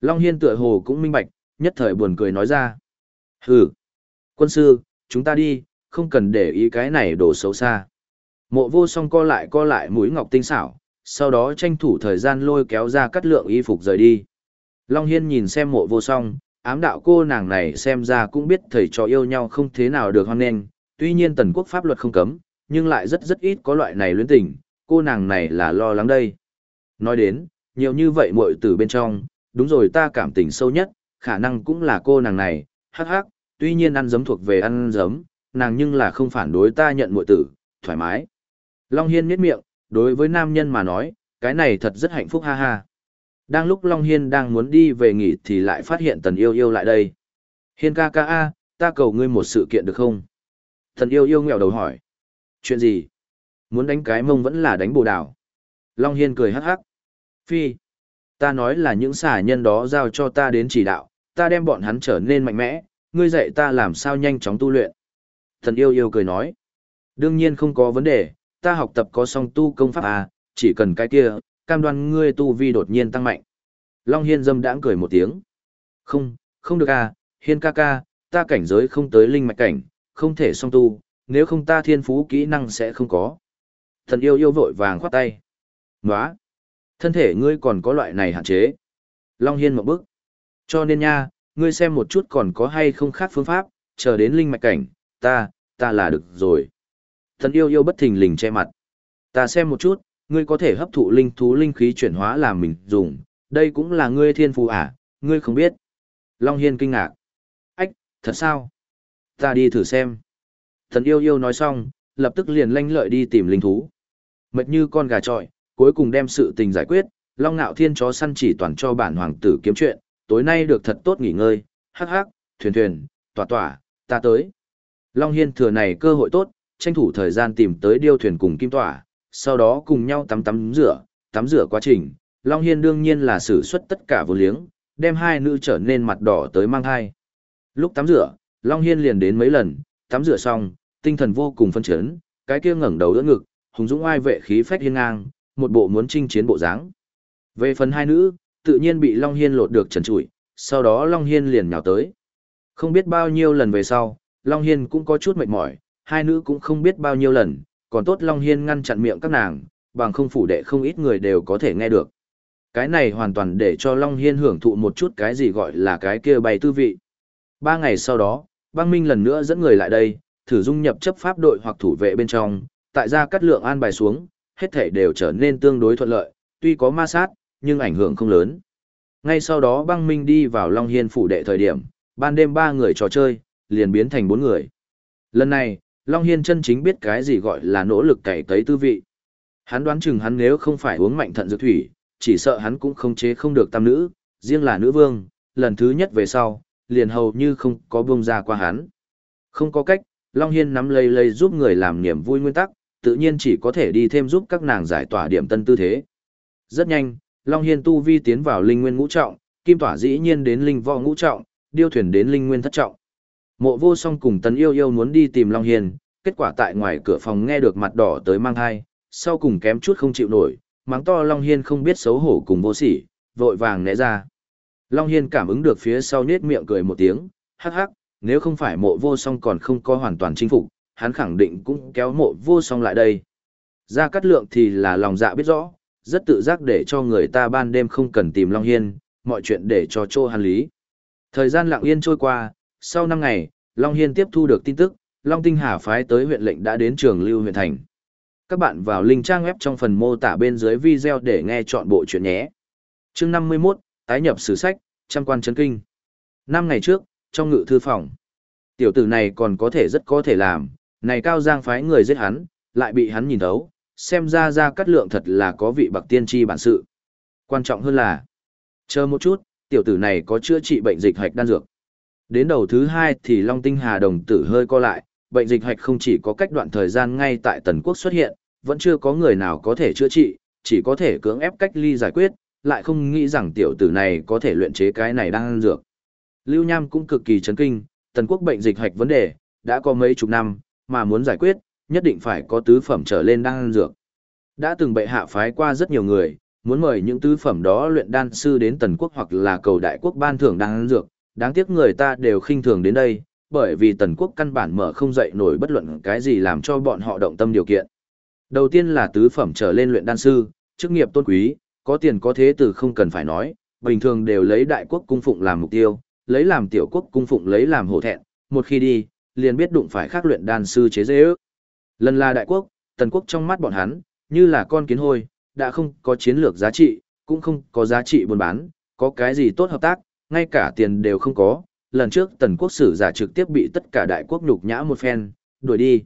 Long Hiên tựa hồ cũng minh bạch, nhất thời buồn cười nói ra. Hừ, quân sư, chúng ta đi, không cần để ý cái này đổ xấu xa. Mộ vô song co lại co lại mũi ngọc tinh xảo, sau đó tranh thủ thời gian lôi kéo ra cắt lượng y phục rời đi. Long Hiên nhìn xem mộ vô song, ám đạo cô nàng này xem ra cũng biết thầy trò yêu nhau không thế nào được hoan nghênh, tuy nhiên tần quốc pháp luật không cấm, nhưng lại rất rất ít có loại này luyến tình, cô nàng này là lo lắng đây. Nói đến, nhiều như vậy muội tử bên trong, đúng rồi ta cảm tình sâu nhất, khả năng cũng là cô nàng này, hắc hắc, tuy nhiên ăn giấm thuộc về ăn giấm, nàng nhưng là không phản đối ta nhận muội tử, thoải mái. Long Hiên miết miệng, đối với nam nhân mà nói, cái này thật rất hạnh phúc ha ha. Đang lúc Long Hiên đang muốn đi về nghỉ thì lại phát hiện tần yêu yêu lại đây. Hiên ca ca a, ta cầu ngươi một sự kiện được không? Tần yêu yêu nghèo đầu hỏi. Chuyện gì? Muốn đánh cái mông vẫn là đánh bồ đảo. Long Hiên cười hắc hắc. Phi. Ta nói là những xà nhân đó giao cho ta đến chỉ đạo, ta đem bọn hắn trở nên mạnh mẽ, ngươi dạy ta làm sao nhanh chóng tu luyện. Thần yêu yêu cười nói. Đương nhiên không có vấn đề, ta học tập có song tu công pháp à, chỉ cần cái kia, cam đoan ngươi tu vi đột nhiên tăng mạnh. Long Hiên dâm đãng cười một tiếng. Không, không được à, Hiên ca ca, ta cảnh giới không tới linh mạch cảnh, không thể song tu, nếu không ta thiên phú kỹ năng sẽ không có. Thần yêu yêu vội vàng khoát tay. Nóa! Thân thể ngươi còn có loại này hạn chế. Long Hiên một bước. Cho nên nha, ngươi xem một chút còn có hay không khác phương pháp, chờ đến linh mạch cảnh, ta, ta là được rồi. Thần yêu yêu bất thình lình che mặt. Ta xem một chút, ngươi có thể hấp thụ linh thú linh khí chuyển hóa làm mình dùng, đây cũng là ngươi thiên phù à, ngươi không biết. Long Hiên kinh ngạc. Ách, thật sao? Ta đi thử xem. Thần yêu yêu nói xong, lập tức liền lanh lợi đi tìm linh thú. Mệt như con gà trọi, cuối cùng đem sự tình giải quyết, Long Nạo Thiên chó săn chỉ toàn cho bản hoàng tử kiếm chuyện, tối nay được thật tốt nghỉ ngơi, hắc hắc, thuyền thuyền, tỏa tỏa, ta tới. Long Hiên thừa này cơ hội tốt, tranh thủ thời gian tìm tới điêu thuyền cùng kim tỏa, sau đó cùng nhau tắm tắm rửa, tắm rửa quá trình. Long Hiên đương nhiên là sử xuất tất cả vô liếng, đem hai nữ trở nên mặt đỏ tới mang hai. Lúc tắm rửa, Long Hiên liền đến mấy lần, tắm rửa xong, tinh thần vô cùng phân chấn, cái kia ngẩng đầu đỡ ngực, hùng dũng ai vệ khí phách hiên ngang, một bộ muốn chinh chiến bộ dáng. Về phần hai nữ, tự nhiên bị Long Hiên lột được trần trụi, sau đó Long Hiên liền nhào tới. Không biết bao nhiêu lần về sau, Long Hiên cũng có chút mệt mỏi, hai nữ cũng không biết bao nhiêu lần, còn tốt Long Hiên ngăn chặn miệng các nàng, bằng không phủ đệ không ít người đều có thể nghe được. Cái này hoàn toàn để cho Long Hiên hưởng thụ một chút cái gì gọi là cái kia bày tư vị. Ba ngày sau đó, băng minh lần nữa dẫn người lại đây, thử dung nhập chấp pháp đội hoặc thủ vệ bên trong, tại ra cắt lượng an bài xuống, hết thể đều trở nên tương đối thuận lợi, tuy có ma sát, nhưng ảnh hưởng không lớn. Ngay sau đó băng minh đi vào Long Hiên phủ đệ thời điểm, ban đêm ba người trò chơi, liền biến thành bốn người. Lần này, Long Hiên chân chính biết cái gì gọi là nỗ lực cày cấy tư vị. Hắn đoán chừng hắn nếu không phải uống mạnh thận dược thủy, chỉ sợ hắn cũng không chế không được tam nữ, riêng là nữ vương, lần thứ nhất về sau, liền hầu như không có buông ra qua hắn. Không có cách, Long Hiên nắm lây lây giúp người làm niềm vui nguyên tắc, tự nhiên chỉ có thể đi thêm giúp các nàng giải tỏa điểm tân tư thế. Rất nhanh, Long Hiên tu vi tiến vào linh nguyên ngũ trọng, kim tỏa dĩ nhiên đến linh võ ngũ trọng, điêu thuyền đến linh nguyên thất trọng. Mộ vô song cùng tần yêu yêu muốn đi tìm Long Hiên, kết quả tại ngoài cửa phòng nghe được mặt đỏ tới mang hai, sau cùng kém chút không chịu nổi, mắng to Long Hiên không biết xấu hổ cùng vô sỉ, vội vàng né ra. Long Hiên cảm ứng được phía sau nhếch miệng cười một tiếng, hắc hắc, nếu không phải mộ vô song còn không có hoàn toàn chinh phục, hắn khẳng định cũng kéo mộ vô song lại đây. Ra cát lượng thì là lòng dạ biết rõ, rất tự giác để cho người ta ban đêm không cần tìm Long Hiên, mọi chuyện để cho Chô Hàn lý. Thời gian lặng yên trôi qua, sau 5 ngày, Long Hiên tiếp thu được tin tức, Long Tinh Hà phái tới huyện lệnh đã đến trường Lưu huyện thành. Các bạn vào link trang web trong phần mô tả bên dưới video để nghe chọn bộ chuyện nhé. chương 51, tái nhập sử sách, trăm quan chấn kinh. 5 ngày trước, trong ngự thư phòng, tiểu tử này còn có thể rất có thể làm, này cao giang phái người giết hắn, lại bị hắn nhìn thấu, xem ra ra cắt lượng thật là có vị bậc tiên tri bản sự. Quan trọng hơn là, chờ một chút, tiểu tử này có chữa trị bệnh dịch hạch đan dược. Đến đầu thứ hai thì Long Tinh Hà đồng tử hơi co lại, bệnh dịch hạch không chỉ có cách đoạn thời gian ngay tại Tần Quốc xuất hiện, vẫn chưa có người nào có thể chữa trị, chỉ có thể cưỡng ép cách ly giải quyết, lại không nghĩ rằng tiểu tử này có thể luyện chế cái này đan dược. Lưu Nham cũng cực kỳ chấn kinh, Tần Quốc bệnh dịch hạch vấn đề, đã có mấy chục năm, mà muốn giải quyết, nhất định phải có tứ phẩm trở lên đan dược. Đã từng bệ hạ phái qua rất nhiều người, muốn mời những tứ phẩm đó luyện đan sư đến tần quốc hoặc là cầu đại quốc ban thưởng đan dược, đáng tiếc người ta đều khinh thường đến đây, bởi vì tần quốc căn bản mở không dậy nổi bất luận cái gì làm cho bọn họ động tâm điều kiện. Đầu tiên là tứ phẩm trở lên luyện đan sư, chức nghiệp tôn quý, có tiền có thế từ không cần phải nói, bình thường đều lấy đại quốc cung phụng làm mục tiêu, lấy làm tiểu quốc cung phụng lấy làm hổ thẹn, một khi đi, liền biết đụng phải khác luyện đan sư chế dễ ước. Lần là đại quốc, tần quốc trong mắt bọn hắn, như là con kiến hôi, đã không có chiến lược giá trị, cũng không có giá trị buôn bán, có cái gì tốt hợp tác, ngay cả tiền đều không có. Lần trước tần quốc sử giả trực tiếp bị tất cả đại quốc nhục nhã một phen, đuổi đi.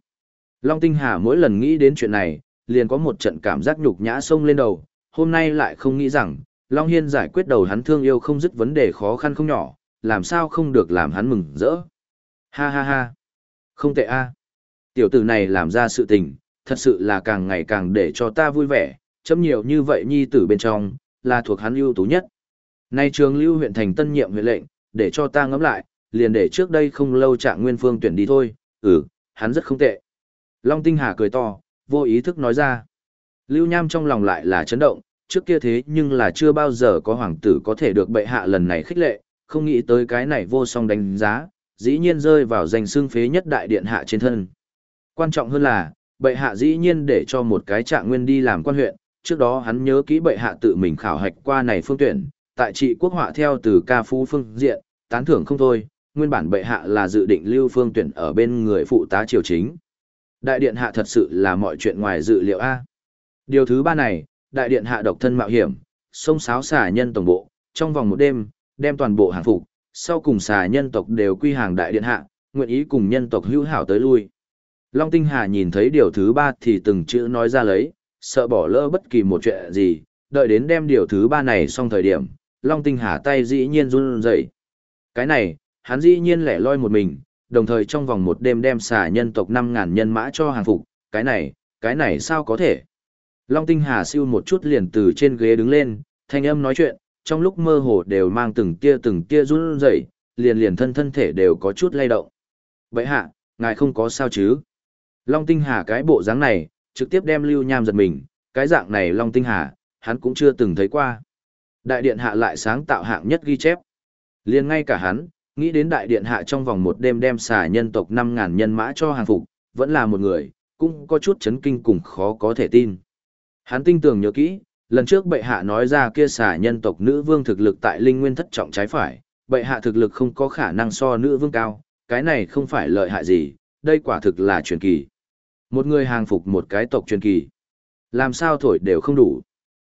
Long Tinh Hà mỗi lần nghĩ đến chuyện này, liền có một trận cảm giác nhục nhã sông lên đầu, hôm nay lại không nghĩ rằng, Long Hiên giải quyết đầu hắn thương yêu không dứt vấn đề khó khăn không nhỏ, làm sao không được làm hắn mừng rỡ. Ha ha ha. Không tệ a. Tiểu tử này làm ra sự tình, thật sự là càng ngày càng để cho ta vui vẻ, chấm nhiều như vậy nhi tử bên trong, là thuộc hắn ưu tú nhất. Nay trường lưu huyện thành tân nhiệm huyện lệnh, để cho ta ngẫm lại, liền để trước đây không lâu trạng nguyên phương tuyển đi thôi, ừ, hắn rất không tệ. Long Tinh Hà cười to, vô ý thức nói ra. Lưu Nham trong lòng lại là chấn động, trước kia thế nhưng là chưa bao giờ có hoàng tử có thể được bệ hạ lần này khích lệ, không nghĩ tới cái này vô song đánh giá, dĩ nhiên rơi vào danh xương phế nhất đại điện hạ trên thân. Quan trọng hơn là, bệ hạ dĩ nhiên để cho một cái trạng nguyên đi làm quan huyện, trước đó hắn nhớ kỹ bệ hạ tự mình khảo hạch qua này phương tuyển, tại trị quốc họa theo từ ca phú phương diện, tán thưởng không thôi, nguyên bản bệ hạ là dự định lưu phương tuyển ở bên người phụ tá triều chính. Đại điện hạ thật sự là mọi chuyện ngoài dự liệu A. Điều thứ ba này, đại điện hạ độc thân mạo hiểm, sông sáo xả nhân tổng bộ, trong vòng một đêm, đem toàn bộ hàng phục, sau cùng xà nhân tộc đều quy hàng đại điện hạ, nguyện ý cùng nhân tộc hữu hảo tới lui. Long Tinh Hà nhìn thấy điều thứ ba thì từng chữ nói ra lấy, sợ bỏ lỡ bất kỳ một chuyện gì, đợi đến đem điều thứ ba này xong thời điểm, Long Tinh Hà tay dĩ nhiên run rẩy. Cái này, hắn dĩ nhiên lẻ loi một mình, đồng thời trong vòng một đêm đem xà nhân tộc 5.000 nhân mã cho hàng phục, cái này, cái này sao có thể? Long Tinh Hà siêu một chút liền từ trên ghế đứng lên, thanh âm nói chuyện, trong lúc mơ hồ đều mang từng tia từng tia run rẩy, liền liền thân thân thể đều có chút lay động. Vậy hạ, ngài không có sao chứ? Long Tinh Hà cái bộ dáng này, trực tiếp đem Lưu Nham giật mình, cái dạng này Long Tinh Hà, hắn cũng chưa từng thấy qua. Đại điện hạ lại sáng tạo hạng nhất ghi chép. Liền ngay cả hắn, nghĩ đến đại điện hạ trong vòng một đêm đem xả nhân tộc 5.000 nhân mã cho hàng phục, vẫn là một người, cũng có chút chấn kinh cùng khó có thể tin. Hắn tinh tường nhớ kỹ, lần trước bệ hạ nói ra kia xả nhân tộc nữ vương thực lực tại linh nguyên thất trọng trái phải, bệ hạ thực lực không có khả năng so nữ vương cao, cái này không phải lợi hại gì, đây quả thực là truyền kỳ. Một người hàng phục một cái tộc truyền kỳ. Làm sao thổi đều không đủ.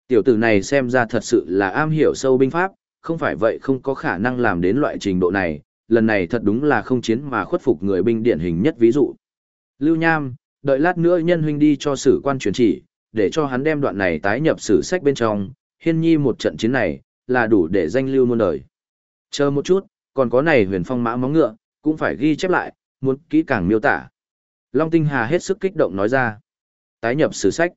Tiểu tử này xem ra thật sự là am hiểu sâu binh pháp, không phải vậy không có khả năng làm đến loại trình độ này, lần này thật đúng là không chiến mà khuất phục người binh điển hình nhất ví dụ. Lưu Nham, đợi lát nữa nhân huynh đi cho sử quan truyền chỉ, để cho hắn đem đoạn này tái nhập sử sách bên trong, hiên nhi một trận chiến này, là đủ để danh lưu muôn đời. Chờ một chút, còn có này huyền phong mã móng ngựa, cũng phải ghi chép lại, muốn kỹ càng miêu tả. Long Tinh Hà hết sức kích động nói ra. Tái nhập sử sách.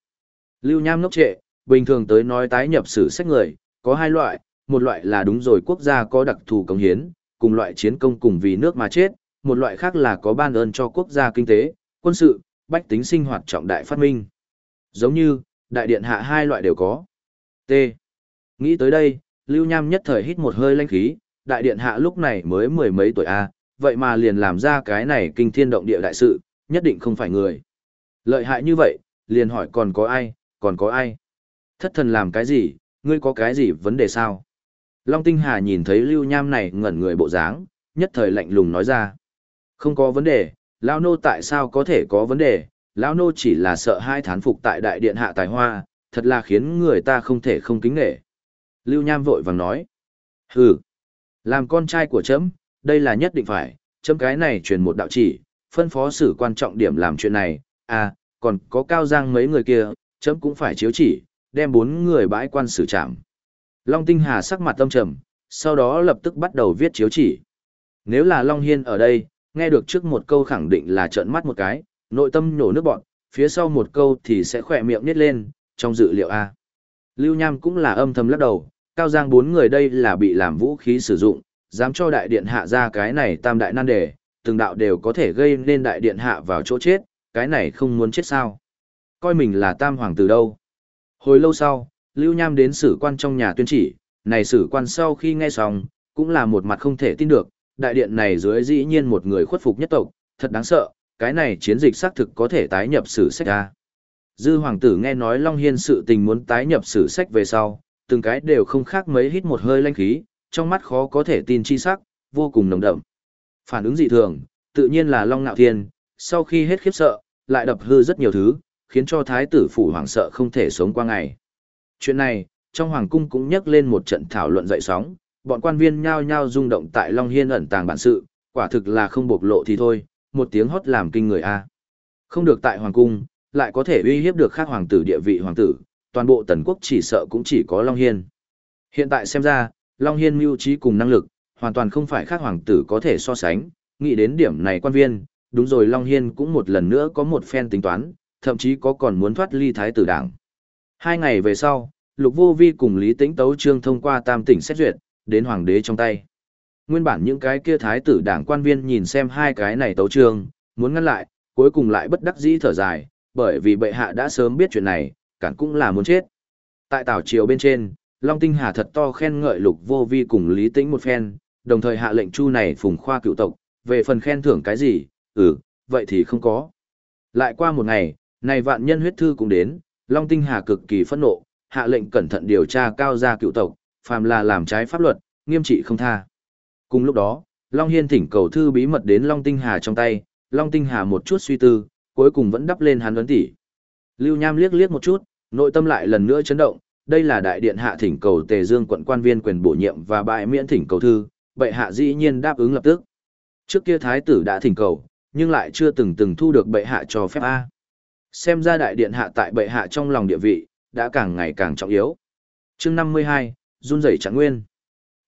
Lưu Nham ngốc trệ, bình thường tới nói tái nhập sử sách người, có hai loại, một loại là đúng rồi quốc gia có đặc thù công hiến, cùng loại chiến công cùng vì nước mà chết, một loại khác là có ban ơn cho quốc gia kinh tế, quân sự, bách tính sinh hoạt trọng đại phát minh. Giống như, đại điện hạ hai loại đều có. T. Nghĩ tới đây, Lưu Nham nhất thời hít một hơi lanh khí, đại điện hạ lúc này mới mười mấy tuổi A, vậy mà liền làm ra cái này kinh thiên động địa đại sự, nhất định không phải người. Lợi hại như vậy, liền hỏi còn có ai, còn có ai? Thất thần làm cái gì, ngươi có cái gì vấn đề sao? Long Tinh Hà nhìn thấy Lưu Nham này ngẩn người bộ dáng, nhất thời lạnh lùng nói ra. Không có vấn đề, Lao Nô tại sao có thể có vấn đề, lão Nô chỉ là sợ hai thán phục tại đại điện hạ tài hoa, thật là khiến người ta không thể không kính nghệ. Lưu Nham vội vàng nói. Hừ, làm con trai của chấm, đây là nhất định phải, chấm cái này truyền một đạo chỉ, phân phó xử quan trọng điểm làm chuyện này, à, còn có cao giang mấy người kia, chấm cũng phải chiếu chỉ, đem bốn người bãi quan xử trảm. Long Tinh Hà sắc mặt tâm trầm, sau đó lập tức bắt đầu viết chiếu chỉ. Nếu là Long Hiên ở đây, nghe được trước một câu khẳng định là trợn mắt một cái, nội tâm nổ nước bọn, phía sau một câu thì sẽ khỏe miệng nít lên, trong dự liệu A. Lưu Nham cũng là âm thầm lắc đầu, cao giang bốn người đây là bị làm vũ khí sử dụng, dám cho đại điện hạ ra cái này tam đại nan đề, từng đạo đều có thể gây nên đại điện hạ vào chỗ chết, cái này không muốn chết sao. Coi mình là tam hoàng từ đâu. Hồi lâu sau, Lưu Nham đến sử quan trong nhà tuyên chỉ, này sử quan sau khi nghe xong, cũng là một mặt không thể tin được, đại điện này dưới dĩ nhiên một người khuất phục nhất tộc, thật đáng sợ, cái này chiến dịch xác thực có thể tái nhập sử sách ra. Dư hoàng tử nghe nói Long Hiên sự tình muốn tái nhập sử sách về sau, từng cái đều không khác mấy hít một hơi lanh khí, trong mắt khó có thể tin chi sắc, vô cùng nồng đậm. Phản ứng dị thường, tự nhiên là Long Nạo Thiên, sau khi hết khiếp sợ, lại đập hư rất nhiều thứ, khiến cho thái tử phủ hoàng sợ không thể sống qua ngày. Chuyện này, trong hoàng cung cũng nhắc lên một trận thảo luận dậy sóng, bọn quan viên nhao nhao rung động tại Long Hiên ẩn tàng bản sự, quả thực là không bộc lộ thì thôi, một tiếng hót làm kinh người a. Không được tại hoàng cung, lại có thể uy hiếp được khác hoàng tử địa vị hoàng tử, toàn bộ tần quốc chỉ sợ cũng chỉ có Long Hiên. Hiện tại xem ra, Long Hiên mưu trí cùng năng lực, hoàn toàn không phải khác hoàng tử có thể so sánh, nghĩ đến điểm này quan viên, đúng rồi Long Hiên cũng một lần nữa có một phen tính toán, thậm chí có còn muốn thoát ly thái tử đảng. Hai ngày về sau, Lục Vô Vi cùng Lý Tĩnh Tấu Trương thông qua tam tỉnh xét duyệt, đến hoàng đế trong tay. Nguyên bản những cái kia thái tử đảng quan viên nhìn xem hai cái này tấu trương, muốn ngăn lại, cuối cùng lại bất đắc dĩ thở dài, bởi vì bệ hạ đã sớm biết chuyện này, cản cũng là muốn chết. Tại tảo triều bên trên, Long Tinh Hà thật to khen ngợi Lục Vô Vi cùng Lý Tĩnh một phen, đồng thời hạ lệnh chu này phùng khoa cựu tộc, về phần khen thưởng cái gì, ừ, vậy thì không có. Lại qua một ngày, này vạn nhân huyết thư cũng đến, Long Tinh Hà cực kỳ phẫn nộ, hạ lệnh cẩn thận điều tra cao gia cựu tộc, phàm là làm trái pháp luật, nghiêm trị không tha. Cùng lúc đó, Long Hiên thỉnh cầu thư bí mật đến Long Tinh Hà trong tay, Long Tinh Hà một chút suy tư, cuối cùng vẫn đắp lên hắn ấn tỷ. Lưu Nham liếc liếc một chút, nội tâm lại lần nữa chấn động, đây là đại điện hạ thỉnh cầu Tề Dương quận quan viên quyền bổ nhiệm và bại miễn thỉnh cầu thư, bệ hạ dĩ nhiên đáp ứng lập tức. Trước kia thái tử đã thỉnh cầu, nhưng lại chưa từng từng thu được bệ hạ cho phép a. Xem ra đại điện hạ tại bệ hạ trong lòng địa vị đã càng ngày càng trọng yếu. Chương 52, run rẩy Trạng Nguyên.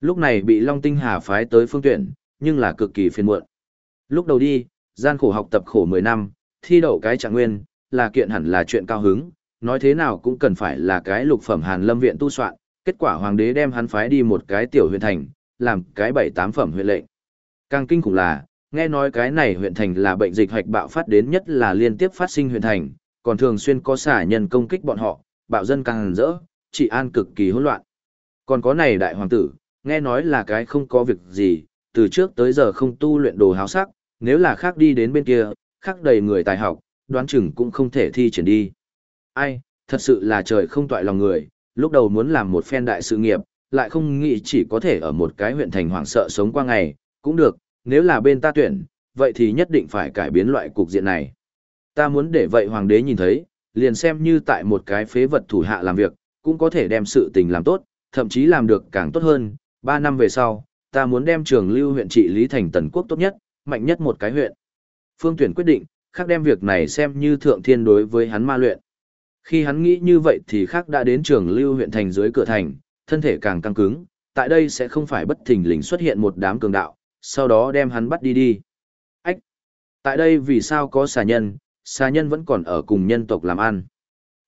Lúc này bị Long Tinh Hà phái tới phương tuyển, nhưng là cực kỳ phiền muộn. Lúc đầu đi, gian khổ học tập khổ 10 năm, thi đậu cái Trạng Nguyên, là kiện hẳn là chuyện cao hứng, nói thế nào cũng cần phải là cái lục phẩm Hàn Lâm viện tu soạn, kết quả hoàng đế đem hắn phái đi một cái tiểu huyện thành, làm cái bảy tám phẩm huyện lệnh. Càng kinh khủng là, nghe nói cái này huyện thành là bệnh dịch hoạch bạo phát đến nhất là liên tiếp phát sinh huyện thành, còn thường xuyên có xả nhân công kích bọn họ, bạo dân càng rỡ, trị an cực kỳ hỗn loạn. Còn có này đại hoàng tử, nghe nói là cái không có việc gì, từ trước tới giờ không tu luyện đồ háo sắc, nếu là khác đi đến bên kia, khác đầy người tài học, đoán chừng cũng không thể thi triển đi. Ai, thật sự là trời không toại lòng người, lúc đầu muốn làm một phen đại sự nghiệp, lại không nghĩ chỉ có thể ở một cái huyện thành hoảng sợ sống qua ngày, cũng được, nếu là bên ta tuyển, vậy thì nhất định phải cải biến loại cục diện này. Ta muốn để vậy hoàng đế nhìn thấy, liền xem như tại một cái phế vật thủ hạ làm việc, cũng có thể đem sự tình làm tốt, thậm chí làm được càng tốt hơn. Ba năm về sau, ta muốn đem trường lưu huyện trị lý thành tần quốc tốt nhất, mạnh nhất một cái huyện. Phương tuyển quyết định, khác đem việc này xem như thượng thiên đối với hắn ma luyện. Khi hắn nghĩ như vậy thì khác đã đến trường lưu huyện thành dưới cửa thành, thân thể càng căng cứng, tại đây sẽ không phải bất thình lình xuất hiện một đám cường đạo, sau đó đem hắn bắt đi đi. Ách! Tại đây vì sao có xà nhân, xà nhân vẫn còn ở cùng nhân tộc làm ăn.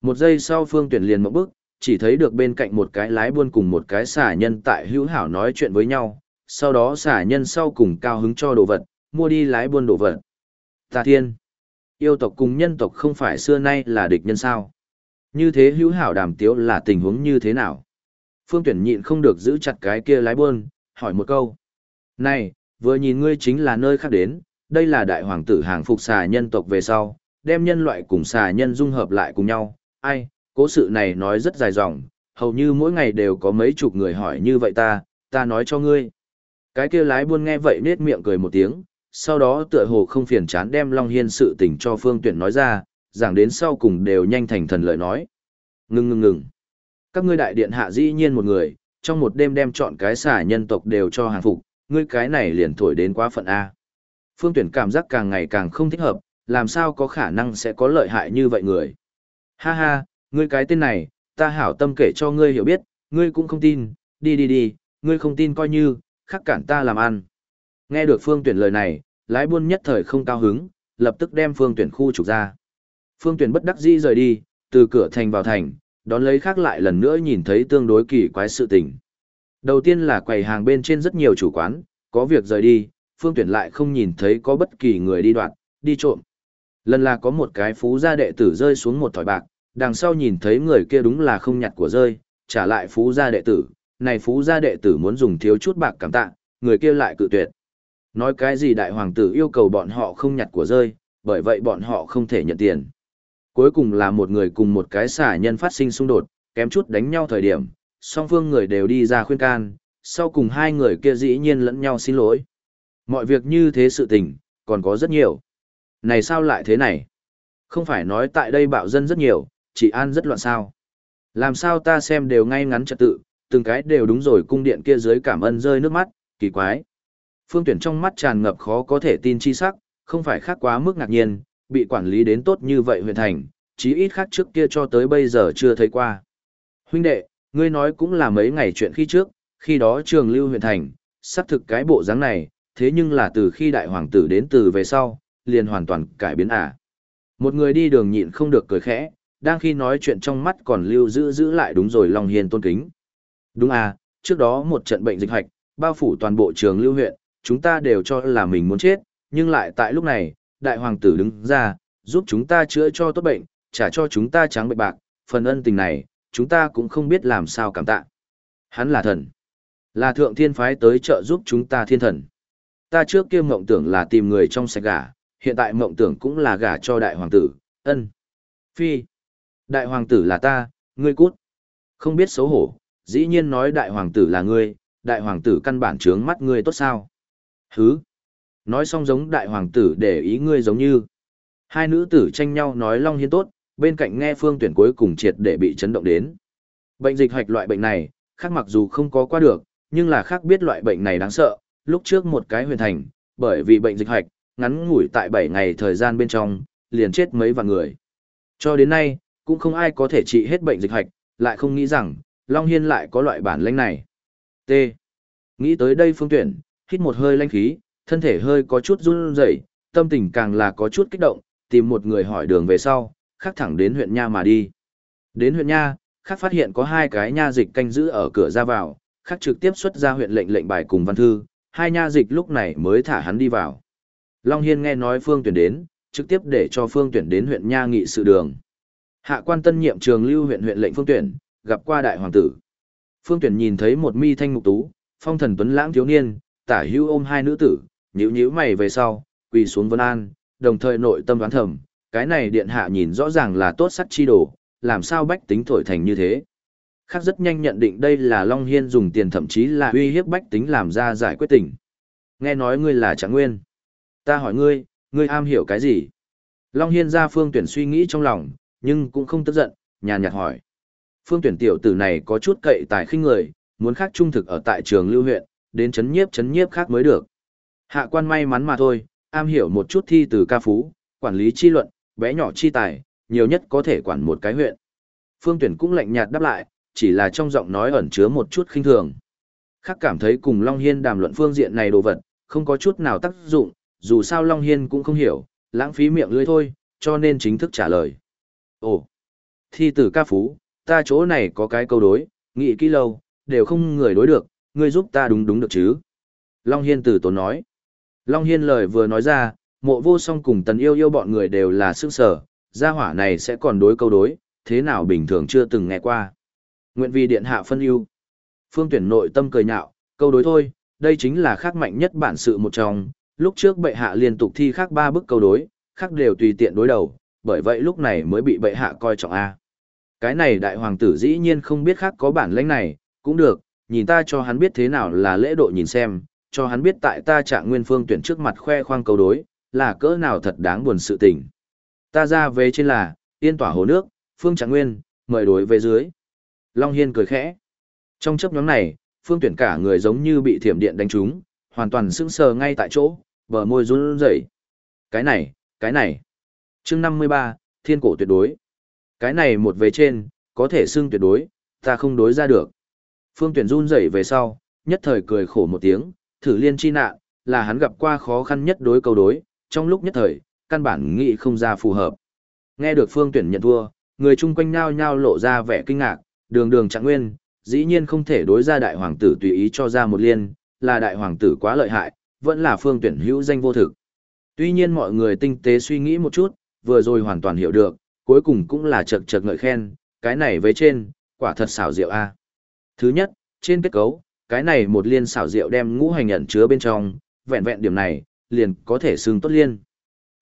Một giây sau phương tuyển liền một bước, chỉ thấy được bên cạnh một cái lái buôn cùng một cái xà nhân tại hữu hảo nói chuyện với nhau, sau đó xà nhân sau cùng cao hứng cho đồ vật, mua đi lái buôn đồ vật. Tà thiên! Yêu tộc cùng nhân tộc không phải xưa nay là địch nhân sao? Như thế hữu hảo đàm tiếu là tình huống như thế nào? Phương tuyển nhịn không được giữ chặt cái kia lái buôn, hỏi một câu. Này, vừa nhìn ngươi chính là nơi khác đến, đây là đại hoàng tử hàng phục xà nhân tộc về sau, đem nhân loại cùng xà nhân dung hợp lại cùng nhau. Ai, cố sự này nói rất dài dòng, hầu như mỗi ngày đều có mấy chục người hỏi như vậy ta, ta nói cho ngươi. Cái kia lái buôn nghe vậy nết miệng cười một tiếng, sau đó tựa hồ không phiền chán đem Long Hiên sự tình cho Phương Tuyển nói ra, giảng đến sau cùng đều nhanh thành thần lợi nói. Ngưng ngưng ngừng. Các ngươi đại điện hạ dĩ nhiên một người, trong một đêm đem chọn cái xả nhân tộc đều cho hàng phục, ngươi cái này liền thổi đến quá phận A. Phương tuyển cảm giác càng ngày càng không thích hợp, làm sao có khả năng sẽ có lợi hại như vậy người. Ha ha, ngươi cái tên này, ta hảo tâm kể cho ngươi hiểu biết, ngươi cũng không tin, đi đi đi, ngươi không tin coi như, khắc cản ta làm ăn. Nghe được phương tuyển lời này, lái buôn nhất thời không cao hứng, lập tức đem phương tuyển khu trục ra. Phương tuyển bất đắc dĩ rời đi, từ cửa thành vào thành, đón lấy khác lại lần nữa nhìn thấy tương đối kỳ quái sự tình. Đầu tiên là quầy hàng bên trên rất nhiều chủ quán, có việc rời đi, phương tuyển lại không nhìn thấy có bất kỳ người đi đoạn, đi trộm. Lần là có một cái phú gia đệ tử rơi xuống một thỏi bạc, đằng sau nhìn thấy người kia đúng là không nhặt của rơi, trả lại phú gia đệ tử, này phú gia đệ tử muốn dùng thiếu chút bạc cảm tạ, người kia lại cự tuyệt. Nói cái gì đại hoàng tử yêu cầu bọn họ không nhặt của rơi, bởi vậy bọn họ không thể nhận tiền. Cuối cùng là một người cùng một cái xả nhân phát sinh xung đột, kém chút đánh nhau thời điểm, song phương người đều đi ra khuyên can, sau cùng hai người kia dĩ nhiên lẫn nhau xin lỗi. Mọi việc như thế sự tình, còn có rất nhiều. Này sao lại thế này? Không phải nói tại đây bạo dân rất nhiều, chị an rất loạn sao. Làm sao ta xem đều ngay ngắn trật tự, từng cái đều đúng rồi cung điện kia dưới cảm ơn rơi nước mắt, kỳ quái. Phương tuyển trong mắt tràn ngập khó có thể tin chi sắc, không phải khác quá mức ngạc nhiên, bị quản lý đến tốt như vậy huyện thành, chí ít khác trước kia cho tới bây giờ chưa thấy qua. Huynh đệ, ngươi nói cũng là mấy ngày chuyện khi trước, khi đó trường lưu huyện thành, xác thực cái bộ dáng này, thế nhưng là từ khi đại hoàng tử đến từ về sau, liền hoàn toàn cải biến à. Một người đi đường nhịn không được cười khẽ, đang khi nói chuyện trong mắt còn lưu giữ giữ lại đúng rồi Long Hiên tôn kính. Đúng à, trước đó một trận bệnh dịch hạch, bao phủ toàn bộ trường lưu huyện, chúng ta đều cho là mình muốn chết, nhưng lại tại lúc này, đại hoàng tử đứng ra, giúp chúng ta chữa cho tốt bệnh, trả cho chúng ta trắng bệnh bạc, phần ân tình này, chúng ta cũng không biết làm sao cảm tạ. Hắn là thần, là thượng thiên phái tới trợ giúp chúng ta thiên thần. Ta trước kia mộng tưởng là tìm người trong sạch gả, hiện tại mộng tưởng cũng là gả cho đại hoàng tử, ân. Phi, đại hoàng tử là ta, ngươi cút. Không biết xấu hổ, dĩ nhiên nói đại hoàng tử là ngươi, đại hoàng tử căn bản trướng mắt ngươi tốt sao. Hứ, nói xong giống đại hoàng tử để ý ngươi giống như. Hai nữ tử tranh nhau nói Long Hiên tốt, bên cạnh nghe phương tuyển cuối cùng triệt để bị chấn động đến. Bệnh dịch hoạch loại bệnh này, khác mặc dù không có qua được, nhưng là khác biết loại bệnh này đáng sợ. Lúc trước một cái huyền thành, bởi vì bệnh dịch hoạch, ngắn ngủi tại 7 ngày thời gian bên trong, liền chết mấy vạn người. Cho đến nay, cũng không ai có thể trị hết bệnh dịch hạch, lại không nghĩ rằng, Long Hiên lại có loại bản lĩnh này. T. Nghĩ tới đây phương tuyển, hít một hơi lanh khí, thân thể hơi có chút run rẩy, tâm tình càng là có chút kích động, tìm một người hỏi đường về sau, khắc thẳng đến huyện Nha mà đi. Đến huyện Nha, khắc phát hiện có hai cái nha dịch canh giữ ở cửa ra vào, khắc trực tiếp xuất ra huyện lệnh lệnh bài cùng văn thư, hai nha dịch lúc này mới thả hắn đi vào. Long Hiên nghe nói Phương Tuyển đến, trực tiếp để cho Phương Tuyển đến huyện Nha nghị sự đường. Hạ quan tân nhiệm trường lưu huyện huyện lệnh Phương Tuyển, gặp qua đại hoàng tử. Phương Tuyển nhìn thấy một mi thanh mục tú, phong thần tuấn lãng thiếu niên, tả hưu ôm hai nữ tử, nhíu nhíu mày về sau, quỳ xuống vân an, đồng thời nội tâm đoán thầm, cái này điện hạ nhìn rõ ràng là tốt sắc chi đồ, làm sao bách tính thổi thành như thế. Khác rất nhanh nhận định đây là Long Hiên dùng tiền thậm chí là uy hiếp bách tính làm ra giải quyết tình. Nghe nói ngươi là Trạng Nguyên. Ta hỏi ngươi, ngươi am hiểu cái gì? Long Hiên ra phương tuyển suy nghĩ trong lòng, nhưng cũng không tức giận, nhàn nhạt hỏi. Phương tuyển tiểu tử này có chút cậy tài khinh người, muốn khác trung thực ở tại trường lưu huyện, đến chấn nhiếp chấn nhiếp khác mới được. Hạ quan may mắn mà thôi, am hiểu một chút thi từ ca phú, quản lý chi luận, bé nhỏ chi tài, nhiều nhất có thể quản một cái huyện. Phương tuyển cũng lạnh nhạt đáp lại, chỉ là trong giọng nói ẩn chứa một chút khinh thường. Khác cảm thấy cùng Long Hiên đàm luận phương diện này đồ vật, không có chút nào tác dụng, dù sao Long Hiên cũng không hiểu, lãng phí miệng lưỡi thôi, cho nên chính thức trả lời. Ồ, thi tử ca phú, ta chỗ này có cái câu đối, nghĩ kỹ lâu, đều không người đối được, ngươi giúp ta đúng đúng được chứ. Long Hiên tử tốn nói. Long Hiên lời vừa nói ra, mộ vô song cùng tần yêu yêu bọn người đều là sức sở, gia hỏa này sẽ còn đối câu đối, thế nào bình thường chưa từng nghe qua. Nguyện vì điện hạ phân ưu. Phương tuyển nội tâm cười nhạo, câu đối thôi, đây chính là khác mạnh nhất bản sự một trong, lúc trước bệ hạ liên tục thi khác ba bức câu đối, khác đều tùy tiện đối đầu, bởi vậy lúc này mới bị bệ hạ coi trọng A. Cái này đại hoàng tử dĩ nhiên không biết khác có bản lãnh này, cũng được, nhìn ta cho hắn biết thế nào là lễ độ nhìn xem, cho hắn biết tại ta trạng nguyên phương tuyển trước mặt khoe khoang câu đối, là cỡ nào thật đáng buồn sự tình. Ta ra về trên là, yên tỏa hồ nước, phương trạng nguyên, mời đối về dưới. Long Hiên cười khẽ. Trong chấp nhóm này, phương tuyển cả người giống như bị thiểm điện đánh trúng, hoàn toàn sững sờ ngay tại chỗ, bờ môi run rẩy. Cái này, cái này chương 53, thiên cổ tuyệt đối. Cái này một về trên, có thể xưng tuyệt đối, ta không đối ra được. Phương tuyển run rẩy về sau, nhất thời cười khổ một tiếng, thử liên chi nạn, là hắn gặp qua khó khăn nhất đối câu đối, trong lúc nhất thời, căn bản nghĩ không ra phù hợp. Nghe được phương tuyển nhận thua, người chung quanh nhao nhao lộ ra vẻ kinh ngạc, đường đường trạng nguyên, dĩ nhiên không thể đối ra đại hoàng tử tùy ý cho ra một liên, là đại hoàng tử quá lợi hại, vẫn là phương tuyển hữu danh vô thực. Tuy nhiên mọi người tinh tế suy nghĩ một chút, vừa rồi hoàn toàn hiểu được, cuối cùng cũng là chật chật ngợi khen, cái này với trên, quả thật xảo diệu a. Thứ nhất, trên kết cấu, cái này một liên xảo diệu đem ngũ hành ẩn chứa bên trong, vẹn vẹn điểm này, liền có thể xưng tốt liên.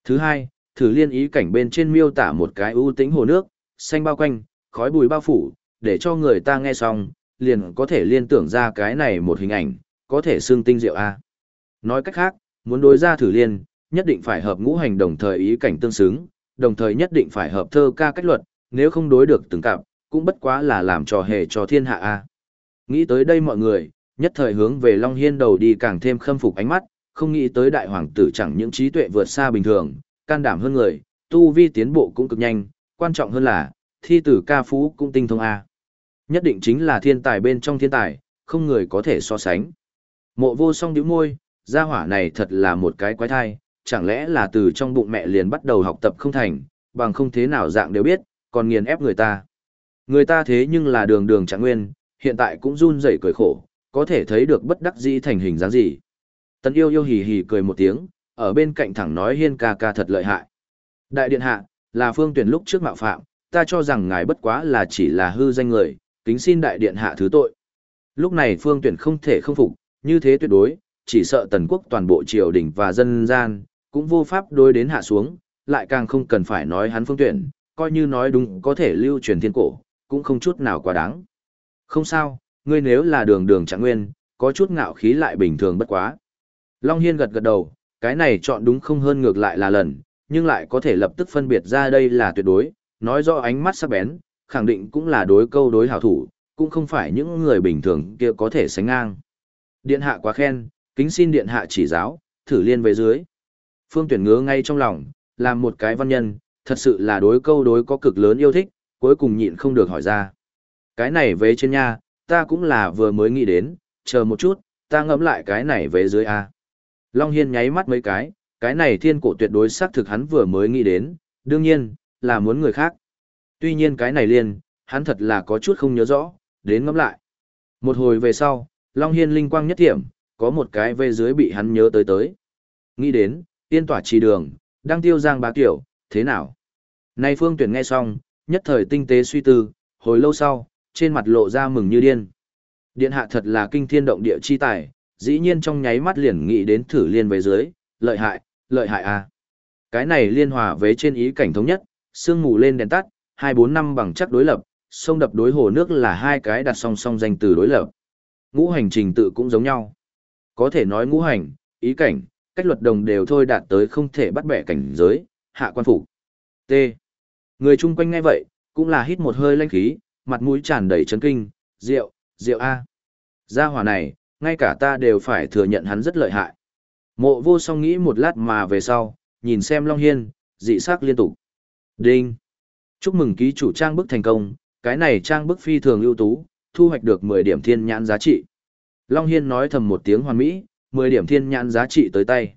Thứ hai, thử liên ý cảnh bên trên miêu tả một cái ưu tĩnh hồ nước, xanh bao quanh, khói bùi bao phủ, để cho người ta nghe xong, liền có thể liên tưởng ra cái này một hình ảnh, có thể xưng tinh diệu A. Nói cách khác, muốn đối ra thử liên, nhất định phải hợp ngũ hành đồng thời ý cảnh tương xứng, đồng thời nhất định phải hợp thơ ca cách luật, nếu không đối được từng cặp, cũng bất quá là làm trò hề cho thiên hạ A. Nghĩ tới đây mọi người, nhất thời hướng về Long Hiên đầu đi càng thêm khâm phục ánh mắt, không nghĩ tới đại hoàng tử chẳng những trí tuệ vượt xa bình thường, can đảm hơn người, tu vi tiến bộ cũng cực nhanh, quan trọng hơn là, thi tử ca phú cũng tinh thông A. Nhất định chính là thiên tài bên trong thiên tài, không người có thể so sánh. Mộ vô song điếu môi, gia hỏa này thật là một cái quái thai, chẳng lẽ là từ trong bụng mẹ liền bắt đầu học tập không thành, bằng không thế nào dạng đều biết, còn nghiền ép người ta. Người ta thế nhưng là đường đường trạng nguyên, hiện tại cũng run rẩy cười khổ, có thể thấy được bất đắc dĩ thành hình dáng gì. Tần yêu yêu hì hì cười một tiếng, ở bên cạnh thẳng nói hiên ca ca thật lợi hại. Đại điện hạ, là phương tuyển lúc trước mạo phạm, ta cho rằng ngài bất quá là chỉ là hư danh người, kính xin đại điện hạ thứ tội. Lúc này phương tuyển không thể không phục, như thế tuyệt đối, chỉ sợ tần quốc toàn bộ triều đình và dân gian, cũng vô pháp đối đến hạ xuống, lại càng không cần phải nói hắn phương tuyển, coi như nói đúng có thể lưu truyền thiên cổ, cũng không chút nào quá đáng. Không sao, ngươi nếu là đường đường trạng nguyên, có chút ngạo khí lại bình thường bất quá. Long Hiên gật gật đầu, cái này chọn đúng không hơn ngược lại là lần, nhưng lại có thể lập tức phân biệt ra đây là tuyệt đối, nói rõ ánh mắt sắc bén, khẳng định cũng là đối câu đối hảo thủ, cũng không phải những người bình thường kia có thể sánh ngang. Điện hạ quá khen, kính xin điện hạ chỉ giáo, thử liên về dưới. Phương tuyển ngứa ngay trong lòng, làm một cái văn nhân, thật sự là đối câu đối có cực lớn yêu thích, cuối cùng nhịn không được hỏi ra. Cái này về trên nha, ta cũng là vừa mới nghĩ đến, chờ một chút, ta ngẫm lại cái này về dưới A. Long Hiên nháy mắt mấy cái, cái này thiên cổ tuyệt đối xác thực hắn vừa mới nghĩ đến, đương nhiên, là muốn người khác. Tuy nhiên cái này liên, hắn thật là có chút không nhớ rõ, đến ngẫm lại. Một hồi về sau, Long Hiên linh quang nhất điểm, có một cái về dưới bị hắn nhớ tới tới. Nghĩ đến, tiên tỏa trì đường, đang tiêu giang bá kiểu, thế nào? Nay phương tuyển nghe xong, nhất thời tinh tế suy tư, hồi lâu sau, trên mặt lộ ra mừng như điên. Điện hạ thật là kinh thiên động địa chi tài, dĩ nhiên trong nháy mắt liền nghĩ đến thử liên về dưới, lợi hại, lợi hại à. Cái này liên hòa với trên ý cảnh thống nhất, sương mù lên đèn tắt, 245 bằng chắc đối lập, sông đập đối hồ nước là hai cái đặt song song danh từ đối lập. Ngũ hành trình tự cũng giống nhau. Có thể nói ngũ hành, ý cảnh, cách luật đồng đều thôi đạt tới không thể bắt bẻ cảnh giới, hạ quan phủ. T. Người chung quanh ngay vậy, cũng là hít một hơi lanh khí, mặt mũi tràn đầy chấn kinh, rượu, rượu A. Gia hỏa này, ngay cả ta đều phải thừa nhận hắn rất lợi hại. Mộ vô song nghĩ một lát mà về sau, nhìn xem Long Hiên, dị sắc liên tục. Đinh! Chúc mừng ký chủ trang bức thành công, cái này trang bức phi thường ưu tú, thu hoạch được 10 điểm thiên nhãn giá trị. Long Hiên nói thầm một tiếng hoàn mỹ, 10 điểm thiên nhãn giá trị tới tay.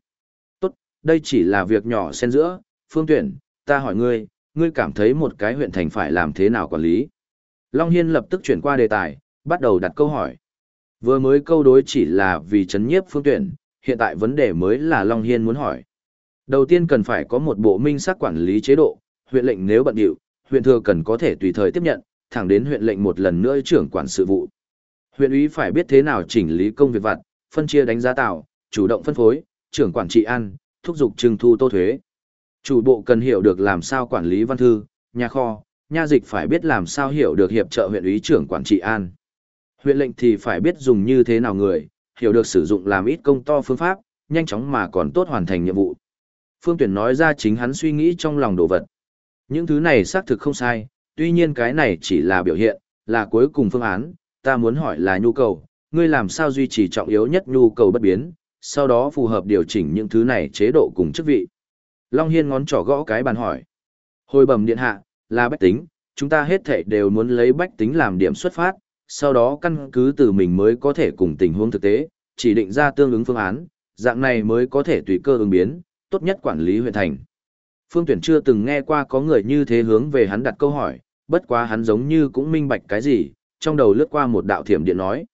Tốt, đây chỉ là việc nhỏ xen giữa, phương tuyển, ta hỏi ngươi, ngươi cảm thấy một cái huyện thành phải làm thế nào quản lý? Long Hiên lập tức chuyển qua đề tài, bắt đầu đặt câu hỏi. Vừa mới câu đối chỉ là vì chấn nhiếp phương tuyển, hiện tại vấn đề mới là Long Hiên muốn hỏi. Đầu tiên cần phải có một bộ minh xác quản lý chế độ, huyện lệnh nếu bận điệu, huyện thừa cần có thể tùy thời tiếp nhận, thẳng đến huyện lệnh một lần nữa trưởng quản sự vụ. Huyện ủy phải biết thế nào chỉnh lý công việc vặt, phân chia đánh giá tạo, chủ động phân phối, trưởng quản trị an, thúc giục trưng thu tô thuế. Chủ bộ cần hiểu được làm sao quản lý văn thư, nhà kho, nha dịch phải biết làm sao hiểu được hiệp trợ huyện ủy trưởng quản trị an. Huyện lệnh thì phải biết dùng như thế nào người, hiểu được sử dụng làm ít công to phương pháp, nhanh chóng mà còn tốt hoàn thành nhiệm vụ. Phương Tuyển nói ra chính hắn suy nghĩ trong lòng đồ vật. Những thứ này xác thực không sai, tuy nhiên cái này chỉ là biểu hiện, là cuối cùng phương án, ta muốn hỏi là nhu cầu, ngươi làm sao duy trì trọng yếu nhất nhu cầu bất biến, sau đó phù hợp điều chỉnh những thứ này chế độ cùng chức vị. Long Hiên ngón trỏ gõ cái bàn hỏi. Hồi bẩm điện hạ, là bách tính, chúng ta hết thể đều muốn lấy bách tính làm điểm xuất phát, sau đó căn cứ từ mình mới có thể cùng tình huống thực tế, chỉ định ra tương ứng phương án, dạng này mới có thể tùy cơ ứng biến, tốt nhất quản lý huyện thành. Phương Tuyển chưa từng nghe qua có người như thế hướng về hắn đặt câu hỏi, bất quá hắn giống như cũng minh bạch cái gì, trong đầu lướt qua một đạo thiểm điện nói.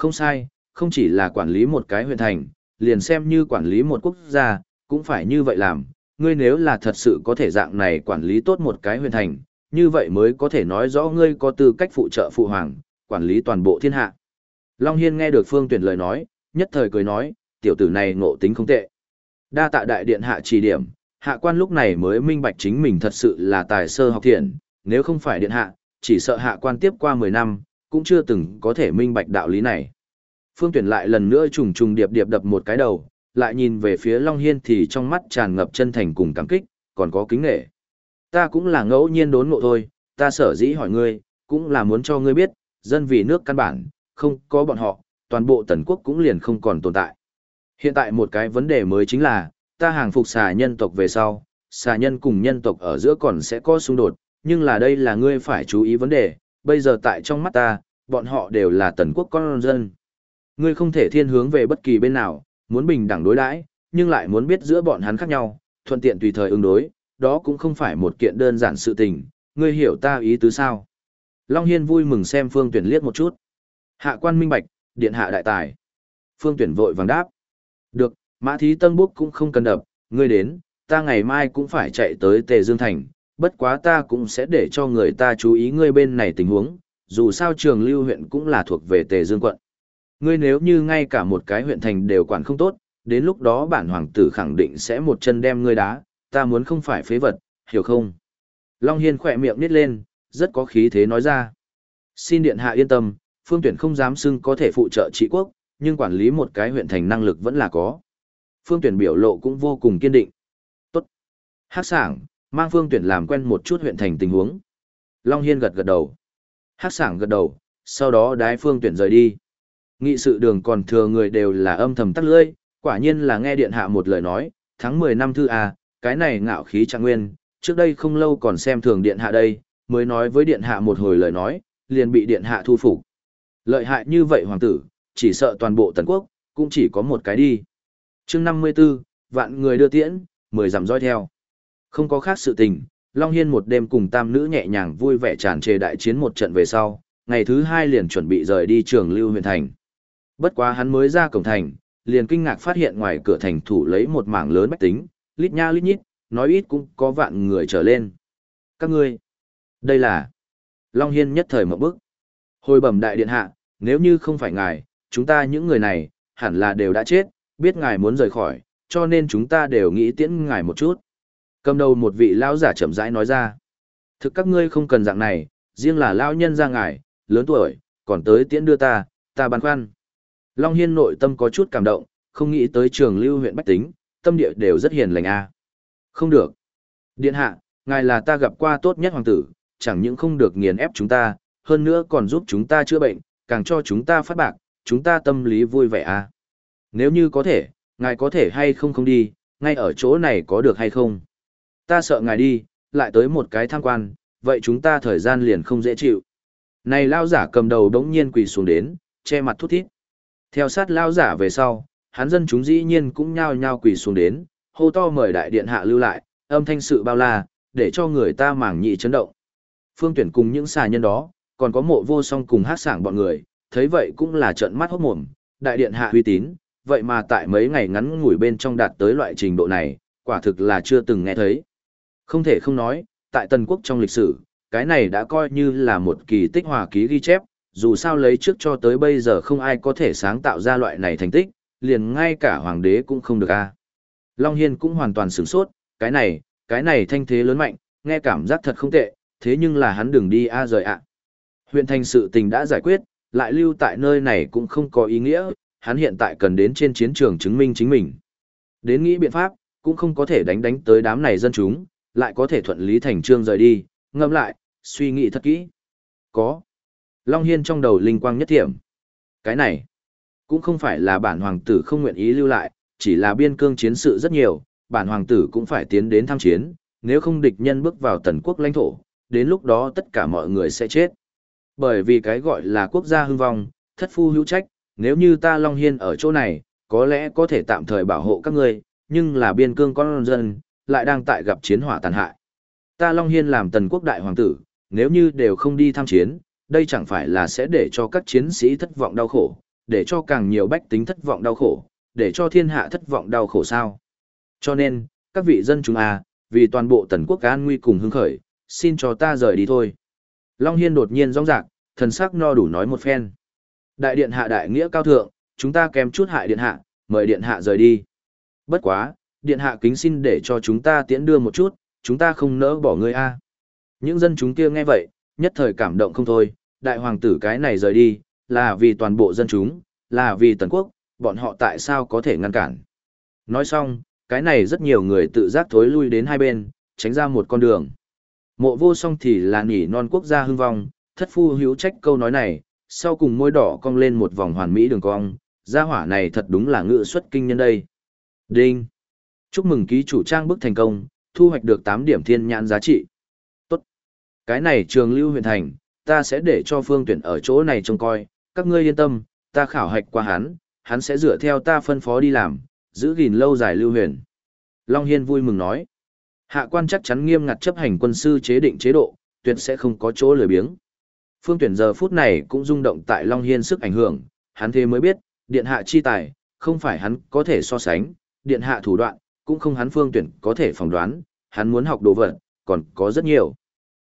Không sai, không chỉ là quản lý một cái huyện thành, liền xem như quản lý một quốc gia, cũng phải như vậy làm. Ngươi nếu là thật sự có thể dạng này quản lý tốt một cái huyện thành, như vậy mới có thể nói rõ ngươi có tư cách phụ trợ phụ hoàng, quản lý toàn bộ thiên hạ. Long Hiên nghe được Phương Tuyển lời nói, nhất thời cười nói, tiểu tử này ngộ tính không tệ. Đa tạ đại điện hạ chỉ điểm, hạ quan lúc này mới minh bạch chính mình thật sự là tài sơ học thiện, nếu không phải điện hạ, chỉ sợ hạ quan tiếp qua 10 năm, cũng chưa từng có thể minh bạch đạo lý này. Phương Tuyển lại lần nữa trùng trùng điệp điệp đập một cái đầu, lại nhìn về phía Long Hiên thì trong mắt tràn ngập chân thành cùng cảm kích, còn có kính nghệ. Ta cũng là ngẫu nhiên đốn ngộ thôi, ta sở dĩ hỏi ngươi, cũng là muốn cho ngươi biết, dân vì nước căn bản, không có bọn họ, toàn bộ tần quốc cũng liền không còn tồn tại. Hiện tại một cái vấn đề mới chính là, ta hàng phục xà nhân tộc về sau, xà nhân cùng nhân tộc ở giữa còn sẽ có xung đột, nhưng là đây là ngươi phải chú ý vấn đề, bây giờ tại trong mắt ta, bọn họ đều là tần quốc con dân. Ngươi không thể thiên hướng về bất kỳ bên nào, muốn bình đẳng đối đãi, nhưng lại muốn biết giữa bọn hắn khác nhau, thuận tiện tùy thời ứng đối, đó cũng không phải một kiện đơn giản sự tình, ngươi hiểu ta ý tứ sao? Long Hiên vui mừng xem Phương Tuyển liếc một chút. Hạ quan minh bạch, điện hạ đại tài. Phương Tuyển vội vàng đáp. Được, Mã Thí Tân Búc cũng không cần đập, ngươi đến, ta ngày mai cũng phải chạy tới Tề Dương Thành, bất quá ta cũng sẽ để cho người ta chú ý ngươi bên này tình huống, dù sao trường lưu huyện cũng là thuộc về Tề Dương quận. Ngươi nếu như ngay cả một cái huyện thành đều quản không tốt, đến lúc đó bản hoàng tử khẳng định sẽ một chân đem ngươi đá, ta muốn không phải phế vật, hiểu không? Long Hiên khỏe miệng nít lên, rất có khí thế nói ra. Xin điện hạ yên tâm, phương tuyển không dám xưng có thể phụ trợ trị quốc, nhưng quản lý một cái huyện thành năng lực vẫn là có. Phương tuyển biểu lộ cũng vô cùng kiên định. Tốt. Hát sảng, mang phương tuyển làm quen một chút huyện thành tình huống. Long Hiên gật gật đầu. Hát sảng gật đầu, sau đó đái phương tuyển rời đi. Nghị sự đường còn thừa người đều là âm thầm tắt lưỡi, quả nhiên là nghe điện hạ một lời nói, tháng 10 năm thư A, cái này ngạo khí trạng nguyên, trước đây không lâu còn xem thường điện hạ đây, mới nói với điện hạ một hồi lời nói, liền bị điện hạ thu phục. Lợi hại như vậy hoàng tử, chỉ sợ toàn bộ tần quốc, cũng chỉ có một cái đi. chương 54, vạn người đưa tiễn, mười dặm dõi theo. Không có khác sự tình, Long Hiên một đêm cùng tam nữ nhẹ nhàng vui vẻ tràn trề đại chiến một trận về sau, ngày thứ hai liền chuẩn bị rời đi trường lưu huyện thành. Bất quá hắn mới ra cổng thành, liền kinh ngạc phát hiện ngoài cửa thành thủ lấy một mảng lớn bách tính, lít nha lít nhít, nói ít cũng có vạn người trở lên. Các ngươi, đây là... Long Hiên nhất thời một bức. Hồi bẩm đại điện hạ, nếu như không phải ngài, chúng ta những người này, hẳn là đều đã chết, biết ngài muốn rời khỏi, cho nên chúng ta đều nghĩ tiễn ngài một chút. Cầm đầu một vị lão giả chậm rãi nói ra. Thực các ngươi không cần dạng này, riêng là lão nhân ra ngài, lớn tuổi, còn tới tiễn đưa ta, ta băn khoăn. Long Hiên nội tâm có chút cảm động, không nghĩ tới trường lưu huyện Bách Tính, tâm địa đều rất hiền lành a Không được. Điện hạ, ngài là ta gặp qua tốt nhất hoàng tử, chẳng những không được nghiền ép chúng ta, hơn nữa còn giúp chúng ta chữa bệnh, càng cho chúng ta phát bạc, chúng ta tâm lý vui vẻ a Nếu như có thể, ngài có thể hay không không đi, ngay ở chỗ này có được hay không? Ta sợ ngài đi, lại tới một cái tham quan, vậy chúng ta thời gian liền không dễ chịu. Này lao giả cầm đầu đống nhiên quỳ xuống đến, che mặt thút thít. Theo sát lao giả về sau, hắn dân chúng dĩ nhiên cũng nhao nhao quỳ xuống đến, hô to mời đại điện hạ lưu lại, âm thanh sự bao la, để cho người ta mảng nhị chấn động. Phương tuyển cùng những xà nhân đó, còn có mộ vô song cùng hát sảng bọn người, thấy vậy cũng là trận mắt hốt mồm, đại điện hạ uy tín, vậy mà tại mấy ngày ngắn ngủi bên trong đạt tới loại trình độ này, quả thực là chưa từng nghe thấy. Không thể không nói, tại Tần Quốc trong lịch sử, cái này đã coi như là một kỳ tích hòa ký ghi chép, dù sao lấy trước cho tới bây giờ không ai có thể sáng tạo ra loại này thành tích, liền ngay cả hoàng đế cũng không được a. Long Hiên cũng hoàn toàn sửng sốt, cái này, cái này thanh thế lớn mạnh, nghe cảm giác thật không tệ, thế nhưng là hắn đừng đi a rời ạ. Huyện thành sự tình đã giải quyết, lại lưu tại nơi này cũng không có ý nghĩa, hắn hiện tại cần đến trên chiến trường chứng minh chính mình. Đến nghĩ biện pháp, cũng không có thể đánh đánh tới đám này dân chúng, lại có thể thuận lý thành trương rời đi, ngâm lại, suy nghĩ thật kỹ. Có. Long Hiên trong đầu linh quang nhất thiểm. Cái này, cũng không phải là bản hoàng tử không nguyện ý lưu lại, chỉ là biên cương chiến sự rất nhiều, bản hoàng tử cũng phải tiến đến tham chiến, nếu không địch nhân bước vào tần quốc lãnh thổ, đến lúc đó tất cả mọi người sẽ chết. Bởi vì cái gọi là quốc gia hưng vong, thất phu hữu trách, nếu như ta Long Hiên ở chỗ này, có lẽ có thể tạm thời bảo hộ các ngươi, nhưng là biên cương con dân, lại đang tại gặp chiến hỏa tàn hại. Ta Long Hiên làm tần quốc đại hoàng tử, nếu như đều không đi tham chiến, đây chẳng phải là sẽ để cho các chiến sĩ thất vọng đau khổ, để cho càng nhiều bách tính thất vọng đau khổ, để cho thiên hạ thất vọng đau khổ sao. Cho nên, các vị dân chúng à, vì toàn bộ tần quốc an nguy cùng hứng khởi, xin cho ta rời đi thôi. Long Hiên đột nhiên rong rạc, thần sắc no đủ nói một phen. Đại điện hạ đại nghĩa cao thượng, chúng ta kém chút hại điện hạ, mời điện hạ rời đi. Bất quá, điện hạ kính xin để cho chúng ta tiễn đưa một chút, chúng ta không nỡ bỏ ngươi a. Những dân chúng kia nghe vậy, nhất thời cảm động không thôi, đại hoàng tử cái này rời đi, là vì toàn bộ dân chúng, là vì tần quốc, bọn họ tại sao có thể ngăn cản. Nói xong, cái này rất nhiều người tự giác thối lui đến hai bên, tránh ra một con đường. Mộ vô song thì là nỉ non quốc gia hưng vong, thất phu hữu trách câu nói này, sau cùng môi đỏ cong lên một vòng hoàn mỹ đường cong, gia hỏa này thật đúng là ngự xuất kinh nhân đây. Đinh! Chúc mừng ký chủ trang bức thành công, thu hoạch được 8 điểm thiên nhãn giá trị. Tốt! Cái này trường lưu huyện thành, ta sẽ để cho phương tuyển ở chỗ này trông coi, các ngươi yên tâm, ta khảo hạch qua hắn, hắn sẽ dựa theo ta phân phó đi làm, giữ gìn lâu dài lưu huyền. Long Hiên vui mừng nói. Hạ quan chắc chắn nghiêm ngặt chấp hành quân sư chế định chế độ, tuyệt sẽ không có chỗ lười biếng. Phương tuyển giờ phút này cũng rung động tại Long Hiên sức ảnh hưởng, hắn thế mới biết, điện hạ chi tài, không phải hắn có thể so sánh, điện hạ thủ đoạn, cũng không hắn phương tuyển có thể phỏng đoán, hắn muốn học đồ vật, còn có rất nhiều.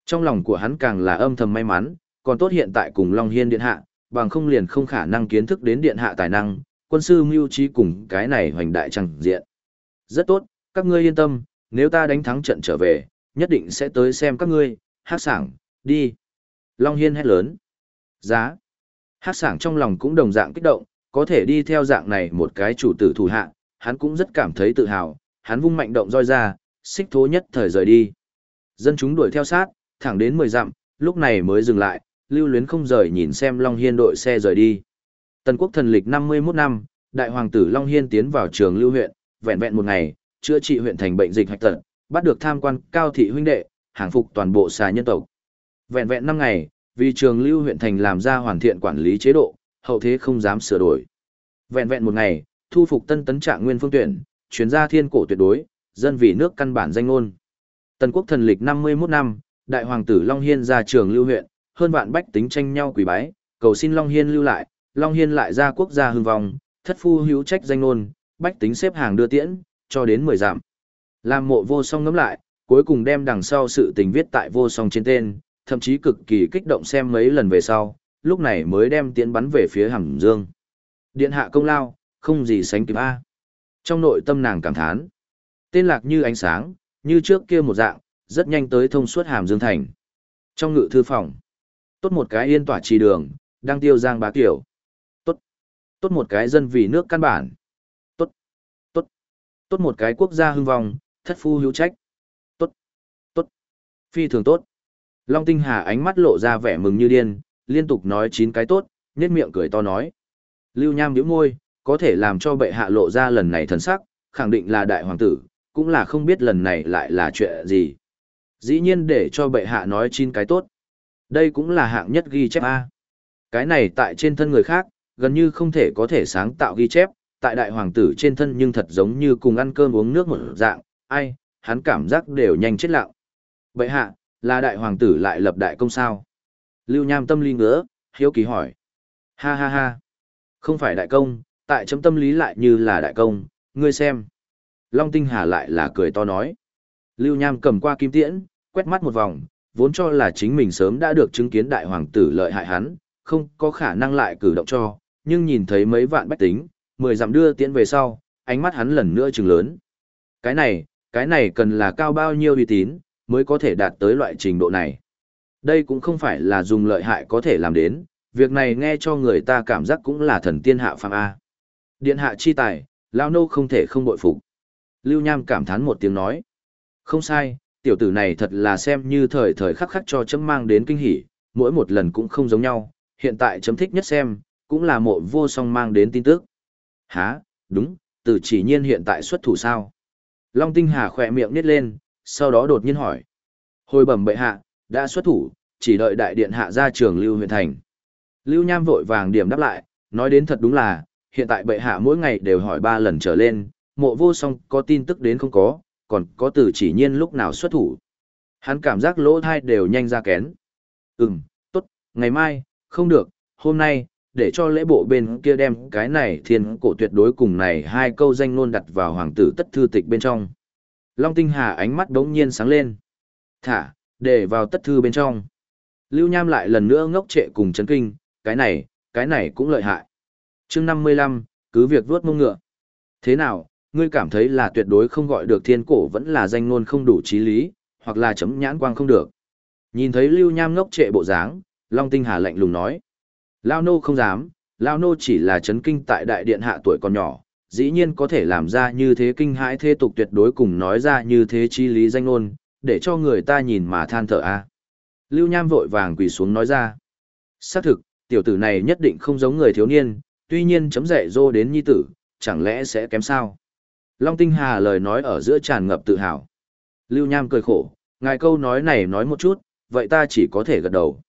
Trong lòng của hắn càng là âm thầm may mắn, còn tốt hiện tại cùng Long Hiên điện hạ, bằng không liền không khả năng kiến thức đến điện hạ tài năng, quân sư mưu trí cùng cái này hoành đại chẳng diện. Rất tốt, các ngươi yên tâm, nếu ta đánh thắng trận trở về, nhất định sẽ tới xem các ngươi, hát sảng, đi. Long Hiên hét lớn. Giá. Hát sảng trong lòng cũng đồng dạng kích động, có thể đi theo dạng này một cái chủ tử thủ hạ, hắn cũng rất cảm thấy tự hào, hắn vung mạnh động roi ra, xích thố nhất thời rời đi. Dân chúng đuổi theo sát, thẳng đến 10 dặm, lúc này mới dừng lại, lưu luyến không rời nhìn xem Long Hiên đội xe rời đi. Tần quốc thần lịch 51 năm, đại hoàng tử Long Hiên tiến vào trường lưu huyện, vẹn vẹn một ngày, chữa trị huyện thành bệnh dịch hạch tật, bắt được tham quan cao thị huynh đệ, hàng phục toàn bộ xà nhân tộc. Vẹn vẹn 5 ngày, vì trường lưu huyện thành làm ra hoàn thiện quản lý chế độ, hậu thế không dám sửa đổi. Vẹn vẹn một ngày, thu phục tân tấn trạng nguyên phương tuyển, chuyến ra thiên cổ tuyệt đối, dân vì nước căn bản danh ngôn. Tần quốc thần lịch 51 năm, đại hoàng tử Long Hiên ra trường lưu huyện, hơn vạn bách tính tranh nhau quỷ bái, cầu xin Long Hiên lưu lại, Long Hiên lại ra quốc gia hưng vong, thất phu hữu trách danh ngôn, bách tính xếp hàng đưa tiễn, cho đến 10 giảm. Làm mộ vô song ngắm lại, cuối cùng đem đằng sau sự tình viết tại vô song trên tên, thậm chí cực kỳ kích động xem mấy lần về sau, lúc này mới đem tiễn bắn về phía hàm dương. Điện hạ công lao, không gì sánh kịp A. Trong nội tâm nàng cảm thán, tên lạc như ánh sáng, như trước kia một dạng, rất nhanh tới thông suốt hàm dương thành. Trong ngự thư phòng, tốt một cái yên tỏa trì đường, đang tiêu giang bá kiểu. Tốt, tốt một cái dân vì nước căn bản. Tốt, tốt, tốt một cái quốc gia hưng vong, thất phu hữu trách. Tốt, tốt, phi thường tốt. Long Tinh Hà ánh mắt lộ ra vẻ mừng như điên, liên tục nói chín cái tốt, nhếch miệng cười to nói. Lưu Nham nhíu môi, có thể làm cho bệ hạ lộ ra lần này thần sắc, khẳng định là đại hoàng tử, cũng là không biết lần này lại là chuyện gì. Dĩ nhiên để cho bệ hạ nói chín cái tốt. Đây cũng là hạng nhất ghi chép A. Cái này tại trên thân người khác, gần như không thể có thể sáng tạo ghi chép, tại đại hoàng tử trên thân nhưng thật giống như cùng ăn cơm uống nước một dạng, ai, hắn cảm giác đều nhanh chết lặng. Bệ hạ, là đại hoàng tử lại lập đại công sao? Lưu Nham tâm ly ngứa, hiếu kỳ hỏi. Ha ha ha. Không phải đại công, tại chấm tâm lý lại như là đại công, ngươi xem. Long Tinh Hà lại là cười to nói. Lưu Nham cầm qua kim tiễn, quét mắt một vòng, vốn cho là chính mình sớm đã được chứng kiến đại hoàng tử lợi hại hắn, không có khả năng lại cử động cho, nhưng nhìn thấy mấy vạn bách tính, mười dặm đưa tiễn về sau, ánh mắt hắn lần nữa trừng lớn. Cái này, cái này cần là cao bao nhiêu uy tín, mới có thể đạt tới loại trình độ này. Đây cũng không phải là dùng lợi hại có thể làm đến, việc này nghe cho người ta cảm giác cũng là thần tiên hạ phàm A. Điện hạ chi tài, lao nô không thể không bội phục. Lưu Nham cảm thán một tiếng nói. Không sai, tiểu tử này thật là xem như thời thời khắc khắc cho chấm mang đến kinh hỉ, mỗi một lần cũng không giống nhau, hiện tại chấm thích nhất xem, cũng là mộ vô song mang đến tin tức. Hả, đúng, từ chỉ nhiên hiện tại xuất thủ sao. Long Tinh Hà khỏe miệng nít lên, sau đó đột nhiên hỏi. Hồi bẩm bệ hạ, đã xuất thủ, chỉ đợi đại điện hạ ra trường Lưu huyện thành. Lưu Nham vội vàng điểm đáp lại, nói đến thật đúng là, hiện tại bệ hạ mỗi ngày đều hỏi ba lần trở lên, mộ vô song có tin tức đến không có, còn có từ chỉ nhiên lúc nào xuất thủ. Hắn cảm giác lỗ thai đều nhanh ra kén. Ừm, tốt, ngày mai, không được, hôm nay, để cho lễ bộ bên kia đem cái này thiên cổ tuyệt đối cùng này hai câu danh nôn đặt vào hoàng tử tất thư tịch bên trong. Long tinh hà ánh mắt đống nhiên sáng lên. Thả, để vào tất thư bên trong. Lưu Nham lại lần nữa ngốc trệ cùng chấn kinh, cái này, cái này cũng lợi hại chương 55, cứ việc vuốt mông ngựa. Thế nào, ngươi cảm thấy là tuyệt đối không gọi được thiên cổ vẫn là danh ngôn không đủ trí lý, hoặc là chấm nhãn quang không được. Nhìn thấy Lưu Nham ngốc trệ bộ dáng, Long Tinh Hà lạnh lùng nói. Lao nô không dám, Lao nô chỉ là chấn kinh tại đại điện hạ tuổi còn nhỏ, dĩ nhiên có thể làm ra như thế kinh hãi thế tục tuyệt đối cùng nói ra như thế chi lý danh ngôn, để cho người ta nhìn mà than thở a. Lưu Nham vội vàng quỳ xuống nói ra. Xác thực, tiểu tử này nhất định không giống người thiếu niên, tuy nhiên chấm dạy dô đến nhi tử, chẳng lẽ sẽ kém sao? Long Tinh Hà lời nói ở giữa tràn ngập tự hào. Lưu Nham cười khổ, ngài câu nói này nói một chút, vậy ta chỉ có thể gật đầu.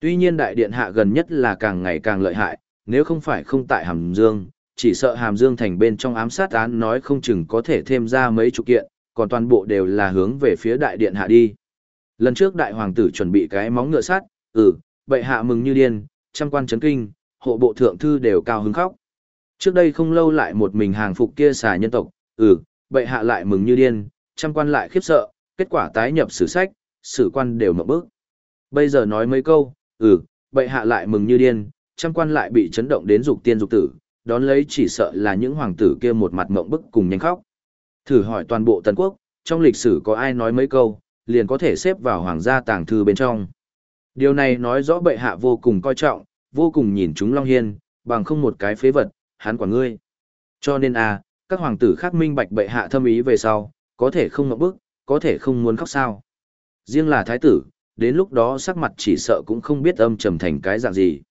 Tuy nhiên đại điện hạ gần nhất là càng ngày càng lợi hại, nếu không phải không tại Hàm Dương, chỉ sợ Hàm Dương thành bên trong ám sát án nói không chừng có thể thêm ra mấy chục kiện, còn toàn bộ đều là hướng về phía đại điện hạ đi. Lần trước đại hoàng tử chuẩn bị cái móng ngựa sắt, ừ, bệ hạ mừng như điên, trăm quan chấn kinh, hộ bộ thượng thư đều cao hứng khóc. Trước đây không lâu lại một mình hàng phục kia xà nhân tộc, ừ, bệ hạ lại mừng như điên, trăm quan lại khiếp sợ, kết quả tái nhập sử sách, sử quan đều mộng bước. Bây giờ nói mấy câu, ừ, bệ hạ lại mừng như điên, trăm quan lại bị chấn động đến dục tiên dục tử, đón lấy chỉ sợ là những hoàng tử kia một mặt mộng bức cùng nhanh khóc. Thử hỏi toàn bộ Tần Quốc, trong lịch sử có ai nói mấy câu, liền có thể xếp vào hoàng gia tàng thư bên trong. Điều này nói rõ bệ hạ vô cùng coi trọng, vô cùng nhìn chúng Long Hiên, bằng không một cái phế vật, hắn quả ngươi. Cho nên a các hoàng tử khác minh bạch bệ hạ thâm ý về sau, có thể không ngậm bức, có thể không muốn khóc sao. Riêng là thái tử, đến lúc đó sắc mặt chỉ sợ cũng không biết âm trầm thành cái dạng gì.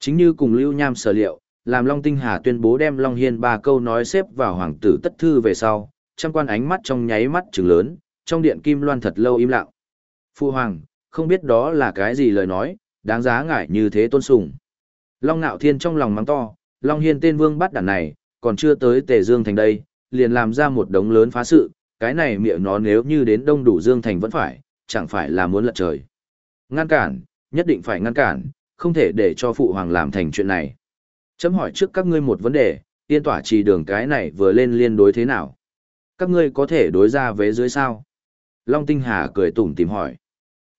Chính như cùng Lưu Nham sở liệu, làm Long Tinh Hà tuyên bố đem Long Hiên ba câu nói xếp vào hoàng tử tất thư về sau, trăm quan ánh mắt trong nháy mắt trừng lớn, trong điện kim loan thật lâu im lặng. Phu hoàng, không biết đó là cái gì lời nói, đáng giá ngại như thế tôn sùng. Long Nạo Thiên trong lòng mắng to, Long Hiên tên vương bắt đản này, còn chưa tới Tề Dương thành đây, liền làm ra một đống lớn phá sự, cái này miệng nó nếu như đến đông đủ Dương thành vẫn phải, chẳng phải là muốn lật trời. Ngăn cản, nhất định phải ngăn cản, không thể để cho phụ hoàng làm thành chuyện này. Chấm hỏi trước các ngươi một vấn đề, tiên tỏa trì đường cái này vừa lên liên đối thế nào? Các ngươi có thể đối ra vế dưới sao? Long Tinh Hà cười tủm tìm hỏi.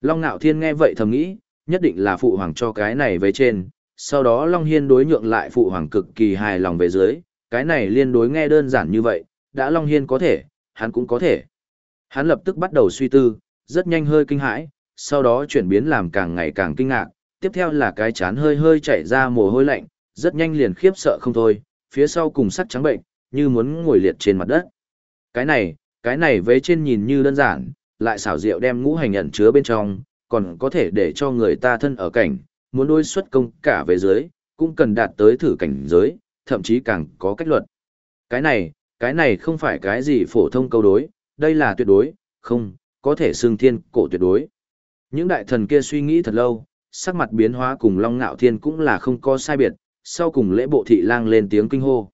Long Nạo Thiên nghe vậy thầm nghĩ, nhất định là phụ hoàng cho cái này về trên, sau đó Long Hiên đối nhượng lại phụ hoàng cực kỳ hài lòng về dưới, cái này liên đối nghe đơn giản như vậy, đã Long Hiên có thể, hắn cũng có thể. Hắn lập tức bắt đầu suy tư, rất nhanh hơi kinh hãi, sau đó chuyển biến làm càng ngày càng kinh ngạc, tiếp theo là cái chán hơi hơi chảy ra mồ hôi lạnh, rất nhanh liền khiếp sợ không thôi, phía sau cùng sắc trắng bệnh, như muốn ngồi liệt trên mặt đất. Cái này, cái này vế trên nhìn như đơn giản, lại xảo diệu đem ngũ hành ẩn chứa bên trong, còn có thể để cho người ta thân ở cảnh, muốn đối xuất công cả về dưới, cũng cần đạt tới thử cảnh giới, thậm chí càng có cách luật. Cái này, cái này không phải cái gì phổ thông câu đối, đây là tuyệt đối, không, có thể xương thiên cổ tuyệt đối. Những đại thần kia suy nghĩ thật lâu, sắc mặt biến hóa cùng Long Ngạo Thiên cũng là không có sai biệt, sau cùng lễ bộ thị lang lên tiếng kinh hô.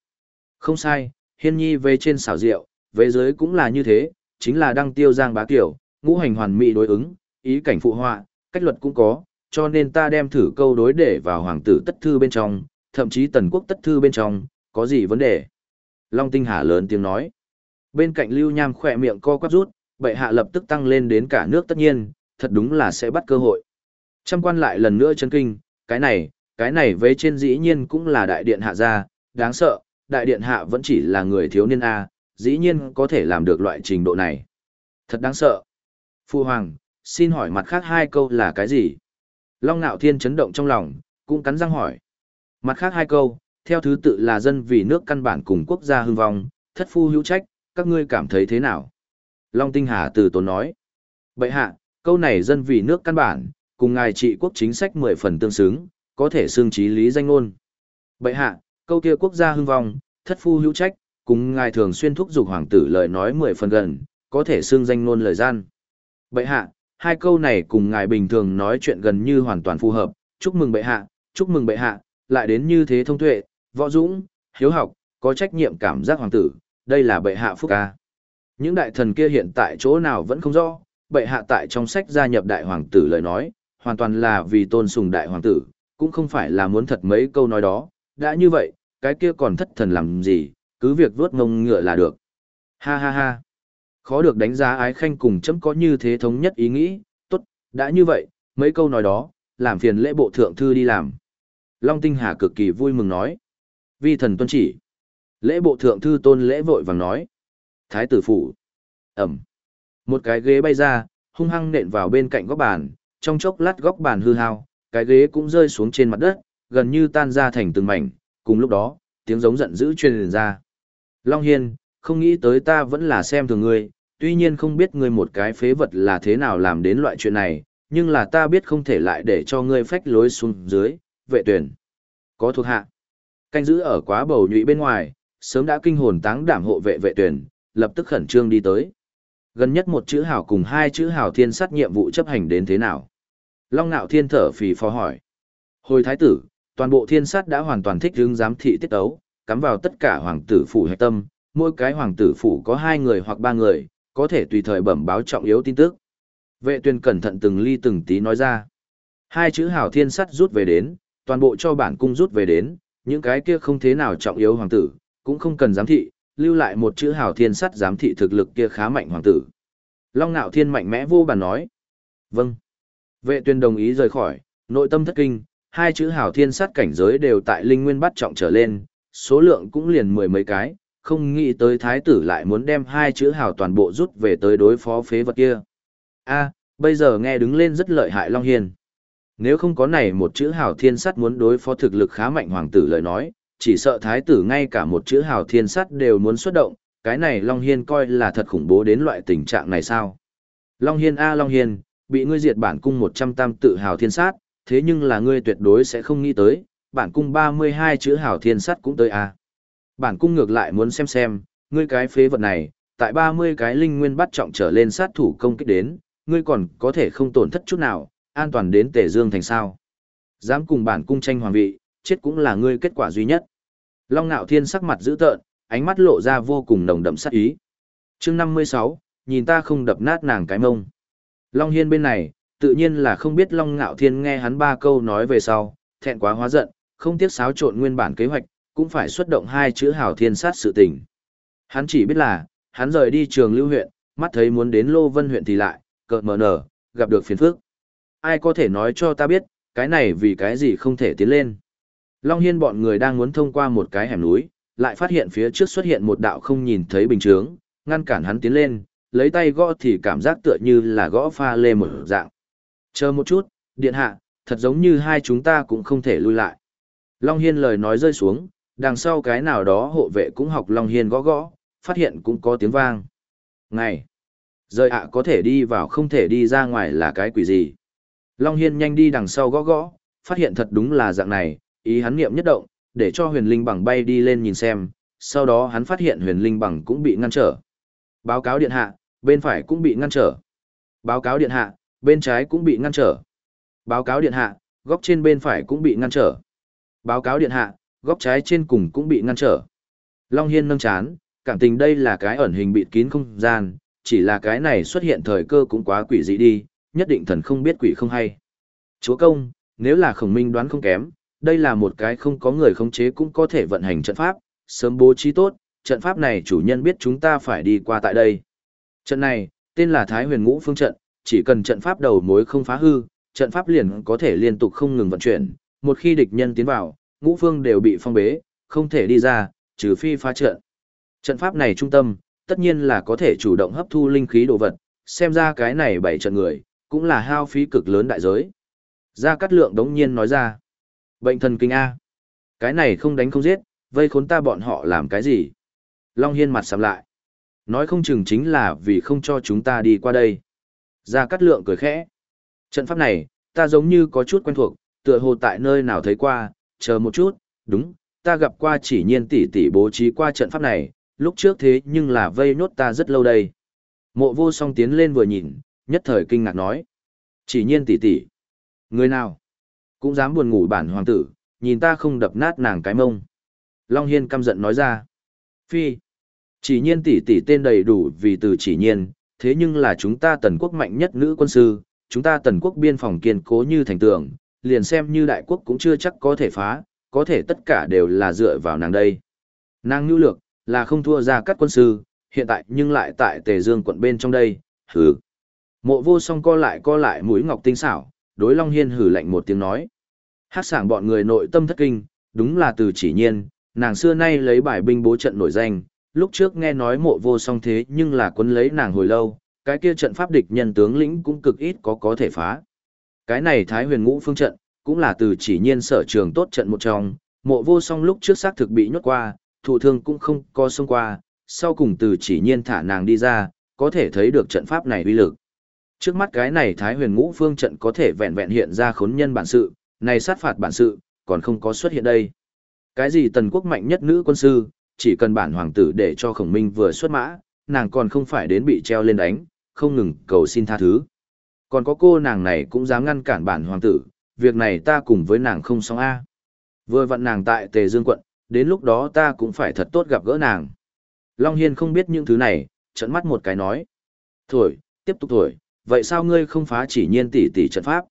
Không sai, hiên nhi về trên xảo diệu, về dưới cũng là như thế, chính là đăng tiêu giang bá kiểu, ngũ hành hoàn mỹ đối ứng, ý cảnh phụ họa, cách luật cũng có, cho nên ta đem thử câu đối để vào hoàng tử tất thư bên trong, thậm chí tần quốc tất thư bên trong, có gì vấn đề. Long Tinh Hà lớn tiếng nói. Bên cạnh Lưu Nham khỏe miệng co quắp rút, bệ hạ lập tức tăng lên đến cả nước tất nhiên, thật đúng là sẽ bắt cơ hội. Trăm quan lại lần nữa chấn kinh, cái này, cái này với trên dĩ nhiên cũng là đại điện hạ gia, đáng sợ, đại điện hạ vẫn chỉ là người thiếu niên A, dĩ nhiên có thể làm được loại trình độ này. Thật đáng sợ. Phu Hoàng, xin hỏi mặt khác hai câu là cái gì? Long Nạo Thiên chấn động trong lòng, cũng cắn răng hỏi. Mặt khác hai câu, theo thứ tự là dân vì nước căn bản cùng quốc gia hưng vong, thất phu hữu trách, các ngươi cảm thấy thế nào? Long Tinh Hà từ tốn nói. bệ hạ, câu này dân vì nước căn bản, cùng ngài trị quốc chính sách mười phần tương xứng, có thể xương trí lý danh ngôn. Bệ hạ, câu kia quốc gia hưng vong, thất phu hữu trách, cùng ngài thường xuyên thúc giục hoàng tử lời nói mười phần gần, có thể xương danh ngôn lời gian. Bệ hạ, hai câu này cùng ngài bình thường nói chuyện gần như hoàn toàn phù hợp, chúc mừng bệ hạ, chúc mừng bệ hạ, lại đến như thế thông tuệ, võ dũng, hiếu học, có trách nhiệm cảm giác hoàng tử, đây là bệ hạ phúc ca. Những đại thần kia hiện tại chỗ nào vẫn không rõ, bệ hạ tại trong sách gia nhập đại hoàng tử lời nói, hoàn toàn là vì tôn sùng đại hoàng tử, cũng không phải là muốn thật mấy câu nói đó, đã như vậy, cái kia còn thất thần làm gì, cứ việc vuốt ngông ngựa là được. Ha ha ha. Khó được đánh giá ái khanh cùng chấm có như thế thống nhất ý nghĩ, tốt, đã như vậy, mấy câu nói đó, làm phiền lễ bộ thượng thư đi làm. Long Tinh Hà cực kỳ vui mừng nói. Vi thần tuân chỉ. Lễ bộ thượng thư tôn lễ vội vàng nói. Thái tử phủ. Ẩm. Một cái ghế bay ra, hung hăng nện vào bên cạnh góc bàn, trong chốc lát góc bàn hư hao, cái ghế cũng rơi xuống trên mặt đất, gần như tan ra thành từng mảnh, cùng lúc đó, tiếng giống giận dữ truyền ra. Long Hiên, không nghĩ tới ta vẫn là xem thường ngươi, tuy nhiên không biết ngươi một cái phế vật là thế nào làm đến loại chuyện này, nhưng là ta biết không thể lại để cho ngươi phách lối xuống dưới, vệ tuyển. Có thuộc hạ. Canh giữ ở quá bầu nhụy bên ngoài, sớm đã kinh hồn táng đảm hộ vệ vệ tuyển, lập tức khẩn trương đi tới. Gần nhất một chữ hào cùng hai chữ hào thiên sát nhiệm vụ chấp hành đến thế nào? Long nạo thiên thở phì phò hỏi. Hồi thái tử, toàn bộ thiên sát đã hoàn toàn thích hướng giám thị tiết ấu, cắm vào tất cả hoàng tử phủ hạch tâm, mỗi cái hoàng tử phủ có hai người hoặc ba người, có thể tùy thời bẩm báo trọng yếu tin tức. Vệ tuyên cẩn thận từng ly từng tí nói ra. Hai chữ Hảo thiên sắt rút về đến, toàn bộ cho bản cung rút về đến, những cái kia không thế nào trọng yếu hoàng tử, cũng không cần giám thị, lưu lại một chữ Hảo thiên sắt giám thị thực lực kia khá mạnh hoàng tử. Long nạo thiên mạnh mẽ vô bàn nói. Vâng. Vệ tuyên đồng ý rời khỏi, nội tâm thất kinh, hai chữ Hảo thiên sắt cảnh giới đều tại linh nguyên bắt trọng trở lên, số lượng cũng liền mười mấy cái, không nghĩ tới thái tử lại muốn đem hai chữ hào toàn bộ rút về tới đối phó phế vật kia. a bây giờ nghe đứng lên rất lợi hại Long Hiên. Nếu không có này một chữ hào thiên sắt muốn đối phó thực lực khá mạnh hoàng tử lời nói, chỉ sợ thái tử ngay cả một chữ hào thiên sắt đều muốn xuất động, cái này Long Hiên coi là thật khủng bố đến loại tình trạng này sao. Long Hiên a Long Hiên, bị ngươi diệt bản cung 100 tam tự hào thiên sát, thế nhưng là ngươi tuyệt đối sẽ không nghĩ tới, bản cung 32 chữ hào thiên sắt cũng tới a Bản cung ngược lại muốn xem xem, ngươi cái phế vật này, tại 30 cái linh nguyên bắt trọng trở lên sát thủ công kích đến, ngươi còn có thể không tổn thất chút nào, an toàn đến Tề Dương thành sao. Dám cùng bản cung tranh hoàng vị, chết cũng là ngươi kết quả duy nhất. Long Nạo Thiên sắc mặt dữ tợn, ánh mắt lộ ra vô cùng nồng đậm sát ý. Chương 56, nhìn ta không đập nát nàng cái mông. Long Hiên bên này, tự nhiên là không biết Long ngạo Thiên nghe hắn ba câu nói về sau, thẹn quá hóa giận, không tiếc xáo trộn nguyên bản kế hoạch, cũng phải xuất động hai chữ hào thiên sát sự tình. Hắn chỉ biết là, hắn rời đi trường lưu huyện, mắt thấy muốn đến Lô Vân huyện thì lại, cợt mờ nở, gặp được phiền phức. Ai có thể nói cho ta biết, cái này vì cái gì không thể tiến lên. Long Hiên bọn người đang muốn thông qua một cái hẻm núi, lại phát hiện phía trước xuất hiện một đạo không nhìn thấy bình chướng, ngăn cản hắn tiến lên, lấy tay gõ thì cảm giác tựa như là gõ pha lê một dạng. Chờ một chút, điện hạ, thật giống như hai chúng ta cũng không thể lui lại. Long Hiên lời nói rơi xuống, đằng sau cái nào đó hộ vệ cũng học Long Hiên gõ gõ, phát hiện cũng có tiếng vang. Này! Rời ạ có thể đi vào không thể đi ra ngoài là cái quỷ gì. Long Hiên nhanh đi đằng sau gõ gõ, phát hiện thật đúng là dạng này, ý hắn niệm nhất động, để cho huyền linh bằng bay đi lên nhìn xem, sau đó hắn phát hiện huyền linh bằng cũng bị ngăn trở. Báo cáo điện hạ, bên phải cũng bị ngăn trở. Báo cáo điện hạ, bên trái cũng bị ngăn trở. Báo cáo điện hạ, góc trên bên phải cũng bị ngăn trở. Báo cáo điện hạ, góc trái trên cùng cũng bị ngăn trở. Long Hiên nâng chán, cảm tình đây là cái ẩn hình bịt kín không gian, chỉ là cái này xuất hiện thời cơ cũng quá quỷ dị đi, nhất định thần không biết quỷ không hay. Chúa công, nếu là khổng minh đoán không kém, đây là một cái không có người khống chế cũng có thể vận hành trận pháp, sớm bố trí tốt, trận pháp này chủ nhân biết chúng ta phải đi qua tại đây. Trận này, tên là Thái huyền ngũ phương trận, chỉ cần trận pháp đầu mối không phá hư, trận pháp liền có thể liên tục không ngừng vận chuyển, một khi địch nhân tiến vào, ngũ phương đều bị phong bế, không thể đi ra, trừ phi phá trận. Trận pháp này trung tâm, tất nhiên là có thể chủ động hấp thu linh khí đồ vật, xem ra cái này bảy trận người, cũng là hao phí cực lớn đại giới. Gia Cát Lượng đống nhiên nói ra, bệnh thần kinh A. Cái này không đánh không giết, vây khốn ta bọn họ làm cái gì? Long Hiên mặt sầm lại. Nói không chừng chính là vì không cho chúng ta đi qua đây. Gia Cát Lượng cười khẽ. Trận pháp này, ta giống như có chút quen thuộc, tựa hồ tại nơi nào thấy qua, chờ một chút, đúng, ta gặp qua chỉ nhiên tỷ tỷ bố trí qua trận pháp này, lúc trước thế nhưng là vây nốt ta rất lâu đây. Mộ vô song tiến lên vừa nhìn, nhất thời kinh ngạc nói. Chỉ nhiên tỷ tỷ. Người nào? Cũng dám buồn ngủ bản hoàng tử, nhìn ta không đập nát nàng cái mông. Long Hiên căm giận nói ra. Phi. Chỉ nhiên tỷ tỷ tên đầy đủ vì từ chỉ nhiên, thế nhưng là chúng ta tần quốc mạnh nhất nữ quân sư, chúng ta tần quốc biên phòng kiên cố như thành tường, liền xem như đại quốc cũng chưa chắc có thể phá, có thể tất cả đều là dựa vào nàng đây. Nàng nhu lược, là không thua ra các quân sư, hiện tại nhưng lại tại Tề Dương quận bên trong đây, hừ. Mộ vô song co lại co lại mũi ngọc tinh xảo, đối Long Hiên hử lạnh một tiếng nói. Hát sảng bọn người nội tâm thất kinh, đúng là từ chỉ nhiên, nàng xưa nay lấy bài binh bố trận nổi danh, lúc trước nghe nói mộ vô song thế nhưng là quấn lấy nàng hồi lâu, cái kia trận pháp địch nhân tướng lĩnh cũng cực ít có có thể phá. Cái này Thái huyền ngũ phương trận, cũng là từ chỉ nhiên sở trường tốt trận một trong, mộ vô song lúc trước xác thực bị nhốt qua, thụ thương cũng không có xông qua, sau cùng từ chỉ nhiên thả nàng đi ra, có thể thấy được trận pháp này uy lực. Trước mắt cái này Thái huyền ngũ phương trận có thể vẹn vẹn hiện ra khốn nhân bản sự, này sát phạt bản sự, còn không có xuất hiện đây. Cái gì tần quốc mạnh nhất nữ quân sư, chỉ cần bản hoàng tử để cho khổng minh vừa xuất mã, nàng còn không phải đến bị treo lên đánh, không ngừng cầu xin tha thứ. Còn có cô nàng này cũng dám ngăn cản bản hoàng tử, việc này ta cùng với nàng không xong A. Vừa vặn nàng tại Tề Dương quận, đến lúc đó ta cũng phải thật tốt gặp gỡ nàng. Long Hiên không biết những thứ này, trận mắt một cái nói. Thổi, tiếp tục thổi, vậy sao ngươi không phá chỉ nhiên tỷ tỷ trận pháp?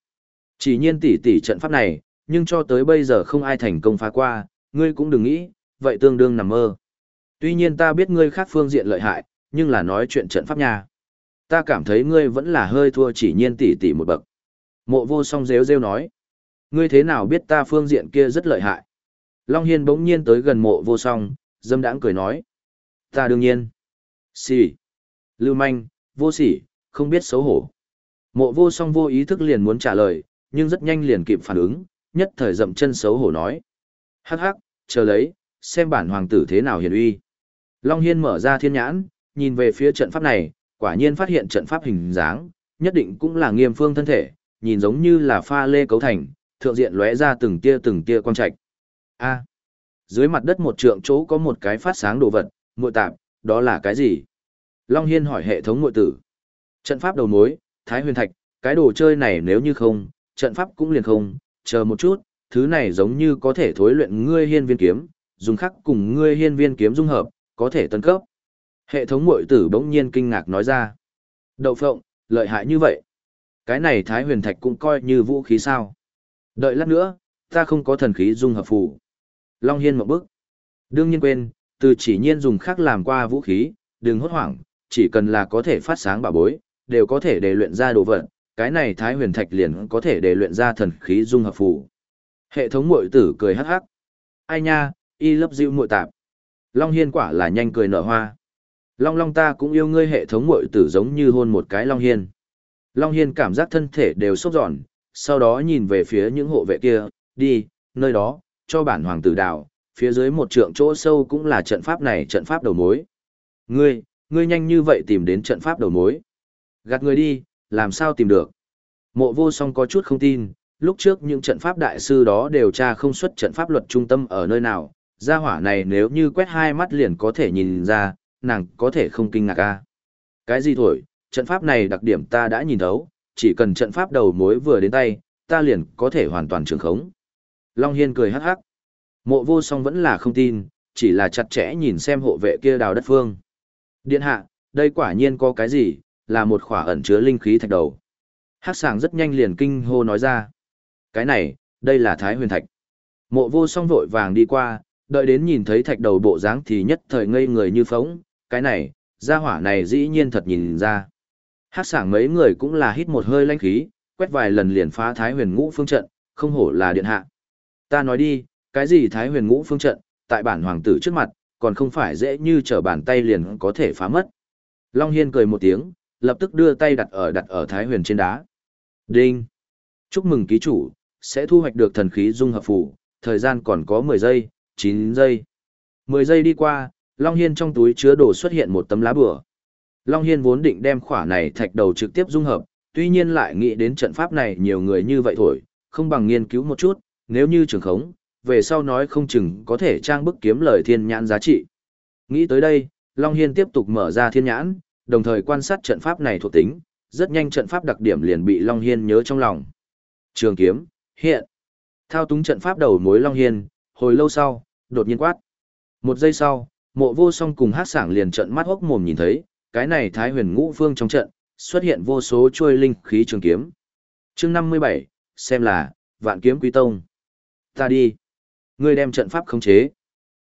Chỉ nhiên tỷ tỷ trận pháp này, nhưng cho tới bây giờ không ai thành công phá qua, ngươi cũng đừng nghĩ, vậy tương đương nằm mơ. Tuy nhiên ta biết ngươi khác phương diện lợi hại, nhưng là nói chuyện trận pháp nha. Ta cảm thấy ngươi vẫn là hơi thua chỉ nhiên tỷ tỷ một bậc. Mộ vô song rêu rêu nói. Ngươi thế nào biết ta phương diện kia rất lợi hại? Long Hiên bỗng nhiên tới gần mộ vô song, dâm đãng cười nói. Ta đương nhiên. Xì. Lưu manh, vô sỉ, không biết xấu hổ. Mộ vô song vô ý thức liền muốn trả lời, nhưng rất nhanh liền kịp phản ứng, nhất thời dậm chân xấu hổ nói. Hắc hắc, chờ lấy, xem bản hoàng tử thế nào hiền uy. Long Hiên mở ra thiên nhãn, nhìn về phía trận pháp này, quả nhiên phát hiện trận pháp hình dáng, nhất định cũng là nghiêm phương thân thể, nhìn giống như là pha lê cấu thành, thượng diện lóe ra từng tia từng tia quang trạch. A. dưới mặt đất một trượng chỗ có một cái phát sáng đồ vật, muội tạp, đó là cái gì? Long Hiên hỏi hệ thống muội tử. Trận pháp đầu mối, Thái Huyền Thạch, cái đồ chơi này nếu như không, trận pháp cũng liền không, chờ một chút, thứ này giống như có thể thối luyện ngươi hiên viên kiếm, dùng khắc cùng ngươi hiên viên kiếm dung hợp, có thể tân cấp. Hệ thống mội tử bỗng nhiên kinh ngạc nói ra. Đậu phộng, lợi hại như vậy. Cái này Thái Huyền Thạch cũng coi như vũ khí sao. Đợi lát nữa, ta không có thần khí dung hợp phù. Long Hiên một bước. Đương nhiên quên, từ chỉ nhiên dùng khác làm qua vũ khí, đừng hốt hoảng, chỉ cần là có thể phát sáng bảo bối, đều có thể để luyện ra đồ vật, cái này Thái Huyền Thạch liền có thể để luyện ra thần khí dung hợp phù. Hệ thống mội tử cười hắc hắc. Ai nha, y lấp dịu mội tạp. Long Hiên quả là nhanh cười nở hoa. Long Long ta cũng yêu ngươi hệ thống muội tử giống như hôn một cái Long Hiên. Long Hiên cảm giác thân thể đều sốc giòn, sau đó nhìn về phía những hộ vệ kia, đi, nơi đó, cho bản hoàng tử đào, phía dưới một trượng chỗ sâu cũng là trận pháp này trận pháp đầu mối. Ngươi, ngươi nhanh như vậy tìm đến trận pháp đầu mối. Gạt ngươi đi, làm sao tìm được. Mộ vô song có chút không tin, lúc trước những trận pháp đại sư đó đều tra không xuất trận pháp luật trung tâm ở nơi nào, gia hỏa này nếu như quét hai mắt liền có thể nhìn ra, nàng có thể không kinh ngạc a. Cái gì thổi, trận pháp này đặc điểm ta đã nhìn thấu, chỉ cần trận pháp đầu mối vừa đến tay, ta liền có thể hoàn toàn trường khống. Long Hiên cười hắc hắc. Mộ vô song vẫn là không tin, chỉ là chặt chẽ nhìn xem hộ vệ kia đào đất phương. Điện hạ, đây quả nhiên có cái gì, là một khỏa ẩn chứa linh khí thạch đầu. Hắc sàng rất nhanh liền kinh hô nói ra. Cái này, đây là Thái huyền thạch. Mộ vô song vội vàng đi qua, đợi đến nhìn thấy thạch đầu bộ dáng thì nhất thời ngây người như phóng, cái này, gia hỏa này dĩ nhiên thật nhìn ra. Hát sảng mấy người cũng là hít một hơi lanh khí, quét vài lần liền phá Thái huyền ngũ phương trận, không hổ là điện hạ. Ta nói đi, cái gì Thái huyền ngũ phương trận, tại bản hoàng tử trước mặt, còn không phải dễ như trở bàn tay liền có thể phá mất. Long Hiên cười một tiếng, lập tức đưa tay đặt ở đặt ở Thái huyền trên đá. Đinh! Chúc mừng ký chủ, sẽ thu hoạch được thần khí dung hợp phủ, thời gian còn có 10 giây, 9 giây. 10 giây đi qua, Long Hiên trong túi chứa đồ xuất hiện một tấm lá bùa. Long Hiên vốn định đem khỏa này thạch đầu trực tiếp dung hợp, tuy nhiên lại nghĩ đến trận pháp này nhiều người như vậy thôi, không bằng nghiên cứu một chút, nếu như trường khống, về sau nói không chừng có thể trang bức kiếm lời thiên nhãn giá trị. Nghĩ tới đây, Long Hiên tiếp tục mở ra thiên nhãn, đồng thời quan sát trận pháp này thuộc tính, rất nhanh trận pháp đặc điểm liền bị Long Hiên nhớ trong lòng. Trường kiếm, hiện. Thao túng trận pháp đầu mối Long Hiên, hồi lâu sau, đột nhiên quát. Một giây sau, mộ vô song cùng hát sảng liền trận mắt hốc mồm nhìn thấy, cái này thái huyền ngũ phương trong trận, xuất hiện vô số chuôi linh khí trường kiếm. chương 57, xem là, vạn kiếm quý tông. Ta đi. Ngươi đem trận pháp khống chế.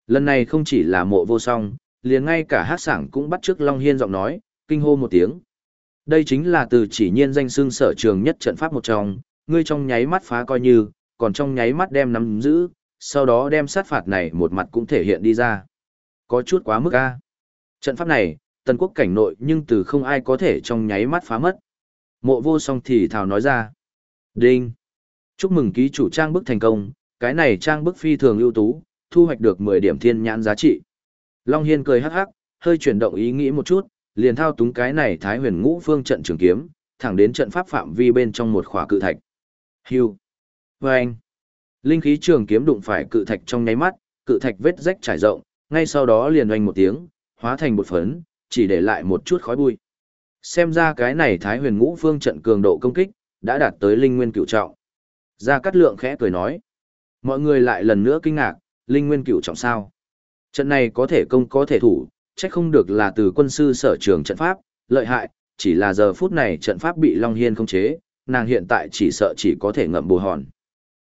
Lần này không chỉ là mộ vô song, liền ngay cả hát sảng cũng bắt trước Long Hiên giọng nói, kinh hô một tiếng. Đây chính là từ chỉ nhiên danh xưng sở trường nhất trận pháp một trong, ngươi trong nháy mắt phá coi như, còn trong nháy mắt đem nắm giữ, sau đó đem sát phạt này một mặt cũng thể hiện đi ra. Có chút quá mức a. Trận pháp này, tần quốc cảnh nội nhưng từ không ai có thể trong nháy mắt phá mất. Mộ vô song thì thào nói ra. Đinh. Chúc mừng ký chủ trang bức thành công, cái này trang bức phi thường ưu tú, thu hoạch được 10 điểm thiên nhãn giá trị. Long Hiên cười hắc hắc, hơi chuyển động ý nghĩ một chút, liền thao túng cái này Thái Huyền Ngũ Phương trận trường kiếm, thẳng đến trận pháp phạm vi bên trong một khỏa cự thạch. Hưu. Vâng. Linh khí trường kiếm đụng phải cự thạch trong nháy mắt, cự thạch vết rách trải rộng, ngay sau đó liền oanh một tiếng, hóa thành một phấn, chỉ để lại một chút khói bụi. Xem ra cái này Thái Huyền Ngũ Phương trận cường độ công kích đã đạt tới linh nguyên cửu trọng. Gia Cát Lượng khẽ cười nói. Mọi người lại lần nữa kinh ngạc, linh nguyên cửu trọng sao? Trận này có thể công có thể thủ, chắc không được là từ quân sư sở trường trận pháp, lợi hại, chỉ là giờ phút này trận pháp bị Long Hiên khống chế, nàng hiện tại chỉ sợ chỉ có thể ngậm bù hòn.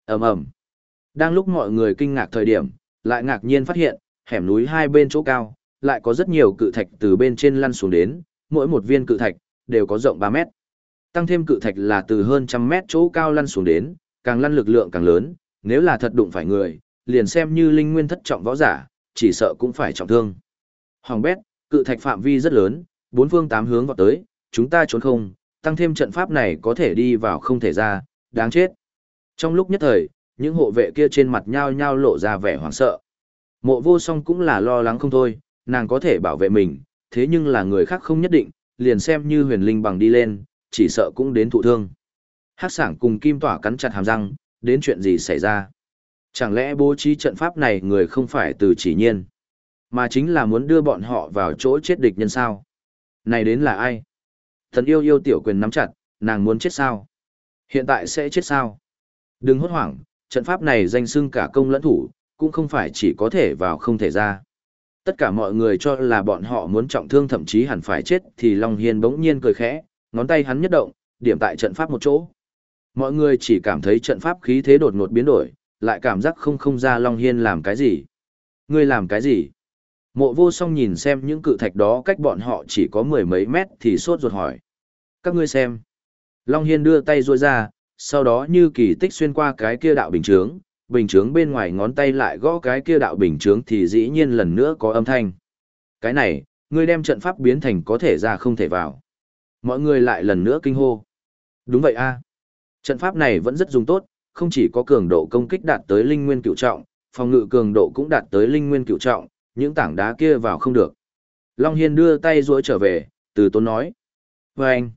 ầm ầm Đang lúc mọi người kinh ngạc thời điểm, lại ngạc nhiên phát hiện, hẻm núi hai bên chỗ cao, lại có rất nhiều cự thạch từ bên trên lăn xuống đến, mỗi một viên cự thạch, đều có rộng 3 mét. Tăng thêm cự thạch là từ hơn trăm mét chỗ cao lăn xuống đến, càng lăn lực lượng càng lớn, nếu là thật đụng phải người, liền xem như linh nguyên thất trọng võ giả, chỉ sợ cũng phải trọng thương. Hoàng bét, cự thạch phạm vi rất lớn, bốn phương tám hướng vào tới, chúng ta trốn không, tăng thêm trận pháp này có thể đi vào không thể ra, đáng chết. Trong lúc nhất thời, những hộ vệ kia trên mặt nhao nhao lộ ra vẻ hoảng sợ. Mộ vô song cũng là lo lắng không thôi, nàng có thể bảo vệ mình, thế nhưng là người khác không nhất định, liền xem như huyền linh bằng đi lên, chỉ sợ cũng đến thụ thương. Hắc sảng cùng kim tỏa cắn chặt hàm răng, đến chuyện gì xảy ra? Chẳng lẽ bố trí trận pháp này người không phải từ chỉ nhiên, mà chính là muốn đưa bọn họ vào chỗ chết địch nhân sao? Này đến là ai? Thần yêu yêu tiểu quyền nắm chặt, nàng muốn chết sao? Hiện tại sẽ chết sao? Đừng hốt hoảng, trận pháp này danh xưng cả công lẫn thủ, cũng không phải chỉ có thể vào không thể ra. Tất cả mọi người cho là bọn họ muốn trọng thương thậm chí hẳn phải chết thì Long Hiên bỗng nhiên cười khẽ, ngón tay hắn nhất động, điểm tại trận pháp một chỗ. Mọi người chỉ cảm thấy trận pháp khí thế đột ngột biến đổi, lại cảm giác không không ra Long Hiên làm cái gì. Ngươi làm cái gì? Mộ vô song nhìn xem những cự thạch đó cách bọn họ chỉ có mười mấy mét thì sốt ruột hỏi. Các ngươi xem. Long Hiên đưa tay ruôi ra, sau đó như kỳ tích xuyên qua cái kia đạo bình chướng, bình chướng bên ngoài ngón tay lại gõ cái kia đạo bình chướng thì dĩ nhiên lần nữa có âm thanh. Cái này, ngươi đem trận pháp biến thành có thể ra không thể vào. Mọi người lại lần nữa kinh hô. Đúng vậy a Trận pháp này vẫn rất dùng tốt, không chỉ có cường độ công kích đạt tới linh nguyên cựu trọng, phòng ngự cường độ cũng đạt tới linh nguyên cựu trọng, những tảng đá kia vào không được. Long Hiên đưa tay duỗi trở về, từ tốn nói. Và anh,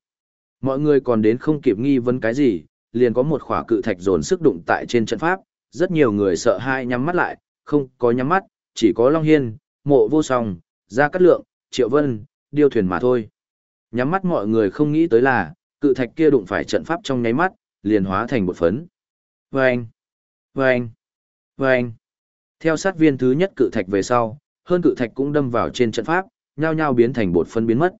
mọi người còn đến không kịp nghi vấn cái gì, liền có một khỏa cự thạch dồn sức đụng tại trên trận pháp, rất nhiều người sợ hai nhắm mắt lại, không có nhắm mắt, chỉ có Long Hiên, mộ vô song, gia cát lượng, triệu vân, điêu thuyền mà thôi. Nhắm mắt mọi người không nghĩ tới là, cự thạch kia đụng phải trận pháp trong nháy mắt, liền hóa thành một phấn. Vâng! Vâng! Vâng! Theo sát viên thứ nhất cự thạch về sau, hơn cự thạch cũng đâm vào trên trận pháp, nhao nhao biến thành bột phân biến mất.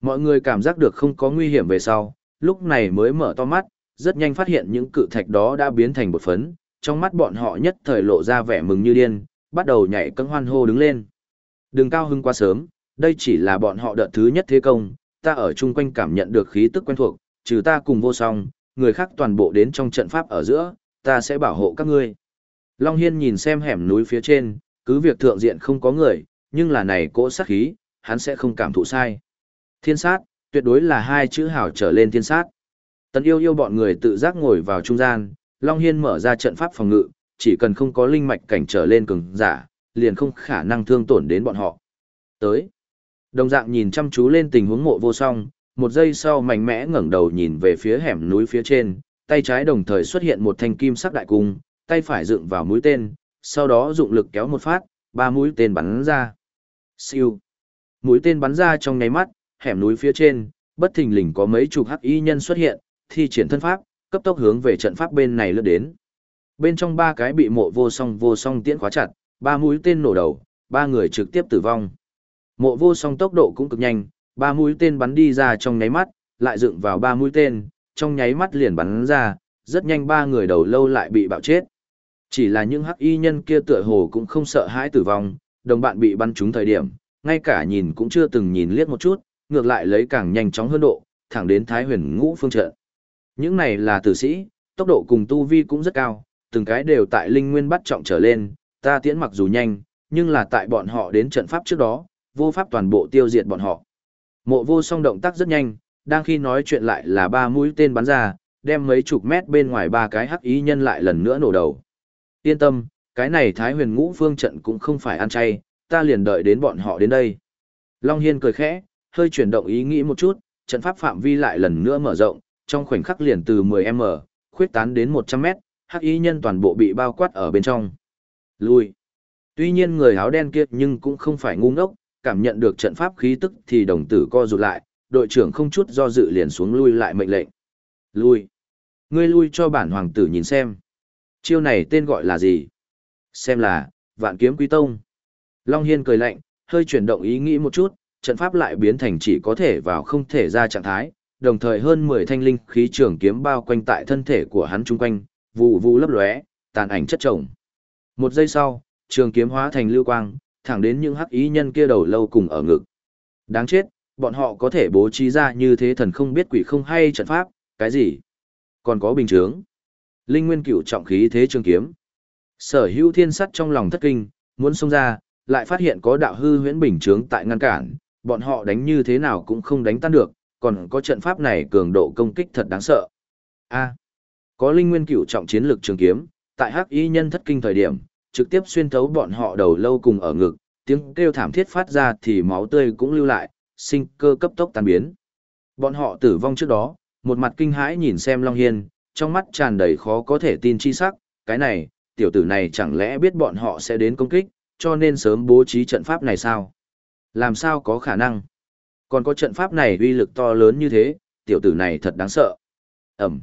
Mọi người cảm giác được không có nguy hiểm về sau, lúc này mới mở to mắt, rất nhanh phát hiện những cự thạch đó đã biến thành bột phấn, trong mắt bọn họ nhất thời lộ ra vẻ mừng như điên, bắt đầu nhảy cẫng hoan hô đứng lên. Đừng cao hưng quá sớm, đây chỉ là bọn họ đợt thứ nhất thế công, ta ở chung quanh cảm nhận được khí tức quen thuộc, trừ ta cùng vô song, người khác toàn bộ đến trong trận pháp ở giữa, ta sẽ bảo hộ các ngươi. Long Hiên nhìn xem hẻm núi phía trên, cứ việc thượng diện không có người, nhưng là này cỗ sát khí, hắn sẽ không cảm thụ sai. Thiên sát, tuyệt đối là hai chữ hảo trở lên thiên sát. Tần yêu yêu bọn người tự giác ngồi vào trung gian, Long Hiên mở ra trận pháp phòng ngự, chỉ cần không có linh mạch cảnh trở lên cường giả, liền không khả năng thương tổn đến bọn họ. Tới. Đồng dạng nhìn chăm chú lên tình huống mộ vô song, một giây sau mạnh mẽ ngẩng đầu nhìn về phía hẻm núi phía trên, tay trái đồng thời xuất hiện một thanh kim sắc đại cung, tay phải dựng vào mũi tên, sau đó dụng lực kéo một phát, ba mũi tên bắn ra. Siêu. Mũi tên bắn ra trong nháy mắt, hẻm núi phía trên, bất thình lình có mấy chục hắc y nhân xuất hiện, thi triển thân pháp, cấp tốc hướng về trận pháp bên này lướt đến. Bên trong ba cái bị mộ vô song vô song tiễn khóa chặt, ba mũi tên nổ đầu, ba người trực tiếp tử vong. Mộ vô song tốc độ cũng cực nhanh, ba mũi tên bắn đi ra trong nháy mắt, lại dựng vào ba mũi tên, trong nháy mắt liền bắn ra, rất nhanh ba người đầu lâu lại bị bạo chết. Chỉ là những hắc y nhân kia tựa hồ cũng không sợ hãi tử vong, đồng bạn bị bắn trúng thời điểm, ngay cả nhìn cũng chưa từng nhìn liếc một chút, ngược lại lấy càng nhanh chóng hơn độ, thẳng đến Thái huyền ngũ phương trận. Những này là tử sĩ, tốc độ cùng tu vi cũng rất cao, từng cái đều tại linh nguyên bắt trọng trở lên, ta tiễn mặc dù nhanh, nhưng là tại bọn họ đến trận pháp trước đó, vô pháp toàn bộ tiêu diệt bọn họ. Mộ vô song động tác rất nhanh, đang khi nói chuyện lại là ba mũi tên bắn ra, đem mấy chục mét bên ngoài ba cái hắc ý nhân lại lần nữa nổ đầu. Yên tâm, cái này Thái huyền ngũ phương trận cũng không phải ăn chay, ta liền đợi đến bọn họ đến đây. Long Hiên cười khẽ, hơi chuyển động ý nghĩ một chút, trận pháp phạm vi lại lần nữa mở rộng, trong khoảnh khắc liền từ 10m, khuyết tán đến 100m, hắc ý nhân toàn bộ bị bao quát ở bên trong. Lui. Tuy nhiên người áo đen kia nhưng cũng không phải ngu ngốc, cảm nhận được trận pháp khí tức thì đồng tử co rụt lại, đội trưởng không chút do dự liền xuống lui lại mệnh lệnh. Lui. Ngươi lui cho bản hoàng tử nhìn xem. Chiêu này tên gọi là gì? Xem là, vạn kiếm quý tông. Long Hiên cười lạnh, hơi chuyển động ý nghĩ một chút, trận pháp lại biến thành chỉ có thể vào không thể ra trạng thái, đồng thời hơn 10 thanh linh khí trường kiếm bao quanh tại thân thể của hắn chung quanh, vụ vụ lấp lóe, tàn ảnh chất chồng. Một giây sau, trường kiếm hóa thành lưu quang, thẳng đến những hắc ý nhân kia đầu lâu cùng ở ngực. Đáng chết, bọn họ có thể bố trí ra như thế thần không biết quỷ không hay trận pháp, cái gì? Còn có bình chướng. Linh nguyên cửu trọng khí thế trường kiếm. Sở hữu thiên sắt trong lòng thất kinh, muốn xông ra, lại phát hiện có đạo hư huyễn bình chướng tại ngăn cản, bọn họ đánh như thế nào cũng không đánh tan được, còn có trận pháp này cường độ công kích thật đáng sợ. A, có linh nguyên cửu trọng chiến lực trường kiếm, tại hắc y nhân thất kinh thời điểm, trực tiếp xuyên thấu bọn họ đầu lâu cùng ở ngực, tiếng kêu thảm thiết phát ra thì máu tươi cũng lưu lại, sinh cơ cấp tốc tan biến. Bọn họ tử vong trước đó, một mặt kinh hãi nhìn xem Long Hiên, trong mắt tràn đầy khó có thể tin chi sắc, cái này, tiểu tử này chẳng lẽ biết bọn họ sẽ đến công kích, cho nên sớm bố trí trận pháp này sao? Làm sao có khả năng? Còn có trận pháp này uy lực to lớn như thế, tiểu tử này thật đáng sợ. Ẩm.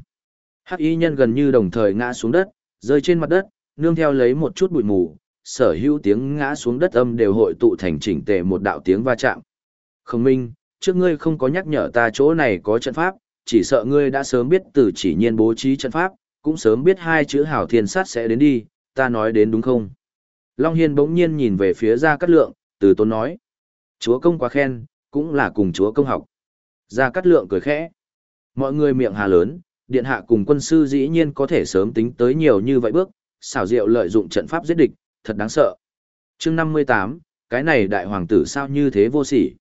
Hắc y nhân gần như đồng thời ngã xuống đất, rơi trên mặt đất, nương theo lấy một chút bụi mù, sở hữu tiếng ngã xuống đất âm đều hội tụ thành chỉnh tề một đạo tiếng va chạm. Khổng minh, trước ngươi không có nhắc nhở ta chỗ này có trận pháp, chỉ sợ ngươi đã sớm biết từ chỉ nhiên bố trí trận pháp, cũng sớm biết hai chữ hảo thiên sát sẽ đến đi, ta nói đến đúng không? Long Hiên bỗng nhiên nhìn về phía ra Cát Lượng, từ tôn nói. Chúa công quá khen, cũng là cùng chúa công học. Gia Cát Lượng cười khẽ. Mọi người miệng hà lớn, điện hạ cùng quân sư dĩ nhiên có thể sớm tính tới nhiều như vậy bước, xảo diệu lợi dụng trận pháp giết địch, thật đáng sợ. chương 58, cái này đại hoàng tử sao như thế vô sỉ.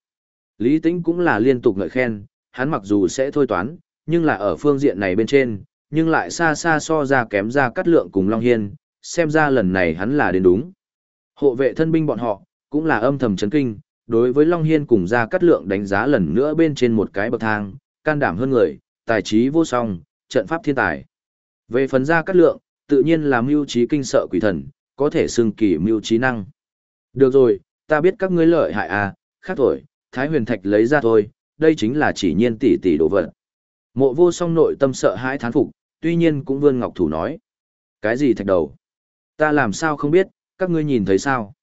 Lý Tĩnh cũng là liên tục ngợi khen, hắn mặc dù sẽ thôi toán, nhưng là ở phương diện này bên trên, nhưng lại xa xa so ra kém ra cắt lượng cùng Long Hiên, xem ra lần này hắn là đến đúng. Hộ vệ thân binh bọn họ, cũng là âm thầm chấn kinh, đối với Long Hiên cùng ra cắt lượng đánh giá lần nữa bên trên một cái bậc thang, can đảm hơn người, tài trí vô song, trận pháp thiên tài. Về phần ra cắt lượng, tự nhiên là mưu trí kinh sợ quỷ thần, có thể xưng kỳ mưu trí năng. Được rồi, ta biết các ngươi lợi hại à, khác thổi, Thái huyền thạch lấy ra thôi, đây chính là chỉ nhiên tỷ tỷ đồ vật. Mộ vô song nội tâm sợ hãi thán phục, tuy nhiên cũng vươn ngọc thủ nói. Cái gì thạch đầu? Ta làm sao không biết, các ngươi nhìn thấy sao?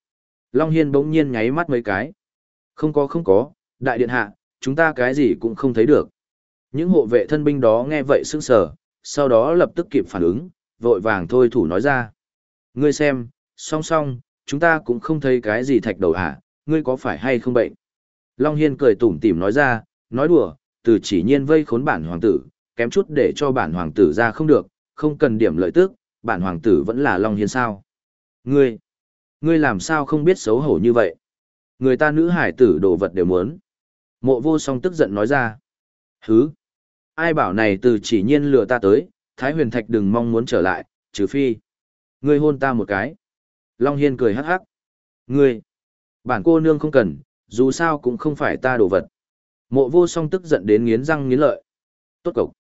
Long Hiên bỗng nhiên nháy mắt mấy cái. Không có không có, đại điện hạ, chúng ta cái gì cũng không thấy được. Những hộ vệ thân binh đó nghe vậy sững sờ, sau đó lập tức kịp phản ứng, vội vàng thôi thủ nói ra. Ngươi xem, song song, chúng ta cũng không thấy cái gì thạch đầu hả, ngươi có phải hay không bệnh? Long Hiên cười tủm tỉm nói ra, nói đùa, từ chỉ nhiên vây khốn bản hoàng tử, kém chút để cho bản hoàng tử ra không được, không cần điểm lợi tức, bản hoàng tử vẫn là Long Hiên sao. Ngươi, ngươi làm sao không biết xấu hổ như vậy? Người ta nữ hải tử đồ vật đều muốn. Mộ vô song tức giận nói ra. Hứ, ai bảo này từ chỉ nhiên lừa ta tới, Thái huyền thạch đừng mong muốn trở lại, trừ phi. Ngươi hôn ta một cái. Long Hiên cười hắc hắc. Ngươi, bản cô nương không cần, dù sao cũng không phải ta đồ vật. Mộ vô song tức giận đến nghiến răng nghiến lợi. Tốt cộc.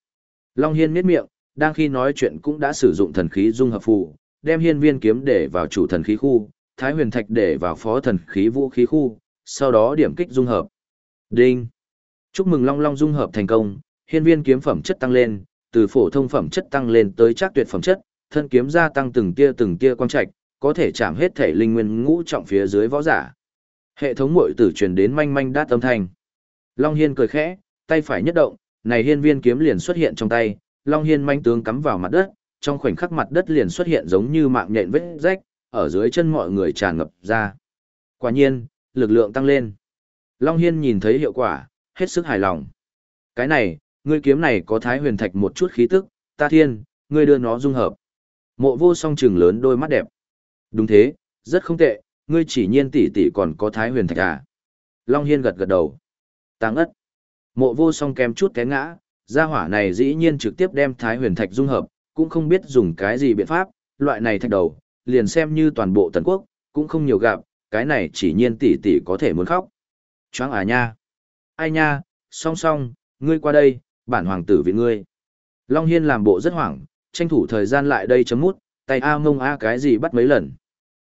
Long Hiên miết miệng, đang khi nói chuyện cũng đã sử dụng thần khí dung hợp phù, đem hiên viên kiếm để vào chủ thần khí khu, thái huyền thạch để vào phó thần khí vũ khí khu, sau đó điểm kích dung hợp. Đinh. Chúc mừng Long Long dung hợp thành công, hiên viên kiếm phẩm chất tăng lên, từ phổ thông phẩm chất tăng lên tới chắc tuyệt phẩm chất, thân kiếm gia tăng từng tia từng tia quang trạch, có thể chạm hết thể linh nguyên ngũ trọng phía dưới võ giả. Hệ thống muội tử truyền đến manh manh đát âm thanh. Long Hiên cười khẽ, tay phải nhất động, này hiên viên kiếm liền xuất hiện trong tay, Long Hiên manh tướng cắm vào mặt đất, trong khoảnh khắc mặt đất liền xuất hiện giống như mạng nhện vết rách, ở dưới chân mọi người tràn ngập ra. Quả nhiên, lực lượng tăng lên. Long Hiên nhìn thấy hiệu quả, hết sức hài lòng. Cái này, ngươi kiếm này có thái huyền thạch một chút khí tức, ta thiên, ngươi đưa nó dung hợp. Mộ vô song trừng lớn đôi mắt đẹp. Đúng thế, rất không tệ, ngươi chỉ nhiên tỷ tỷ còn có thái huyền thạch à. Long Hiên gật gật đầu. Tăng ất. Mộ vô song kém chút té ngã, gia hỏa này dĩ nhiên trực tiếp đem thái huyền thạch dung hợp, cũng không biết dùng cái gì biện pháp, loại này thạch đầu, liền xem như toàn bộ tần quốc, cũng không nhiều gặp, cái này chỉ nhiên tỷ tỷ có thể muốn khóc. Choáng à nha. Ai nha, song song, ngươi qua đây, bản hoàng tử viện ngươi. Long Hiên làm bộ rất hoảng, tranh thủ thời gian lại đây chấm mút, tay A mông A cái gì bắt mấy lần.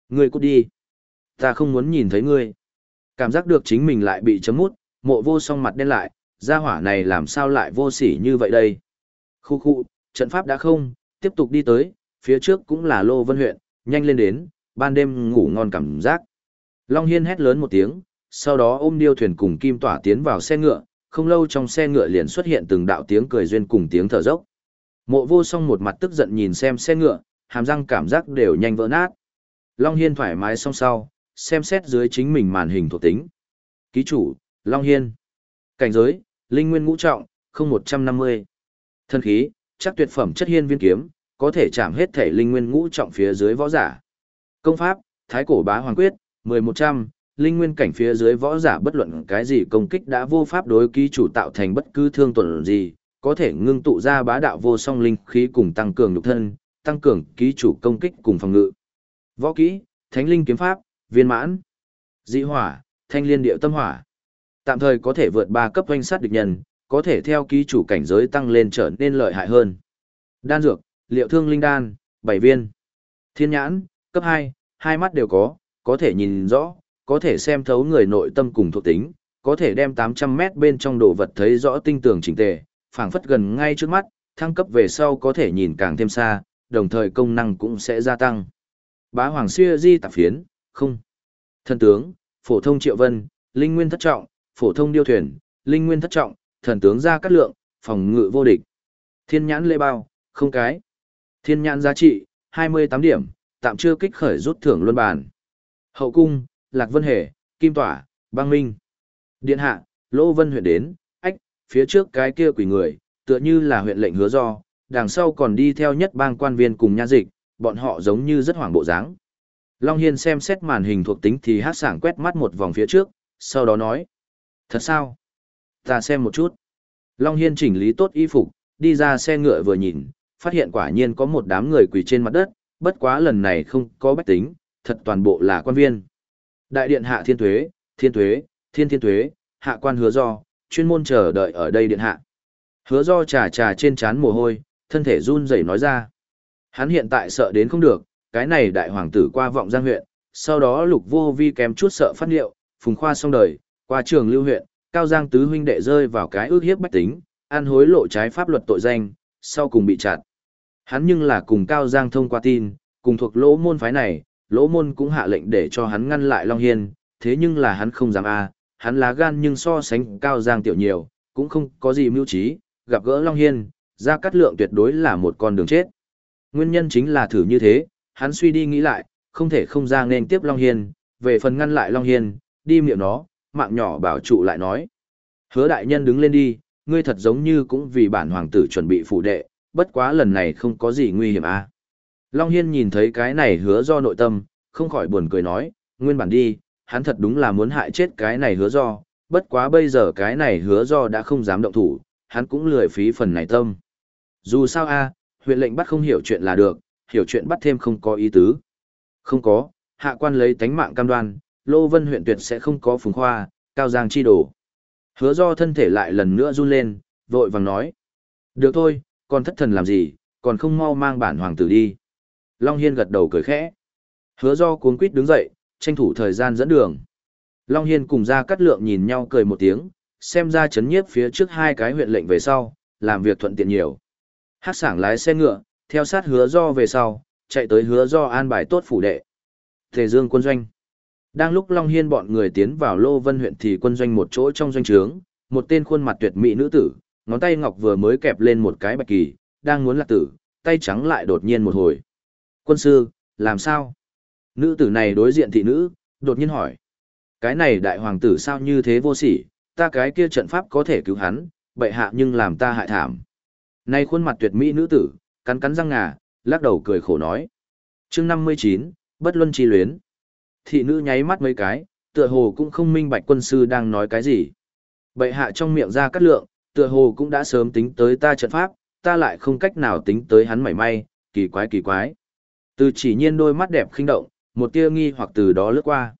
Ngươi cút đi. Ta không muốn nhìn thấy ngươi. Cảm giác được chính mình lại bị chấm mút, mộ vô song mặt đen lại, gia hỏa này làm sao lại vô sỉ như vậy đây. Khu khu, trận pháp đã không, tiếp tục đi tới, phía trước cũng là Lô Vân huyện, nhanh lên đến, ban đêm ngủ ngon cảm giác. Long Hiên hét lớn một tiếng, sau đó ôm điêu thuyền cùng kim tỏa tiến vào xe ngựa, không lâu trong xe ngựa liền xuất hiện từng đạo tiếng cười duyên cùng tiếng thở dốc. Mộ vô song một mặt tức giận nhìn xem xe ngựa, hàm răng cảm giác đều nhanh vỡ nát. Long Hiên thoải mái song sau, xem xét dưới chính mình màn hình thuộc tính. Ký chủ, Long Hiên. Cảnh giới, Linh Nguyên ngũ trọng, 0150. Thân khí, chắc tuyệt phẩm chất hiên viên kiếm, có thể chạm hết thể Linh Nguyên ngũ trọng phía dưới võ giả. Công pháp, Thái cổ bá hoàng quyết, 1100, linh nguyên cảnh phía dưới võ giả bất luận cái gì công kích đã vô pháp đối ký chủ tạo thành bất cứ thương tổn gì, có thể ngưng tụ ra bá đạo vô song linh khí cùng tăng cường nhục thân, tăng cường ký chủ công kích cùng phòng ngự. Võ kỹ, Thánh linh kiếm pháp, viên mãn, dị hỏa, thanh liên điệu tâm hỏa. Tạm thời có thể vượt ba cấp doanh sát địch nhân, có thể theo ký chủ cảnh giới tăng lên trở nên lợi hại hơn. Đan dược, liệu thương linh đan, 7 viên. Thiên nhãn, cấp 2, hai mắt đều có, có thể nhìn rõ, có thể xem thấu người nội tâm cùng thuộc tính, có thể đem 800 mét bên trong đồ vật thấy rõ tinh tường chỉnh tề, phảng phất gần ngay trước mắt, thăng cấp về sau có thể nhìn càng thêm xa, đồng thời công năng cũng sẽ gia tăng. Bá Hoàng Xuyê Di tạp phiến, không. Thần tướng, phổ thông triệu vân, linh nguyên thất trọng, phổ thông điêu thuyền, linh nguyên thất trọng, thần tướng ra cắt lượng, phòng ngự vô địch. Thiên nhãn lê bao, không cái. Thiên nhãn giá trị, 28 điểm, tạm chưa kích khởi rút thưởng luân bàn. Hậu cung, Lạc Vân Hề, Kim Tỏa, Bang Minh. Điện hạ, Lô Vân huyện đến, ách, phía trước cái kia quỷ người, tựa như là huyện lệnh hứa do, đằng sau còn đi theo nhất bang quan viên cùng nha dịch, bọn họ giống như rất hoảng bộ dáng. Long Hiên xem xét màn hình thuộc tính thì hát sảng quét mắt một vòng phía trước, sau đó nói. Thật sao? Ta xem một chút. Long Hiên chỉnh lý tốt y phục, đi ra xe ngựa vừa nhìn, phát hiện quả nhiên có một đám người quỳ trên mặt đất, bất quá lần này không có bách tính, thật toàn bộ là quan viên. Đại điện hạ thiên thuế, thiên thuế, thiên thiên thuế, hạ quan hứa do, chuyên môn chờ đợi ở đây điện hạ. Hứa do trà trà trên chán mồ hôi, thân thể run rẩy nói ra. Hắn hiện tại sợ đến không được, cái này đại hoàng tử qua vọng giang huyện, sau đó lục vô vi kém chút sợ phát liệu, phùng khoa xong đời, qua trường lưu huyện, cao giang tứ huynh đệ rơi vào cái ước hiếp bách tính, ăn hối lộ trái pháp luật tội danh, sau cùng bị chặt. Hắn nhưng là cùng cao giang thông qua tin, cùng thuộc lỗ môn phái này, lỗ môn cũng hạ lệnh để cho hắn ngăn lại Long Hiên, thế nhưng là hắn không dám a hắn lá gan nhưng so sánh cao giang tiểu nhiều, cũng không có gì mưu trí, gặp gỡ Long Hiên, ra cắt lượng tuyệt đối là một con đường chết. Nguyên nhân chính là thử như thế, hắn suy đi nghĩ lại, không thể không ra nên tiếp Long Hiên, về phần ngăn lại Long Hiên, đi miệng nó, mạng nhỏ bảo trụ lại nói. Hứa đại nhân đứng lên đi, ngươi thật giống như cũng vì bản hoàng tử chuẩn bị phụ đệ, bất quá lần này không có gì nguy hiểm à. Long Hiên nhìn thấy cái này hứa do nội tâm, không khỏi buồn cười nói, nguyên bản đi, hắn thật đúng là muốn hại chết cái này hứa do, bất quá bây giờ cái này hứa do đã không dám động thủ, hắn cũng lười phí phần này tâm. Dù sao a huyện lệnh bắt không hiểu chuyện là được, hiểu chuyện bắt thêm không có ý tứ. Không có, hạ quan lấy tánh mạng cam đoan, Lô Vân huyện tuyệt sẽ không có phùng khoa, cao giang chi đổ. Hứa do thân thể lại lần nữa run lên, vội vàng nói. Được thôi, còn thất thần làm gì, còn không mau mang bản hoàng tử đi. Long Hiên gật đầu cười khẽ. Hứa do cuốn quýt đứng dậy, tranh thủ thời gian dẫn đường. Long Hiên cùng ra cắt lượng nhìn nhau cười một tiếng, xem ra chấn nhiếp phía trước hai cái huyện lệnh về sau, làm việc thuận tiện nhiều. Hát sảng lái xe ngựa, theo sát hứa do về sau, chạy tới hứa do an bài tốt phủ đệ. Thể dương quân doanh. Đang lúc Long Hiên bọn người tiến vào Lô Vân huyện thì quân doanh một chỗ trong doanh trướng, một tên khuôn mặt tuyệt mỹ nữ tử, ngón tay ngọc vừa mới kẹp lên một cái bạch kỳ, đang muốn lạc tử, tay trắng lại đột nhiên một hồi. Quân sư, làm sao? Nữ tử này đối diện thị nữ, đột nhiên hỏi. Cái này đại hoàng tử sao như thế vô sỉ, ta cái kia trận pháp có thể cứu hắn, bệ hạ nhưng làm ta hại thảm. Nay khuôn mặt tuyệt mỹ nữ tử, cắn cắn răng ngà, lắc đầu cười khổ nói. chương 59, bất luân chi luyến. Thị nữ nháy mắt mấy cái, tựa hồ cũng không minh bạch quân sư đang nói cái gì. Bệ hạ trong miệng ra cắt lượng, tựa hồ cũng đã sớm tính tới ta trận pháp, ta lại không cách nào tính tới hắn mảy may, kỳ quái kỳ quái. Từ chỉ nhiên đôi mắt đẹp khinh động, một tia nghi hoặc từ đó lướt qua.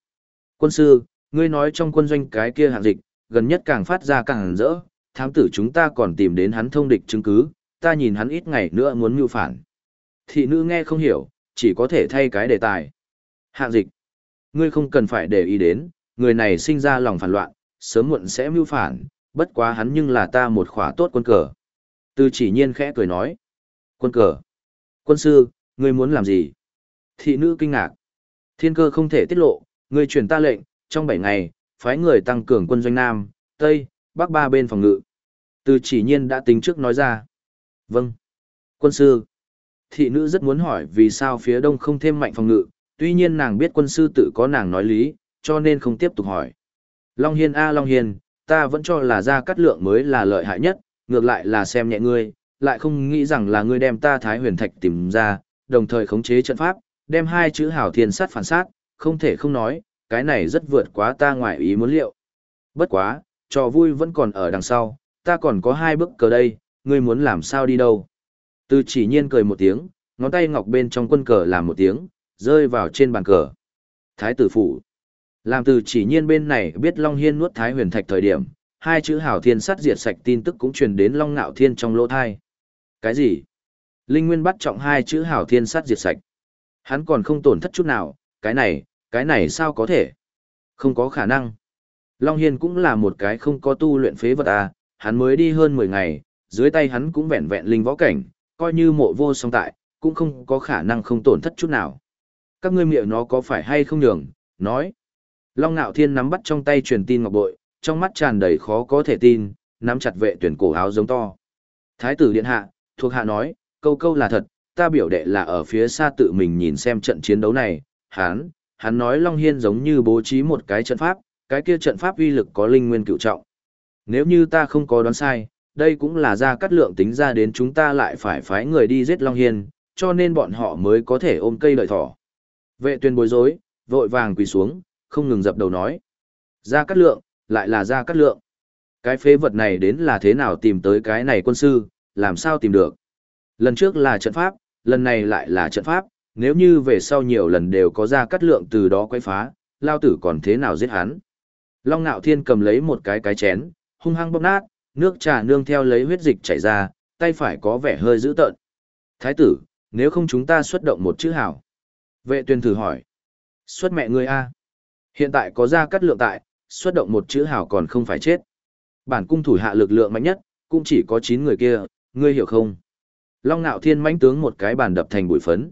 Quân sư, ngươi nói trong quân doanh cái kia hạng dịch, gần nhất càng phát ra càng rỡ, thám tử chúng ta còn tìm đến hắn thông địch chứng cứ, ta nhìn hắn ít ngày nữa muốn mưu phản. Thị nữ nghe không hiểu, chỉ có thể thay cái đề tài. Hạng dịch, ngươi không cần phải để ý đến, người này sinh ra lòng phản loạn, sớm muộn sẽ mưu phản, bất quá hắn nhưng là ta một khỏa tốt quân cờ. Từ chỉ nhiên khẽ cười nói. Quân cờ. Quân sư, ngươi muốn làm gì? Thị nữ kinh ngạc. Thiên cơ không thể tiết lộ, ngươi truyền ta lệnh, trong 7 ngày, phái người tăng cường quân doanh Nam, Tây, Bắc ba bên phòng ngự. Từ chỉ nhiên đã tính trước nói ra. Vâng. Quân sư. Thị nữ rất muốn hỏi vì sao phía đông không thêm mạnh phòng ngự, tuy nhiên nàng biết quân sư tự có nàng nói lý, cho nên không tiếp tục hỏi. Long Hiên A Long Hiên, ta vẫn cho là ra cắt lượng mới là lợi hại nhất, ngược lại là xem nhẹ ngươi, lại không nghĩ rằng là ngươi đem ta Thái huyền thạch tìm ra, đồng thời khống chế trận pháp, đem hai chữ hảo thiên sát phản sát, không thể không nói, cái này rất vượt quá ta ngoài ý muốn liệu. Bất quá, trò vui vẫn còn ở đằng sau, ta còn có hai bước cờ đây, ngươi muốn làm sao đi đâu. Từ chỉ nhiên cười một tiếng, ngón tay ngọc bên trong quân cờ làm một tiếng, rơi vào trên bàn cờ. Thái tử phủ. Làm từ chỉ nhiên bên này biết Long Hiên nuốt Thái huyền thạch thời điểm, hai chữ hảo thiên sát diệt sạch tin tức cũng truyền đến Long Nạo Thiên trong lỗ thai. Cái gì? Linh Nguyên bắt trọng hai chữ hảo thiên sát diệt sạch. Hắn còn không tổn thất chút nào, cái này, cái này sao có thể? Không có khả năng. Long Hiên cũng là một cái không có tu luyện phế vật à, hắn mới đi hơn 10 ngày, dưới tay hắn cũng vẹn vẹn linh võ cảnh, coi như mộ vô song tại, cũng không có khả năng không tổn thất chút nào. Các ngươi miệng nó có phải hay không nhường, nói. Long Nạo Thiên nắm bắt trong tay truyền tin ngọc bội, trong mắt tràn đầy khó có thể tin, nắm chặt vệ tuyển cổ áo giống to. Thái tử điện hạ, thuộc hạ nói, câu câu là thật, ta biểu đệ là ở phía xa tự mình nhìn xem trận chiến đấu này, hắn, hắn nói Long Hiên giống như bố trí một cái trận pháp, cái kia trận pháp uy lực có linh nguyên cựu trọng. Nếu như ta không có đoán sai, đây cũng là ra cắt lượng tính ra đến chúng ta lại phải phái người đi giết Long Hiên, cho nên bọn họ mới có thể ôm cây lợi thỏ. Vệ tuyên bối rối, vội vàng quỳ xuống, không ngừng dập đầu nói. Ra cát lượng, lại là ra cát lượng. Cái phế vật này đến là thế nào tìm tới cái này quân sư, làm sao tìm được. Lần trước là trận pháp, lần này lại là trận pháp, nếu như về sau nhiều lần đều có ra cát lượng từ đó quay phá, lao tử còn thế nào giết hắn. Long Nạo Thiên cầm lấy một cái cái chén, hung hăng bóp nát, nước trà nương theo lấy huyết dịch chảy ra, tay phải có vẻ hơi dữ tợn. Thái tử, nếu không chúng ta xuất động một chữ hảo. Vệ tuyên thử hỏi. Xuất mẹ ngươi a Hiện tại có ra cắt lượng tại, xuất động một chữ hảo còn không phải chết. Bản cung thủ hạ lực lượng mạnh nhất, cũng chỉ có 9 người kia, ngươi hiểu không? Long Nạo Thiên mãnh tướng một cái bàn đập thành bụi phấn.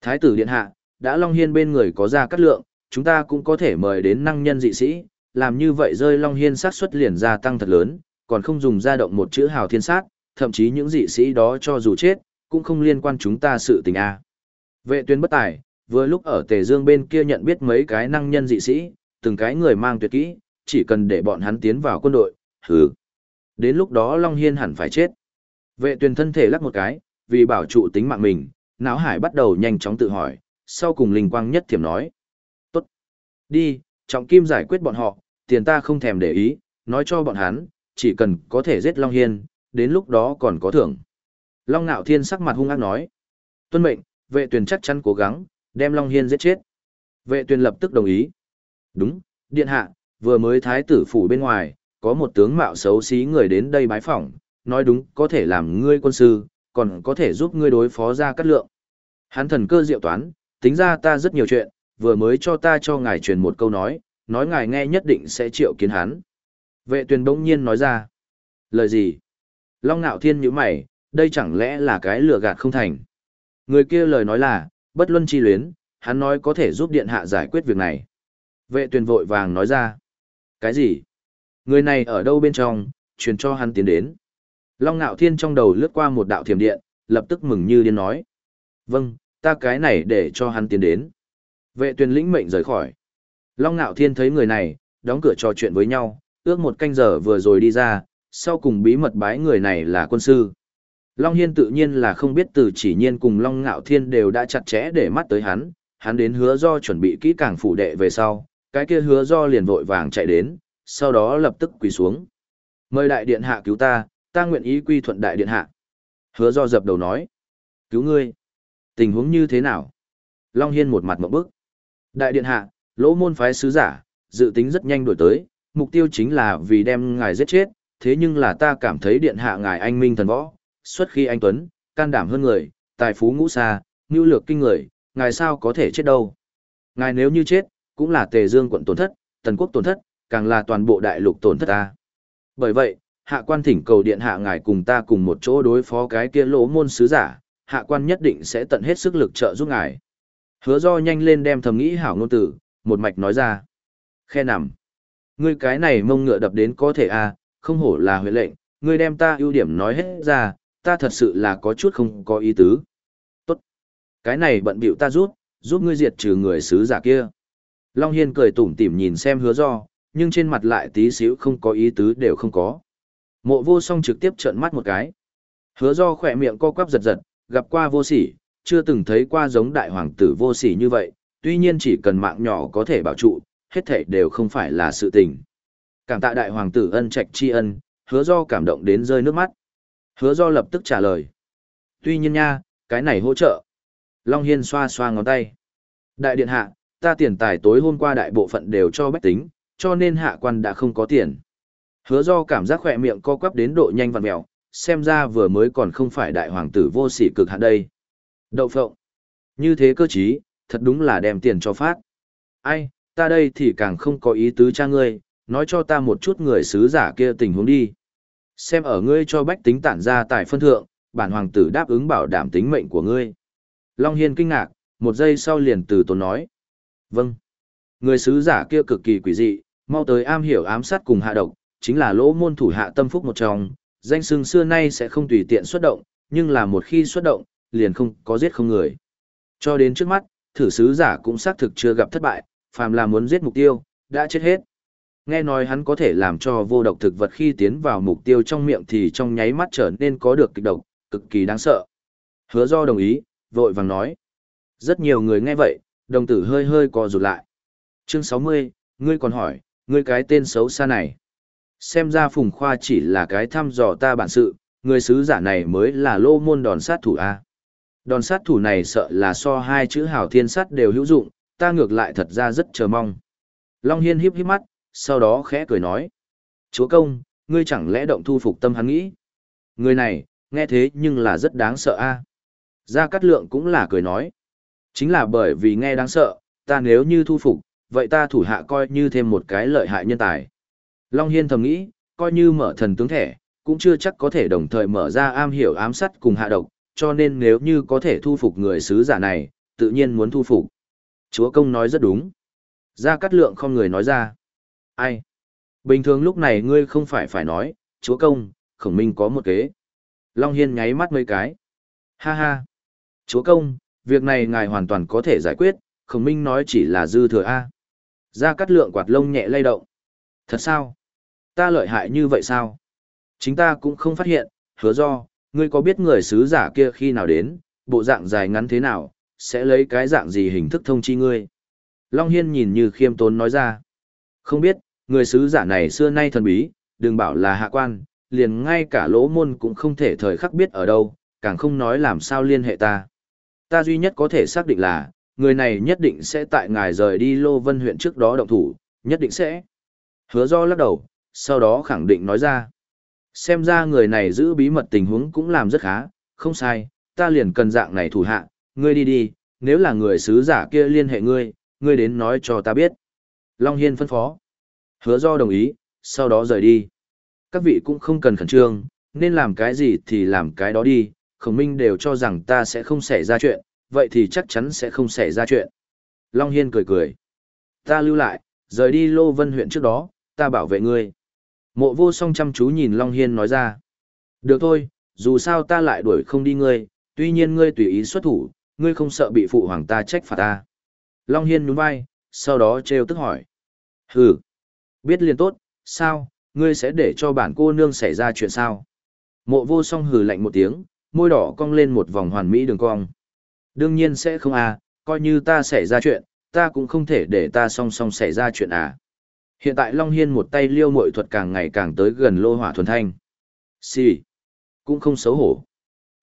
Thái tử điện hạ, đã Long Hiên bên người có ra cắt lượng, chúng ta cũng có thể mời đến năng nhân dị sĩ, làm như vậy rơi Long Hiên sát suất liền gia tăng thật lớn, còn không dùng ra động một chữ hào thiên sát, thậm chí những dị sĩ đó cho dù chết, cũng không liên quan chúng ta sự tình a. Vệ tuyên bất tài, vừa lúc ở Tề Dương bên kia nhận biết mấy cái năng nhân dị sĩ, từng cái người mang tuyệt kỹ, chỉ cần để bọn hắn tiến vào quân đội, hừ. Đến lúc đó Long Hiên hẳn phải chết. Vệ tuyền thân thể lắc một cái, vì bảo trụ tính mạng mình, náo hải bắt đầu nhanh chóng tự hỏi, sau cùng linh quang nhất thiểm nói. Tốt. Đi, trọng kim giải quyết bọn họ, tiền ta không thèm để ý, nói cho bọn hắn, chỉ cần có thể giết Long Hiên, đến lúc đó còn có thưởng. Long Nạo Thiên sắc mặt hung ác nói. Tuân mệnh, vệ tuyển chắc chắn cố gắng, đem Long Hiên giết chết. Vệ tuyên lập tức đồng ý. Đúng, điện hạ, vừa mới thái tử phủ bên ngoài, có một tướng mạo xấu xí người đến đây bái phỏng, nói đúng, có thể làm ngươi quân sư, còn có thể giúp ngươi đối phó ra cắt lượng. Hắn thần cơ diệu toán, tính ra ta rất nhiều chuyện, vừa mới cho ta cho ngài truyền một câu nói, nói ngài nghe nhất định sẽ triệu kiến hắn. Vệ tuyên bỗng nhiên nói ra. Lời gì? Long nạo thiên như mày, đây chẳng lẽ là cái lừa gạt không thành. Người kia lời nói là, bất luân chi luyến, hắn nói có thể giúp điện hạ giải quyết việc này. Vệ tuyển vội vàng nói ra. Cái gì? Người này ở đâu bên trong, truyền cho hắn tiến đến. Long nạo thiên trong đầu lướt qua một đạo thiểm điện, lập tức mừng như điên nói. Vâng, ta cái này để cho hắn tiến đến. Vệ tuyển lĩnh mệnh rời khỏi. Long Nạo Thiên thấy người này, đóng cửa trò chuyện với nhau, ước một canh giờ vừa rồi đi ra, sau cùng bí mật bái người này là quân sư. Long Hiên tự nhiên là không biết từ chỉ nhiên cùng Long Ngạo Thiên đều đã chặt chẽ để mắt tới hắn, hắn đến hứa do chuẩn bị kỹ càng phủ đệ về sau, cái kia hứa do liền vội vàng chạy đến, sau đó lập tức quỳ xuống. Mời đại điện hạ cứu ta, ta nguyện ý quy thuận đại điện hạ. Hứa do dập đầu nói. Cứu ngươi. Tình huống như thế nào? Long Hiên một mặt mộng bức. Đại điện hạ, lỗ môn phái sứ giả, dự tính rất nhanh đổi tới, mục tiêu chính là vì đem ngài giết chết, thế nhưng là ta cảm thấy điện hạ ngài anh minh thần võ, xuất khi anh Tuấn, can đảm hơn người, tài phú ngũ xa, nhu lược kinh người, ngài sao có thể chết đâu. Ngài nếu như chết, cũng là tề dương quận tổn thất, tần quốc tổn thất, càng là toàn bộ đại lục tổn thất ta. Bởi vậy, hạ quan thỉnh cầu điện hạ ngài cùng ta cùng một chỗ đối phó cái kia lỗ môn sứ giả, hạ quan nhất định sẽ tận hết sức lực trợ giúp ngài. Hứa do nhanh lên đem thầm nghĩ hảo ngôn tử, một mạch nói ra. Khe nằm. Ngươi cái này mông ngựa đập đến có thể à, không hổ là huệ lệnh, ngươi đem ta ưu điểm nói hết ra, ta thật sự là có chút không có ý tứ. Tốt. Cái này bận bịu ta rút, giúp ngươi diệt trừ người sứ giả kia. Long Hiên cười tủm tỉm nhìn xem hứa do, nhưng trên mặt lại tí xíu không có ý tứ đều không có. Mộ vô song trực tiếp trợn mắt một cái. Hứa do khỏe miệng co quắp giật giật, gặp qua vô sỉ, chưa từng thấy qua giống đại hoàng tử vô sỉ như vậy, tuy nhiên chỉ cần mạng nhỏ có thể bảo trụ, hết thảy đều không phải là sự tình. Cảm tạ đại hoàng tử ân trạch tri ân, hứa do cảm động đến rơi nước mắt. Hứa do lập tức trả lời. Tuy nhiên nha, cái này hỗ trợ. Long Hiên xoa xoa ngón tay. Đại điện hạ, ta tiền tài tối hôm qua đại bộ phận đều cho bách tính, cho nên hạ quan đã không có tiền. Hứa do cảm giác khỏe miệng co quắp đến độ nhanh vặn mèo, xem ra vừa mới còn không phải đại hoàng tử vô sỉ cực hạn đây. Đậu phộng. Như thế cơ chí, thật đúng là đem tiền cho phát. Ai, ta đây thì càng không có ý tứ cha ngươi, nói cho ta một chút người sứ giả kia tình huống đi. Xem ở ngươi cho bách tính tản ra tại phân thượng, bản hoàng tử đáp ứng bảo đảm tính mệnh của ngươi. Long Hiên kinh ngạc, một giây sau liền từ tốn nói. Vâng. Người sứ giả kia cực kỳ quỷ dị, mau tới am hiểu ám sát cùng hạ độc, chính là lỗ môn thủ hạ tâm phúc một trong, danh xưng xưa nay sẽ không tùy tiện xuất động, nhưng là một khi xuất động, liền không có giết không người. Cho đến trước mắt, thử sứ giả cũng xác thực chưa gặp thất bại, phàm là muốn giết mục tiêu, đã chết hết. Nghe nói hắn có thể làm cho vô độc thực vật khi tiến vào mục tiêu trong miệng thì trong nháy mắt trở nên có được kịch độc, cực kỳ đáng sợ. Hứa do đồng ý, vội vàng nói. Rất nhiều người nghe vậy, đồng tử hơi hơi co rụt lại. Chương 60, ngươi còn hỏi, ngươi cái tên xấu xa này. Xem ra Phùng Khoa chỉ là cái thăm dò ta bản sự, người sứ giả này mới là lô môn đòn sát thủ A. Đòn sát thủ này sợ là so hai chữ hào thiên sát đều hữu dụng, ta ngược lại thật ra rất chờ mong. Long Hiên híp híp mắt, sau đó khẽ cười nói. Chúa công, ngươi chẳng lẽ động thu phục tâm hắn nghĩ? Người này, nghe thế nhưng là rất đáng sợ a. Gia Cát Lượng cũng là cười nói. Chính là bởi vì nghe đáng sợ, ta nếu như thu phục, vậy ta thủ hạ coi như thêm một cái lợi hại nhân tài. Long Hiên thầm nghĩ, coi như mở thần tướng thẻ, cũng chưa chắc có thể đồng thời mở ra am hiểu ám sát cùng hạ độc, cho nên nếu như có thể thu phục người sứ giả này, tự nhiên muốn thu phục. Chúa công nói rất đúng. Gia Cát Lượng không người nói ra. Ai? Bình thường lúc này ngươi không phải phải nói, chúa công, khổng minh có một kế. Long Hiên nháy mắt mấy cái. Ha ha. Chúa công, việc này ngài hoàn toàn có thể giải quyết, khổng minh nói chỉ là dư thừa A. Ra cắt Lượng quạt lông nhẹ lay động. Thật sao? Ta lợi hại như vậy sao? Chính ta cũng không phát hiện, hứa do, ngươi có biết người sứ giả kia khi nào đến, bộ dạng dài ngắn thế nào, sẽ lấy cái dạng gì hình thức thông chi ngươi. Long Hiên nhìn như khiêm tốn nói ra. Không biết, người sứ giả này xưa nay thần bí, đừng bảo là hạ quan, liền ngay cả lỗ môn cũng không thể thời khắc biết ở đâu, càng không nói làm sao liên hệ ta. Ta duy nhất có thể xác định là, người này nhất định sẽ tại ngài rời đi Lô Vân huyện trước đó động thủ, nhất định sẽ. Hứa do lắc đầu, sau đó khẳng định nói ra. Xem ra người này giữ bí mật tình huống cũng làm rất khá, không sai, ta liền cần dạng này thủ hạ, ngươi đi đi, nếu là người sứ giả kia liên hệ ngươi, ngươi đến nói cho ta biết. Long Hiên phân phó. Hứa do đồng ý, sau đó rời đi. Các vị cũng không cần khẩn trương, nên làm cái gì thì làm cái đó đi, khổng minh đều cho rằng ta sẽ không xảy ra chuyện, vậy thì chắc chắn sẽ không xảy ra chuyện. Long Hiên cười cười. Ta lưu lại, rời đi Lô Vân huyện trước đó, ta bảo vệ ngươi. Mộ vô song chăm chú nhìn Long Hiên nói ra. Được thôi, dù sao ta lại đuổi không đi ngươi, tuy nhiên ngươi tùy ý xuất thủ, ngươi không sợ bị phụ hoàng ta trách phạt ta. Long Hiên nhún vai, sau đó trêu tức hỏi. Hừ, biết liền tốt, sao, ngươi sẽ để cho bản cô nương xảy ra chuyện sao? Mộ vô song hừ lạnh một tiếng, môi đỏ cong lên một vòng hoàn mỹ đường cong. Đương nhiên sẽ không à, coi như ta xảy ra chuyện, ta cũng không thể để ta song song xảy ra chuyện à. Hiện tại Long Hiên một tay liêu mội thuật càng ngày càng tới gần lô hỏa thuần thanh. Xì. Cũng không xấu hổ.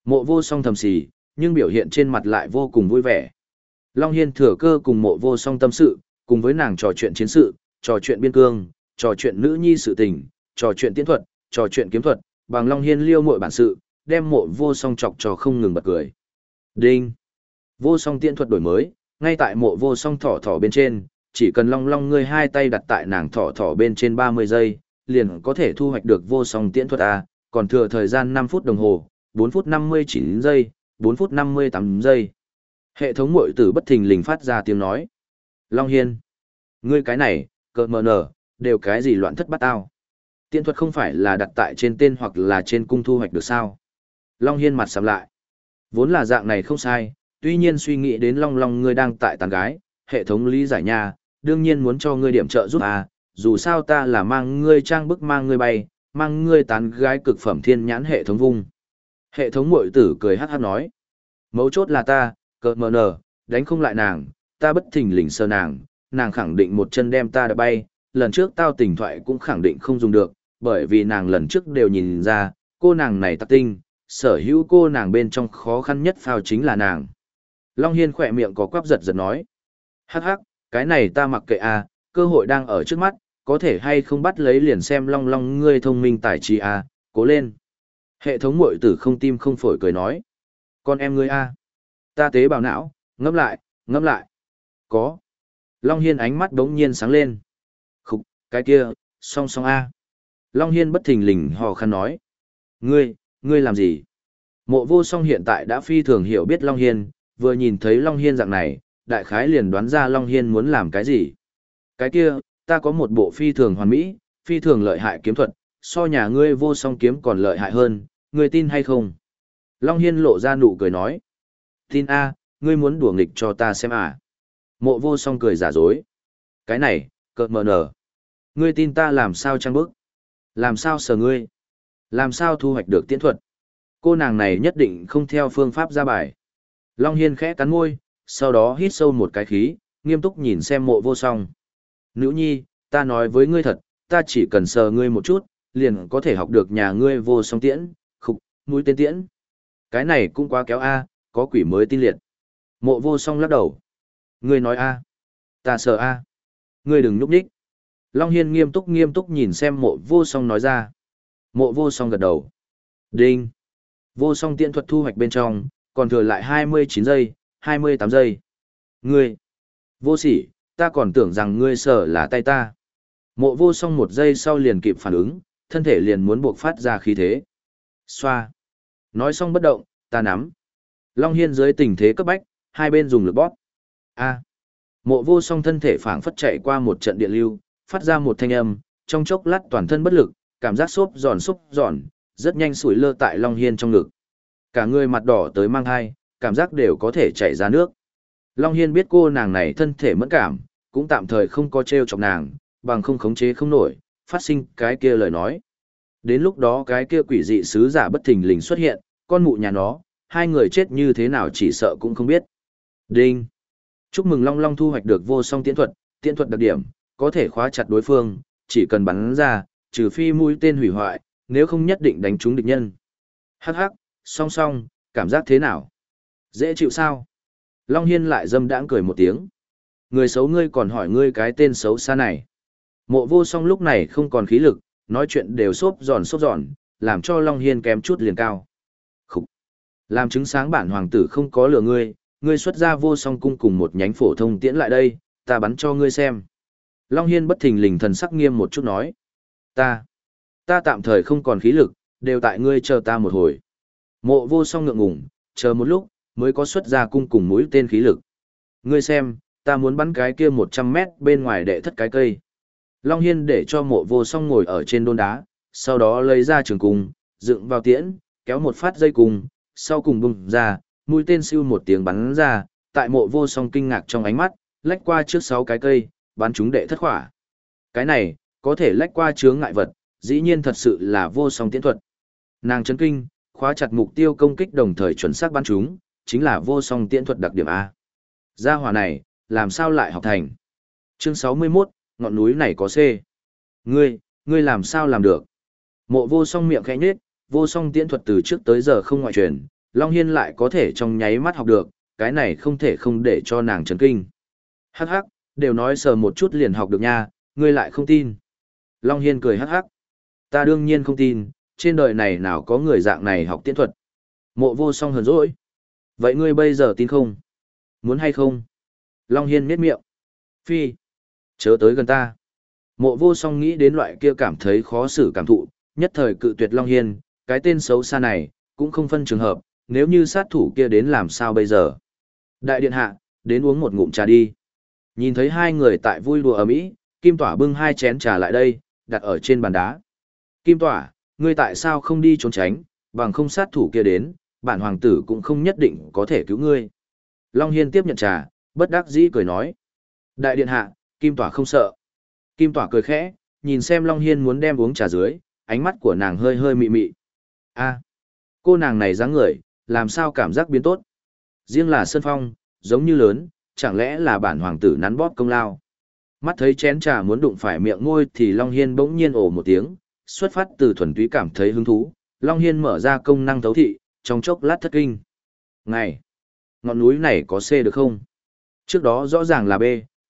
Mộ vô song thầm xì, nhưng biểu hiện trên mặt lại vô cùng vui vẻ. Long Hiên thừa cơ cùng mộ vô song tâm sự, cùng với nàng trò chuyện chiến sự, trò chuyện biên cương, trò chuyện nữ nhi sự tình, trò chuyện tiến thuật, trò chuyện kiếm thuật, bằng Long Hiên liêu muội bản sự, đem mộ vô song chọc trò không ngừng bật cười. Đinh! Vô song tiễn thuật đổi mới, ngay tại mộ vô song thỏ thỏ bên trên, chỉ cần long long ngươi hai tay đặt tại nàng thỏ thỏ bên trên 30 giây, liền có thể thu hoạch được vô song tiễn thuật A, còn thừa thời gian 5 phút đồng hồ, 4 phút 59 giây, 4 phút 58 giây. Hệ thống mội tử bất thình lình phát ra tiếng nói. Long Hiên! Ngươi cái này, cờ mờ nở, đều cái gì loạn thất bắt tao. Tiện thuật không phải là đặt tại trên tên hoặc là trên cung thu hoạch được sao. Long Hiên mặt sầm lại. Vốn là dạng này không sai, tuy nhiên suy nghĩ đến Long Long ngươi đang tại tàn gái, hệ thống lý giải nha, đương nhiên muốn cho ngươi điểm trợ giúp à, dù sao ta là mang ngươi trang bức mang ngươi bay, mang ngươi tán gái cực phẩm thiên nhãn hệ thống vung. Hệ thống mội tử cười hát hát nói. Mấu chốt là ta, cờ mờ nở, đánh không lại nàng, ta bất thình lình sơ nàng, nàng khẳng định một chân đem ta đã bay, lần trước tao tình thoại cũng khẳng định không dùng được, bởi vì nàng lần trước đều nhìn ra, cô nàng này tắc tinh, sở hữu cô nàng bên trong khó khăn nhất phao chính là nàng. Long Hiên khỏe miệng có quắp giật giật nói. Hắc hắc, cái này ta mặc kệ à, cơ hội đang ở trước mắt, có thể hay không bắt lấy liền xem long long ngươi thông minh tài trí à, cố lên. Hệ thống mội tử không tim không phổi cười nói. Con em ngươi à, ta tế bào não, ngâm lại, ngâm lại. Có. Long Hiên ánh mắt đống nhiên sáng lên. Khục, cái kia, song song a Long Hiên bất thình lình hò khăn nói. Ngươi, ngươi làm gì? Mộ vô song hiện tại đã phi thường hiểu biết Long Hiên, vừa nhìn thấy Long Hiên dạng này, đại khái liền đoán ra Long Hiên muốn làm cái gì. Cái kia, ta có một bộ phi thường hoàn mỹ, phi thường lợi hại kiếm thuật, so nhà ngươi vô song kiếm còn lợi hại hơn, ngươi tin hay không? Long Hiên lộ ra nụ cười nói. Tin A, ngươi muốn đùa nghịch cho ta xem à? Mộ vô song cười giả dối. Cái này, cợt mờ nở. Ngươi tin ta làm sao trăng bức? Làm sao sờ ngươi? Làm sao thu hoạch được tiễn thuật? Cô nàng này nhất định không theo phương pháp ra bài. Long Hiên khẽ cắn môi, sau đó hít sâu một cái khí, nghiêm túc nhìn xem mộ vô song. Nữ nhi, ta nói với ngươi thật, ta chỉ cần sờ ngươi một chút, liền có thể học được nhà ngươi vô song tiễn, khục, mũi tên tiễn. Cái này cũng quá kéo A, có quỷ mới tin liệt. Mộ vô song lắc đầu. Ngươi nói A. Ta sợ A. Ngươi đừng nhúc nhích. Long Hiên nghiêm túc nghiêm túc nhìn xem mộ vô song nói ra. Mộ vô song gật đầu. Đinh. Vô song tiện thuật thu hoạch bên trong, còn thừa lại 29 giây, 28 giây. Ngươi. Vô sỉ, ta còn tưởng rằng ngươi sợ là tay ta. Mộ vô song một giây sau liền kịp phản ứng, thân thể liền muốn buộc phát ra khí thế. Xoa. Nói xong bất động, ta nắm. Long Hiên dưới tình thế cấp bách, hai bên dùng lực bóp. A. Mộ vô song thân thể phảng phất chạy qua một trận điện lưu, phát ra một thanh âm, trong chốc lát toàn thân bất lực, cảm giác xốp giòn xốp giòn, rất nhanh sủi lơ tại Long Hiên trong ngực. Cả người mặt đỏ tới mang hai, cảm giác đều có thể chảy ra nước. Long Hiên biết cô nàng này thân thể mẫn cảm, cũng tạm thời không có treo chọc nàng, bằng không khống chế không nổi, phát sinh cái kia lời nói. Đến lúc đó cái kia quỷ dị sứ giả bất thình lình xuất hiện, con mụ nhà nó, hai người chết như thế nào chỉ sợ cũng không biết. Đinh! Chúc mừng Long Long thu hoạch được vô song tiễn thuật, tiễn thuật đặc điểm, có thể khóa chặt đối phương, chỉ cần bắn ra, trừ phi mũi tên hủy hoại, nếu không nhất định đánh trúng địch nhân. Hắc hắc, song song, cảm giác thế nào? Dễ chịu sao? Long Hiên lại dâm đãng cười một tiếng. Người xấu ngươi còn hỏi ngươi cái tên xấu xa này. Mộ vô song lúc này không còn khí lực, nói chuyện đều xốp giòn xốp giòn, làm cho Long Hiên kém chút liền cao. Khúc! Làm chứng sáng bản hoàng tử không có lửa ngươi, ngươi xuất ra vô song cung cùng một nhánh phổ thông tiễn lại đây, ta bắn cho ngươi xem. Long Hiên bất thình lình thần sắc nghiêm một chút nói. Ta, ta tạm thời không còn khí lực, đều tại ngươi chờ ta một hồi. Mộ vô song ngượng ngùng, chờ một lúc, mới có xuất ra cung cùng mũi tên khí lực. Ngươi xem, ta muốn bắn cái kia 100 mét bên ngoài để thất cái cây. Long Hiên để cho mộ vô song ngồi ở trên đôn đá, sau đó lấy ra trường cung, dựng vào tiễn, kéo một phát dây cung, sau cùng bùng ra, mũi tên siêu một tiếng bắn ra, tại mộ vô song kinh ngạc trong ánh mắt, lách qua trước sáu cái cây, bắn chúng đệ thất khỏa. Cái này, có thể lách qua chướng ngại vật, dĩ nhiên thật sự là vô song tiễn thuật. Nàng chấn kinh, khóa chặt mục tiêu công kích đồng thời chuẩn xác bắn chúng, chính là vô song tiễn thuật đặc điểm A. Gia hỏa này, làm sao lại học thành? Chương 61, ngọn núi này có C. Ngươi, ngươi làm sao làm được? Mộ vô song miệng khẽ nhết, vô song tiễn thuật từ trước tới giờ không ngoại truyền, Long Hiên lại có thể trong nháy mắt học được, cái này không thể không để cho nàng chấn kinh. Hắc hắc, đều nói sờ một chút liền học được nha, ngươi lại không tin. Long Hiên cười hắc hắc. Ta đương nhiên không tin, trên đời này nào có người dạng này học tiễn thuật. Mộ vô song hờn dỗi. Vậy ngươi bây giờ tin không? Muốn hay không? Long Hiên miết miệng. Phi. Chớ tới gần ta. Mộ vô song nghĩ đến loại kia cảm thấy khó xử cảm thụ, nhất thời cự tuyệt Long Hiên, cái tên xấu xa này, cũng không phân trường hợp, nếu như sát thủ kia đến làm sao bây giờ. Đại điện hạ, đến uống một ngụm trà đi. Nhìn thấy hai người tại vui đùa ở mỹ, Kim Tỏa bưng hai chén trà lại đây, đặt ở trên bàn đá. Kim Tỏa, ngươi tại sao không đi trốn tránh, bằng không sát thủ kia đến, bản hoàng tử cũng không nhất định có thể cứu ngươi. Long Hiên tiếp nhận trà, bất đắc dĩ cười nói. Đại điện hạ, Kim Tỏa không sợ. Kim Tỏa cười khẽ, nhìn xem Long Hiên muốn đem uống trà dưới, ánh mắt của nàng hơi hơi mị mị. a cô nàng này dáng người, làm sao cảm giác biến tốt. Riêng là Sơn Phong, giống như lớn, chẳng lẽ là bản hoàng tử nắn bóp công lao. Mắt thấy chén trà muốn đụng phải miệng ngôi thì Long Hiên bỗng nhiên ồ một tiếng, xuất phát từ thuần túy cảm thấy hứng thú, Long Hiên mở ra công năng thấu thị, trong chốc lát thất kinh. Ngày, ngọn núi này có C được không? Trước đó rõ ràng là B,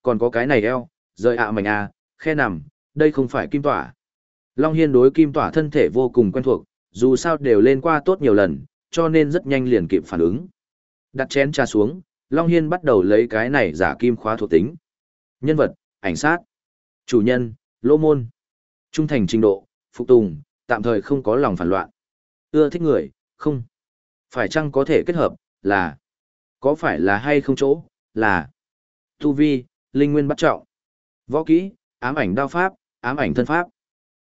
còn có cái này eo, rời ạ à mảnh à, khe nằm, đây không phải kim tỏa. Long Hiên đối kim tỏa thân thể vô cùng quen thuộc, dù sao đều lên qua tốt nhiều lần, cho nên rất nhanh liền kịp phản ứng. Đặt chén trà xuống, Long Hiên bắt đầu lấy cái này giả kim khóa thuộc tính. Nhân vật, ảnh sát. Chủ nhân, lô môn. Trung thành trình độ, phục tùng, tạm thời không có lòng phản loạn. Ưa thích người, không. Phải chăng có thể kết hợp, là. Có phải là hay không chỗ, là. Tu vi, linh nguyên bắt trọng. Võ kỹ, ám ảnh đao pháp, ám ảnh thân pháp.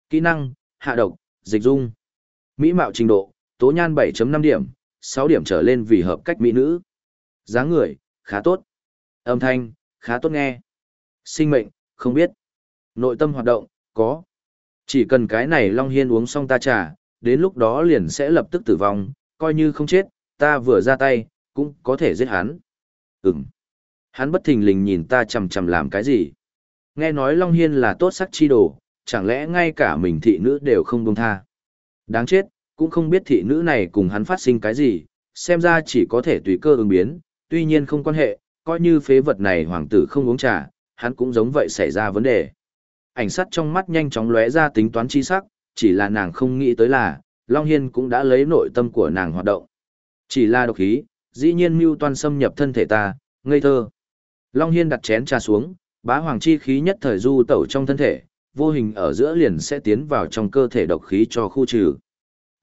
Kỹ năng, hạ độc, dịch dung. Mỹ mạo trình độ, tố nhan 7.5 điểm, 6 điểm trở lên vì hợp cách mỹ nữ. dáng người, khá tốt. Âm thanh, khá tốt nghe. Sinh mệnh, không biết. Nội tâm hoạt động, có. Chỉ cần cái này Long Hiên uống xong ta trà, đến lúc đó liền sẽ lập tức tử vong, coi như không chết, ta vừa ra tay, cũng có thể giết hắn. Ừm. Hắn bất thình lình nhìn ta chầm chầm làm cái gì. Nghe nói Long Hiên là tốt sắc chi đồ, chẳng lẽ ngay cả mình thị nữ đều không buông tha. Đáng chết, cũng không biết thị nữ này cùng hắn phát sinh cái gì, xem ra chỉ có thể tùy cơ ứng biến, tuy nhiên không quan hệ, coi như phế vật này hoàng tử không uống trà, hắn cũng giống vậy xảy ra vấn đề. Ảnh sắt trong mắt nhanh chóng lóe ra tính toán chi sắc, chỉ là nàng không nghĩ tới là, Long Hiên cũng đã lấy nội tâm của nàng hoạt động. Chỉ là độc khí, dĩ nhiên mưu toan xâm nhập thân thể ta, ngây thơ. Long Hiên đặt chén trà xuống, bá hoàng chi khí nhất thời du tẩu trong thân thể, vô hình ở giữa liền sẽ tiến vào trong cơ thể độc khí cho khu trừ.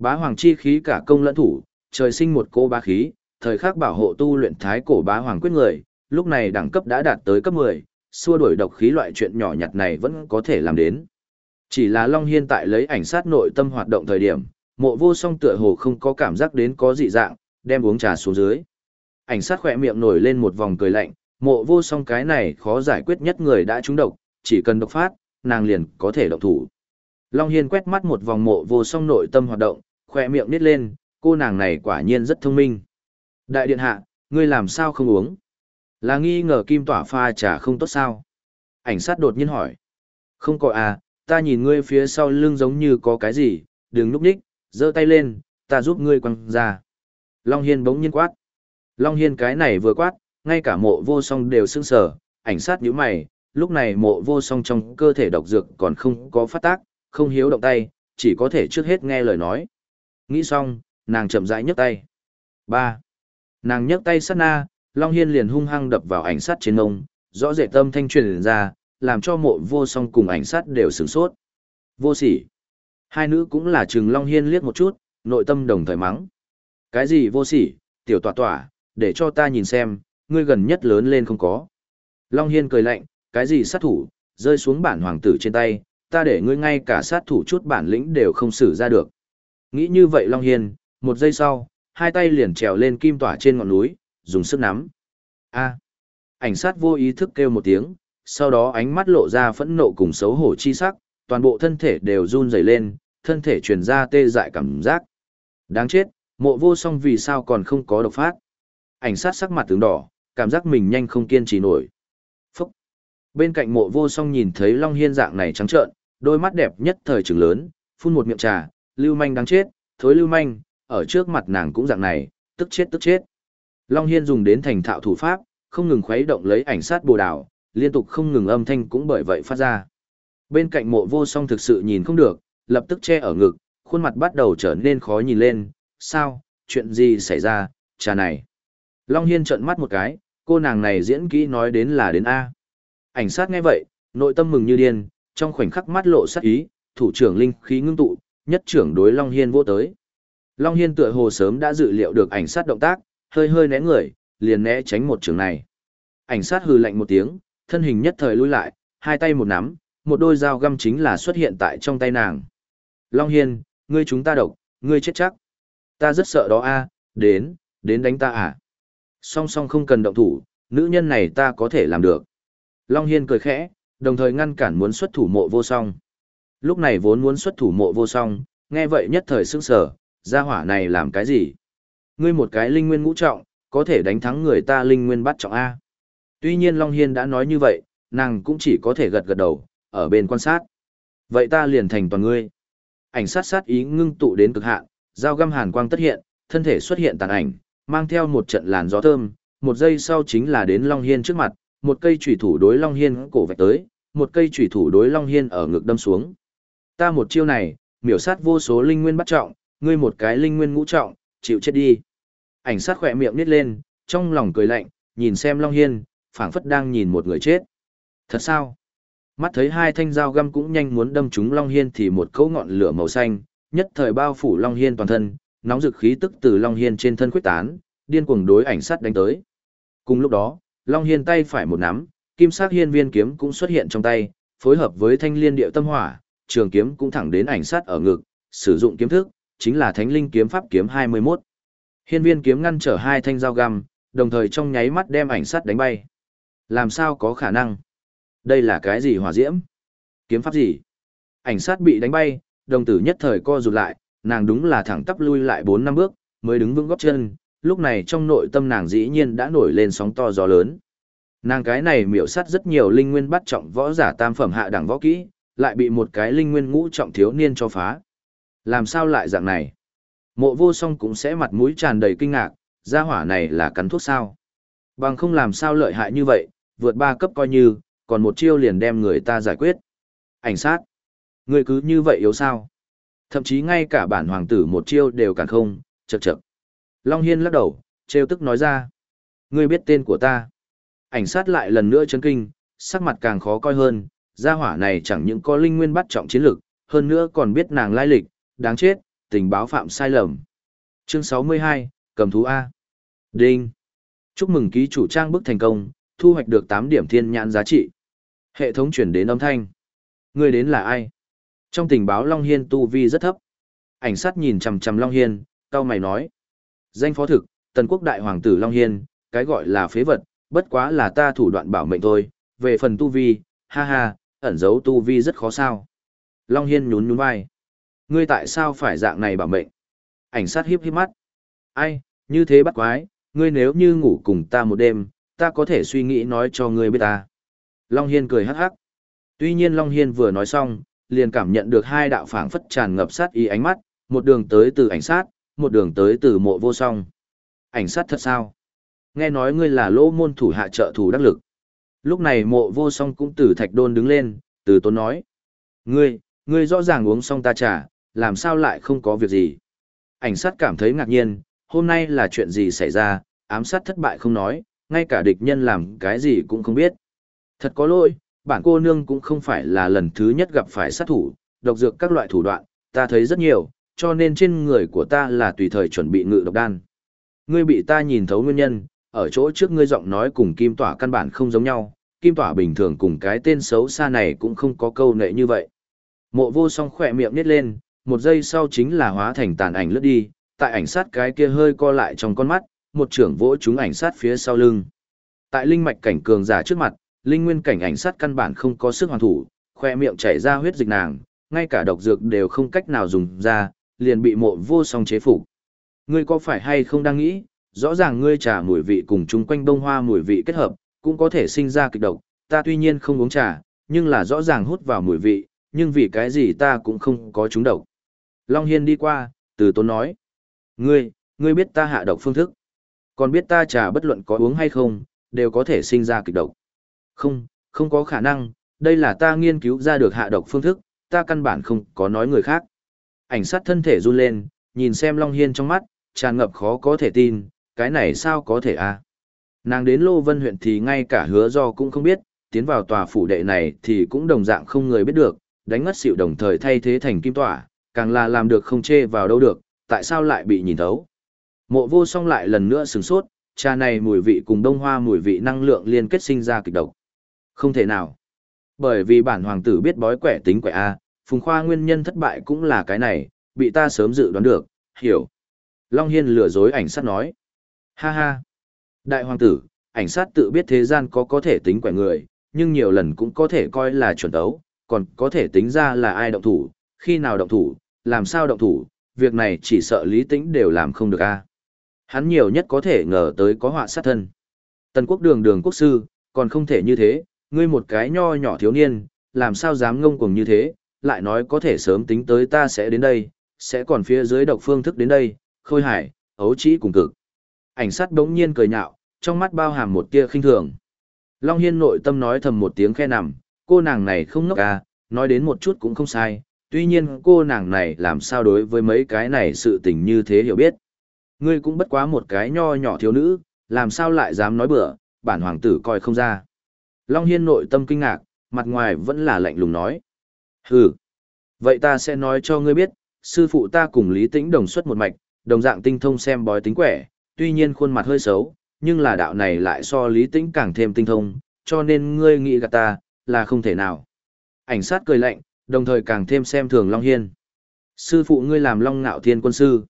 Bá hoàng chi khí cả công lẫn thủ, trời sinh một cô bá khí, thời khắc bảo hộ tu luyện thái cổ bá hoàng quyết người, lúc này đẳng cấp đã đạt tới cấp 10, xua đuổi độc khí loại chuyện nhỏ nhặt này vẫn có thể làm đến. Chỉ là Long Hiên tại lấy ảnh sát nội tâm hoạt động thời điểm, mộ vô song tựa hồ không có cảm giác đến có dị dạng, đem uống trà xuống dưới. Ảnh sát khỏe miệng nổi lên một vòng cười lạnh, mộ vô song cái này khó giải quyết nhất người đã trúng độc, chỉ cần độc phát, nàng liền có thể độc thủ. Long Hiên quét mắt một vòng mộ vô song nội tâm hoạt động, khoe miệng nít lên, cô nàng này quả nhiên rất thông minh. Đại điện hạ, ngươi làm sao không uống? Là nghi ngờ kim tỏa pha trà không tốt sao? Ảnh sát đột nhiên hỏi. Không có à, ta nhìn ngươi phía sau lưng giống như có cái gì, đừng núp đích, giơ tay lên, ta giúp ngươi quăng ra. Long Hiên bỗng nhiên quát. Long Hiên cái này vừa quát, ngay cả mộ vô song đều sưng sờ, ảnh sát nhíu mày, lúc này mộ vô song trong cơ thể độc dược còn không có phát tác, không hiếu động tay, chỉ có thể trước hết nghe lời nói. Nghĩ xong, nàng chậm rãi nhấc tay. ba Nàng nhấc tay sát na, Long Hiên liền hung hăng đập vào ảnh sát trên ông, rõ rệt tâm thanh truyền ra, làm cho mộ vô song cùng ảnh sát đều sửng sốt. Vô sỉ. Hai nữ cũng là chừng Long Hiên liếc một chút, nội tâm đồng thời mắng. Cái gì vô sỉ, tiểu tỏa tỏa, để cho ta nhìn xem, ngươi gần nhất lớn lên không có. Long Hiên cười lạnh, cái gì sát thủ, rơi xuống bản hoàng tử trên tay, ta để ngươi ngay cả sát thủ chút bản lĩnh đều không xử ra được. Nghĩ như vậy Long Hiên, một giây sau, hai tay liền trèo lên kim tỏa trên ngọn núi, dùng sức nắm. A. Ảnh sát vô ý thức kêu một tiếng, sau đó ánh mắt lộ ra phẫn nộ cùng xấu hổ chi sắc, toàn bộ thân thể đều run rẩy lên, thân thể truyền ra tê dại cảm giác. Đáng chết, Mộ vô song vì sao còn không có độc phát. Ảnh sát sắc mặt tướng đỏ, cảm giác mình nhanh không kiên trì nổi. Phúc! Bên cạnh mộ vô song nhìn thấy Long Hiên dạng này trắng trợn, đôi mắt đẹp nhất thời trưởng lớn, phun một miệng trà, lưu manh đáng chết, thối lưu manh, ở trước mặt nàng cũng dạng này, tức chết tức chết. Long Hiên dùng đến thành thạo thủ pháp, không ngừng khuấy động lấy ảnh sát bồ đào, liên tục không ngừng âm thanh cũng bởi vậy phát ra. Bên cạnh mộ vô song thực sự nhìn không được, lập tức che ở ngực, khuôn mặt bắt đầu trở nên khó nhìn lên, sao, chuyện gì xảy ra, trà này. Long Hiên trợn mắt một cái, cô nàng này diễn kỹ nói đến là đến A. Ảnh sát nghe vậy, nội tâm mừng như điên, trong khoảnh khắc mắt lộ sắc ý, thủ trưởng linh khí ngưng tụ, nhất trưởng đối Long Hiên vô tới. Long Hiên tựa hồ sớm đã dự liệu được ảnh sát động tác, hơi hơi né người, liền né tránh một trường này. Ảnh sát hừ lạnh một tiếng, thân hình nhất thời lui lại, hai tay một nắm, một đôi dao găm chính là xuất hiện tại trong tay nàng. Long Hiên, ngươi chúng ta độc, ngươi chết chắc. Ta rất sợ đó a đến, đến đánh ta à. Song song không cần động thủ, nữ nhân này ta có thể làm được. Long Hiên cười khẽ, đồng thời ngăn cản muốn xuất thủ mộ vô song. Lúc này vốn muốn xuất thủ mộ vô song, nghe vậy nhất thời sững sở, gia hỏa này làm cái gì? Ngươi một cái linh nguyên ngũ trọng, có thể đánh thắng người ta linh nguyên bắt trọng A. Tuy nhiên Long Hiên đã nói như vậy, nàng cũng chỉ có thể gật gật đầu, ở bên quan sát. Vậy ta liền thành toàn ngươi. Ảnh sát sát ý ngưng tụ đến cực hạn, dao găm hàn quang tất hiện, thân thể xuất hiện tàn ảnh, mang theo một trận làn gió thơm, một giây sau chính là đến Long Hiên trước mặt, một cây chủy thủ đối Long Hiên cổ vạch tới, một cây chủy thủ đối Long Hiên ở ngực đâm xuống. Ta một chiêu này, miểu sát vô số linh nguyên bắt trọng, ngươi một cái linh nguyên ngũ trọng, chịu chết đi. Ảnh sát khỏe miệng nít lên, trong lòng cười lạnh, nhìn xem Long Hiên, phảng phất đang nhìn một người chết. Thật sao? Mắt thấy hai thanh dao găm cũng nhanh muốn đâm trúng Long Hiên thì một cấu ngọn lửa màu xanh, nhất thời bao phủ Long Hiên toàn thân, nóng dực khí tức từ Long Hiên trên thân khuếch tán, điên cuồng đối ảnh sát đánh tới. Cùng lúc đó, Long Hiên tay phải một nắm, kim sắc hiên viên kiếm cũng xuất hiện trong tay, phối hợp với thanh liên điệu tâm hỏa, trường kiếm cũng thẳng đến ảnh sát ở ngực, sử dụng kiếm thức, chính là thánh linh kiếm pháp kiếm 21. Hiên viên kiếm ngăn trở hai thanh dao găm, đồng thời trong nháy mắt đem ảnh sát đánh bay. Làm sao có khả năng? Đây là cái gì hỏa diễm? Kiếm pháp gì? Ảnh sát bị đánh bay, đồng tử nhất thời co rụt lại, nàng đúng là thẳng tắp lui lại 4 năm bước, mới đứng vững góp chân, lúc này trong nội tâm nàng dĩ nhiên đã nổi lên sóng to gió lớn. Nàng cái này miểu sát rất nhiều linh nguyên bắt trọng võ giả tam phẩm hạ đẳng võ kỹ, lại bị một cái linh nguyên ngũ trọng thiếu niên cho phá. Làm sao lại dạng này? Mộ vô song cũng sẽ mặt mũi tràn đầy kinh ngạc, gia hỏa này là cắn thuốc sao? Bằng không làm sao lợi hại như vậy, vượt ba cấp coi như, còn một chiêu liền đem người ta giải quyết. Ảnh sát. Người cứ như vậy yếu sao? Thậm chí ngay cả bản hoàng tử một chiêu đều cản không, chật chật. Long Hiên lắc đầu, trêu tức nói ra. Ngươi biết tên của ta. Ảnh sát lại lần nữa chấn kinh, sắc mặt càng khó coi hơn, gia hỏa này chẳng những có linh nguyên bắt trọng chiến lực, hơn nữa còn biết nàng lai lịch, đáng chết, tình báo phạm sai lầm. Chương 62, cầm thú A. Đinh. Chúc mừng ký chủ trang bức thành công, thu hoạch được 8 điểm thiên nhãn giá trị. Hệ thống chuyển đến âm thanh. Người đến là ai? Trong tình báo Long Hiên tu vi rất thấp. Ảnh sát nhìn chầm chầm Long Hiên, cao mày nói. Danh phó thực, tần quốc đại hoàng tử Long Hiên, cái gọi là phế vật, bất quá là ta thủ đoạn bảo mệnh thôi. Về phần tu vi, ha ha, ẩn giấu tu vi rất khó sao. Long Hiên nhún nhún vai. Ngươi tại sao phải dạng này bảo mệnh? Ảnh sát hiếp hiếp mắt. Ai, như thế bắt quái, ngươi nếu như ngủ cùng ta một đêm, ta có thể suy nghĩ nói cho ngươi biết ta. Long Hiên cười hắc hắc. Tuy nhiên Long Hiên vừa nói xong, liền cảm nhận được hai đạo phảng phất tràn ngập sát ý ánh mắt, một đường tới từ ảnh sát, một đường tới từ mộ vô song. Ảnh sát thật sao? Nghe nói ngươi là lỗ môn thủ hạ trợ thủ đắc lực. Lúc này mộ vô song cũng từ thạch đôn đứng lên, từ tốn nói. Ngươi, ngươi rõ ràng uống xong ta trả, làm sao lại không có việc gì? Ảnh sát cảm thấy ngạc nhiên, hôm nay là chuyện gì xảy ra, ám sát thất bại không nói, ngay cả địch nhân làm cái gì cũng không biết. Thật có lỗi, bản cô nương cũng không phải là lần thứ nhất gặp phải sát thủ, độc dược các loại thủ đoạn, ta thấy rất nhiều, cho nên trên người của ta là tùy thời chuẩn bị ngự độc đan. Ngươi bị ta nhìn thấu nguyên nhân, ở chỗ trước ngươi giọng nói cùng kim tỏa căn bản không giống nhau, kim tỏa bình thường cùng cái tên xấu xa này cũng không có câu nệ như vậy. Mộ vô song khỏe miệng nít lên, một giây sau chính là hóa thành tàn ảnh lướt đi, tại ảnh sát cái kia hơi co lại trong con mắt, một trưởng vỗ chúng ảnh sát phía sau lưng. Tại linh mạch cảnh cường giả trước mặt, linh nguyên cảnh ảnh sát căn bản không có sức hoàn thủ, khoe miệng chảy ra huyết dịch nàng, ngay cả độc dược đều không cách nào dùng ra, liền bị mộ vô song chế phục. Ngươi có phải hay không đang nghĩ, rõ ràng ngươi trà mùi vị cùng chung quanh bông hoa mùi vị kết hợp, cũng có thể sinh ra kịch độc, ta tuy nhiên không uống trà, nhưng là rõ ràng hút vào mùi vị, nhưng vì cái gì ta cũng không có trúng độc. Long Hiên đi qua, từ tốn nói. Ngươi, ngươi biết ta hạ độc phương thức. Còn biết ta trà bất luận có uống hay không, đều có thể sinh ra kịch độc. Không, không có khả năng, đây là ta nghiên cứu ra được hạ độc phương thức, ta căn bản không có nói người khác. Ảnh sát thân thể run lên, nhìn xem Long Hiên trong mắt, tràn ngập khó có thể tin, cái này sao có thể a à? Nàng đến Lô Vân huyện thì ngay cả hứa do cũng không biết, tiến vào tòa phủ đệ này thì cũng đồng dạng không người biết được, đánh ngất xỉu đồng thời thay thế thành kim tỏa, càng là làm được không chê vào đâu được, tại sao lại bị nhìn thấu. Mộ vô song lại lần nữa sửng sốt, trà này mùi vị cùng đông hoa mùi vị năng lượng liên kết sinh ra kịch độc. Không thể nào. Bởi vì bản hoàng tử biết bói quẻ tính quẻ A, phùng khoa nguyên nhân thất bại cũng là cái này, bị ta sớm dự đoán được, hiểu. Long Hiên lừa dối ảnh sát nói. Ha ha. Đại hoàng tử, ảnh sát tự biết thế gian có có thể tính quẻ người, nhưng nhiều lần cũng có thể coi là chuẩn đấu, còn có thể tính ra là ai động thủ, khi nào động thủ, làm sao động thủ, việc này chỉ sợ lý tĩnh đều làm không được a Hắn nhiều nhất có thể ngờ tới có họa sát thân. Tần quốc đường đường quốc sư, còn không thể như thế, ngươi một cái nho nhỏ thiếu niên, làm sao dám ngông cuồng như thế, lại nói có thể sớm tính tới ta sẽ đến đây, sẽ còn phía dưới độc phương thức đến đây, khôi hải, ấu trĩ cùng cực. Ảnh sát đống nhiên cười nhạo, trong mắt bao hàm một tia khinh thường. Long Hiên nội tâm nói thầm một tiếng khe nằm, cô nàng này không ngốc à, nói đến một chút cũng không sai, tuy nhiên cô nàng này làm sao đối với mấy cái này sự tình như thế hiểu biết. Ngươi cũng bất quá một cái nho nhỏ thiếu nữ, làm sao lại dám nói bừa, bản hoàng tử coi không ra. Long Hiên nội tâm kinh ngạc, mặt ngoài vẫn là lạnh lùng nói. Hừ, vậy ta sẽ nói cho ngươi biết, sư phụ ta cùng Lý Tĩnh đồng xuất một mạch, đồng dạng tinh thông xem bói tính quẻ, tuy nhiên khuôn mặt hơi xấu, nhưng là đạo này lại so Lý Tĩnh càng thêm tinh thông, cho nên ngươi nghĩ gạt ta, là không thể nào. Ảnh sát cười lạnh, đồng thời càng thêm xem thường Long Hiên. Sư phụ ngươi làm Long Ngạo Thiên quân sư.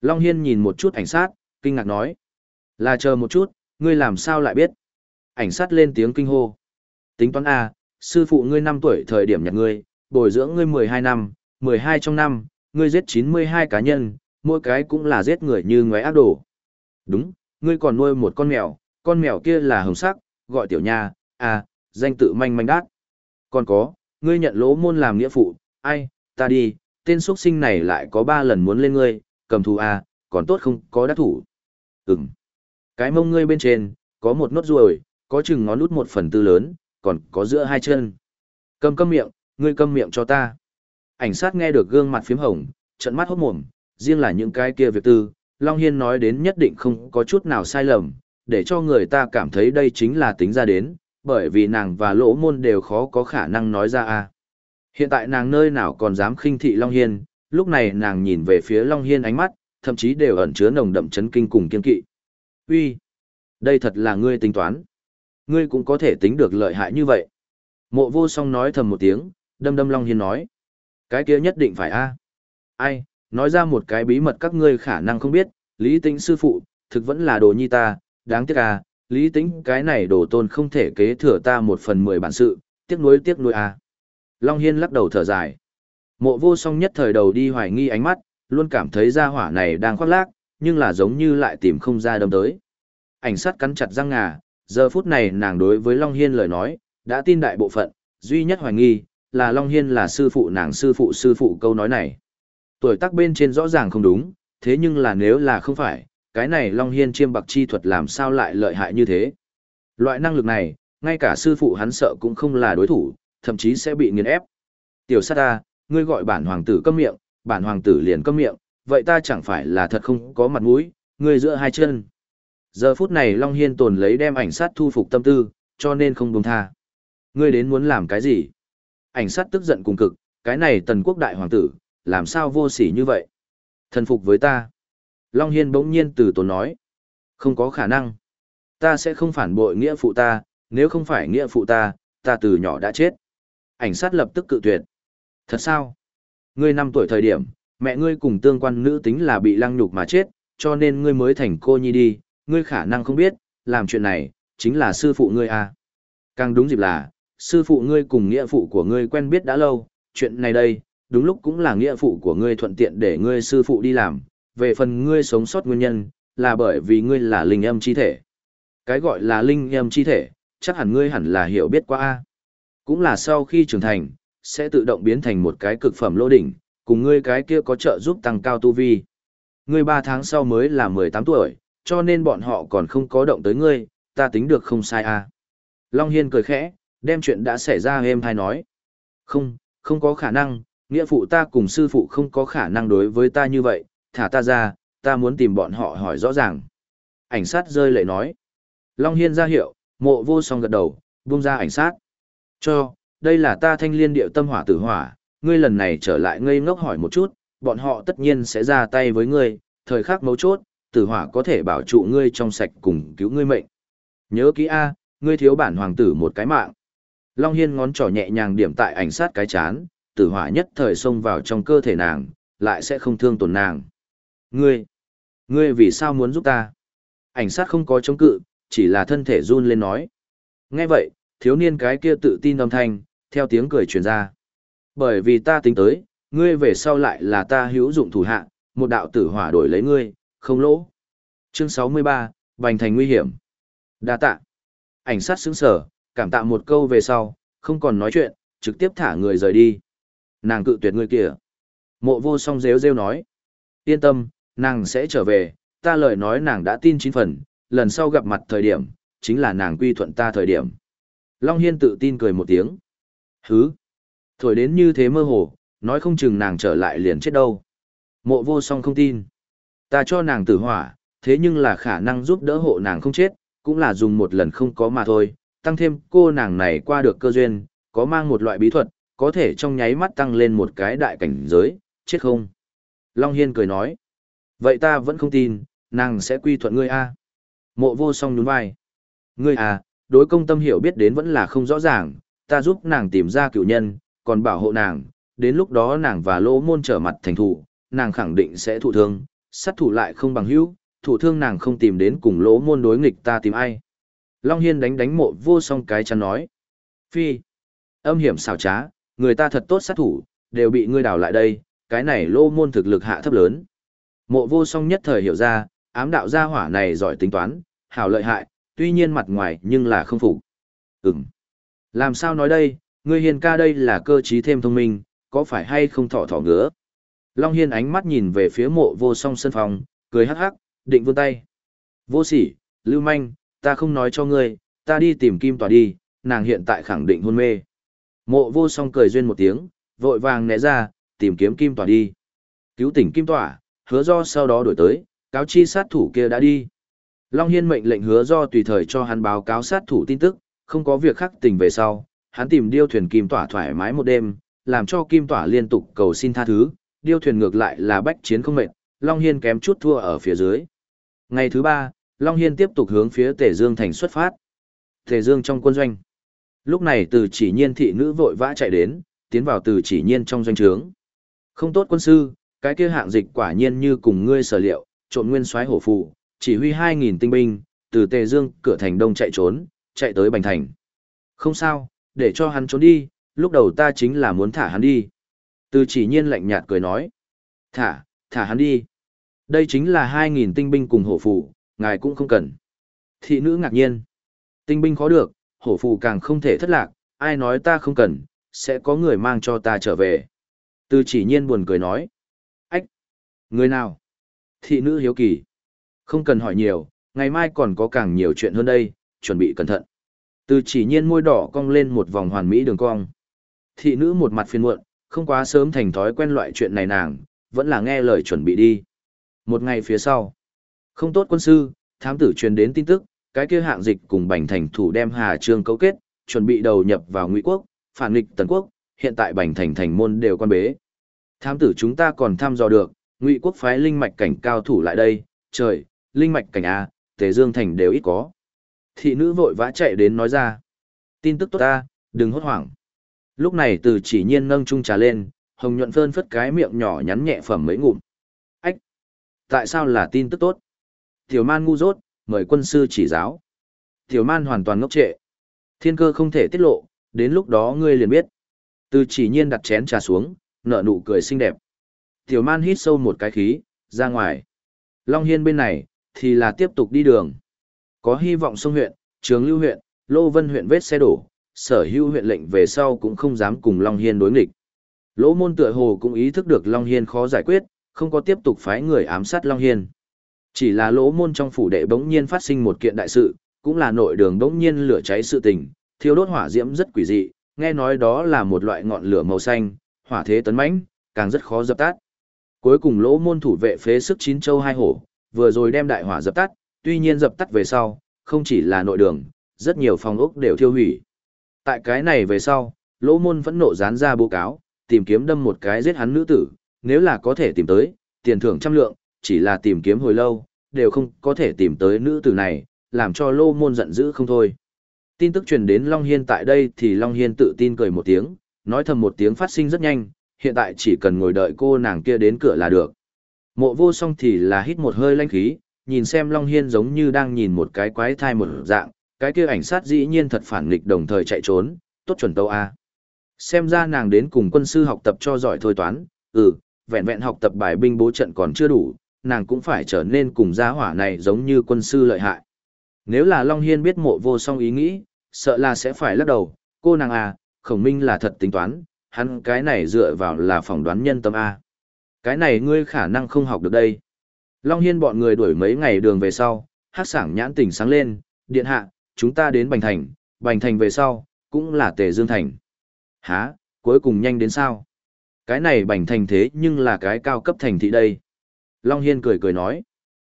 Long Hiên nhìn một chút ảnh sát, kinh ngạc nói. Là chờ một chút, ngươi làm sao lại biết? Ảnh sát lên tiếng kinh hô. Tính toán A, sư phụ ngươi 5 tuổi thời điểm nhặt ngươi, bồi dưỡng ngươi 12 năm, 12 trong năm, ngươi giết 92 cá nhân, mỗi cái cũng là giết người như ngoé ác đổ. Đúng, ngươi còn nuôi một con mèo, con mèo kia là hồng sắc, gọi tiểu nha, à, danh tự manh manh đát. Còn có, ngươi nhận lỗ môn làm nghĩa phụ, ai, ta đi, tên xuất sinh này lại có ba lần muốn lên ngươi, cầm thù à, còn tốt không có đắc thủ. Ừm. Cái mông ngươi bên trên, có một nốt ruồi, có chừng ngón út một phần tư lớn, còn có giữa hai chân. Cầm câm miệng, ngươi câm miệng cho ta. Ảnh sát nghe được gương mặt phím hồng, trận mắt hốt mồm, riêng là những cái kia việc tư, Long Hiên nói đến nhất định không có chút nào sai lầm, để cho người ta cảm thấy đây chính là tính ra đến, bởi vì nàng và lỗ môn đều khó có khả năng nói ra a Hiện tại nàng nơi nào còn dám khinh thị Long Hiên, lúc này nàng nhìn về phía Long Hiên ánh mắt, thậm chí đều ẩn chứa nồng đậm chấn kinh cùng kiên kỵ. Uy, đây thật là ngươi tính toán. Ngươi cũng có thể tính được lợi hại như vậy. Mộ vô song nói thầm một tiếng, đâm đâm Long Hiên nói. Cái kia nhất định phải a Ai, nói ra một cái bí mật các ngươi khả năng không biết, Lý Tĩnh sư phụ, thực vẫn là đồ nhi ta, đáng tiếc à, Lý Tĩnh cái này đồ tôn không thể kế thừa ta một phần mười bản sự, tiếc nuối tiếc nuối à. Long Hiên lắc đầu thở dài. Mộ vô song nhất thời đầu đi hoài nghi ánh mắt, luôn cảm thấy gia hỏa này đang khoác lác, nhưng là giống như lại tìm không ra đâm tới. Ảnh sát cắn chặt răng ngà, giờ phút này nàng đối với Long Hiên lời nói, đã tin đại bộ phận, duy nhất hoài nghi, là Long Hiên là sư phụ nàng sư phụ sư phụ câu nói này. Tuổi tác bên trên rõ ràng không đúng, thế nhưng là nếu là không phải, cái này Long Hiên chiêm bạc chi thuật làm sao lại lợi hại như thế. Loại năng lực này, ngay cả sư phụ hắn sợ cũng không là đối thủ, thậm chí sẽ bị nghiền ép. Tiểu sát ta, ngươi gọi bản hoàng tử câm miệng, bản hoàng tử liền câm miệng, vậy ta chẳng phải là thật không có mặt mũi, ngươi giữa hai chân. Giờ phút này Long Hiên tồn lấy đem ảnh sát thu phục tâm tư, cho nên không buông tha. Ngươi đến muốn làm cái gì? Ảnh sát tức giận cùng cực, cái này tần quốc đại hoàng tử, làm sao vô sỉ như vậy? Thần phục với ta. Long Hiên bỗng nhiên từ tốn nói. Không có khả năng. Ta sẽ không phản bội nghĩa phụ ta, nếu không phải nghĩa phụ ta, ta từ nhỏ đã chết. Ảnh sát lập tức cự tuyệt. Thật sao? Ngươi năm tuổi thời điểm, mẹ ngươi cùng tương quan nữ tính là bị lăng nhục mà chết, cho nên ngươi mới thành cô nhi đi, ngươi khả năng không biết, làm chuyện này, chính là sư phụ ngươi à. Càng đúng dịp là, sư phụ ngươi cùng nghĩa phụ của ngươi quen biết đã lâu, chuyện này đây, đúng lúc cũng là nghĩa phụ của ngươi thuận tiện để ngươi sư phụ đi làm, về phần ngươi sống sót nguyên nhân, là bởi vì ngươi là linh âm chi thể. Cái gọi là linh âm chi thể, chắc hẳn ngươi hẳn là hiểu biết qua a. Cũng là sau khi trưởng thành, sẽ tự động biến thành một cái cực phẩm lô đỉnh, cùng ngươi cái kia có trợ giúp tăng cao tu vi. Ngươi 3 tháng sau mới là 18 tuổi, cho nên bọn họ còn không có động tới ngươi, ta tính được không sai a. Long Hiên cười khẽ, đem chuyện đã xảy ra em hay nói. Không, không có khả năng, nghĩa phụ ta cùng sư phụ không có khả năng đối với ta như vậy, thả ta ra, ta muốn tìm bọn họ hỏi rõ ràng. Ảnh sát rơi lệ nói. Long Hiên ra hiệu, mộ vô song gật đầu, buông ra ảnh sát. Cho, đây là ta thanh liên điệu tâm hỏa tử hỏa, ngươi lần này trở lại ngây ngốc hỏi một chút, bọn họ tất nhiên sẽ ra tay với ngươi, thời khắc mấu chốt, tử hỏa có thể bảo trụ ngươi trong sạch cùng cứu ngươi mệnh. Nhớ kỹ A, ngươi thiếu bản hoàng tử một cái mạng. Long Hiên ngón trỏ nhẹ nhàng điểm tại ảnh sát cái chán, tử hỏa nhất thời xông vào trong cơ thể nàng, lại sẽ không thương tổn nàng. Ngươi, ngươi vì sao muốn giúp ta? Ảnh sát không có chống cự, chỉ là thân thể run lên nói. Nghe vậy, thiếu niên cái kia tự tin âm thanh, theo tiếng cười truyền ra. Bởi vì ta tính tới, ngươi về sau lại là ta hữu dụng thủ hạ, một đạo tử hỏa đổi lấy ngươi, không lỗ. Chương 63, Bành thành nguy hiểm. Đa tạ. Ảnh sát sững sở, cảm tạ một câu về sau, không còn nói chuyện, trực tiếp thả người rời đi. Nàng cự tuyệt ngươi kìa. Mộ vô song rêu rêu nói. Yên tâm, nàng sẽ trở về, ta lời nói nàng đã tin chín phần, lần sau gặp mặt thời điểm, chính là nàng quy thuận ta thời điểm. Long Hiên tự tin cười một tiếng. Hứ. Thổi đến như thế mơ hồ, nói không chừng nàng trở lại liền chết đâu. Mộ vô song không tin. Ta cho nàng tử hỏa, thế nhưng là khả năng giúp đỡ hộ nàng không chết, cũng là dùng một lần không có mà thôi. Tăng thêm cô nàng này qua được cơ duyên, có mang một loại bí thuật, có thể trong nháy mắt tăng lên một cái đại cảnh giới, chết không? Long Hiên cười nói. Vậy ta vẫn không tin, nàng sẽ quy thuận ngươi a Mộ vô song nhún vai. Ngươi à, đối công tâm hiểu biết đến vẫn là không rõ ràng, ta giúp nàng tìm ra cựu nhân, còn bảo hộ nàng, đến lúc đó nàng và lỗ môn trở mặt thành thủ, nàng khẳng định sẽ thụ thương, sát thủ lại không bằng hữu, thủ thương nàng không tìm đến cùng lỗ môn đối nghịch ta tìm ai. Long Hiên đánh đánh mộ vô song cái chắn nói. Phi, âm hiểm xảo trá, người ta thật tốt sát thủ, đều bị ngươi đào lại đây, cái này Lô môn thực lực hạ thấp lớn. Mộ vô song nhất thời hiểu ra, ám đạo gia hỏa này giỏi tính toán, hảo lợi hại, tuy nhiên mặt ngoài nhưng là không phục. Ừm. Làm sao nói đây, ngươi hiền ca đây là cơ trí thêm thông minh, có phải hay không thỏ thỏ ngứa? Long Hiên ánh mắt nhìn về phía mộ vô song sân phòng, cười hắc hắc, định vươn tay. Vô sỉ, lưu manh, ta không nói cho ngươi, ta đi tìm kim tòa đi, nàng hiện tại khẳng định hôn mê. Mộ vô song cười duyên một tiếng, vội vàng né ra, tìm kiếm kim tỏa đi. Cứu tỉnh kim tỏa, hứa do sau đó đổi tới, cáo chi sát thủ kia đã đi. Long Hiên mệnh lệnh hứa do tùy thời cho hắn báo cáo sát thủ tin tức, không có việc khác tình về sau, hắn tìm điêu thuyền kim tỏa thoải mái một đêm, làm cho kim tỏa liên tục cầu xin tha thứ, điêu thuyền ngược lại là bách chiến không mệt, Long Hiên kém chút thua ở phía dưới. Ngày thứ ba, Long Hiên tiếp tục hướng phía Tề Dương thành xuất phát. Tề Dương trong quân doanh. Lúc này từ chỉ nhiên thị nữ vội vã chạy đến, tiến vào từ chỉ nhiên trong doanh trướng. Không tốt quân sư, cái kia hạng dịch quả nhiên như cùng ngươi sở liệu, trộn nguyên soái hổ phụ, chỉ huy 2.000 tinh binh, từ Tề Dương cửa thành đông chạy trốn, chạy tới Bành Thành. Không sao, để cho hắn trốn đi, lúc đầu ta chính là muốn thả hắn đi. Từ chỉ nhiên lạnh nhạt cười nói. Thả, thả hắn đi. Đây chính là 2.000 tinh binh cùng hổ phụ, ngài cũng không cần. Thị nữ ngạc nhiên. Tinh binh khó được, hổ phụ càng không thể thất lạc, ai nói ta không cần, sẽ có người mang cho ta trở về. Từ chỉ nhiên buồn cười nói. Ách! Người nào? Thị nữ hiếu kỳ. Không cần hỏi nhiều, ngày mai còn có càng nhiều chuyện hơn đây, chuẩn bị cẩn thận. Từ chỉ nhiên môi đỏ cong lên một vòng hoàn mỹ đường cong. Thị nữ một mặt phiền muộn, không quá sớm thành thói quen loại chuyện này nàng, vẫn là nghe lời chuẩn bị đi. Một ngày phía sau, không tốt quân sư, thám tử truyền đến tin tức, cái kia hạng dịch cùng Bành Thành thủ đem Hà Trương cấu kết, chuẩn bị đầu nhập vào Ngụy quốc, phản nghịch Tần quốc, hiện tại Bành Thành thành môn đều quan bế. tham tử chúng ta còn thăm dò được, Ngụy quốc phái linh mạch cảnh cao thủ lại đây, trời, linh mạch cảnh a, Tề Dương thành đều ít có. Thị nữ vội vã chạy đến nói ra. Tin tức tốt ta, đừng hốt hoảng. Lúc này từ chỉ nhiên nâng chung trà lên, hồng nhuận phơn phất cái miệng nhỏ nhắn nhẹ phẩm mấy ngụm. Ách! Tại sao là tin tức tốt? Tiểu man ngu dốt, mời quân sư chỉ giáo. Tiểu man hoàn toàn ngốc trệ. Thiên cơ không thể tiết lộ, đến lúc đó ngươi liền biết. Từ chỉ nhiên đặt chén trà xuống, nở nụ cười xinh đẹp. Tiểu man hít sâu một cái khí, Ra ngoài. Long Hiên bên này, thì là tiếp tục đi đường. Có hy vọng sông huyện, trường lưu huyện, Lô Vân huyện vết xe đổ, sở hữu huyện lệnh về sau cũng không dám cùng Long Hiên đối nghịch. Lỗ môn tựa hồ cũng ý thức được Long Hiên khó giải quyết, không có tiếp tục phái người ám sát Long Hiên. Chỉ là lỗ môn trong phủ đệ bỗng nhiên phát sinh một kiện đại sự, cũng là nội đường bỗng nhiên lửa cháy sự tình, thiêu đốt hỏa diễm rất quỷ dị, nghe nói đó là một loại ngọn lửa màu xanh, hỏa thế tấn mãnh, càng rất khó dập tắt. Cuối cùng lỗ môn thủ vệ phế sức chín châu hai hổ, vừa rồi đem đại hỏa dập tắt, tuy nhiên dập tắt về sau, không chỉ là nội đường, rất nhiều phòng ốc đều thiêu hủy. Tại cái này về sau, lỗ môn vẫn nộ dán ra báo cáo, tìm kiếm đâm một cái giết hắn nữ tử, nếu là có thể tìm tới, tiền thưởng trăm lượng, chỉ là tìm kiếm hồi lâu, đều không có thể tìm tới nữ tử này, làm cho lô môn giận dữ không thôi. Tin tức truyền đến Long Hiên tại đây thì Long Hiên tự tin cười một tiếng, nói thầm một tiếng phát sinh rất nhanh, hiện tại chỉ cần ngồi đợi cô nàng kia đến cửa là được. Mộ vô song thì là hít một hơi lanh khí, nhìn xem Long Hiên giống như đang nhìn một cái quái thai một dạng, cái kia ảnh sát dĩ nhiên thật phản nghịch đồng thời chạy trốn, tốt chuẩn tâu A. Xem ra nàng đến cùng quân sư học tập cho giỏi thôi toán, ừ, vẹn vẹn học tập bài binh bố trận còn chưa đủ, nàng cũng phải trở nên cùng gia hỏa này giống như quân sư lợi hại. Nếu là Long Hiên biết mộ vô song ý nghĩ, sợ là sẽ phải lắc đầu, cô nàng à, khổng minh là thật tính toán, hắn cái này dựa vào là phỏng đoán nhân tâm A. Cái này ngươi khả năng không học được đây. Long Hiên bọn người đuổi mấy ngày đường về sau, hát sảng nhãn tỉnh sáng lên, điện hạ, chúng ta đến Bành Thành, Bành Thành về sau, cũng là Tề Dương Thành. Hả, cuối cùng nhanh đến sao? Cái này Bành Thành thế nhưng là cái cao cấp thành thị đây. Long Hiên cười cười nói.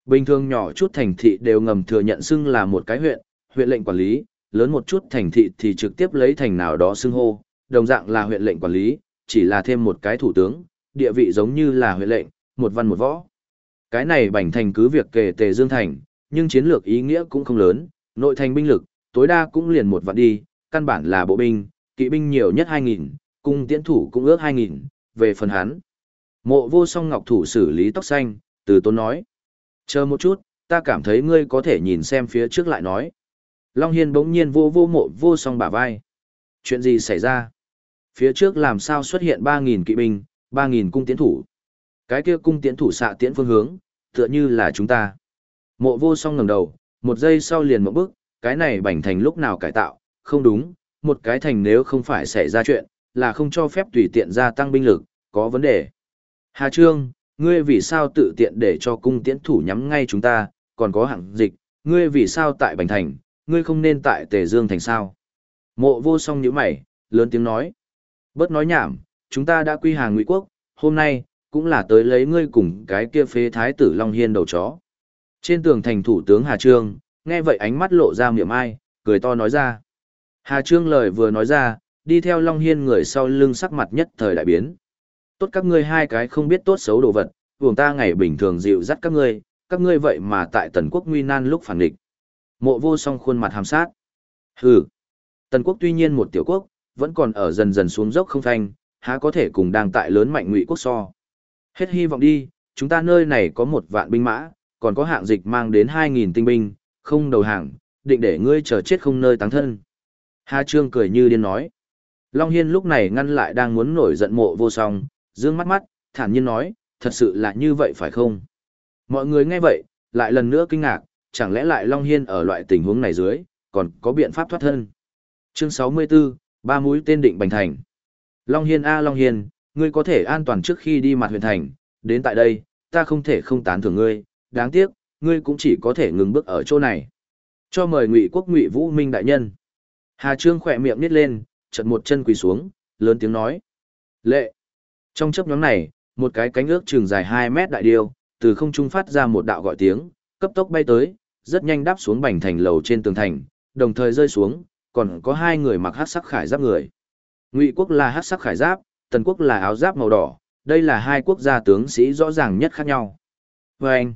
Bình thường nhỏ chút thành thị đều ngầm thừa nhận xưng là một cái huyện, huyện lệnh quản lý, lớn một chút thành thị thì trực tiếp lấy thành nào đó xưng hô, đồng dạng là huyện lệnh quản lý, chỉ là thêm một cái thủ tướng, địa vị giống như là huyện lệnh, một văn một võ. Cái này bành thành cứ việc kể tề dương thành, nhưng chiến lược ý nghĩa cũng không lớn, nội thành binh lực, tối đa cũng liền một vạn đi, căn bản là bộ binh, kỵ binh nhiều nhất 2.000, cung tiễn thủ cũng ước 2.000, về phần hắn. Mộ vô song ngọc thủ xử lý tóc xanh, từ tôn nói. Chờ một chút, ta cảm thấy ngươi có thể nhìn xem phía trước lại nói. Long Hiên bỗng nhiên vô vô mộ vô song bả vai. Chuyện gì xảy ra? Phía trước làm sao xuất hiện 3.000 kỵ binh, 3.000 cung tiến thủ. Cái kia cung tiến thủ xạ tiễn phương hướng, tựa như là chúng ta. Mộ vô song ngẩng đầu, một giây sau liền một bước, cái này bảnh thành lúc nào cải tạo, không đúng, một cái thành nếu không phải xảy ra chuyện, là không cho phép tùy tiện gia tăng binh lực, có vấn đề. Hà Trương, ngươi vì sao tự tiện để cho cung tiễn thủ nhắm ngay chúng ta, còn có hạng dịch, ngươi vì sao tại Bành thành, ngươi không nên tại Tề Dương thành sao? Mộ vô song nhíu mày, lớn tiếng nói. Bớt nói nhảm, chúng ta đã quy hàng ngụy quốc, hôm nay, cũng là tới lấy ngươi cùng cái kia phế thái tử Long Hiên đầu chó. Trên tường thành thủ tướng Hà Trương, nghe vậy ánh mắt lộ ra miệng ai, cười to nói ra. Hà Trương lời vừa nói ra, đi theo Long Hiên người sau lưng sắc mặt nhất thời đại biến. Tốt các ngươi hai cái không biết tốt xấu đồ vật, vùng ta ngày bình thường dịu dắt các ngươi, các ngươi vậy mà tại tần quốc nguy nan lúc phản địch. Mộ vô song khuôn mặt hàm sát. Hừ. Tần quốc tuy nhiên một tiểu quốc, vẫn còn ở dần dần xuống dốc không thanh, há có thể cùng đang tại lớn mạnh ngụy quốc so. Hết hy vọng đi, chúng ta nơi này có một vạn binh mã, còn có hạng dịch mang đến 2.000 tinh binh, không đầu hàng, định để ngươi chờ chết không nơi táng thân. Hà Trương cười như điên nói. Long Hiên lúc này ngăn lại đang muốn nổi giận mộ vô song, dương mắt mắt, thản nhiên nói, thật sự là như vậy phải không? Mọi người nghe vậy, lại lần nữa kinh ngạc, chẳng lẽ lại Long Hiên ở loại tình huống này dưới, còn có biện pháp thoát thân. Chương 64, ba mũi tên định bành thành. Long Hiên A à, Long Hiên, ngươi có thể an toàn trước khi đi mặt huyện thành, đến tại đây, ta không thể không tán thưởng ngươi, đáng tiếc, ngươi cũng chỉ có thể ngừng bước ở chỗ này. Cho mời Ngụy Quốc Ngụy Vũ Minh đại nhân. Hà Trương khỏe miệng nít lên, chật một chân quỳ xuống, lớn tiếng nói. Lệ. Trong chấp nhóm này, một cái cánh ước trường dài 2 mét đại điêu, từ không trung phát ra một đạo gọi tiếng, cấp tốc bay tới, rất nhanh đáp xuống bành thành lầu trên tường thành, đồng thời rơi xuống, còn có hai người mặc hắc sắc khải giáp người. Ngụy quốc là hắc sắc khải giáp, Tần quốc là áo giáp màu đỏ, đây là hai quốc gia tướng sĩ rõ ràng nhất khác nhau. Và anh,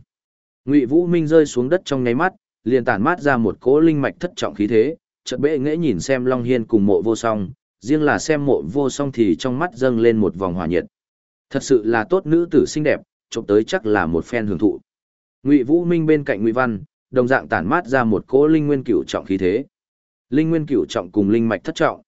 Ngụy Vũ Minh rơi xuống đất trong nháy mắt, liền tản mát ra một cỗ linh mạch thất trọng khí thế, chợt bệ nghệ nhìn xem Long Hiên cùng mộ vô song, riêng là xem mộ vô song thì trong mắt dâng lên một vòng hòa nhiệt. Thật sự là tốt nữ tử xinh đẹp, trộm tới chắc là một phen hưởng thụ. Ngụy Vũ Minh bên cạnh Ngụy Văn, đồng dạng tản mát ra một cỗ linh nguyên cửu trọng khí thế. Linh nguyên cửu trọng cùng linh mạch thất trọng.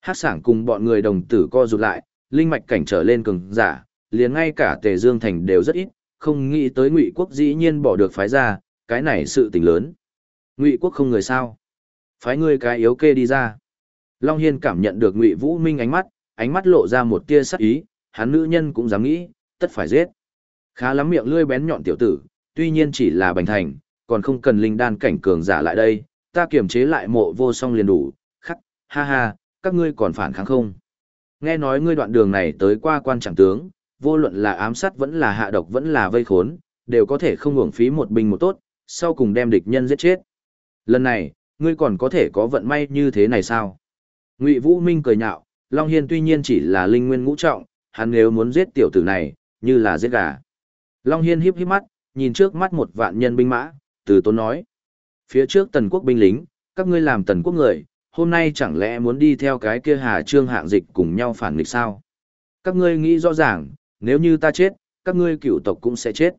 Hát sảng cùng bọn người đồng tử co rụt lại, linh mạch cảnh trở lên cường giả, liền ngay cả Tề Dương Thành đều rất ít, không nghĩ tới Ngụy quốc dĩ nhiên bỏ được phái ra, cái này sự tình lớn. Ngụy quốc không người sao? Phái ngươi cái yếu kê đi ra. Long Hiên cảm nhận được Ngụy Vũ Minh ánh mắt, ánh mắt lộ ra một tia sắc ý, hắn nữ nhân cũng dám nghĩ, tất phải giết. Khá lắm miệng lươi bén nhọn tiểu tử, tuy nhiên chỉ là bành thành, còn không cần linh đan cảnh cường giả lại đây, ta kiểm chế lại mộ vô song liền đủ, khắc, ha ha, các ngươi còn phản kháng không? Nghe nói ngươi đoạn đường này tới qua quan trọng tướng, vô luận là ám sát vẫn là hạ độc vẫn là vây khốn, đều có thể không hưởng phí một binh một tốt, sau cùng đem địch nhân giết chết. Lần này, ngươi còn có thể có vận may như thế này sao? Ngụy Vũ Minh cười nhạo, Long Hiên tuy nhiên chỉ là linh nguyên ngũ trọng, hắn nếu muốn giết tiểu tử này, như là giết gà. Long Hiên híp híp mắt, nhìn trước mắt một vạn nhân binh mã, từ tốn nói. Phía trước tần quốc binh lính, các ngươi làm tần quốc người, hôm nay chẳng lẽ muốn đi theo cái kia hà trương hạng dịch cùng nhau phản nghịch sao? Các ngươi nghĩ rõ ràng, nếu như ta chết, các ngươi cựu tộc cũng sẽ chết.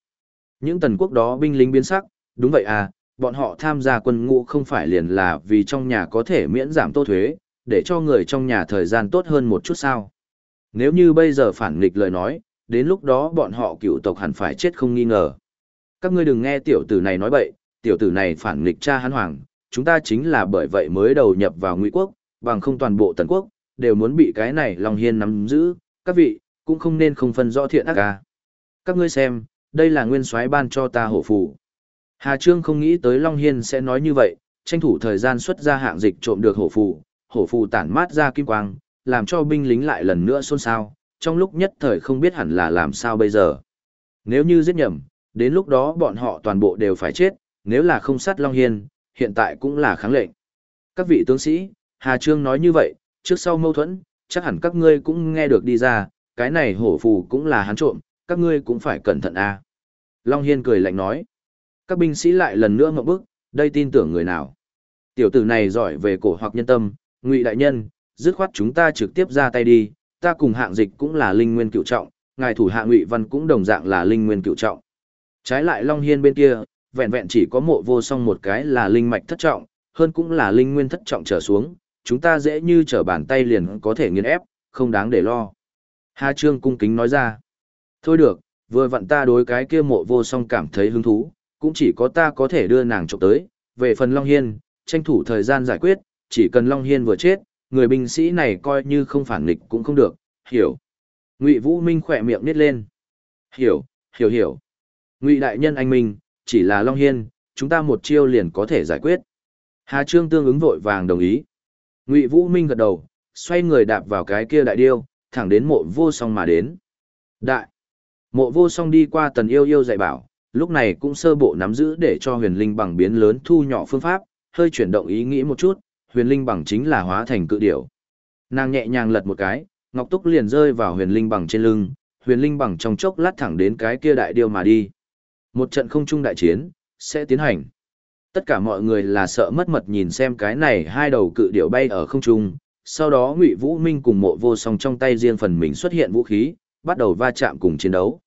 Những tần quốc đó binh lính biến sắc, đúng vậy à, bọn họ tham gia quân ngũ không phải liền là vì trong nhà có thể miễn giảm tô thuế, để cho người trong nhà thời gian tốt hơn một chút sao. Nếu như bây giờ phản nghịch lời nói, đến lúc đó bọn họ cựu tộc hẳn phải chết không nghi ngờ. Các ngươi đừng nghe tiểu tử này nói bậy, tiểu tử này phản nghịch cha hắn hoàng, chúng ta chính là bởi vậy mới đầu nhập vào ngụy quốc, bằng không toàn bộ tần quốc, đều muốn bị cái này Long Hiên nắm giữ, các vị, cũng không nên không phân rõ thiện ác ca. Các ngươi xem, đây là nguyên soái ban cho ta hộ phù. Hà Trương không nghĩ tới Long Hiên sẽ nói như vậy, tranh thủ thời gian xuất ra hạng dịch trộm được hổ phù, hổ phù tản mát ra kim quang, làm cho binh lính lại lần nữa xôn xao, trong lúc nhất thời không biết hẳn là làm sao bây giờ. Nếu như giết nhầm, đến lúc đó bọn họ toàn bộ đều phải chết, nếu là không sát Long Hiên, hiện tại cũng là kháng lệnh. Các vị tướng sĩ, Hà Trương nói như vậy, trước sau mâu thuẫn, chắc hẳn các ngươi cũng nghe được đi ra, cái này hổ phù cũng là hắn trộm, các ngươi cũng phải cẩn thận a. Long Hiên cười lạnh nói. Các binh sĩ lại lần nữa ngậm bức, đây tin tưởng người nào. Tiểu tử này giỏi về cổ hoặc nhân tâm, ngụy đại nhân, dứt khoát chúng ta trực tiếp ra tay đi, ta cùng hạng dịch cũng là linh nguyên cựu trọng, ngài thủ hạ ngụy văn cũng đồng dạng là linh nguyên cựu trọng. Trái lại Long Hiên bên kia, vẹn vẹn chỉ có mộ vô song một cái là linh mạch thất trọng, hơn cũng là linh nguyên thất trọng trở xuống, chúng ta dễ như trở bàn tay liền có thể nghiền ép, không đáng để lo. Hà Trương cung kính nói ra. Thôi được, vừa vặn ta đối cái kia mộ vô song cảm thấy hứng thú, cũng chỉ có ta có thể đưa nàng trộm tới. Về phần Long Hiên, tranh thủ thời gian giải quyết, chỉ cần Long Hiên vừa chết, người binh sĩ này coi như không phản nghịch cũng không được, hiểu. Ngụy Vũ Minh khỏe miệng nít lên. Hiểu, hiểu hiểu. Ngụy đại nhân anh Minh, chỉ là Long Hiên, chúng ta một chiêu liền có thể giải quyết. Hà Trương tương ứng vội vàng đồng ý. Ngụy Vũ Minh gật đầu, xoay người đạp vào cái kia đại điêu, thẳng đến mộ vô song mà đến. Đại! Mộ vô song đi qua tần yêu yêu dạy bảo, lúc này cũng sơ bộ nắm giữ để cho huyền linh bằng biến lớn thu nhỏ phương pháp, hơi chuyển động ý nghĩ một chút, huyền linh bằng chính là hóa thành cự điểu. Nàng nhẹ nhàng lật một cái, ngọc túc liền rơi vào huyền linh bằng trên lưng, huyền linh bằng trong chốc lát thẳng đến cái kia đại điêu mà đi. Một trận không trung đại chiến, sẽ tiến hành. Tất cả mọi người là sợ mất mật nhìn xem cái này hai đầu cự điểu bay ở không trung, sau đó Ngụy Vũ Minh cùng mộ vô song trong tay riêng phần mình xuất hiện vũ khí, bắt đầu va chạm cùng chiến đấu.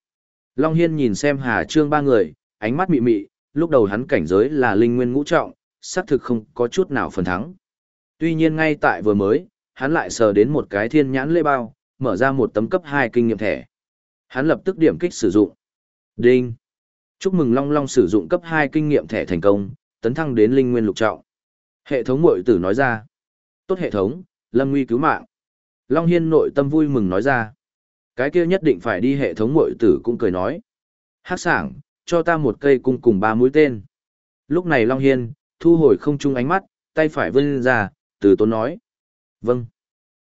Long Hiên nhìn xem Hà Trương ba người, ánh mắt mị mị, lúc đầu hắn cảnh giới là linh nguyên ngũ trọng, xác thực không có chút nào phần thắng. Tuy nhiên ngay tại vừa mới, hắn lại sờ đến một cái thiên nhãn lê bao, mở ra một tấm cấp 2 kinh nghiệm thẻ. Hắn lập tức điểm kích sử dụng. Đinh! Chúc mừng Long Long sử dụng cấp 2 kinh nghiệm thẻ thành công, tấn thăng đến linh nguyên lục trọng. Hệ thống mội tử nói ra. Tốt hệ thống, lâm nguy cứu mạng. Long Hiên nội tâm vui mừng nói ra. Cái kia nhất định phải đi hệ thống mội tử cũng cười nói. Hát sảng, cho ta một cây cung cùng ba mũi tên. Lúc này Long Hiên, thu hồi không chung ánh mắt, tay phải vươn ra, từ tốn nói. Vâng.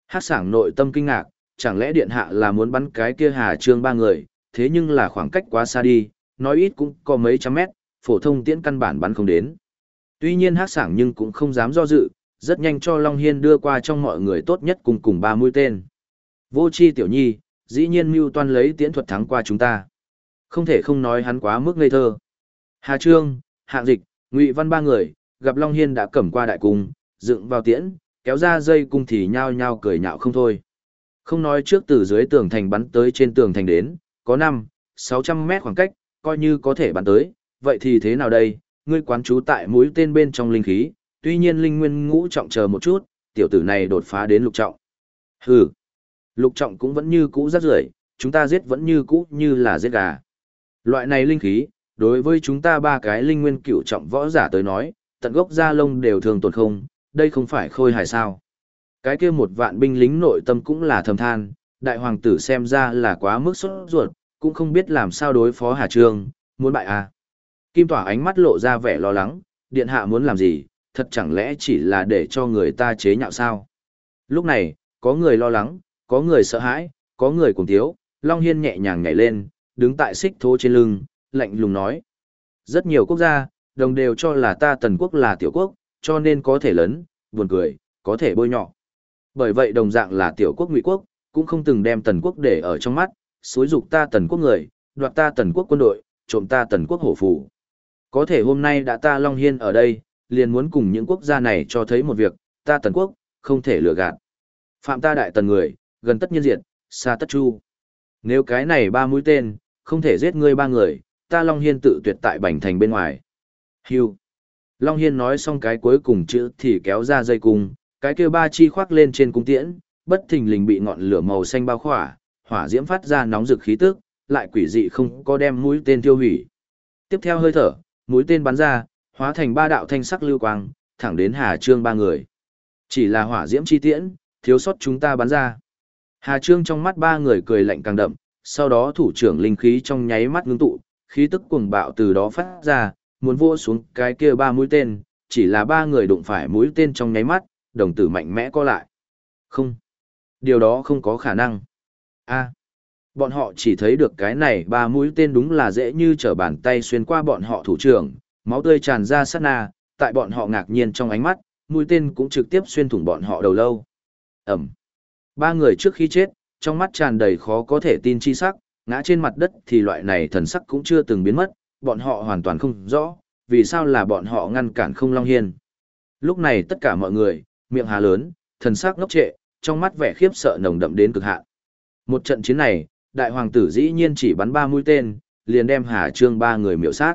Hát sảng nội tâm kinh ngạc, chẳng lẽ điện hạ là muốn bắn cái kia hà trương ba người, thế nhưng là khoảng cách quá xa đi, nói ít cũng có mấy trăm mét, phổ thông tiễn căn bản bắn không đến. Tuy nhiên hát sảng nhưng cũng không dám do dự, rất nhanh cho Long Hiên đưa qua trong mọi người tốt nhất cùng cùng ba mũi tên. Vô chi tiểu nhi, dĩ nhiên mưu toan lấy tiễn thuật thắng qua chúng ta. Không thể không nói hắn quá mức ngây thơ. Hà Trương, Hạng Dịch, Ngụy Văn ba người, gặp Long Hiên đã cầm qua đại cung, dựng vào tiễn, kéo ra dây cung thì nhao nhao cười nhạo không thôi. Không nói trước từ dưới tường thành bắn tới trên tường thành đến, có 5, 600 mét khoảng cách, coi như có thể bắn tới, vậy thì thế nào đây, ngươi quán trú tại mũi tên bên trong linh khí, tuy nhiên linh nguyên ngũ trọng chờ một chút, tiểu tử này đột phá đến lục trọng. Hừ, lục trọng cũng vẫn như cũ rất rưởi, chúng ta giết vẫn như cũ như là giết gà. Loại này linh khí, đối với chúng ta ba cái linh nguyên cửu trọng võ giả tới nói, tận gốc da lông đều thường tổn không, đây không phải khôi hài sao. Cái kia một vạn binh lính nội tâm cũng là thầm than, đại hoàng tử xem ra là quá mức sốt ruột, cũng không biết làm sao đối phó Hà Trương, muốn bại à. Kim tỏa ánh mắt lộ ra vẻ lo lắng, điện hạ muốn làm gì, thật chẳng lẽ chỉ là để cho người ta chế nhạo sao. Lúc này, có người lo lắng, có người sợ hãi, có người cùng thiếu, Long Hiên nhẹ nhàng nhảy lên, đứng tại xích thố trên lưng, lạnh lùng nói. Rất nhiều quốc gia, đồng đều cho là ta tần quốc là tiểu quốc, cho nên có thể lớn, buồn cười, có thể bôi nhọ. Bởi vậy đồng dạng là tiểu quốc ngụy quốc, cũng không từng đem tần quốc để ở trong mắt, xúi dục ta tần quốc người, đoạt ta tần quốc quân đội, trộm ta tần quốc hổ phủ. Có thể hôm nay đã ta Long Hiên ở đây, liền muốn cùng những quốc gia này cho thấy một việc, ta tần quốc, không thể lừa gạt. Phạm ta đại tần người, gần tất nhiên diệt, xa tất chu. Nếu cái này ba mũi tên, không thể giết ngươi ba người, ta Long Hiên tự tuyệt tại bành thành bên ngoài. Hưu. Long Hiên nói xong cái cuối cùng chữ thì kéo ra dây cung, cái kia ba chi khoác lên trên cung tiễn, bất thình lình bị ngọn lửa màu xanh bao khỏa, hỏa diễm phát ra nóng rực khí tức, lại quỷ dị không có đem mũi tên tiêu hủy. Tiếp theo hơi thở, mũi tên bắn ra, hóa thành ba đạo thanh sắc lưu quang, thẳng đến Hà Trương ba người. Chỉ là hỏa diễm chi tiễn, thiếu sót chúng ta bắn ra. Hà Trương trong mắt ba người cười lạnh càng đậm, sau đó thủ trưởng linh khí trong nháy mắt ngưng tụ, khí tức cuồng bạo từ đó phát ra, muốn vô xuống cái kia ba mũi tên, chỉ là ba người đụng phải mũi tên trong nháy mắt, đồng tử mạnh mẽ co lại. Không. Điều đó không có khả năng. a bọn họ chỉ thấy được cái này ba mũi tên đúng là dễ như trở bàn tay xuyên qua bọn họ thủ trưởng, máu tươi tràn ra sát na, tại bọn họ ngạc nhiên trong ánh mắt, mũi tên cũng trực tiếp xuyên thủng bọn họ đầu lâu. Ẩm. Ba người trước khi chết, trong mắt tràn đầy khó có thể tin chi sắc, ngã trên mặt đất thì loại này thần sắc cũng chưa từng biến mất, bọn họ hoàn toàn không rõ, vì sao là bọn họ ngăn cản không Long Hiên. Lúc này tất cả mọi người, miệng hà lớn, thần sắc ngốc trệ, trong mắt vẻ khiếp sợ nồng đậm đến cực hạn. Một trận chiến này, đại hoàng tử dĩ nhiên chỉ bắn ba mũi tên, liền đem Hà Trương ba người miểu sát.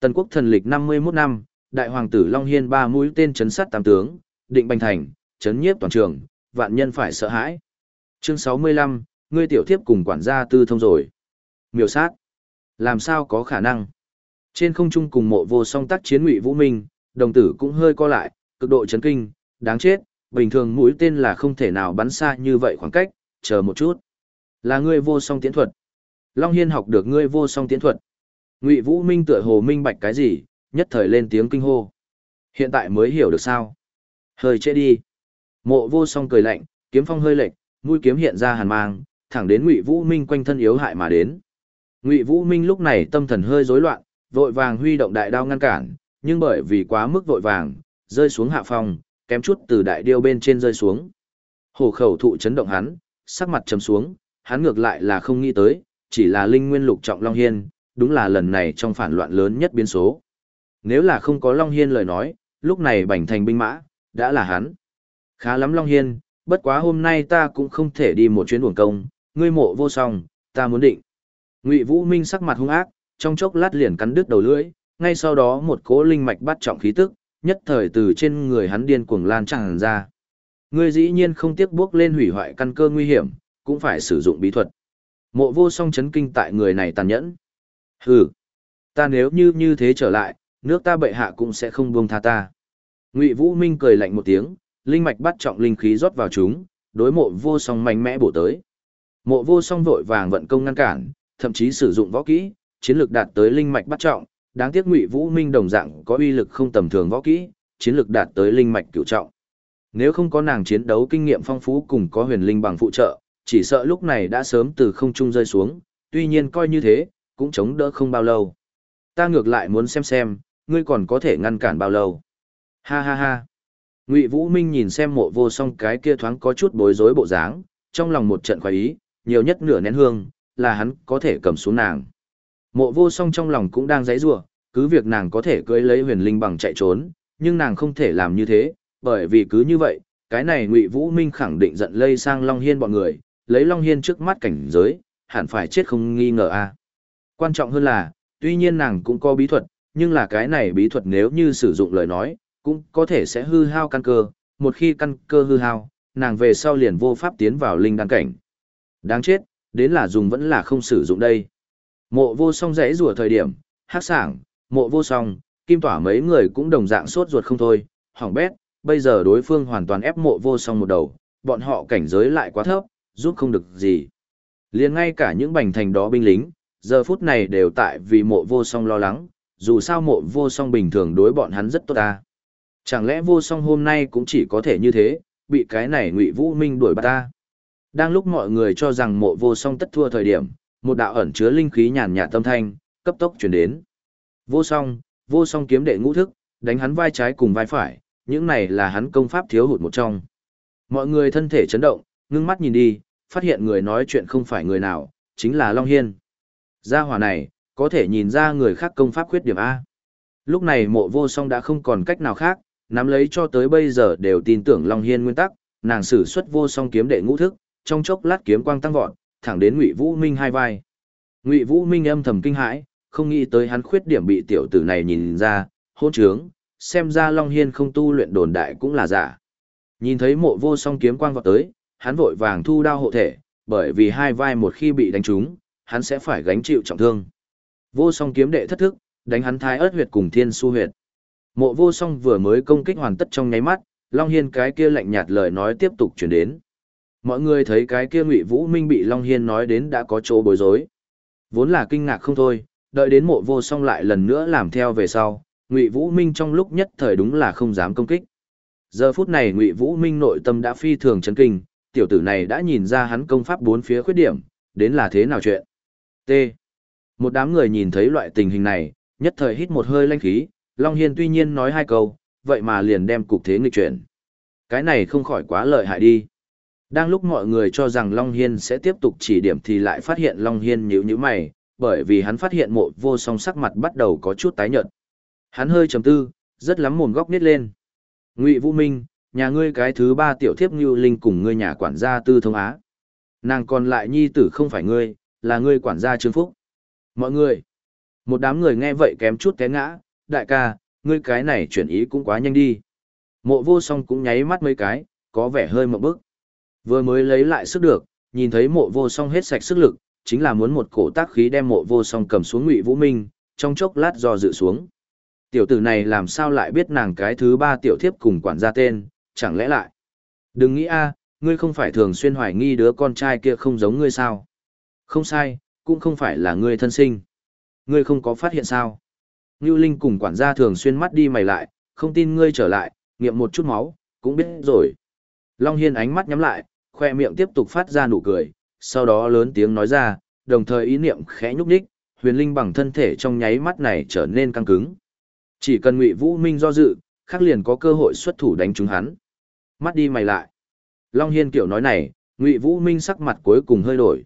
Tần quốc thần lịch 51 năm, đại hoàng tử Long Hiên ba mũi tên chấn sát tam tướng, định bành thành, chấn nhiếp toàn trường, vạn nhân phải sợ hãi. Chương 65, ngươi tiểu thiếp cùng quản gia tư thông rồi. Miểu sát. Làm sao có khả năng? Trên không trung cùng mộ vô song tác chiến ngụy Vũ Minh, đồng tử cũng hơi co lại, cực độ chấn kinh, đáng chết, bình thường mũi tên là không thể nào bắn xa như vậy khoảng cách, chờ một chút. Là ngươi vô song tiến thuật. Long Hiên học được ngươi vô song tiến thuật. Ngụy Vũ Minh tựa hồ minh bạch cái gì, nhất thời lên tiếng kinh hô. Hiện tại mới hiểu được sao. Hơi chết đi. Mộ vô song cười lạnh, kiếm phong hơi lệch, mũi kiếm hiện ra hàn mang, thẳng đến Ngụy Vũ Minh quanh thân yếu hại mà đến. Ngụy Vũ Minh lúc này tâm thần hơi rối loạn, vội vàng huy động đại đao ngăn cản, nhưng bởi vì quá mức vội vàng, rơi xuống hạ phòng, kém chút từ đại điêu bên trên rơi xuống. Hổ khẩu thụ chấn động hắn, sắc mặt trầm xuống, hắn ngược lại là không nghĩ tới, chỉ là linh nguyên lục trọng Long Hiên, đúng là lần này trong phản loạn lớn nhất biến số. Nếu là không có Long Hiên lời nói, lúc này bành thành binh mã, đã là hắn. Khá lắm Long Hiên, bất quá hôm nay ta cũng không thể đi một chuyến buồng công, ngươi mộ vô song, ta muốn định. Ngụy Vũ Minh sắc mặt hung ác, trong chốc lát liền cắn đứt đầu lưỡi, ngay sau đó một cỗ linh mạch bắt trọng khí tức, nhất thời từ trên người hắn điên cuồng lan tràn ra. Ngươi dĩ nhiên không tiếc bước lên hủy hoại căn cơ nguy hiểm, cũng phải sử dụng bí thuật. Mộ vô song chấn kinh tại người này tàn nhẫn. Hừ, ta nếu như như thế trở lại, nước ta bệ hạ cũng sẽ không buông tha ta. Ngụy Vũ Minh cười lạnh một tiếng, linh mạch bắt trọng linh khí rót vào chúng, đối mộ vô song mạnh mẽ bổ tới. Mộ vô song vội vàng vận công ngăn cản, thậm chí sử dụng võ kỹ, chiến lược đạt tới linh mạch bắt trọng, đáng tiếc Ngụy Vũ Minh đồng dạng có uy lực không tầm thường võ kỹ, chiến lược đạt tới linh mạch cửu trọng. Nếu không có nàng chiến đấu kinh nghiệm phong phú cùng có huyền linh bằng phụ trợ, chỉ sợ lúc này đã sớm từ không trung rơi xuống, tuy nhiên coi như thế, cũng chống đỡ không bao lâu. Ta ngược lại muốn xem xem, ngươi còn có thể ngăn cản bao lâu. Ha ha ha. Ngụy Vũ Minh nhìn xem mộ vô song cái kia thoáng có chút bối rối bộ dáng, trong lòng một trận khoái ý, nhiều nhất nửa nén hương, là hắn có thể cầm xuống nàng. Mộ vô song trong lòng cũng đang giãy rủa cứ việc nàng có thể cưới lấy huyền linh bằng chạy trốn, nhưng nàng không thể làm như thế, bởi vì cứ như vậy, cái này Ngụy Vũ Minh khẳng định giận lây sang Long Hiên bọn người, lấy Long Hiên trước mắt cảnh giới, hẳn phải chết không nghi ngờ a. Quan trọng hơn là, tuy nhiên nàng cũng có bí thuật, nhưng là cái này bí thuật nếu như sử dụng lời nói, cũng có thể sẽ hư hao căn cơ, một khi căn cơ hư hao, nàng về sau liền vô pháp tiến vào linh đan cảnh. Đáng chết, đến là dùng vẫn là không sử dụng đây. Mộ vô song rẽ rùa thời điểm, hát sảng, mộ vô song, kim tỏa mấy người cũng đồng dạng sốt ruột không thôi, hỏng bét, bây giờ đối phương hoàn toàn ép mộ vô song một đầu, bọn họ cảnh giới lại quá thấp, giúp không được gì. liền ngay cả những bành thành đó binh lính, giờ phút này đều tại vì mộ vô song lo lắng, dù sao mộ vô song bình thường đối bọn hắn rất tốt ta. Chẳng lẽ vô song hôm nay cũng chỉ có thể như thế, bị cái này ngụy vũ minh đuổi bắt ta. Đang lúc mọi người cho rằng mộ vô song tất thua thời điểm, một đạo ẩn chứa linh khí nhàn nhạt tâm thanh, cấp tốc chuyển đến. Vô song, vô song kiếm đệ ngũ thức, đánh hắn vai trái cùng vai phải, những này là hắn công pháp thiếu hụt một trong. Mọi người thân thể chấn động, ngưng mắt nhìn đi, phát hiện người nói chuyện không phải người nào, chính là Long Hiên. Gia hỏa này, có thể nhìn ra người khác công pháp khuyết điểm A. Lúc này mộ vô song đã không còn cách nào khác, nắm lấy cho tới bây giờ đều tin tưởng Long Hiên nguyên tắc, nàng sử xuất vô song kiếm đệ ngũ thức, trong chốc lát kiếm quang tăng vọt, thẳng đến Ngụy Vũ Minh hai vai. Ngụy Vũ Minh âm thầm kinh hãi, không nghĩ tới hắn khuyết điểm bị tiểu tử này nhìn ra, hôn trướng, xem ra Long Hiên không tu luyện đồn đại cũng là giả. Nhìn thấy mộ vô song kiếm quang vọt tới, hắn vội vàng thu đao hộ thể, bởi vì hai vai một khi bị đánh trúng, hắn sẽ phải gánh chịu trọng thương. Vô song kiếm đệ thất thức, đánh hắn thái ớt huyệt cùng thiên su huyệt. Mộ vô song vừa mới công kích hoàn tất trong nháy mắt, Long Hiên cái kia lạnh nhạt lời nói tiếp tục chuyển đến. Mọi người thấy cái kia Ngụy Vũ Minh bị Long Hiên nói đến đã có chỗ bối rối. Vốn là kinh ngạc không thôi, đợi đến mộ vô song lại lần nữa làm theo về sau, Ngụy Vũ Minh trong lúc nhất thời đúng là không dám công kích. Giờ phút này Ngụy Vũ Minh nội tâm đã phi thường chấn kinh, tiểu tử này đã nhìn ra hắn công pháp bốn phía khuyết điểm, đến là thế nào chuyện. T. Một đám người nhìn thấy loại tình hình này, nhất thời hít một hơi lanh khí, Long Hiên tuy nhiên nói hai câu, vậy mà liền đem cục thế nghịch chuyển. Cái này không khỏi quá lợi hại đi. Đang lúc mọi người cho rằng Long Hiên sẽ tiếp tục chỉ điểm thì lại phát hiện Long Hiên nhíu nhíu mày, bởi vì hắn phát hiện mộ vô song sắc mặt bắt đầu có chút tái nhợt. Hắn hơi trầm tư, rất lắm mồm góc nít lên. Ngụy Vũ Minh, nhà ngươi cái thứ ba tiểu thiếp Như Linh cùng ngươi nhà quản gia Tư Thông Á. Nàng còn lại nhi tử không phải ngươi, là ngươi quản gia Trương Phúc. Mọi người, một đám người nghe vậy kém chút té ngã, đại ca, ngươi cái này chuyển ý cũng quá nhanh đi. Mộ vô song cũng nháy mắt mấy cái, có vẻ hơi mộng bức. Vừa mới lấy lại sức được, nhìn thấy mộ vô song hết sạch sức lực, chính là muốn một cổ tác khí đem mộ vô song cầm xuống ngụy vũ minh, trong chốc lát do dự xuống. Tiểu tử này làm sao lại biết nàng cái thứ ba tiểu thiếp cùng quản gia tên, chẳng lẽ lại. Đừng nghĩ a, ngươi không phải thường xuyên hoài nghi đứa con trai kia không giống ngươi sao. Không sai, cũng không phải là ngươi thân sinh. Ngươi không có phát hiện sao. Ngưu Linh cùng quản gia thường xuyên mắt đi mày lại, không tin ngươi trở lại, nghiệm một chút máu, cũng biết rồi. Long Hiên ánh mắt nhắm lại, khoe miệng tiếp tục phát ra nụ cười, sau đó lớn tiếng nói ra, đồng thời ý niệm khẽ nhúc nhích, huyền linh bằng thân thể trong nháy mắt này trở nên căng cứng. Chỉ cần Ngụy Vũ Minh do dự, khắc liền có cơ hội xuất thủ đánh trúng hắn. Mắt đi mày lại. Long Hiên kiểu nói này, Ngụy Vũ Minh sắc mặt cuối cùng hơi đổi.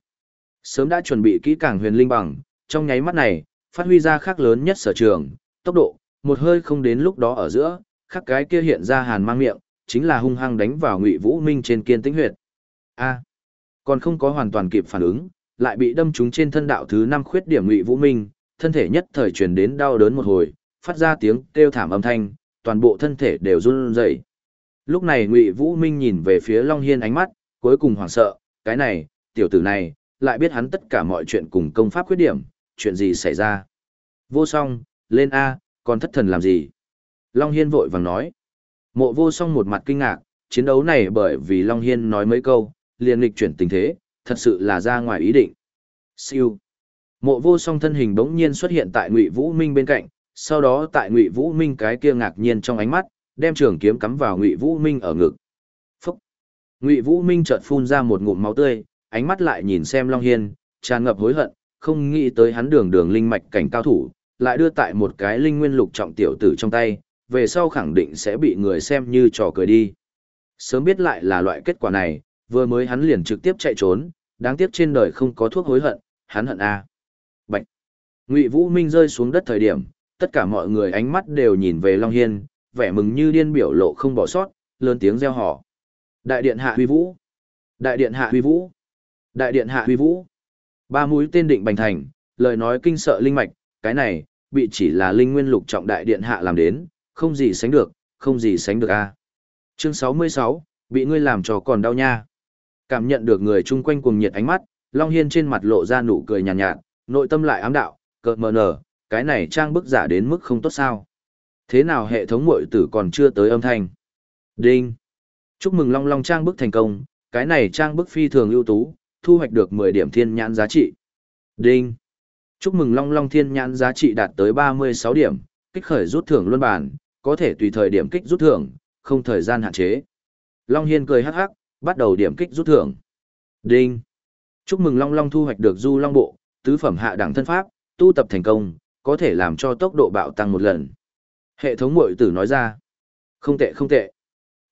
Sớm đã chuẩn bị kỹ càng huyền linh bằng, trong nháy mắt này, phát huy ra khắc lớn nhất sở trường, tốc độ, một hơi không đến lúc đó ở giữa, khắc cái kia hiện ra hàn mang miệng, chính là hung hăng đánh vào Ngụy Vũ Minh trên kiên tĩnh huyệt. A, còn không có hoàn toàn kịp phản ứng, lại bị đâm trúng trên thân đạo thứ năm khuyết điểm Ngụy Vũ Minh, thân thể nhất thời truyền đến đau đớn một hồi, phát ra tiếng kêu thảm âm thanh, toàn bộ thân thể đều run rẩy. Lúc này Ngụy Vũ Minh nhìn về phía Long Hiên ánh mắt, cuối cùng hoảng sợ, cái này, tiểu tử này, lại biết hắn tất cả mọi chuyện cùng công pháp khuyết điểm, chuyện gì xảy ra. Vô song, lên A, còn thất thần làm gì? Long Hiên vội vàng nói. Mộ vô song một mặt kinh ngạc, chiến đấu này bởi vì Long Hiên nói mấy câu, liền lịch chuyển tình thế, thật sự là ra ngoài ý định. Siêu. Mộ vô song thân hình bỗng nhiên xuất hiện tại Ngụy Vũ Minh bên cạnh, sau đó tại Ngụy Vũ Minh cái kia ngạc nhiên trong ánh mắt, đem trường kiếm cắm vào Ngụy Vũ Minh ở ngực. Phúc. Ngụy Vũ Minh chợt phun ra một ngụm máu tươi, ánh mắt lại nhìn xem Long Hiên, tràn ngập hối hận, không nghĩ tới hắn đường đường linh mạch cảnh cao thủ, lại đưa tại một cái linh nguyên lục trọng tiểu tử trong tay, về sau khẳng định sẽ bị người xem như trò cười đi. Sớm biết lại là loại kết quả này, vừa mới hắn liền trực tiếp chạy trốn, đáng tiếc trên đời không có thuốc hối hận, hắn hận a. À. Bạch. Ngụy Vũ Minh rơi xuống đất thời điểm, tất cả mọi người ánh mắt đều nhìn về Long Hiên, vẻ mừng như điên biểu lộ không bỏ sót, lớn tiếng reo hò. Đại điện hạ huy vũ. Đại điện hạ huy vũ. Đại điện hạ huy vũ. Ba mũi tên định bành thành, lời nói kinh sợ linh mạch, cái này, bị chỉ là linh nguyên lục trọng đại điện hạ làm đến, không gì sánh được, không gì sánh được a. Chương 66, bị ngươi làm cho còn đau nha. Cảm nhận được người chung quanh cuồng nhiệt ánh mắt, Long Hiên trên mặt lộ ra nụ cười nhàn nhạt, nhạt, Nội tâm lại ám đạo, cợt mờ nở, cái này trang bức giả đến mức không tốt sao. Thế nào hệ thống mội tử còn chưa tới âm thanh? Đinh! Chúc mừng Long Long trang bức thành công, cái này trang bức phi thường ưu tú, thu hoạch được 10 điểm thiên nhãn giá trị. Đinh! Chúc mừng Long Long thiên nhãn giá trị đạt tới 36 điểm, kích khởi rút thưởng luân bản, có thể tùy thời điểm kích rút thưởng, không thời gian hạn chế. Long Hiên cười hắc hắc, bắt đầu điểm kích rút thưởng. Đinh! Chúc mừng Long Long thu hoạch được du long bộ, tứ phẩm hạ đẳng thân pháp, tu tập thành công, có thể làm cho tốc độ bạo tăng một lần. Hệ thống mội tử nói ra. Không tệ không tệ.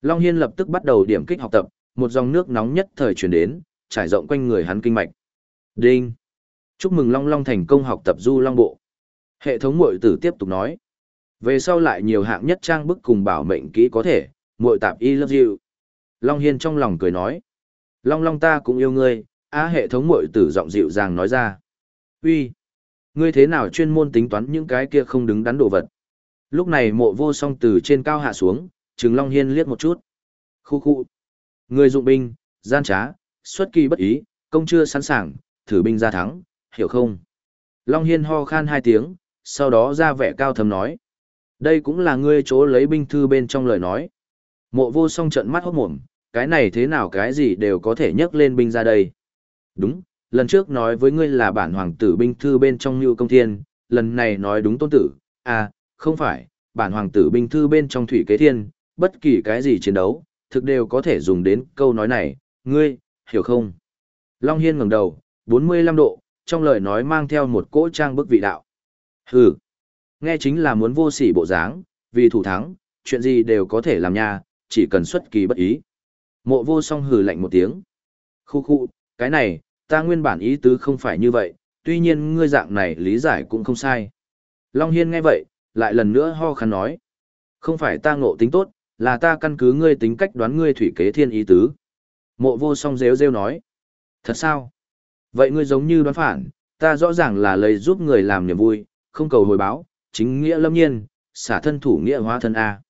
Long Hiên lập tức bắt đầu điểm kích học tập, một dòng nước nóng nhất thời chuyển đến, trải rộng quanh người hắn kinh mạch. Đinh! Chúc mừng Long Long thành công học tập du long bộ. Hệ thống mội tử tiếp tục nói. Về sau lại nhiều hạng nhất trang bức cùng bảo mệnh kỹ có thể, muội tạp y love you. Long Hiên trong lòng cười nói. Long Long ta cũng yêu ngươi, á hệ thống muội tử giọng dịu dàng nói ra. Uy, Ngươi thế nào chuyên môn tính toán những cái kia không đứng đắn đồ vật. Lúc này mộ vô song từ trên cao hạ xuống, trừng Long Hiên liếc một chút. Khu khu. Ngươi dụng binh, gian trá, xuất kỳ bất ý, công chưa sẵn sàng, thử binh ra thắng, hiểu không? Long Hiên ho khan hai tiếng, sau đó ra vẻ cao thầm nói. Đây cũng là ngươi chỗ lấy binh thư bên trong lời nói. Mộ vô song trận mắt hốt mồm, cái này thế nào cái gì đều có thể nhấc lên binh ra đây. Đúng, lần trước nói với ngươi là bản hoàng tử binh thư bên trong như công thiên, lần này nói đúng tôn tử, à, không phải, bản hoàng tử binh thư bên trong thủy kế thiên, bất kỳ cái gì chiến đấu, thực đều có thể dùng đến câu nói này, ngươi, hiểu không? Long Hiên ngẩng đầu, 45 độ, trong lời nói mang theo một cỗ trang bức vị đạo. Hừ, nghe chính là muốn vô sỉ bộ dáng, vì thủ thắng, chuyện gì đều có thể làm nha, chỉ cần xuất kỳ bất ý. Mộ vô song hừ lạnh một tiếng. Khu khu, cái này, ta nguyên bản ý tứ không phải như vậy, tuy nhiên ngươi dạng này lý giải cũng không sai. Long Hiên nghe vậy, lại lần nữa ho khăn nói. Không phải ta ngộ tính tốt, là ta căn cứ ngươi tính cách đoán ngươi thủy kế thiên ý tứ. Mộ vô song rêu rêu nói. Thật sao? Vậy ngươi giống như đoán phản, ta rõ ràng là lấy giúp người làm niềm vui, không cầu hồi báo, chính nghĩa lâm nhiên, xả thân thủ nghĩa hóa thân A.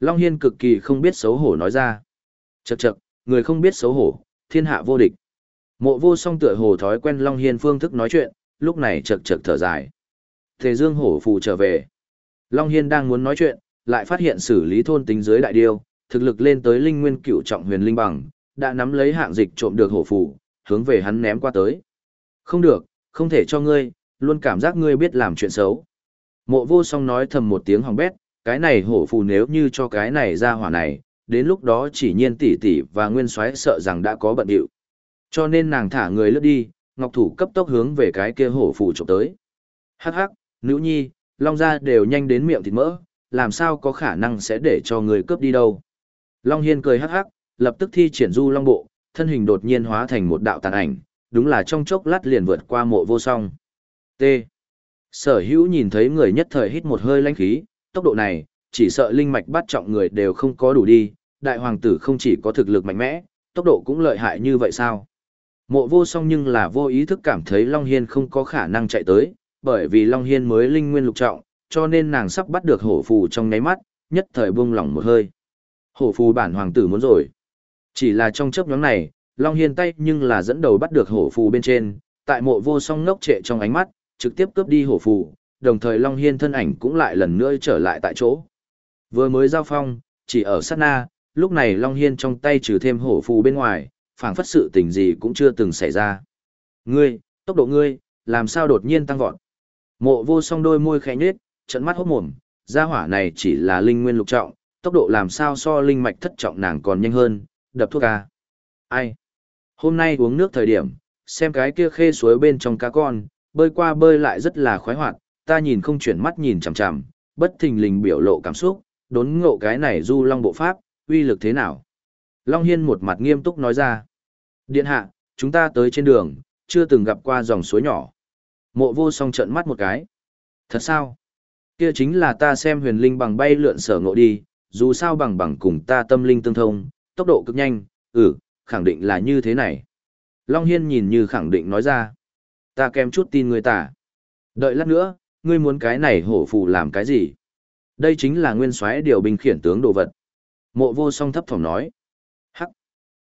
Long Hiên cực kỳ không biết xấu hổ nói ra. Chậc chậc, người không biết xấu hổ, thiên hạ vô địch. Mộ vô song tựa hồ thói quen Long Hiên phương thức nói chuyện, lúc này chậc chậc thở dài. Thế Dương hổ phù trở về. Long Hiên đang muốn nói chuyện, lại phát hiện xử lý thôn tính dưới đại điêu, thực lực lên tới linh nguyên cửu trọng huyền linh bằng, đã nắm lấy hạng dịch trộm được hổ phù, hướng về hắn ném qua tới. Không được, không thể cho ngươi, luôn cảm giác ngươi biết làm chuyện xấu. Mộ vô song nói thầm một tiếng hỏng bét, cái này hổ phù nếu như cho cái này ra hỏa này, đến lúc đó chỉ nhiên tỷ tỷ và nguyên soái sợ rằng đã có bận điệu. Cho nên nàng thả người lướt đi, ngọc thủ cấp tốc hướng về cái kia hổ phù trộm tới. Hắc hắc, nữ nhi, long gia đều nhanh đến miệng thịt mỡ, làm sao có khả năng sẽ để cho người cướp đi đâu. Long hiên cười hắc hắc, lập tức thi triển du long bộ, thân hình đột nhiên hóa thành một đạo tàn ảnh, đúng là trong chốc lát liền vượt qua mộ vô song. T. Sở hữu nhìn thấy người nhất thời hít một hơi lãnh khí, tốc độ này, chỉ sợ linh mạch bắt trọng người đều không có đủ đi, đại hoàng tử không chỉ có thực lực mạnh mẽ, tốc độ cũng lợi hại như vậy sao? Mộ vô song nhưng là vô ý thức cảm thấy Long Hiên không có khả năng chạy tới, bởi vì Long Hiên mới linh nguyên lục trọng, cho nên nàng sắp bắt được hổ phù trong ngáy mắt, nhất thời buông lỏng một hơi. Hổ phù bản hoàng tử muốn rồi. Chỉ là trong chấp nhóm này, Long Hiên tay nhưng là dẫn đầu bắt được hổ phù bên trên, tại mộ vô song ngốc trệ trong ánh mắt, trực tiếp cướp đi hổ phù, đồng thời Long Hiên thân ảnh cũng lại lần nữa trở lại tại chỗ. Vừa mới giao phong, chỉ ở sát na, lúc này Long Hiên trong tay trừ thêm hổ phù bên ngoài, phảng phất sự tình gì cũng chưa từng xảy ra. Ngươi, tốc độ ngươi, làm sao đột nhiên tăng vọt. Mộ vô song đôi môi khẽ nhếch, trận mắt hốt mồm, gia hỏa này chỉ là linh nguyên lục trọng, tốc độ làm sao so linh mạch thất trọng nàng còn nhanh hơn, đập thuốc ca. Ai? Hôm nay uống nước thời điểm, xem cái kia khê suối bên trong cá con, bơi qua bơi lại rất là khoái hoạt, ta nhìn không chuyển mắt nhìn chằm chằm, bất thình lình biểu lộ cảm xúc, đốn ngộ cái này du long bộ pháp, uy lực thế nào? Long Hiên một mặt nghiêm túc nói ra. Điện hạ, chúng ta tới trên đường, chưa từng gặp qua dòng suối nhỏ. Mộ vô song trận mắt một cái. Thật sao? Kia chính là ta xem huyền linh bằng bay lượn sở ngộ đi, dù sao bằng bằng cùng ta tâm linh tương thông, tốc độ cực nhanh, ừ, khẳng định là như thế này. Long Hiên nhìn như khẳng định nói ra. Ta kém chút tin người ta. Đợi lát nữa, ngươi muốn cái này hổ phù làm cái gì? Đây chính là nguyên soái điều binh khiển tướng đồ vật. Mộ vô song thấp thỏm nói. Hắc.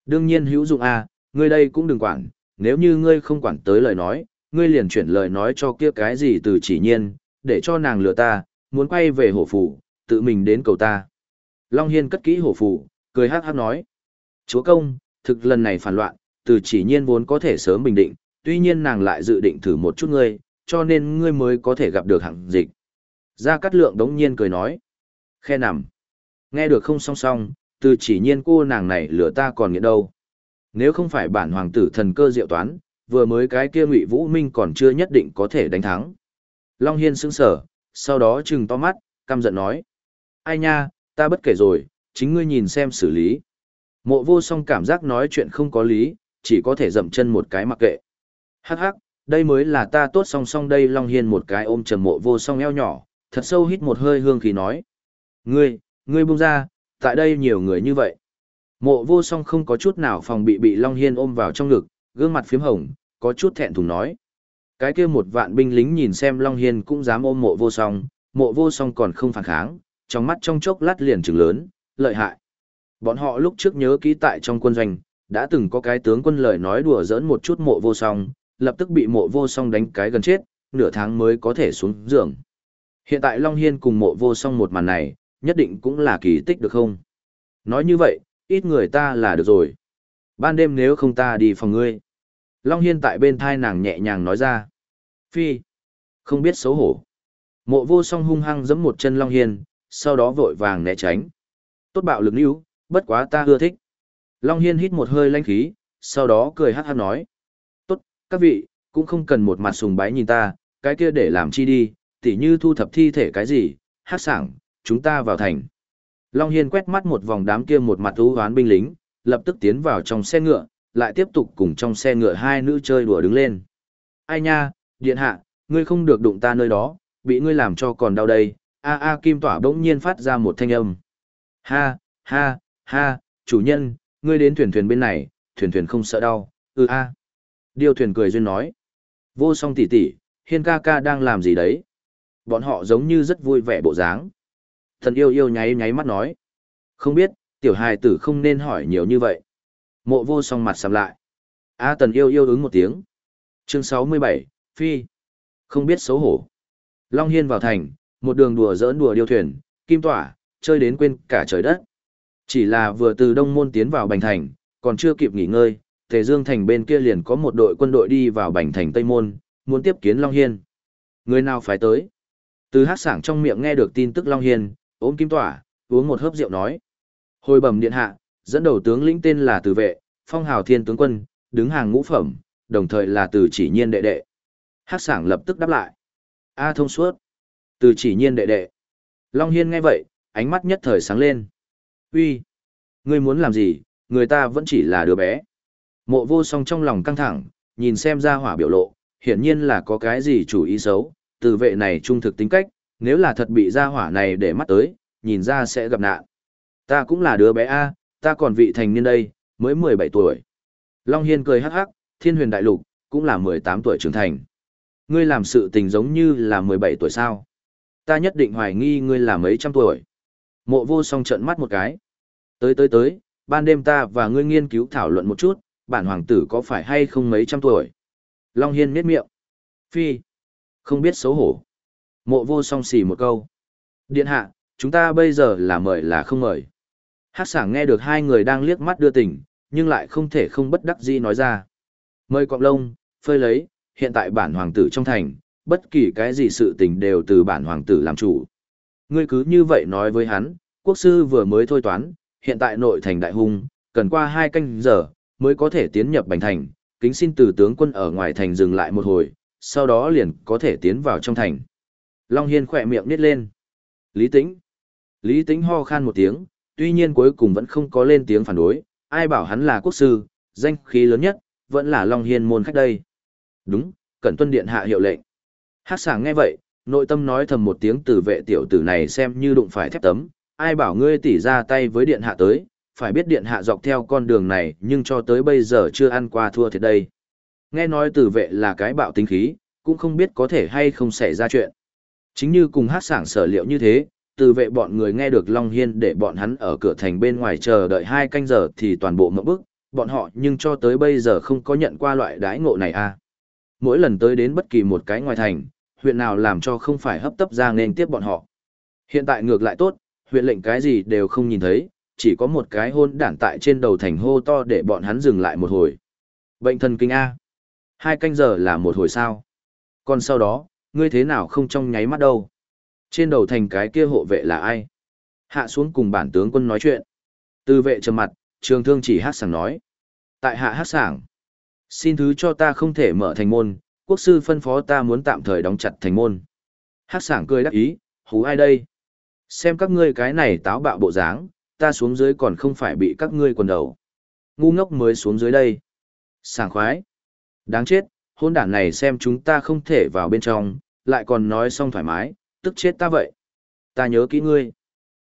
Đương nhiên hữu dụng a, ngươi đây cũng đừng quản, nếu như ngươi không quản tới lời nói, ngươi liền chuyển lời nói cho kia cái gì từ chỉ nhiên, để cho nàng lừa ta, muốn quay về hổ phủ, tự mình đến cầu ta. Long Hiên cất kỹ hổ phủ, cười hát hát nói. Chúa công, thực lần này phản loạn, từ chỉ nhiên vốn có thể sớm bình định, tuy nhiên nàng lại dự định thử một chút ngươi, cho nên ngươi mới có thể gặp được hạng dịch. Gia Cát Lượng đống nhiên cười nói. Khe nằm. Nghe được không song song, từ chỉ nhiên cô nàng này lửa ta còn nghiện đâu. Nếu không phải bản hoàng tử thần cơ diệu toán, vừa mới cái kia ngụy Vũ Minh còn chưa nhất định có thể đánh thắng. Long Hiên sững sở, sau đó trừng to mắt, căm giận nói. Ai nha, ta bất kể rồi, chính ngươi nhìn xem xử lý. Mộ vô song cảm giác nói chuyện không có lý, chỉ có thể dậm chân một cái mặc kệ. Hắc hắc, đây mới là ta tốt song song đây Long Hiên một cái ôm trầm mộ vô song eo nhỏ, thật sâu hít một hơi hương khí nói. Ngươi, ngươi buông ra, tại đây nhiều người như vậy. Mộ vô song không có chút nào phòng bị bị Long Hiên ôm vào trong ngực, gương mặt phím hồng, có chút thẹn thùng nói. Cái kia một vạn binh lính nhìn xem Long Hiên cũng dám ôm mộ vô song, mộ vô song còn không phản kháng, trong mắt trong chốc lát liền trừng lớn, lợi hại. Bọn họ lúc trước nhớ kỹ tại trong quân doanh, đã từng có cái tướng quân lời nói đùa giỡn một chút mộ vô song, lập tức bị mộ vô song đánh cái gần chết, nửa tháng mới có thể xuống giường. Hiện tại Long Hiên cùng mộ vô song một màn này, nhất định cũng là kỳ tích được không? Nói như vậy, ít người ta là được rồi. Ban đêm nếu không ta đi phòng ngươi. Long Hiên tại bên thai nàng nhẹ nhàng nói ra. Phi. Không biết xấu hổ. Mộ vô song hung hăng giẫm một chân Long Hiên, sau đó vội vàng né tránh. Tốt bạo lực níu, bất quá ta ưa thích. Long Hiên hít một hơi lanh khí, sau đó cười hát hát nói. Tốt, các vị, cũng không cần một mặt sùng bái nhìn ta, cái kia để làm chi đi, tỉ như thu thập thi thể cái gì, hát sảng, chúng ta vào thành. Long Hiên quét mắt một vòng đám kia một mặt ưu hoán binh lính, lập tức tiến vào trong xe ngựa, lại tiếp tục cùng trong xe ngựa hai nữ chơi đùa đứng lên. Ai nha, điện hạ, ngươi không được đụng ta nơi đó, bị ngươi làm cho còn đau đây. A A Kim Tỏa bỗng nhiên phát ra một thanh âm. Ha, ha, ha, chủ nhân, ngươi đến thuyền thuyền bên này, thuyền thuyền không sợ đau, ừ a. Điều thuyền cười duyên nói. Vô song tỷ tỷ, hiên ca ca đang làm gì đấy? Bọn họ giống như rất vui vẻ bộ dáng. Thần yêu yêu nháy nháy mắt nói. Không biết, tiểu hài tử không nên hỏi nhiều như vậy. Mộ vô song mặt sầm lại. A tần yêu yêu ứng một tiếng. Chương sáu mươi bảy Phi. Không biết xấu hổ. Long Hiên vào thành, một đường đùa giỡn đùa điêu thuyền, kim tỏa, chơi đến quên cả trời đất. Chỉ là vừa từ Đông Môn tiến vào Bành Thành, còn chưa kịp nghỉ ngơi, Tề Dương Thành bên kia liền có một đội quân đội đi vào Bành Thành Tây Môn, muốn tiếp kiến Long Hiên. Người nào phải tới? Từ hát sảng trong miệng nghe được tin tức Long Hiên, ôm kim tỏa, uống một hớp rượu nói. Hồi bẩm điện hạ, dẫn đầu tướng lĩnh tên là Từ Vệ, phong hào thiên tướng quân, đứng hàng ngũ phẩm, đồng thời là từ chỉ nhiên đệ đệ. Hát sảng lập tức đáp lại. A thông suốt. Từ chỉ nhiên đệ đệ. Long Hiên nghe vậy, ánh mắt nhất thời sáng lên. Uy, Ngươi muốn làm gì, người ta vẫn chỉ là đứa bé. Mộ vô song trong lòng căng thẳng, nhìn xem ra hỏa biểu lộ, hiển nhiên là có cái gì chủ ý xấu, từ vệ này trung thực tính cách, nếu là thật bị gia hỏa này để mắt tới, nhìn ra sẽ gặp nạn. Ta cũng là đứa bé A, ta còn vị thành niên đây, mới 17 tuổi. Long Hiên cười hắc hắc, thiên huyền đại lục, cũng là 18 tuổi trưởng thành. Ngươi làm sự tình giống như là 17 tuổi sao? Ta nhất định hoài nghi ngươi là mấy trăm tuổi. Mộ vô song trận mắt một cái. Tới tới tới, ban đêm ta và ngươi nghiên cứu thảo luận một chút, bản hoàng tử có phải hay không mấy trăm tuổi. Long Hiên miết miệng. Phi. Không biết xấu hổ. Mộ vô song xì một câu. Điện hạ, chúng ta bây giờ là mời là không mời. Hát sảng nghe được hai người đang liếc mắt đưa tình, nhưng lại không thể không bất đắc dĩ nói ra. Mời cọng lông, phơi lấy, hiện tại bản hoàng tử trong thành, bất kỳ cái gì sự tình đều từ bản hoàng tử làm chủ. Ngươi cứ như vậy nói với hắn, quốc sư vừa mới thôi toán, hiện tại nội thành đại hung, cần qua hai canh giờ, mới có thể tiến nhập bành thành, kính xin từ tướng quân ở ngoài thành dừng lại một hồi, sau đó liền có thể tiến vào trong thành. Long Hiên khỏe miệng nít lên. Lý Tĩnh. Lý Tĩnh ho khan một tiếng, tuy nhiên cuối cùng vẫn không có lên tiếng phản đối, ai bảo hắn là quốc sư, danh khí lớn nhất, vẫn là Long Hiên môn khách đây. Đúng, cẩn tuân điện hạ hiệu lệnh. Hát sảng nghe vậy, nội tâm nói thầm một tiếng từ vệ tiểu tử này xem như đụng phải thép tấm, ai bảo ngươi tỉ ra tay với điện hạ tới, phải biết điện hạ dọc theo con đường này nhưng cho tới bây giờ chưa ăn qua thua thiệt đây. Nghe nói tử vệ là cái bạo tính khí, cũng không biết có thể hay không xảy ra chuyện. Chính như cùng hát sảng sở liệu như thế, từ vệ bọn người nghe được Long Hiên để bọn hắn ở cửa thành bên ngoài chờ đợi hai canh giờ thì toàn bộ mẫu bức, bọn họ nhưng cho tới bây giờ không có nhận qua loại đãi ngộ này à. mỗi lần tới đến bất kỳ một cái ngoài thành, huyện nào làm cho không phải hấp tấp ra nên tiếp bọn họ. Hiện tại ngược lại tốt, huyện lệnh cái gì đều không nhìn thấy, chỉ có một cái hôn đản tại trên đầu thành hô to để bọn hắn dừng lại một hồi. Bệnh thần kinh A. Hai canh giờ là một hồi sao. Còn sau đó, ngươi thế nào không trong nháy mắt đâu. Trên đầu thành cái kia hộ vệ là ai? Hạ xuống cùng bản tướng quân nói chuyện. Từ vệ trầm mặt, trường thương chỉ hát sảng nói. Tại hạ hát sảng. Xin thứ cho ta không thể mở thành môn, quốc sư phân phó ta muốn tạm thời đóng chặt thành môn. Hát sảng cười đắc ý, hú ai đây? Xem các ngươi cái này táo bạo bộ dáng, ta xuống dưới còn không phải bị các ngươi quần đầu. Ngu ngốc mới xuống dưới đây. Sảng khoái. Đáng chết, hôn đản này xem chúng ta không thể vào bên trong, lại còn nói xong thoải mái, tức chết ta vậy. Ta nhớ kỹ ngươi.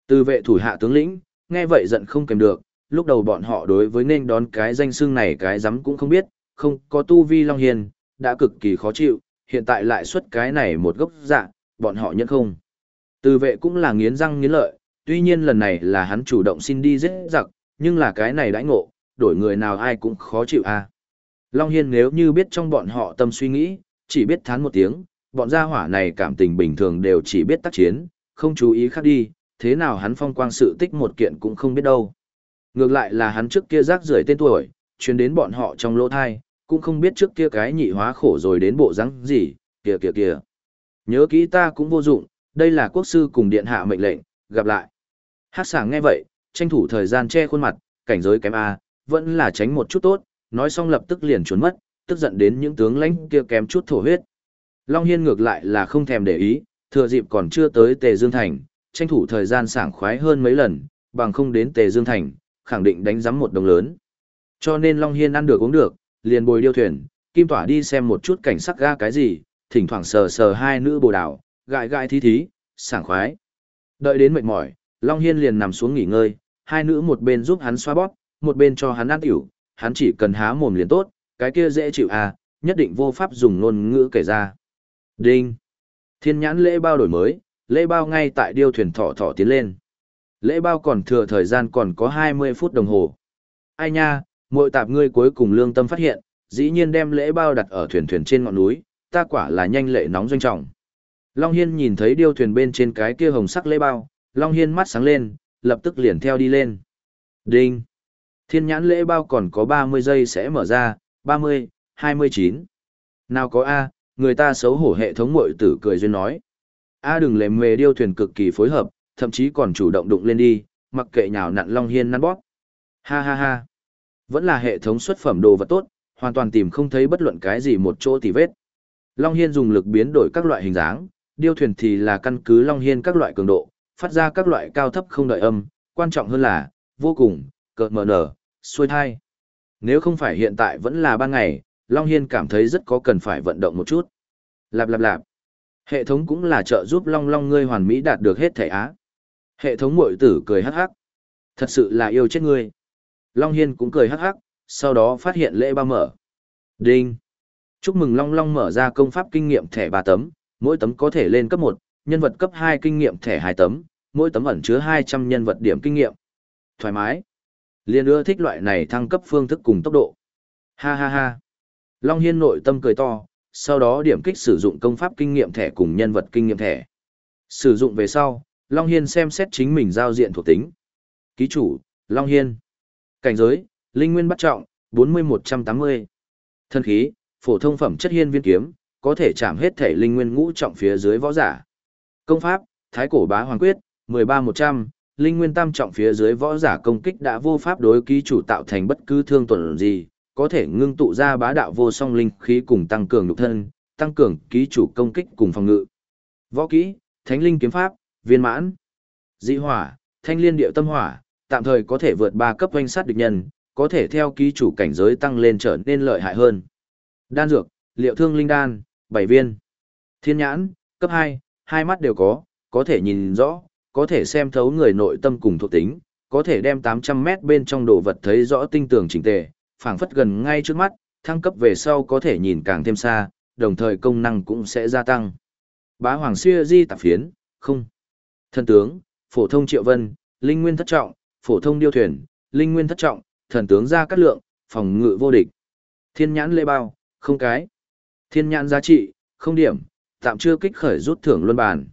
Từ vệ thủ hạ tướng lĩnh, nghe vậy giận không kèm được, lúc đầu bọn họ đối với nên đón cái danh xưng này cái dám cũng không biết, không có tu vi long hiền, đã cực kỳ khó chịu, hiện tại lại xuất cái này một gốc dạ, bọn họ nhận không. Từ vệ cũng là nghiến răng nghiến lợi, tuy nhiên lần này là hắn chủ động xin đi giết giặc, nhưng là cái này đãi ngộ, đổi người nào ai cũng khó chịu à. Long Hiên nếu như biết trong bọn họ tâm suy nghĩ, chỉ biết thán một tiếng, bọn gia hỏa này cảm tình bình thường đều chỉ biết tác chiến, không chú ý khác đi, thế nào hắn phong quang sự tích một kiện cũng không biết đâu. Ngược lại là hắn trước kia rác rưởi tên tuổi, chuyến đến bọn họ trong lỗ thai, cũng không biết trước kia cái nhị hóa khổ rồi đến bộ rắn gì, kìa kìa kìa. Nhớ kỹ ta cũng vô dụng, đây là quốc sư cùng điện hạ mệnh lệnh, gặp lại. Hát sảng nghe vậy, tranh thủ thời gian che khuôn mặt, cảnh giới kém A, vẫn là tránh một chút tốt, nói xong lập tức liền trốn mất, tức giận đến những tướng lãnh kia kém chút thổ huyết. Long Hiên ngược lại là không thèm để ý, thừa dịp còn chưa tới Tề Dương Thành, tranh thủ thời gian sảng khoái hơn mấy lần, bằng không đến Tề Dương Thành, khẳng định đánh giấm một đồng lớn. Cho nên Long Hiên ăn được uống được, liền bồi điêu thuyền, Kim Tỏa đi xem một chút cảnh sắc ga cái gì, thỉnh thoảng sờ sờ hai nữ bồ đảo, gãi gãi thí thí, sảng khoái. Đợi đến mệt mỏi, Long Hiên liền nằm xuống nghỉ ngơi, hai nữ một bên giúp hắn xoa bóp, một bên cho hắn ăn tiểu, hắn chỉ cần há mồm liền tốt, cái kia dễ chịu à, nhất định vô pháp dùng ngôn ngữ kể ra. Đinh. Thiên nhãn lễ bao đổi mới, lễ bao ngay tại điêu thuyền thỏ thỏ tiến lên. Lễ bao còn thừa thời gian còn có 20 phút đồng hồ. Ai nha, muội tạp ngươi cuối cùng lương tâm phát hiện, dĩ nhiên đem lễ bao đặt ở thuyền thuyền trên ngọn núi, ta quả là nhanh lệ nóng doanh trọng. Long Hiên nhìn thấy điêu thuyền bên trên cái kia hồng sắc lễ bao, Long Hiên mắt sáng lên, lập tức liền theo đi lên. Đinh! Thiên nhãn lễ bao còn có 30 giây sẽ mở ra, 30, 29. Nào có A, người ta xấu hổ hệ thống mội tử cười duyên nói. A đừng lề mề điêu thuyền cực kỳ phối hợp, thậm chí còn chủ động đụng lên đi, mặc kệ nhào nặn Long Hiên năn bóp. Ha ha ha. Vẫn là hệ thống xuất phẩm đồ vật tốt, hoàn toàn tìm không thấy bất luận cái gì một chỗ tì vết. Long Hiên dùng lực biến đổi các loại hình dáng, điêu thuyền thì là căn cứ Long Hiên các loại cường độ, phát ra các loại cao thấp không đợi âm, quan trọng hơn là, vô cùng, cợt mờ nở, xuôi thai. Nếu không phải hiện tại vẫn là ban ngày, Long Hiên cảm thấy rất có cần phải vận động một chút. Lạp lạp lạp. Hệ thống cũng là trợ giúp Long Long ngươi hoàn mỹ đạt được hết thể á. Hệ thống mội tử cười hắc hắc. Thật sự là yêu chết ngươi. Long Hiên cũng cười hắc hắc, sau đó phát hiện lễ ba mở. Đinh. Chúc mừng Long Long mở ra công pháp kinh nghiệm thẻ 3 tấm, mỗi tấm có thể lên cấp 1, nhân vật cấp 2 kinh nghiệm thẻ 2 tấm, mỗi tấm ẩn chứa 200 nhân vật điểm kinh nghiệm. Thoải mái. Liên ưa thích loại này thăng cấp phương thức cùng tốc độ. Ha ha ha. Long Hiên nội tâm cười to, sau đó điểm kích sử dụng công pháp kinh nghiệm thẻ cùng nhân vật kinh nghiệm thẻ. Sử dụng về sau, Long Hiên xem xét chính mình giao diện thuộc tính. Ký chủ, Long Hiên. Cảnh giới, Linh Nguyên bắt trọng, 40-180. Thân khí, phổ thông phẩm chất hiên viên kiếm, có thể chạm hết thể Linh Nguyên ngũ trọng phía dưới võ giả. Công pháp, Thái Cổ Bá Hoàng Quyết, 13-100, linh nguyên tam trọng phía dưới võ giả công kích đã vô pháp đối ký chủ tạo thành bất cứ thương tổn gì, có thể ngưng tụ ra bá đạo vô song linh khí cùng tăng cường nhục thân, tăng cường ký chủ công kích cùng phòng ngự. Võ kỹ, Thánh linh kiếm pháp, viên mãn. Dị hỏa, Thanh liên điệu tâm hỏa, tạm thời có thể vượt ba cấp doanh sát địch nhân, có thể theo ký chủ cảnh giới tăng lên trở nên lợi hại hơn. Đan dược, liệu thương linh đan, 7 viên. Thiên nhãn, cấp 2, hai mắt đều có, có thể nhìn rõ, có thể xem thấu người nội tâm cùng thuộc tính, có thể đem 800 mét bên trong đồ vật thấy rõ tinh tường chỉnh tề, phảng phất gần ngay trước mắt, thăng cấp về sau có thể nhìn càng thêm xa, đồng thời công năng cũng sẽ gia tăng. Bá Hoàng Xưa Di tạp phiến, không. Thần tướng, phổ thông triệu vân, linh nguyên thất trọng, phổ thông điêu thuyền, linh nguyên thất trọng, thần tướng ra cắt lượng, phòng ngự vô địch. Thiên nhãn lê bao, không cái. Thiên nhãn giá trị, không điểm, tạm chưa kích khởi rút thưởng luân bàn.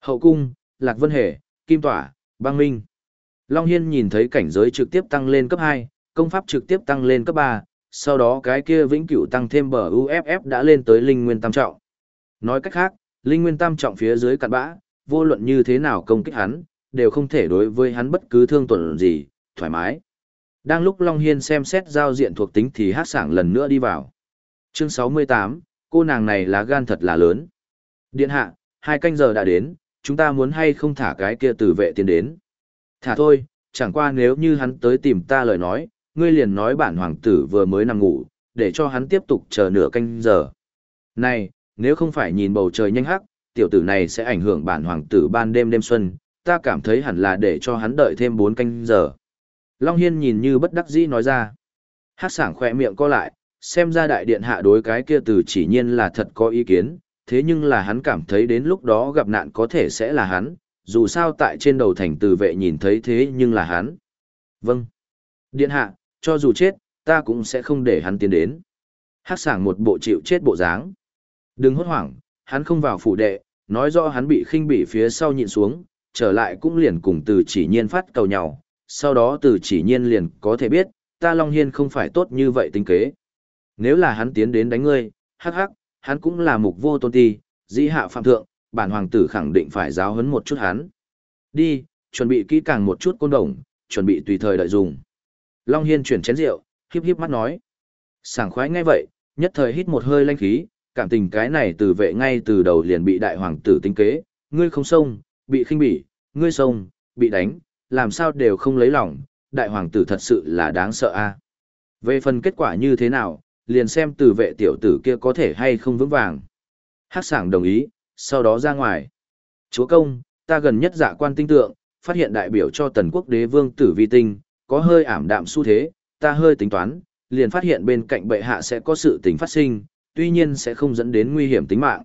Hậu cung, Lạc Vân Hề, Kim Tỏa, Băng Minh. Long Hiên nhìn thấy cảnh giới trực tiếp tăng lên cấp 2, công pháp trực tiếp tăng lên cấp 3, sau đó cái kia vĩnh cửu tăng thêm bờ UFF đã lên tới linh nguyên tam trọng. Nói cách khác, linh nguyên tam trọng phía dưới cặn bã, vô luận như thế nào công kích hắn, đều không thể đối với hắn bất cứ thương tổn gì, thoải mái. Đang lúc Long Hiên xem xét giao diện thuộc tính thì hát sảng lần nữa đi vào. Chương 68, cô nàng này lá gan thật là lớn. Điện hạ, hai canh giờ đã đến, chúng ta muốn hay không thả cái kia tử vệ tiến đến. Thả thôi, chẳng qua nếu như hắn tới tìm ta lời nói, ngươi liền nói bản hoàng tử vừa mới nằm ngủ, để cho hắn tiếp tục chờ nửa canh giờ. Này, nếu không phải nhìn bầu trời nhanh hắc, tiểu tử này sẽ ảnh hưởng bản hoàng tử ban đêm đêm xuân, ta cảm thấy hẳn là để cho hắn đợi thêm 4 canh giờ. Long Hiên nhìn như bất đắc dĩ nói ra. Hát sảng khỏe miệng co lại, xem ra đại điện hạ đối cái kia từ chỉ nhiên là thật có ý kiến, thế nhưng là hắn cảm thấy đến lúc đó gặp nạn có thể sẽ là hắn, dù sao tại trên đầu thành từ vệ nhìn thấy thế nhưng là hắn. Vâng. Điện hạ, cho dù chết, ta cũng sẽ không để hắn tiến đến. Hát sảng một bộ chịu chết bộ dáng. Đừng hốt hoảng, hắn không vào phủ đệ, nói rõ hắn bị khinh bỉ phía sau nhịn xuống, trở lại cũng liền cùng từ chỉ nhiên phát cầu nhau, sau đó từ chỉ nhiên liền có thể biết, ta Long Hiên không phải tốt như vậy tính kế. Nếu là hắn tiến đến đánh ngươi, hắc hắc, hắn cũng là mục vô tôn ti, dĩ hạ phạm thượng, bản hoàng tử khẳng định phải giáo huấn một chút hắn. Đi, chuẩn bị kỹ càng một chút côn đồng, chuẩn bị tùy thời đợi dùng. Long Hiên chuyển chén rượu, híp híp mắt nói. Sảng khoái ngay vậy, nhất thời hít một hơi lanh khí, cảm tình cái này từ vệ ngay từ đầu liền bị đại hoàng tử tính kế, ngươi không xông, bị khinh bỉ, ngươi xông, bị đánh, làm sao đều không lấy lòng, đại hoàng tử thật sự là đáng sợ a. Về phần kết quả như thế nào, liền xem từ vệ tiểu tử kia có thể hay không vững vàng. Hắc sảng đồng ý, sau đó ra ngoài. Chúa công, ta gần nhất dạ quan tinh tượng, phát hiện đại biểu cho tần quốc đế vương tử vi tinh, có hơi ảm đạm xu thế, ta hơi tính toán, liền phát hiện bên cạnh bệ hạ sẽ có sự tình phát sinh, tuy nhiên sẽ không dẫn đến nguy hiểm tính mạng.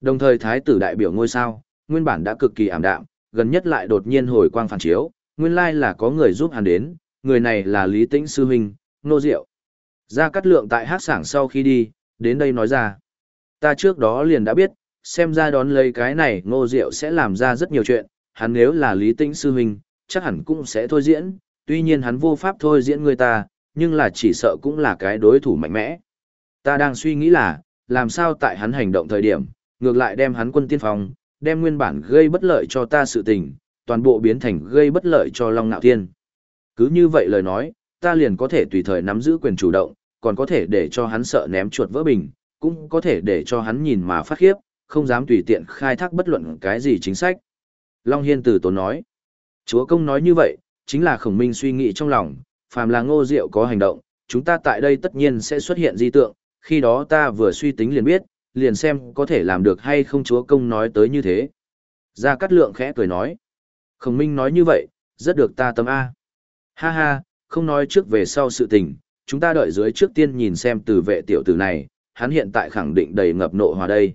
Đồng thời thái tử đại biểu ngôi sao, nguyên bản đã cực kỳ ảm đạm, gần nhất lại đột nhiên hồi quang phản chiếu, nguyên lai là có người giúp hắn đến, người này là Lý Tĩnh Sư Huynh, Nô Diệu. Gia Cát Lượng tại hát sảng sau khi đi, đến đây nói ra. Ta trước đó liền đã biết, xem ra đón lấy cái này Ngô Diệu sẽ làm ra rất nhiều chuyện, hắn nếu là Lý Tĩnh Sư Huynh, chắc hẳn cũng sẽ thôi diễn, tuy nhiên hắn vô pháp thôi diễn người ta, nhưng là chỉ sợ cũng là cái đối thủ mạnh mẽ. Ta đang suy nghĩ là, làm sao tại hắn hành động thời điểm, ngược lại đem hắn quân tiên phong, đem nguyên bản gây bất lợi cho ta sự tình, toàn bộ biến thành gây bất lợi cho Long Nạo Thiên. Cứ như vậy lời nói, ta liền có thể tùy thời nắm giữ quyền chủ động, còn có thể để cho hắn sợ ném chuột vỡ bình, cũng có thể để cho hắn nhìn mà phát khiếp, không dám tùy tiện khai thác bất luận cái gì chính sách. Long Hiên Tử tốn nói, Chúa công nói như vậy, chính là khổng minh suy nghĩ trong lòng, phàm là ngô diệu có hành động, chúng ta tại đây tất nhiên sẽ xuất hiện di tượng, khi đó ta vừa suy tính liền biết, liền xem có thể làm được hay không chúa công nói tới như thế. Gia Cát Lượng khẽ cười nói. Khổng Minh nói như vậy, rất được ta tâm A. Ha ha, không nói trước về sau sự tình, chúng ta đợi dưới trước tiên nhìn xem từ vệ tiểu tử này, hắn hiện tại khẳng định đầy ngập nộ hòa đây.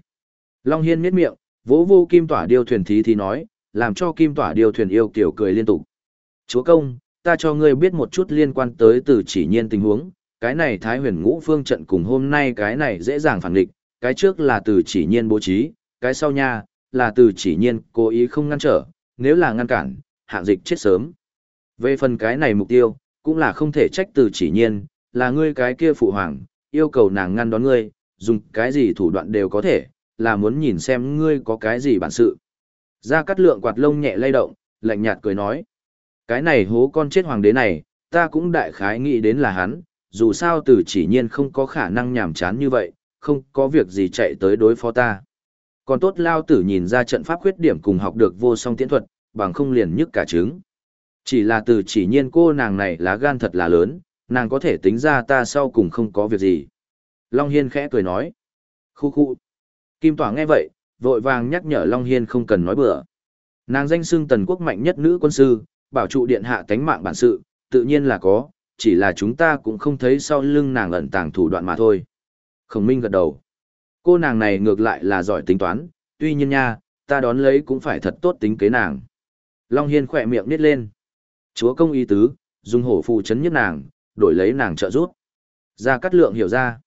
Long Hiên miết miệng, vỗ vô kim tỏa điêu thuyền thí thì nói, làm cho kim tỏa điêu thuyền yêu kiểu cười liên tục. Chúa công, ta cho ngươi biết một chút liên quan tới từ chỉ nhiên tình huống, cái này Thái huyền ngũ phương trận cùng hôm nay cái này dễ dàng phản địch, cái trước là từ chỉ nhiên bố trí, cái sau nha, là từ chỉ nhiên cố ý không ngăn trở, nếu là ngăn cản, hạng dịch chết sớm. Về phần cái này mục tiêu, cũng là không thể trách từ chỉ nhiên, là ngươi cái kia phụ hoàng, yêu cầu nàng ngăn đón ngươi, dùng cái gì thủ đoạn đều có thể, là muốn nhìn xem ngươi có cái gì bản sự. gia cắt lượng quạt lông nhẹ lay động, lạnh nhạt cười nói. Cái này hố con chết hoàng đế này, ta cũng đại khái nghĩ đến là hắn, dù sao từ chỉ nhiên không có khả năng nhảm chán như vậy, không có việc gì chạy tới đối phó ta. Còn tốt lao tử nhìn ra trận pháp khuyết điểm cùng học được vô song tiễn thuật, bằng không liền nhức cả trứng. Chỉ là từ chỉ nhiên cô nàng này lá gan thật là lớn, nàng có thể tính ra ta sau cùng không có việc gì. Long Hiên khẽ cười nói. Khu khu. Kim Tỏa nghe vậy, vội vàng nhắc nhở Long Hiên không cần nói bừa. Nàng danh xưng tần quốc mạnh nhất nữ quân sư, bảo trụ điện hạ tánh mạng bản sự, tự nhiên là có, chỉ là chúng ta cũng không thấy sau lưng nàng ẩn tàng thủ đoạn mà thôi. Khổng Minh gật đầu. Cô nàng này ngược lại là giỏi tính toán, tuy nhiên nha, ta đón lấy cũng phải thật tốt tính kế nàng. Long Hiên khỏe miệng nít lên. Chúa công ý tứ, dùng hổ phù chấn nhất nàng, đổi lấy nàng trợ giúp. Gia Cát Lượng hiểu ra.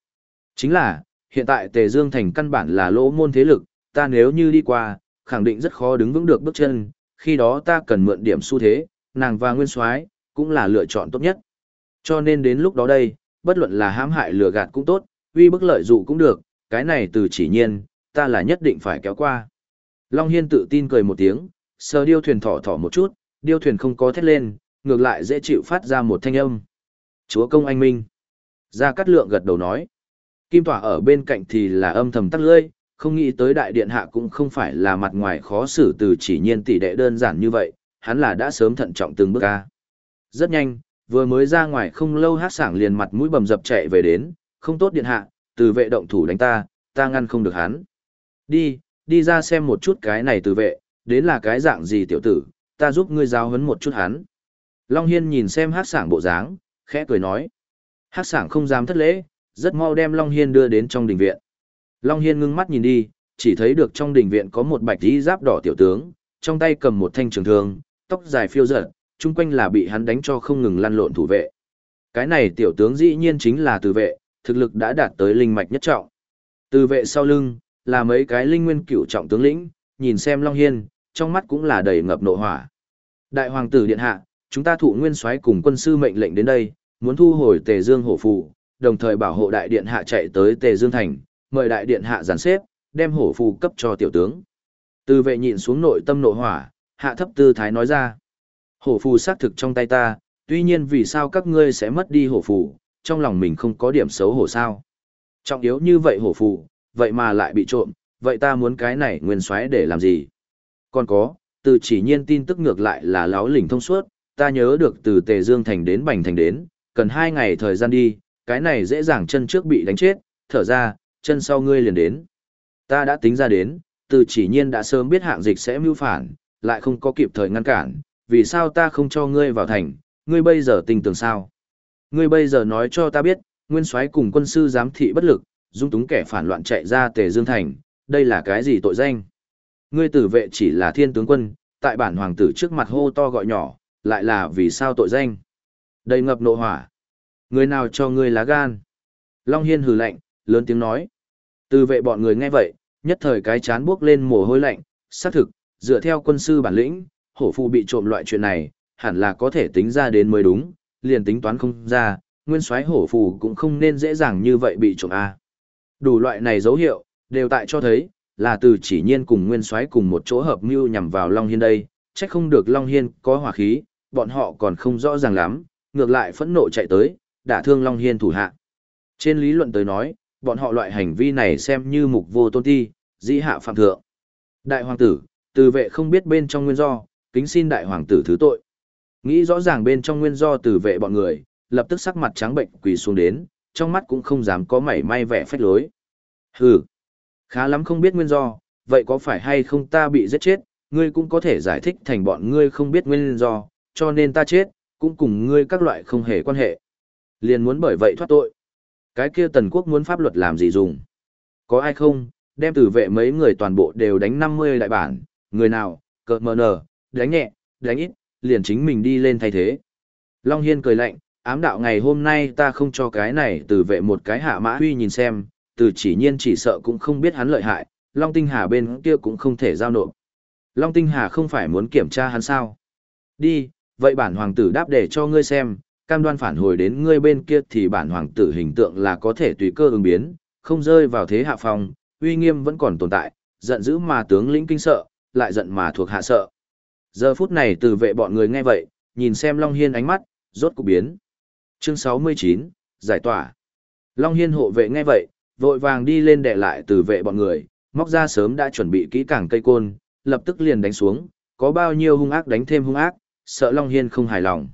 Chính là, hiện tại Tề Dương Thành căn bản là lỗ môn thế lực, ta nếu như đi qua, khẳng định rất khó đứng vững được bước chân, khi đó ta cần mượn điểm xu thế, nàng và Nguyên Soái cũng là lựa chọn tốt nhất. Cho nên đến lúc đó đây, bất luận là hãm hại lừa gạt cũng tốt, uy bức lợi dụ cũng được, cái này từ chỉ nhiên, ta là nhất định phải kéo qua. Long Hiên tự tin cười một tiếng, sờ điêu thuyền thỏ thỏ một chút, điêu thuyền không có thét lên, ngược lại dễ chịu phát ra một thanh âm. Chúa công anh minh. Gia Cát Lượng gật đầu nói. Kim Tỏa ở bên cạnh thì là âm thầm tắt lưỡi, không nghĩ tới đại điện hạ cũng không phải là mặt ngoài khó xử từ chỉ nhiên tỷ đệ đơn giản như vậy, hắn là đã sớm thận trọng từng bước ca. Rất nhanh, vừa mới ra ngoài không lâu hát sảng liền mặt mũi bầm dập chạy về đến, không tốt điện hạ, từ vệ động thủ đánh ta, ta ngăn không được hắn. Đi, đi ra xem một chút cái này từ vệ, đến là cái dạng gì tiểu tử, ta giúp ngươi giáo huấn một chút hắn. Long Hiên nhìn xem hát sảng bộ dáng, khẽ cười nói. Hát sảng không dám thất lễ, rất mau đem Long Hiên đưa đến trong đình viện. Long Hiên ngưng mắt nhìn đi, chỉ thấy được trong đình viện có một bạch tí giáp đỏ tiểu tướng, trong tay cầm một thanh trường thương, tóc dài phiêu dở, chung quanh là bị hắn đánh cho không ngừng lăn lộn thủ vệ. Cái này tiểu tướng dĩ nhiên chính là từ vệ, thực lực đã đạt tới linh mạch nhất trọng. Từ vệ sau lưng, là mấy cái linh nguyên cửu trọng tướng lĩnh, nhìn xem Long Hiên, trong mắt cũng là đầy ngập nộ hỏa. Đại hoàng tử điện hạ, chúng ta thụ nguyên soái cùng quân sư mệnh lệnh đến đây, muốn thu hồi Tề Dương hổ phù, đồng thời bảo hộ đại điện hạ chạy tới Tề Dương thành, mời đại điện hạ giàn xếp, đem hổ phù cấp cho tiểu tướng. Từ vệ nhịn xuống nội tâm nội hỏa, hạ thấp tư thái nói ra. Hổ phù xác thực trong tay ta, tuy nhiên vì sao các ngươi sẽ mất đi hổ phù, trong lòng mình không có điểm xấu hổ sao. Trọng yếu như vậy hổ phù, vậy mà lại bị trộm, vậy ta muốn cái này nguyên xoáy để làm gì? Còn có, từ chỉ nhiên tin tức ngược lại là láo lỉnh thông suốt, ta nhớ được từ Tề Dương Thành đến Bành Thành đến, cần hai ngày thời gian đi, cái này dễ dàng chân trước bị đánh chết, thở ra, chân sau ngươi liền đến. Ta đã tính ra đến, từ chỉ nhiên đã sớm biết hạng dịch sẽ mưu phản, lại không có kịp thời ngăn cản, vì sao ta không cho ngươi vào thành, ngươi bây giờ tình tưởng sao? Ngươi bây giờ nói cho ta biết, nguyên soái cùng quân sư giám thị bất lực, dung túng kẻ phản loạn chạy ra tề dương thành, đây là cái gì tội danh? Ngươi tử vệ chỉ là thiên tướng quân, tại bản hoàng tử trước mặt hô to gọi nhỏ, lại là vì sao tội danh? Đầy ngập nộ hỏa. Người nào cho ngươi lá gan? Long Hiên hừ lạnh, lớn tiếng nói. Từ vệ bọn người nghe vậy, nhất thời cái chán buốc lên mồ hôi lạnh, xác thực, dựa theo quân sư bản lĩnh, hổ phụ bị trộm loại chuyện này, hẳn là có thể tính ra đến mới đúng, liền tính toán không ra, nguyên soái hổ phù cũng không nên dễ dàng như vậy bị trộm a. Đủ loại này dấu hiệu, đều tại cho thấy, là từ chỉ nhiên cùng nguyên soái cùng một chỗ hợp mưu nhằm vào Long Hiên đây, chắc không được Long Hiên có hỏa khí, bọn họ còn không rõ ràng lắm, ngược lại phẫn nộ chạy tới, đả thương Long Hiên thủ hạ. Trên lý luận tới nói, bọn họ loại hành vi này xem như mục vô tôn ti, dĩ hạ phạm thượng. Đại hoàng tử, từ vệ không biết bên trong nguyên do, kính xin đại hoàng tử thứ tội. Nghĩ rõ ràng bên trong nguyên do từ vệ bọn người, lập tức sắc mặt trắng bệnh quỳ xuống đến, trong mắt cũng không dám có mảy may vẻ phách lối. Hừ, khá lắm không biết nguyên do, vậy có phải hay không ta bị giết chết, ngươi cũng có thể giải thích thành bọn ngươi không biết nguyên do, cho nên ta chết, cũng cùng ngươi các loại không hề quan hệ. Liền muốn bởi vậy thoát tội. Cái kia tần quốc muốn pháp luật làm gì dùng? Có ai không, đem tử vệ mấy người toàn bộ đều đánh 50 đại bản, người nào, cợt mờ nở, đánh nhẹ, đánh ít, liền chính mình đi lên thay thế. Long Hiên cười lạnh, ám đạo ngày hôm nay ta không cho cái này tử vệ một cái hạ mã huy nhìn xem, từ chỉ nhiên chỉ sợ cũng không biết hắn lợi hại, Long Tinh Hà bên kia cũng không thể giao nộp. Long Tinh Hà không phải muốn kiểm tra hắn sao? Đi, vậy bản hoàng tử đáp để cho ngươi xem, cam đoan phản hồi đến ngươi bên kia thì bản hoàng tử hình tượng là có thể tùy cơ ứng biến, không rơi vào thế hạ phong, uy nghiêm vẫn còn tồn tại, giận dữ mà tướng lĩnh kinh sợ, lại giận mà thuộc hạ sợ. Giờ phút này từ vệ bọn người nghe vậy, nhìn xem Long Hiên ánh mắt, rốt cục biến. Chương 69, giải tỏa. Long Hiên hộ vệ nghe vậy, vội vàng đi lên đè lại từ vệ bọn người, móc ra sớm đã chuẩn bị kỹ càng cây côn, lập tức liền đánh xuống, có bao nhiêu hung ác đánh thêm hung ác, sợ Long Hiên không hài lòng.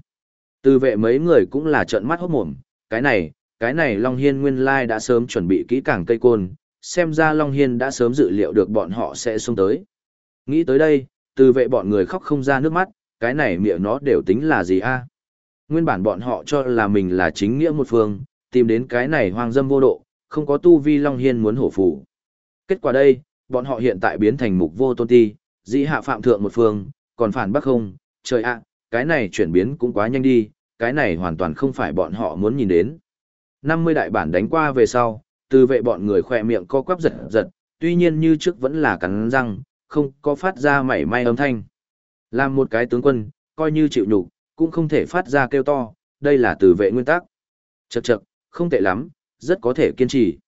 Từ vệ mấy người cũng là trợn mắt hốt mồm, cái này, cái này Long Hiên nguyên lai đã sớm chuẩn bị kỹ càng cây côn, xem ra Long Hiên đã sớm dự liệu được bọn họ sẽ xông tới. Nghĩ tới đây, từ vệ bọn người khóc không ra nước mắt, cái này miệng nó đều tính là gì a Nguyên bản bọn họ cho là mình là chính nghĩa một phương, tìm đến cái này hoang dâm vô độ, không có tu vi Long Hiên muốn hổ phủ. Kết quả đây, bọn họ hiện tại biến thành mục vô tôn ti, dĩ hạ phạm thượng một phương, còn phản bắc không, trời ạ, cái này chuyển biến cũng quá nhanh đi, cái này hoàn toàn không phải bọn họ muốn nhìn đến. 50 đại bản đánh qua về sau, từ vệ bọn người khỏe miệng co quắp giật giật, tuy nhiên như trước vẫn là cắn răng, không có phát ra mảy may âm thanh. Làm một cái tướng quân, coi như chịu nhục, cũng không thể phát ra kêu to, đây là từ vệ nguyên tắc. Chậc chậc, không tệ lắm, rất có thể kiên trì.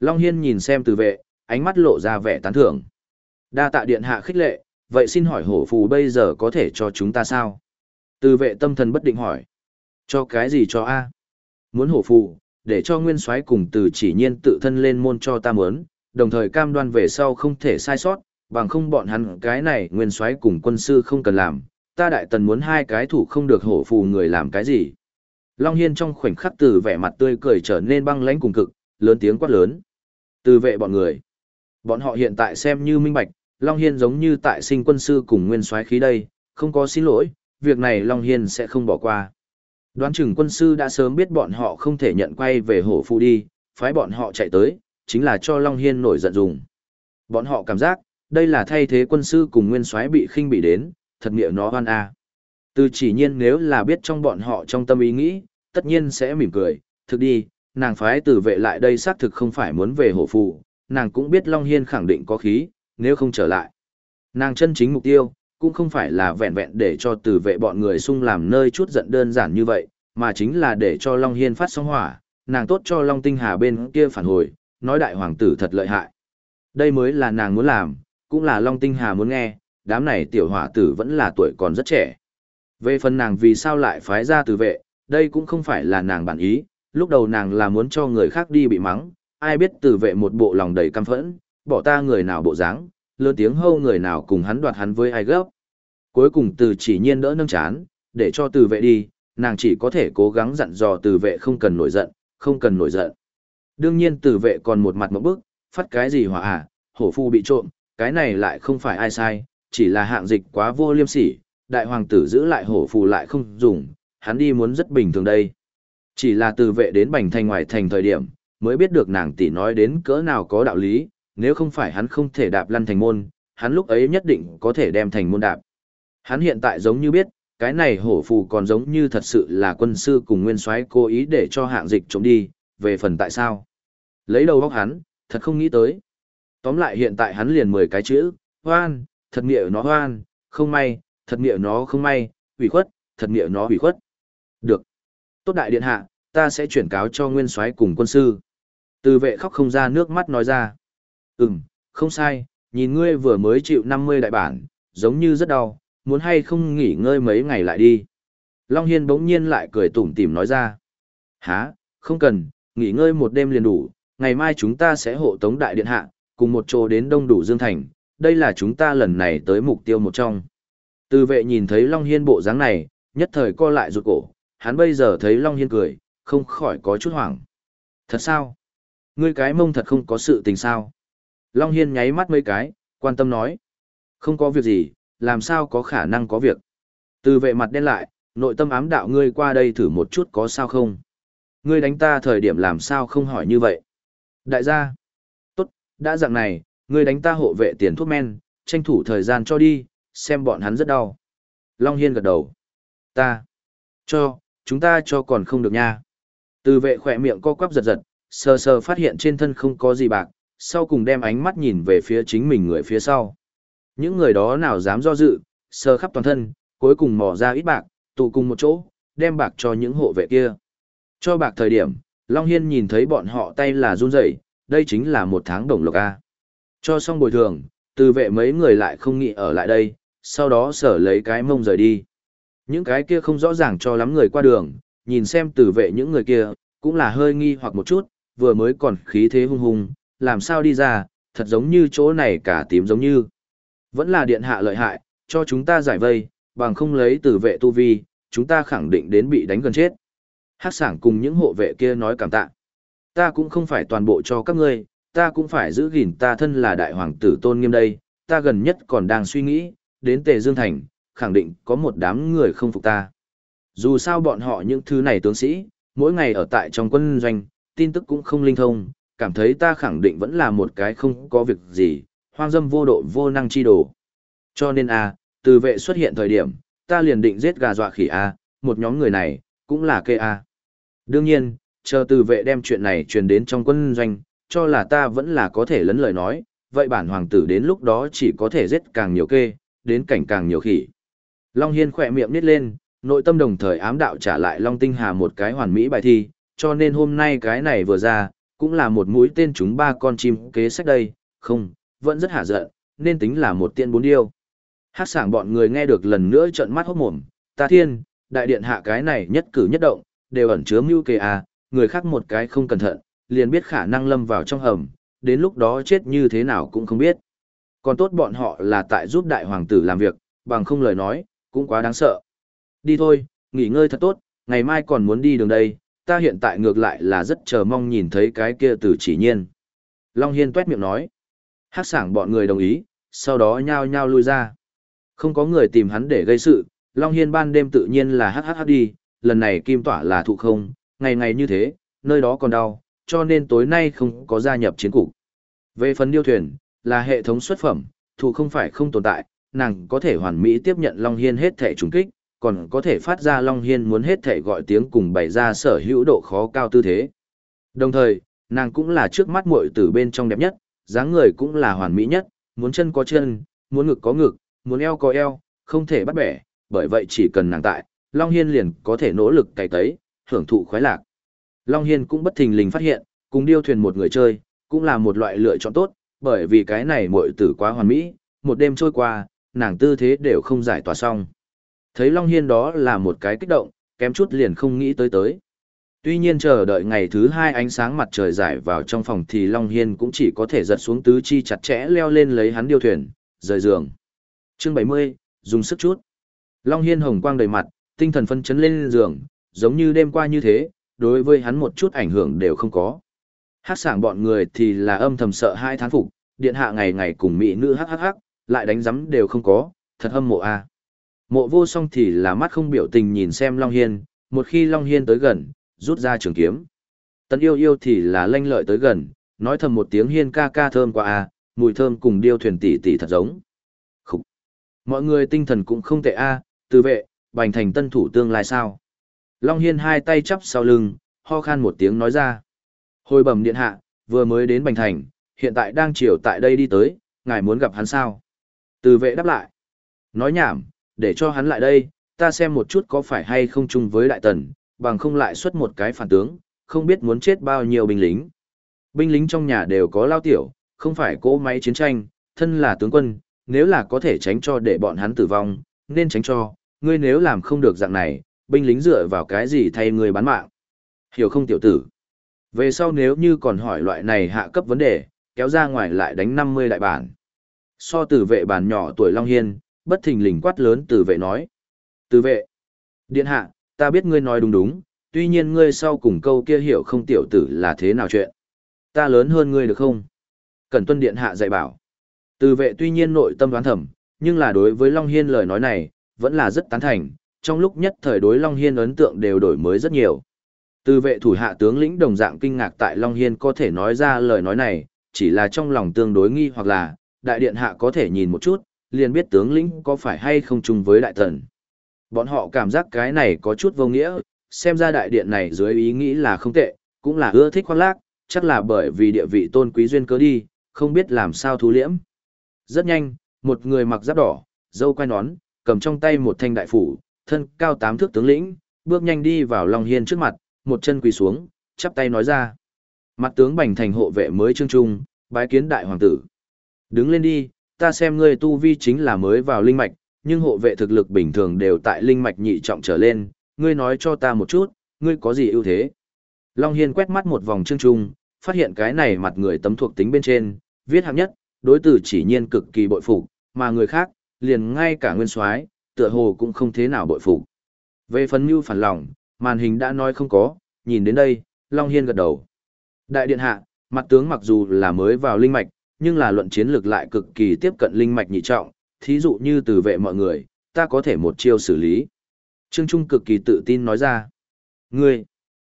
Long Hiên nhìn xem từ vệ, ánh mắt lộ ra vẻ tán thưởng. Đa tạ điện hạ khích lệ, vậy xin hỏi hổ phù bây giờ có thể cho chúng ta sao? Từ vệ tâm thần bất định hỏi. Cho cái gì cho A? Muốn hổ phù, để cho nguyên soái cùng từ chỉ nhiên tự thân lên môn cho ta muốn, đồng thời cam đoan về sau không thể sai sót, bằng không bọn hắn cái này nguyên soái cùng quân sư không cần làm, ta đại tần muốn hai cái thủ không được hổ phù người làm cái gì. Long Hiên trong khoảnh khắc từ vẻ mặt tươi cười trở nên băng lãnh cùng cực, lớn tiếng quát lớn. Từ vệ bọn người. Bọn họ hiện tại xem như minh bạch, Long Hiên giống như tại sinh quân sư cùng nguyên soái khí đây, không có xin lỗi, việc này Long Hiên sẽ không bỏ qua. Đoán chừng quân sư đã sớm biết bọn họ không thể nhận quay về hổ phu đi, phái bọn họ chạy tới, chính là cho Long Hiên nổi giận dùng. Bọn họ cảm giác, đây là thay thế quân sư cùng nguyên soái bị khinh bị đến, thật nghĩa nó hoan a. Từ chỉ nhiên nếu là biết trong bọn họ trong tâm ý nghĩ, tất nhiên sẽ mỉm cười, thực đi, nàng phái tử vệ lại đây xác thực không phải muốn về hổ phù, nàng cũng biết Long Hiên khẳng định có khí, nếu không trở lại. Nàng chân chính mục tiêu, cũng không phải là vẹn vẹn để cho tử vệ bọn người sung làm nơi chút giận đơn giản như vậy, mà chính là để cho Long Hiên phát sóng hỏa, nàng tốt cho Long Tinh Hà bên kia phản hồi, nói đại hoàng tử thật lợi hại. Đây mới là nàng muốn làm, cũng là Long Tinh Hà muốn nghe, đám này tiểu hỏa tử vẫn là tuổi còn rất trẻ. Về phần nàng vì sao lại phái ra tử vệ, đây cũng không phải là nàng bản ý, lúc đầu nàng là muốn cho người khác đi bị mắng, ai biết tử vệ một bộ lòng đầy căm phẫn, bỏ ta người nào bộ dáng, lớn tiếng hâu người nào cùng hắn đoạt hắn với ai gấp. Cuối cùng từ chỉ nhiên đỡ nâng chán, để cho từ vệ đi, nàng chỉ có thể cố gắng dặn dò từ vệ không cần nổi giận, không cần nổi giận. Đương nhiên từ vệ còn một mặt một bức, phát cái gì hỏa à, hổ phu bị trộm, cái này lại không phải ai sai, chỉ là hạng dịch quá vô liêm sỉ, đại hoàng tử giữ lại hổ phù lại không dùng, hắn đi muốn rất bình thường đây. Chỉ là từ vệ đến bành thành ngoài thành thời điểm, mới biết được nàng tỷ nói đến cỡ nào có đạo lý, nếu không phải hắn không thể đạp lăn thành môn, hắn lúc ấy nhất định có thể đem thành môn đạp. Hắn hiện tại giống như biết, cái này hổ phù còn giống như thật sự là quân sư cùng nguyên soái cố ý để cho hạng dịch trộm đi, về phần tại sao. Lấy đầu góc hắn, thật không nghĩ tới. Tóm lại hiện tại hắn liền 10 cái chữ, hoan, thật nghĩa nó hoan, không may, thật nghĩa nó không may, hủy khuất, thật nghĩa nó hủy khuất. Được. Tốt đại điện hạ, ta sẽ chuyển cáo cho nguyên soái cùng quân sư. Từ vệ khóc không ra nước mắt nói ra. Ừm, không sai, nhìn ngươi vừa mới chịu 50 đại bản, giống như rất đau, muốn hay không nghỉ ngơi mấy ngày lại đi. Long Hiên bỗng nhiên lại cười tủm tỉm nói ra. Hả, không cần, nghỉ ngơi một đêm liền đủ, ngày mai chúng ta sẽ hộ tống đại điện hạ, cùng một chỗ đến đông đủ Dương Thành, đây là chúng ta lần này tới mục tiêu một trong. Từ vệ nhìn thấy Long Hiên bộ dáng này, nhất thời co lại rụt cổ, hắn bây giờ thấy Long Hiên cười, không khỏi có chút hoảng. Thật sao? Ngươi cái mông thật không có sự tình sao? Long Hiên nháy mắt mấy cái, quan tâm nói. Không có việc gì, làm sao có khả năng có việc. Từ vệ mặt đen lại, nội tâm ám đạo ngươi qua đây thử một chút có sao không? Ngươi đánh ta thời điểm làm sao không hỏi như vậy? Đại gia, tốt, đã dạng này, ngươi đánh ta hộ vệ tiền thuốc men, tranh thủ thời gian cho đi, xem bọn hắn rất đau. Long Hiên gật đầu. Ta, cho, chúng ta cho còn không được nha. Từ vệ khỏe miệng co quắp giật giật, sờ sờ phát hiện trên thân không có gì bạc, sau cùng đem ánh mắt nhìn về phía chính mình người phía sau. Những người đó nào dám do dự, sờ khắp toàn thân, cuối cùng mò ra ít bạc, tụ cùng một chỗ, đem bạc cho những hộ vệ kia. Cho bạc thời điểm, Long Hiên nhìn thấy bọn họ tay là run rẩy, đây chính là một tháng đồng lộc A. Cho xong bồi thường, từ vệ mấy người lại không nghĩ ở lại đây, sau đó sở lấy cái mông rời đi. Những cái kia không rõ ràng cho lắm người qua đường, nhìn xem từ vệ những người kia, cũng là hơi nghi hoặc một chút, vừa mới còn khí thế hung hung, làm sao đi ra, thật giống như chỗ này cả tím giống như. Vẫn là điện hạ lợi hại, cho chúng ta giải vây, bằng không lấy từ vệ tu vi, chúng ta khẳng định đến bị đánh gần chết. Hắc sảng cùng những hộ vệ kia nói cảm tạ. Ta cũng không phải toàn bộ cho các ngươi, ta cũng phải giữ gìn ta thân là đại hoàng tử tôn nghiêm đây, ta gần nhất còn đang suy nghĩ, đến Tề Dương Thành, khẳng định có một đám người không phục ta. Dù sao bọn họ những thứ này tướng sĩ, mỗi ngày ở tại trong quân doanh, tin tức cũng không linh thông, cảm thấy ta khẳng định vẫn là một cái không có việc gì, hoang dâm vô độ vô năng chi đồ. Cho nên a, từ vệ xuất hiện thời điểm, ta liền định giết gà dọa khỉ a, một nhóm người này, cũng là kê a. Đương nhiên, chờ từ vệ đem chuyện này truyền đến trong quân doanh, cho là ta vẫn là có thể lấn lời nói, vậy bản hoàng tử đến lúc đó chỉ có thể giết càng nhiều kê, đến cảnh càng nhiều khỉ. Long Hiên khỏe miệng nít lên, nội tâm đồng thời ám đạo trả lại Long Tinh Hà một cái hoàn mỹ bài thi, cho nên hôm nay cái này vừa ra, cũng là một mũi tên chúng ba con chim kế sách đây, không, vẫn rất hả giận, nên tính là một tiên bốn điêu. Hát sảng bọn người nghe được lần nữa trợn mắt hốt mồm, ta thiên, đại điện hạ cái này nhất cử nhất động, đều ẩn chứa mưu kê à, người khác một cái không cẩn thận, liền biết khả năng lâm vào trong hầm, đến lúc đó chết như thế nào cũng không biết. Còn tốt bọn họ là tại giúp đại hoàng tử làm việc, bằng không lời nói, cũng quá đáng sợ. Đi thôi, nghỉ ngơi thật tốt, ngày mai còn muốn đi đường đây, ta hiện tại ngược lại là rất chờ mong nhìn thấy cái kia từ chỉ nhiên. Long Hiên tuét miệng nói. Hát sảng bọn người đồng ý, sau đó nhao nhao lui ra. Không có người tìm hắn để gây sự, Long Hiên ban đêm tự nhiên là hát hát hát đi, lần này kim tỏa là thụ không, ngày ngày như thế, nơi đó còn đau, cho nên tối nay không có gia nhập chiến cục. Về phần điêu thuyền, là hệ thống xuất phẩm, thụ không phải không tồn tại, nàng có thể hoàn mỹ tiếp nhận Long Hiên hết thể trùng kích, còn có thể phát ra Long Hiên muốn hết thể gọi tiếng cùng bày ra sở hữu độ khó cao tư thế. Đồng thời, nàng cũng là trước mắt muội tử bên trong đẹp nhất, dáng người cũng là hoàn mỹ nhất, muốn chân có chân, muốn ngực có ngực, muốn eo có eo, không thể bắt bẻ, bởi vậy chỉ cần nàng tại, Long Hiên liền có thể nỗ lực cày tấy, hưởng thụ khoái lạc. Long Hiên cũng bất thình lình phát hiện, cùng điêu thuyền một người chơi, cũng là một loại lựa chọn tốt, bởi vì cái này muội tử quá hoàn mỹ, một đêm trôi qua, nàng tư thế đều không giải tỏa xong. Thấy Long Hiên đó là một cái kích động, kém chút liền không nghĩ tới tới. Tuy nhiên chờ đợi ngày thứ hai ánh sáng mặt trời giải vào trong phòng thì Long Hiên cũng chỉ có thể giật xuống tứ chi chặt chẽ leo lên lấy hắn điêu thuyền, rời giường. chương 70, dùng sức chút. Long Hiên hồng quang đầy mặt, tinh thần phân chấn lên giường, giống như đêm qua như thế, đối với hắn một chút ảnh hưởng đều không có. Hát sảng bọn người thì là âm thầm sợ hai thán phục, điện hạ ngày ngày cùng mỹ nữ hắc hắc hắc, lại đánh giấm đều không có, thật hâm mộ a. Mộ vô song thì là mắt không biểu tình nhìn xem Long Hiên, một khi Long Hiên tới gần, rút ra trường kiếm. Tần yêu yêu thì là lanh lợi tới gần, nói thầm một tiếng Hiên ca ca thơm qua a, à, mùi thơm cùng điêu thuyền tỷ tỷ thật giống. Khúc. Mọi người tinh thần cũng không tệ a, từ vệ, bành thành tân thủ tương lai sao. Long Hiên hai tay chắp sau lưng, ho khan một tiếng nói ra. Hồi bẩm điện hạ, vừa mới đến bành thành, hiện tại đang chiều tại đây đi tới, ngài muốn gặp hắn sao? Từ vệ đáp lại. Nói nhảm, để cho hắn lại đây, ta xem một chút có phải hay không chung với đại tần, bằng không lại xuất một cái phản tướng, không biết muốn chết bao nhiêu binh lính. Binh lính trong nhà đều có lao tiểu, không phải cỗ máy chiến tranh, thân là tướng quân, nếu là có thể tránh cho để bọn hắn tử vong, nên tránh cho, ngươi nếu làm không được dạng này, binh lính dựa vào cái gì thay ngươi bán mạng. Hiểu không tiểu tử? Về sau nếu như còn hỏi loại này hạ cấp vấn đề, kéo ra ngoài lại đánh 50 đại bản. So tử vệ bản nhỏ tuổi Long Hiên, bất thình lình quát lớn từ vệ nói. từ vệ, điện hạ, ta biết ngươi nói đúng đúng, tuy nhiên ngươi sau cùng câu kia hiểu không tiểu tử là thế nào chuyện. Ta lớn hơn ngươi được không? Cần tuân điện hạ dạy bảo. từ vệ tuy nhiên nội tâm đoán thầm, nhưng là đối với Long Hiên lời nói này, vẫn là rất tán thành, trong lúc nhất thời đối Long Hiên ấn tượng đều đổi mới rất nhiều. Từ vệ thủ hạ tướng lĩnh đồng dạng kinh ngạc tại Long Hiên có thể nói ra lời nói này, chỉ là trong lòng tương đối nghi hoặc là, đại điện hạ có thể nhìn một chút, liền biết tướng lĩnh có phải hay không chung với đại thần. Bọn họ cảm giác cái này có chút vô nghĩa, xem ra đại điện này dưới ý nghĩ là không tệ, cũng là ưa thích khoác lác, chắc là bởi vì địa vị tôn quý duyên cớ đi, không biết làm sao thú liễm. Rất nhanh, một người mặc giáp đỏ, dâu quai nón, cầm trong tay một thanh đại phủ, thân cao tám thước tướng lĩnh, bước nhanh đi vào Long Hiên trước mặt, một chân quỳ xuống, chắp tay nói ra. Mặt tướng bành thành hộ vệ mới trương trung, bái kiến đại hoàng tử. Đứng lên đi, ta xem ngươi tu vi chính là mới vào linh mạch, nhưng hộ vệ thực lực bình thường đều tại linh mạch nhị trọng trở lên, ngươi nói cho ta một chút, ngươi có gì ưu thế? Long Hiên quét mắt một vòng chương trung, phát hiện cái này mặt người tấm thuộc tính bên trên, viết hạng nhất, đối tử chỉ nhiên cực kỳ bội phục, mà người khác, liền ngay cả nguyên soái tựa hồ cũng không thế nào bội phục. Về phần mưu phản lòng, màn hình đã nói không có, nhìn đến đây, Long Hiên gật đầu. Đại điện hạ, mặt tướng mặc dù là mới vào linh mạch, nhưng là luận chiến lược lại cực kỳ tiếp cận linh mạch nhị trọng, thí dụ như từ vệ mọi người, ta có thể một chiêu xử lý. Trương Trung cực kỳ tự tin nói ra. Ngươi,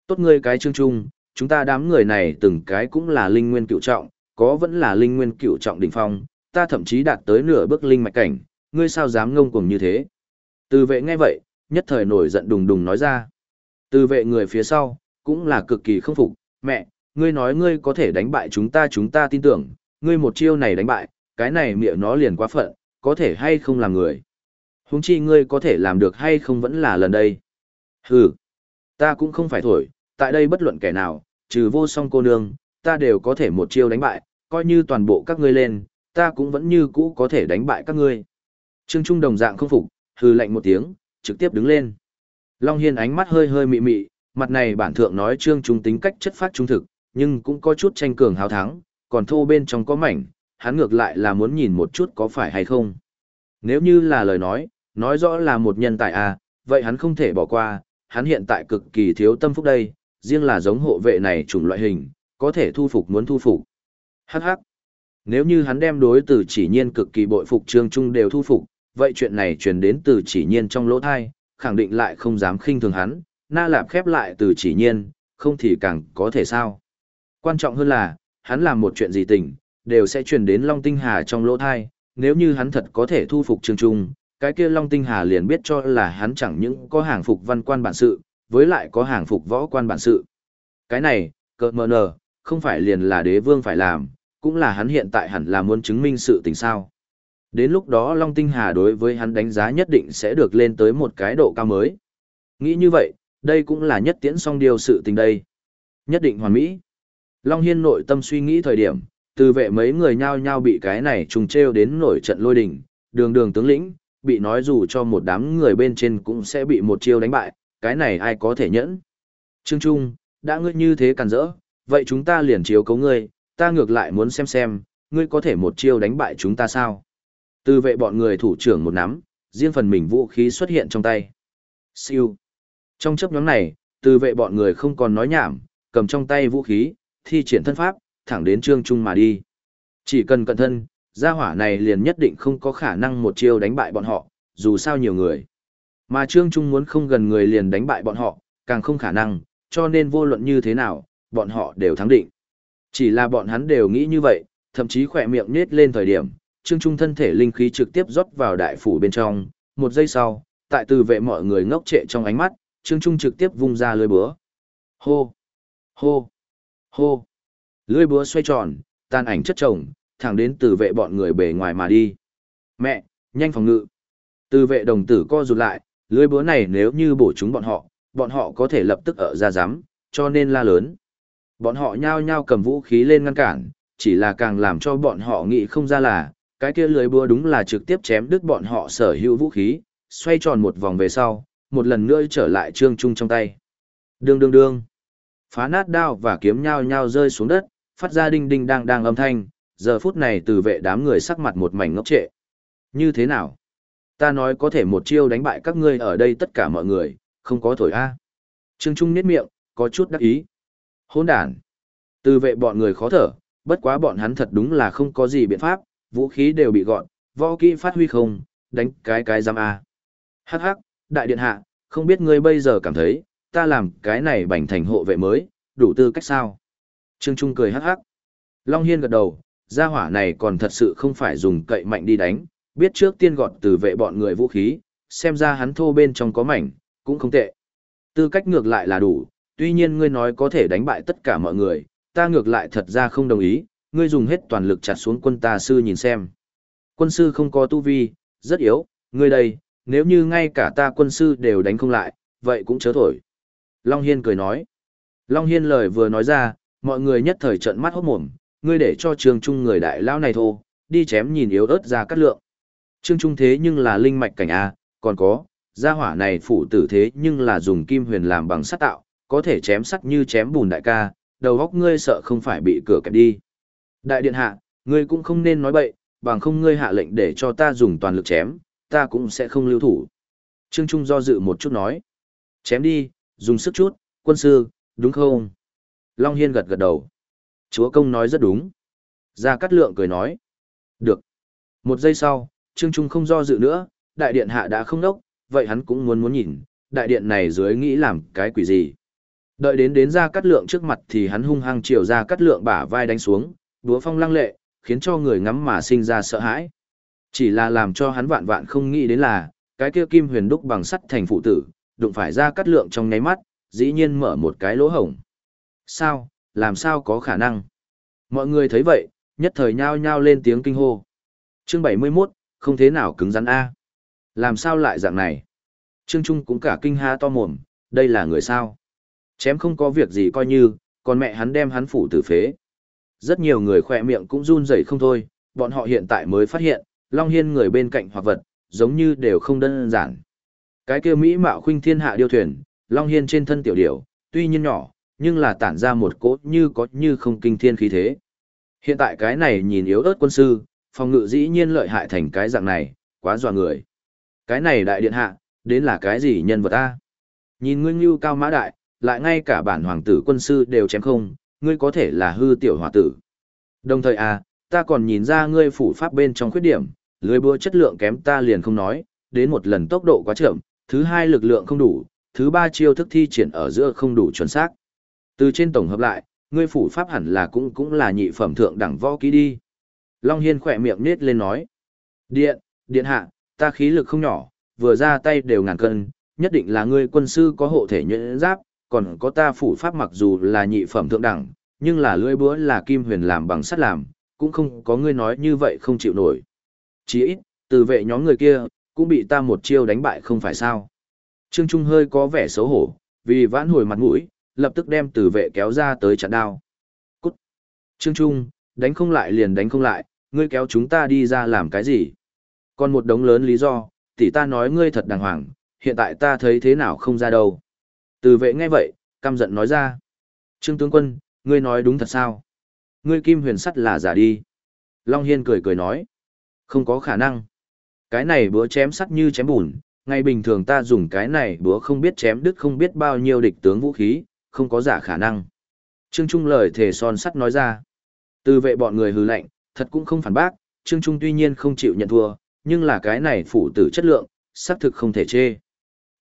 tốt ngươi cái Trương Trung, chúng ta đám người này từng cái cũng là linh nguyên cựu trọng, có vẫn là linh nguyên cựu trọng đỉnh phong, ta thậm chí đạt tới nửa bước linh mạch cảnh, ngươi sao dám ngông cuồng như thế. Từ vệ nghe vậy, nhất thời nổi giận đùng đùng nói ra. Từ vệ người phía sau, cũng là cực kỳ không phục, mẹ, ngươi nói ngươi có thể đánh bại chúng ta chúng ta tin tưởng, ngươi một chiêu này đánh bại, cái này miệng nó liền quá phận, có thể hay không làm người. Húng chi ngươi có thể làm được hay không vẫn là lần đây. Hừ, ta cũng không phải thổi, tại đây bất luận kẻ nào, trừ vô song cô nương, ta đều có thể một chiêu đánh bại, coi như toàn bộ các ngươi lên, ta cũng vẫn như cũ có thể đánh bại các ngươi. Trương Trung đồng dạng không phục, hừ lạnh một tiếng, trực tiếp đứng lên. Long Hiên ánh mắt hơi hơi mị mị, mặt này bản thượng nói Trương Trung tính cách chất phát trung thực, nhưng cũng có chút tranh cường hào thắng, còn thô bên trong có mảnh, hắn ngược lại là muốn nhìn một chút có phải hay không. Nếu như là lời nói, nói rõ là một nhân tài à, vậy hắn không thể bỏ qua, hắn hiện tại cực kỳ thiếu tâm phúc đây, riêng là giống hộ vệ này chủng loại hình, có thể thu phục muốn thu phục. Hắc hắc. Nếu như hắn đem đối từ chỉ nhiên cực kỳ bội phục Trương Trung đều thu phục, vậy chuyện này truyền đến từ chỉ nhiên trong lỗ thai, khẳng định lại không dám khinh thường hắn, na lạp khép lại từ chỉ nhiên, không thì càng có thể sao. Quan trọng hơn là, hắn làm một chuyện gì tình, đều sẽ truyền đến Long Tinh Hà trong lỗ thai, nếu như hắn thật có thể thu phục Trương Trung, cái kia Long Tinh Hà liền biết cho là hắn chẳng những có hàng phục văn quan bản sự, với lại có hàng phục võ quan bản sự. Cái này, cợt mờ nờ, không phải liền là đế vương phải làm, cũng là hắn hiện tại hẳn là muốn chứng minh sự tình sao. Đến lúc đó Long Tinh Hà đối với hắn đánh giá nhất định sẽ được lên tới một cái độ cao mới. Nghĩ như vậy, đây cũng là nhất tiễn song điều sự tình đây. Nhất định hoàn mỹ. Long Hiên nội tâm suy nghĩ thời điểm, từ vệ mấy người nhao nhao bị cái này trùng treo đến nổi trận lôi đình, đường đường tướng lĩnh, bị nói dù cho một đám người bên trên cũng sẽ bị một chiêu đánh bại, cái này ai có thể nhẫn. Trương Trung, đã ngươi như thế càn rỡ, vậy chúng ta liền chiếu cấu ngươi, ta ngược lại muốn xem xem, ngươi có thể một chiêu đánh bại chúng ta sao. Từ vệ bọn người thủ trưởng một nắm, riêng phần mình vũ khí xuất hiện trong tay. Siêu. Trong chấp nhóm này, từ vệ bọn người không còn nói nhảm, cầm trong tay vũ khí, thi triển thân pháp, thẳng đến Trương Trung mà đi. Chỉ cần cẩn thân, gia hỏa này liền nhất định không có khả năng một chiêu đánh bại bọn họ, dù sao nhiều người. Mà Trương Trung muốn không gần người liền đánh bại bọn họ, càng không khả năng, cho nên vô luận như thế nào, bọn họ đều thắng định. Chỉ là bọn hắn đều nghĩ như vậy, thậm chí khỏe miệng nết lên thời điểm, Trương Trung thân thể linh khí trực tiếp rót vào đại phủ bên trong, một giây sau, tại từ vệ mọi người ngốc trệ trong ánh mắt, Trương Trung trực tiếp vung ra lưới búa. Hô! Hô! Hô! Lưỡi búa xoay tròn, tan ảnh chất chồng, thẳng đến từ vệ bọn người bề ngoài mà đi. Mẹ, nhanh phòng ngự! Từ vệ đồng tử co rụt lại, lưỡi búa này nếu như bổ chúng bọn họ, bọn họ có thể lập tức ở ra giám, cho nên la lớn. Bọn họ nhao nhao cầm vũ khí lên ngăn cản, chỉ là càng làm cho bọn họ nghĩ không ra là, cái kia lưới búa đúng là trực tiếp chém đứt bọn họ sở hữu vũ khí, xoay tròn một vòng về sau, một lần nữa trở lại trương trung trong tay. Đương đương đương. Phá nát đao và kiếm nhao nhao rơi xuống đất, phát ra đinh đinh đang đang âm thanh, giờ phút này từ vệ đám người sắc mặt một mảnh ngốc trệ. Như thế nào? Ta nói có thể một chiêu đánh bại các ngươi ở đây tất cả mọi người, không có thổi a. Trương Trung niết miệng, có chút đắc ý. Hỗn đản. Từ vệ bọn người khó thở, bất quá bọn hắn thật đúng là không có gì biện pháp, vũ khí đều bị gọn, võ kỹ phát huy không, đánh cái cái giam a. Hắc hắc, đại điện hạ, không biết ngươi bây giờ cảm thấy, ta làm cái này bành thành hộ vệ mới, đủ tư cách sao? Trương Trung cười hắc hắc. Long Hiên gật đầu, gia hỏa này còn thật sự không phải dùng cậy mạnh đi đánh, biết trước tiên gọt từ vệ bọn người vũ khí, xem ra hắn thô bên trong có mảnh, cũng không tệ. Tư cách ngược lại là đủ, tuy nhiên ngươi nói có thể đánh bại tất cả mọi người, ta ngược lại thật ra không đồng ý, ngươi dùng hết toàn lực chặt xuống quân ta sư nhìn xem. Quân sư không có tu vi, rất yếu, ngươi đây, nếu như ngay cả ta quân sư đều đánh không lại, vậy cũng chớ thổi. Long Hiên cười nói. Long Hiên lời vừa nói ra, mọi người nhất thời trận mắt hốt mồm, ngươi để cho trường trung người đại lao này thô, đi chém nhìn yếu ớt ra cắt lượng. Trương Trung thế nhưng là linh mạch cảnh A, còn có, gia hỏa này phụ tử thế nhưng là dùng kim huyền làm bằng sắt tạo, có thể chém sắt như chém bùn đại ca, đầu góc ngươi sợ không phải bị cửa kẹp đi. Đại điện hạ, ngươi cũng không nên nói bậy, bằng không ngươi hạ lệnh để cho ta dùng toàn lực chém, ta cũng sẽ không lưu thủ. Trương Trung do dự một chút nói. Chém đi, dùng sức chút, quân sư, đúng không? Long Hiên gật gật đầu. Chúa công nói rất đúng. Gia Cát Lượng cười nói. Được. Một giây sau, Trương Trung không do dự nữa, đại điện hạ đã không đốc, vậy hắn cũng muốn muốn nhìn, đại điện này dưới nghĩ làm cái quỷ gì. Đợi đến đến Gia Cát lượng trước mặt thì hắn hung hăng chiều Gia Cát lượng bả vai đánh xuống, đúa phong lăng lệ, khiến cho người ngắm mà sinh ra sợ hãi. Chỉ là làm cho hắn vạn vạn không nghĩ đến là, cái kia kim huyền đúc bằng sắt thành phụ tử, đụng phải ra cắt lượng trong nháy mắt, dĩ nhiên mở một cái lỗ hổng. Sao, làm sao có khả năng. Mọi người thấy vậy, nhất thời nhao nhao lên tiếng kinh hô. Chương 71, không thế nào cứng rắn A. Làm sao lại dạng này? Trương Trung cũng cả kinh ha to mồm, đây là người sao? Chém không có việc gì coi như, còn mẹ hắn đem hắn phủ tử phế. Rất nhiều người khỏe miệng cũng run rẩy không thôi, bọn họ hiện tại mới phát hiện, Long Hiên người bên cạnh hoặc vật, giống như đều không đơn giản. Cái kia Mỹ mạo khuynh thiên hạ điêu thuyền, Long Hiên trên thân tiểu điểu, tuy nhiên nhỏ, nhưng là tản ra một cỗ như có như không kinh thiên khí thế. Hiện tại cái này nhìn yếu ớt quân sư, phòng ngự dĩ nhiên lợi hại thành cái dạng này, quá dọa người. Cái này đại điện hạ, đến là cái gì nhân vật ta? Nhìn ngươi như cao mã đại, lại ngay cả bản hoàng tử quân sư đều chém không, ngươi có thể là hư tiểu hòa tử. Đồng thời à, ta còn nhìn ra ngươi phủ pháp bên trong khuyết điểm, lưới búa chất lượng kém ta liền không nói, đến một lần tốc độ quá chậm, thứ hai lực lượng không đủ, thứ ba chiêu thức thi triển ở giữa không đủ chuẩn xác. Từ trên tổng hợp lại, ngươi phủ pháp hẳn là cũng cũng là nhị phẩm thượng đẳng võ kỹ đi. Long Hiên khỏe miệng nết lên nói. Điện, điện hạ, ta khí lực không nhỏ, vừa ra tay đều ngàn cân, nhất định là ngươi quân sư có hộ thể nhuyễn giáp, còn có ta phủ pháp mặc dù là nhị phẩm thượng đẳng, nhưng là lưỡi búa là kim huyền làm bằng sắt làm, cũng không có ngươi nói như vậy không chịu nổi. Chỉ ít, từ vệ nhóm người kia, cũng bị ta một chiêu đánh bại không phải sao. Trương Trung hơi có vẻ xấu hổ, vì vãn hồi mặt mũi, lập tức đem từ vệ kéo ra tới chặn đao. Cút! Trương Trung, đánh không lại liền đánh không lại, ngươi kéo chúng ta đi ra làm cái gì? Còn một đống lớn lý do, tỷ ta nói ngươi thật đàng hoàng, hiện tại ta thấy thế nào không ra đâu. Từ vệ nghe vậy, căm giận nói ra. Trương tướng quân, ngươi nói đúng thật sao? Ngươi kim huyền sắt là giả đi. Long Hiên cười cười nói. Không có khả năng. Cái này búa chém sắt như chém bùn, ngày bình thường ta dùng cái này búa không biết chém đứt không biết bao nhiêu địch tướng vũ khí, không có giả khả năng. Trương Trung lời thề son sắt nói ra. Từ vệ bọn người hư lệnh, thật cũng không phản bác, Trương Trung tuy nhiên không chịu nhận thua, nhưng là cái này phủ tử chất lượng, xác thực không thể chê.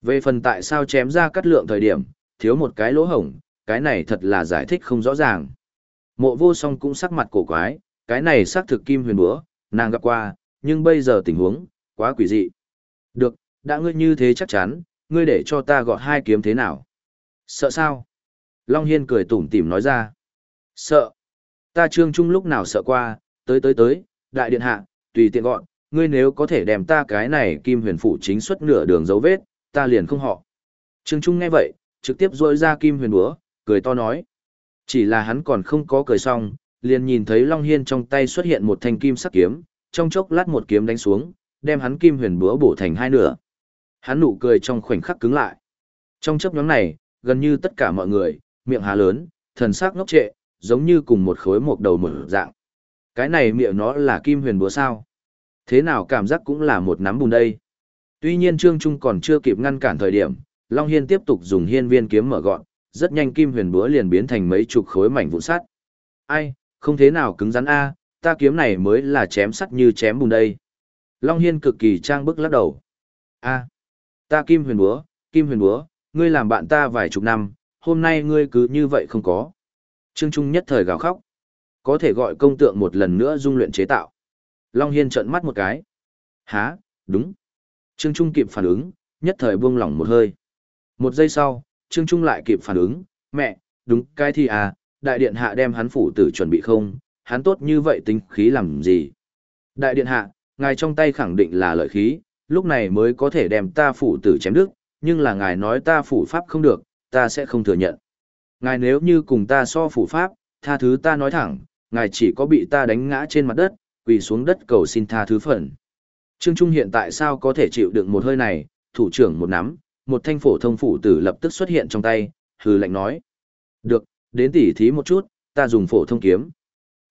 Về phần tại sao chém ra cắt lượng thời điểm, thiếu một cái lỗ hổng, cái này thật là giải thích không rõ ràng. Mộ vô song cũng sắc mặt cổ quái, cái này xác thực kim huyền búa, nàng gặp qua, nhưng bây giờ tình huống, quá quỷ dị. Được, đã ngươi như thế chắc chắn, ngươi để cho ta gọt hai kiếm thế nào? Sợ sao? Long Hiên cười tủm tỉm nói ra. Sợ. Ta trương trung lúc nào sợ qua, tới tới tới, đại điện hạ, tùy tiện gọn, ngươi nếu có thể đem ta cái này kim huyền phủ chính xuất nửa đường dấu vết, ta liền không họ. Trương Trung nghe vậy, trực tiếp rôi ra kim huyền búa, cười to nói. Chỉ là hắn còn không có cười xong, liền nhìn thấy Long Hiên trong tay xuất hiện một thanh kim sắc kiếm, trong chốc lát một kiếm đánh xuống, đem hắn kim huyền búa bổ thành hai nửa. Hắn nụ cười trong khoảnh khắc cứng lại. Trong chấp nhóm này, gần như tất cả mọi người, miệng há lớn, thần sắc ngốc trệ, giống như cùng một khối một đầu mở dạng. Cái này miệng nó là kim huyền búa sao? Thế nào cảm giác cũng là một nắm bùn đây. Tuy nhiên Trương Trung còn chưa kịp ngăn cản thời điểm, Long Hiên tiếp tục dùng hiên viên kiếm mở gọn, rất nhanh kim huyền búa liền biến thành mấy chục khối mảnh vụn sắt. Ai, không thế nào cứng rắn a, ta kiếm này mới là chém sắt như chém bùn đây. Long Hiên cực kỳ trang bức lắc đầu. A, ta kim huyền búa, kim huyền búa, ngươi làm bạn ta vài chục năm, hôm nay ngươi cứ như vậy không có. Trương Trung nhất thời gào khóc. Có thể gọi công tượng một lần nữa dung luyện chế tạo. Long Hiên trợn mắt một cái. Há, đúng. Trương Trung kịp phản ứng, nhất thời buông lỏng một hơi. Một giây sau, Trương Trung lại kịp phản ứng, mẹ, đúng cái thì à, đại điện hạ đem hắn phủ tử chuẩn bị không, hắn tốt như vậy tính khí làm gì. Đại điện hạ, ngài trong tay khẳng định là lợi khí, lúc này mới có thể đem ta phủ tử chém đứt, nhưng là ngài nói ta phủ pháp không được, ta sẽ không thừa nhận. Ngài nếu như cùng ta so phủ pháp, tha thứ ta nói thẳng, ngài chỉ có bị ta đánh ngã trên mặt đất, quỳ xuống đất cầu xin tha thứ phần. Trương Trung hiện tại sao có thể chịu đựng một hơi này, thủ trưởng một nắm, một thanh phổ thông phủ tử lập tức xuất hiện trong tay, hừ lạnh nói. Được, đến tỉ thí một chút, ta dùng phổ thông kiếm.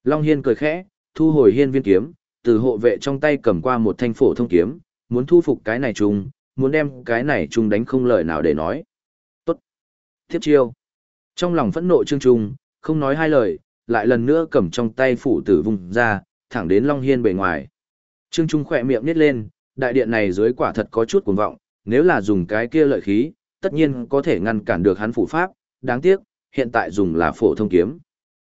Long Hiên cười khẽ, thu hồi hiên viên kiếm, từ hộ vệ trong tay cầm qua một thanh phổ thông kiếm, muốn thu phục cái này trùng, muốn đem cái này trùng đánh không lời nào để nói. Tốt. Tiếp chiêu. Trong lòng phẫn nộ Trương Trung, không nói hai lời, lại lần nữa cầm trong tay phủ tử vùng ra, thẳng đến Long Hiên bề ngoài. Trương Trung khỏe miệng nít lên, đại điện này dưới quả thật có chút cuồng vọng, nếu là dùng cái kia lợi khí, tất nhiên có thể ngăn cản được hắn phủ pháp, đáng tiếc, hiện tại dùng là phổ thông kiếm.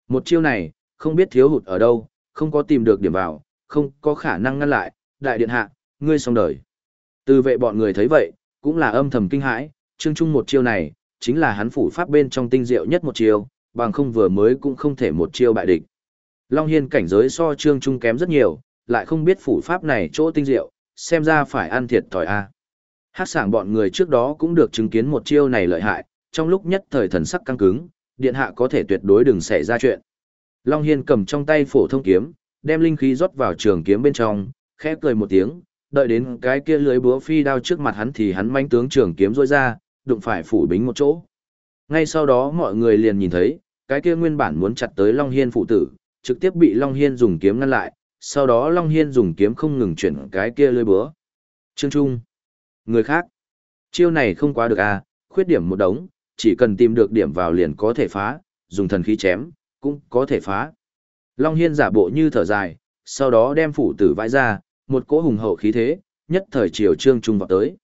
Một chiêu này, không biết thiếu hụt ở đâu, không có tìm được điểm vào, không có khả năng ngăn lại, đại điện hạ, ngươi xong đời. Từ vệ bọn người thấy vậy, cũng là âm thầm kinh hãi, Trương Trung một chiêu này, chính là hắn phủ pháp bên trong tinh diệu nhất một chiêu, bằng không vừa mới cũng không thể một chiêu bại địch. Long Hiên cảnh giới so Trương Trung kém rất nhiều, lại không biết phủ pháp này chỗ tinh diệu, xem ra phải ăn thiệt tỏi a. Hát sảng bọn người trước đó cũng được chứng kiến một chiêu này lợi hại, trong lúc nhất thời thần sắc căng cứng, điện hạ có thể tuyệt đối đừng xảy ra chuyện. Long Hiên cầm trong tay phổ thông kiếm, đem linh khí rót vào trường kiếm bên trong, khẽ cười một tiếng, đợi đến cái kia lưới búa phi đao trước mặt hắn thì hắn manh tướng trường kiếm rôi ra, đụng phải phủ bính một chỗ. Ngay sau đó mọi người liền nhìn thấy, cái kia nguyên bản muốn chặt tới Long Hiên phụ tử, trực tiếp bị Long Hiên dùng kiếm ngăn lại, sau đó Long Hiên dùng kiếm không ngừng chuyển cái kia lưới búa. Trương Trung. Người khác. Chiêu này không quá được à, khuyết điểm một đống, chỉ cần tìm được điểm vào liền có thể phá, dùng thần khí chém, cũng có thể phá. Long Hiên giả bộ như thở dài, sau đó đem phủ tử vãi ra, một cỗ hùng hậu khí thế, nhất thời chiều Trương Trung vào tới.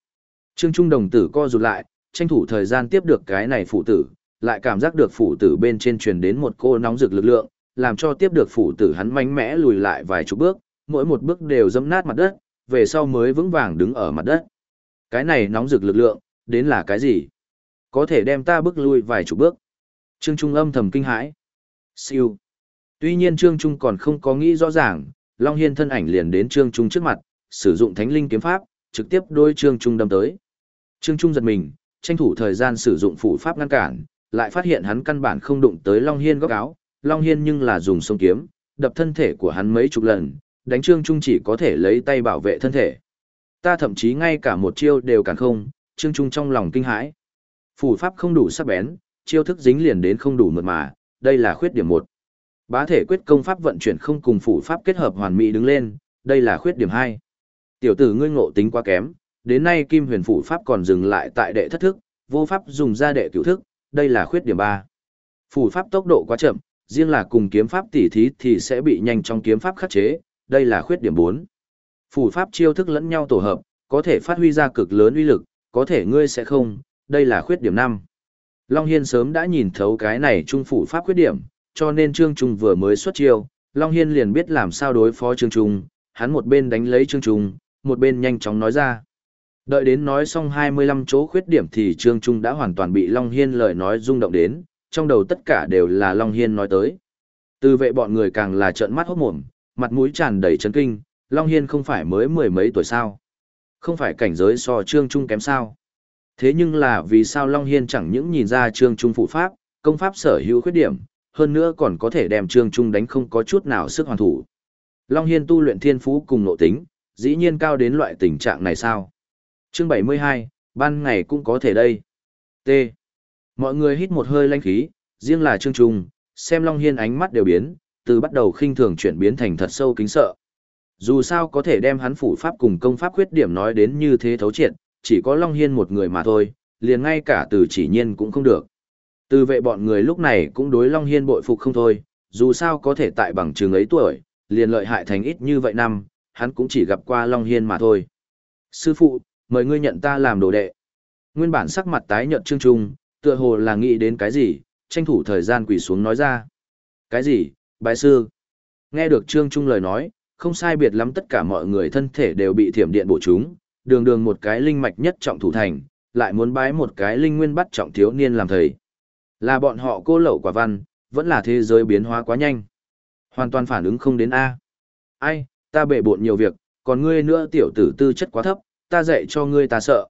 Trương Trung đồng tử co rụt lại, tranh thủ thời gian tiếp được cái này phủ tử, lại cảm giác được phủ tử bên trên truyền đến một cô nóng rực lực lượng, làm cho tiếp được phủ tử hắn mạnh mẽ lùi lại vài chục bước, mỗi một bước đều dẫm nát mặt đất, về sau mới vững vàng đứng ở mặt đất. Cái này nóng rực lực lượng, đến là cái gì? Có thể đem ta bước lui vài chục bước. Trương Trung âm thầm kinh hãi. Siêu. Tuy nhiên Trương Trung còn không có nghĩ rõ ràng, Long Hiên thân ảnh liền đến Trương Trung trước mặt, sử dụng thánh linh kiếm pháp, trực tiếp đôi Trương Trung đâm tới. Trương Trung giật mình, tranh thủ thời gian sử dụng phủ pháp ngăn cản, lại phát hiện hắn căn bản không đụng tới Long Hiên góc áo, Long Hiên nhưng là dùng sông kiếm, đập thân thể của hắn mấy chục lần, đánh Trương Trung chỉ có thể lấy tay bảo vệ thân thể. Ta thậm chí ngay cả một chiêu đều cản không, Trương Trung trong lòng kinh hãi. Phủ pháp không đủ sắc bén, chiêu thức dính liền đến không đủ mượt mà, đây là khuyết điểm một. Bá thể quyết công pháp vận chuyển không cùng phủ pháp kết hợp hoàn mỹ đứng lên, đây là khuyết điểm hai. Tiểu tử ngươi ngộ tính quá kém, đến nay Kim Huyền phủ pháp còn dừng lại tại đệ thất thức, vô pháp dùng ra đệ cửu thức, đây là khuyết điểm ba. Phủ pháp tốc độ quá chậm, riêng là cùng kiếm pháp tỉ thí thì sẽ bị nhanh trong kiếm pháp khắc chế, đây là khuyết điểm 4. Phủ pháp chiêu thức lẫn nhau tổ hợp, có thể phát huy ra cực lớn uy lực, có thể ngươi sẽ không, đây là khuyết điểm 5. Long Hiên sớm đã nhìn thấu cái này trung phủ pháp khuyết điểm, cho nên Trương Trung vừa mới xuất chiêu, Long Hiên liền biết làm sao đối phó Trương Trung, hắn một bên đánh lấy Trương Trung, một bên nhanh chóng nói ra. Đợi đến nói xong 25 chỗ khuyết điểm thì Trương Trung đã hoàn toàn bị Long Hiên lời nói rung động đến, trong đầu tất cả đều là Long Hiên nói tới. Từ vệ bọn người càng là trợn mắt hốt mồm, mặt mũi tràn đầy chấn kinh, Long Hiên không phải mới mười mấy tuổi sao? Không phải cảnh giới so Trương Trung kém sao? Thế nhưng là vì sao Long Hiên chẳng những nhìn ra Trương Trung phụ pháp, công pháp sở hữu khuyết điểm, hơn nữa còn có thể đem Trương Trung đánh không có chút nào sức hoàn thủ. Long Hiên tu luyện thiên phú cùng nội tính, dĩ nhiên cao đến loại tình trạng này sao? Chương 72, ban ngày cũng có thể đây. T. Mọi người hít một hơi lanh khí, riêng là Trương Trung, xem Long Hiên ánh mắt đều biến, từ bắt đầu khinh thường chuyển biến thành thật sâu kính sợ. Dù sao có thể đem hắn phủ pháp cùng công pháp khuyết điểm nói đến như thế thấu triệt, chỉ có Long Hiên một người mà thôi, liền ngay cả từ chỉ nhiên cũng không được. Từ vệ bọn người lúc này cũng đối Long Hiên bội phục không thôi, dù sao có thể tại bằng trường ấy tuổi, liền lợi hại thành ít như vậy năm, hắn cũng chỉ gặp qua Long Hiên mà thôi. Sư phụ, mời ngươi nhận ta làm đồ đệ. Nguyên bản sắc mặt tái nhợt trương trung, tựa hồ là nghĩ đến cái gì, tranh thủ thời gian quỳ xuống nói ra. Cái gì, bái sư? Nghe được trương trung lời nói, không sai biệt lắm tất cả mọi người thân thể đều bị thiểm điện bổ chúng, đường đường một cái linh mạch nhất trọng thủ thành, lại muốn bái một cái linh nguyên bắt trọng thiếu niên làm thầy. Là bọn họ cô lậu quả văn, vẫn là thế giới biến hóa quá nhanh. Hoàn toàn phản ứng không đến A. Ai, ta bể bộn nhiều việc, còn ngươi nữa tiểu tử tư chất quá thấp, ta dạy cho ngươi ta sợ.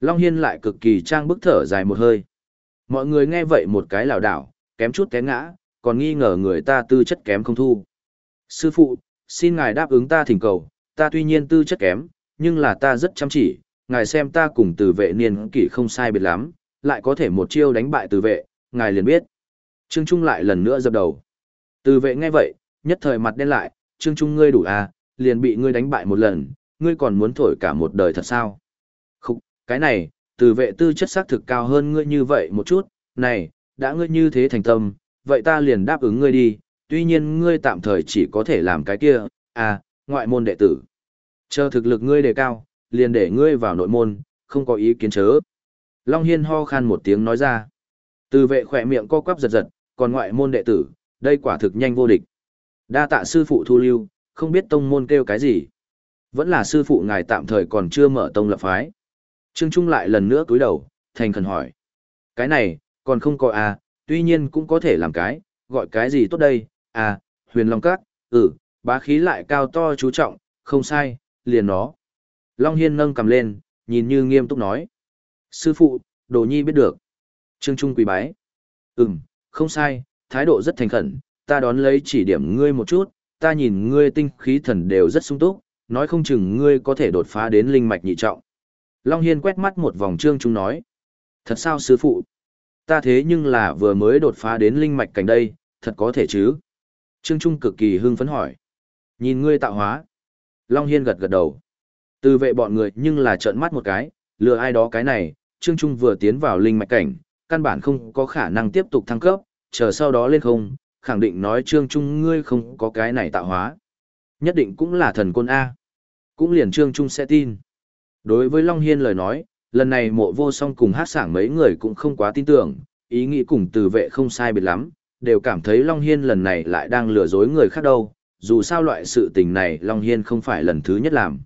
Long Hiên lại cực kỳ trang bức thở dài một hơi. Mọi người nghe vậy một cái lảo đảo, kém chút té ngã, còn nghi ngờ người ta tư chất kém không thu. Sư phụ, xin ngài đáp ứng ta thỉnh cầu, ta tuy nhiên tư chất kém, nhưng là ta rất chăm chỉ, ngài xem ta cùng từ vệ niên kỷ không sai biệt lắm, lại có thể một chiêu đánh bại từ vệ, ngài liền biết. Trương Trung lại lần nữa dập đầu. Từ vệ nghe vậy, nhất thời mặt đen lại, Trương Trung ngươi đủ à, liền bị ngươi đánh bại một lần, ngươi còn muốn thổi cả một đời thật sao? Không, cái này, từ vệ tư chất xác thực cao hơn ngươi như vậy một chút, này, đã ngươi như thế thành tâm, vậy ta liền đáp ứng ngươi đi, tuy nhiên ngươi tạm thời chỉ có thể làm cái kia, à, ngoại môn đệ tử. Chờ thực lực ngươi đề cao, liền để ngươi vào nội môn, không có ý kiến chớ. Long Hiên ho khan một tiếng nói ra. Từ vệ khỏe miệng co quắp giật giật, còn ngoại môn đệ tử, đây quả thực nhanh vô địch. Đa tạ sư phụ thu lưu, không biết tông môn kêu cái gì. Vẫn là sư phụ ngài tạm thời còn chưa mở tông lập phái. Trương Trung lại lần nữa cúi đầu, thành khẩn hỏi. Cái này, còn không có à, tuy nhiên cũng có thể làm cái, gọi cái gì tốt đây, à, huyền long cát, ừ, bá khí lại cao to chú trọng, không sai, liền nó. Long Hiên nâng cầm lên, nhìn như nghiêm túc nói. Sư phụ, đồ nhi biết được. Trương Trung quỳ bái. Ừm, không sai, thái độ rất thành khẩn, ta đón lấy chỉ điểm ngươi một chút, ta nhìn ngươi tinh khí thần đều rất sung túc, nói không chừng ngươi có thể đột phá đến linh mạch nhị trọng. Long Hiên quét mắt một vòng Trương Trung nói. Thật sao sư phụ? Ta thế nhưng là vừa mới đột phá đến linh mạch cảnh đây, thật có thể chứ? Trương Trung cực kỳ hưng phấn hỏi. Nhìn ngươi tạo hóa. Long Hiên gật gật đầu. Từ vệ bọn người nhưng là trợn mắt một cái, lừa ai đó cái này, Trương Trung vừa tiến vào linh mạch cảnh, căn bản không có khả năng tiếp tục thăng cấp, chờ sau đó lên không, khẳng định nói Trương Trung ngươi không có cái này tạo hóa. Nhất định cũng là thần quân A. Cũng liền Trương Trung sẽ tin. Đối với Long Hiên lời nói, lần này mộ vô song cùng hát sảng mấy người cũng không quá tin tưởng, ý nghĩ cùng từ vệ không sai biệt lắm, đều cảm thấy Long Hiên lần này lại đang lừa dối người khác đâu, dù sao loại sự tình này Long Hiên không phải lần thứ nhất làm.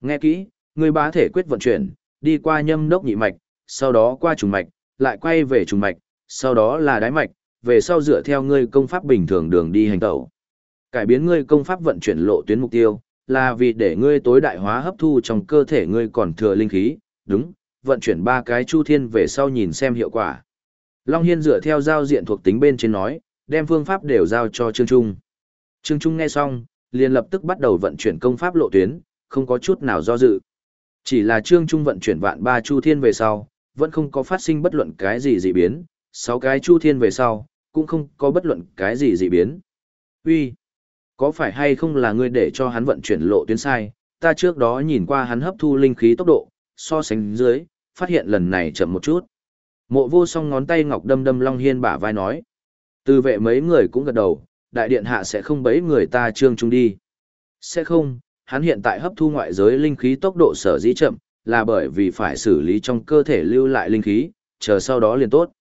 Nghe kỹ, người bá thể quyết vận chuyển, đi qua nhâm đốc nhị mạch, sau đó qua trùng mạch, lại quay về trùng mạch, sau đó là đái mạch, về sau dựa theo ngươi công pháp bình thường đường đi hành tẩu. Cải biến ngươi công pháp vận chuyển lộ tuyến mục tiêu, là vì để ngươi tối đại hóa hấp thu trong cơ thể ngươi còn thừa linh khí, đúng, vận chuyển ba cái chu thiên về sau nhìn xem hiệu quả. Long Hiên dựa theo giao diện thuộc tính bên trên nói, đem phương pháp đều giao cho Trương Trung. Trương Trung nghe xong, liền lập tức bắt đầu vận chuyển công pháp lộ tuyến, không có chút nào do dự. Chỉ là Trương Trung vận chuyển vạn ba chu thiên về sau, vẫn không có phát sinh bất luận cái gì dị biến, sáu cái chu thiên về sau, cũng không có bất luận cái gì dị biến. Uy, có phải hay không là ngươi để cho hắn vận chuyển lộ tuyến sai, ta trước đó nhìn qua hắn hấp thu linh khí tốc độ, so sánh dưới, phát hiện lần này chậm một chút. Mộ vô song ngón tay ngọc đâm đâm Long Hiên bả vai nói. Từ vệ mấy người cũng gật đầu, đại điện hạ sẽ không bấy người ta trương trung đi. Sẽ không, hắn hiện tại hấp thu ngoại giới linh khí tốc độ sở dĩ chậm, là bởi vì phải xử lý trong cơ thể lưu lại linh khí, chờ sau đó liền tốt.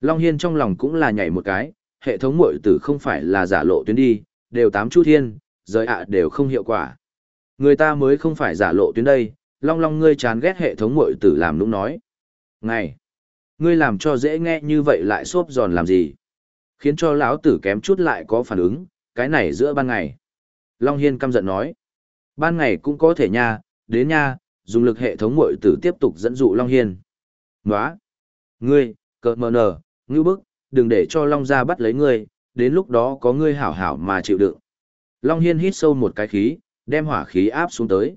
Long Hiên trong lòng cũng là nhảy một cái, hệ thống mội tử không phải là giả lộ tuyến đi, đều tám chu thiên, giới ạ đều không hiệu quả. Người ta mới không phải giả lộ tuyến đây, Long Long ngươi chán ghét hệ thống mội tử làm lúc nói. Ngày, ngươi làm cho dễ nghe như vậy lại xốp giòn làm gì? Khiến cho lão tử kém chút lại có phản ứng, cái này giữa ban ngày. Long Hiên căm giận nói. Ban ngày cũng có thể nha, đến nha, dùng lực hệ thống muội tử tiếp tục dẫn dụ Long Hiên. Nóa! Ngươi, cờ mờ nở, ngư bức, đừng để cho Long ra bắt lấy ngươi, đến lúc đó có ngươi hảo hảo mà chịu đựng. Long Hiên hít sâu một cái khí, đem hỏa khí áp xuống tới.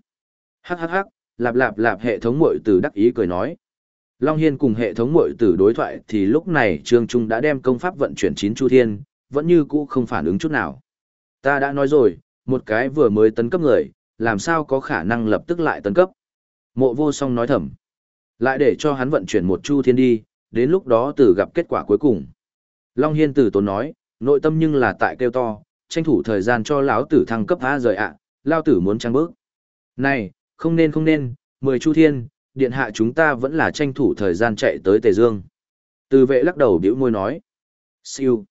Hắc hắc hắc, lạp lạp lạp hệ thống muội tử đắc ý cười nói. Long Hiên cùng hệ thống muội tử đối thoại thì lúc này Trương Trung đã đem công pháp vận chuyển chín chu thiên, vẫn như cũ không phản ứng chút nào. Ta đã nói rồi, một cái vừa mới tấn cấp người, làm sao có khả năng lập tức lại tấn cấp. Mộ vô song nói thầm. Lại để cho hắn vận chuyển một chu thiên đi, đến lúc đó từ gặp kết quả cuối cùng. Long Hiên tử tốn nói, nội tâm nhưng là tại kêu to, tranh thủ thời gian cho lão tử thăng cấp há rời ạ, à, lao tử muốn trăng bước. Này, không nên không nên, mười chu thiên, điện hạ chúng ta vẫn là tranh thủ thời gian chạy tới Tề Dương. Từ vệ lắc đầu biểu môi nói. Siêu.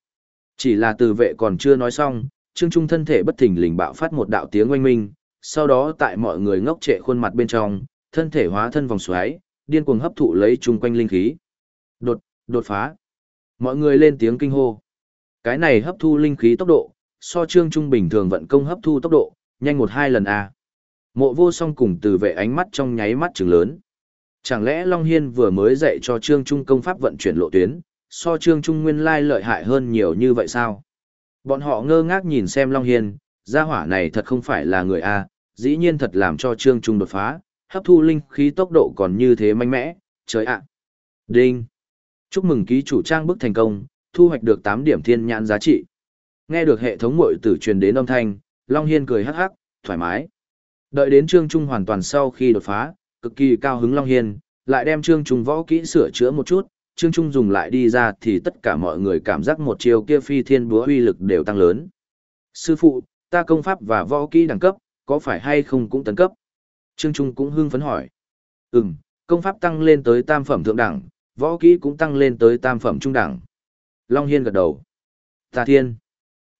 Chỉ là từ vệ còn chưa nói xong, Trương Trung thân thể bất thình lình bạo phát một đạo tiếng oanh minh, sau đó tại mọi người ngốc trệ khuôn mặt bên trong, thân thể hóa thân vòng xoáy, điên cuồng hấp thụ lấy chung quanh linh khí. Đột, đột phá. Mọi người lên tiếng kinh hô. Cái này hấp thu linh khí tốc độ, so Trương Trung bình thường vận công hấp thu tốc độ, nhanh một hai lần a. Mộ vô song cùng từ vệ ánh mắt trong nháy mắt trừng lớn. Chẳng lẽ Long Hiên vừa mới dạy cho Trương Trung công pháp vận chuyển lộ tuyến, so Trương Trung nguyên lai lợi hại hơn nhiều như vậy sao? Bọn họ ngơ ngác nhìn xem Long Hiên, gia hỏa này thật không phải là người A, dĩ nhiên thật làm cho Trương Trung đột phá, hấp thu linh khí tốc độ còn như thế mạnh mẽ, trời ạ. Đinh! Chúc mừng ký chủ trang bức thành công, thu hoạch được 8 điểm thiên nhãn giá trị. Nghe được hệ thống mội tử truyền đến âm thanh, Long Hiên cười hắc hắc, thoải mái. Đợi đến Trương Trung hoàn toàn sau khi đột phá, cực kỳ cao hứng Long Hiên, lại đem Trương Trung võ kỹ sửa chữa một chút, Trương Trung dùng lại đi ra thì tất cả mọi người cảm giác một chiều kia phi thiên búa uy lực đều tăng lớn. Sư phụ, ta công pháp và võ kỹ đẳng cấp, có phải hay không cũng tấn cấp? Trương Trung cũng hưng phấn hỏi. Ừm, công pháp tăng lên tới tam phẩm thượng đẳng, võ kỹ cũng tăng lên tới tam phẩm trung đẳng. Long Hiên gật đầu. Ta thiên.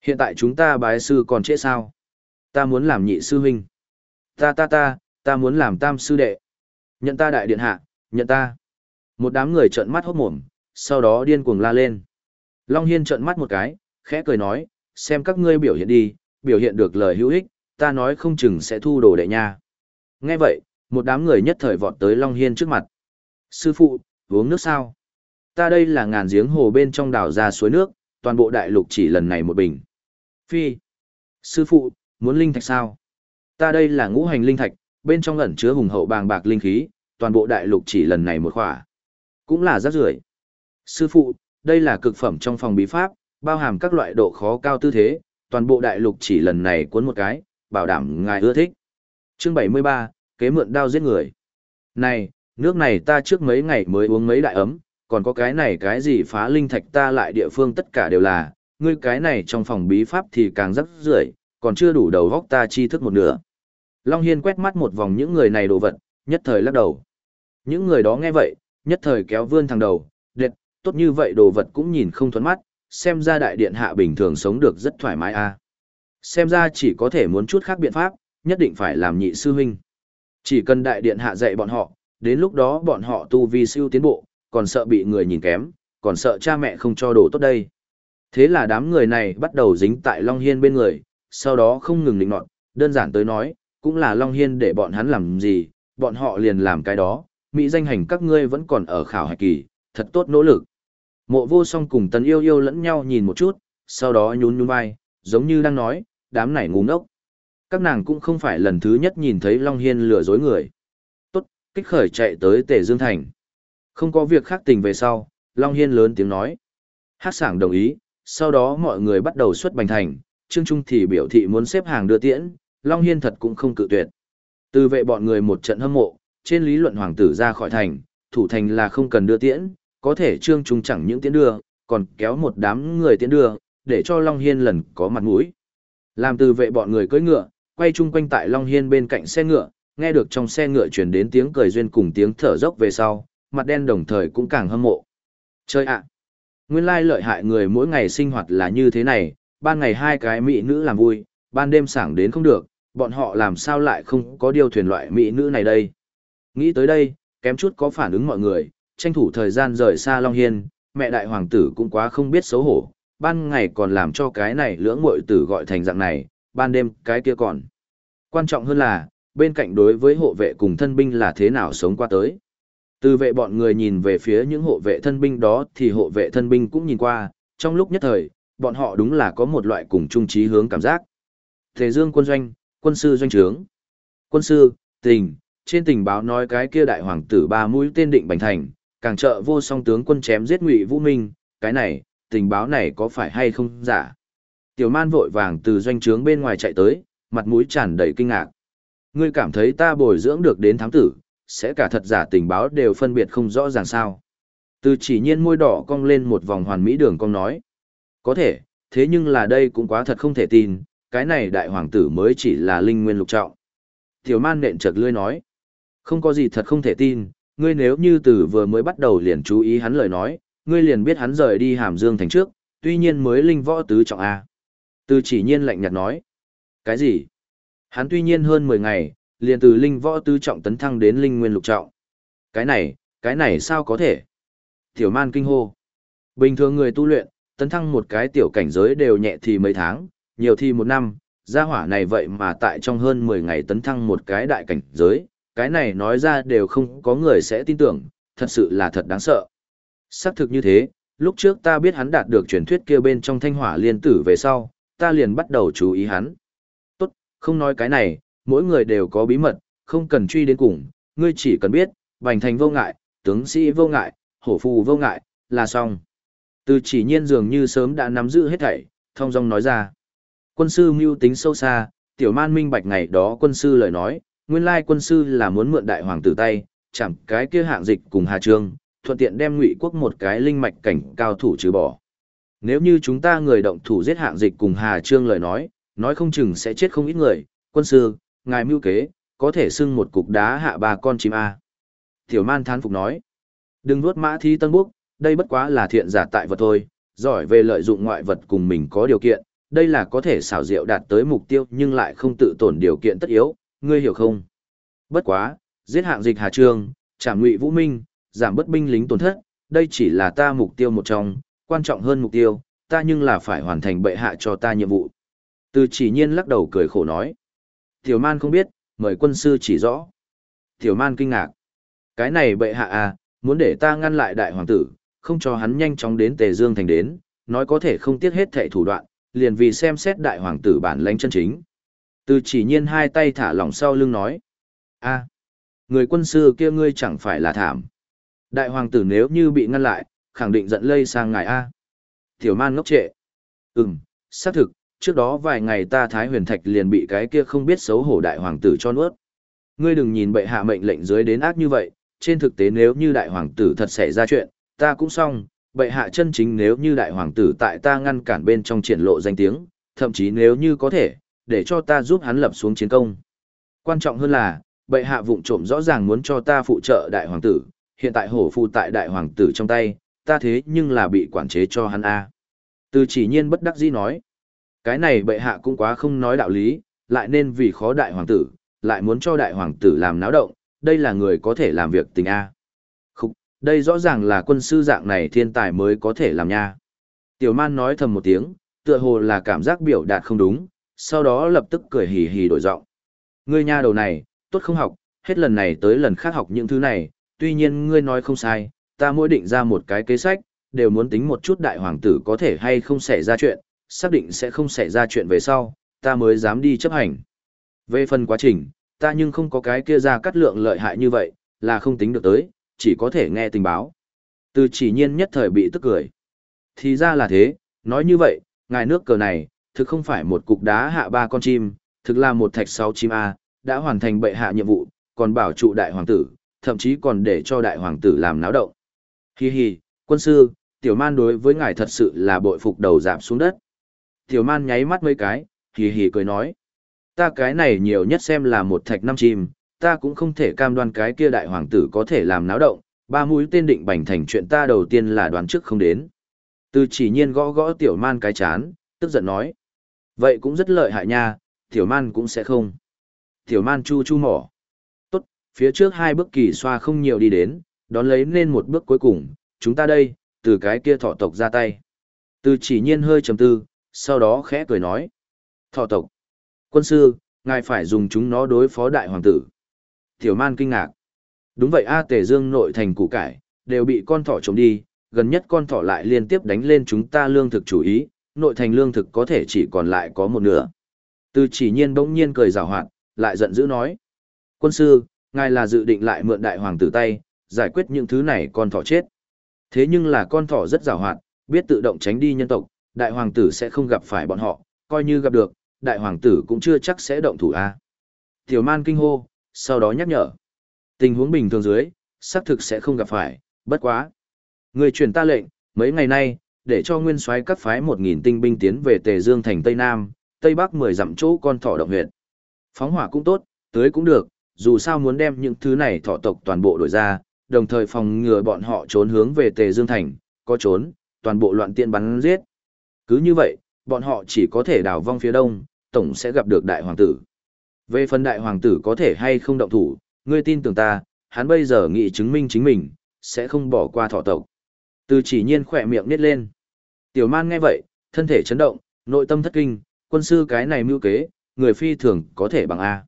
Hiện tại chúng ta bái sư còn trễ sao? Ta muốn làm nhị sư huynh. Ta ta ta, ta muốn làm tam sư đệ. Nhận ta đại điện hạ, nhận ta. Một đám người trợn mắt hốt mồm, sau đó điên cuồng la lên. Long Hiên trợn mắt một cái, khẽ cười nói, xem các ngươi biểu hiện đi, biểu hiện được lời hữu ích, ta nói không chừng sẽ thu đồ đệ nha. Nghe vậy, một đám người nhất thời vọt tới Long Hiên trước mặt. Sư phụ, uống nước sao? Ta đây là ngàn giếng hồ bên trong đảo ra suối nước, toàn bộ đại lục chỉ lần này một bình. Phi. Sư phụ, muốn linh thạch sao? Ta đây là ngũ hành linh thạch, bên trong ẩn chứa hùng hậu bàng bạc linh khí, toàn bộ đại lục chỉ lần này một khỏa. Cũng là rất rưởi. Sư phụ, đây là cực phẩm trong phòng bí pháp, bao hàm các loại độ khó cao tư thế, toàn bộ đại lục chỉ lần này cuốn một cái, bảo đảm ngài ưa thích. Chương 73, kế mượn đao giết người. Này, nước này ta trước mấy ngày mới uống mấy đại ấm, còn có cái này cái gì phá linh thạch ta lại địa phương tất cả đều là, ngươi cái này trong phòng bí pháp thì càng rất rưởi, còn chưa đủ đầu góc ta chi thức một nửa. Long Hiên quét mắt một vòng những người này đồ vật, nhất thời lắc đầu. Những người đó nghe vậy, nhất thời kéo vươn thằng đầu, đệt, tốt như vậy đồ vật cũng nhìn không thoát mắt, xem ra đại điện hạ bình thường sống được rất thoải mái a Xem ra chỉ có thể muốn chút khác biện pháp, nhất định phải làm nhị sư huynh. Chỉ cần đại điện hạ dạy bọn họ, đến lúc đó bọn họ tu vi siêu tiến bộ, còn sợ bị người nhìn kém, còn sợ cha mẹ không cho đồ tốt đây. Thế là đám người này bắt đầu dính tại Long Hiên bên người, sau đó không ngừng định nọt, đơn giản tới nói, cũng là Long Hiên để bọn hắn làm gì, bọn họ liền làm cái đó, mỹ danh hành các ngươi vẫn còn ở khảo hạch kỳ, thật tốt nỗ lực. Mộ vô song cùng tần yêu yêu lẫn nhau nhìn một chút, sau đó nhún nhún vai, giống như đang nói, đám này ngu ngốc. Các nàng cũng không phải lần thứ nhất nhìn thấy Long Hiên lừa dối người. Tốt, kích khởi chạy tới Tề Dương Thành. Không có việc khác tình về sau, Long Hiên lớn tiếng nói. Hát sảng đồng ý, sau đó mọi người bắt đầu xuất bành thành, Trương Trung thì biểu thị muốn xếp hàng đưa tiễn, Long Hiên thật cũng không cự tuyệt. Từ vệ bọn người một trận hâm mộ, trên lý luận hoàng tử ra khỏi thành, thủ thành là không cần đưa tiễn, có thể Trương Trung chẳng những tiễn đưa, còn kéo một đám người tiễn đưa, để cho Long Hiên lần có mặt mũi. Làm từ vệ bọn người cưỡi ngựa, quay chung quanh tại Long Hiên bên cạnh xe ngựa, nghe được trong xe ngựa truyền đến tiếng cười duyên cùng tiếng thở dốc về sau, mặt đen đồng thời cũng càng hâm mộ. Chơi ạ! nguyên lai lợi hại người mỗi ngày sinh hoạt là như thế này, ban ngày hai cái mỹ nữ làm vui, ban đêm sảng đến không được, bọn họ làm sao lại không có điều thuyền loại mỹ nữ này đây. Nghĩ tới đây, kém chút có phản ứng mọi người, tranh thủ thời gian rời xa Long Hiên, mẹ đại hoàng tử cũng quá không biết xấu hổ, ban ngày còn làm cho cái này lưỡng muội tử gọi thành dạng này, ban đêm cái kia còn. Quan trọng hơn là, bên cạnh đối với hộ vệ cùng thân binh là thế nào sống qua tới. Từ vệ bọn người nhìn về phía những hộ vệ thân binh đó thì hộ vệ thân binh cũng nhìn qua, trong lúc nhất thời, bọn họ đúng là có một loại cùng chung trí hướng cảm giác. Thế dương quân doanh, quân sư doanh trướng. Quân sư, tình, trên tình báo nói cái kia đại hoàng tử ba mũi tên định bành thành, càng trợ vô song tướng quân chém giết ngụy vũ minh, cái này, tình báo này có phải hay không giả. Tiểu man vội vàng từ doanh trướng bên ngoài chạy tới, mặt mũi tràn đầy kinh ngạc. Ngươi cảm thấy ta bồi dưỡng được đến thám tử, sẽ cả thật giả tình báo đều phân biệt không rõ ràng sao. Từ chỉ nhiên môi đỏ cong lên một vòng hoàn mỹ đường cong nói. Có thể, thế nhưng là đây cũng quá thật không thể tin, cái này đại hoàng tử mới chỉ là linh nguyên lục trọng. Tiểu man nện chật lươi nói. Không có gì thật không thể tin, ngươi nếu như từ vừa mới bắt đầu liền chú ý hắn lời nói, ngươi liền biết hắn rời đi hàm dương thành trước, tuy nhiên mới linh võ tứ trọng A. Từ chỉ nhiên lạnh nhạt nói. Cái gì? Hắn tuy nhiên hơn 10 ngày, liền từ linh võ tứ trọng tấn thăng đến linh nguyên lục trọng. Cái này, cái này sao có thể? Tiểu man kinh hô. Bình thường người tu luyện, tấn thăng một cái tiểu cảnh giới đều nhẹ thì mấy tháng, nhiều thì một năm, gia hỏa này vậy mà tại trong hơn 10 ngày tấn thăng một cái đại cảnh giới, cái này nói ra đều không có người sẽ tin tưởng, thật sự là thật đáng sợ. Xác thực như thế, lúc trước ta biết hắn đạt được truyền thuyết kia bên trong thanh hỏa liên tử về sau, ta liền bắt đầu chú ý hắn. Tốt, không nói cái này, mỗi người đều có bí mật, không cần truy đến cùng, ngươi chỉ cần biết, bành thành vô ngại, tướng sĩ vô ngại, hổ phù vô ngại, là xong. Từ chỉ nhiên dường như sớm đã nắm giữ hết thảy, thông dong nói ra. Quân sư mưu tính sâu xa, tiểu man minh bạch ngày đó quân sư lời nói, nguyên lai quân sư là muốn mượn đại hoàng tử tay, chẳng cái kia hạng dịch cùng Hà Trương, thuận tiện đem ngụy quốc một cái linh mạch cảnh cao thủ trừ bỏ. Nếu như chúng ta người động thủ giết hạng dịch cùng Hà Trương lời nói, nói không chừng sẽ chết không ít người, quân sư, ngài mưu kế, có thể xưng một cục đá hạ ba con chim A. Tiểu man thán phục nói, đừng vuốt mã thi tân búc, đây bất quá là thiện giả tại vật thôi, giỏi về lợi dụng ngoại vật cùng mình có điều kiện, đây là có thể xảo diệu đạt tới mục tiêu nhưng lại không tự tổn điều kiện tất yếu, ngươi hiểu không? Bất quá, giết hạng dịch Hà Trương, trả ngụy Vũ Minh, giảm bất binh lính tổn thất, đây chỉ là ta mục tiêu một trong, quan trọng hơn mục tiêu, ta nhưng là phải hoàn thành bệ hạ cho ta nhiệm vụ. Từ chỉ nhiên lắc đầu cười khổ nói. Tiểu man không biết, mời quân sư chỉ rõ. Tiểu man kinh ngạc. Cái này bệ hạ à, muốn để ta ngăn lại đại hoàng tử, không cho hắn nhanh chóng đến Tề Dương thành đến, nói có thể không tiếc hết thệ thủ đoạn, liền vì xem xét đại hoàng tử bản lãnh chân chính. Từ chỉ nhiên hai tay thả lỏng sau lưng nói. a người quân sư kia ngươi chẳng phải là thảm. Đại hoàng tử nếu như bị ngăn lại, khẳng định giận lây sang ngài A. Tiểu man ngốc trệ. Ừm, xác thực, trước đó vài ngày ta Thái huyền thạch liền bị cái kia không biết xấu hổ đại hoàng tử cho nuốt. Ngươi đừng nhìn bệ hạ mệnh lệnh dưới đến ác như vậy, trên thực tế nếu như đại hoàng tử thật xảy ra chuyện, ta cũng xong, bệ hạ chân chính nếu như đại hoàng tử tại ta ngăn cản bên trong triển lộ danh tiếng, thậm chí nếu như có thể, để cho ta giúp hắn lập xuống chiến công. Quan trọng hơn là, bệ hạ vụng trộm rõ ràng muốn cho ta phụ trợ đại hoàng tử, hiện tại hổ phụ tại đại hoàng tử trong tay, ta thế nhưng là bị quản chế cho hắn A. Từ chỉ nhiên bất đắc dĩ nói, cái này bệ hạ cũng quá không nói đạo lý, lại nên vì khó đại hoàng tử, lại muốn cho đại hoàng tử làm náo động, đây là người có thể làm việc tình A. Không, đây rõ ràng là quân sư dạng này thiên tài mới có thể làm nha. Tiểu man nói thầm một tiếng, tựa hồ là cảm giác biểu đạt không đúng, sau đó lập tức cười hì hì đổi giọng. Ngươi nha đầu này, tốt không học, hết lần này tới lần khác học những thứ này, tuy nhiên ngươi nói không sai, ta mỗi định ra một cái kế sách, đều muốn tính một chút đại hoàng tử có thể hay không xảy ra chuyện, xác định sẽ không xảy ra chuyện về sau, ta mới dám đi chấp hành. Về phần quá trình, ta nhưng không có cái kia ra cắt lượng lợi hại như vậy, là không tính được tới, chỉ có thể nghe tình báo. Từ chỉ nhiên nhất thời bị tức cười. Thì ra là thế, nói như vậy, ngài nước cờ này, thực không phải một cục đá hạ ba con chim, thực là một thạch sáu chim A, đã hoàn thành bệ hạ nhiệm vụ, còn bảo trụ đại hoàng tử, thậm chí còn để cho đại hoàng tử làm náo động. Hi hi, quân sư, tiểu man đối với ngài thật sự là bội phục đầu giảm xuống đất. Tiểu man nháy mắt mấy cái, hi hi cười nói. Ta cái này nhiều nhất xem là một thạch năm chim, ta cũng không thể cam đoan cái kia đại hoàng tử có thể làm náo động, ba mũi tên định bành thành chuyện ta đầu tiên là đoán trước không đến. Từ chỉ nhiên gõ gõ tiểu man cái chán, tức giận nói. Vậy cũng rất lợi hại nha, tiểu man cũng sẽ không. Tiểu man chu chu mỏ. Tốt, phía trước hai bước kỳ xoa không nhiều đi đến, đón lấy nên một bước cuối cùng, chúng ta đây, từ cái kia thọ tộc ra tay. Từ chỉ nhiên hơi trầm tư, sau đó khẽ cười nói. Thọ tộc. Quân sư, ngài phải dùng chúng nó đối phó đại hoàng tử. Tiểu man kinh ngạc. Đúng vậy A Tề Dương nội thành củ cải, đều bị con thỏ trộm đi, gần nhất con thỏ lại liên tiếp đánh lên chúng ta lương thực chủ ý, nội thành lương thực có thể chỉ còn lại có một nửa. Từ chỉ nhiên bỗng nhiên cười rào hoạt, lại giận dữ nói. Quân sư, ngài là dự định lại mượn đại hoàng tử tay, giải quyết những thứ này con thỏ chết. Thế nhưng là con thỏ rất rào hoạt, biết tự động tránh đi nhân tộc, đại hoàng tử sẽ không gặp phải bọn họ, coi như gặp được, đại hoàng tử cũng chưa chắc sẽ động thủ a. Tiểu man kinh hô, sau đó nhắc nhở. Tình huống bình thường dưới, xác thực sẽ không gặp phải, bất quá. Người truyền ta lệnh, mấy ngày nay, để cho nguyên soái các phái 1.000 tinh binh tiến về Tề Dương thành Tây Nam, Tây Bắc 10 dặm chỗ con thỏ động huyệt. Phóng hỏa cũng tốt, tưới cũng được, dù sao muốn đem những thứ này thọ tộc toàn bộ đổi ra, đồng thời phòng ngừa bọn họ trốn hướng về Tề Dương thành, có trốn, toàn bộ loạn tiện bắn giết. Cứ như vậy, bọn họ chỉ có thể đào vong phía đông, tổng sẽ gặp được đại hoàng tử. Về phần đại hoàng tử có thể hay không động thủ, ngươi tin tưởng ta, hắn bây giờ nghĩ chứng minh chính mình, sẽ không bỏ qua thọ tộc. Từ chỉ nhiên khỏe miệng nít lên. Tiểu man nghe vậy, thân thể chấn động, nội tâm thất kinh, quân sư cái này mưu kế, người phi thường có thể bằng A.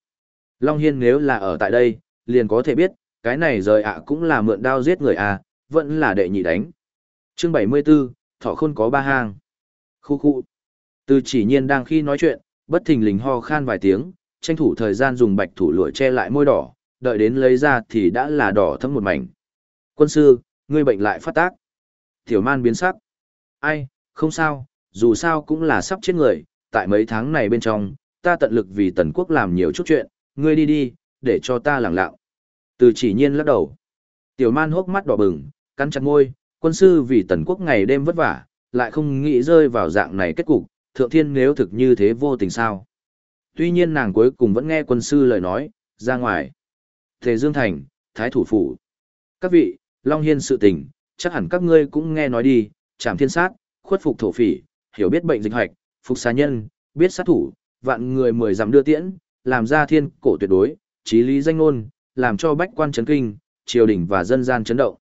Long Hiên nếu là ở tại đây, liền có thể biết, cái này rời ạ cũng là mượn đao giết người à vẫn là đệ nhị đánh. chương 74, thọ khôn có ba hang. Khu khu. Từ chỉ nhiên đang khi nói chuyện, bất thình lình ho khan vài tiếng, tranh thủ thời gian dùng bạch thủ lụa che lại môi đỏ, đợi đến lấy ra thì đã là đỏ thấm một mảnh. Quân sư, ngươi bệnh lại phát tác. Tiểu man biến sắc. Ai, không sao, dù sao cũng là sắp chết người, tại mấy tháng này bên trong, ta tận lực vì tần quốc làm nhiều chút chuyện, ngươi đi đi, để cho ta lẳng lặng. Từ chỉ nhiên lắc đầu. Tiểu man hốc mắt đỏ bừng, cắn chặt môi, quân sư vì tần quốc ngày đêm vất vả, lại không nghĩ rơi vào dạng này kết cục, thượng thiên nếu thực như thế vô tình sao. Tuy nhiên nàng cuối cùng vẫn nghe quân sư lời nói, ra ngoài. Thế Dương Thành, Thái Thủ Phủ. Các vị, Long Hiên sự tình, chắc hẳn các ngươi cũng nghe nói đi, trảm thiên sát, khuất phục thổ phỉ, hiểu biết bệnh dịch hoạch, phục xá nhân, biết sát thủ, vạn người mười dặm đưa tiễn, làm ra thiên cổ tuyệt đối, trí lý danh ngôn, làm cho bách quan chấn kinh, triều đình và dân gian chấn động.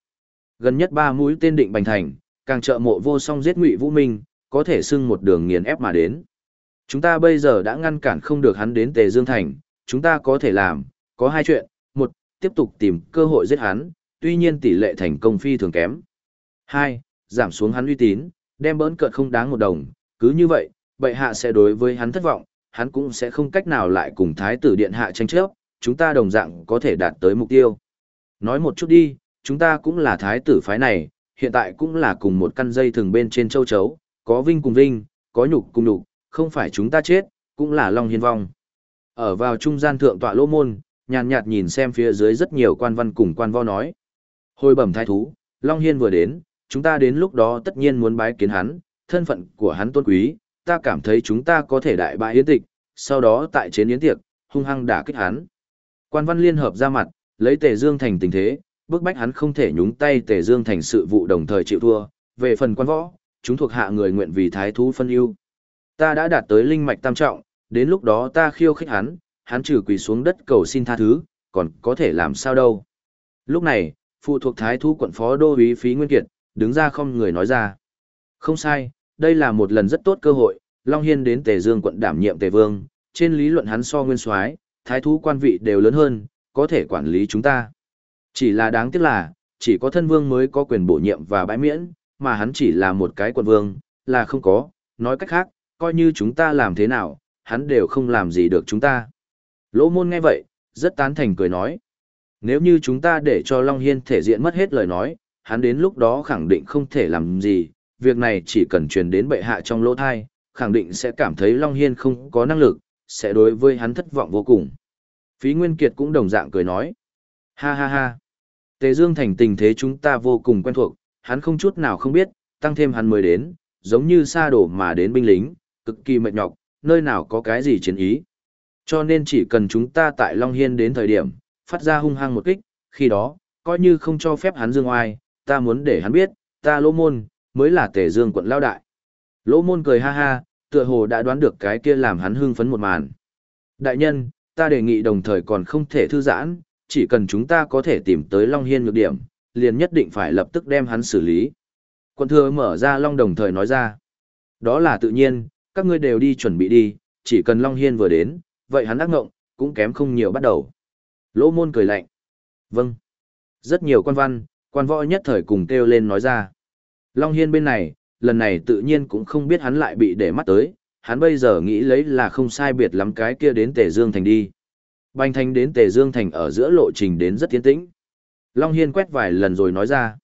Gần nhất ba mũi tên định bành thành, càng trợ mộ vô song giết ngụy vũ minh, có thể xưng một đường nghiền ép mà đến. Chúng ta bây giờ đã ngăn cản không được hắn đến Tề Dương Thành, chúng ta có thể làm, có hai chuyện, một, tiếp tục tìm cơ hội giết hắn, tuy nhiên tỷ lệ thành công phi thường kém. Hai, giảm xuống hắn uy tín, đem bỡn cợt không đáng một đồng, cứ như vậy, bệ hạ sẽ đối với hắn thất vọng, hắn cũng sẽ không cách nào lại cùng thái tử điện hạ tranh chấp, chúng ta đồng dạng có thể đạt tới mục tiêu. Nói một chút đi, chúng ta cũng là thái tử phái này, hiện tại cũng là cùng một căn dây thường bên trên châu chấu, có vinh cùng vinh, có nhục cùng nhục, không phải chúng ta chết, cũng là long hiên vong. Ở vào trung gian thượng tọa lỗ môn, nhàn nhạt nhìn xem phía dưới rất nhiều quan văn cùng quan vo nói. Hồi bẩm thái thú, Long Hiên vừa đến, chúng ta đến lúc đó tất nhiên muốn bái kiến hắn, thân phận của hắn tôn quý, ta cảm thấy chúng ta có thể đại bại yến tịch, sau đó tại chế yến tiệc, hung hăng đả kích hắn. Quan văn liên hợp ra mặt, lấy Tề Dương thành tình thế, bức bách hắn không thể nhúng tay Tề Dương thành sự vụ đồng thời chịu thua. Về phần quan võ, chúng thuộc hạ người nguyện vì thái thú phân ưu. Ta đã đạt tới linh mạch tam trọng, đến lúc đó ta khiêu khích hắn, hắn trừ quỳ xuống đất cầu xin tha thứ, còn có thể làm sao đâu. Lúc này, phụ thuộc thái thú quận phó đô úy phí nguyên kiệt, đứng ra không người nói ra. Không sai, đây là một lần rất tốt cơ hội, Long Hiên đến Tề Dương quận đảm nhiệm Tề Vương, trên lý luận hắn so nguyên soái, thái thú quan vị đều lớn hơn, có thể quản lý chúng ta. Chỉ là đáng tiếc là, chỉ có thân vương mới có quyền bổ nhiệm và bãi miễn, mà hắn chỉ là một cái quận vương, là không có, nói cách khác, coi như chúng ta làm thế nào, hắn đều không làm gì được chúng ta. Lỗ môn nghe vậy, rất tán thành cười nói. Nếu như chúng ta để cho Long Hiên thể diện mất hết lời nói, hắn đến lúc đó khẳng định không thể làm gì, việc này chỉ cần truyền đến bệ hạ trong lỗ thai, khẳng định sẽ cảm thấy Long Hiên không có năng lực, sẽ đối với hắn thất vọng vô cùng. Phí Nguyên Kiệt cũng đồng dạng cười nói. Ha ha ha. Tề Dương thành tình thế chúng ta vô cùng quen thuộc, hắn không chút nào không biết, tăng thêm hắn mới đến, giống như xa đổ mà đến binh lính, cực kỳ mệt nhọc, nơi nào có cái gì chiến ý. Cho nên chỉ cần chúng ta tại Long Hiên đến thời điểm, phát ra hung hăng một kích, khi đó, coi như không cho phép hắn dương oai, ta muốn để hắn biết, ta lỗ môn, mới là tề dương quận lao đại. Lỗ môn cười ha ha, tựa hồ đã đoán được cái kia làm hắn hưng phấn một màn. Đại nhân, ta đề nghị đồng thời còn không thể thư giãn, chỉ cần chúng ta có thể tìm tới Long Hiên nhược điểm, liền nhất định phải lập tức đem hắn xử lý. Quân thừa mở ra Long đồng thời nói ra. Đó là tự nhiên, các ngươi đều đi chuẩn bị đi, chỉ cần Long Hiên vừa đến, vậy hắn ác ngộng, cũng kém không nhiều bắt đầu. Lỗ môn cười lạnh. Vâng. Rất nhiều quan văn, quan võ nhất thời cùng kêu lên nói ra. Long Hiên bên này, lần này tự nhiên cũng không biết hắn lại bị để mắt tới, hắn bây giờ nghĩ lấy là không sai biệt lắm cái kia đến Tề Dương Thành đi. Bành Thành đến Tề Dương Thành ở giữa lộ trình đến rất tiến tĩnh. Long Hiên quét vài lần rồi nói ra.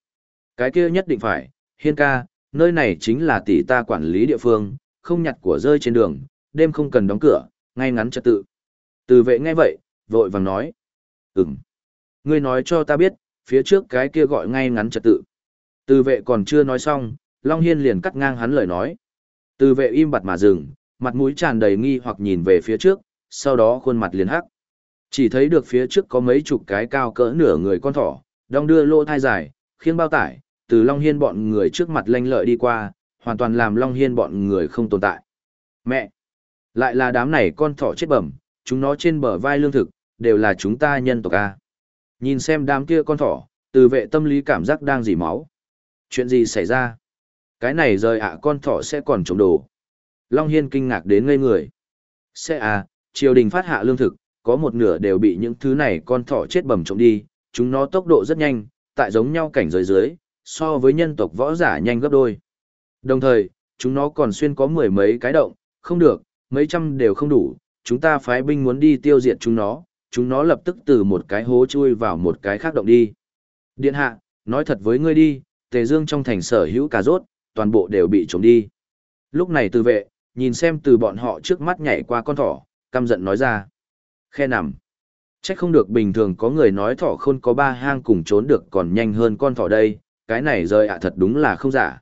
Cái kia nhất định phải, Hiên ca, nơi này chính là tỷ ta quản lý địa phương, không nhặt của rơi trên đường, đêm không cần đóng cửa, ngay ngắn trật tự. Từ vệ nghe vậy, vội vàng nói. Ừm. Ngươi nói cho ta biết, phía trước cái kia gọi ngay ngắn trật tự. Từ vệ còn chưa nói xong, Long Hiên liền cắt ngang hắn lời nói. Từ vệ im bặt mà dừng, mặt mũi tràn đầy nghi hoặc nhìn về phía trước, sau đó khuôn mặt liền hắc. Chỉ thấy được phía trước có mấy chục cái cao cỡ nửa người con thỏ, đong đưa lô thai dài, khiến bao tải, từ Long Hiên bọn người trước mặt lanh lợi đi qua, hoàn toàn làm Long Hiên bọn người không tồn tại. Mẹ! Lại là đám này con thỏ chết bẩm, chúng nó trên bờ vai lương thực, đều là chúng ta nhân tộc A. Nhìn xem đám kia con thỏ, từ vệ tâm lý cảm giác đang dỉ máu. Chuyện gì xảy ra? Cái này rời ạ con thỏ sẽ còn trộm đồ. Long Hiên kinh ngạc đến ngây người. Sẽ à, triều đình phát hạ lương thực, có một nửa đều bị những thứ này con thỏ chết bầm trộm đi, chúng nó tốc độ rất nhanh, tại giống nhau cảnh giới dưới, so với nhân tộc võ giả nhanh gấp đôi. Đồng thời, chúng nó còn xuyên có mười mấy cái động, không được, mấy trăm đều không đủ, chúng ta phái binh muốn đi tiêu diệt chúng nó, chúng nó lập tức từ một cái hố chui vào một cái khác động đi. Điện hạ, nói thật với ngươi đi, tề dương trong thành sở hữu cà rốt, toàn bộ đều bị trộm đi. Lúc này từ vệ, nhìn xem từ bọn họ trước mắt nhảy qua con thỏ, căm giận nói ra. Khe nằm. Chắc không được bình thường có người nói thỏ khôn có ba hang cùng trốn được còn nhanh hơn con thỏ đây, cái này rơi ạ thật đúng là không giả.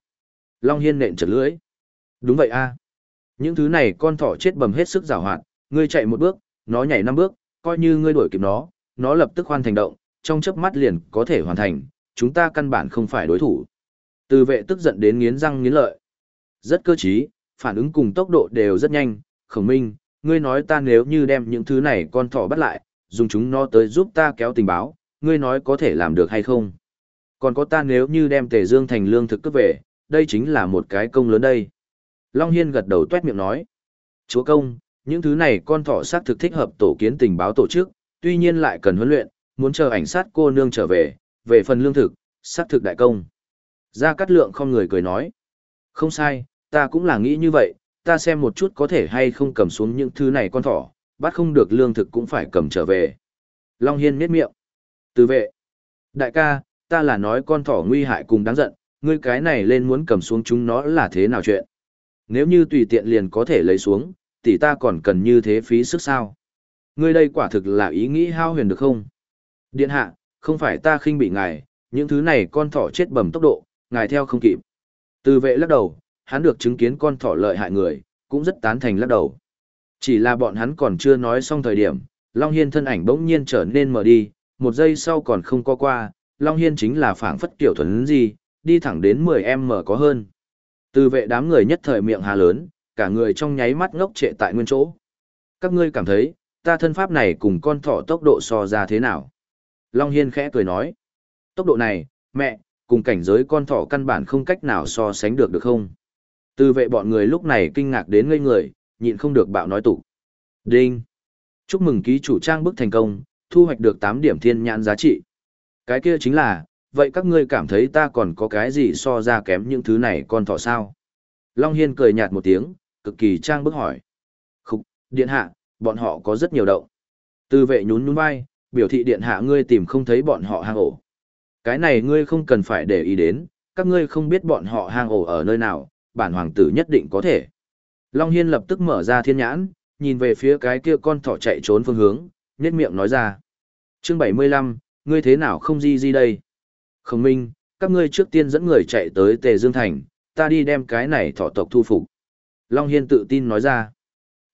Long Hiên nện chật lưỡi. Đúng vậy a Những thứ này con thỏ chết bầm hết sức rào hoạt, ngươi chạy một bước, nó nhảy năm bước, coi như ngươi đuổi kịp nó, nó lập tức hoàn thành động, trong chớp mắt liền có thể hoàn thành, chúng ta căn bản không phải đối thủ. Từ vệ tức giận đến nghiến răng nghiến lợi. Rất cơ trí, phản ứng cùng tốc độ đều rất nhanh, khổng minh, ngươi nói ta nếu như đem những thứ này con thỏ bắt lại, dùng chúng nó tới giúp ta kéo tình báo, ngươi nói có thể làm được hay không? Còn có ta nếu như đem tề dương thành lương thực cướp về, đây chính là một cái công lớn đây. Long Hiên gật đầu tuét miệng nói. Chúa công, những thứ này con thỏ xác thực thích hợp tổ kiến tình báo tổ chức, tuy nhiên lại cần huấn luyện, muốn chờ ảnh sát cô nương trở về, về phần lương thực, xác thực đại công. Gia Cát Lượng không người cười nói. Không sai, ta cũng là nghĩ như vậy, ta xem một chút có thể hay không cầm xuống những thứ này con thỏ, bắt không được lương thực cũng phải cầm trở về. Long Hiên miết miệng. Từ vệ. Đại ca, ta là nói con thỏ nguy hại cùng đáng giận, ngươi cái này lên muốn cầm xuống chúng nó là thế nào chuyện. Nếu như tùy tiện liền có thể lấy xuống, thì ta còn cần như thế phí sức sao. Ngươi đây quả thực là ý nghĩ hao huyền được không? Điện hạ, không phải ta khinh bị ngài, những thứ này con thỏ chết bầm tốc độ, ngài theo không kịp. Từ vệ lắc đầu, hắn được chứng kiến con thỏ lợi hại người, cũng rất tán thành lắc đầu. Chỉ là bọn hắn còn chưa nói xong thời điểm, Long Hiên thân ảnh bỗng nhiên trở nên mở đi, một giây sau còn không có qua, Long Hiên chính là phảng phất kiểu thuần gì, đi thẳng đến 10M có hơn. Từ vệ đám người nhất thời miệng hà lớn, cả người trong nháy mắt ngốc trệ tại nguyên chỗ. Các ngươi cảm thấy, ta thân pháp này cùng con thỏ tốc độ so ra thế nào? Long Hiên khẽ cười nói. Tốc độ này, mẹ, cùng cảnh giới con thỏ căn bản không cách nào so sánh được được không? Từ vệ bọn người lúc này kinh ngạc đến ngây người, nhịn không được bạo nói tụ. Đinh! Chúc mừng ký chủ trang bức thành công, thu hoạch được 8 điểm thiên nhãn giá trị. Cái kia chính là, vậy các ngươi cảm thấy ta còn có cái gì so ra kém những thứ này con thỏ sao? Long Hiên cười nhạt một tiếng, cực kỳ trang bức hỏi. Khúc, điện hạ, bọn họ có rất nhiều động. Từ vệ nhún nhún vai, biểu thị điện hạ ngươi tìm không thấy bọn họ hang ổ. Cái này ngươi không cần phải để ý đến, các ngươi không biết bọn họ hang ổ ở nơi nào, bản hoàng tử nhất định có thể. Long Hiên lập tức mở ra thiên nhãn, nhìn về phía cái kia con thỏ chạy trốn phương hướng, nhét miệng nói ra. chương 75, ngươi thế nào không di di đây? Khổng minh, các ngươi trước tiên dẫn người chạy tới Tề Dương Thành, ta đi đem cái này thỏ tộc thu phục. Long Hiên tự tin nói ra.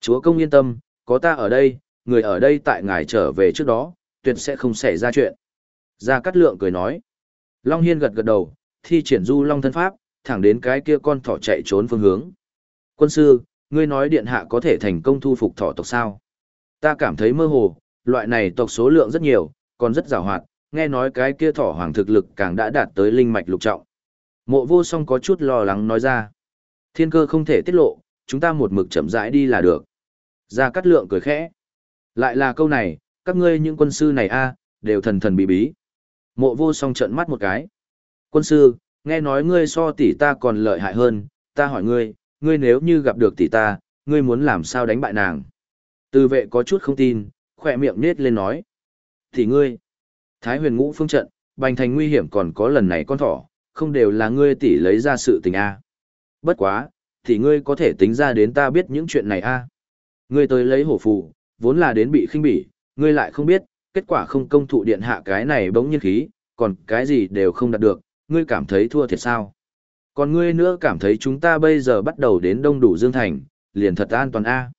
Chúa công yên tâm, có ta ở đây, người ở đây tại ngài trở về trước đó, tuyệt sẽ không xảy ra chuyện. Gia Cát Lượng cười nói. Long Hiên gật gật đầu, thi triển du long thân pháp, thẳng đến cái kia con thỏ chạy trốn phương hướng. Quân sư, ngươi nói điện hạ có thể thành công thu phục thỏ tộc sao? Ta cảm thấy mơ hồ, loại này tộc số lượng rất nhiều, còn rất rào hoạt, nghe nói cái kia thỏ hoàng thực lực càng đã đạt tới linh mạch lục trọng. Mộ vô song có chút lo lắng nói ra. Thiên cơ không thể tiết lộ, chúng ta một mực chậm rãi đi là được. Gia Cát Lượng cười khẽ. Lại là câu này, các ngươi những quân sư này a đều thần thần bí bí. Mộ vô song trợn mắt một cái. Quân sư, nghe nói ngươi so tỷ ta còn lợi hại hơn, ta hỏi ngươi, ngươi nếu như gặp được tỷ ta, ngươi muốn làm sao đánh bại nàng? Từ vệ có chút không tin, khỏe miệng nết lên nói. Thì ngươi, Thái huyền ngũ phương trận, bành thành nguy hiểm còn có lần này con thỏ, không đều là ngươi tỷ lấy ra sự tình a Bất quá, thì ngươi có thể tính ra đến ta biết những chuyện này a Ngươi tới lấy hổ phù, vốn là đến bị khinh bỉ, ngươi lại không biết, kết quả không công thụ điện hạ cái này bỗng nhiên khí, còn cái gì đều không đạt được, ngươi cảm thấy thua thiệt sao? Còn ngươi nữa cảm thấy chúng ta bây giờ bắt đầu đến đông đủ Dương Thành, liền thật an toàn A.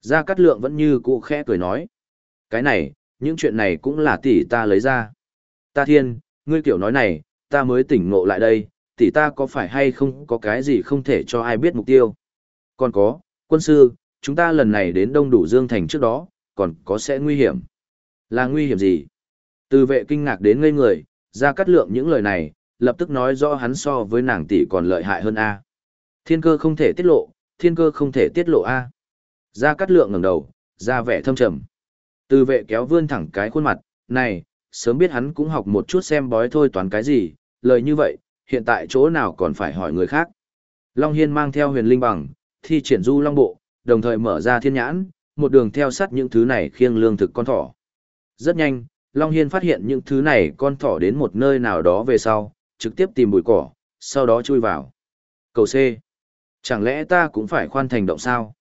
Gia Cát Lượng vẫn như cũ khẽ cười nói. Cái này, những chuyện này cũng là tỷ ta lấy ra. Ta thiên, ngươi kiểu nói này, ta mới tỉnh ngộ lại đây, tỷ ta có phải hay không có cái gì không thể cho ai biết mục tiêu. Còn có, quân sư, chúng ta lần này đến đông đủ Dương Thành trước đó, còn có sẽ nguy hiểm. Là nguy hiểm gì? Từ vệ kinh ngạc đến ngây người, ra cắt lượng những lời này, lập tức nói rõ hắn so với nàng tỷ còn lợi hại hơn A. Thiên cơ không thể tiết lộ, thiên cơ không thể tiết lộ A. Ra cắt lượng ngẩng đầu, ra vẻ thâm trầm. Từ vệ kéo vươn thẳng cái khuôn mặt, này, sớm biết hắn cũng học một chút xem bói thôi toán cái gì, lời như vậy, hiện tại chỗ nào còn phải hỏi người khác. Long Hiên mang theo huyền linh bằng, thi triển du long bộ, đồng thời mở ra thiên nhãn, một đường theo sát những thứ này khiêng lương thực con thỏ. Rất nhanh, Long Hiên phát hiện những thứ này con thỏ đến một nơi nào đó về sau, trực tiếp tìm bụi cỏ, sau đó chui vào. Cầu C. Chẳng lẽ ta cũng phải khoan thành động sao?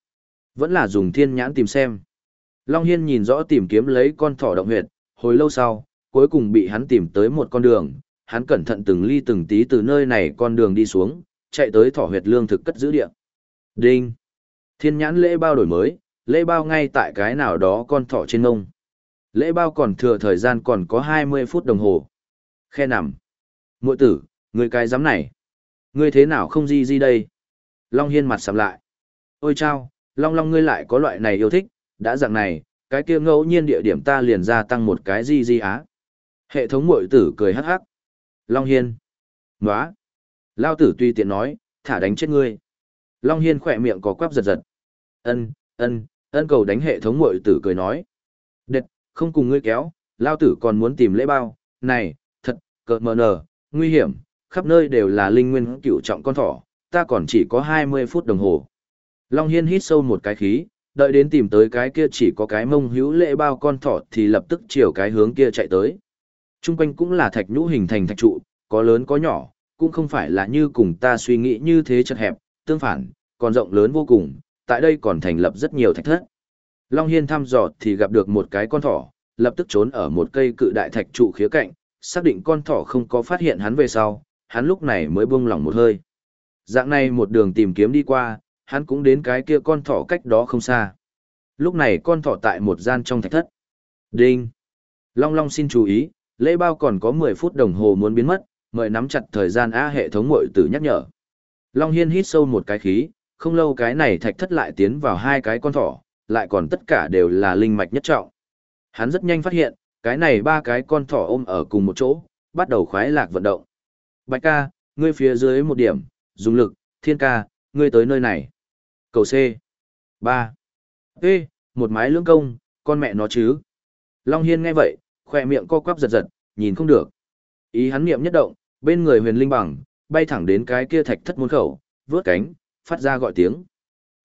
Vẫn là dùng thiên nhãn tìm xem. Long Hiên nhìn rõ tìm kiếm lấy con thỏ động huyệt, hồi lâu sau, cuối cùng bị hắn tìm tới một con đường, hắn cẩn thận từng ly từng tí từ nơi này con đường đi xuống, chạy tới thỏ huyệt lương thực cất giữ địa. Đinh! Thiên nhãn lễ bao đổi mới, lễ bao ngay tại cái nào đó con thỏ trên ngông. Lễ bao còn thừa thời gian còn có 20 phút đồng hồ. Khe nằm. Mội tử, người cái giám này. Ngươi thế nào không di di đây? Long Hiên mặt sầm lại. Ôi chao, Long Long ngươi lại có loại này yêu thích, đã dạng này, cái kia ngẫu nhiên địa điểm ta liền gia tăng một cái di di á. Hệ thống mội tử cười hắc hắc. Long Hiên. Nóa. Lao tử tuy tiện nói, thả đánh chết ngươi. Long Hiên khỏe miệng có quắp giật giật. Ân, ân, ân cầu đánh hệ thống mội tử cười nói. Đệt, không cùng ngươi kéo, Lao tử còn muốn tìm lễ bao, này, thật, cợt mờ nở, nguy hiểm, khắp nơi đều là linh nguyên cựu trọng con thỏ, ta còn chỉ có 20 phút đồng hồ. Long Hiên hít sâu một cái khí, đợi đến tìm tới cái kia chỉ có cái mông hữu lễ bao con thỏ thì lập tức chiều cái hướng kia chạy tới. Trung quanh cũng là thạch nhũ hình thành thạch trụ, có lớn có nhỏ, cũng không phải là như cùng ta suy nghĩ như thế chật hẹp, tương phản, còn rộng lớn vô cùng, tại đây còn thành lập rất nhiều thạch thất. Long Hiên thăm dò thì gặp được một cái con thỏ, lập tức trốn ở một cây cự đại thạch trụ khía cạnh, xác định con thỏ không có phát hiện hắn về sau, hắn lúc này mới buông lỏng một hơi. Dạng này một đường tìm kiếm đi qua, hắn cũng đến cái kia con thỏ cách đó không xa. Lúc này con thỏ tại một gian trong thạch thất. Đinh! Long Long xin chú ý, lễ bao còn có 10 phút đồng hồ muốn biến mất, mời nắm chặt thời gian A hệ thống mội tử nhắc nhở. Long Hiên hít sâu một cái khí, không lâu cái này thạch thất lại tiến vào hai cái con thỏ, lại còn tất cả đều là linh mạch nhất trọng. Hắn rất nhanh phát hiện, cái này ba cái con thỏ ôm ở cùng một chỗ, bắt đầu khoái lạc vận động. Bạch ca, ngươi phía dưới một điểm, dùng lực, thiên ca, ngươi tới nơi này. Cầu C. 3. Ê, một mái lưỡng công, con mẹ nó chứ. Long Hiên nghe vậy, khỏe miệng co quắp giật giật, nhìn không được. Ý hắn niệm nhất động, bên người huyền linh bằng, bay thẳng đến cái kia thạch thất môn khẩu, vướt cánh, phát ra gọi tiếng.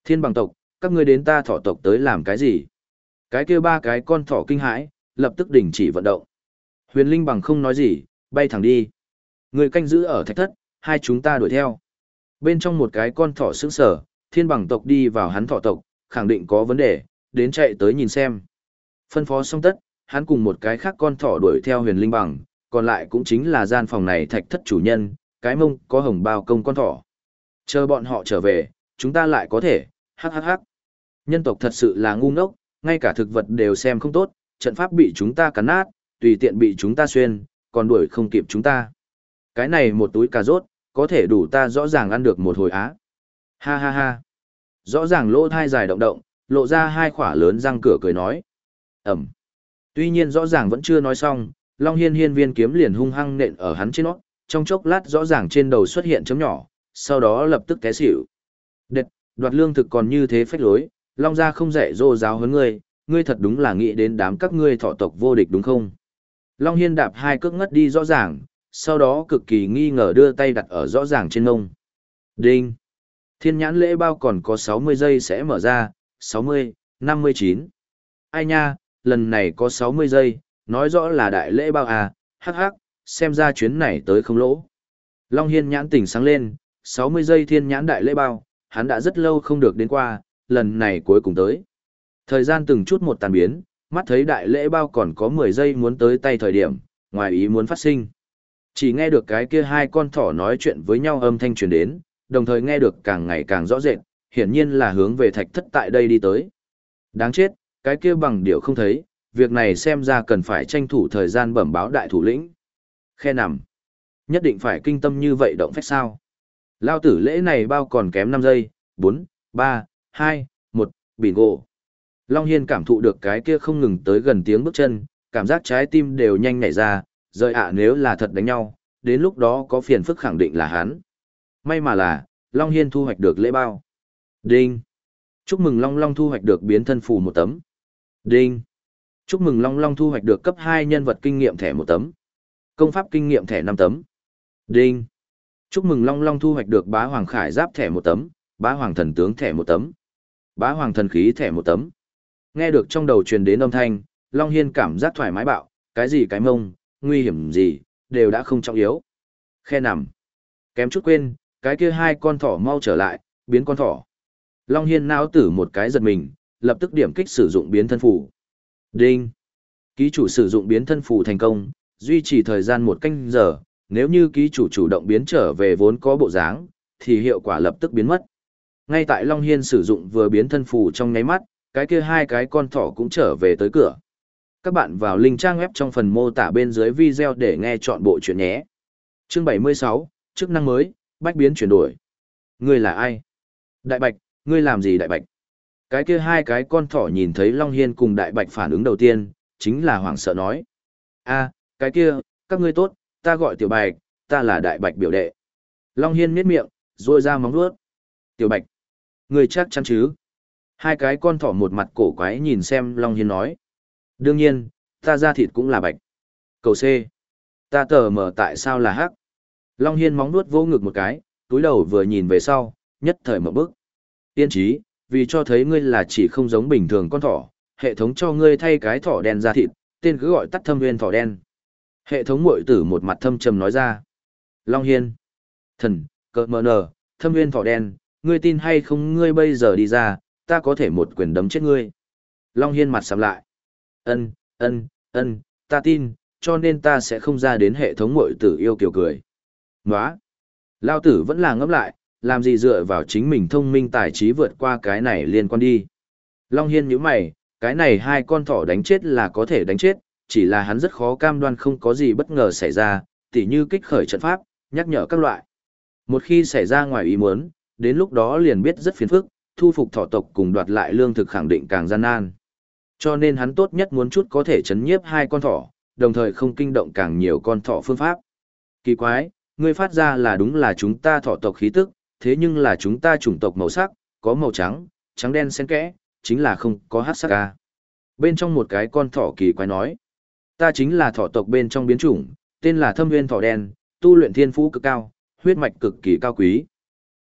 Thiên bằng tộc, các ngươi đến ta thỏ tộc tới làm cái gì? Cái kia ba cái con thỏ kinh hãi, lập tức đình chỉ vận động. Huyền linh bằng không nói gì, bay thẳng đi. Người canh giữ ở thạch thất, hai chúng ta đuổi theo. Bên trong một cái con thỏ sững sở, thiên bằng tộc đi vào hắn thỏ tộc, khẳng định có vấn đề, đến chạy tới nhìn xem. Phân phó xong tất, hắn cùng một cái khác con thỏ đuổi theo huyền linh bằng, còn lại cũng chính là gian phòng này thạch thất chủ nhân, cái mông có hồng bao công con thỏ. Chờ bọn họ trở về, chúng ta lại có thể, hắc hắc hắc. Nhân tộc thật sự là ngu ngốc, ngay cả thực vật đều xem không tốt, trận pháp bị chúng ta cắn nát, tùy tiện bị chúng ta xuyên, còn đuổi không kịp chúng ta. Cái này một túi cà rốt, có thể đủ ta rõ ràng ăn được một hồi á. Ha ha ha. Rõ ràng lỗ thai dài động động, lộ ra hai khỏa lớn răng cửa cười nói. Ẩm. Tuy nhiên rõ ràng vẫn chưa nói xong, Long Hiên Hiên viên kiếm liền hung hăng nện ở hắn trên nó, trong chốc lát rõ ràng trên đầu xuất hiện chấm nhỏ, sau đó lập tức té xỉu. Đệt, đoạt lương thực còn như thế phách lối, Long gia không dạy dỗ giáo huấn ngươi, ngươi thật đúng là nghĩ đến đám các ngươi thọ tộc vô địch đúng không? Long Hiên đạp hai cước ngất đi rõ ràng, sau đó cực kỳ nghi ngờ đưa tay đặt ở rõ ràng trên ngông. Đinh! Thiên nhãn lễ bao còn có 60 giây sẽ mở ra, 60, 59. Ai nha, lần này có 60 giây, nói rõ là đại lễ bao à, hắc hắc, xem ra chuyến này tới không lỗ. Long Hiên nhãn tỉnh sáng lên, 60 giây thiên nhãn đại lễ bao, hắn đã rất lâu không được đến qua, lần này cuối cùng tới. Thời gian từng chút một tàn biến, mắt thấy đại lễ bao còn có 10 giây muốn tới tay thời điểm, ngoài ý muốn phát sinh. Chỉ nghe được cái kia hai con thỏ nói chuyện với nhau âm thanh truyền đến, đồng thời nghe được càng ngày càng rõ rệt, hiển nhiên là hướng về thạch thất tại đây đi tới. Đáng chết, cái kia bằng điệu không thấy, việc này xem ra cần phải tranh thủ thời gian bẩm báo đại thủ lĩnh. Khe nằm. Nhất định phải kinh tâm như vậy động phách sao. Lao tử lễ này bao còn kém 5 giây, 4, 3, hai một bỉ gỗ Long Hiên cảm thụ được cái kia không ngừng tới gần tiếng bước chân, cảm giác trái tim đều nhanh nhảy ra, rời ạ nếu là thật đánh nhau, đến lúc đó có phiền phức khẳng định là hắn. May mà là, Long Hiên thu hoạch được lễ bao. Đinh. Chúc mừng Long Long thu hoạch được biến thân phù một tấm. Đinh. Chúc mừng Long Long thu hoạch được cấp hai nhân vật kinh nghiệm thẻ một tấm. Công pháp kinh nghiệm thẻ năm tấm. Đinh. Chúc mừng Long Long thu hoạch được bá hoàng khải giáp thẻ một tấm, bá hoàng thần tướng thẻ một tấm, bá hoàng thần khí thẻ một tấm. Nghe được trong đầu truyền đến âm thanh, Long Hiên cảm giác thoải mái bạo, cái gì cái mông, nguy hiểm gì, đều đã không trọng yếu. Khe nằm. Kém chút quên, cái kia hai con thỏ mau trở lại, biến con thỏ. Long Hiên não tử một cái giật mình, lập tức điểm kích sử dụng biến thân phủ. Đinh. Ký chủ sử dụng biến thân phủ thành công, duy trì thời gian một canh giờ, nếu như ký chủ chủ động biến trở về vốn có bộ dáng, thì hiệu quả lập tức biến mất. Ngay tại Long Hiên sử dụng vừa biến thân phủ trong nháy mắt, cái kia hai cái con thỏ cũng trở về tới cửa. Các bạn vào link trang web trong phần mô tả bên dưới video để nghe chọn bộ chuyện nhé. Chương 76, chức năng mới, bách biến chuyển đổi. Ngươi là ai? Đại Bạch, ngươi làm gì Đại Bạch? Cái kia hai cái con thỏ nhìn thấy Long Hiên cùng Đại Bạch phản ứng đầu tiên, chính là hoảng sợ nói. a cái kia, các ngươi tốt, ta gọi Tiểu Bạch, ta là Đại Bạch biểu đệ. Long Hiên miết miệng, rôi ra móng vuốt. Tiểu Bạch, người chắc chắn chứ? Hai cái con thỏ một mặt cổ quái nhìn xem Long Hiên nói. Đương nhiên, ta ra thịt cũng là bạch. Cầu C. Ta tờ mở tại sao là hắc? Long Hiên móng nuốt vô ngực một cái, túi đầu vừa nhìn về sau, nhất thời mở bức. Tiên trí, vì cho thấy ngươi là chỉ không giống bình thường con thỏ, hệ thống cho ngươi thay cái thỏ đen ra thịt, tên cứ gọi tắt thâm Huyên thỏ đen. Hệ thống mội tử một mặt thâm trầm nói ra. Long Hiên. Thần, cờ mờ nờ, thâm Huyên thỏ đen, ngươi tin hay không ngươi bây giờ đi ra, ta có thể một quyền đấm chết ngươi. Long Hiên mặt sầm lại. Ân, ân, ân, ta tin, cho nên ta sẽ không ra đến hệ thống mội tử yêu kiểu cười. Nóa. Lao tử vẫn là ngẫm lại, làm gì dựa vào chính mình thông minh tài trí vượt qua cái này liên quan đi. Long Hiên nhíu mày, cái này hai con thỏ đánh chết là có thể đánh chết, chỉ là hắn rất khó cam đoan không có gì bất ngờ xảy ra, tỉ như kích khởi trận pháp, nhắc nhở các loại. Một khi xảy ra ngoài ý muốn, đến lúc đó liền biết rất phiền phức, thu phục thỏ tộc cùng đoạt lại lương thực khẳng định càng gian nan. Cho nên hắn tốt nhất muốn chút có thể chấn nhiếp hai con thỏ, đồng thời không kinh động càng nhiều con thỏ phương pháp. Kỳ quái, ngươi phát ra là đúng là chúng ta thỏ tộc khí tức, thế nhưng là chúng ta chủng tộc màu sắc, có màu trắng, trắng đen xen kẽ, chính là không có hát sắc ca. Bên trong một cái con thỏ kỳ quái nói, ta chính là thỏ tộc bên trong biến chủng, tên là thâm nguyên thỏ đen, tu luyện thiên phú cực cao, huyết mạch cực kỳ cao quý.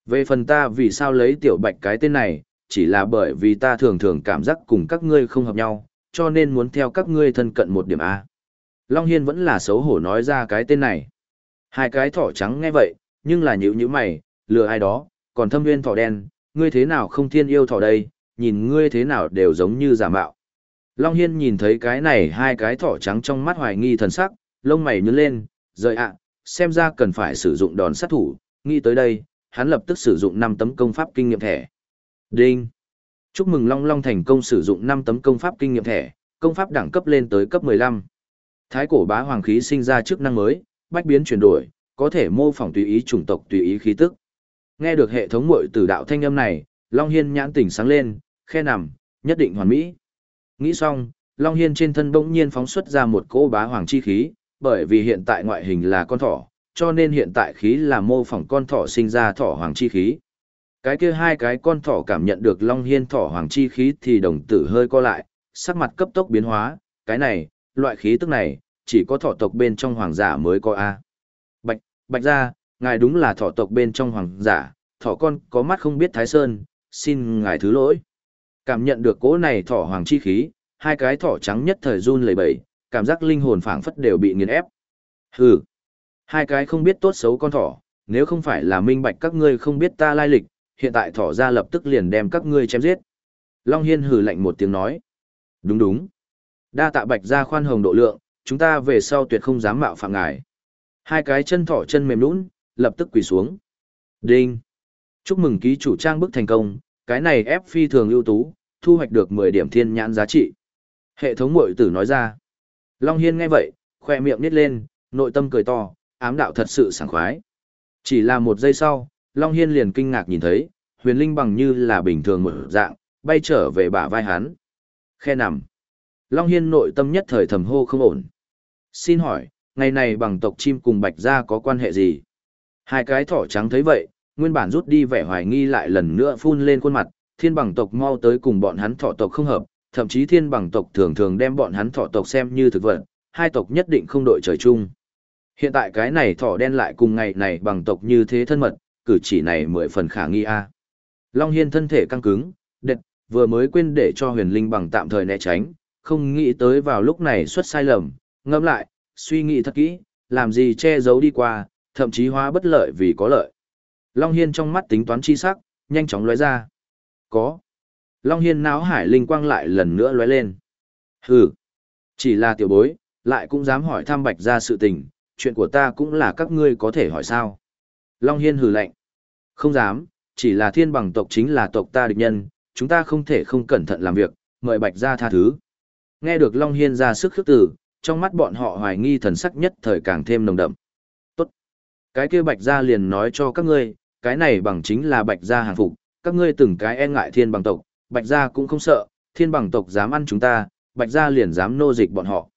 Về phần ta vì sao lấy tiểu bạch cái tên này, chỉ là bởi vì ta thường thường cảm giác cùng các ngươi không hợp nhau, cho nên muốn theo các ngươi thân cận một điểm A. Long Hiên vẫn là xấu hổ nói ra cái tên này. Hai cái thỏ trắng nghe vậy, nhưng là nhữ như mày, lừa ai đó, còn thâm nguyên thỏ đen, ngươi thế nào không thiên yêu thỏ đây, nhìn ngươi thế nào đều giống như giả mạo. Long Hiên nhìn thấy cái này hai cái thỏ trắng trong mắt hoài nghi thần sắc, lông mày nhướng lên, rời ạ, xem ra cần phải sử dụng đòn sát thủ, nghĩ tới đây, hắn lập tức sử dụng 5 tấm công pháp kinh nghiệm thẻ. Đinh! Chúc mừng Long Long thành công sử dụng 5 tấm công pháp kinh nghiệm thẻ, công pháp đẳng cấp lên tới cấp 15. Thái cổ bá hoàng khí sinh ra chức năng mới, bách biến chuyển đổi, có thể mô phỏng tùy ý chủng tộc tùy ý khí tức. Nghe được hệ thống muội tử đạo thanh âm này, Long Hiên nhãn tỉnh sáng lên, khe nằm, nhất định hoàn mỹ. Nghĩ xong, Long Hiên trên thân bỗng nhiên phóng xuất ra một cỗ bá hoàng chi khí, bởi vì hiện tại ngoại hình là con thỏ, cho nên hiện tại khí là mô phỏng con thỏ sinh ra thỏ hoàng chi khí. Cái kia hai cái con thỏ cảm nhận được Long Hiên thỏ hoàng chi khí thì đồng tử hơi co lại, sắc mặt cấp tốc biến hóa, cái này, loại khí tức này, chỉ có thỏ tộc bên trong hoàng giả mới có A. Bạch, bạch ra, ngài đúng là thỏ tộc bên trong hoàng giả, thỏ con có mắt không biết Thái Sơn, xin ngài thứ lỗi. Cảm nhận được cỗ này thỏ hoàng chi khí, hai cái thỏ trắng nhất thời run lẩy bẩy, cảm giác linh hồn phảng phất đều bị nghiền ép. Hừ, hai cái không biết tốt xấu con thỏ, nếu không phải là minh bạch các ngươi không biết ta lai lịch, hiện tại thỏ ra lập tức liền đem các ngươi chém giết. Long Hiên hừ lạnh một tiếng nói. Đúng đúng. Đa tạ bạch ra khoan hồng độ lượng, chúng ta về sau tuyệt không dám mạo phạm ngài. Hai cái chân thỏ chân mềm nũng, lập tức quỳ xuống. Đinh. Chúc mừng ký chủ trang bức thành công, cái này ép phi thường ưu tú, thu hoạch được 10 điểm thiên nhãn giá trị. Hệ thống mội tử nói ra. Long Hiên nghe vậy, khoe miệng nít lên, nội tâm cười to, ám đạo thật sự sảng khoái. Chỉ là một giây sau, Long Hiên liền kinh ngạc nhìn thấy, huyền linh bằng như là bình thường một dạng, bay trở về bả vai hắn. Khe nằm. Long Hiên nội tâm nhất thời thầm hô không ổn. Xin hỏi, ngày này bằng tộc chim cùng bạch gia có quan hệ gì? Hai cái thỏ trắng thấy vậy, nguyên bản rút đi vẻ hoài nghi lại lần nữa phun lên khuôn mặt, thiên bằng tộc mau tới cùng bọn hắn thỏ tộc không hợp, thậm chí thiên bằng tộc thường thường đem bọn hắn thỏ tộc xem như thực vật, hai tộc nhất định không đội trời chung. Hiện tại cái này thỏ đen lại cùng ngày này bằng tộc như thế thân mật, cử chỉ này mười phần khả nghi a. À. Long Hiên thân thể căng cứng, đệt, vừa mới quên để cho huyền linh bằng tạm thời né tránh, không nghĩ tới vào lúc này xuất sai lầm, ngẫm lại, suy nghĩ thật kỹ, làm gì che giấu đi qua, thậm chí hóa bất lợi vì có lợi. Long Hiên trong mắt tính toán chi sắc, nhanh chóng lóe ra. Có. Long Hiên náo hải linh quang lại lần nữa lóe lên. Hừ. Chỉ là tiểu bối, lại cũng dám hỏi thăm bạch ra sự tình, chuyện của ta cũng là các ngươi có thể hỏi sao. Long Hiên hừ lạnh. Không dám, chỉ là thiên bằng tộc chính là tộc ta địch nhân, chúng ta không thể không cẩn thận làm việc, mời bạch ra tha thứ. Nghe được Long Hiên ra sức khước tử, trong mắt bọn họ hoài nghi thần sắc nhất thời càng thêm nồng đậm. Tốt. Cái kia bạch ra liền nói cho các ngươi, cái này bằng chính là bạch gia hàng phục, các ngươi từng cái e ngại thiên bằng tộc, bạch gia cũng không sợ, thiên bằng tộc dám ăn chúng ta, bạch gia liền dám nô dịch bọn họ.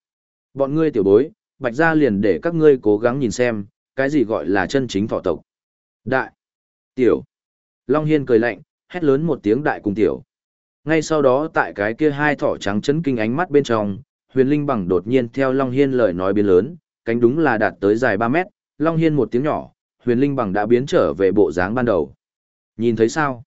Bọn ngươi tiểu bối, bạch gia liền để các ngươi cố gắng nhìn xem, cái gì gọi là chân chính thọ tộc. Đại. Tiểu. Long Hiên cười lạnh, hét lớn một tiếng đại cùng tiểu. Ngay sau đó tại cái kia hai thỏ trắng chấn kinh ánh mắt bên trong, huyền linh bằng đột nhiên theo Long Hiên lời nói biến lớn, cánh đúng là đạt tới dài 3 mét, Long Hiên một tiếng nhỏ, huyền linh bằng đã biến trở về bộ dáng ban đầu. Nhìn thấy sao?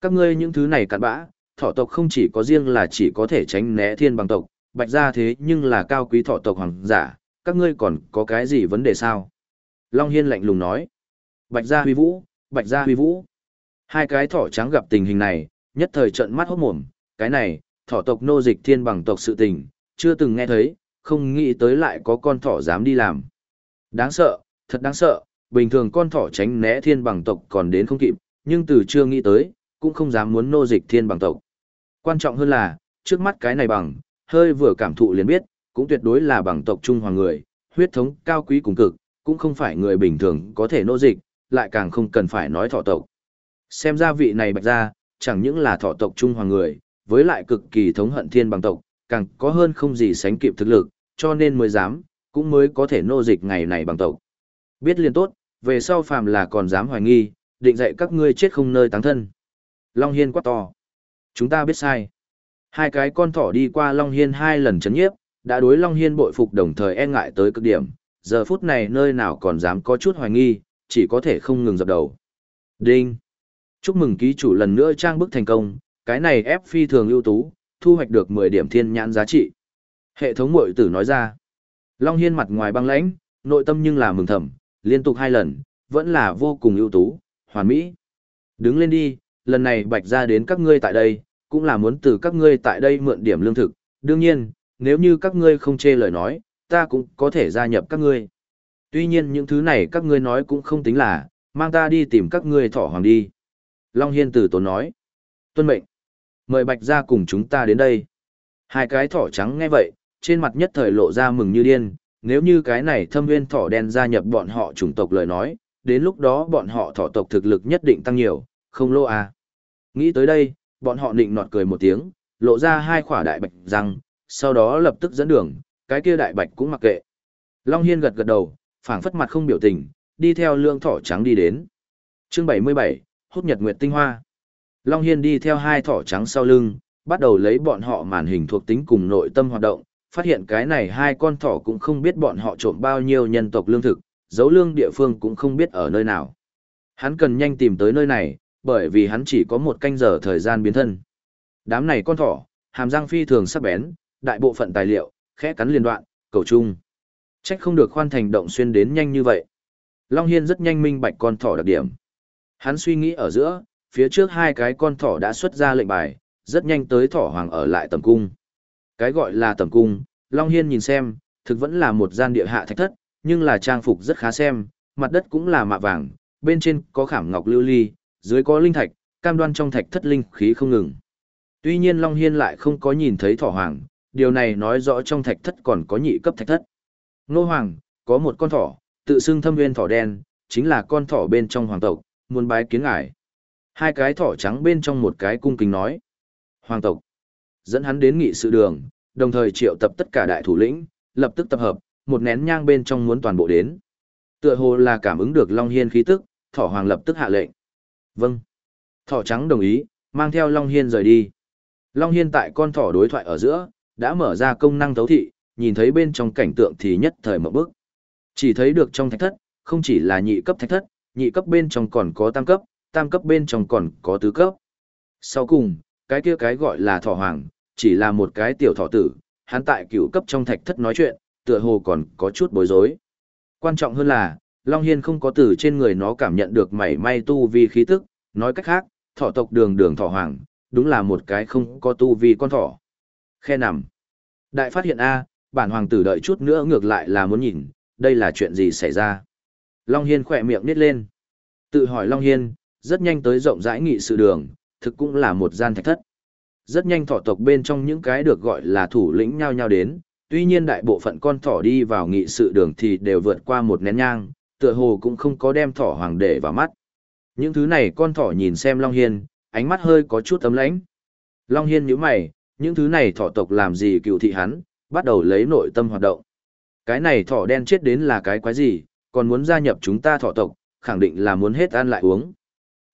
Các ngươi những thứ này cặn bã, thỏ tộc không chỉ có riêng là chỉ có thể tránh né thiên bằng tộc, bạch ra thế nhưng là cao quý thỏ tộc hoàng giả, các ngươi còn có cái gì vấn đề sao? Long Hiên lạnh lùng nói. Bạch gia huy vũ, bạch gia huy vũ. Hai cái thỏ trắng gặp tình hình này, nhất thời trận mắt hốt mồm, cái này, thỏ tộc nô dịch thiên bằng tộc sự tình, chưa từng nghe thấy, không nghĩ tới lại có con thỏ dám đi làm. Đáng sợ, thật đáng sợ, bình thường con thỏ tránh né thiên bằng tộc còn đến không kịp, nhưng từ chưa nghĩ tới, cũng không dám muốn nô dịch thiên bằng tộc. Quan trọng hơn là, trước mắt cái này bằng, hơi vừa cảm thụ liền biết, cũng tuyệt đối là bằng tộc trung hoàng người, huyết thống cao quý cùng cực, cũng không phải người bình thường có thể nô dịch, lại càng không cần phải nói thọ tộc. Xem ra vị này bạch ra, chẳng những là thọ tộc trung hoàng người, với lại cực kỳ thống hận thiên bằng tộc, càng có hơn không gì sánh kịp thực lực, cho nên mới dám, cũng mới có thể nô dịch ngày này bằng tộc. Biết liền tốt, về sau phàm là còn dám hoài nghi, định dạy các ngươi chết không nơi táng thân. Long Hiên quát to. Chúng ta biết sai. Hai cái con thỏ đi qua Long Hiên hai lần chấn nhiếp, đã đối Long Hiên bội phục đồng thời e ngại tới cực điểm, giờ phút này nơi nào còn dám có chút hoài nghi, chỉ có thể không ngừng dập đầu. Đinh! Chúc mừng ký chủ lần nữa trang bức thành công, cái này ép phi thường ưu tú, thu hoạch được 10 điểm thiên nhãn giá trị. Hệ thống mội tử nói ra. Long Hiên mặt ngoài băng lãnh, nội tâm nhưng là mừng thầm, liên tục hai lần, vẫn là vô cùng ưu tú, hoàn mỹ. Đứng lên đi, lần này bạch ra đến các ngươi tại đây, cũng là muốn từ các ngươi tại đây mượn điểm lương thực. Đương nhiên, nếu như các ngươi không chê lời nói, ta cũng có thể gia nhập các ngươi. Tuy nhiên những thứ này các ngươi nói cũng không tính là, mang ta đi tìm các ngươi thỏ hoàng đi. Long Hiên tử tốn nói. Tuân mệnh. Mời Bạch ra cùng chúng ta đến đây. Hai cái thỏ trắng nghe vậy, trên mặt nhất thời lộ ra mừng như điên. Nếu như cái này thâm viên thỏ đen gia nhập bọn họ chủng tộc lời nói, đến lúc đó bọn họ thỏ tộc thực lực nhất định tăng nhiều, không lô à. Nghĩ tới đây, bọn họ định nọt cười một tiếng, lộ ra hai khỏa đại bạch răng, sau đó lập tức dẫn đường, cái kia đại bạch cũng mặc kệ. Long Hiên gật gật đầu, phảng phất mặt không biểu tình, đi theo lương thỏ trắng đi đến. chương 77, hút nhật nguyệt tinh hoa. Long Hiên đi theo hai thỏ trắng sau lưng, bắt đầu lấy bọn họ màn hình thuộc tính cùng nội tâm hoạt động, phát hiện cái này hai con thỏ cũng không biết bọn họ trộm bao nhiêu nhân tộc lương thực, dấu lương địa phương cũng không biết ở nơi nào. Hắn cần nhanh tìm tới nơi này, bởi vì hắn chỉ có một canh giờ thời gian biến thân. Đám này con thỏ, hàm răng phi thường sắc bén, đại bộ phận tài liệu, khẽ cắn liên đoạn, cầu chung. Trách không được khoan thành động xuyên đến nhanh như vậy. Long Hiên rất nhanh minh bạch con thỏ đặc điểm. Hắn suy nghĩ ở giữa, phía trước hai cái con thỏ đã xuất ra lệnh bài, rất nhanh tới thỏ hoàng ở lại tầm cung. Cái gọi là tầm cung, Long Hiên nhìn xem, thực vẫn là một gian địa hạ thạch thất, nhưng là trang phục rất khá xem, mặt đất cũng là mạ vàng, bên trên có khảm ngọc lưu ly, dưới có linh thạch, cam đoan trong thạch thất linh khí không ngừng. Tuy nhiên Long Hiên lại không có nhìn thấy thỏ hoàng, điều này nói rõ trong thạch thất còn có nhị cấp thạch thất. Ngô Hoàng, có một con thỏ, tự xưng thâm viên thỏ đen, chính là con thỏ bên trong hoàng tộc, muốn bái kiến ngài. Hai cái thỏ trắng bên trong một cái cung kính nói. Hoàng tộc, dẫn hắn đến nghị sự đường, đồng thời triệu tập tất cả đại thủ lĩnh, lập tức tập hợp, một nén nhang bên trong muốn toàn bộ đến. Tựa hồ là cảm ứng được Long Hiên khí tức, thỏ hoàng lập tức hạ lệnh. Vâng. Thỏ trắng đồng ý, mang theo Long Hiên rời đi. Long Hiên tại con thỏ đối thoại ở giữa, đã mở ra công năng thấu thị, nhìn thấy bên trong cảnh tượng thì nhất thời mở bước. Chỉ thấy được trong thạch thất, không chỉ là nhị cấp thạch thất, nhị cấp bên trong còn có tam cấp, tam cấp bên trong còn có tứ cấp. Sau cùng, cái kia cái gọi là thỏ hoàng, chỉ là một cái tiểu thỏ tử, hắn tại cửu cấp trong thạch thất nói chuyện, tựa hồ còn có chút bối rối. Quan trọng hơn là, Long Hiên không có từ trên người nó cảm nhận được mảy may tu vi khí tức, nói cách khác, thỏ tộc đường đường thỏ hoàng, đúng là một cái không có tu vi con thỏ. Khe nằm. Đại phát hiện A, bản hoàng tử đợi chút nữa ngược lại là muốn nhìn, đây là chuyện gì xảy ra. Long Hiên khỏe miệng nít lên. Tự hỏi Long Hiên, rất nhanh tới rộng rãi nghị sự đường, thực cũng là một gian thạch thất. Rất nhanh thỏ tộc bên trong những cái được gọi là thủ lĩnh nhau nhau đến, tuy nhiên đại bộ phận con thỏ đi vào nghị sự đường thì đều vượt qua một nén nhang, tựa hồ cũng không có đem thỏ hoàng để vào mắt. Những thứ này con thỏ nhìn xem Long Hiên, ánh mắt hơi có chút tấm lãnh. Long Hiên nhíu mày, những thứ này thỏ tộc làm gì cựu thị hắn, bắt đầu lấy nội tâm hoạt động. Cái này thỏ đen chết đến là cái quái gì, còn muốn gia nhập chúng ta thỏ tộc, khẳng định là muốn hết ăn lại uống.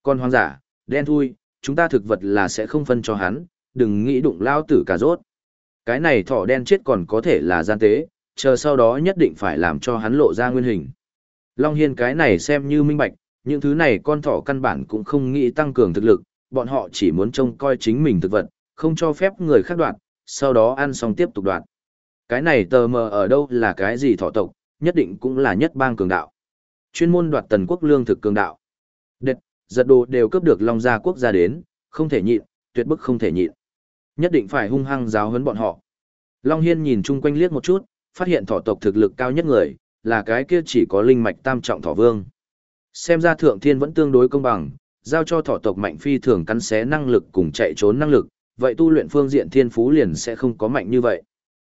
Con hoang giả, đen thui, chúng ta thực vật là sẽ không phân cho hắn, đừng nghĩ đụng lao tử cà rốt. Cái này thỏ đen chết còn có thể là gian tế, chờ sau đó nhất định phải làm cho hắn lộ ra nguyên hình. Long Hiên cái này xem như minh bạch, những thứ này con thỏ căn bản cũng không nghĩ tăng cường thực lực, bọn họ chỉ muốn trông coi chính mình thực vật, không cho phép người khác đoạt, sau đó ăn xong tiếp tục đoạt. Cái này tờ mờ ở đâu là cái gì thọ tộc, nhất định cũng là nhất bang cường đạo. Chuyên môn đoạt tần quốc lương thực cường đạo. Đệt, giật đồ đều cướp được Long Gia quốc gia đến, không thể nhịn, tuyệt bức không thể nhịn. Nhất định phải hung hăng giáo huấn bọn họ. Long Hiên nhìn chung quanh liếc một chút, phát hiện thỏ tộc thực lực cao nhất người, là cái kia chỉ có linh mạch tam trọng thỏ vương. Xem ra thượng thiên vẫn tương đối công bằng, giao cho thỏ tộc mạnh phi thường cắn xé năng lực cùng chạy trốn năng lực, vậy tu luyện phương diện thiên phú liền sẽ không có mạnh như vậy.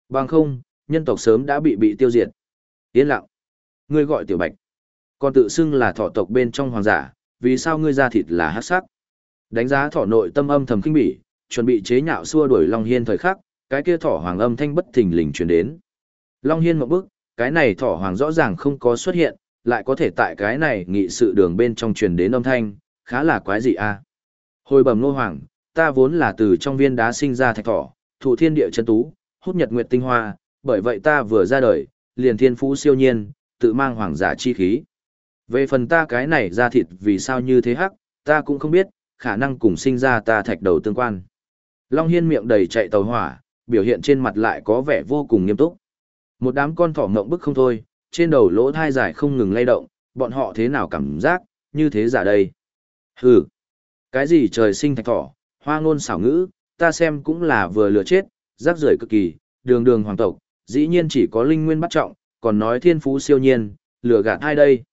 Bằng không, nhân tộc sớm đã bị bị tiêu diệt. Yên lặng. Ngươi gọi tiểu bạch. Còn tự xưng là thỏ tộc bên trong hoàng giả, vì sao ngươi ra thịt là hắc sắc? Đánh giá thỏ nội tâm âm thầm kinh bỉ, chuẩn bị chế nhạo xua đuổi Long Hiên thời khắc, cái kia thỏ hoàng âm thanh bất thình lình truyền đến. Long Hiên một bước, cái này thỏ hoàng rõ ràng không có xuất hiện, lại có thể tại cái này nghị sự đường bên trong truyền đến âm thanh, khá là quái dị a. Hồi bẩm nô hoàng, ta vốn là từ trong viên đá sinh ra thạch thỏ, thụ thiên địa chân tú, hút nhật nguyệt tinh hoa, bởi vậy ta vừa ra đời, liền thiên phú siêu nhiên, tự mang hoàng giả chi khí. Về phần ta cái này ra thịt vì sao như thế hắc, ta cũng không biết, khả năng cùng sinh ra ta thạch đầu tương quan. Long Hiên miệng đầy chạy tàu hỏa, biểu hiện trên mặt lại có vẻ vô cùng nghiêm túc. Một đám con thỏ ngộng bức không thôi, trên đầu lỗ thai dài không ngừng lay động, bọn họ thế nào cảm giác, như thế giả đây. Hừ, cái gì trời sinh thạch thỏ, hoa ngôn xảo ngữ, ta xem cũng là vừa lừa chết, rác rưởi cực kỳ, đường đường hoàng tộc, dĩ nhiên chỉ có linh nguyên bắt trọng, còn nói thiên phú siêu nhiên, lừa gạt ai đây.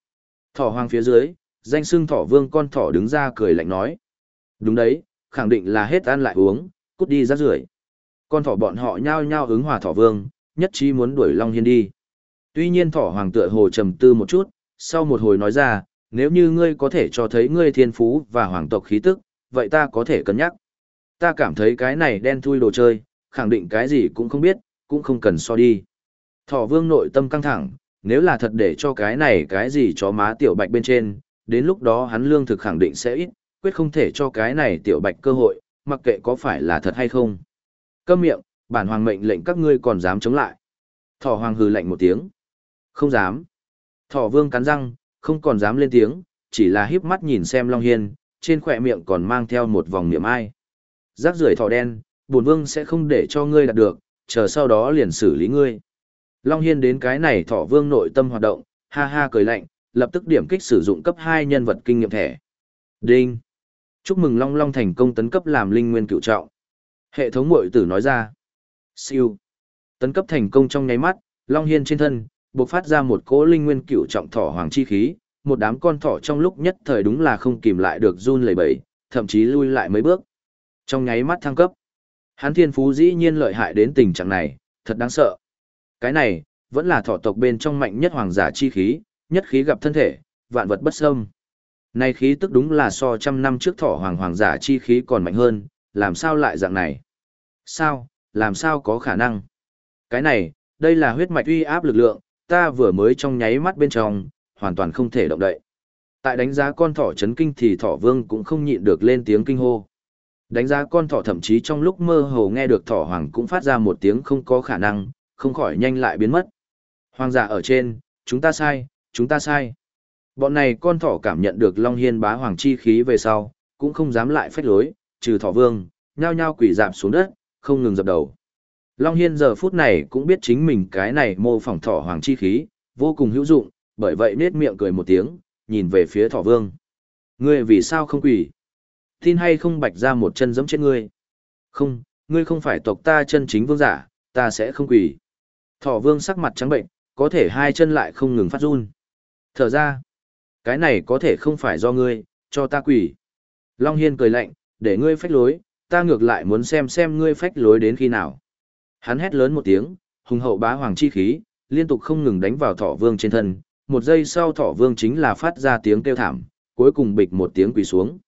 Thỏ hoàng phía dưới, danh xưng thỏ vương con thỏ đứng ra cười lạnh nói. Đúng đấy, khẳng định là hết ăn lại uống, cút đi rác rưởi. Con thỏ bọn họ nhao nhao ứng hòa thỏ vương, nhất trí muốn đuổi Long Hiên đi. Tuy nhiên thỏ hoàng tựa hồ trầm tư một chút, sau một hồi nói ra, nếu như ngươi có thể cho thấy ngươi thiên phú và hoàng tộc khí tức, vậy ta có thể cân nhắc. Ta cảm thấy cái này đen thui đồ chơi, khẳng định cái gì cũng không biết, cũng không cần so đi. Thỏ vương nội tâm căng thẳng, nếu là thật để cho cái này cái gì cho má tiểu bạch bên trên, đến lúc đó hắn lương thực khẳng định sẽ ít, quyết không thể cho cái này tiểu bạch cơ hội, mặc kệ có phải là thật hay không. Câm miệng, bản hoàng mệnh lệnh các ngươi còn dám chống lại. Thỏ hoàng hừ lạnh một tiếng. Không dám. Thỏ vương cắn răng, không còn dám lên tiếng, chỉ là híp mắt nhìn xem Long Hiên, trên khỏe miệng còn mang theo một vòng niệm ai. Rác rưởi thỏ đen, bổn vương sẽ không để cho ngươi đạt được, chờ sau đó liền xử lý ngươi. Long Hiên đến cái này thỏ vương nội tâm hoạt động, ha ha cười lạnh, lập tức điểm kích sử dụng cấp 2 nhân vật kinh nghiệm thẻ. Đinh! Chúc mừng Long Long thành công tấn cấp làm linh nguyên cựu trọng. Hệ thống mội tử nói ra. Siêu! Tấn cấp thành công trong nháy mắt, Long Hiên trên thân, bộc phát ra một cỗ linh nguyên cựu trọng thỏ hoàng chi khí, một đám con thỏ trong lúc nhất thời đúng là không kìm lại được run lẩy bẩy, thậm chí lui lại mấy bước. Trong nháy mắt thăng cấp, hắn thiên phú dĩ nhiên lợi hại đến tình trạng này, thật đáng sợ. Cái này, vẫn là thỏ tộc bên trong mạnh nhất hoàng giả chi khí, nhất khí gặp thân thể, vạn vật bất xâm. Này khí tức đúng là so trăm năm trước thỏ hoàng hoàng giả chi khí còn mạnh hơn, làm sao lại dạng này? Sao, làm sao có khả năng? Cái này, đây là huyết mạch uy áp lực lượng, ta vừa mới trong nháy mắt bên trong, hoàn toàn không thể động đậy. Tại đánh giá con thỏ chấn kinh thì thỏ vương cũng không nhịn được lên tiếng kinh hô. Đánh giá con thỏ thậm chí trong lúc mơ hồ nghe được thỏ hoàng cũng phát ra một tiếng không có khả năng, không khỏi nhanh lại biến mất. Hoàng giả ở trên, chúng ta sai, chúng ta sai. Bọn này con thỏ cảm nhận được Long Hiên bá hoàng chi khí về sau, cũng không dám lại phách lối, trừ thỏ vương, nhao nhao quỷ dạp xuống đất, không ngừng dập đầu. Long Hiên giờ phút này cũng biết chính mình cái này mô phỏng thỏ hoàng chi khí, vô cùng hữu dụng, bởi vậy nết miệng cười một tiếng, nhìn về phía thỏ vương. Ngươi vì sao không quỷ? Tin hay không bạch ra một chân giẫm chết ngươi? Không, ngươi không phải tộc ta chân chính vương giả, ta sẽ không quỷ. Thỏ vương sắc mặt trắng bệnh, có thể hai chân lại không ngừng phát run. Thở ra, cái này có thể không phải do ngươi, cho ta quỷ. Long Hiên cười lạnh, để ngươi phách lối, ta ngược lại muốn xem xem ngươi phách lối đến khi nào. Hắn hét lớn một tiếng, hùng hậu bá hoàng chi khí, liên tục không ngừng đánh vào thỏ vương trên thân, một giây sau thỏ vương chính là phát ra tiếng kêu thảm, cuối cùng bịch một tiếng quỳ xuống.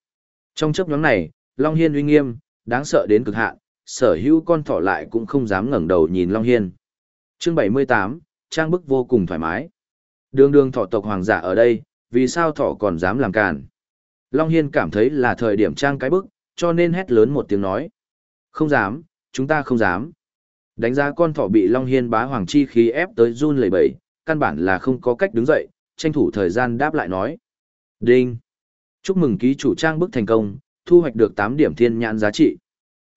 Trong chấp nhóm này, Long Hiên uy nghiêm, đáng sợ đến cực hạn, sở hữu con thỏ lại cũng không dám ngẩng đầu nhìn Long Hiên. chương 78, trang bức vô cùng thoải mái. Đường đường thỏ tộc hoàng giả ở đây, vì sao thỏ còn dám làm càn. Long Hiên cảm thấy là thời điểm trang cái bức, cho nên hét lớn một tiếng nói. Không dám, chúng ta không dám. Đánh giá con thỏ bị Long Hiên bá hoàng chi khí ép tới run lẩy bẩy, căn bản là không có cách đứng dậy, tranh thủ thời gian đáp lại nói. Đinh! Chúc mừng ký chủ trang bức thành công, thu hoạch được 8 điểm thiên nhãn giá trị.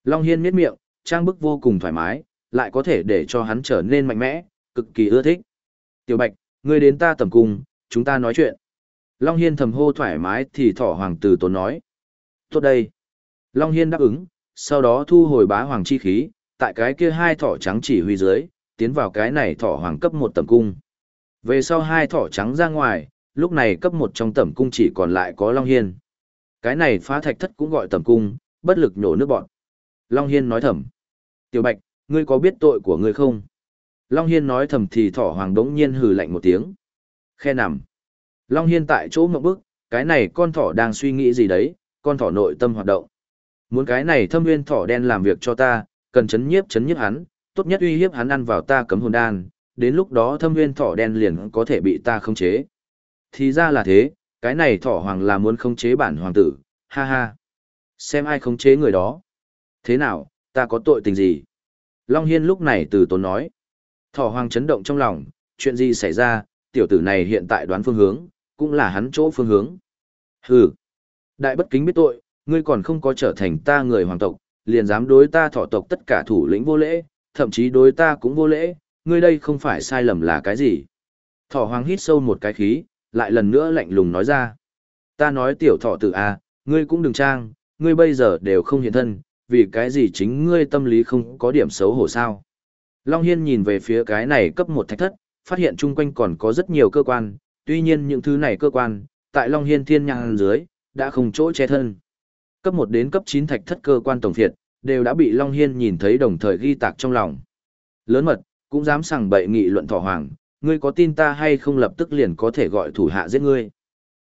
Long Hiên miết miệng, trang bức vô cùng thoải mái, lại có thể để cho hắn trở nên mạnh mẽ, cực kỳ ưa thích. Tiểu Bạch, ngươi đến ta tầm cung, chúng ta nói chuyện. Long Hiên thầm hô thoải mái thì thỏ hoàng tử tốn nói. Tốt đây. Long Hiên đáp ứng, sau đó thu hồi bá hoàng chi khí, tại cái kia hai thỏ trắng chỉ huy dưới, tiến vào cái này thỏ hoàng cấp một tầm cung. Về sau hai thỏ trắng ra ngoài, lúc này cấp một trong tẩm cung chỉ còn lại có Long Hiên. Cái này phá thạch thất cũng gọi tẩm cung, bất lực nhổ nước bọn. Long Hiên nói thầm. Tiểu Bạch, ngươi có biết tội của ngươi không? Long Hiên nói thầm thì thỏ hoàng đống nhiên hừ lạnh một tiếng. Khe nằm. Long Hiên tại chỗ ngậm bức, cái này con thỏ đang suy nghĩ gì đấy, con thỏ nội tâm hoạt động. Muốn cái này thâm nguyên thỏ đen làm việc cho ta, cần chấn nhiếp chấn nhiếp hắn, tốt nhất uy hiếp hắn ăn vào ta cấm hồn đan, đến lúc đó thâm nguyên thỏ đen liền có thể bị ta khống chế. Thì ra là thế, cái này thỏ hoàng là muốn khống chế bản hoàng tử, ha ha. Xem ai khống chế người đó. Thế nào, ta có tội tình gì? Long Hiên lúc này từ tốn nói. Thỏ hoàng chấn động trong lòng, chuyện gì xảy ra, tiểu tử này hiện tại đoán phương hướng, cũng là hắn chỗ phương hướng. Hừ, đại bất kính biết tội, ngươi còn không có trở thành ta người hoàng tộc, liền dám đối ta thọ tộc tất cả thủ lĩnh vô lễ, thậm chí đối ta cũng vô lễ, ngươi đây không phải sai lầm là cái gì. Thỏ hoàng hít sâu một cái khí, lại lần nữa lạnh lùng nói ra. Ta nói tiểu thọ tử A, ngươi cũng đừng trang, ngươi bây giờ đều không hiện thân, vì cái gì chính ngươi tâm lý không có điểm xấu hổ sao. Long Hiên nhìn về phía cái này cấp một thạch thất, phát hiện chung quanh còn có rất nhiều cơ quan, tuy nhiên những thứ này cơ quan, tại Long Hiên thiên nhang dưới, đã không chỗ che thân. Cấp 1 đến cấp 9 thạch thất cơ quan tổng thiệt, đều đã bị Long Hiên nhìn thấy đồng thời ghi tạc trong lòng. Lớn mật, cũng dám sằng bậy nghị luận thỏ hoàng, ngươi có tin ta hay không lập tức liền có thể gọi thủ hạ giết ngươi.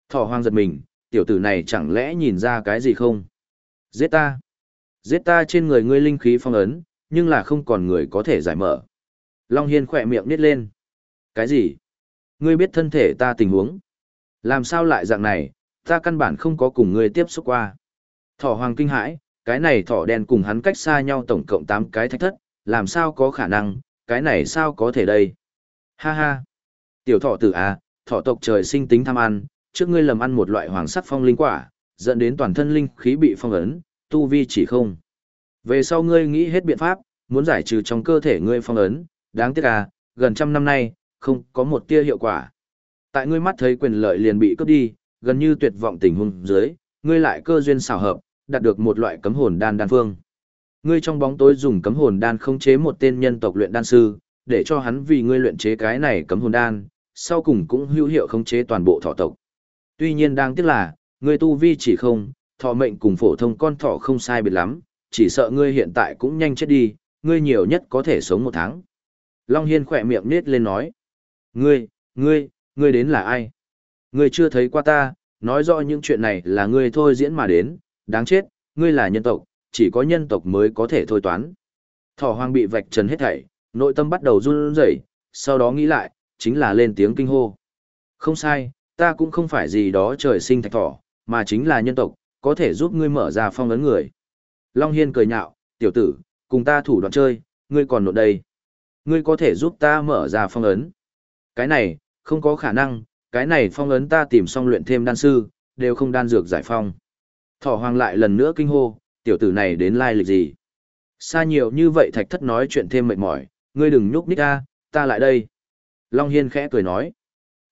Thỏ hoàng giật mình, tiểu tử này chẳng lẽ nhìn ra cái gì không? Giết ta. Giết ta trên người ngươi linh khí phong ấn, nhưng là không còn người có thể giải mở. Long Hiên khỏe miệng nít lên. Cái gì? Ngươi biết thân thể ta tình huống. Làm sao lại dạng này, ta căn bản không có cùng ngươi tiếp xúc qua. Thỏ hoàng kinh hãi, cái này thỏ đen cùng hắn cách xa nhau tổng cộng 8 cái thách thất, làm sao có khả năng, cái này sao có thể đây. Ha ha. Tiểu thọ tử à, thọ tộc trời sinh tính tham ăn, trước ngươi lầm ăn một loại hoàng sắc phong linh quả, dẫn đến toàn thân linh khí bị phong ấn, tu vi chỉ không. Về sau ngươi nghĩ hết biện pháp, muốn giải trừ trong cơ thể ngươi phong ấn, đáng tiếc à, gần trăm năm nay, không có một tia hiệu quả. Tại ngươi mắt thấy quyền lợi liền bị cướp đi, gần như tuyệt vọng tình huống dưới, ngươi lại cơ duyên xảo hợp, đạt được một loại cấm hồn đan đan phương. Ngươi trong bóng tối dùng cấm hồn đan khống chế một tên nhân tộc luyện đan sư, để cho hắn vì ngươi luyện chế cái này cấm hồn đan, sau cùng cũng hữu hiệu khống chế toàn bộ thọ tộc. Tuy nhiên đang tiếc là, ngươi tu vi chỉ không, thọ mệnh cùng phổ thông con thọ không sai biệt lắm, chỉ sợ ngươi hiện tại cũng nhanh chết đi, ngươi nhiều nhất có thể sống một tháng. Long Hiên khỏe miệng nết lên nói. Ngươi, ngươi, ngươi đến là ai? Ngươi chưa thấy qua ta, nói rõ những chuyện này là ngươi thôi diễn mà đến, đáng chết, ngươi là nhân tộc, chỉ có nhân tộc mới có thể thôi toán. Thỏ hoang bị vạch trần hết thảy, nội tâm bắt đầu run rẩy, sau đó nghĩ lại, chính là lên tiếng kinh hô. Không sai, ta cũng không phải gì đó trời sinh thạch thỏ, mà chính là nhân tộc, có thể giúp ngươi mở ra phong ấn người. Long Hiên cười nhạo, tiểu tử, cùng ta thủ đoạn chơi, ngươi còn nộn đây. Ngươi có thể giúp ta mở ra phong ấn. Cái này, không có khả năng, cái này phong ấn ta tìm xong luyện thêm đan sư, đều không đan dược giải phong. Thỏ hoàng lại lần nữa kinh hô, tiểu tử này đến lai lịch gì. Xa nhiều như vậy thạch thất nói chuyện thêm mệt mỏi, ngươi đừng nhúc nhích ta, ta lại đây. Long Hiên khẽ cười nói.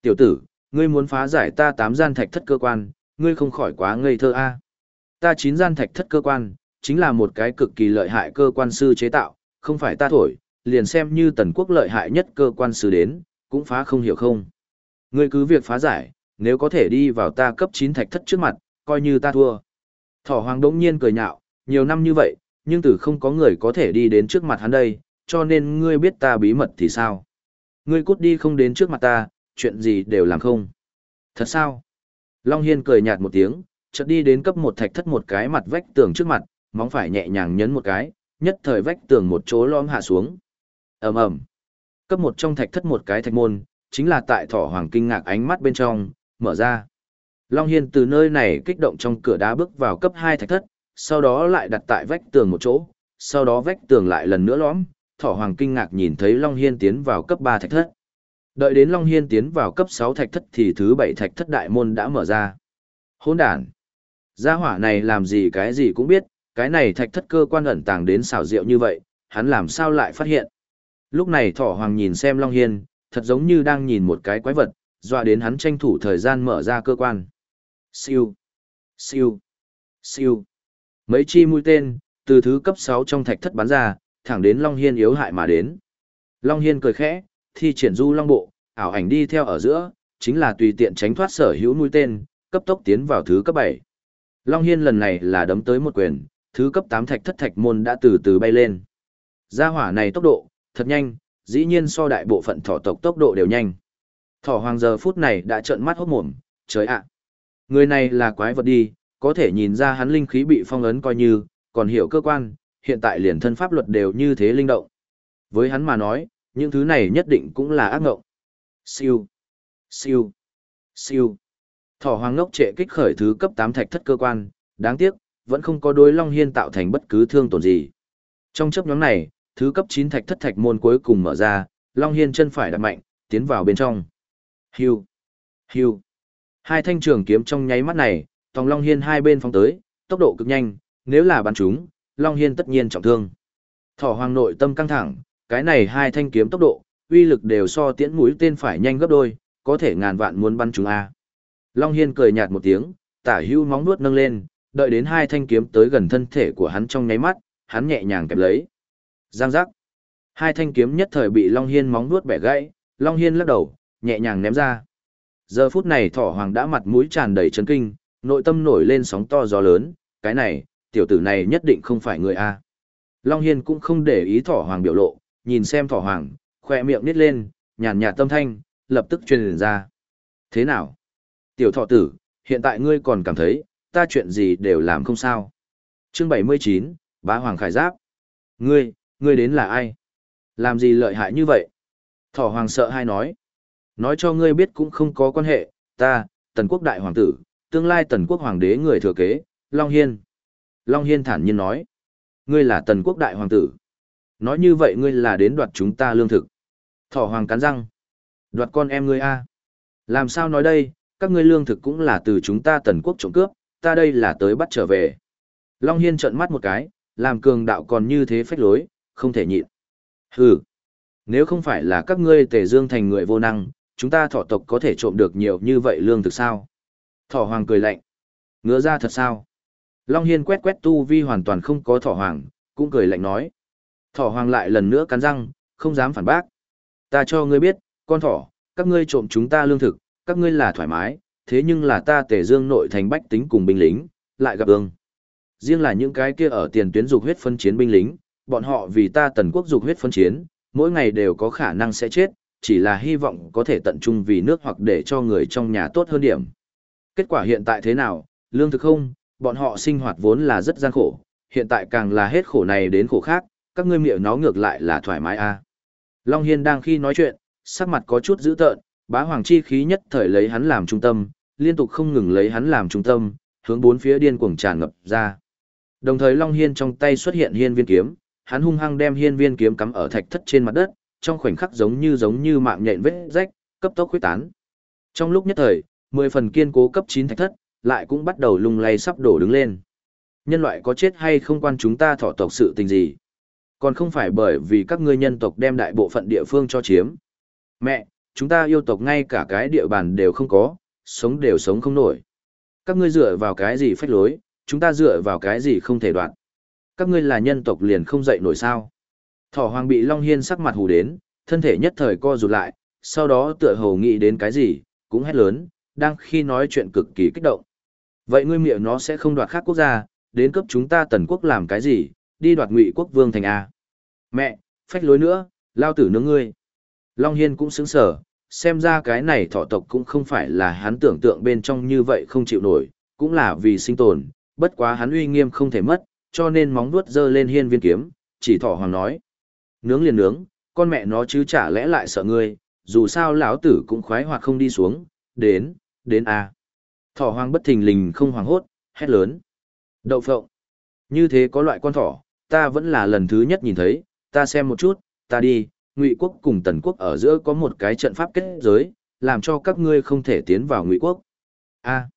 Tiểu tử, ngươi muốn phá giải ta tám gian thạch thất cơ quan, ngươi không khỏi quá ngây thơ a Ta chín gian thạch thất cơ quan, chính là một cái cực kỳ lợi hại cơ quan sư chế tạo, không phải ta thổi, liền xem như tần quốc lợi hại nhất cơ quan sư đến, cũng phá không hiểu không. Ngươi cứ việc phá giải, nếu có thể đi vào ta cấp 9 thạch thất trước mặt, coi như ta thua. Thỏ hoàng đống nhiên cười nhạo, nhiều năm như vậy, nhưng từ không có người có thể đi đến trước mặt hắn đây, cho nên ngươi biết ta bí mật thì sao? Ngươi cút đi không đến trước mặt ta, chuyện gì đều làm không. Thật sao? Long Hiên cười nhạt một tiếng, chợt đi đến cấp một thạch thất một cái mặt vách tường trước mặt, móng phải nhẹ nhàng nhấn một cái, nhất thời vách tường một chỗ lõm hạ xuống. ầm ầm Cấp một trong thạch thất một cái thạch môn, chính là tại thỏ hoàng kinh ngạc ánh mắt bên trong, mở ra. Long Hiên từ nơi này kích động trong cửa đá bước vào cấp 2 thạch thất, sau đó lại đặt tại vách tường một chỗ, sau đó vách tường lại lần nữa lõm, thỏ hoàng kinh ngạc nhìn thấy Long Hiên tiến vào cấp 3 thạch thất. Đợi đến Long Hiên tiến vào cấp 6 thạch thất thì thứ 7 thạch thất đại môn đã mở ra. Hôn đàn. Gia hỏa này làm gì cái gì cũng biết, cái này thạch thất cơ quan ẩn tàng đến xảo diệu như vậy, hắn làm sao lại phát hiện. Lúc này thỏ hoàng nhìn xem Long Hiên, thật giống như đang nhìn một cái quái vật, dọa đến hắn tranh thủ thời gian mở ra cơ quan. Siêu, siêu, siêu. Mấy chi mũi tên, từ thứ cấp 6 trong thạch thất bắn ra, thẳng đến Long Hiên yếu hại mà đến. Long Hiên cười khẽ, thi triển du long bộ, ảo ảnh đi theo ở giữa, chính là tùy tiện tránh thoát sở hữu mũi tên, cấp tốc tiến vào thứ cấp 7. Long Hiên lần này là đấm tới một quyền, thứ cấp 8 thạch thất thạch môn đã từ từ bay lên. Gia hỏa này tốc độ, thật nhanh, dĩ nhiên so đại bộ phận thỏ tộc tốc độ đều nhanh. Thỏ hoàng giờ phút này đã trợn mắt hốt mồm, trời ạ. Người này là quái vật đi, có thể nhìn ra hắn linh khí bị phong ấn coi như, còn hiểu cơ quan, hiện tại liền thân pháp luật đều như thế linh động. Với hắn mà nói, những thứ này nhất định cũng là ác ngộng. Siêu, siêu, siêu. Thỏ hoàng ngốc trệ kích khởi thứ cấp 8 thạch thất cơ quan, đáng tiếc, vẫn không có đối Long Hiên tạo thành bất cứ thương tổn gì. Trong chấp nhóm này, thứ cấp 9 thạch thất thạch môn cuối cùng mở ra, Long Hiên chân phải đặt mạnh, tiến vào bên trong. Hưu, hưu. Hai thanh trường kiếm trong nháy mắt này, Tòng Long Hiên hai bên phóng tới, tốc độ cực nhanh, nếu là bắn chúng, Long Hiên tất nhiên trọng thương. Thỏ hoàng nội tâm căng thẳng, cái này hai thanh kiếm tốc độ, uy lực đều so tiễn mũi tên phải nhanh gấp đôi, có thể ngàn vạn muốn bắn chúng a. Long Hiên cười nhạt một tiếng, tả hưu móng nuốt nâng lên, đợi đến hai thanh kiếm tới gần thân thể của hắn trong nháy mắt, hắn nhẹ nhàng kẹp lấy. Giang giác. Hai thanh kiếm nhất thời bị Long Hiên móng nuốt bẻ gãy, Long Hiên lắc đầu, nhẹ nhàng ném ra. Giờ phút này thỏ hoàng đã mặt mũi tràn đầy chấn kinh, nội tâm nổi lên sóng to gió lớn, cái này, tiểu tử này nhất định không phải người A. Long Hiên cũng không để ý thỏ hoàng biểu lộ, nhìn xem thỏ hoàng, khoe miệng nít lên, nhàn nhạt tâm thanh, lập tức truyền ra. Thế nào? Tiểu thọ tử, hiện tại ngươi còn cảm thấy, ta chuyện gì đều làm không sao. Chương 79, Bá Hoàng Khải Giáp. Ngươi, ngươi đến là ai? Làm gì lợi hại như vậy? Thỏ Hoàng sợ hay nói. Nói cho ngươi biết cũng không có quan hệ, ta, tần quốc đại hoàng tử, tương lai tần quốc hoàng đế người thừa kế, Long Hiên. Long Hiên thản nhiên nói. Ngươi là tần quốc đại hoàng tử. Nói như vậy ngươi là đến đoạt chúng ta lương thực. Thỏ Hoàng cắn răng. Đoạt con em ngươi a Làm sao nói đây, các ngươi lương thực cũng là từ chúng ta tần quốc trộm cướp, ta đây là tới bắt trở về. Long Hiên trợn mắt một cái, làm cường đạo còn như thế phách lối, không thể nhịn. Hừ, nếu không phải là các ngươi tề dương thành người vô năng, chúng ta thỏ tộc có thể trộm được nhiều như vậy lương thực sao? Thỏ hoàng cười lạnh. Ngứa ra thật sao? Long Hiên quét quét tu vi hoàn toàn không có thỏ hoàng, cũng cười lạnh nói. Thỏ hoàng lại lần nữa cắn răng, không dám phản bác. Ta cho ngươi biết, con thỏ, các ngươi trộm chúng ta lương thực, các ngươi là thoải mái, thế nhưng là ta tể dương nội thành bách tính cùng binh lính, lại gặp ương. Riêng là những cái kia ở tiền tuyến dục huyết phân chiến binh lính, bọn họ vì ta tần quốc dục huyết phân chiến, mỗi ngày đều có khả năng sẽ chết, chỉ là hy vọng có thể tận trung vì nước hoặc để cho người trong nhà tốt hơn điểm. Kết quả hiện tại thế nào, lương thực không, bọn họ sinh hoạt vốn là rất gian khổ, hiện tại càng là hết khổ này đến khổ khác, các ngươi miệng nó ngược lại là thoải mái a. À. Long Hiên đang khi nói chuyện, sắc mặt có chút dữ tợn, bá hoàng chi khí nhất thời lấy hắn làm trung tâm, liên tục không ngừng lấy hắn làm trung tâm, hướng bốn phía điên cuồng tràn ngập ra. Đồng thời Long Hiên trong tay xuất hiện hiên viên kiếm, hắn hung hăng đem hiên viên kiếm cắm ở thạch thất trên mặt đất, trong khoảnh khắc giống như giống như mạng nhện vết rách, cấp tốc khuếch tán. Trong lúc nhất thời, mười phần kiên cố cấp 9 thạch thất, lại cũng bắt đầu lung lay sắp đổ đứng lên. Nhân loại có chết hay không quan chúng ta thọ tộc sự tình gì? Còn không phải bởi vì các ngươi nhân tộc đem đại bộ phận địa phương cho chiếm. Mẹ, chúng ta yêu tộc ngay cả cái địa bàn đều không có, sống đều sống không nổi. Các ngươi dựa vào cái gì phách lối, chúng ta dựa vào cái gì không thể đoạn. Các ngươi là nhân tộc liền không dậy nổi sao. Thỏ hoàng bị Long Hiên sắc mặt hù đến, thân thể nhất thời co rụt lại, sau đó tựa hồ nghĩ đến cái gì, cũng hét lớn, đang khi nói chuyện cực kỳ kích động. Vậy ngươi miệng nó sẽ không đoạt khác quốc gia, đến cấp chúng ta tần quốc làm cái gì, đi đoạt ngụy quốc vương thành A. Mẹ, phách lối nữa, lao tử nướng ngươi. Long Hiên cũng xứng sở, xem ra cái này Thỏ tộc cũng không phải là hắn tưởng tượng bên trong như vậy không chịu nổi, cũng là vì sinh tồn, bất quá hắn uy nghiêm không thể mất, cho nên móng vuốt dơ lên hiên viên kiếm, chỉ thỏ hoàng nói. Nướng liền nướng, con mẹ nó chứ chả lẽ lại sợ ngươi, dù sao lão tử cũng khoái hoặc không đi xuống, đến, đến A. Thỏ hoang bất thình lình không hoảng hốt, hét lớn. Đậu phộng. Như thế có loại con thỏ, ta vẫn là lần thứ nhất nhìn thấy, ta xem một chút, ta đi, ngụy quốc cùng tần quốc ở giữa có một cái trận pháp kết giới, làm cho các ngươi không thể tiến vào ngụy quốc. A.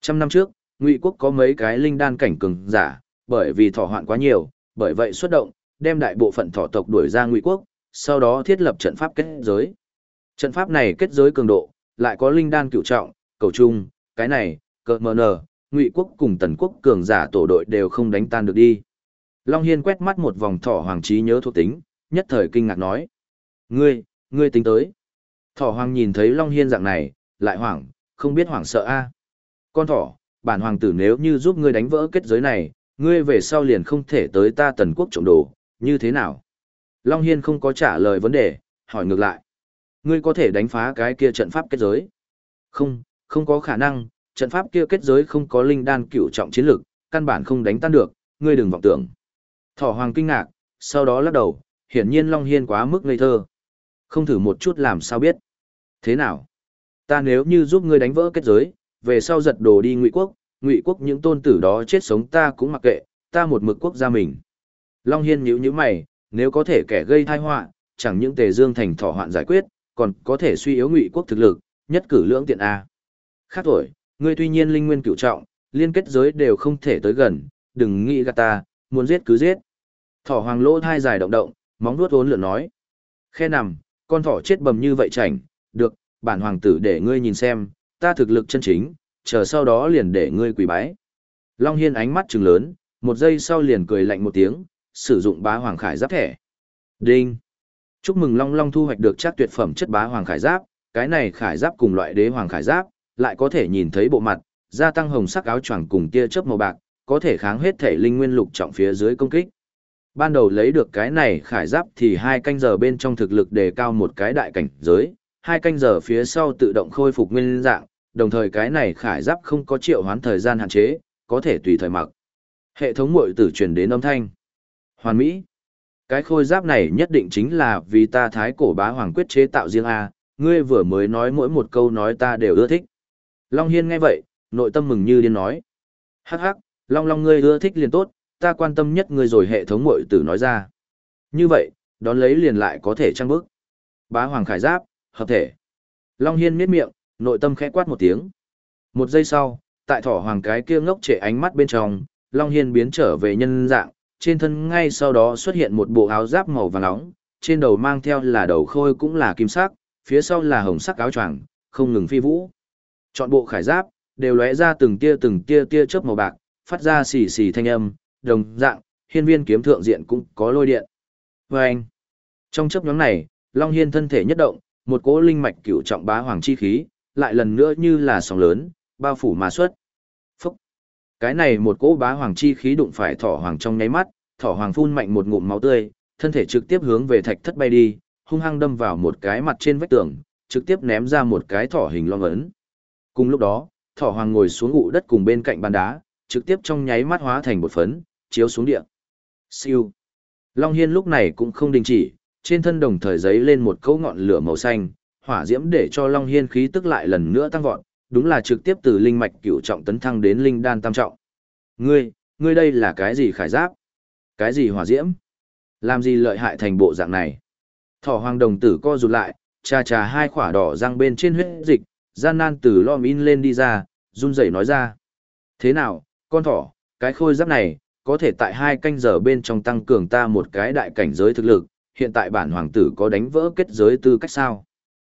Trăm năm trước, ngụy quốc có mấy cái linh đan cảnh cường giả, bởi vì thỏ hoạn quá nhiều, bởi vậy xuất động, đem đại bộ phận thỏ tộc đuổi ra ngụy quốc, sau đó thiết lập trận pháp kết giới. Trận pháp này kết giới cường độ, lại có linh đan cựu trọng, cầu trung, cái này, cờ mờ nờ, ngụy quốc cùng tần quốc cường giả tổ đội đều không đánh tan được đi. Long Hiên quét mắt một vòng thỏ hoàng trí nhớ thuộc tính, nhất thời kinh ngạc nói. Ngươi, ngươi tính tới. Thỏ hoàng nhìn thấy Long Hiên dạng này, lại hoảng, không biết hoảng sợ a à. Con thỏ, bản hoàng tử nếu như giúp ngươi đánh vỡ kết giới này, ngươi về sau liền không thể tới ta tần quốc trộm đồ, như thế nào? Long Hiên không có trả lời vấn đề, hỏi ngược lại. Ngươi có thể đánh phá cái kia trận pháp kết giới? Không, không có khả năng, trận pháp kia kết giới không có linh đan cửu trọng chiến lực, căn bản không đánh tan được, ngươi đừng vọng tưởng. Thỏ hoàng kinh ngạc, sau đó lắc đầu, hiển nhiên Long Hiên quá mức ngây thơ. Không thử một chút làm sao biết. Thế nào? Ta nếu như giúp ngươi đánh vỡ kết giới, về sau giật đồ đi ngụy quốc, ngụy quốc những tôn tử đó chết sống ta cũng mặc kệ, ta một mực quốc gia mình. Long Hiên nhíu nhíu mày, nếu có thể kẻ gây tai họa, chẳng những Tề Dương thành thỏ hoạn giải quyết, còn có thể suy yếu ngụy quốc thực lực, nhất cử lưỡng tiện a. Khác tuổi, ngươi tuy nhiên linh nguyên cửu trọng, liên kết giới đều không thể tới gần, đừng nghĩ gạt ta, muốn giết cứ giết. Thỏ hoàng lỗ thai dài động động, móng nuốt vốn lượn nói. Khe nằm, con thỏ chết bầm như vậy chảnh, được, bản hoàng tử để ngươi nhìn xem, ta thực lực chân chính, chờ sau đó liền để ngươi quỳ bái. Long Hiên ánh mắt trừng lớn, một giây sau liền cười lạnh một tiếng, sử dụng bá hoàng khải giáp thẻ. Đinh! Chúc mừng Long Long thu hoạch được chắc tuyệt phẩm chất bá hoàng khải giáp, cái này khải giáp cùng loại đế hoàng khải giáp, lại có thể nhìn thấy bộ mặt, gia tăng hồng sắc áo choàng cùng tia chớp màu bạc, có thể kháng hết thể linh nguyên lục trọng phía dưới công kích. Ban đầu lấy được cái này khải giáp thì hai canh giờ bên trong thực lực đề cao một cái đại cảnh giới, hai canh giờ phía sau tự động khôi phục nguyên dạng, đồng thời cái này khải giáp không có triệu hoán thời gian hạn chế, có thể tùy thời mặc. Hệ thống muội tử truyền đến âm thanh. Hoàn Mỹ. Cái khôi giáp này nhất định chính là vì ta thái cổ bá hoàng quyết chế tạo riêng A, ngươi vừa mới nói mỗi một câu nói ta đều ưa thích. Long Hiên nghe vậy, nội tâm mừng như điên nói. Hắc hắc, Long Long ngươi ưa thích liền tốt, ta quan tâm nhất ngươi rồi hệ thống mội tử nói ra. Như vậy, đón lấy liền lại có thể trăng bước. Bá hoàng khải giáp, hợp thể. Long Hiên miết miệng, nội tâm khẽ quát một tiếng. Một giây sau, tại thỏ hoàng cái kia ngốc trệ ánh mắt bên trong, Long Hiên biến trở về nhân dạng, trên thân ngay sau đó xuất hiện một bộ áo giáp màu vàng nóng, trên đầu mang theo là đầu khôi cũng là kim sắc, phía sau là hồng sắc áo choàng, không ngừng phi vũ. Chọn bộ khải giáp, đều lóe ra từng tia từng tia tia chớp màu bạc, phát ra xì xì thanh âm, đồng dạng, hiên viên kiếm thượng diện cũng có lôi điện. Và anh, trong chớp nhóm này, Long Hiên thân thể nhất động, một cỗ linh mạch cửu trọng bá hoàng chi khí, lại lần nữa như là sóng lớn, bao phủ mà xuất. Cái này một cỗ bá hoàng chi khí đụng phải thỏ hoàng trong nháy mắt, thỏ hoàng phun mạnh một ngụm máu tươi, thân thể trực tiếp hướng về thạch thất bay đi, hung hăng đâm vào một cái mặt trên vách tường, trực tiếp ném ra một cái thỏ hình long ấn. Cùng lúc đó, thỏ hoàng ngồi xuống ngụ đất cùng bên cạnh bàn đá, trực tiếp trong nháy mắt hóa thành một phấn, chiếu xuống địa. Siêu. Long Hiên lúc này cũng không đình chỉ, trên thân đồng thời giấy lên một cấu ngọn lửa màu xanh, hỏa diễm để cho Long Hiên khí tức lại lần nữa tăng vọt, đúng là trực tiếp từ linh mạch cửu trọng tấn thăng đến linh đan tam trọng. Ngươi, ngươi đây là cái gì khải giáp? Cái gì hỏa diễm? Làm gì lợi hại thành bộ dạng này? Thỏ hoàng đồng tử co rụt lại, trà trà hai khỏa đỏ răng bên trên huyết dịch, gian nan từ lom in lên đi ra, run rẩy nói ra. Thế nào, con thỏ, cái khôi giáp này, có thể tại hai canh giờ bên trong tăng cường ta một cái đại cảnh giới thực lực, hiện tại bản hoàng tử có đánh vỡ kết giới tư cách sao?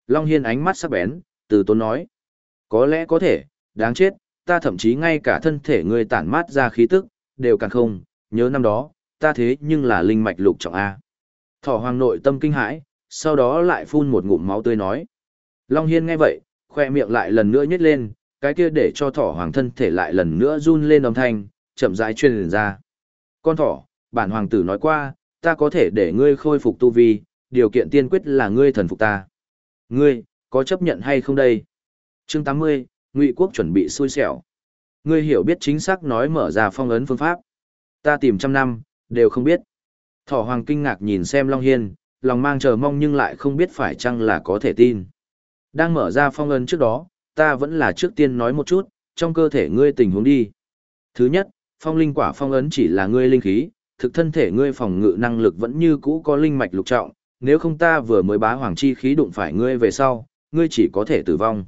Long Hiên ánh mắt sắc bén, từ tốn nói. Có lẽ có thể, đáng chết, ta thậm chí ngay cả thân thể ngươi tản mát ra khí tức, đều càng không, nhớ năm đó, ta thế nhưng là linh mạch lục trọng A. Thỏ hoàng nội tâm kinh hãi, sau đó lại phun một ngụm máu tươi nói. Long Hiên nghe vậy, khoe miệng lại lần nữa nhét lên, cái kia để cho thỏ hoàng thân thể lại lần nữa run lên âm thanh, chậm rãi truyền ra. Con thỏ, bản hoàng tử nói qua, ta có thể để ngươi khôi phục tu vi, điều kiện tiên quyết là ngươi thần phục ta. Ngươi, có chấp nhận hay không đây? Chương 80, Ngụy quốc chuẩn bị xui xẻo. Ngươi hiểu biết chính xác nói mở ra phong ấn phương pháp. Ta tìm trăm năm, đều không biết. Thỏ hoàng kinh ngạc nhìn xem Long Hiên, lòng mang chờ mong nhưng lại không biết phải chăng là có thể tin. Đang mở ra phong ấn trước đó, ta vẫn là trước tiên nói một chút, trong cơ thể ngươi tình huống đi. Thứ nhất, phong linh quả phong ấn chỉ là ngươi linh khí, thực thân thể ngươi phòng ngự năng lực vẫn như cũ có linh mạch lục trọng, nếu không ta vừa mới bá hoàng chi khí đụng phải ngươi về sau, ngươi chỉ có thể tử vong.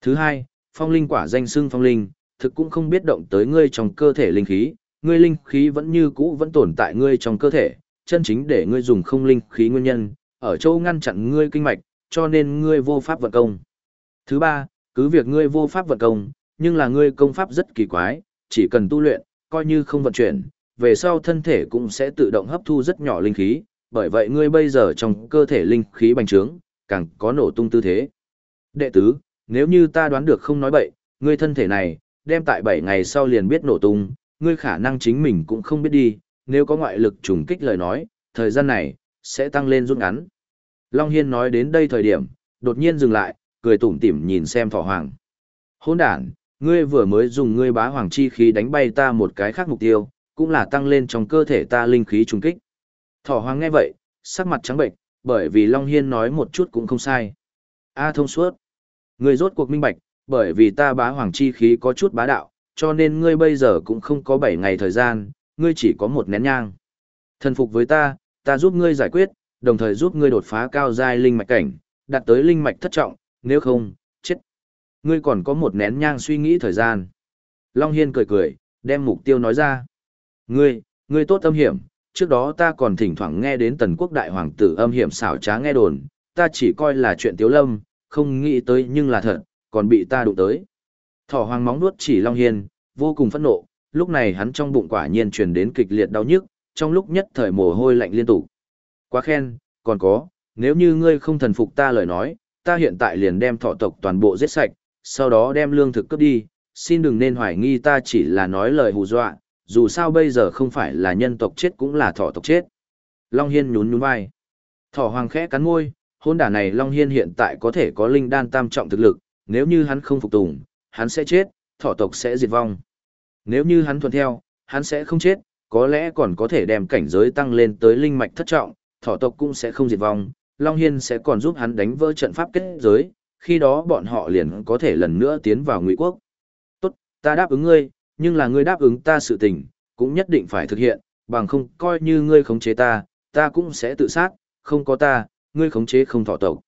Thứ hai, phong linh quả danh xưng phong linh, thực cũng không biết động tới ngươi trong cơ thể linh khí, ngươi linh khí vẫn như cũ vẫn tồn tại ngươi trong cơ thể, chân chính để ngươi dùng không linh khí nguyên nhân, ở chỗ ngăn chặn ngươi kinh mạch, cho nên ngươi vô pháp vận công. Thứ ba, cứ việc ngươi vô pháp vận công, nhưng là ngươi công pháp rất kỳ quái, chỉ cần tu luyện, coi như không vận chuyển, về sau thân thể cũng sẽ tự động hấp thu rất nhỏ linh khí, bởi vậy ngươi bây giờ trong cơ thể linh khí bành trướng, càng có nổ tung tư thế. Đệ tứ, nếu như ta đoán được không nói bậy, ngươi thân thể này, đem tại 7 ngày sau liền biết nổ tung, ngươi khả năng chính mình cũng không biết đi, nếu có ngoại lực trùng kích lời nói, thời gian này, sẽ tăng lên rút ngắn. Long Hiên nói đến đây thời điểm, đột nhiên dừng lại, cười tủm tỉm nhìn xem thỏ hoàng. Hôn đàn, ngươi vừa mới dùng ngươi bá hoàng chi khí đánh bay ta một cái khác mục tiêu, cũng là tăng lên trong cơ thể ta linh khí trùng kích. Thỏ hoàng nghe vậy, sắc mặt trắng bệnh, bởi vì Long Hiên nói một chút cũng không sai. A thông suốt. Ngươi rốt cuộc minh bạch, bởi vì ta bá hoàng chi khí có chút bá đạo, cho nên ngươi bây giờ cũng không có 7 ngày thời gian, ngươi chỉ có một nén nhang. Thần phục với ta, ta giúp ngươi giải quyết, đồng thời giúp ngươi đột phá cao giai linh mạch cảnh, đạt tới linh mạch thất trọng, nếu không, chết. Ngươi còn có một nén nhang suy nghĩ thời gian. Long Hiên cười cười, đem mục tiêu nói ra. Ngươi, ngươi tốt âm hiểm, trước đó ta còn thỉnh thoảng nghe đến tần quốc đại hoàng tử âm hiểm xảo trá nghe đồn, ta chỉ coi là chuyện tiếu lâm, không nghĩ tới nhưng là thật, còn bị ta đụng tới. Thỏ hoàng móng nuốt chỉ Long Hiên, vô cùng phẫn nộ, lúc này hắn trong bụng quả nhiên truyền đến kịch liệt đau nhức, trong lúc nhất thời mồ hôi lạnh liên tục. Quá khen, còn có, nếu như ngươi không thần phục ta lời nói, ta hiện tại liền đem thọ tộc toàn bộ giết sạch, sau đó đem lương thực cướp đi, xin đừng nên hoài nghi ta chỉ là nói lời hù dọa, dù sao bây giờ không phải là nhân tộc chết cũng là thọ tộc chết. Long Hiên nhún nhún vai. Thỏ hoàng khẽ cắn môi, hôn đả này Long Hiên hiện tại có thể có linh đan tam trọng thực lực, nếu như hắn không phục tùng, hắn sẽ chết, thỏ tộc sẽ diệt vong. Nếu như hắn thuận theo, hắn sẽ không chết, có lẽ còn có thể đem cảnh giới tăng lên tới linh mạch thất trọng, thỏ tộc cũng sẽ không diệt vong, Long Hiên sẽ còn giúp hắn đánh vỡ trận pháp kết giới, khi đó bọn họ liền có thể lần nữa tiến vào ngụy quốc. Tốt, ta đáp ứng ngươi, nhưng là ngươi đáp ứng ta sự tình, cũng nhất định phải thực hiện, bằng không coi như ngươi khống chế ta, ta cũng sẽ tự sát, không có ta, ngươi khống chế không thọ tộc.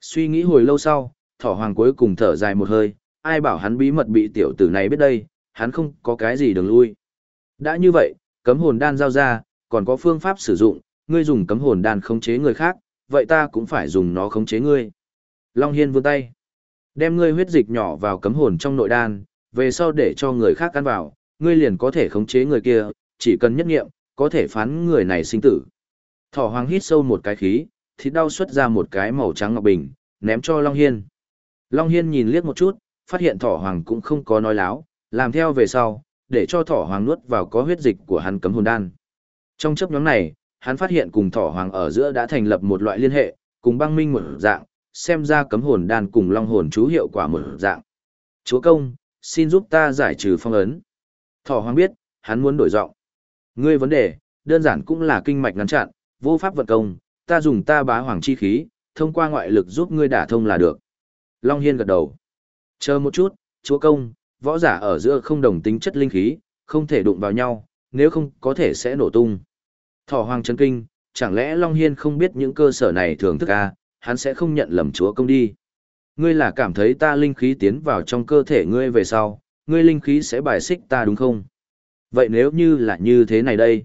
Suy nghĩ hồi lâu sau, thỏ hoàng cuối cùng thở dài một hơi, ai bảo hắn bí mật bị tiểu tử này biết đây, hắn không có cái gì đường lui. Đã như vậy, cấm hồn đan giao ra, còn có phương pháp sử dụng, ngươi dùng cấm hồn đan khống chế người khác, vậy ta cũng phải dùng nó khống chế ngươi. Long Hiên vươn tay, đem ngươi huyết dịch nhỏ vào cấm hồn trong nội đan, về sau để cho người khác ăn vào, ngươi liền có thể khống chế người kia, chỉ cần nhất nghiệm, có thể phán người này sinh tử. Thỏ hoàng hít sâu một cái khí, thịt đau xuất ra một cái màu trắng ngọc bình, ném cho Long Hiên. Long Hiên nhìn liếc một chút, phát hiện thỏ hoàng cũng không có nói láo, làm theo về sau, để cho thỏ hoàng nuốt vào có huyết dịch của hắn cấm hồn đan. Trong chấp nhóm này, hắn phát hiện cùng thỏ hoàng ở giữa đã thành lập một loại liên hệ, cùng băng minh một dạng, xem ra cấm hồn đan cùng long hồn chú hiệu quả một dạng. Chúa công, xin giúp ta giải trừ phong ấn. Thỏ hoàng biết, hắn muốn đổi giọng. Ngươi vấn đề, đơn giản cũng là kinh mạch ngăn chặn, vô pháp vận công, ta dùng ta bá hoàng chi khí, thông qua ngoại lực giúp ngươi đả thông là được. Long Hiên gật đầu. Chờ một chút, chúa công, võ giả ở giữa không đồng tính chất linh khí, không thể đụng vào nhau, nếu không có thể sẽ nổ tung. Thỏ hoàng chấn kinh, chẳng lẽ Long Hiên không biết những cơ sở này thường thức à, hắn sẽ không nhận lầm chúa công đi. Ngươi là cảm thấy ta linh khí tiến vào trong cơ thể ngươi về sau, ngươi linh khí sẽ bài xích ta đúng không? Vậy nếu như là như thế này đây?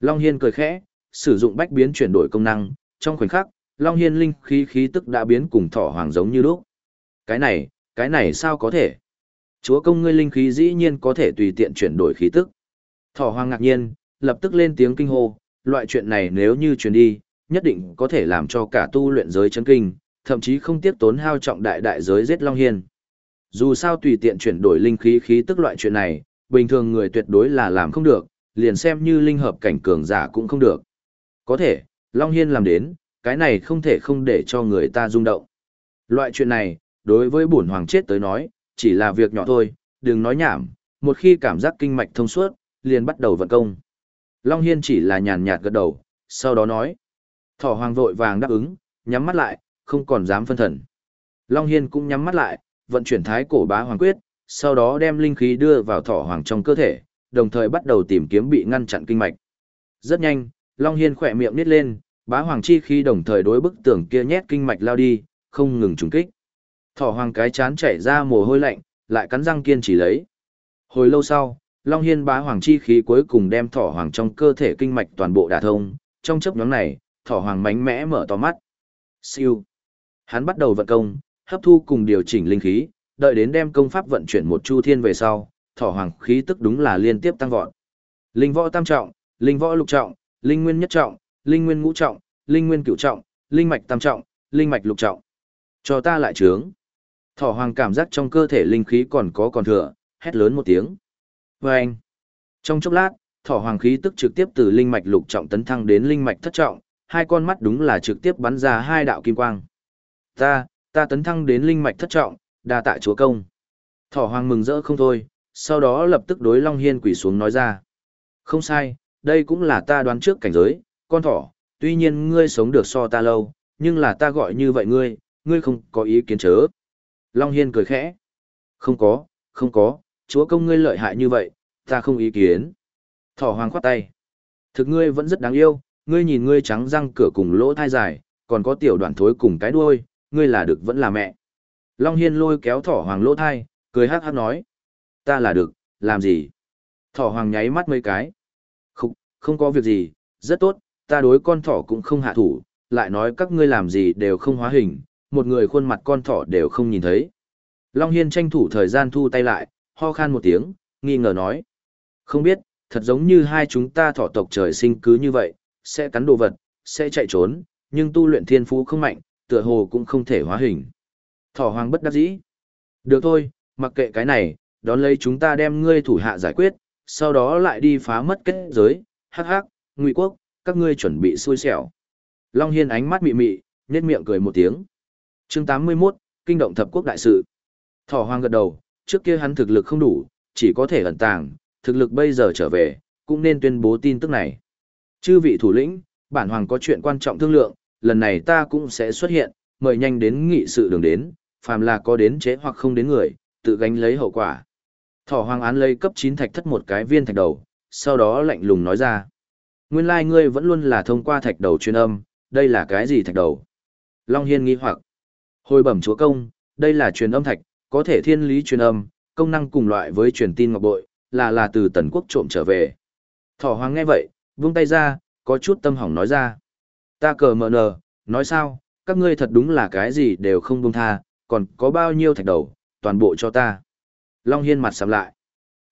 Long Hiên cười khẽ, sử dụng bách biến chuyển đổi công năng, trong khoảnh khắc, Long Hiên linh khí khí tức đã biến cùng thỏ hoàng giống như lúc. Cái này, cái này sao có thể? Chúa công ngươi linh khí dĩ nhiên có thể tùy tiện chuyển đổi khí tức. Thỏ hoàng ngạc nhiên, lập tức lên tiếng kinh hô, loại chuyện này nếu như truyền đi, nhất định có thể làm cho cả tu luyện giới chấn kinh, thậm chí không tiếp tốn hao trọng đại đại giới giết Long Hiên. Dù sao tùy tiện chuyển đổi linh khí khí tức loại chuyện này, bình thường người tuyệt đối là làm không được, liền xem như linh hợp cảnh cường giả cũng không được. Có thể, Long Hiên làm đến, cái này không thể không để cho người ta rung động. Loại chuyện này, đối với bổn hoàng chết tới nói, chỉ là việc nhỏ thôi, đừng nói nhảm, một khi cảm giác kinh mạch thông suốt, liền bắt đầu vận công. Long Hiên chỉ là nhàn nhạt gật đầu, sau đó nói. Thỏ hoàng vội vàng đáp ứng, nhắm mắt lại, không còn dám phân thần. Long Hiên cũng nhắm mắt lại, vận chuyển thái cổ bá hoàng quyết, sau đó đem linh khí đưa vào thỏ hoàng trong cơ thể, đồng thời bắt đầu tìm kiếm bị ngăn chặn kinh mạch. Rất nhanh, Long Hiên khỏe miệng nít lên, bá hoàng chi khi đồng thời đối bức tường kia nhét kinh mạch lao đi, không ngừng trùng kích. Thỏ hoàng cái chán chảy ra mồ hôi lạnh, lại cắn răng kiên trì lấy. Hồi lâu sau, Long Hiên bá hoàng chi khí cuối cùng đem thỏ hoàng trong cơ thể kinh mạch toàn bộ đả thông, trong chấp nhóm này, thỏ hoàng mánh mẽ mở to mắt. Siêu. Hắn bắt đầu vận công, hấp thu cùng điều chỉnh linh khí, đợi đến đem công pháp vận chuyển một chu thiên về sau, thỏ hoàng khí tức đúng là liên tiếp tăng vọt. Linh võ tam trọng, linh võ lục trọng, linh nguyên nhất trọng, linh nguyên ngũ trọng, linh nguyên cửu trọng, linh mạch tam trọng, linh mạch lục trọng. Cho ta lại trướng. Thỏ hoàng cảm giác trong cơ thể linh khí còn có còn thừa, hét lớn một tiếng. Vâng! anh. Trong chốc lát, thỏ hoàng khí tức trực tiếp từ linh mạch lục trọng tấn thăng đến linh mạch thất trọng, hai con mắt đúng là trực tiếp bắn ra hai đạo kim quang. Ta, ta tấn thăng đến linh mạch thất trọng, đa tạ chúa công. Thỏ hoàng mừng rỡ không thôi, sau đó lập tức đối Long Hiên quỷ xuống nói ra. Không sai, đây cũng là ta đoán trước cảnh giới, con thỏ, tuy nhiên ngươi sống được so ta lâu, nhưng là ta gọi như vậy ngươi, ngươi không có ý kiến chớ. Long Hiên cười khẽ. Không có, không có, chúa công ngươi lợi hại như vậy, ta không ý kiến. Thỏ hoàng khoát tay. Thực ngươi vẫn rất đáng yêu, ngươi nhìn ngươi trắng răng cửa cùng lỗ thai dài, còn có tiểu đoạn thối cùng cái đuôi, ngươi là được vẫn là mẹ. Long Hiên lôi kéo thỏ hoàng lỗ thai, cười hát hát nói. Ta là được, làm gì? Thỏ hoàng nháy mắt mấy cái. Không, có việc gì, rất tốt, ta đối con thỏ cũng không hạ thủ, lại nói các ngươi làm gì đều không hóa hình, một người khuôn mặt con thỏ đều không nhìn thấy. Long Hiên tranh thủ thời gian thu tay lại, ho khan một tiếng, nghi ngờ nói. Không biết, thật giống như hai chúng ta thỏ tộc trời sinh cứ như vậy, sẽ cắn đồ vật, sẽ chạy trốn, nhưng tu luyện thiên phú không mạnh, tựa hồ cũng không thể hóa hình. Thỏ hoàng bất đắc dĩ. Được thôi, mặc kệ cái này, đón lấy chúng ta đem ngươi thủ hạ giải quyết, sau đó lại đi phá mất kết giới, hắc hắc, ngụy quốc, các ngươi chuẩn bị xui xẻo. Long Hiên ánh mắt mị mị, nhếch miệng cười một tiếng. chương 81, kinh động thập quốc đại sự. Thỏ hoàng gật đầu, trước kia hắn thực lực không đủ, chỉ có thể ẩn tàng, thực lực bây giờ trở về, cũng nên tuyên bố tin tức này. Chư vị thủ lĩnh, bản hoàng có chuyện quan trọng thương lượng, lần này ta cũng sẽ xuất hiện, mời nhanh đến nghị sự đường đến, phàm là có đến chế hoặc không đến người, tự gánh lấy hậu quả. Thỏ hoàng án lấy cấp 9 thạch thất một cái viên thạch đầu, sau đó lạnh lùng nói ra. Nguyên lai like ngươi vẫn luôn là thông qua thạch đầu truyền âm, đây là cái gì thạch đầu? Long Hiên nghi hoặc. Hồi bẩm chúa công, đây là truyền âm thạch, có thể thiên lý truyền âm, công năng cùng loại với truyền tin ngọc bội, là là từ tần quốc trộm trở về. Thỏ hoàng nghe vậy, vung tay ra, có chút tâm hỏng nói ra. Ta cờ mờ nờ, nói sao, các ngươi thật đúng là cái gì đều không buông tha, còn có bao nhiêu thạch đầu, toàn bộ cho ta. Long Hiên mặt sầm lại.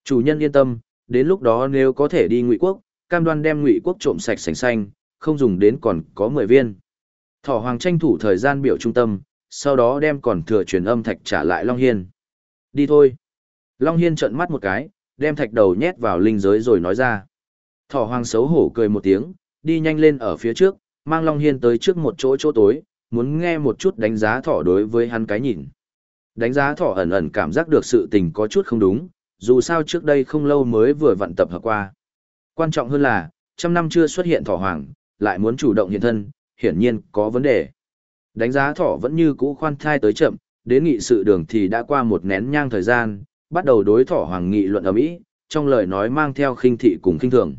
Chủ nhân yên tâm, đến lúc đó nếu có thể đi ngụy quốc, cam đoan đem ngụy quốc trộm sạch sành xanh, không dùng đến còn có 10 viên. Thỏ hoàng tranh thủ thời gian biểu trung tâm, sau đó đem còn thừa truyền âm thạch trả lại Long Hiên. Đi thôi. Long Hiên trợn mắt một cái, đem thạch đầu nhét vào linh giới rồi nói ra. Thỏ hoàng xấu hổ cười một tiếng, đi nhanh lên ở phía trước, mang Long Hiên tới trước một chỗ chỗ tối, muốn nghe một chút đánh giá thỏ đối với hắn cái nhìn. Đánh giá thỏ ẩn ẩn cảm giác được sự tình có chút không đúng, dù sao trước đây không lâu mới vừa vận tập hợp qua. Quan trọng hơn là, trăm năm chưa xuất hiện thỏ hoàng, lại muốn chủ động hiện thân, hiển nhiên có vấn đề. Đánh giá thỏ vẫn như cũ khoan thai tới chậm, đến nghị sự đường thì đã qua một nén nhang thời gian, bắt đầu đối thỏ hoàng nghị luận ở mỹ, trong lời nói mang theo khinh thị cùng khinh thường.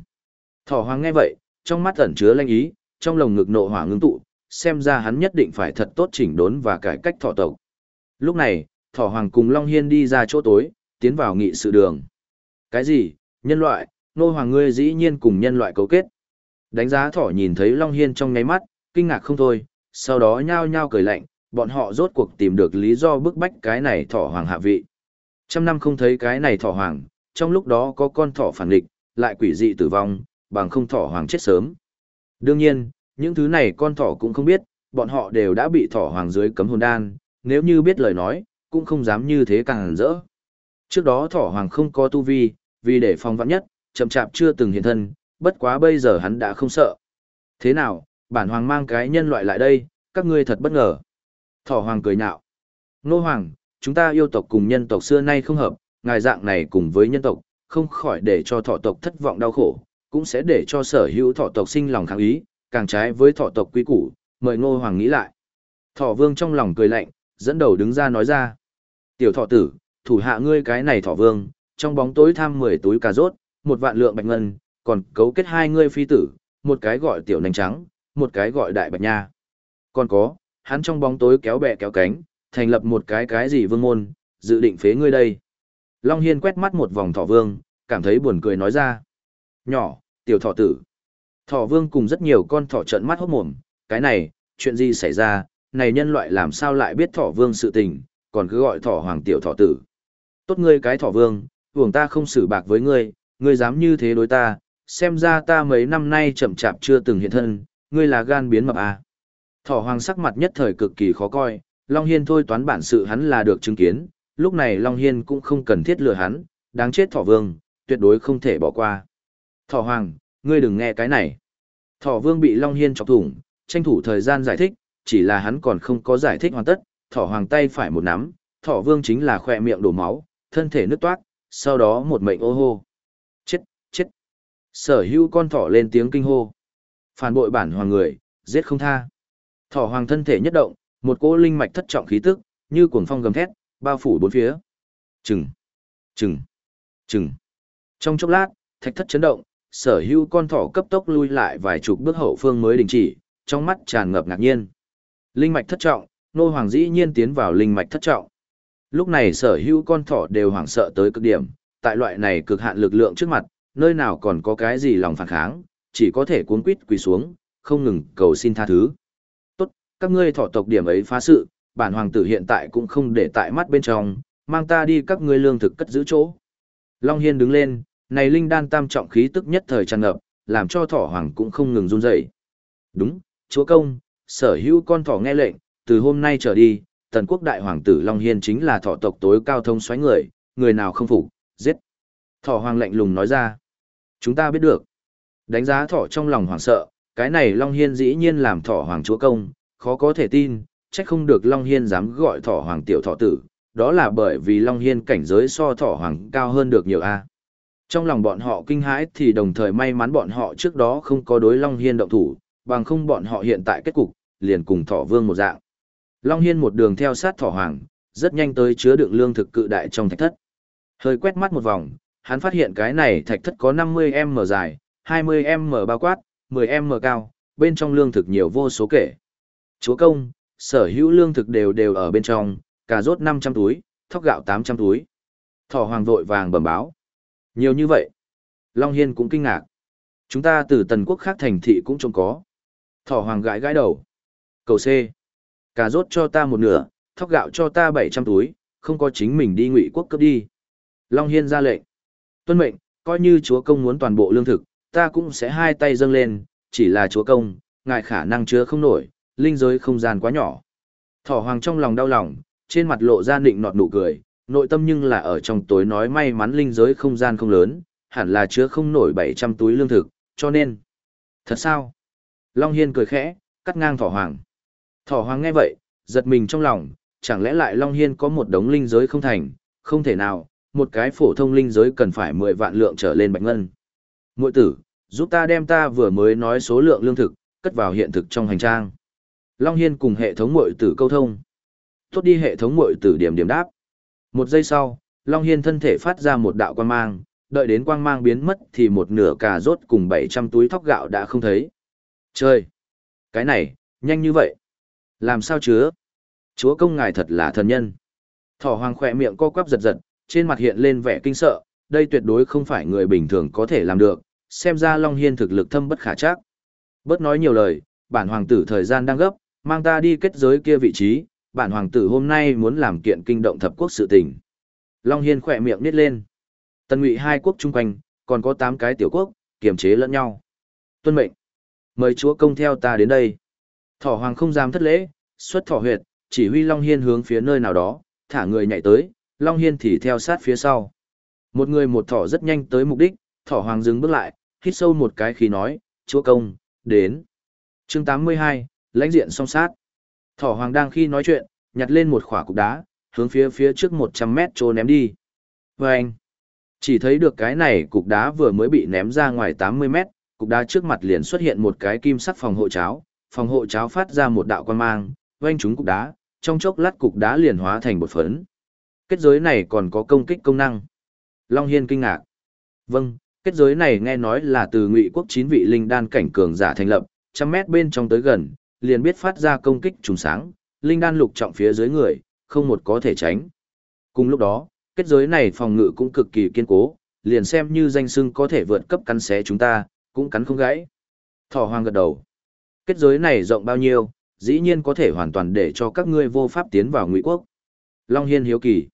Thỏ hoàng nghe vậy, trong mắt ẩn chứa lanh ý, trong lồng ngực nộ hỏa ngưng tụ, xem ra hắn nhất định phải thật tốt chỉnh đốn và cải cách thỏ tộc. Lúc này, thỏ hoàng cùng Long Hiên đi ra chỗ tối, tiến vào nghị sự đường. Cái gì? Nhân loại, nô hoàng ngươi dĩ nhiên cùng nhân loại cấu kết. Đánh giá thỏ nhìn thấy Long Hiên trong ngáy mắt, kinh ngạc không thôi, sau đó nhao nhao cười lạnh, bọn họ rốt cuộc tìm được lý do bức bách cái này thỏ hoàng hạ vị. Trăm năm không thấy cái này thỏ hoàng, trong lúc đó có con thỏ phản địch, lại quỷ dị tử vong, bằng không thỏ hoàng chết sớm. Đương nhiên, những thứ này con thỏ cũng không biết, bọn họ đều đã bị thỏ hoàng dưới cấm hồn đan, nếu như biết lời nói, cũng không dám như thế càng rỡ. Trước đó thỏ hoàng không có tu vi, vì để phòng vạn nhất, chậm chạp chưa từng hiện thân, bất quá bây giờ hắn đã không sợ. Thế nào, bản hoàng mang cái nhân loại lại đây, các ngươi thật bất ngờ. Thỏ hoàng cười nhạo. Nô hoàng, chúng ta yêu tộc cùng nhân tộc xưa nay không hợp, ngài dạng này cùng với nhân tộc, không khỏi để cho thọ tộc thất vọng đau khổ, cũng sẽ để cho sở hữu thọ tộc sinh lòng kháng ý, càng trái với thọ tộc quý củ, mời ngô hoàng nghĩ lại. Thọ vương trong lòng cười lạnh, dẫn đầu đứng ra nói ra. Tiểu thọ tử, thủ hạ ngươi cái này thọ vương, trong bóng tối tham 10 túi cà rốt, một vạn lượng bạch ngân, còn cấu kết hai ngươi phi tử, một cái gọi tiểu nành trắng, một cái gọi đại bạch nha. Còn có, hắn trong bóng tối kéo bè kéo cánh, thành lập một cái cái gì vương môn, dự định phế ngươi đây. Long Hiên quét mắt một vòng thỏ vương, cảm thấy buồn cười nói ra. Nhỏ, tiểu thỏ tử. Thỏ vương cùng rất nhiều con thỏ trận mắt hốt mồm, cái này, chuyện gì xảy ra, này nhân loại làm sao lại biết thỏ vương sự tình, còn cứ gọi thỏ hoàng tiểu thỏ tử. Tốt ngươi cái thỏ vương, uổng ta không xử bạc với ngươi, ngươi dám như thế đối ta, xem ra ta mấy năm nay chậm chạp chưa từng hiện thân, ngươi là gan biến mập à. Thỏ hoàng sắc mặt nhất thời cực kỳ khó coi, Long Hiên thôi toán bản sự hắn là được chứng kiến, lúc này Long Hiên cũng không cần thiết lừa hắn, đáng chết thỏ vương, tuyệt đối không thể bỏ qua. Thỏ hoàng, ngươi đừng nghe cái này. Thỏ vương bị Long Hiên chọc thủng, tranh thủ thời gian giải thích, chỉ là hắn còn không có giải thích hoàn tất, thỏ hoàng tay phải một nắm, thỏ vương chính là khỏe miệng đổ máu, thân thể nứt toát, sau đó một mệnh ô hô. Chết, chết. Sở hữu con thỏ lên tiếng kinh hô. Phản bội bản hoàng người, giết không tha. Thỏ hoàng thân thể nhất động, một cỗ linh mạch thất trọng khí tức, như cuồng phong gầm thét, bao phủ bốn phía. Chừng, chừng, chừng. Trong chốc lát, thạch thất chấn động, sở hữu con thỏ cấp tốc lui lại vài chục bước hậu phương mới đình chỉ, trong mắt tràn ngập ngạc nhiên. Linh mạch thất trọng, nô hoàng dĩ nhiên tiến vào linh mạch thất trọng. Lúc này sở hữu con thỏ đều hoảng sợ tới cực điểm, tại loại này cực hạn lực lượng trước mặt, nơi nào còn có cái gì lòng phản kháng, chỉ có thể cuốn quýt quỳ xuống, không ngừng cầu xin tha thứ. Tốt, các ngươi thọ tộc điểm ấy phá sự, bản hoàng tử hiện tại cũng không để tại mắt bên trong, mang ta đi các ngươi lương thực cất giữ chỗ. Long Hiên đứng lên, này linh đan tam trọng khí tức nhất thời tràn ngập, làm cho thỏ hoàng cũng không ngừng run rẩy. Đúng, chúa công, sở hữu con thỏ nghe lệnh, từ hôm nay trở đi, tần quốc đại hoàng tử Long Hiên chính là thọ tộc tối cao thông xoáy người, người nào không phục, giết. Thọ hoàng lạnh lùng nói ra. Chúng ta biết được. Đánh giá thọ trong lòng hoàng sợ, cái này Long Hiên dĩ nhiên làm Thọ hoàng chúa công, khó có thể tin, trách không được Long Hiên dám gọi Thọ hoàng tiểu thọ tử, đó là bởi vì Long Hiên cảnh giới so Thọ hoàng cao hơn được nhiều A. Trong lòng bọn họ kinh hãi thì đồng thời may mắn bọn họ trước đó không có đối Long Hiên động thủ, bằng không bọn họ hiện tại kết cục, liền cùng Thọ vương một dạng. Long Hiên một đường theo sát thỏ hoàng, rất nhanh tới chứa đựng lương thực cự đại trong thạch thất. Hơi quét mắt một vòng, hắn phát hiện cái này thạch thất có 50m dài, 20m bao quát, 10m cao, bên trong lương thực nhiều vô số kể. Chúa công, sở hữu lương thực đều đều ở bên trong, cà rốt 500 túi, thóc gạo 800 túi. Thỏ hoàng vội vàng bẩm báo. Nhiều như vậy. Long Hiên cũng kinh ngạc. Chúng ta từ tần quốc khác thành thị cũng trông có. Thỏ hoàng gãi gãi đầu. Cầu C. Cà rốt cho ta một nửa, thóc gạo cho ta 700 túi, không có chính mình đi ngụy quốc cấp đi. Long Hiên ra lệnh. Tuân mệnh, coi như chúa công muốn toàn bộ lương thực, ta cũng sẽ hai tay dâng lên, chỉ là chúa công, ngài khả năng chứa không nổi, linh giới không gian quá nhỏ. Thỏ hoàng trong lòng đau lòng, trên mặt lộ ra nịnh nọt nụ cười, nội tâm nhưng là ở trong tối nói may mắn linh giới không gian không lớn, hẳn là chứa không nổi 700 túi lương thực, cho nên. Thật sao? Long Hiên cười khẽ, cắt ngang thỏ hoàng. Thỏ hoàng nghe vậy, giật mình trong lòng, chẳng lẽ lại Long Hiên có một đống linh giới không thành, không thể nào, một cái phổ thông linh giới cần phải 10 vạn lượng trở lên bạch ngân. Mội tử, giúp ta đem ta vừa mới nói số lượng lương thực, cất vào hiện thực trong hành trang. Long Hiên cùng hệ thống mội tử câu thông. Tốt đi hệ thống mội tử điểm điểm đáp. Một giây sau, Long Hiên thân thể phát ra một đạo quang mang, đợi đến quang mang biến mất thì một nửa cà rốt cùng 700 túi thóc gạo đã không thấy. Trời, Cái này, nhanh như vậy. Làm sao chứa? Chúa công ngài thật là thần nhân. Thỏ hoàng khỏe miệng co quắp giật giật, trên mặt hiện lên vẻ kinh sợ, đây tuyệt đối không phải người bình thường có thể làm được, xem ra Long Hiên thực lực thâm bất khả chắc. Bớt nói nhiều lời, bản hoàng tử thời gian đang gấp, mang ta đi kết giới kia vị trí, bản hoàng tử hôm nay muốn làm kiện kinh động thập quốc sự tình. Long Hiên khỏe miệng nít lên. Tần ngụy hai quốc chung quanh, còn có 8 cái tiểu quốc, kiềm chế lẫn nhau. Tuân mệnh. Mời chúa công theo ta đến đây. Thỏ hoàng không dám thất lễ, xuất thỏ huyệt, chỉ huy Long Hiên hướng phía nơi nào đó, thả người nhảy tới, Long Hiên thì theo sát phía sau. Một người một thỏ rất nhanh tới mục đích, thỏ hoàng dừng bước lại, hít sâu một cái khi nói, chúa công, đến. chương 82, lãnh diện song sát. Thỏ hoàng đang khi nói chuyện, nhặt lên một khỏa cục đá, hướng phía phía trước 100 mét trô ném đi. Và anh, chỉ thấy được cái này cục đá vừa mới bị ném ra ngoài 80 mét, cục đá trước mặt liền xuất hiện một cái kim sắc phòng hộ cháo, phòng hộ cháo phát ra một đạo quan mang, oanh chúng cục đá, trong chốc lát cục đá liền hóa thành bột phấn. Kết giới này còn có công kích công năng. Long Hiên kinh ngạc. Vâng, kết giới này nghe nói là từ ngụy quốc chín vị linh đan cảnh cường giả thành lập, trăm mét bên trong tới gần, liền biết phát ra công kích trùng sáng, linh đan lục trọng phía dưới người, không một có thể tránh. Cùng lúc đó, kết giới này phòng ngự cũng cực kỳ kiên cố, liền xem như danh xưng có thể vượt cấp cắn xé chúng ta, cũng cắn không gãy. Thỏ hoang gật đầu. Kết giới này rộng bao nhiêu, dĩ nhiên có thể hoàn toàn để cho các ngươi vô pháp tiến vào ngụy quốc. Long Hiên hiếu kỳ.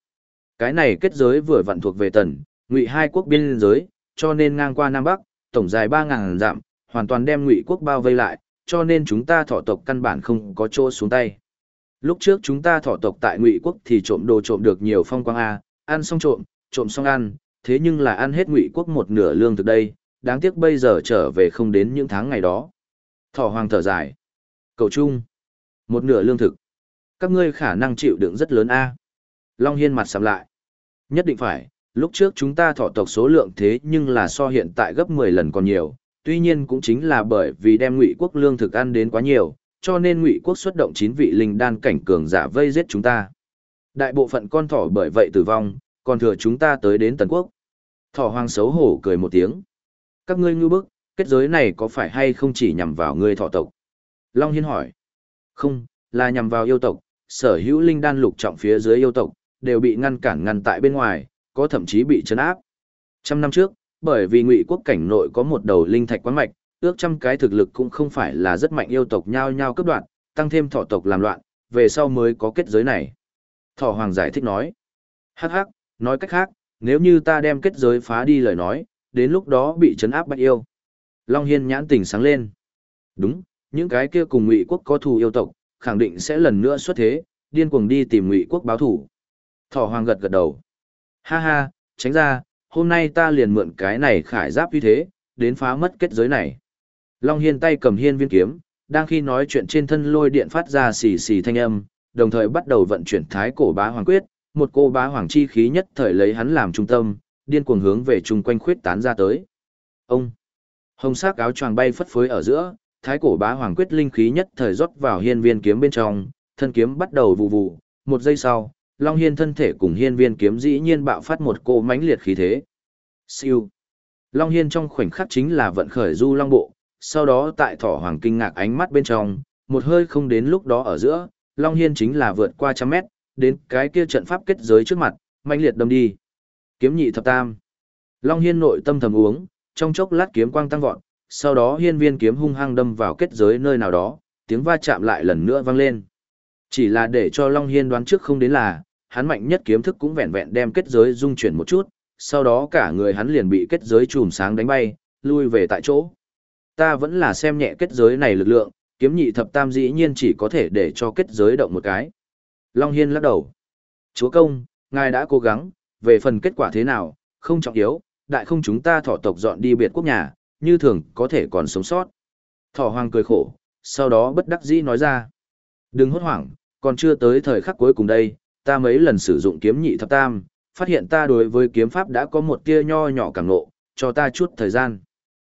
Cái này kết giới vừa vặn thuộc về tần, ngụy hai quốc biên giới, cho nên ngang qua Nam Bắc, tổng dài 3.000 dặm, hoàn toàn đem ngụy quốc bao vây lại, cho nên chúng ta thọ tộc căn bản không có chỗ xuống tay. Lúc trước chúng ta thọ tộc tại ngụy quốc thì trộm đồ trộm được nhiều phong quang A, ăn xong trộm, trộm xong ăn, thế nhưng là ăn hết ngụy quốc một nửa lương thực đây, đáng tiếc bây giờ trở về không đến những tháng ngày đó. Thỏ hoàng thở dài. Cầu trung một nửa lương thực. Các ngươi khả năng chịu đựng rất lớn A. Long Hiên mặt sầm lại. Nhất định phải, lúc trước chúng ta thọ tộc số lượng thế nhưng là so hiện tại gấp 10 lần còn nhiều, tuy nhiên cũng chính là bởi vì đem ngụy quốc lương thực ăn đến quá nhiều, cho nên ngụy quốc xuất động chín vị linh đan cảnh cường giả vây giết chúng ta. Đại bộ phận con thỏ bởi vậy tử vong, còn thừa chúng ta tới đến Tần Quốc. Thỏ hoàng xấu hổ cười một tiếng. Các ngươi ngư bức, kết giới này có phải hay không chỉ nhằm vào ngươi thọ tộc? Long Hiên hỏi. Không, là nhằm vào yêu tộc, sở hữu linh đan lục trọng phía dưới yêu tộc, đều bị ngăn cản ngăn tại bên ngoài, có thậm chí bị chấn áp. Trăm năm trước, bởi vì ngụy quốc cảnh nội có một đầu linh thạch quán mạch, ước trăm cái thực lực cũng không phải là rất mạnh yêu tộc nhao nhao cấp đoạn, tăng thêm thọ tộc làm loạn, về sau mới có kết giới này. Thọ Hoàng giải thích nói. Hắc hắc, nói cách khác, nếu như ta đem kết giới phá đi lời nói, đến lúc đó bị chấn áp bắt yêu. Long Hiên nhãn tỉnh sáng lên. Đúng, những cái kia cùng ngụy quốc có thù yêu tộc, khẳng định sẽ lần nữa xuất thế, điên cuồng đi tìm ngụy quốc báo thù. Thỏ Hoàng gật gật đầu. Ha ha, tránh ra, hôm nay ta liền mượn cái này khải giáp như thế, đến phá mất kết giới này. Long Hiên tay cầm hiên viên kiếm, đang khi nói chuyện trên thân lôi điện phát ra xì xì thanh âm, đồng thời bắt đầu vận chuyển thái cổ bá hoàng quyết, một cô bá hoàng chi khí nhất thời lấy hắn làm trung tâm, điên cuồng hướng về chung quanh khuyết tán ra tới. Ông! Hồng sắc áo choàng bay phất phới ở giữa, thái cổ bá hoàng quyết linh khí nhất thời rót vào hiên viên kiếm bên trong, thân kiếm bắt đầu vụ vụ, một giây sau, Long Hiên thân thể cùng hiên viên kiếm dĩ nhiên bạo phát một cô mãnh liệt khí thế. Siêu! Long Hiên trong khoảnh khắc chính là vận khởi du long bộ, sau đó tại thỏ hoàng kinh ngạc ánh mắt bên trong, một hơi không đến lúc đó ở giữa, Long Hiên chính là vượt qua trăm mét, đến cái kia trận pháp kết giới trước mặt, mãnh liệt đâm đi. Kiếm nhị thập tam. Long Hiên nội tâm thầm uống, trong chốc lát kiếm quang tăng vọt, sau đó hiên viên kiếm hung hăng đâm vào kết giới nơi nào đó, tiếng va chạm lại lần nữa vang lên. Chỉ là để cho Long Hiên đoán trước không đến là, hắn mạnh nhất kiếm thức cũng vẹn vẹn đem kết giới dung chuyển một chút, sau đó cả người hắn liền bị kết giới chùm sáng đánh bay, lui về tại chỗ. Ta vẫn là xem nhẹ kết giới này lực lượng, kiếm nhị thập tam dĩ nhiên chỉ có thể để cho kết giới động một cái. Long Hiên lắc đầu. Chúa công, ngài đã cố gắng, về phần kết quả thế nào, không trọng yếu, đại không chúng ta thỏ tộc dọn đi biệt quốc nhà, như thường có thể còn sống sót. Thỏ hoàng cười khổ, sau đó bất đắc dĩ nói ra. Đừng hốt hoảng, còn chưa tới thời khắc cuối cùng đây, ta mấy lần sử dụng kiếm nhị thập tam, phát hiện ta đối với kiếm pháp đã có một tia nho nhỏ cảm nộ, cho ta chút thời gian.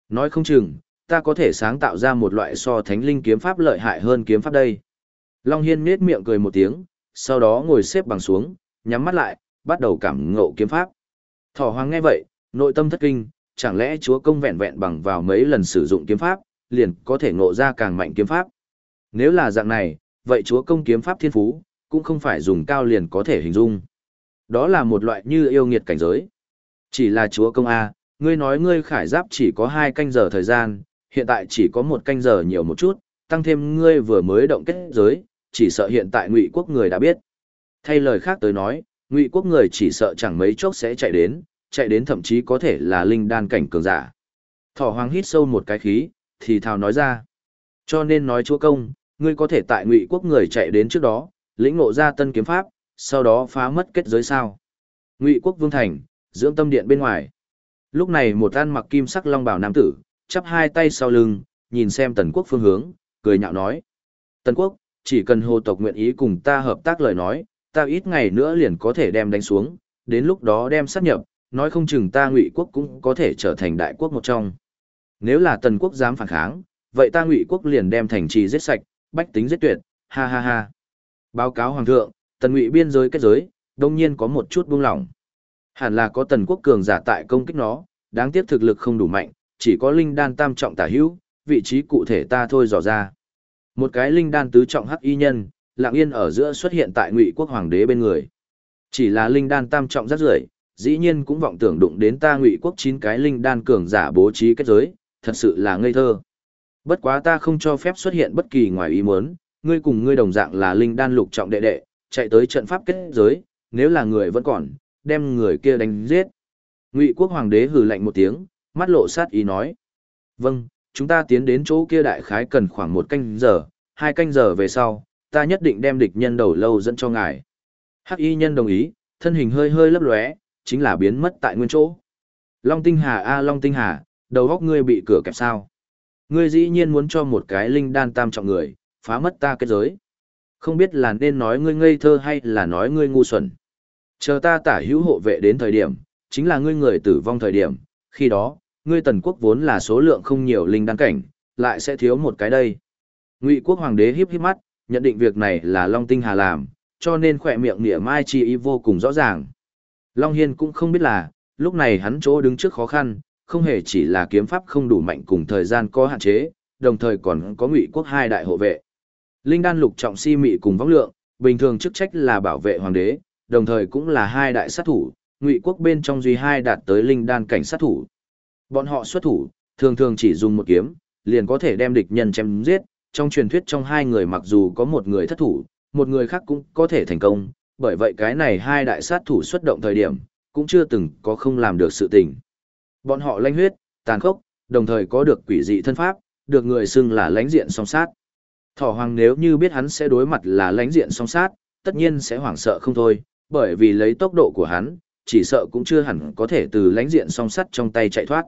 Nói không chừng, ta có thể sáng tạo ra một loại so thánh linh kiếm pháp lợi hại hơn kiếm pháp đây. Long Hiên nết miệng cười một tiếng, sau đó ngồi xếp bằng xuống, nhắm mắt lại, bắt đầu cảm ngộ kiếm pháp. Thỏ hoàng nghe vậy, nội tâm thất kinh, chẳng lẽ chúa công vẹn vẹn bằng vào mấy lần sử dụng kiếm pháp, liền có thể ngộ ra càng mạnh kiếm pháp. Nếu là dạng này, vậy chúa công kiếm pháp thiên phú, cũng không phải dùng cao liền có thể hình dung. Đó là một loại như yêu nghiệt cảnh giới. Chỉ là chúa công A, ngươi nói ngươi khải giáp chỉ có hai canh giờ thời gian, hiện tại chỉ có một canh giờ nhiều một chút, tăng thêm ngươi vừa mới động kết giới, chỉ sợ hiện tại ngụy quốc người đã biết. Thay lời khác tới nói, ngụy quốc người chỉ sợ chẳng mấy chốc sẽ chạy đến, chạy đến thậm chí có thể là linh đan cảnh cường giả. Thỏ hoàng hít sâu một cái khí, thì thào nói ra. Cho nên nói chúa công, ngươi có thể tại ngụy quốc người chạy đến trước đó, lĩnh ngộ ra tân kiếm pháp, sau đó phá mất kết giới sao. Ngụy quốc vương thành, dưỡng tâm điện bên ngoài. Lúc này một an mặc kim sắc long bào nam tử, chắp hai tay sau lưng, nhìn xem tần quốc phương hướng, cười nhạo nói. Tần quốc, chỉ cần hồ tộc nguyện ý cùng ta hợp tác lời nói, ta ít ngày nữa liền có thể đem đánh xuống, đến lúc đó đem sát nhập, nói không chừng ta ngụy quốc cũng có thể trở thành đại quốc một trong. Nếu là tần quốc dám phản kháng, vậy ta ngụy quốc liền đem thành trì giết sạch, bách tính giết tuyệt, ha ha ha. Báo cáo hoàng thượng, tần ngụy biên giới kết giới, đông nhiên có một chút buông lỏng. Hẳn là có tần quốc cường giả tại công kích nó, đáng tiếc thực lực không đủ mạnh, chỉ có linh đan tam trọng tả hữu, vị trí cụ thể ta thôi dò ra. Một cái linh đan tứ trọng hắc y nhân, lặng yên ở giữa xuất hiện tại ngụy quốc hoàng đế bên người. Chỉ là linh đan tam trọng rất rưởi, dĩ nhiên cũng vọng tưởng đụng đến ta ngụy quốc chín cái linh đan cường giả bố trí kết giới, thật sự là ngây thơ. Bất quá ta không cho phép xuất hiện bất kỳ ngoài ý muốn, ngươi cùng ngươi đồng dạng là linh đan lục trọng đệ đệ, chạy tới trận pháp kết giới, nếu là người vẫn còn, đem người kia đánh giết. Ngụy quốc hoàng đế hừ lạnh một tiếng, mắt lộ sát ý nói. Vâng, chúng ta tiến đến chỗ kia đại khái cần khoảng một canh giờ, hai canh giờ về sau, ta nhất định đem địch nhân đầu lâu dẫn cho ngài. Hắc y nhân đồng ý, thân hình hơi hơi lấp lóe, chính là biến mất tại nguyên chỗ. Long tinh hà a Long tinh hà, đầu góc ngươi bị cửa kẹp sao. Ngươi dĩ nhiên muốn cho một cái linh đan tam trọng người, phá mất ta kết giới. Không biết là nên nói ngươi ngây thơ hay là nói ngươi ngu xuẩn. Chờ ta tả hữu hộ vệ đến thời điểm, chính là ngươi người tử vong thời điểm, khi đó, ngươi tần quốc vốn là số lượng không nhiều linh đan cảnh, lại sẽ thiếu một cái đây. Ngụy quốc hoàng đế híp híp mắt, nhận định việc này là Long Tinh Hà làm, cho nên khỏe miệng nịa mai chi ý vô cùng rõ ràng. Long Hiên cũng không biết là, lúc này hắn chỗ đứng trước khó khăn, không hề chỉ là kiếm pháp không đủ mạnh cùng thời gian có hạn chế, đồng thời còn có ngụy quốc hai đại hộ vệ. Linh đan lục trọng si mị cùng vong lượng, bình thường chức trách là bảo vệ hoàng đế, đồng thời cũng là hai đại sát thủ, ngụy quốc bên trong duy hai đạt tới linh đan cảnh sát thủ. Bọn họ xuất thủ, thường thường chỉ dùng một kiếm, liền có thể đem địch nhân chém giết, trong truyền thuyết trong hai người mặc dù có một người thất thủ, một người khác cũng có thể thành công, bởi vậy cái này hai đại sát thủ xuất động thời điểm, cũng chưa từng có không làm được sự tình. Bọn họ lanh huyết, tàn khốc, đồng thời có được quỷ dị thân pháp, được người xưng là lãnh diện song sát. Thỏ hoàng nếu như biết hắn sẽ đối mặt là lãnh diện song sát, tất nhiên sẽ hoảng sợ không thôi, bởi vì lấy tốc độ của hắn, chỉ sợ cũng chưa hẳn có thể từ lãnh diện song sắt trong tay chạy thoát.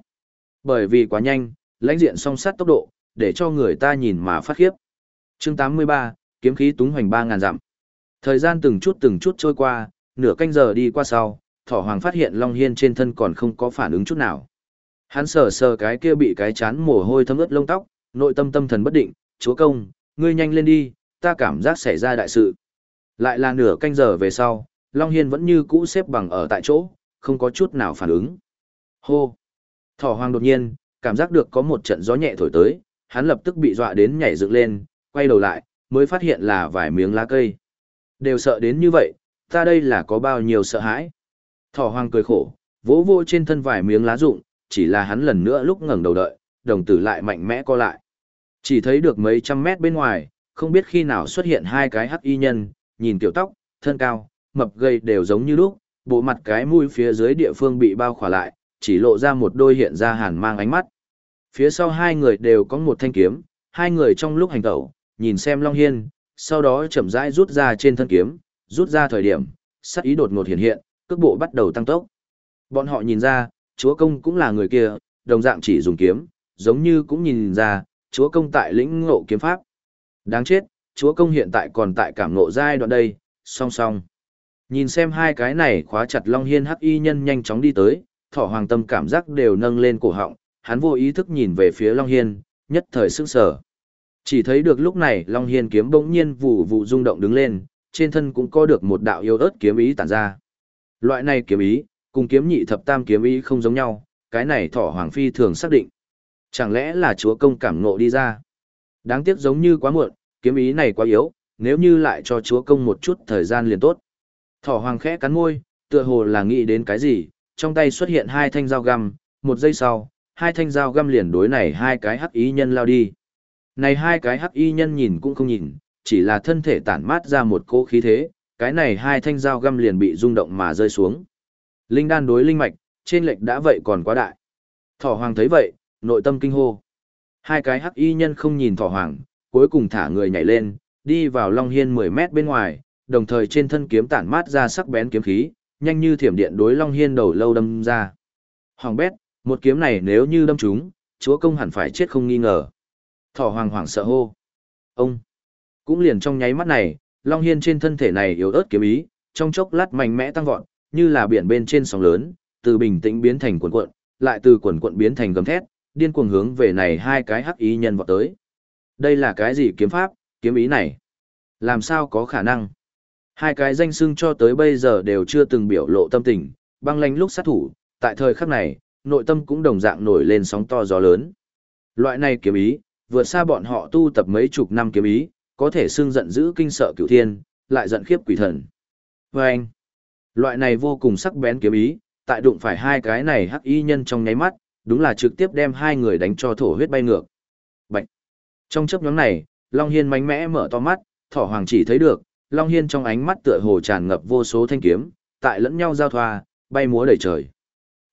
Bởi vì quá nhanh, lãnh diện song sắt tốc độ, để cho người ta nhìn mà phát khiếp. Chương 83, kiếm khí túng hoành 3000 dặm. Thời gian từng chút từng chút trôi qua, nửa canh giờ đi qua sau, Thỏ Hoàng phát hiện Long Hiên trên thân còn không có phản ứng chút nào. Hắn sờ sờ cái kia bị cái chán mồ hôi thấm ướt lông tóc, nội tâm tâm thần bất định, "Chúa công, ngươi nhanh lên đi, ta cảm giác xảy ra đại sự." Lại là nửa canh giờ về sau, Long Hiên vẫn như cũ xếp bằng ở tại chỗ, không có chút nào phản ứng. Hô! Thỏ Hoàng đột nhiên, cảm giác được có một trận gió nhẹ thổi tới, hắn lập tức bị dọa đến nhảy dựng lên, quay đầu lại, mới phát hiện là vài miếng lá cây. Đều sợ đến như vậy, ta đây là có bao nhiêu sợ hãi. Thỏ hoang cười khổ, vỗ vô trên thân vài miếng lá rụng, chỉ là hắn lần nữa lúc ngẩng đầu đợi, đồng tử lại mạnh mẽ co lại. Chỉ thấy được mấy trăm mét bên ngoài, không biết khi nào xuất hiện hai cái hắc y nhân, nhìn tiểu tóc, thân cao, mập gầy đều giống như lúc, bộ mặt cái mũi phía dưới địa phương bị bao khỏa lại, chỉ lộ ra một đôi hiện ra hàn mang ánh mắt. Phía sau hai người đều có một thanh kiếm, hai người trong lúc hành tẩu, nhìn xem Long Hiên, sau đó chậm rãi rút ra trên thân kiếm, rút ra thời điểm, sắc ý đột ngột hiện hiện, cước bộ bắt đầu tăng tốc. Bọn họ nhìn ra, chúa công cũng là người kia, đồng dạng chỉ dùng kiếm, giống như cũng nhìn ra, chúa công tại lĩnh ngộ kiếm pháp. Đáng chết, chúa công hiện tại còn tại cảm ngộ giai đoạn đây, song song. Nhìn xem hai cái này khóa chặt Long Hiên hắc y nhân nhanh chóng đi tới, thỏ hoàng tâm cảm giác đều nâng lên cổ họng, hắn vô ý thức nhìn về phía Long Hiên, nhất thời sức sở. Chỉ thấy được lúc này Long Hiên kiếm bỗng nhiên vụ vụ rung động đứng lên, trên thân cũng có được một đạo yêu ớt kiếm ý tản ra. Loại này kiếm ý, cùng kiếm nhị thập tam kiếm ý không giống nhau, cái này thỏ hoàng phi thường xác định. Chẳng lẽ là chúa công cảm ngộ đi ra? Đáng tiếc giống như quá muộn, kiếm ý này quá yếu, nếu như lại cho chúa công một chút thời gian liền tốt. Thỏ hoàng khẽ cắn môi, tựa hồ là nghĩ đến cái gì, trong tay xuất hiện hai thanh dao găm, một giây sau, hai thanh dao găm liền đối này hai cái hắc ý nhân lao đi. Này hai cái hắc y nhân nhìn cũng không nhìn, chỉ là thân thể tản mát ra một cỗ khí thế, cái này hai thanh dao găm liền bị rung động mà rơi xuống. Linh đan đối linh mạch, trên lệch đã vậy còn quá đại. Thỏ hoàng thấy vậy, nội tâm kinh hô. Hai cái hắc y nhân không nhìn thỏ hoàng, cuối cùng thả người nhảy lên, đi vào Long Hiên 10 mét bên ngoài, đồng thời trên thân kiếm tản mát ra sắc bén kiếm khí, nhanh như thiểm điện đối Long Hiên đầu lâu đâm ra. Hoàng bét, một kiếm này nếu như đâm trúng, chúa công hẳn phải chết không nghi ngờ. Thỏ hoàng hoàng sợ hô. Ông! Cũng liền trong nháy mắt này, Long Hiên trên thân thể này yếu ớt kiếm ý, trong chốc lát mạnh mẽ tăng vọt, như là biển bên trên sóng lớn, từ bình tĩnh biến thành cuộn cuộn, lại từ cuộn cuộn biến thành gầm thét, điên cuồng hướng về này hai cái hắc ý nhân vọt tới. Đây là cái gì kiếm pháp, kiếm ý này? Làm sao có khả năng? Hai cái danh xưng cho tới bây giờ đều chưa từng biểu lộ tâm tình, băng lánh lúc sát thủ, tại thời khắc này, nội tâm cũng đồng dạng nổi lên sóng to gió lớn. Loại này kiếm ý, vượt xa bọn họ tu tập mấy chục năm kiếm ý, có thể xưng giận dữ kinh sợ cửu thiên, lại giận khiếp quỷ thần. Và anh, loại này vô cùng sắc bén kiếm ý, tại đụng phải hai cái này hắc y nhân trong nháy mắt, đúng là trực tiếp đem hai người đánh cho thổ huyết bay ngược. Bạch. Trong chấp nhóm này, Long Hiên mạnh mẽ mở to mắt, thỏ hoàng chỉ thấy được, Long Hiên trong ánh mắt tựa hồ tràn ngập vô số thanh kiếm, tại lẫn nhau giao thoa, bay múa đầy trời.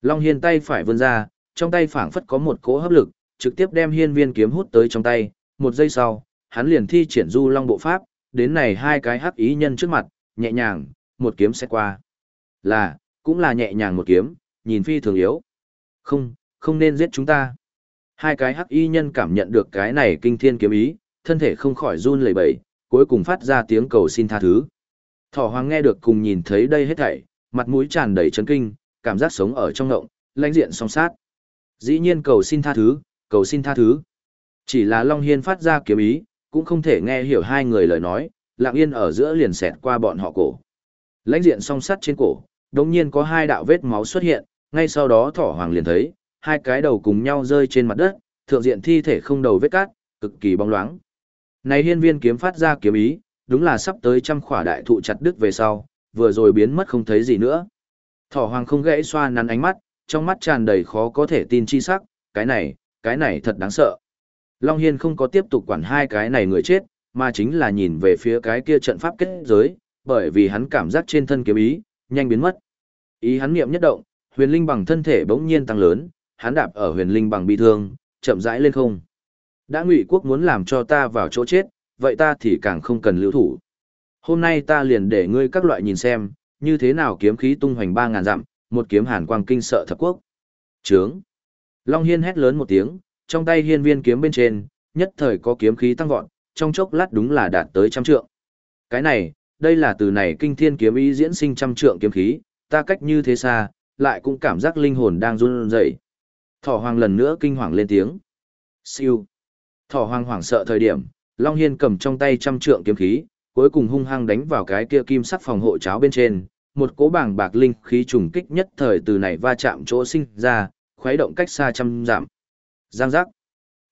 Long Hiên tay phải vươn ra, trong tay phảng phất có một cỗ hấp lực, trực tiếp đem hiên viên kiếm hút tới trong tay, một giây sau, hắn liền thi triển du long bộ pháp, đến này hai cái hắc ý nhân trước mặt, nhẹ nhàng, một kiếm sẽ qua. Là, cũng là nhẹ nhàng một kiếm, nhìn phi thường yếu. Không, không nên giết chúng ta. Hai cái hắc y nhân cảm nhận được cái này kinh thiên kiếm ý, thân thể không khỏi run lẩy bẩy, cuối cùng phát ra tiếng cầu xin tha thứ. Thỏ hoàng nghe được cùng nhìn thấy đây hết thảy, mặt mũi tràn đầy chấn kinh, cảm giác sống ở trong ngộng, lãnh diện song sát. Dĩ nhiên cầu xin tha thứ, cầu xin tha thứ. Chỉ là Long Hiên phát ra kiếm ý, cũng không thể nghe hiểu hai người lời nói, lặng yên ở giữa liền xẹt qua bọn họ cổ. Lãnh diện song sắt trên cổ, đồng nhiên có hai đạo vết máu xuất hiện, ngay sau đó thỏ hoàng liền thấy, hai cái đầu cùng nhau rơi trên mặt đất, thượng diện thi thể không đầu vết cát, cực kỳ bóng loáng. Này hiên viên kiếm phát ra kiếm ý, đúng là sắp tới trăm khỏa đại thụ chặt đứt về sau, vừa rồi biến mất không thấy gì nữa. Thỏ hoàng không gãy xoa nắn ánh mắt, trong mắt tràn đầy khó có thể tin chi sắc, cái này, cái này thật đáng sợ. Long Hiên không có tiếp tục quản hai cái này người chết, mà chính là nhìn về phía cái kia trận pháp kết giới, bởi vì hắn cảm giác trên thân kiếm ý, nhanh biến mất. Ý hắn niệm nhất động, huyền linh bằng thân thể bỗng nhiên tăng lớn, hắn đạp ở huyền linh bằng bị thương, chậm rãi lên không. Đã ngụy quốc muốn làm cho ta vào chỗ chết, vậy ta thì càng không cần lưu thủ. Hôm nay ta liền để ngươi các loại nhìn xem, như thế nào kiếm khí tung hoành ba ngàn dặm, một kiếm hàn quang kinh sợ thập quốc. Trướng. Long Hiên hét lớn một tiếng, trong tay hiên viên kiếm bên trên, nhất thời có kiếm khí tăng vọt, trong chốc lát đúng là đạt tới trăm trượng. Cái này, đây là từ này kinh thiên kiếm ý diễn sinh trăm trượng kiếm khí, ta cách như thế xa, lại cũng cảm giác linh hồn đang run rẩy. Thỏ hoàng lần nữa kinh hoàng lên tiếng. Siêu. Thỏ hoàng hoảng sợ thời điểm, Long Hiên cầm trong tay trăm trượng kiếm khí, cuối cùng hung hăng đánh vào cái kia kim sắc phòng hộ cháo bên trên, một cỗ bảng bạc linh khí trùng kích nhất thời từ này va chạm chỗ sinh ra, khuấy động cách xa trăm giảm. Giang giác.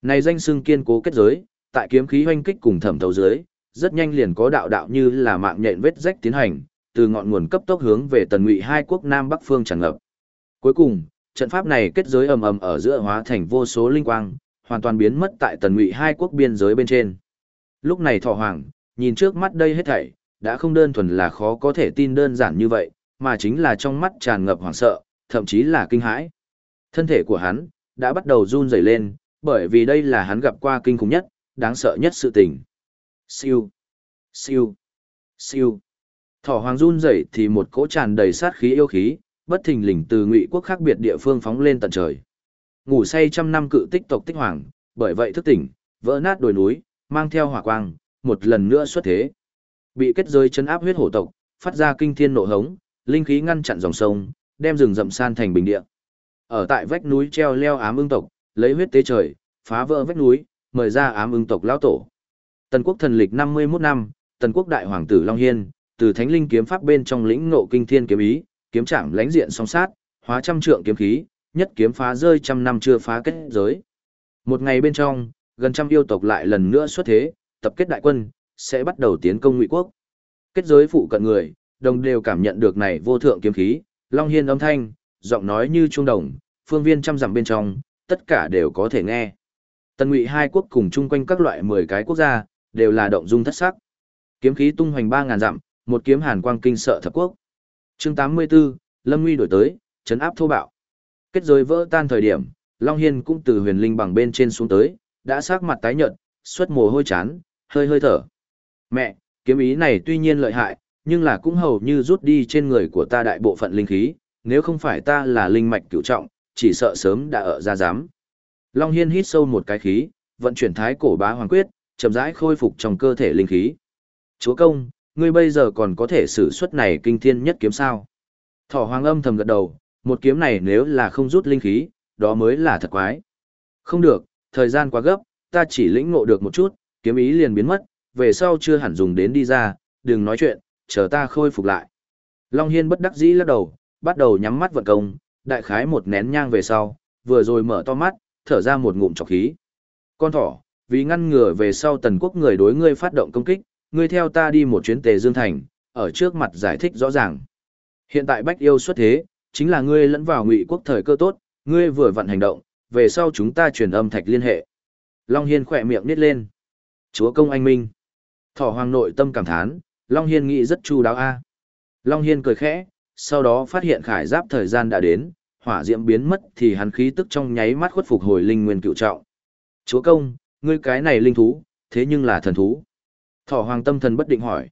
Này danh xưng kiên cố kết giới, tại kiếm khí hoanh kích cùng thẩm thấu dưới, rất nhanh liền có đạo đạo như là mạng nhện vết rách tiến hành, từ ngọn nguồn cấp tốc hướng về tần ngụy hai quốc nam bắc phương tràn ngập. Cuối cùng, trận pháp này kết giới ầm ầm ở giữa hóa thành vô số linh quang, hoàn toàn biến mất tại tần ngụy hai quốc biên giới bên trên. Lúc này thọ hoàng, nhìn trước mắt đây hết thảy, đã không đơn thuần là khó có thể tin đơn giản như vậy, mà chính là trong mắt tràn ngập hoảng sợ, thậm chí là kinh hãi. Thân thể của hắn, đã bắt đầu run rẩy lên, bởi vì đây là hắn gặp qua kinh khủng nhất, đáng sợ nhất sự tình. Siêu, siêu, siêu. Thỏ hoàng run rẩy thì một cỗ tràn đầy sát khí yêu khí, bất thình lình từ ngụy quốc khác biệt địa phương phóng lên tận trời. Ngủ say trăm năm cự tích tộc tích hoàng, bởi vậy thức tỉnh, vỡ nát đồi núi, mang theo hỏa quang, một lần nữa xuất thế. Bị kết giới chấn áp huyết hổ tộc, phát ra kinh thiên nộ hống, linh khí ngăn chặn dòng sông, đem rừng rậm san thành bình địa. Ở tại vách núi treo leo ám ưng tộc, lấy huyết tế trời, phá vỡ vách núi, mời ra ám ưng tộc lão tổ. Tần quốc thần lịch 51 năm, Tần quốc đại hoàng tử Long Hiên, từ thánh linh kiếm pháp bên trong lĩnh ngộ kinh thiên kiếm ý, kiếm chạm lãnh diện song sát, hóa trăm trượng kiếm khí, nhất kiếm phá rơi trăm năm chưa phá kết giới. Một ngày bên trong, gần trăm yêu tộc lại lần nữa xuất thế, tập kết đại quân, sẽ bắt đầu tiến công ngụy quốc. Kết giới phụ cận người, đồng đều cảm nhận được này vô thượng kiếm khí, Long Hiên âm thanh, giọng nói như trung đồng, phương viên trăm dặm bên trong, tất cả đều có thể nghe. Tần Ngụy hai quốc cùng chung quanh các loại 10 cái quốc gia, đều là động dung thất sắc. Kiếm khí tung hoành 3000 dặm, một kiếm hàn quang kinh sợ thập quốc. Chương 84, Lâm Nguy đổi tới, chấn áp thô bạo. Kết giới vỡ tan thời điểm, Long Hiên cũng từ huyền linh bằng bên trên xuống tới, đã sắc mặt tái nhợt, xuất mồ hôi chán, hơi hơi thở. Mẹ, kiếm ý này tuy nhiên lợi hại, nhưng là cũng hầu như rút đi trên người của ta đại bộ phận linh khí, nếu không phải ta là linh mạch cửu trọng, chỉ sợ sớm đã ở ra giám. Long Hiên hít sâu một cái khí, vận chuyển thái cổ bá hoàng quyết, chậm rãi khôi phục trong cơ thể linh khí. Chúa công, ngươi bây giờ còn có thể sử xuất này kinh thiên nhất kiếm sao? Thỏ hoàng âm thầm gật đầu, một kiếm này nếu là không rút linh khí, đó mới là thật quái. Không được, thời gian quá gấp, ta chỉ lĩnh ngộ được một chút, kiếm ý liền biến mất, về sau chưa hẳn dùng đến đi ra, đừng nói chuyện, chờ ta khôi phục lại. Long Hiên bất đắc dĩ lắc đầu, bắt đầu nhắm mắt vận công, đại khái một nén nhang về sau, vừa rồi mở to mắt, thở ra một ngụm trọc khí. Con thỏ, vì ngăn ngừa về sau tần quốc người đối ngươi phát động công kích, ngươi theo ta đi một chuyến tề dương thành, ở trước mặt giải thích rõ ràng. Hiện tại bách yêu xuất thế, chính là ngươi lẫn vào ngụy quốc thời cơ tốt, ngươi vừa vận hành động, về sau chúng ta truyền âm thạch liên hệ. Long Hiên khỏe miệng nít lên. Chúa công anh minh. Thỏ hoàng nội tâm cảm thán, Long Hiên nghĩ rất chu đáo a. Long Hiên cười khẽ, sau đó phát hiện khải giáp thời gian đã đến, hỏa diễm biến mất thì hắn khí tức trong nháy mắt khuất phục hồi linh nguyên cựu trọng. Chúa công, ngươi cái này linh thú, thế nhưng là thần thú. Thỏ hoàng tâm thần bất định hỏi.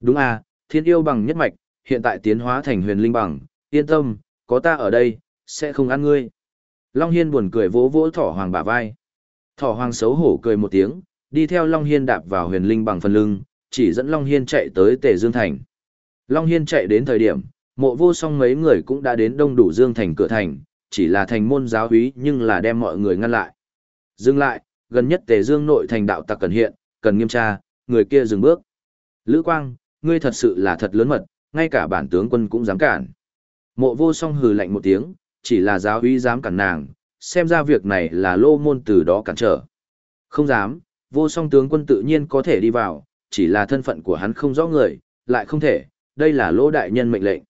Đúng à, thiên yêu bằng nhất mạch, hiện tại tiến hóa thành huyền linh bằng, yên tâm, có ta ở đây, sẽ không ăn ngươi. Long Hiên buồn cười vỗ vỗ thỏ hoàng bả vai. Thỏ hoàng xấu hổ cười một tiếng, đi theo Long Hiên đạp vào huyền linh bằng phần lưng, chỉ dẫn Long Hiên chạy tới Tề Dương Thành. Long Hiên chạy đến thời điểm, mộ vô song mấy người cũng đã đến đông đủ Dương Thành cửa thành, chỉ là thành môn giáo húy nhưng là đem mọi người ngăn lại. Dừng lại, gần nhất Tề Dương nội thành đạo tặc cần hiện, cần nghiêm tra, người kia dừng bước. Lữ Quang, ngươi thật sự là thật lớn mật, ngay cả bản tướng quân cũng dám cản. Mộ vô song hừ lạnh một tiếng, chỉ là giáo húy dám cản nàng, xem ra việc này là lô môn từ đó cản trở. Không dám, vô song tướng quân tự nhiên có thể đi vào, chỉ là thân phận của hắn không rõ người, lại không thể, đây là lỗ đại nhân mệnh lệnh.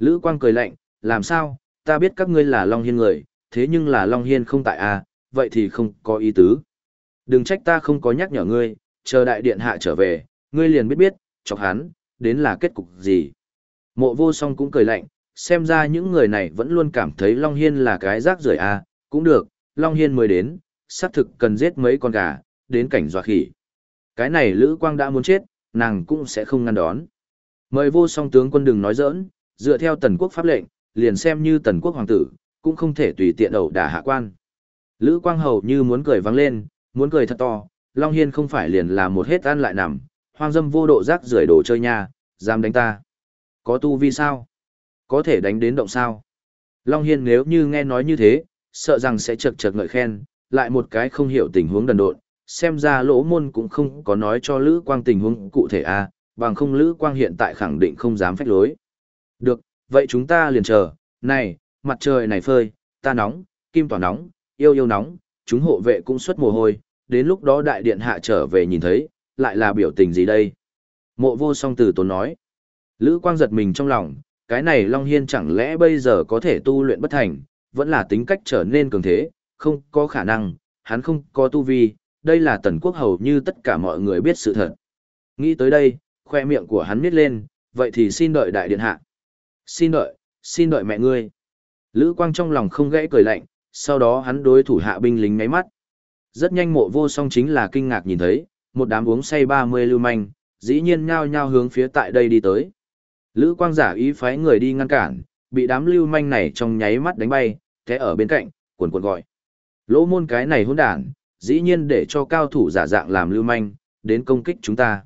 Lữ Quang cười lạnh, làm sao, ta biết các ngươi là Long Hiên người, thế nhưng là Long Hiên không tại a vậy thì không có ý tứ. Đừng trách ta không có nhắc nhở ngươi, chờ đại điện hạ trở về, ngươi liền biết biết, chọc hắn, đến là kết cục gì. Mộ vô song cũng cười lạnh, xem ra những người này vẫn luôn cảm thấy Long Hiên là cái rác rưởi a cũng được, Long Hiên mới đến, xác thực cần giết mấy con gà, đến cảnh dọa khỉ. Cái này Lữ Quang đã muốn chết, nàng cũng sẽ không ngăn đón. Mời vô song tướng quân đừng nói giỡn, dựa theo tần quốc pháp lệnh, liền xem như tần quốc hoàng tử, cũng không thể tùy tiện ẩu đả hạ quan. Lữ Quang hầu như muốn cười vắng lên, muốn cười thật to, Long Hiên không phải liền là một hết ăn lại nằm, hoang dâm vô độ rác rưởi đồ chơi nha, dám đánh ta. Có tu vi sao? Có thể đánh đến động sao? Long Hiên nếu như nghe nói như thế, sợ rằng sẽ chật chật ngợi khen, lại một cái không hiểu tình huống đần độn, xem ra lỗ môn cũng không có nói cho Lữ Quang tình huống cụ thể a à, bằng không Lữ Quang hiện tại khẳng định không dám phách lối. Được, vậy chúng ta liền chờ, này, mặt trời này phơi, ta nóng, kim tỏa nóng, yêu yêu nóng, chúng hộ vệ cũng xuất mồ hôi, đến lúc đó đại điện hạ trở về nhìn thấy, lại là biểu tình gì đây? Mộ vô song từ tốn nói. Lữ Quang giật mình trong lòng, cái này Long Hiên chẳng lẽ bây giờ có thể tu luyện bất thành, vẫn là tính cách trở nên cường thế, không có khả năng, hắn không có tu vi, đây là tần quốc hầu như tất cả mọi người biết sự thật. Nghĩ tới đây, khoe miệng của hắn miết lên, vậy thì xin đợi đại điện hạ. Xin đợi, xin đợi mẹ ngươi. Lữ Quang trong lòng không gãy cười lạnh, sau đó hắn đối thủ hạ binh lính ngáy mắt. Rất nhanh mộ vô song chính là kinh ngạc nhìn thấy, một đám uống say 30 lưu manh, dĩ nhiên nhao nhao hướng phía tại đây đi tới. Lữ Quang giả ý phái người đi ngăn cản, bị đám lưu manh này trong nháy mắt đánh bay, té ở bên cạnh, cuồn cuộn gọi. Lỗ môn cái này hỗn đản, dĩ nhiên để cho cao thủ giả dạng làm lưu manh, đến công kích chúng ta.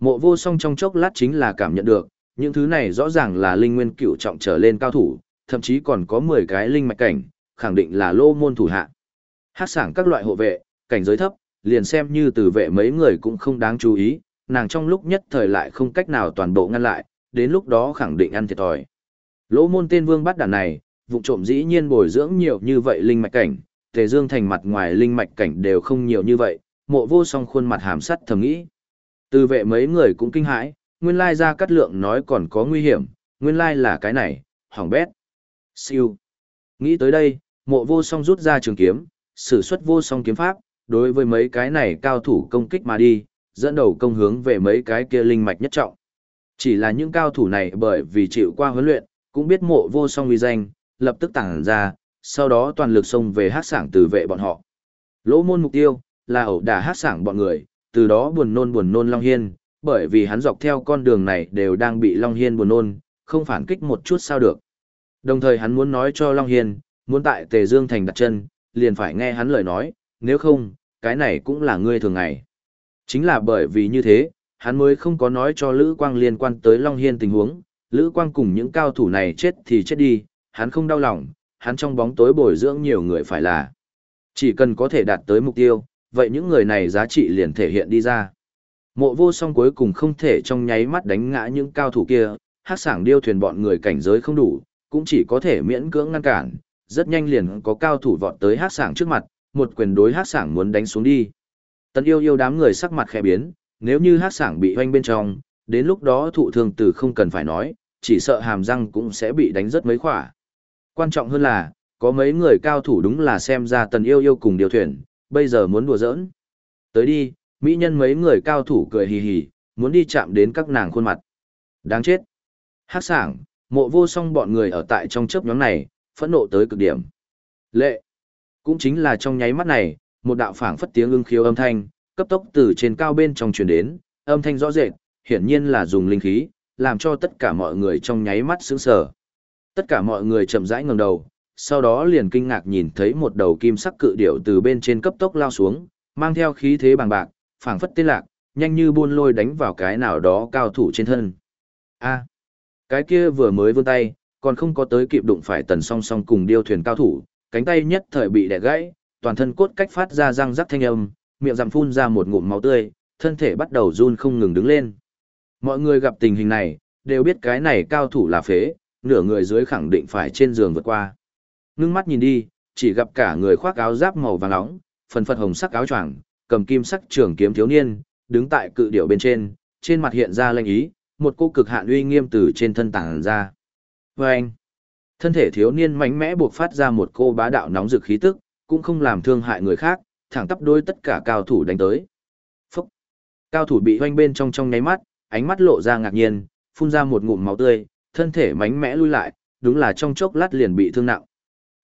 Mộ vô song trong chốc lát chính là cảm nhận được, những thứ này rõ ràng là linh nguyên cựu trọng trở lên cao thủ, thậm chí còn có 10 cái linh mạch cảnh, khẳng định là lô môn thủ hạ. Hát sảng các loại hộ vệ, cảnh giới thấp, liền xem như từ vệ mấy người cũng không đáng chú ý, nàng trong lúc nhất thời lại không cách nào toàn bộ ngăn lại, đến lúc đó khẳng định ăn thiệt thòi. Lỗ môn tên vương bắt đàn này, vụ trộm dĩ nhiên bồi dưỡng nhiều như vậy linh mạch cảnh, tề dương thành mặt ngoài linh mạch cảnh đều không nhiều như vậy, mộ vô song khuôn mặt hàm sắt thầm nghĩ. Từ vệ mấy người cũng kinh hãi, nguyên lai ra cắt lượng nói còn có nguy hiểm, nguyên lai là cái này, hỏng bét. Siêu. Nghĩ tới đây, mộ vô song rút ra trường kiếm, sử xuất vô song kiếm pháp, đối với mấy cái này cao thủ công kích mà đi, dẫn đầu công hướng về mấy cái kia linh mạch nhất trọng. Chỉ là những cao thủ này bởi vì chịu qua huấn luyện, cũng biết mộ vô song uy danh, lập tức tản ra, sau đó toàn lực xông về hát sảng từ vệ bọn họ. Lỗ môn mục tiêu, là ẩu đả hát sảng bọn người, từ đó buồn nôn buồn nôn Long Hiên, bởi vì hắn dọc theo con đường này đều đang bị Long Hiên buồn nôn, không phản kích một chút sao được. Đồng thời hắn muốn nói cho Long Hiên, muốn tại Tề Dương Thành đặt chân, liền phải nghe hắn lời nói, nếu không, cái này cũng là ngươi thường ngày. Chính là bởi vì như thế, hắn mới không có nói cho Lữ Quang liên quan tới Long Hiên tình huống, Lữ Quang cùng những cao thủ này chết thì chết đi, hắn không đau lòng, hắn trong bóng tối bồi dưỡng nhiều người phải là. Chỉ cần có thể đạt tới mục tiêu, vậy những người này giá trị liền thể hiện đi ra. Mộ vô song cuối cùng không thể trong nháy mắt đánh ngã những cao thủ kia, hát sảng điêu thuyền bọn người cảnh giới không đủ, cũng chỉ có thể miễn cưỡng ngăn cản, rất nhanh liền có cao thủ vọt tới hát sảng trước mặt, một quyền đối hát sảng muốn đánh xuống đi. Tần yêu yêu đám người sắc mặt khẽ biến, nếu như hát sảng bị hoanh bên trong, đến lúc đó thụ thương từ không cần phải nói, chỉ sợ hàm răng cũng sẽ bị đánh rất mấy khỏa. Quan trọng hơn là, có mấy người cao thủ đúng là xem ra tần yêu yêu cùng điều thuyền, bây giờ muốn đùa giỡn. Tới đi, mỹ nhân mấy người cao thủ cười hì hì, muốn đi chạm đến các nàng khuôn mặt. Đáng chết. Hát sảng, mộ vô song bọn người ở tại trong chớp nhóm này, phẫn nộ tới cực điểm. Lệ. Cũng chính là trong nháy mắt này, một đạo phảng phất tiếng ưng khiếu âm thanh, cấp tốc từ trên cao bên trong truyền đến, âm thanh rõ rệt, hiển nhiên là dùng linh khí, làm cho tất cả mọi người trong nháy mắt sững sờ. Tất cả mọi người chậm rãi ngẩng đầu, sau đó liền kinh ngạc nhìn thấy một đầu kim sắc cự điểu từ bên trên cấp tốc lao xuống, mang theo khí thế bằng bạc, phảng phất tên lạc, nhanh như buôn lôi đánh vào cái nào đó cao thủ trên thân. A, cái kia vừa mới vươn tay, còn không có tới kịp đụng phải tần song song cùng điêu thuyền cao thủ, cánh tay nhất thời bị đè gãy, toàn thân cốt cách phát ra răng rắc thanh âm, miệng rằm phun ra một ngụm máu tươi, thân thể bắt đầu run không ngừng đứng lên. Mọi người gặp tình hình này, đều biết cái này cao thủ là phế, nửa người dưới khẳng định phải trên giường vượt qua. Ngưng mắt nhìn đi, chỉ gặp cả người khoác áo giáp màu vàng nóng, phần phật hồng sắc áo choàng, cầm kim sắc trường kiếm thiếu niên, đứng tại cự điểu bên trên, trên mặt hiện ra lanh ý, một cô cực hạn uy nghiêm từ trên thân tàng ra. Và anh, thân thể thiếu niên mạnh mẽ buộc phát ra một cô bá đạo nóng rực khí tức, cũng không làm thương hại người khác, thẳng tắp đôi tất cả cao thủ đánh tới. Phúc! Cao thủ bị hoanh bên trong trong nháy mắt, ánh mắt lộ ra ngạc nhiên, phun ra một ngụm máu tươi, thân thể mạnh mẽ lui lại, đúng là trong chốc lát liền bị thương nặng.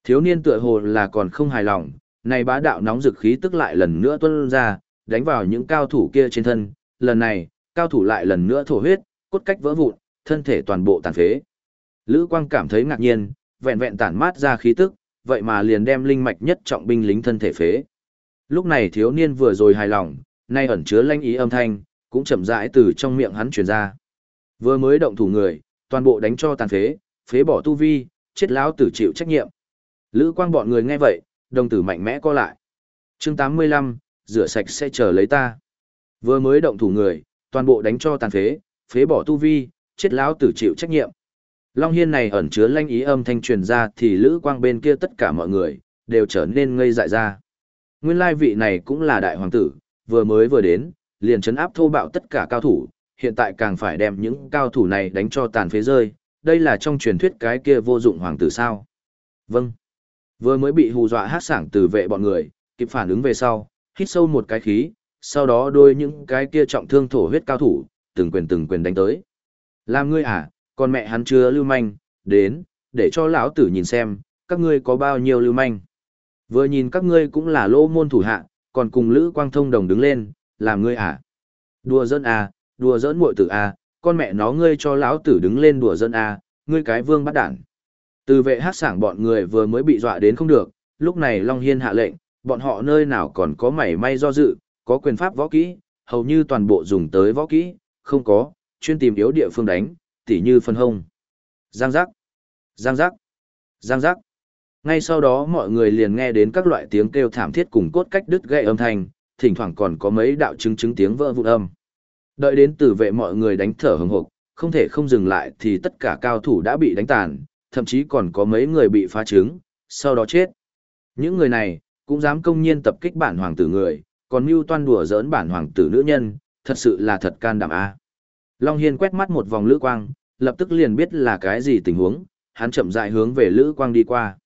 Thiếu niên tựa hồ là còn không hài lòng, này bá đạo nóng dực khí tức lại lần nữa tuôn ra, đánh vào những cao thủ kia trên thân, lần này, cao thủ lại lần nữa thổ huyết, cốt cách vỡ vụn, thân thể toàn bộ tàn phế. Lữ Quang cảm thấy ngạc nhiên, vẹn vẹn tản mát ra khí tức, vậy mà liền đem linh mạch nhất trọng binh lính thân thể phế. Lúc này thiếu niên vừa rồi hài lòng, nay ẩn chứa lanh ý âm thanh, cũng chậm rãi từ trong miệng hắn truyền ra. Vừa mới động thủ người, toàn bộ đánh cho tàn phế, phế bỏ tu vi, chết lão tử chịu trách nhiệm. Lữ quang bọn người nghe vậy, đồng tử mạnh mẽ co lại. chương 85, rửa sạch sẽ chờ lấy ta. Vừa mới động thủ người, toàn bộ đánh cho tàn phế, phế bỏ tu vi, chết lão tử chịu trách nhiệm. Long Hiên này ẩn chứa lanh ý âm thanh truyền ra thì Lữ Quang bên kia tất cả mọi người, đều trở nên ngây dại ra. Nguyên lai vị này cũng là đại hoàng tử, vừa mới vừa đến, liền chấn áp thô bạo tất cả cao thủ, hiện tại càng phải đem những cao thủ này đánh cho tàn phế rơi, đây là trong truyền thuyết cái kia vô dụng hoàng tử sao. Vâng. Vừa mới bị hù dọa hát sảng từ vệ bọn người, kịp phản ứng về sau, hít sâu một cái khí, sau đó đôi những cái kia trọng thương thổ huyết cao thủ, từng quyền từng quyền đánh tới. Làm ngươi à, còn mẹ hắn chưa lưu manh, đến, để cho lão tử nhìn xem, các ngươi có bao nhiêu lưu manh. Vừa nhìn các ngươi cũng là lỗ môn thủ hạ, còn cùng Lữ Quang Thông đồng đứng lên, làm ngươi à. Đùa dân à, đùa giỡn muội tử à, con mẹ nó ngươi cho lão tử đứng lên đùa dân à, ngươi cái vương bắt đản. Từ vệ hát sảng bọn người vừa mới bị dọa đến không được, lúc này Long Hiên hạ lệnh, bọn họ nơi nào còn có mảy may do dự, có quyền pháp võ kỹ, hầu như toàn bộ dùng tới võ kỹ, không có, chuyên tìm yếu địa phương đánh, tỉ như phân hông. Giang giác, giang giác, giang giác. Ngay sau đó mọi người liền nghe đến các loại tiếng kêu thảm thiết cùng cốt cách đứt gãy âm thanh, thỉnh thoảng còn có mấy đạo chứng chứng tiếng vỡ vụn âm. Đợi đến tử vệ mọi người đánh thở hừng hực, không thể không dừng lại thì tất cả cao thủ đã bị đánh tàn, thậm chí còn có mấy người bị phá trứng, sau đó chết. Những người này, cũng dám công nhiên tập kích bản hoàng tử người, còn mưu toan đùa giỡn bản hoàng tử nữ nhân, thật sự là thật can đảm a. Long Hiên quét mắt một vòng lữ quang, lập tức liền biết là cái gì tình huống, hắn chậm rãi hướng về lữ quang đi qua.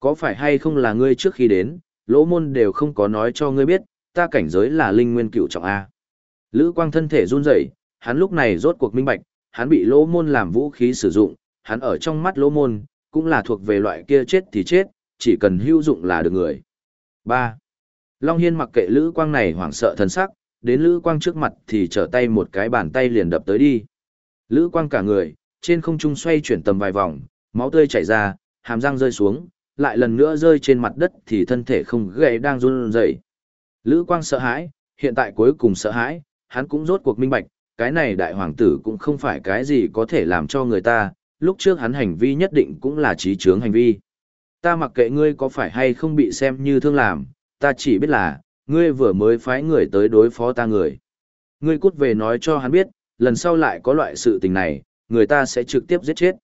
Có phải hay không là ngươi trước khi đến, lỗ môn đều không có nói cho ngươi biết, ta cảnh giới là linh nguyên cựu trọng A. Lữ quang thân thể run rẩy, hắn lúc này rốt cuộc minh bạch, hắn bị lỗ môn làm vũ khí sử dụng, hắn ở trong mắt lỗ môn, cũng là thuộc về loại kia chết thì chết, chỉ cần hữu dụng là được người. 3. Long Hiên mặc kệ Lữ Quang này hoảng sợ thần sắc, đến Lữ Quang trước mặt thì trở tay một cái bàn tay liền đập tới đi. Lữ Quang cả người, trên không trung xoay chuyển tầm vài vòng, máu tươi chảy ra, hàm răng rơi xuống, lại lần nữa rơi trên mặt đất thì thân thể không gậy đang run rẩy. Lữ Quang sợ hãi, hiện tại cuối cùng sợ hãi, hắn cũng rốt cuộc minh bạch, cái này đại hoàng tử cũng không phải cái gì có thể làm cho người ta, lúc trước hắn hành vi nhất định cũng là trí chướng hành vi. Ta mặc kệ ngươi có phải hay không bị xem như thương làm, ta chỉ biết là, ngươi vừa mới phái người tới đối phó ta người. Ngươi cút về nói cho hắn biết, lần sau lại có loại sự tình này, người ta sẽ trực tiếp giết chết.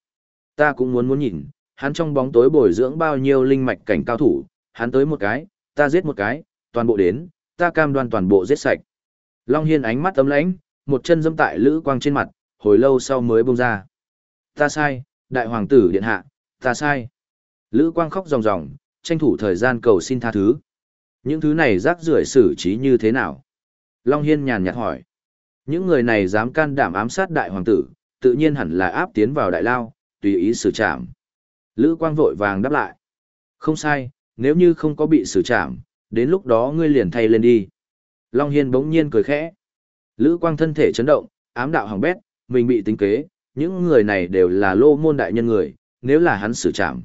Ta cũng muốn muốn nhìn, hắn trong bóng tối bồi dưỡng bao nhiêu linh mạch cảnh cao thủ, hắn tới một cái, ta giết một cái, toàn bộ đến, ta cam đoan toàn bộ giết sạch. Long Hiên ánh mắt ấm lãnh, một chân dâm tại Lữ Quang trên mặt, hồi lâu sau mới bông ra. Ta sai, đại hoàng tử điện hạ, ta sai. Lữ Quang khóc ròng ròng, tranh thủ thời gian cầu xin tha thứ. Những thứ này rác rưởi xử trí như thế nào? Long Hiên nhàn nhạt hỏi. Những người này dám can đảm ám sát đại hoàng tử, tự nhiên hẳn là áp tiến vào đại lao, tùy ý xử trảm. Lữ Quang vội vàng đáp lại. Không sai, nếu như không có bị xử trảm, đến lúc đó ngươi liền thay lên đi. Long Hiên bỗng nhiên cười khẽ. Lữ Quang thân thể chấn động, ám đạo hỏng bét, mình bị tính kế, những người này đều là lô môn đại nhân người, nếu là hắn xử trảm.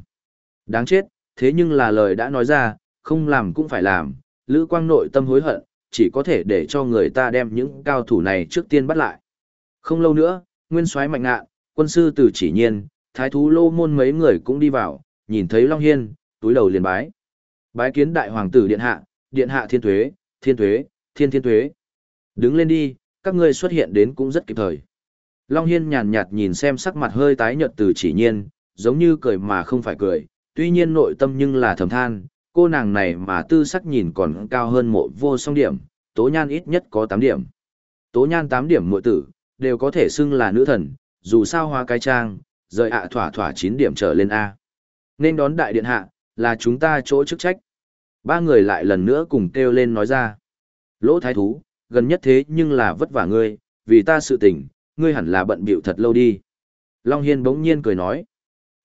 Đáng chết, thế nhưng là lời đã nói ra, không làm cũng phải làm, Lữ Quang nội tâm hối hận, chỉ có thể để cho người ta đem những cao thủ này trước tiên bắt lại. Không lâu nữa, nguyên soái mạnh ngạn, quân sư từ chỉ nhiên, thái thú lô môn mấy người cũng đi vào, nhìn thấy Long Hiên, túi đầu liền bái. Bái kiến đại hoàng tử điện hạ, điện hạ thiên thuế, thiên thuế, thiên thiên thuế. Đứng lên đi, các ngươi xuất hiện đến cũng rất kịp thời. Long Hiên nhàn nhạt nhìn xem sắc mặt hơi tái nhợt từ chỉ nhiên, giống như cười mà không phải cười, tuy nhiên nội tâm nhưng là thầm than, cô nàng này mà tư sắc nhìn còn cao hơn mộ vô song điểm, tố nhan ít nhất có 8 điểm. Tố nhan 8 điểm muội tử, đều có thể xưng là nữ thần, dù sao hoa cái trang, rời ạ thỏa thỏa 9 điểm trở lên A. Nên đón đại điện hạ, là chúng ta chỗ chức trách. Ba người lại lần nữa cùng kêu lên nói ra. Lỗ thái thú, gần nhất thế nhưng là vất vả ngươi, vì ta sự tình, ngươi hẳn là bận bịu thật lâu đi. Long Hiên bỗng nhiên cười nói.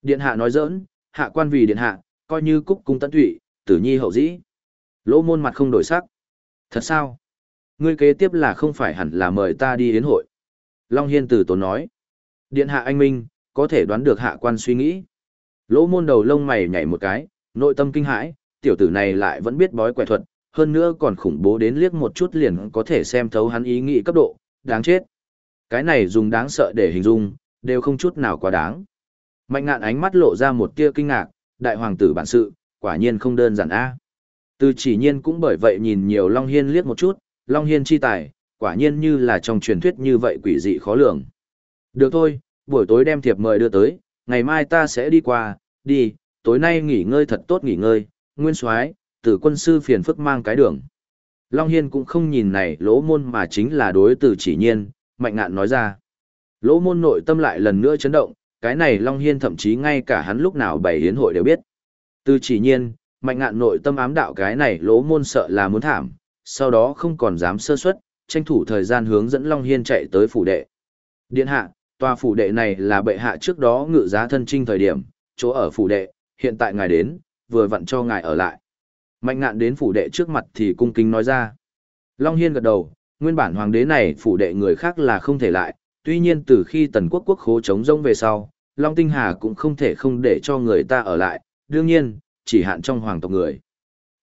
Điện hạ nói giỡn, hạ quan vì điện hạ, coi như cúc cung tận tụy, tử nhi hậu dĩ. Lỗ môn mặt không đổi sắc. Thật sao? Ngươi kế tiếp là không phải hẳn là mời ta đi đến hội. Long Hiên tử tốn nói. Điện hạ anh Minh, có thể đoán được hạ quan suy nghĩ. Lỗ môn đầu lông mày nhảy một cái, nội tâm kinh hãi, tiểu tử này lại vẫn biết bói quẻ thuật, hơn nữa còn khủng bố đến liếc một chút liền có thể xem thấu hắn ý nghĩ cấp độ, đáng chết. Cái này dùng đáng sợ để hình dung, đều không chút nào quá đáng. Mạnh ngạn ánh mắt lộ ra một tia kinh ngạc, đại hoàng tử bản sự, quả nhiên không đơn giản a. Từ chỉ nhiên cũng bởi vậy nhìn nhiều Long Hiên liếc một chút, Long Hiên chi tài, quả nhiên như là trong truyền thuyết như vậy quỷ dị khó lường. Được thôi, buổi tối đem thiệp mời đưa tới, ngày mai ta sẽ đi qua, đi, tối nay nghỉ ngơi thật tốt nghỉ ngơi, nguyên soái tử quân sư phiền phức mang cái đường. Long Hiên cũng không nhìn này lỗ môn mà chính là đối từ chỉ nhiên, mạnh ngạn nói ra. Lỗ môn nội tâm lại lần nữa chấn động, cái này Long Hiên thậm chí ngay cả hắn lúc nào bày hiến hội đều biết. Từ chỉ nhiên, mạnh ngạn nội tâm ám đạo cái này lỗ môn sợ là muốn thảm, sau đó không còn dám sơ suất, tranh thủ thời gian hướng dẫn Long Hiên chạy tới phủ đệ. Điện hạ, tòa phủ đệ này là bệ hạ trước đó ngự giá thân trinh thời điểm, chỗ ở phủ đệ, hiện tại ngài đến, vừa vặn cho ngài ở lại. Mạnh ngạn đến phủ đệ trước mặt thì cung kính nói ra. Long Hiên gật đầu, nguyên bản hoàng đế này phủ đệ người khác là không thể lại, tuy nhiên từ khi tần quốc quốc khố chống rông về sau, Long Tinh Hà cũng không thể không để cho người ta ở lại, đương nhiên, chỉ hạn trong hoàng tộc người.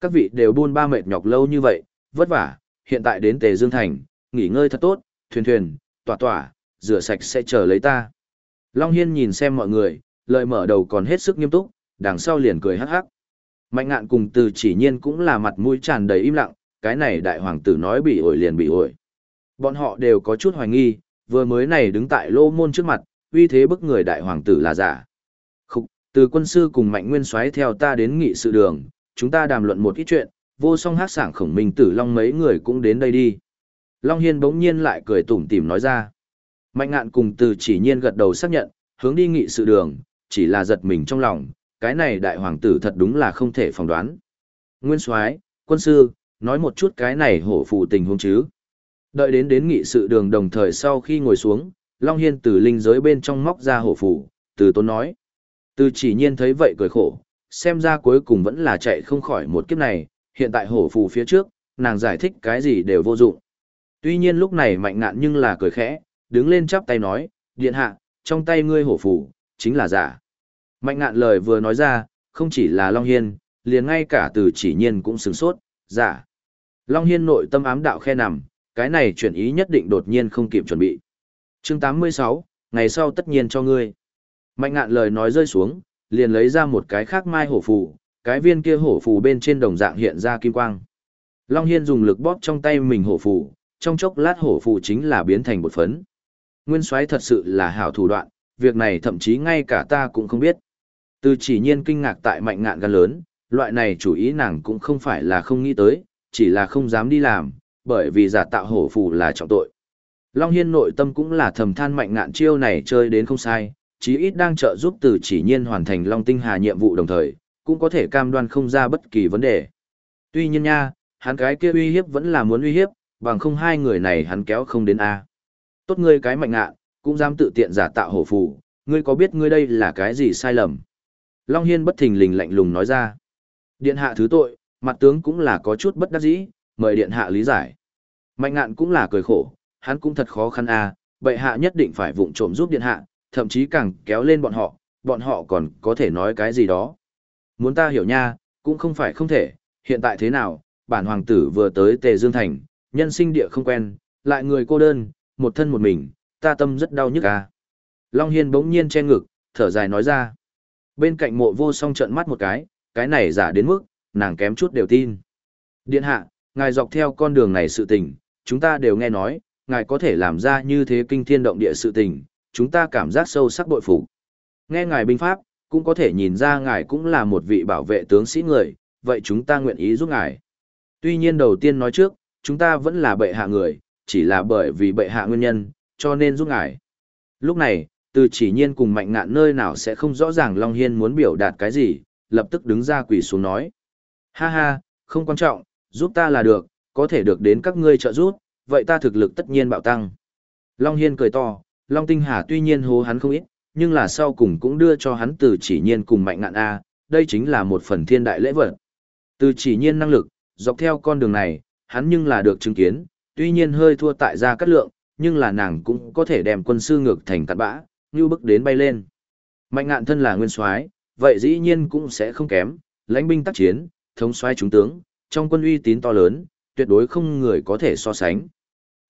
Các vị đều buôn ba mệt nhọc lâu như vậy, vất vả, hiện tại đến Tề Dương Thành, nghỉ ngơi thật tốt, thuyền thuyền, tỏa tỏa, rửa sạch sẽ chờ lấy ta. Long Hiên nhìn xem mọi người, lời mở đầu còn hết sức nghiêm túc, đằng sau liền cười hắc hắc. Mạnh ngạn cùng từ chỉ nhiên cũng là mặt mũi tràn đầy im lặng, cái này đại hoàng tử nói bị ổi liền bị ổi. Bọn họ đều có chút hoài nghi, vừa mới này đứng tại lô môn trước mặt, uy thế bức người đại hoàng tử là giả. Khúc, từ quân sư cùng mạnh nguyên soái theo ta đến nghị sự đường, chúng ta đàm luận một ít chuyện, vô song hát sảng khổng minh tử long mấy người cũng đến đây đi. Long Hiên bỗng nhiên lại cười tủm tỉm nói ra. Mạnh ngạn cùng từ chỉ nhiên gật đầu xác nhận, hướng đi nghị sự đường, chỉ là giật mình trong lòng, cái này đại hoàng tử thật đúng là không thể phỏng đoán. Nguyên soái quân sư, nói một chút cái này hổ phụ tình huống chứ. Đợi đến đến nghị sự đường đồng thời sau khi ngồi xuống, Long Hiên từ linh giới bên trong móc ra hổ phụ, từ tôn nói. Từ chỉ nhiên thấy vậy cười khổ, xem ra cuối cùng vẫn là chạy không khỏi một kiếp này, hiện tại hổ phù phía trước, nàng giải thích cái gì đều vô dụng. Tuy nhiên lúc này mạnh ngạn nhưng là cười khẽ, đứng lên chắp tay nói, điện hạ, trong tay ngươi hổ phù, chính là giả. Mạnh ngạn lời vừa nói ra, không chỉ là Long Hiên, liền ngay cả từ chỉ nhiên cũng sửng sốt, giả. Long Hiên nội tâm ám đạo khe nằm, cái này chuyển ý nhất định đột nhiên không kịp chuẩn bị. chương 86, ngày sau tất nhiên cho ngươi. Mạnh ngạn lời nói rơi xuống, liền lấy ra một cái khác mai hổ phù, cái viên kia hổ phù bên trên đồng dạng hiện ra kim quang. Long Hiên dùng lực bóp trong tay mình hổ phù, trong chốc lát hổ phù chính là biến thành bột phấn. Nguyên soái thật sự là hảo thủ đoạn, việc này thậm chí ngay cả ta cũng không biết. Từ chỉ nhiên kinh ngạc tại mạnh ngạn gan lớn, loại này chủ ý nàng cũng không phải là không nghĩ tới, chỉ là không dám đi làm, bởi vì giả tạo hổ phù là trọng tội. Long Hiên nội tâm cũng là thầm than mạnh ngạn chiêu này chơi đến không sai, chí ít đang trợ giúp từ chỉ nhiên hoàn thành Long Tinh Hà nhiệm vụ đồng thời, cũng có thể cam đoan không ra bất kỳ vấn đề. Tuy nhiên nha, hắn cái kia uy hiếp vẫn là muốn uy hiếp, bằng không hai người này hắn kéo không đến A. Tốt ngươi cái mạnh ngạn, cũng dám tự tiện giả tạo hổ phù, ngươi có biết ngươi đây là cái gì sai lầm? Long Hiên bất thình lình lạnh lùng nói ra. Điện hạ thứ tội, mặt tướng cũng là có chút bất đắc dĩ, mời điện hạ lý giải. Mạnh ngạn cũng là cười khổ, hắn cũng thật khó khăn à, bệ hạ nhất định phải vụng trộm giúp điện hạ, thậm chí càng kéo lên bọn họ, bọn họ còn có thể nói cái gì đó. Muốn ta hiểu nha, cũng không phải không thể, hiện tại thế nào, bản hoàng tử vừa tới Tề Dương Thành, nhân sinh địa không quen, lại người cô đơn, một thân một mình, ta tâm rất đau nhức à. Long Hiên bỗng nhiên che ngực, thở dài nói ra. Bên cạnh mộ vô song trận mắt một cái, cái này giả đến mức, nàng kém chút đều tin. Điện hạ, ngài dọc theo con đường này sự tình, chúng ta đều nghe nói, ngài có thể làm ra như thế kinh thiên động địa sự tình, chúng ta cảm giác sâu sắc bội phục. Nghe ngài binh pháp, cũng có thể nhìn ra ngài cũng là một vị bảo vệ tướng sĩ người, vậy chúng ta nguyện ý giúp ngài. Tuy nhiên đầu tiên nói trước, chúng ta vẫn là bệ hạ người, chỉ là bởi vì bệ hạ nguyên nhân, cho nên giúp ngài. Lúc này, từ chỉ nhiên cùng mạnh ngạn nơi nào sẽ không rõ ràng Long Hiên muốn biểu đạt cái gì, lập tức đứng ra quỷ xuống nói. Ha ha, không quan trọng, giúp ta là được, có thể được đến các ngươi trợ giúp, vậy ta thực lực tất nhiên bạo tăng. Long Hiên cười to, Long Tinh Hà tuy nhiên hố hắn không ít, nhưng là sau cùng cũng đưa cho hắn từ chỉ nhiên cùng mạnh ngạn A, đây chính là một phần thiên đại lễ vật. Từ chỉ nhiên năng lực, dọc theo con đường này, hắn nhưng là được chứng kiến, tuy nhiên hơi thua tại gia cắt lượng, nhưng là nàng cũng có thể đem quân sư ngược thành cắt bã, như bức đến bay lên. Mạnh ngạn thân là nguyên soái, vậy dĩ nhiên cũng sẽ không kém, lãnh binh tác chiến, thống soái chúng tướng, trong quân uy tín to lớn, tuyệt đối không người có thể so sánh.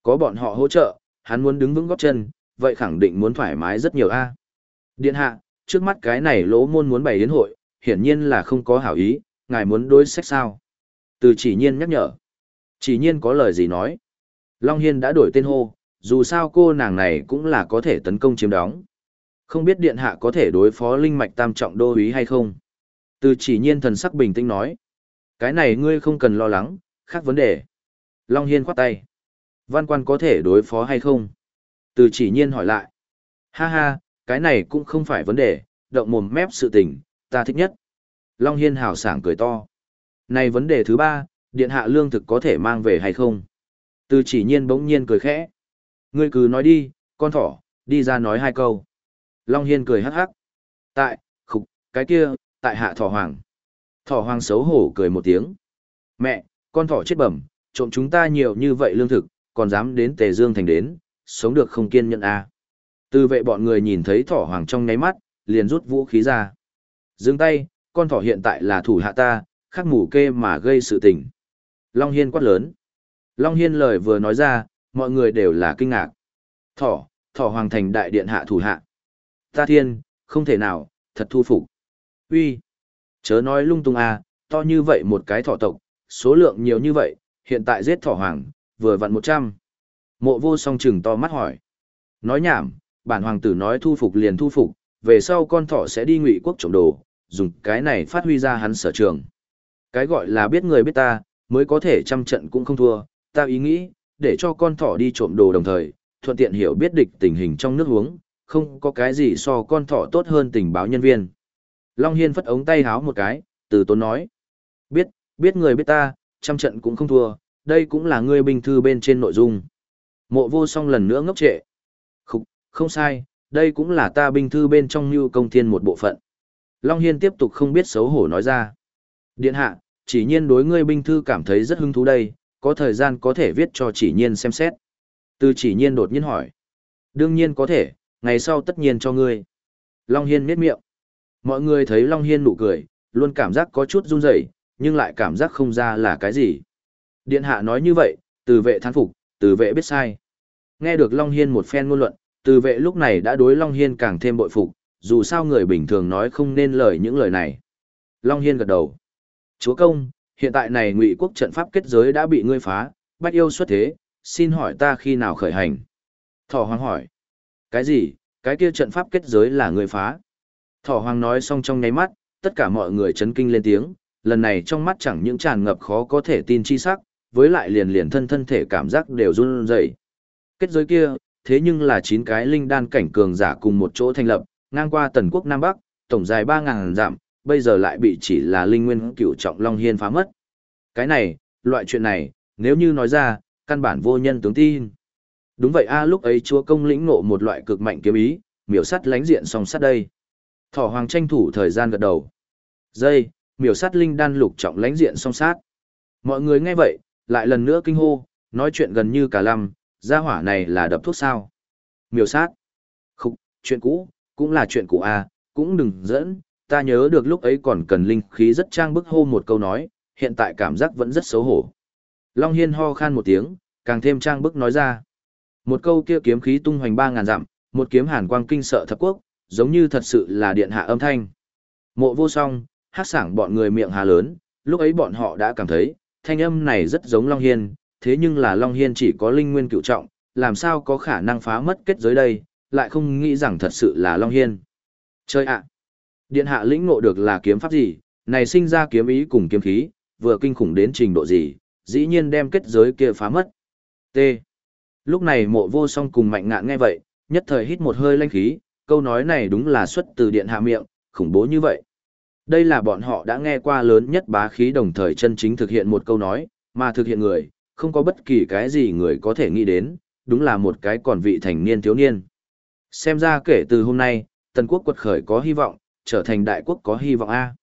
Có bọn họ hỗ trợ, hắn muốn đứng vững góp chân, vậy khẳng định muốn thoải mái rất nhiều a. Điện hạ, trước mắt cái này lỗ môn muốn bày đến hội, hiển nhiên là không có hảo ý, ngài muốn đối sách sao? Từ chỉ nhiên nhắc nhở. Chỉ nhiên có lời gì nói? Long Hiên đã đổi tên hô, dù sao cô nàng này cũng là có thể tấn công chiếm đóng. Không biết điện hạ có thể đối phó linh mạch tam trọng đô úy hay không? Từ chỉ nhiên thần sắc bình tĩnh nói. Cái này ngươi không cần lo lắng, khác vấn đề. Long Hiên khoát tay. Văn quan có thể đối phó hay không? Từ chỉ nhiên hỏi lại. Ha ha, cái này cũng không phải vấn đề, động mồm mép sự tình, ta thích nhất. Long Hiên hào sảng cười to. Này vấn đề thứ ba, điện hạ lương thực có thể mang về hay không? Từ chỉ nhiên bỗng nhiên cười khẽ. Ngươi cứ nói đi, con thỏ, đi ra nói hai câu. Long Hiên cười hắc hắc. Tại, khục, cái kia, tại hạ thỏ hoàng. Thỏ hoàng xấu hổ cười một tiếng. Mẹ, con thỏ chết bẩm, trộm chúng ta nhiều như vậy lương thực, còn dám đến Tề Dương thành đến, sống được không kiên nhẫn à. Từ vệ bọn người nhìn thấy thỏ hoàng trong nháy mắt, liền rút vũ khí ra. Dừng tay, con thỏ hiện tại là thủ hạ ta, khắc mù kê mà gây sự tình. Long Hiên quát lớn. Long Hiên lời vừa nói ra, mọi người đều là kinh ngạc. Thỏ, thỏ hoàng thành đại điện hạ thủ hạ. Ta thiên, không thể nào, thật thu phục. Uy, chớ nói lung tung à, to như vậy một cái thỏ tộc, số lượng nhiều như vậy, hiện tại giết thỏ hoàng, vừa vặn 100. Mộ vô song chừng to mắt hỏi. Nói nhảm, bản hoàng tử nói thu phục liền thu phục, về sau con thỏ sẽ đi ngụy quốc trộm đồ, dùng cái này phát huy ra hắn sở trường. Cái gọi là biết người biết ta, mới có thể trăm trận cũng không thua, ta ý nghĩ, để cho con thỏ đi trộm đồ đồng thời, thuận tiện hiểu biết địch tình hình trong nước uống, không có cái gì so con thỏ tốt hơn tình báo nhân viên. Long Hiên phất ống tay háo một cái, từ tốn nói. Biết, biết người biết ta, trăm trận cũng không thua, đây cũng là ngươi bình thư bên trên nội dung. Mộ vô song lần nữa ngốc trệ. Không, không sai, đây cũng là ta bình thư bên trong như công thiên một bộ phận. Long Hiên tiếp tục không biết xấu hổ nói ra. Điện hạ, chỉ nhiên đối ngươi binh thư cảm thấy rất hứng thú đây, có thời gian có thể viết cho chỉ nhiên xem xét. Từ chỉ nhiên đột nhiên hỏi. Đương nhiên có thể, ngày sau tất nhiên cho ngươi. Long Hiên miết miệng. Mọi người thấy Long Hiên nụ cười, luôn cảm giác có chút run rẩy nhưng lại cảm giác không ra là cái gì. Điện hạ nói như vậy, từ vệ thán phục, từ vệ biết sai. Nghe được Long Hiên một phen ngôn luận, từ vệ lúc này đã đối Long Hiên càng thêm bội phục, dù sao người bình thường nói không nên lời những lời này. Long Hiên gật đầu. Chúa công, hiện tại này ngụy quốc trận pháp kết giới đã bị ngươi phá, bách yêu xuất thế, xin hỏi ta khi nào khởi hành? Thỏ hoàng hỏi. Cái gì, cái kia trận pháp kết giới là ngươi phá? Thỏ hoàng nói xong trong nháy mắt, tất cả mọi người chấn kinh lên tiếng, lần này trong mắt chẳng những tràn ngập khó có thể tin chi sắc, với lại liền liền thân thân thể cảm giác đều run rẩy. Kết giới kia, thế nhưng là chín cái linh đan cảnh cường giả cùng một chỗ thành lập, ngang qua tần quốc Nam Bắc, tổng dài 3.000 dặm, bây giờ lại bị chỉ là linh nguyên cửu trọng Long Hiên phá mất. Cái này, loại chuyện này, nếu như nói ra, căn bản vô nhân tướng tin. Đúng vậy a lúc ấy chúa công lĩnh ngộ một loại cực mạnh kiếm ý, miểu sắt lánh diện song sắt đây. Thỏ hoàng tranh thủ thời gian gật đầu. Dây, miểu Sát linh đan lục trọng lãnh diện song sát. Mọi người nghe vậy, lại lần nữa kinh hô, nói chuyện gần như cả lăm, gia hỏa này là đập thuốc sao. Miểu sát. Không, chuyện cũ, cũng là chuyện cũ à? cũng đừng dẫn, ta nhớ được lúc ấy còn cần linh khí rất trang bức hô một câu nói, hiện tại cảm giác vẫn rất xấu hổ. Long Hiên ho khan một tiếng, càng thêm trang bức nói ra. Một câu kia kiếm khí tung hoành ba ngàn dặm, một kiếm hàn quang kinh sợ thập quốc, giống như thật sự là điện hạ âm thanh. Mộ vô song, hát sảng bọn người miệng hà lớn, lúc ấy bọn họ đã cảm thấy, thanh âm này rất giống Long Hiên, thế nhưng là Long Hiên chỉ có linh nguyên cựu trọng, làm sao có khả năng phá mất kết giới đây, lại không nghĩ rằng thật sự là Long Hiên. Chơi ạ! Điện hạ lĩnh ngộ được là kiếm pháp gì, này sinh ra kiếm ý cùng kiếm khí, vừa kinh khủng đến trình độ gì, dĩ nhiên đem kết giới kia phá mất. T. Lúc này mộ vô song cùng mạnh ngạn nghe vậy, nhất thời hít một hơi lanh khí, câu nói này đúng là xuất từ điện hạ miệng, khủng bố như vậy. Đây là bọn họ đã nghe qua lớn nhất bá khí đồng thời chân chính thực hiện một câu nói, mà thực hiện người, không có bất kỳ cái gì người có thể nghĩ đến, đúng là một cái còn vị thành niên thiếu niên. Xem ra kể từ hôm nay, Tần quốc quật khởi có hy vọng, trở thành đại quốc có hy vọng A.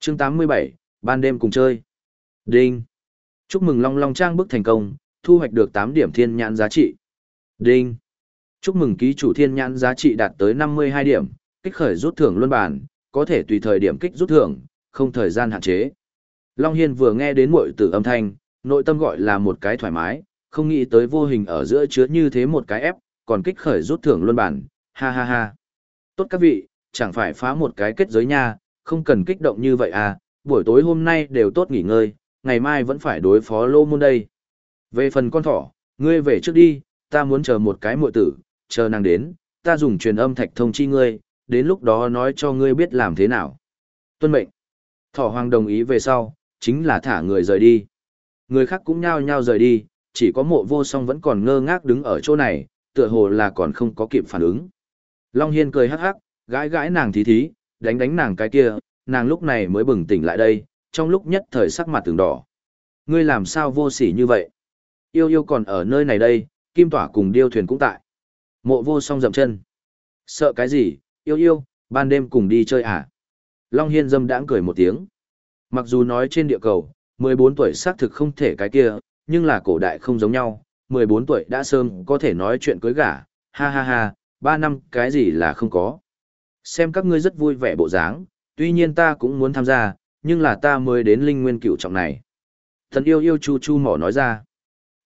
chương 87, ban đêm cùng chơi. Đinh. Chúc mừng Long Long Trang bức thành công, thu hoạch được 8 điểm thiên nhãn giá trị. Đinh. Chúc mừng ký chủ thiên nhãn giá trị đạt tới 52 điểm, kích khởi rút thưởng luân bản, có thể tùy thời điểm kích rút thưởng, không thời gian hạn chế. Long Hiên vừa nghe đến muội tử âm thanh, nội tâm gọi là một cái thoải mái, không nghĩ tới vô hình ở giữa chứa như thế một cái ép, còn kích khởi rút thưởng luân bản, ha ha ha. Tốt các vị, chẳng phải phá một cái kết giới nha, không cần kích động như vậy à, buổi tối hôm nay đều tốt nghỉ ngơi, ngày mai vẫn phải đối phó lô môn đây. Về phần con thỏ, ngươi về trước đi, ta muốn chờ một cái muội tử, chờ nàng đến, ta dùng truyền âm thạch thông chi ngươi, đến lúc đó nói cho ngươi biết làm thế nào. Tuân mệnh. Thỏ hoàng đồng ý về sau, chính là thả người rời đi. Người khác cũng nhao nhao rời đi, chỉ có mộ vô song vẫn còn ngơ ngác đứng ở chỗ này, tựa hồ là còn không có kịp phản ứng. Long Hiên cười hắc hắc, gãi gãi nàng thí thí, đánh đánh nàng cái kia, nàng lúc này mới bừng tỉnh lại đây, trong lúc nhất thời sắc mặt từng đỏ. Ngươi làm sao vô sỉ như vậy? Yêu yêu còn ở nơi này đây, kim tỏa cùng điêu thuyền cũng tại. Mộ vô song dậm chân. Sợ cái gì, yêu yêu, ban đêm cùng đi chơi à? Long Hiên dâm đãng cười một tiếng. Mặc dù nói trên địa cầu, 14 tuổi xác thực không thể cái kia, nhưng là cổ đại không giống nhau, 14 tuổi đã sớm có thể nói chuyện cưới gả, ha ha ha, 3 năm cái gì là không có. Xem các ngươi rất vui vẻ bộ dáng, tuy nhiên ta cũng muốn tham gia, nhưng là ta mới đến linh nguyên cựu trọng này. Thần yêu yêu chu chu mỏ nói ra.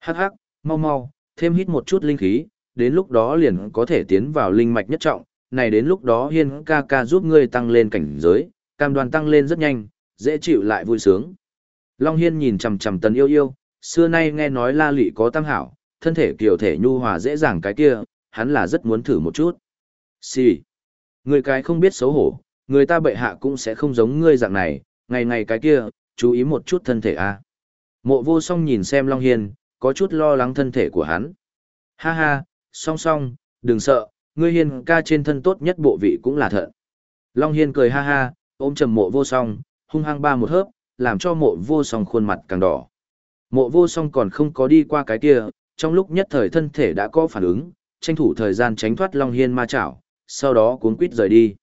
Hắc hắc, mau mau, thêm hít một chút linh khí, đến lúc đó liền có thể tiến vào linh mạch nhất trọng, này đến lúc đó hiên ca ca giúp ngươi tăng lên cảnh giới, cam đoàn tăng lên rất nhanh, dễ chịu lại vui sướng. Long hiên nhìn chầm chầm tần yêu yêu, xưa nay nghe nói la lị có tăng hảo, thân thể kiều thể nhu hòa dễ dàng cái kia, hắn là rất muốn thử một chút. Xì. Si. Người cái không biết xấu hổ, người ta bệ hạ cũng sẽ không giống ngươi dạng này, ngày ngày cái kia, chú ý một chút thân thể a. Mộ vô song nhìn xem Long Hiên, có chút lo lắng thân thể của hắn. Ha ha, song song, đừng sợ, ngươi hiên ca trên thân tốt nhất bộ vị cũng là thận. Long Hiên cười ha ha, ôm trầm mộ vô song, hung hăng ba một hớp, làm cho mộ vô song khuôn mặt càng đỏ. Mộ vô song còn không có đi qua cái kia, trong lúc nhất thời thân thể đã có phản ứng, tranh thủ thời gian tránh thoát Long Hiên ma chảo, sau đó cuốn quýt rời đi.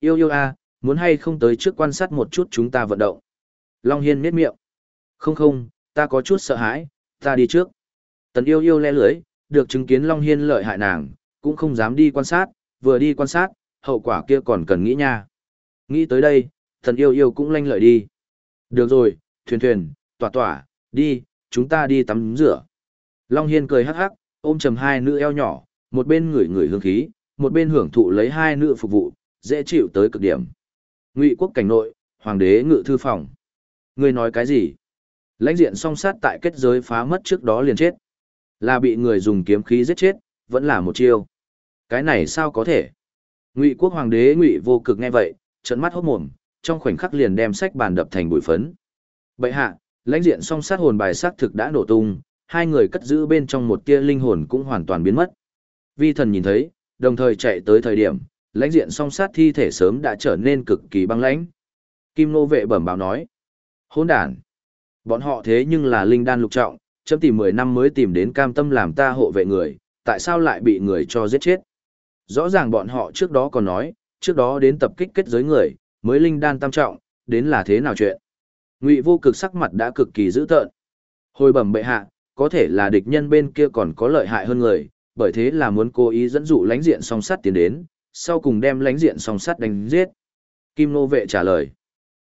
Yêu yêu a, muốn hay không tới trước quan sát một chút chúng ta vận động. Long Hiên miết miệng. Không không, ta có chút sợ hãi, ta đi trước. Tần yêu yêu le lưới, được chứng kiến Long Hiên lợi hại nàng, cũng không dám đi quan sát, vừa đi quan sát, hậu quả kia còn cần nghĩ nha. Nghĩ tới đây, Thần yêu yêu cũng lanh lợi đi. Được rồi, thuyền thuyền, tỏa tỏa, đi, chúng ta đi tắm rửa. Long Hiên cười hắc hắc, ôm chầm hai nữ eo nhỏ, một bên ngửi ngửi hương khí, một bên hưởng thụ lấy hai nữ phục vụ, dễ chịu tới cực điểm. Ngụy quốc cảnh nội, hoàng đế ngự thư phòng. Ngươi nói cái gì? Lãnh diện song sát tại kết giới phá mất trước đó liền chết. Là bị người dùng kiếm khí giết chết, vẫn là một chiêu. Cái này sao có thể? Ngụy quốc hoàng đế Ngụy vô cực nghe vậy, trợn mắt hốt mồm, trong khoảnh khắc liền đem sách bàn đập thành bụi phấn. Bệ hạ, lãnh diện song sát hồn bài sát thực đã nổ tung, hai người cất giữ bên trong một tia linh hồn cũng hoàn toàn biến mất. Vi thần nhìn thấy, đồng thời chạy tới thời điểm, lãnh diện song sát thi thể sớm đã trở nên cực kỳ băng lãnh. Kim nô vệ bẩm báo nói, hỗn đản, bọn họ thế nhưng là linh đan lục trọng, chấm tìm 10 năm mới tìm đến cam tâm làm ta hộ vệ người, tại sao lại bị người cho giết chết? Rõ ràng bọn họ trước đó còn nói, trước đó đến tập kích kết giới người, mới linh đan tam trọng, đến là thế nào chuyện? Ngụy vô cực sắc mặt đã cực kỳ dữ tợn. Hồi bẩm bệ hạ, có thể là địch nhân bên kia còn có lợi hại hơn người, bởi thế là muốn cố ý dẫn dụ lãnh diện song sắt tiến đến, sau cùng đem lãnh diện song sắt đánh giết. Kim nô vệ trả lời.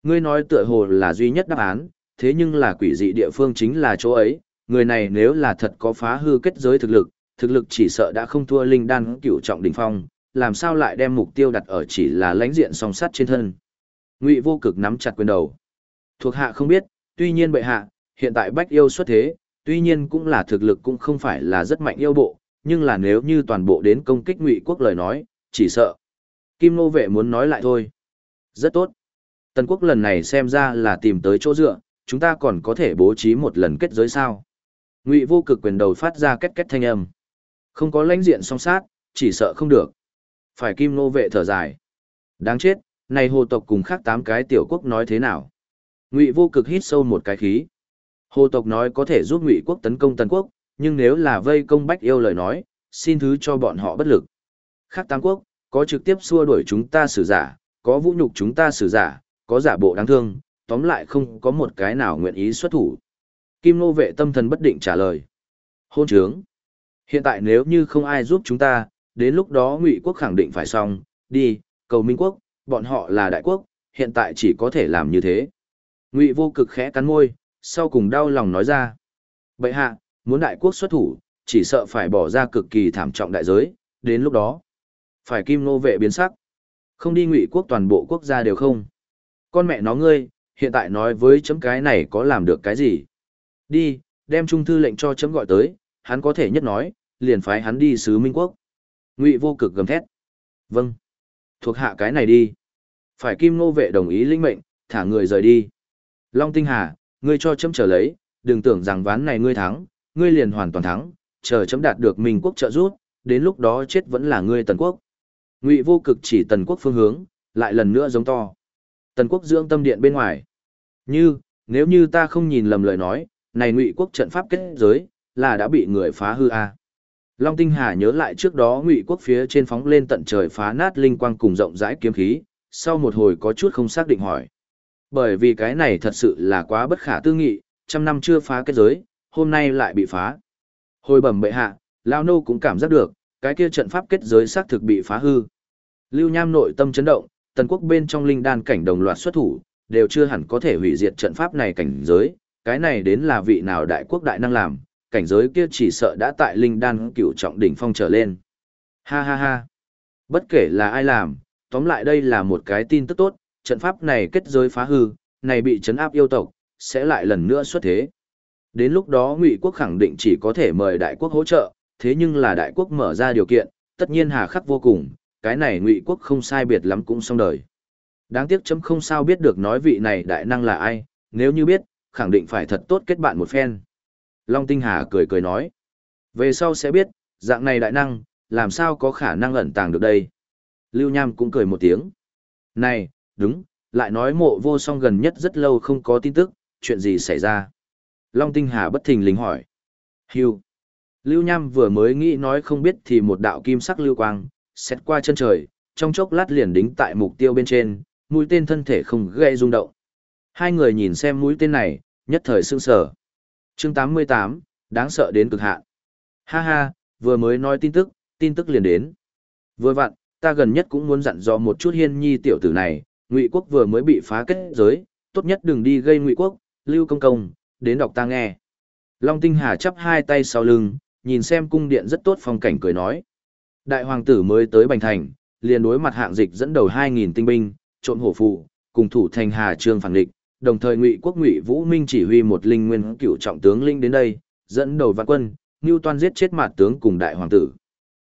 Ngươi nói tựa hồ là duy nhất đáp án, thế nhưng là quỷ dị địa phương chính là chỗ ấy, người này nếu là thật có phá hư kết giới thực lực, thực lực chỉ sợ đã không thua linh đan cửu trọng đỉnh phong, làm sao lại đem mục tiêu đặt ở chỉ là lãnh diện song sắt trên thân. Ngụy vô cực nắm chặt quyền đầu. Thuộc hạ không biết, tuy nhiên bệ hạ, hiện tại bách yêu xuất thế, tuy nhiên cũng là thực lực cũng không phải là rất mạnh yêu bộ, nhưng là nếu như toàn bộ đến công kích ngụy quốc lời nói, chỉ sợ. Kim nô vệ muốn nói lại thôi. Rất tốt. Tần quốc lần này xem ra là tìm tới chỗ dựa, chúng ta còn có thể bố trí một lần kết giới sao. Ngụy vô cực quyền đầu phát ra kết kết thanh âm. Không có lãnh diện song sát, chỉ sợ không được. Phải kim nô vệ thở dài. Đáng chết, này hồ tộc cùng khác tám cái tiểu quốc nói thế nào? Ngụy vô cực hít sâu một cái khí. Hồ tộc nói có thể giúp Ngụy quốc tấn công Tần quốc, nhưng nếu là vây công bách yêu lời nói, xin thứ cho bọn họ bất lực. Khác tám quốc, có trực tiếp xua đuổi chúng ta xử giả, có vũ nhục chúng ta xử giả, có giả bộ đáng thương, tóm lại không có một cái nào nguyện ý xuất thủ. Kim nô vệ tâm thần bất định trả lời. Hôn trướng. Hiện tại nếu như không ai giúp chúng ta, đến lúc đó ngụy quốc khẳng định phải xong, đi, cầu minh quốc, bọn họ là đại quốc, hiện tại chỉ có thể làm như thế. Ngụy vô cực khẽ cắn môi, sau cùng đau lòng nói ra. Bậy hạ, muốn đại quốc xuất thủ, chỉ sợ phải bỏ ra cực kỳ thảm trọng đại giới, đến lúc đó. Phải kim nô vệ biến sắc. Không đi ngụy quốc toàn bộ quốc gia đều không. Con mẹ nó ngươi, hiện tại nói với chấm cái này có làm được cái gì? Đi, đem trung thư lệnh cho chấm gọi tới, hắn có thể nhất nói, liền phái hắn đi sứ Minh Quốc. Ngụy vô cực gầm thét. Vâng. Thuộc hạ cái này đi. Phải kim nô vệ đồng ý linh mệnh, thả người rời đi. Long Tinh Hà, ngươi cho chấm chờ lấy, đừng tưởng rằng ván này ngươi thắng, ngươi liền hoàn toàn thắng, chờ chấm đạt được Minh Quốc trợ giúp, đến lúc đó chết vẫn là ngươi Tần Quốc. Ngụy vô cực chỉ Tần Quốc phương hướng, lại lần nữa giống to. Tần Quốc dưỡng tâm điện bên ngoài. Như, nếu như ta không nhìn lầm lời nói, này Ngụy Quốc trận pháp kết giới, là đã bị người phá hư à. Long Tinh Hà nhớ lại trước đó Ngụy Quốc phía trên phóng lên tận trời phá nát linh quang cùng rộng rãi kiếm khí, sau một hồi có chút không xác định hỏi. Bởi vì cái này thật sự là quá bất khả tư nghị, trăm năm chưa phá kết giới, hôm nay lại bị phá. Hồi bẩm bệ hạ, Lao Nô cũng cảm giác được, cái kia trận pháp kết giới xác thực bị phá hư. Lưu Nham nội tâm chấn động, tần quốc bên trong linh đan cảnh đồng loạt xuất thủ, đều chưa hẳn có thể hủy diệt trận pháp này cảnh giới, cái này đến là vị nào đại quốc đại năng làm, cảnh giới kia chỉ sợ đã tại linh đan cửu trọng đỉnh phong trở lên. Ha ha ha. Bất kể là ai làm, tóm lại đây là một cái tin tức tốt, trận pháp này kết giới phá hư, này bị chấn áp yêu tộc, sẽ lại lần nữa xuất thế. Đến lúc đó Ngụy quốc khẳng định chỉ có thể mời đại quốc hỗ trợ, thế nhưng là đại quốc mở ra điều kiện, tất nhiên hà khắc vô cùng, cái này Ngụy quốc không sai biệt lắm cũng xong đời. Đáng tiếc chấm không sao biết được nói vị này đại năng là ai, nếu như biết, khẳng định phải thật tốt kết bạn một phen. Long Tinh Hà cười cười nói, về sau sẽ biết, dạng này đại năng, làm sao có khả năng ẩn tàng được đây. Lưu Nham cũng cười một tiếng. Này, đúng, lại nói mộ vô song gần nhất rất lâu không có tin tức, chuyện gì xảy ra. Long Tinh Hà bất thình lình hỏi. Hưu. Lưu Nham vừa mới nghĩ nói không biết thì một đạo kim sắc lưu quang, xét qua chân trời, trong chốc lát liền đính tại mục tiêu bên trên, mũi tên thân thể không gây rung động. Hai người nhìn xem mũi tên này, nhất thời sương sờ, chương 88, đáng sợ đến cực hạn. Ha ha, vừa mới nói tin tức, tin tức liền đến. Vừa vặn, ta gần nhất cũng muốn dặn dò một chút hiên nhi tiểu tử này, ngụy quốc vừa mới bị phá kết giới, tốt nhất đừng đi gây ngụy quốc, lưu công công, đến đọc ta nghe. Long tinh hà chắp hai tay sau lưng, nhìn xem cung điện rất tốt phong cảnh cười nói. Đại hoàng tử mới tới Bành Thành, liền đối mặt hạng dịch dẫn đầu 2.000 tinh binh, trộn hổ phụ, cùng thủ thành Hà Trương phản địch, đồng thời Ngụy Quốc Ngụy Vũ Minh chỉ huy một linh nguyên cựu trọng tướng linh đến đây, dẫn đầu vạn quân, Ngưu Toan giết chết mạt tướng cùng đại hoàng tử.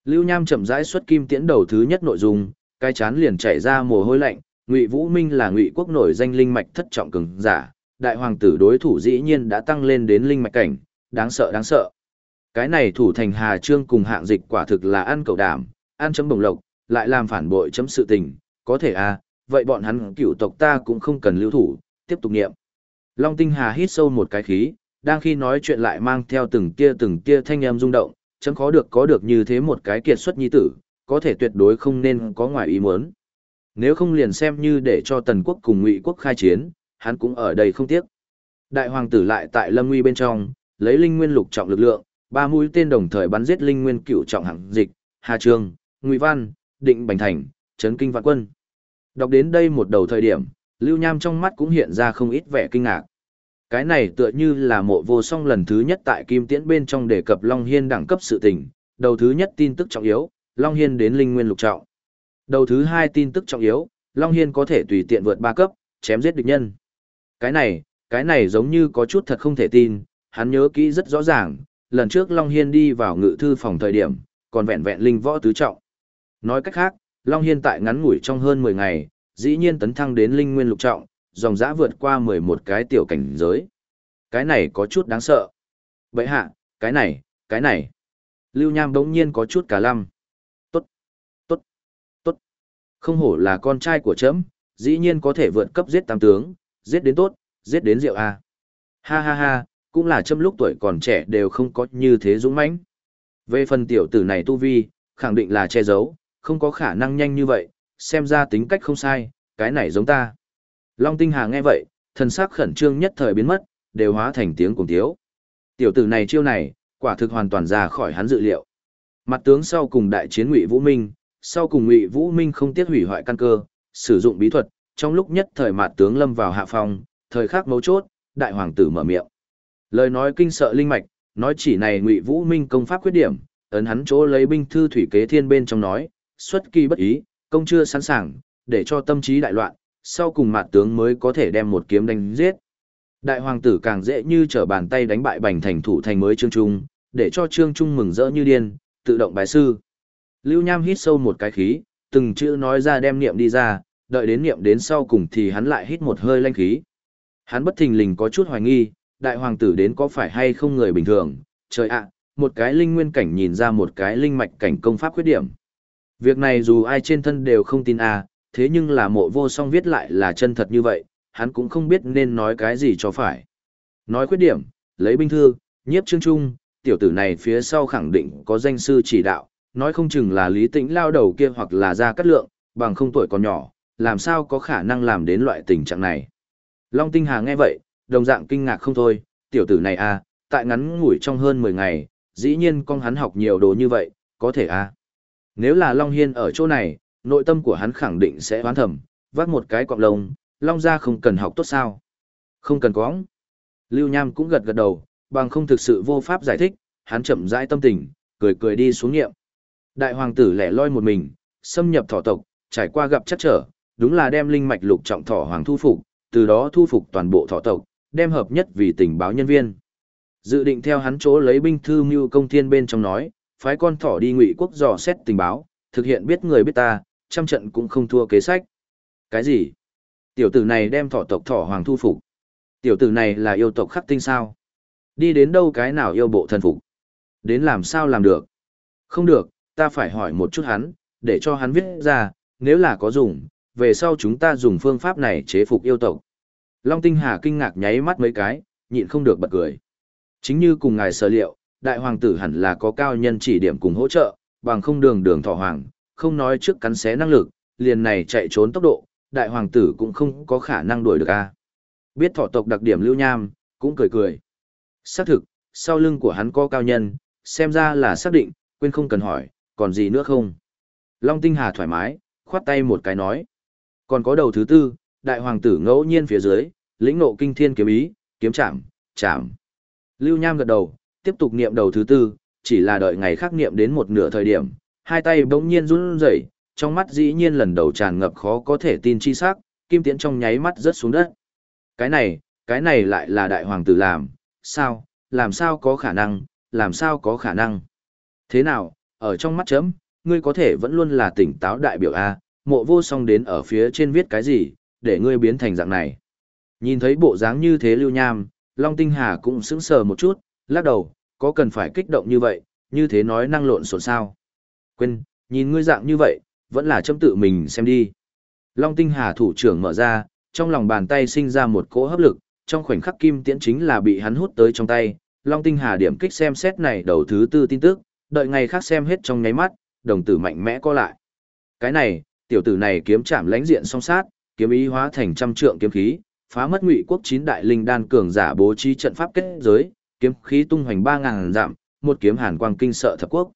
Lưu Nham chậm rãi xuất kim tiễn đầu thứ nhất nội dung, cái chán liền chảy ra mồ hôi lạnh, Ngụy Vũ Minh là Ngụy quốc nổi danh linh mạch thất trọng cường giả, đại hoàng tử đối thủ dĩ nhiên đã tăng lên đến linh mạch cảnh, đáng sợ đáng sợ. Cái này thủ thành Hà Trương cùng hạng dịch quả thực là ăn cầu đảm, ăn chấm bồng lộc, lại làm phản bội chấm sự tình, có thể à, vậy bọn hắn cựu tộc ta cũng không cần lưu thủ, tiếp tục niệm. Long Tinh Hà hít sâu một cái khí, đang khi nói chuyện lại mang theo từng tia từng tia thanh âm rung động, chấm khó được có được như thế một cái kiệt xuất nhi tử, có thể tuyệt đối không nên có ngoài ý muốn. Nếu không liền xem như để cho tần quốc cùng ngụy quốc khai chiến, hắn cũng ở đây không tiếc. Đại hoàng tử lại tại lâm nguy bên trong, lấy linh nguyên lục trọng lực lượng, ba mũi tên đồng thời bắn giết linh nguyên cửu trọng hạng dịch, Hà Trương, Ngụy Văn, Định Bành Thành, Trấn Kinh Vạn Quân. Đọc đến đây một đầu thời điểm, Lưu Nham trong mắt cũng hiện ra không ít vẻ kinh ngạc. Cái này tựa như là mộ vô song lần thứ nhất tại Kim Tiễn bên trong đề cập Long Hiên đẳng cấp sự tình, đầu thứ nhất tin tức trọng yếu, Long Hiên đến linh nguyên lục trọng. Đầu thứ hai tin tức trọng yếu, Long Hiên có thể tùy tiện vượt ba cấp, chém giết địch nhân. Cái này, cái này giống như có chút thật không thể tin, hắn nhớ kỹ rất rõ ràng, lần trước Long Hiên đi vào ngự thư phòng thời điểm, còn vẹn vẹn linh võ tứ trọng. Nói cách khác, Long Hiên tại ngắn ngủi trong hơn 10 ngày, dĩ nhiên tấn thăng đến linh nguyên lục trọng, dòng dã vượt qua 11 cái tiểu cảnh giới. Cái này có chút đáng sợ. Vậy hạ, cái này, cái này. Lưu Nham đống nhiên có chút cả lăm. Tốt, tốt, tốt. Không hổ là con trai của chấm, dĩ nhiên có thể vượt cấp giết tam tướng, giết đến tốt, giết đến rượu a. Ha ha ha, cũng là châm lúc tuổi còn trẻ đều không có như thế dũng mãnh. Về phần tiểu tử này tu vi, khẳng định là che giấu, không có khả năng nhanh như vậy, xem ra tính cách không sai, cái này giống ta. Long Tinh Hà nghe vậy, thần sắc khẩn trương nhất thời biến mất, đều hóa thành tiếng cùng thiếu. Tiểu tử này chiêu này, quả thực hoàn toàn ra khỏi hắn dự liệu. Mặt tướng sau cùng đại chiến Ngụy Vũ Minh, sau cùng Ngụy Vũ Minh không tiếc hủy hoại căn cơ, sử dụng bí thuật, trong lúc nhất thời mặt tướng lâm vào hạ phong, thời khắc mấu chốt, đại hoàng tử mở miệng. Lời nói kinh sợ linh mạch, nói chỉ này Ngụy Vũ Minh công pháp khuyết điểm, ấn hắn chỗ lấy binh thư thủy kế thiên bên trong nói, xuất kỳ bất ý, công chưa sẵn sàng, để cho tâm trí đại loạn, sau cùng mạt tướng mới có thể đem một kiếm đánh giết. Đại hoàng tử càng dễ như trở bàn tay đánh bại bành thành thủ thành mới Trương Trung, để cho Trương Trung mừng rỡ như điên, tự động bài sư. Lưu Nham hít sâu một cái khí, từng chữ nói ra đem niệm đi ra, đợi đến niệm đến sau cùng thì hắn lại hít một hơi lanh khí. Hắn bất thình lình có chút hoài nghi, đại hoàng tử đến có phải hay không người bình thường, trời ạ, một cái linh nguyên cảnh nhìn ra một cái linh mạch cảnh công pháp khuyết điểm. Việc này dù ai trên thân đều không tin à, thế nhưng là mộ vô song viết lại là chân thật như vậy, hắn cũng không biết nên nói cái gì cho phải. Nói khuyết điểm, lấy binh thư, nhiếp chương trung, tiểu tử này phía sau khẳng định có danh sư chỉ đạo, nói không chừng là lý tĩnh lao đầu kia hoặc là ra cắt lượng, bằng không tuổi còn nhỏ, làm sao có khả năng làm đến loại tình trạng này. Long Tinh Hà nghe vậy, đồng dạng kinh ngạc không thôi, tiểu tử này à, tại ngắn ngủi trong hơn 10 ngày, dĩ nhiên con hắn học nhiều đồ như vậy, có thể à. Nếu là Long Hiên ở chỗ này, nội tâm của hắn khẳng định sẽ hoán thầm, vác một cái cọng lông, Long ra không cần học tốt sao. Không cần có. Lưu Nham cũng gật gật đầu, bằng không thực sự vô pháp giải thích, hắn chậm rãi tâm tình, cười cười đi xuống nghiệm. Đại hoàng tử lẻ loi một mình, xâm nhập thọ tộc, trải qua gặp chắc trở, đúng là đem linh mạch lục trọng thọ hoàng thu phục, từ đó thu phục toàn bộ thọ tộc, đem hợp nhất vì tình báo nhân viên. Dự định theo hắn chỗ lấy binh thư mưu công thiên bên trong nói, phái con thỏ đi ngụy quốc dò xét tình báo, thực hiện biết người biết ta, trăm trận cũng không thua kế sách. Cái gì? Tiểu tử này đem thỏ tộc thỏ hoàng thu phục. Tiểu tử này là yêu tộc khắc tinh sao? Đi đến đâu cái nào yêu bộ thần phục? Đến làm sao làm được? Không được, ta phải hỏi một chút hắn, để cho hắn viết ra, nếu là có dùng, về sau chúng ta dùng phương pháp này chế phục yêu tộc. Long Tinh Hà kinh ngạc nháy mắt mấy cái, nhịn không được bật cười. Chính như cùng ngài sở liệu, đại hoàng tử hẳn là có cao nhân chỉ điểm cùng hỗ trợ, bằng không đường đường thọ hoàng, không nói trước cắn xé năng lực, liền này chạy trốn tốc độ, đại hoàng tử cũng không có khả năng đuổi được a. Biết thọ tộc đặc điểm lưu nham, cũng cười cười. Xác thực, sau lưng của hắn có cao nhân, xem ra là xác định, quên không cần hỏi, còn gì nữa không? Long Tinh Hà thoải mái, khoát tay một cái nói. Còn có đầu thứ tư, đại hoàng tử ngẫu nhiên phía dưới, lĩnh nộ kinh thiên kiếm ý, kiếm chạm, chạm. Lưu Nham gật đầu, tiếp tục niệm đầu thứ tư, chỉ là đợi ngày khác niệm đến một nửa thời điểm, hai tay bỗng nhiên run rẩy, trong mắt dĩ nhiên lần đầu tràn ngập khó có thể tin chi sắc, kim tiễn trong nháy mắt rớt xuống đất. Cái này, cái này lại là đại hoàng tử làm, sao, làm sao có khả năng, làm sao có khả năng. Thế nào, ở trong mắt chấm, ngươi có thể vẫn luôn là tỉnh táo đại biểu A, mộ vô song đến ở phía trên viết cái gì, để ngươi biến thành dạng này. Nhìn thấy bộ dáng như thế lưu nham, Long Tinh Hà cũng sững sờ một chút, lắc đầu, có cần phải kích động như vậy, như thế nói năng lộn xộn sao. Quên, nhìn ngươi dạng như vậy, vẫn là châm tự mình xem đi. Long Tinh Hà thủ trưởng mở ra, trong lòng bàn tay sinh ra một cỗ hấp lực, trong khoảnh khắc kim tiễn chính là bị hắn hút tới trong tay. Long Tinh Hà điểm kích xem xét này đầu thứ tư tin tức, đợi ngày khác xem hết trong nháy mắt, đồng tử mạnh mẽ co lại. Cái này, tiểu tử này kiếm chạm lãnh diện song sát, kiếm ý hóa thành trăm trượng kiếm khí, phá mất ngụy quốc chín đại linh đan cường giả bố trí trận pháp kết giới, kiếm khí tung hoành ba ngàn dặm, một kiếm hàn quang kinh sợ thập quốc.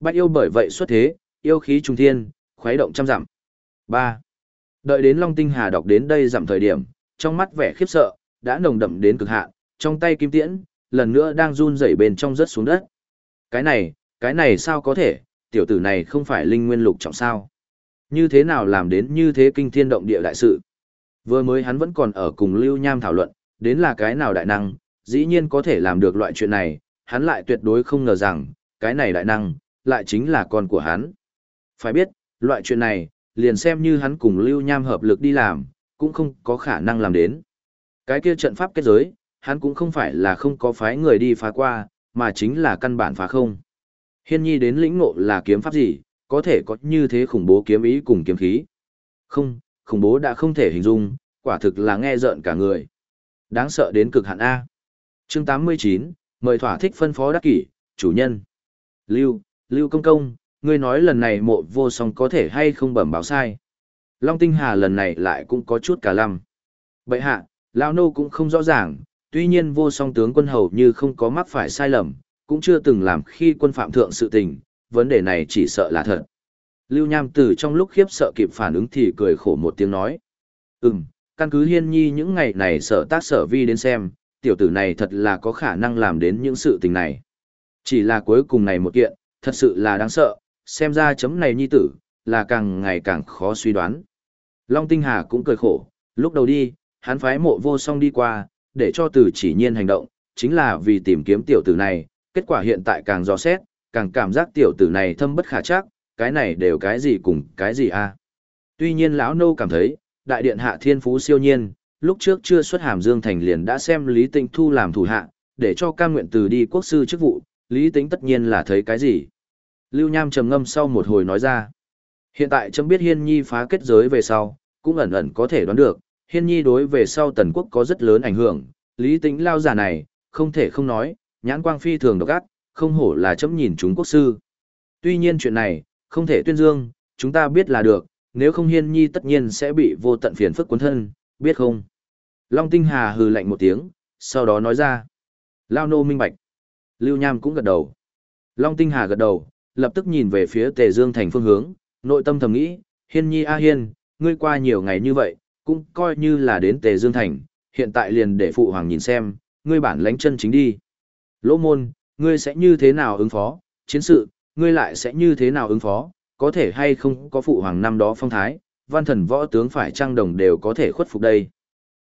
Bạch yêu bởi vậy xuất thế, yêu khí trung thiên, khuấy động trăm dặm. Ba, Đợi đến Long Tinh Hà đọc đến đây dặm thời điểm, trong mắt vẻ khiếp sợ, đã nồng đậm đến cực hạn, trong tay kim tiễn, lần nữa đang run rẩy bên trong rớt xuống đất. Cái này, cái này sao có thể, tiểu tử này không phải linh nguyên lục trọng sao? Như thế nào làm đến như thế kinh thiên động địa đại sự? Vừa mới hắn vẫn còn ở cùng Lưu Nham thảo luận, đến là cái nào đại năng, dĩ nhiên có thể làm được loại chuyện này, hắn lại tuyệt đối không ngờ rằng, cái này đại năng, lại chính là con của hắn. Phải biết, loại chuyện này, liền xem như hắn cùng Lưu Nham hợp lực đi làm, cũng không có khả năng làm đến. Cái kia trận pháp kết giới, hắn cũng không phải là không có phái người đi phá qua, mà chính là căn bản phá không. Hiên nhi đến lĩnh ngộ là kiếm pháp gì, có thể có như thế khủng bố kiếm ý cùng kiếm khí. Không, khủng bố đã không thể hình dung, quả thực là nghe rợn cả người. Đáng sợ đến cực hạn A chương 89, mời thỏa thích phân phó đắc kỷ, chủ nhân. Lưu, Lưu Công Công, ngươi nói lần này mộ vô song có thể hay không bẩm báo sai. Long Tinh Hà lần này lại cũng có chút cả lăm. Bậy hạ, Lao Nô cũng không rõ ràng, tuy nhiên vô song tướng quân hầu như không có mắc phải sai lầm, cũng chưa từng làm khi quân phạm thượng sự tình, vấn đề này chỉ sợ là thật. Lưu Nham Tử trong lúc khiếp sợ kịp phản ứng thì cười khổ một tiếng nói. Ừm, căn cứ hiên nhi những ngày này sở tác sở vi đến xem, tiểu tử này thật là có khả năng làm đến những sự tình này. Chỉ là cuối cùng này một kiện, thật sự là đáng sợ, xem ra chấm này nhi tử, là càng ngày càng khó suy đoán. Long Tinh Hà cũng cười khổ, lúc đầu đi, hắn phái mộ vô song đi qua, để cho tử chỉ nhiên hành động, chính là vì tìm kiếm tiểu tử này, kết quả hiện tại càng rõ xét, càng cảm giác tiểu tử này thâm bất khả chắc, cái này đều cái gì cùng cái gì a. Tuy nhiên lão nô cảm thấy, đại điện hạ thiên phú siêu nhiên, lúc trước chưa xuất hàm Dương Thành liền đã xem Lý Tĩnh thu làm thủ hạ, để cho cam nguyện từ đi quốc sư chức vụ, Lý Tĩnh tất nhiên là thấy cái gì. Lưu Nham trầm ngâm sau một hồi nói ra. Hiện tại chấm biết Hiên Nhi phá kết giới về sau, cũng ẩn ẩn có thể đoán được, Hiên Nhi đối về sau tần quốc có rất lớn ảnh hưởng, Lý Tĩnh lao giả này, không thể không nói, nhãn quang phi thường độc ác, không hổ là chấm nhìn chúng quốc sư. Tuy nhiên chuyện này, không thể tuyên dương, chúng ta biết là được, nếu không Hiên Nhi tất nhiên sẽ bị vô tận phiền phức cuốn thân, biết không? Long Tinh Hà hừ lạnh một tiếng, sau đó nói ra. Lao nô minh bạch. Lưu Nham cũng gật đầu. Long Tinh Hà gật đầu, lập tức nhìn về phía Tề Dương thành phương hướng, nội tâm thầm nghĩ, Hiên Nhi A Hiên, ngươi qua nhiều ngày như vậy, cũng coi như là đến Tề Dương thành, hiện tại liền để phụ hoàng nhìn xem, ngươi bản lãnh chân chính đi. Lỗ môn, ngươi sẽ như thế nào ứng phó, chiến sự, ngươi lại sẽ như thế nào ứng phó, có thể hay không có phụ hoàng năm đó phong thái, văn thần võ tướng phải trang đồng đều có thể khuất phục đây.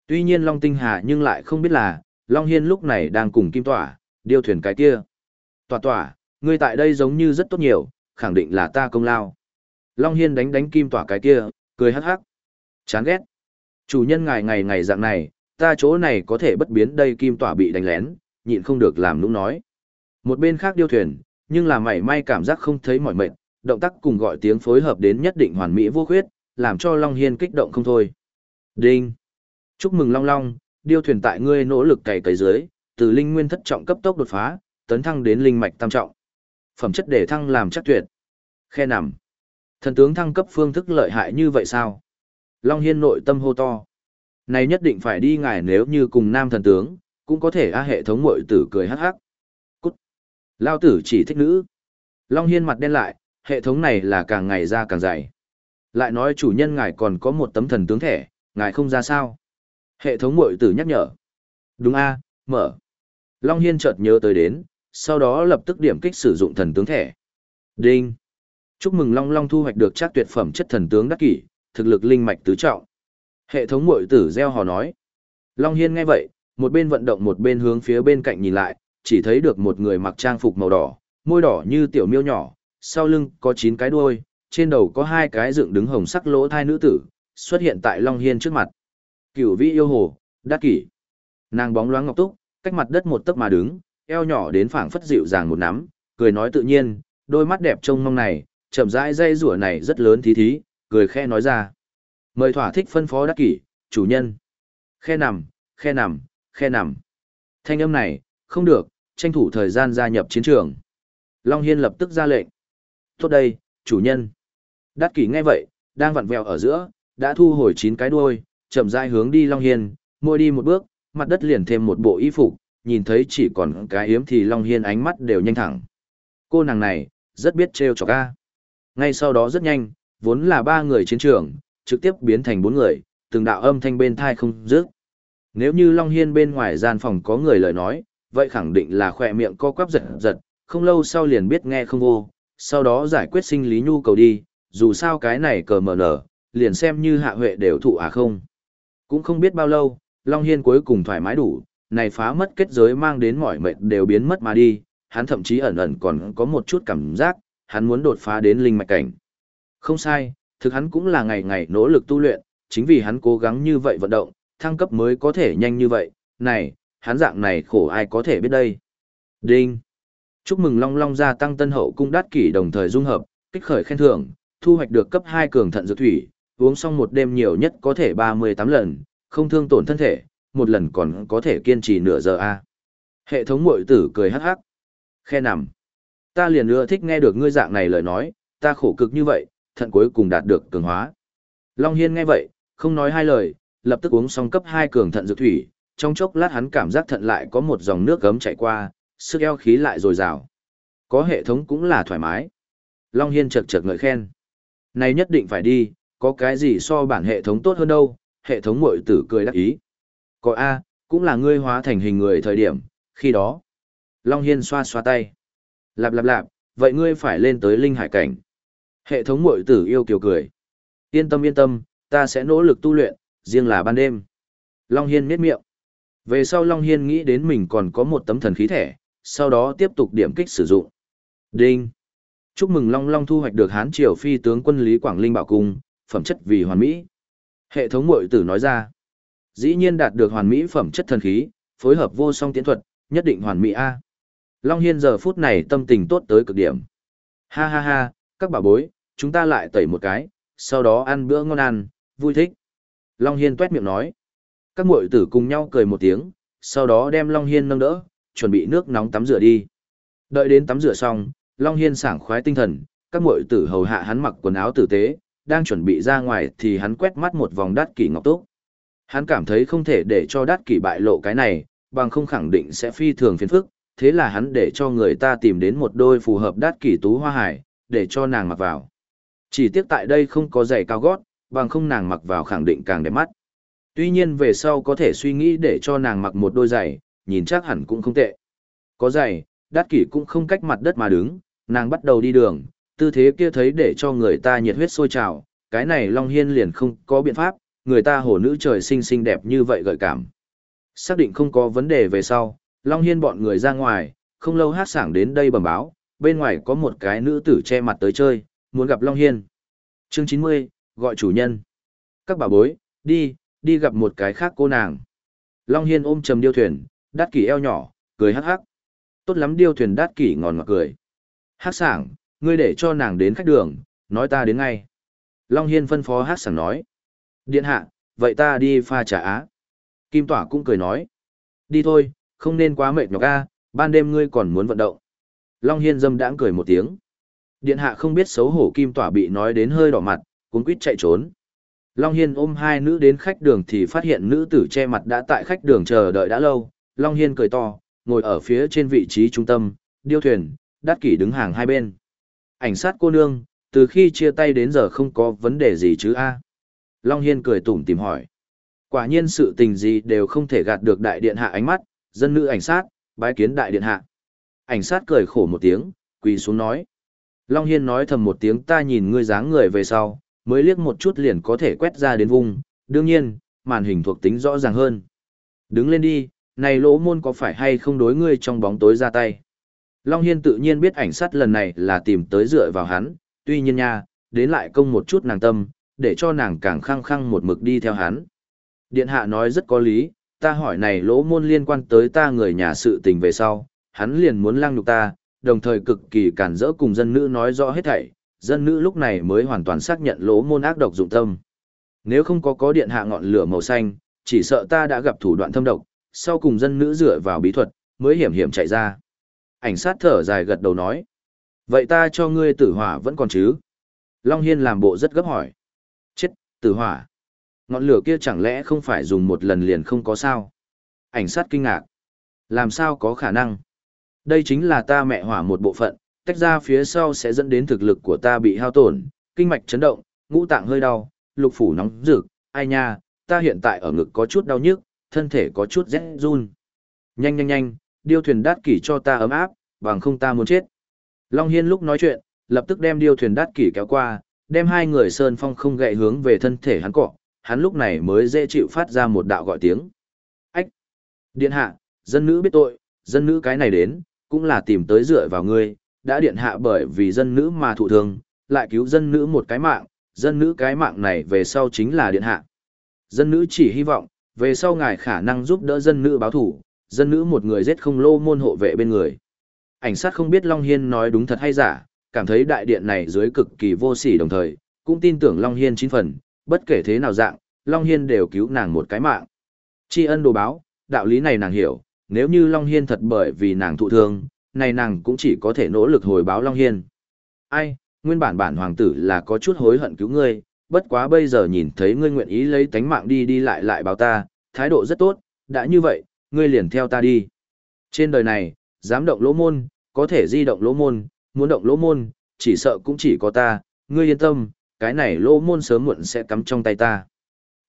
Tuy nhiên Long Tinh Hà nhưng lại không biết là, Long Hiên lúc này đang cùng Kim Tỏa, điều thuyền cái kia. Tỏa tỏa, ngươi tại đây giống như rất tốt nhiều, khẳng định là ta công lao. Long Hiên đánh đánh Kim Tỏa cái kia, cười hắc hắc. Chán ghét. Chủ nhân ngài ngày ngày dạng này, ta chỗ này có thể bất biến đây Kim Tỏa bị đánh lén, nhịn không được làm nũng nói. Một bên khác điêu thuyền, nhưng là mảy may cảm giác không thấy mỏi mệt, động tác cùng gọi tiếng phối hợp đến nhất định hoàn mỹ vô khuyết, làm cho Long Hiên kích động không thôi. Đinh! Chúc mừng Long Long, điêu thuyền tại ngươi nỗ lực cày cấy dưới, từ linh nguyên thất trọng cấp tốc đột phá, tấn thăng đến linh mạch tam trọng. Phẩm chất để thăng làm chắc tuyệt. Khe nằm. Thần tướng thăng cấp phương thức lợi hại như vậy sao? Long Hiên nội tâm hô to. Này nhất định phải đi ngài nếu như cùng nam thần tướng, cũng có thể a hệ thống mội tử cười hắc hắc. Cút. Lao tử chỉ thích nữ. Long Hiên mặt đen lại, hệ thống này là càng ngày ra càng dày. Lại nói chủ nhân ngài còn có một tấm thần tướng thẻ, ngài không ra sao. Hệ thống mội tử nhắc nhở. Đúng a mở. Long Hiên chợt nhớ tới đến, sau đó lập tức điểm kích sử dụng thần tướng thẻ. Đinh. Chúc mừng Long Long thu hoạch được chắc tuyệt phẩm chất thần tướng đắc kỷ, thực lực linh mạch tứ trọng. Hệ thống mội tử gieo hò nói. Long Hiên nghe vậy, một bên vận động một bên hướng phía bên cạnh nhìn lại, chỉ thấy được một người mặc trang phục màu đỏ, môi đỏ như tiểu miêu nhỏ, sau lưng có chín cái đuôi, trên đầu có hai cái dựng đứng hồng sắc lỗ thai nữ tử, xuất hiện tại Long Hiên trước mặt. Cửu vĩ yêu hồ, đắc kỷ. Nàng bóng loáng ngọc túc, cách mặt đất một tấc mà đứng, eo nhỏ đến phảng phất dịu dàng một nắm, cười nói tự nhiên, đôi mắt đẹp trông mong này, chậm rãi dây rủa này rất lớn thí thí, cười khe nói ra. Mời thỏa thích phân phó đắc kỷ, chủ nhân. Khe nằm, khe nằm, khe nằm. Thanh âm này, không được, tranh thủ thời gian gia nhập chiến trường. Long Hiên lập tức ra lệnh. Tốt đây, chủ nhân. Đát kỷ nghe vậy, đang vặn vẹo ở giữa, đã thu hồi chín cái đuôi, chậm rãi hướng đi Long Hiên, môi đi một bước, mặt đất liền thêm một bộ y phục, nhìn thấy chỉ còn cái hiếm thì Long Hiên ánh mắt đều nhanh thẳng. Cô nàng này, rất biết trêu chọc a. Ngay sau đó rất nhanh, vốn là ba người chiến trường, trực tiếp biến thành bốn người, từng đạo âm thanh bên thai không dứt. Nếu như Long Hiên bên ngoài gian phòng có người lời nói, vậy khẳng định là khỏe miệng co quắp giật giật, không lâu sau liền biết nghe không vô, sau đó giải quyết sinh lý nhu cầu đi, dù sao cái này cờ mở nở, liền xem như hạ huệ đều thụ à không. Cũng không biết bao lâu, Long Hiên cuối cùng thoải mái đủ, này phá mất kết giới mang đến mọi mệt đều biến mất mà đi, hắn thậm chí ẩn ẩn còn có một chút cảm giác, hắn muốn đột phá đến linh mạch cảnh. Không sai, thực hắn cũng là ngày ngày nỗ lực tu luyện, chính vì hắn cố gắng như vậy vận động, thăng cấp mới có thể nhanh như vậy, này, hắn dạng này khổ ai có thể biết đây. Đinh! Chúc mừng Long Long gia tăng tân hậu cung đát kỷ đồng thời dung hợp, kích khởi khen thưởng, thu hoạch được cấp 2 cường thận dược thủy, uống xong một đêm nhiều nhất có thể 38 lần, không thương tổn thân thể, một lần còn có thể kiên trì nửa giờ a. Hệ thống muội tử cười hắc hắc. Khe nằm. Ta liền ưa thích nghe được ngươi dạng này lời nói, ta khổ cực như vậy, thận cuối cùng đạt được cường hóa. Long Hiên nghe vậy, không nói hai lời, lập tức uống xong cấp 2 cường thận dược thủy, trong chốc lát hắn cảm giác thận lại có một dòng nước gấm chảy qua, sức eo khí lại dồi dào. Có hệ thống cũng là thoải mái. Long Hiên chật chật ngợi khen. Này nhất định phải đi, có cái gì so bản hệ thống tốt hơn đâu, hệ thống mội tử cười đắc ý. Có A, cũng là ngươi hóa thành hình người thời điểm, khi đó. Long Hiên xoa xoa tay. Lạp lạp lạp, vậy ngươi phải lên tới linh hải cảnh. Hệ thống mội tử yêu kiều cười. Yên tâm yên tâm, ta sẽ nỗ lực tu luyện, riêng là ban đêm. Long Hiên miết miệng. Về sau Long Hiên nghĩ đến mình còn có một tấm thần khí thẻ, sau đó tiếp tục điểm kích sử dụng. Đinh! Chúc mừng Long Long thu hoạch được Hán Triều phi tướng quân Lý Quảng Linh Bảo Cung, phẩm chất vì hoàn mỹ. Hệ thống muội tử nói ra. Dĩ nhiên đạt được hoàn mỹ phẩm chất thần khí, phối hợp vô song tiến thuật, nhất định hoàn mỹ A. Long Hiên giờ phút này tâm tình tốt tới cực điểm. Ha ha ha, các bà bối, chúng ta lại tẩy một cái, sau đó ăn bữa ngon ăn, vui thích. Long Hiên tuét miệng nói. Các muội tử cùng nhau cười một tiếng, sau đó đem Long Hiên nâng đỡ, chuẩn bị nước nóng tắm rửa đi. Đợi đến tắm rửa xong, Long Hiên sảng khoái tinh thần, các muội tử hầu hạ hắn mặc quần áo tử tế, đang chuẩn bị ra ngoài thì hắn quét mắt một vòng đắt kỷ ngọc túc. Hắn cảm thấy không thể để cho đắt kỷ bại lộ cái này, bằng không khẳng định sẽ phi thường phiền phức, thế là hắn để cho người ta tìm đến một đôi phù hợp đắt kỷ tú hoa hải, để cho nàng mặc vào. Chỉ tiếc tại đây không có giày cao gót, bằng không nàng mặc vào khẳng định càng đẹp mắt. Tuy nhiên về sau có thể suy nghĩ để cho nàng mặc một đôi giày, nhìn chắc hẳn cũng không tệ. Có giày, Đát kỷ cũng không cách mặt đất mà đứng, nàng bắt đầu đi đường, tư thế kia thấy để cho người ta nhiệt huyết sôi trào, cái này Long Hiên liền không có biện pháp, người ta hổ nữ trời xinh xinh đẹp như vậy gợi cảm. Xác định không có vấn đề về sau, Long Hiên bọn người ra ngoài, không lâu hát sảng đến đây bẩm báo, bên ngoài có một cái nữ tử che mặt tới chơi, muốn gặp Long Hiên. Chương 90, gọi chủ nhân. Các bà bối, đi, đi gặp một cái khác cô nàng. Long Hiên ôm trầm điêu thuyền, đắt kỷ eo nhỏ, cười hắc hắc. Tốt lắm điêu thuyền đát kỷ ngòn ngọt cười. Hát sảng, ngươi để cho nàng đến khách đường, nói ta đến ngay. Long Hiên phân phó hát sảng nói. Điện hạ, vậy ta đi pha trà á. Kim Tỏa cũng cười nói. Đi thôi, không nên quá mệt nhọc a ban đêm ngươi còn muốn vận động. Long Hiên dâm đãng cười một tiếng. Điện hạ không biết xấu hổ Kim Tỏa bị nói đến hơi đỏ mặt, cuốn quýt chạy trốn. Long Hiên ôm hai nữ đến khách đường thì phát hiện nữ tử che mặt đã tại khách đường chờ đợi đã lâu. Long Hiên cười to, ngồi ở phía trên vị trí trung tâm, điêu thuyền, đắt kỷ đứng hàng hai bên. Ảnh sát cô nương, từ khi chia tay đến giờ không có vấn đề gì chứ a Long Hiên cười tủm tìm hỏi. Quả nhiên sự tình gì đều không thể gạt được đại điện hạ ánh mắt, dân nữ ảnh sát, bái kiến đại điện hạ. Ảnh sát cười khổ một tiếng, quỳ xuống nói. Long Hiên nói thầm một tiếng ta nhìn ngươi dáng người về sau, mới liếc một chút liền có thể quét ra đến vùng, đương nhiên, màn hình thuộc tính rõ ràng hơn. Đứng lên đi, này lỗ môn có phải hay không đối ngươi trong bóng tối ra tay. Long Hiên tự nhiên biết ảnh sát lần này là tìm tới dựa vào hắn, tuy nhiên nha, đến lại công một chút nàng tâm, để cho nàng càng khăng khăng một mực đi theo hắn. Điện hạ nói rất có lý, ta hỏi này lỗ môn liên quan tới ta người nhà sự tình về sau, hắn liền muốn lăng nhục ta, đồng thời cực kỳ cản rỡ cùng dân nữ nói rõ hết thảy, dân nữ lúc này mới hoàn toàn xác nhận lỗ môn ác độc dụng tâm. Nếu không có có điện hạ ngọn lửa màu xanh, chỉ sợ ta đã gặp thủ đoạn thâm độc, sau cùng dân nữ dựa vào bí thuật, mới hiểm hiểm chạy ra. Ảnh sát thở dài gật đầu nói. Vậy ta cho ngươi tử hỏa vẫn còn chứ? Long Hiên làm bộ rất gấp hỏi. Chết, tử hỏa. Ngọn lửa kia chẳng lẽ không phải dùng một lần liền không có sao? Ảnh sát kinh ngạc. Làm sao có khả năng? Đây chính là ta mẹ hỏa một bộ phận, tách ra phía sau sẽ dẫn đến thực lực của ta bị hao tổn, kinh mạch chấn động, ngũ tạng hơi đau, lục phủ nóng rực, ai nha, ta hiện tại ở ngực có chút đau nhức, thân thể có chút rét run. Nhanh nhanh nhanh, điêu thuyền đát kỷ cho ta ấm áp, bằng không ta muốn chết. Long Hiên lúc nói chuyện, lập tức đem điêu thuyền đát kỷ kéo qua, đem hai người sơn phong không gậy hướng về thân thể hắn cọ, hắn lúc này mới dễ chịu phát ra một đạo gọi tiếng. Ách! Điện hạ, dân nữ biết tội, dân nữ cái này đến, cũng là tìm tới dựa vào ngươi, đã điện hạ bởi vì dân nữ mà thụ thương, lại cứu dân nữ một cái mạng, dân nữ cái mạng này về sau chính là điện hạ. Dân nữ chỉ hy vọng, về sau ngài khả năng giúp đỡ dân nữ báo thủ, dân nữ một người giết không lô môn hộ vệ bên người. Ảnh sát không biết Long Hiên nói đúng thật hay giả, cảm thấy đại điện này dưới cực kỳ vô sỉ đồng thời, cũng tin tưởng Long Hiên chín phần, bất kể thế nào dạng, Long Hiên đều cứu nàng một cái mạng. Tri ân đồ báo, đạo lý này nàng hiểu, nếu như Long Hiên thật bởi vì nàng thụ thương, này nàng cũng chỉ có thể nỗ lực hồi báo Long Hiên. Ai, nguyên bản bản hoàng tử là có chút hối hận cứu ngươi, bất quá bây giờ nhìn thấy ngươi nguyện ý lấy tánh mạng đi đi lại lại báo ta, thái độ rất tốt, đã như vậy, ngươi liền theo ta đi. Trên đời này, dám động lỗ môn, có thể di động lỗ môn, muốn động lỗ môn, chỉ sợ cũng chỉ có ta, ngươi yên tâm, cái này lỗ môn sớm muộn sẽ cắm trong tay ta.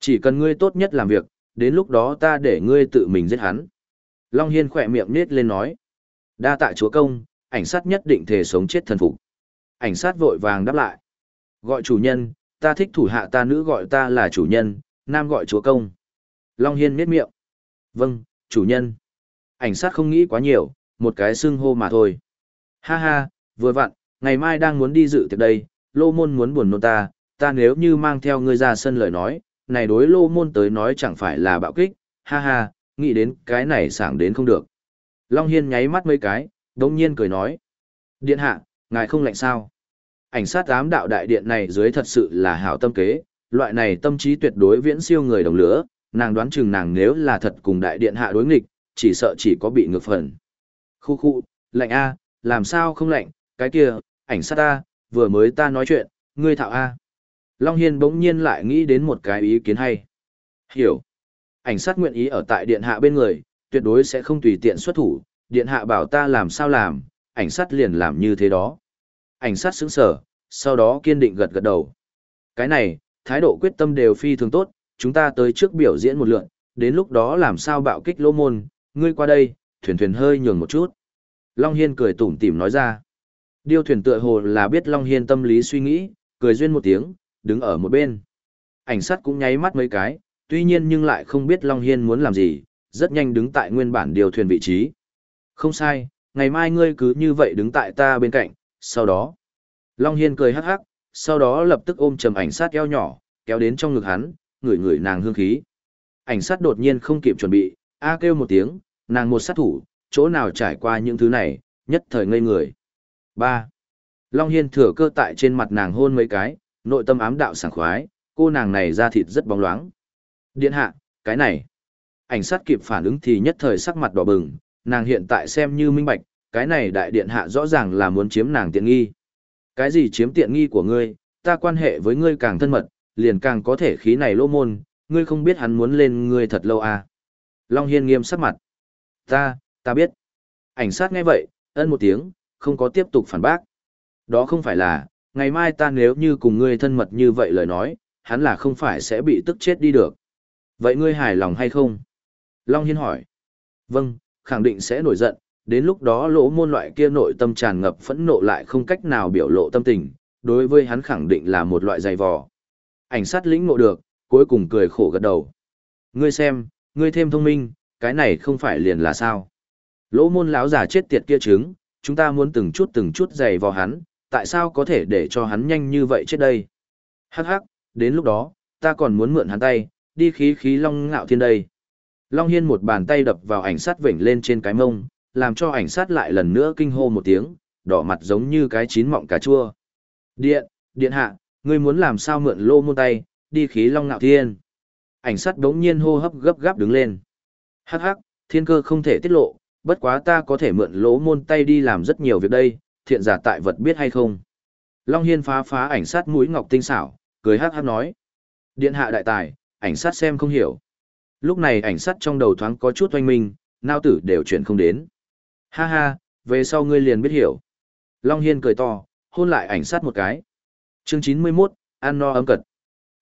Chỉ cần ngươi tốt nhất làm việc, đến lúc đó ta để ngươi tự mình giết hắn. Long Hiên khỏe miệng nết lên nói. Đa tạ chúa công, ảnh sát nhất định thể sống chết thần phục. Ảnh sát vội vàng đáp lại. Gọi chủ nhân, ta thích thủ hạ ta nữ gọi ta là chủ nhân, nam gọi chúa công. Long Hiên miết miệng. Vâng, chủ nhân. Ảnh sát không nghĩ quá nhiều, một cái xưng hô mà thôi. Ha ha, vừa vặn, ngày mai đang muốn đi dự tiệc đây, lô môn muốn buồn nôn ta, ta nếu như mang theo ngươi ra sân lời nói, này đối lô môn tới nói chẳng phải là bạo kích, ha ha, nghĩ đến cái này sảng đến không được. Long Hiên nháy mắt mấy cái, đống nhiên cười nói. Điện hạ, ngài không lạnh sao? Ảnh sát ám đạo đại điện này dưới thật sự là hảo tâm kế, loại này tâm trí tuyệt đối viễn siêu người đồng lửa, nàng đoán chừng nàng nếu là thật cùng đại điện hạ đối nghịch, chỉ sợ chỉ có bị ngược phần. Khu khu, lạnh A, làm sao không lạnh, cái kia, ảnh sát ta, vừa mới ta nói chuyện, ngươi thạo A. Long Hiên bỗng nhiên lại nghĩ đến một cái ý kiến hay. Hiểu. Ảnh sát nguyện ý ở tại điện hạ bên người, tuyệt đối sẽ không tùy tiện xuất thủ, điện hạ bảo ta làm sao làm, ảnh sát liền làm như thế đó. Ảnh sát sững sở, sau đó kiên định gật gật đầu. Cái này, thái độ quyết tâm đều phi thường tốt, chúng ta tới trước biểu diễn một lượn, đến lúc đó làm sao bạo kích lỗ môn, ngươi qua đây, thuyền thuyền hơi nhường một chút. Long Hiên cười tủm tỉm nói ra. Điêu thuyền tựa hồ là biết Long Hiên tâm lý suy nghĩ, cười duyên một tiếng, đứng ở một bên. Ảnh sát cũng nháy mắt mấy cái, tuy nhiên nhưng lại không biết Long Hiên muốn làm gì, rất nhanh đứng tại nguyên bản điều thuyền vị trí. Không sai, ngày mai ngươi cứ như vậy đứng tại ta bên cạnh, sau đó. Long Hiên cười hắc hắc, sau đó lập tức ôm trầm ảnh sát eo nhỏ, kéo đến trong ngực hắn, ngửi ngửi nàng hương khí. Ảnh sát đột nhiên không kịp chuẩn bị, a kêu một tiếng, nàng một sát thủ, chỗ nào trải qua những thứ này, nhất thời ngây người. ba, Long Hiên thừa cơ tại trên mặt nàng hôn mấy cái, nội tâm ám đạo sảng khoái, cô nàng này da thịt rất bóng loáng. Điện hạ, cái này. Ảnh sát kịp phản ứng thì nhất thời sắc mặt đỏ bừng, nàng hiện tại xem như minh bạch, cái này đại điện hạ rõ ràng là muốn chiếm nàng tiện nghi. Cái gì chiếm tiện nghi của ngươi, ta quan hệ với ngươi càng thân mật, liền càng có thể khí này lỗ môn, ngươi không biết hắn muốn lên ngươi thật lâu à. Long Hiên nghiêm sắc mặt. Ta, ta biết. Ảnh sát nghe vậy, ân một tiếng, không có tiếp tục phản bác. Đó không phải là, ngày mai ta nếu như cùng ngươi thân mật như vậy lời nói, hắn là không phải sẽ bị tức chết đi được. Vậy ngươi hài lòng hay không? Long Hiên hỏi. Vâng, khẳng định sẽ nổi giận, đến lúc đó lỗ môn loại kia nội tâm tràn ngập phẫn nộ lại không cách nào biểu lộ tâm tình, đối với hắn khẳng định là một loại dày vò. Ảnh sát lĩnh ngộ được, cuối cùng cười khổ gật đầu. Ngươi xem, ngươi thêm thông minh, cái này không phải liền là sao. Lỗ môn lão già chết tiệt kia trứng, chúng ta muốn từng chút từng chút dày vò hắn, tại sao có thể để cho hắn nhanh như vậy chết đây? Hắc hắc, đến lúc đó, ta còn muốn mượn hắn tay, đi khí khí long ngạo thiên đây. Long Hiên một bàn tay đập vào ảnh sát vểnh lên trên cái mông, làm cho ảnh sát lại lần nữa kinh hô một tiếng, đỏ mặt giống như cái chín mọng cà chua. Điện, điện hạ, ngươi muốn làm sao mượn lô môn tay, đi khí long ngạo thiên. Ảnh sát đống nhiên hô hấp gấp gáp đứng lên. Hắc hắc, thiên cơ không thể tiết lộ, bất quá ta có thể mượn lỗ môn tay đi làm rất nhiều việc đây, thiện giả tại vật biết hay không. Long Hiên phá phá ảnh sát mũi ngọc tinh xảo, cười hắc hắc nói. Điện hạ đại tài, ảnh sát xem không hiểu. Lúc này ảnh sát trong đầu thoáng có chút oanh minh, nao tử đều chuyển không đến. Ha ha, về sau ngươi liền biết hiểu. Long Hiên cười to, hôn lại ảnh sát một cái. Chương 91, An no ấm cật.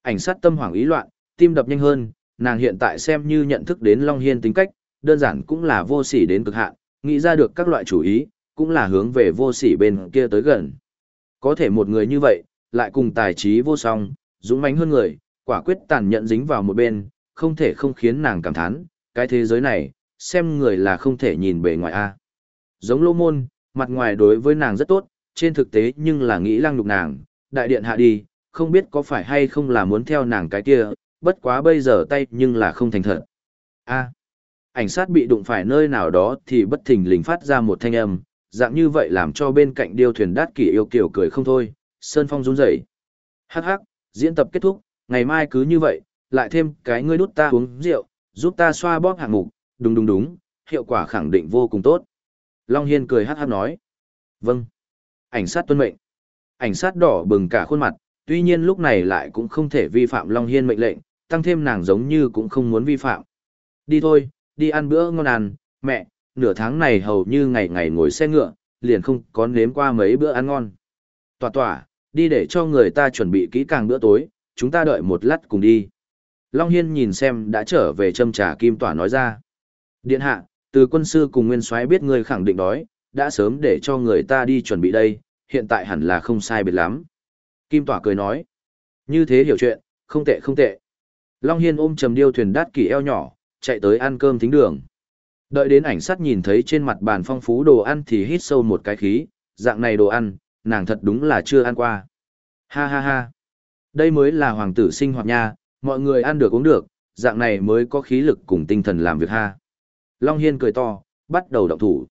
Ảnh sát tâm hoảng ý loạn, tim đập nhanh hơn, nàng hiện tại xem như nhận thức đến Long Hiên tính cách, đơn giản cũng là vô sỉ đến cực hạn, nghĩ ra được các loại chủ ý, cũng là hướng về vô sỉ bên kia tới gần. Có thể một người như vậy, lại cùng tài trí vô song, dũng mãnh hơn người, quả quyết tàn nhận dính vào một bên, không thể không khiến nàng cảm thán, cái thế giới này, xem người là không thể nhìn bề ngoài a. Giống lô môn, mặt ngoài đối với nàng rất tốt, trên thực tế nhưng là nghĩ lăng lục nàng, đại điện hạ đi, không biết có phải hay không là muốn theo nàng cái kia, bất quá bây giờ tay nhưng là không thành thật. A. ảnh sát bị đụng phải nơi nào đó thì bất thình lình phát ra một thanh âm, dạng như vậy làm cho bên cạnh điêu thuyền đát kỷ yêu kiểu cười không thôi, Sơn Phong run rẩy. Hắc hắc, diễn tập kết thúc, ngày mai cứ như vậy, lại thêm cái ngươi đút ta uống rượu, giúp ta xoa bóp hạng mục, đúng đúng đúng, hiệu quả khẳng định vô cùng tốt. Long Hiên cười hát hát nói. Vâng. Ảnh sát tuân mệnh. Ảnh sát đỏ bừng cả khuôn mặt, tuy nhiên lúc này lại cũng không thể vi phạm Long Hiên mệnh lệnh, tăng thêm nàng giống như cũng không muốn vi phạm. Đi thôi, đi ăn bữa ngon ăn, mẹ, nửa tháng này hầu như ngày ngày ngồi xe ngựa, liền không có nếm qua mấy bữa ăn ngon. Tòa tỏa, đi để cho người ta chuẩn bị kỹ càng bữa tối, chúng ta đợi một lát cùng đi. Long Hiên nhìn xem đã trở về châm trà kim tỏa nói ra. Điện hạ, từ quân sư cùng nguyên soái biết người khẳng định đói, đã sớm để cho người ta đi chuẩn bị đây, hiện tại hẳn là không sai biệt lắm. Kim tỏa cười nói. Như thế hiểu chuyện, không tệ không tệ. Long Hiên ôm trầm điêu thuyền đát kỳ eo nhỏ, chạy tới ăn cơm thính đường. Đợi đến ảnh sát nhìn thấy trên mặt bàn phong phú đồ ăn thì hít sâu một cái khí, dạng này đồ ăn, nàng thật đúng là chưa ăn qua. Ha ha ha. Đây mới là hoàng tử sinh hoạt nha, mọi người ăn được uống được, dạng này mới có khí lực cùng tinh thần làm việc ha. Long Hiên cười to, bắt đầu động thủ.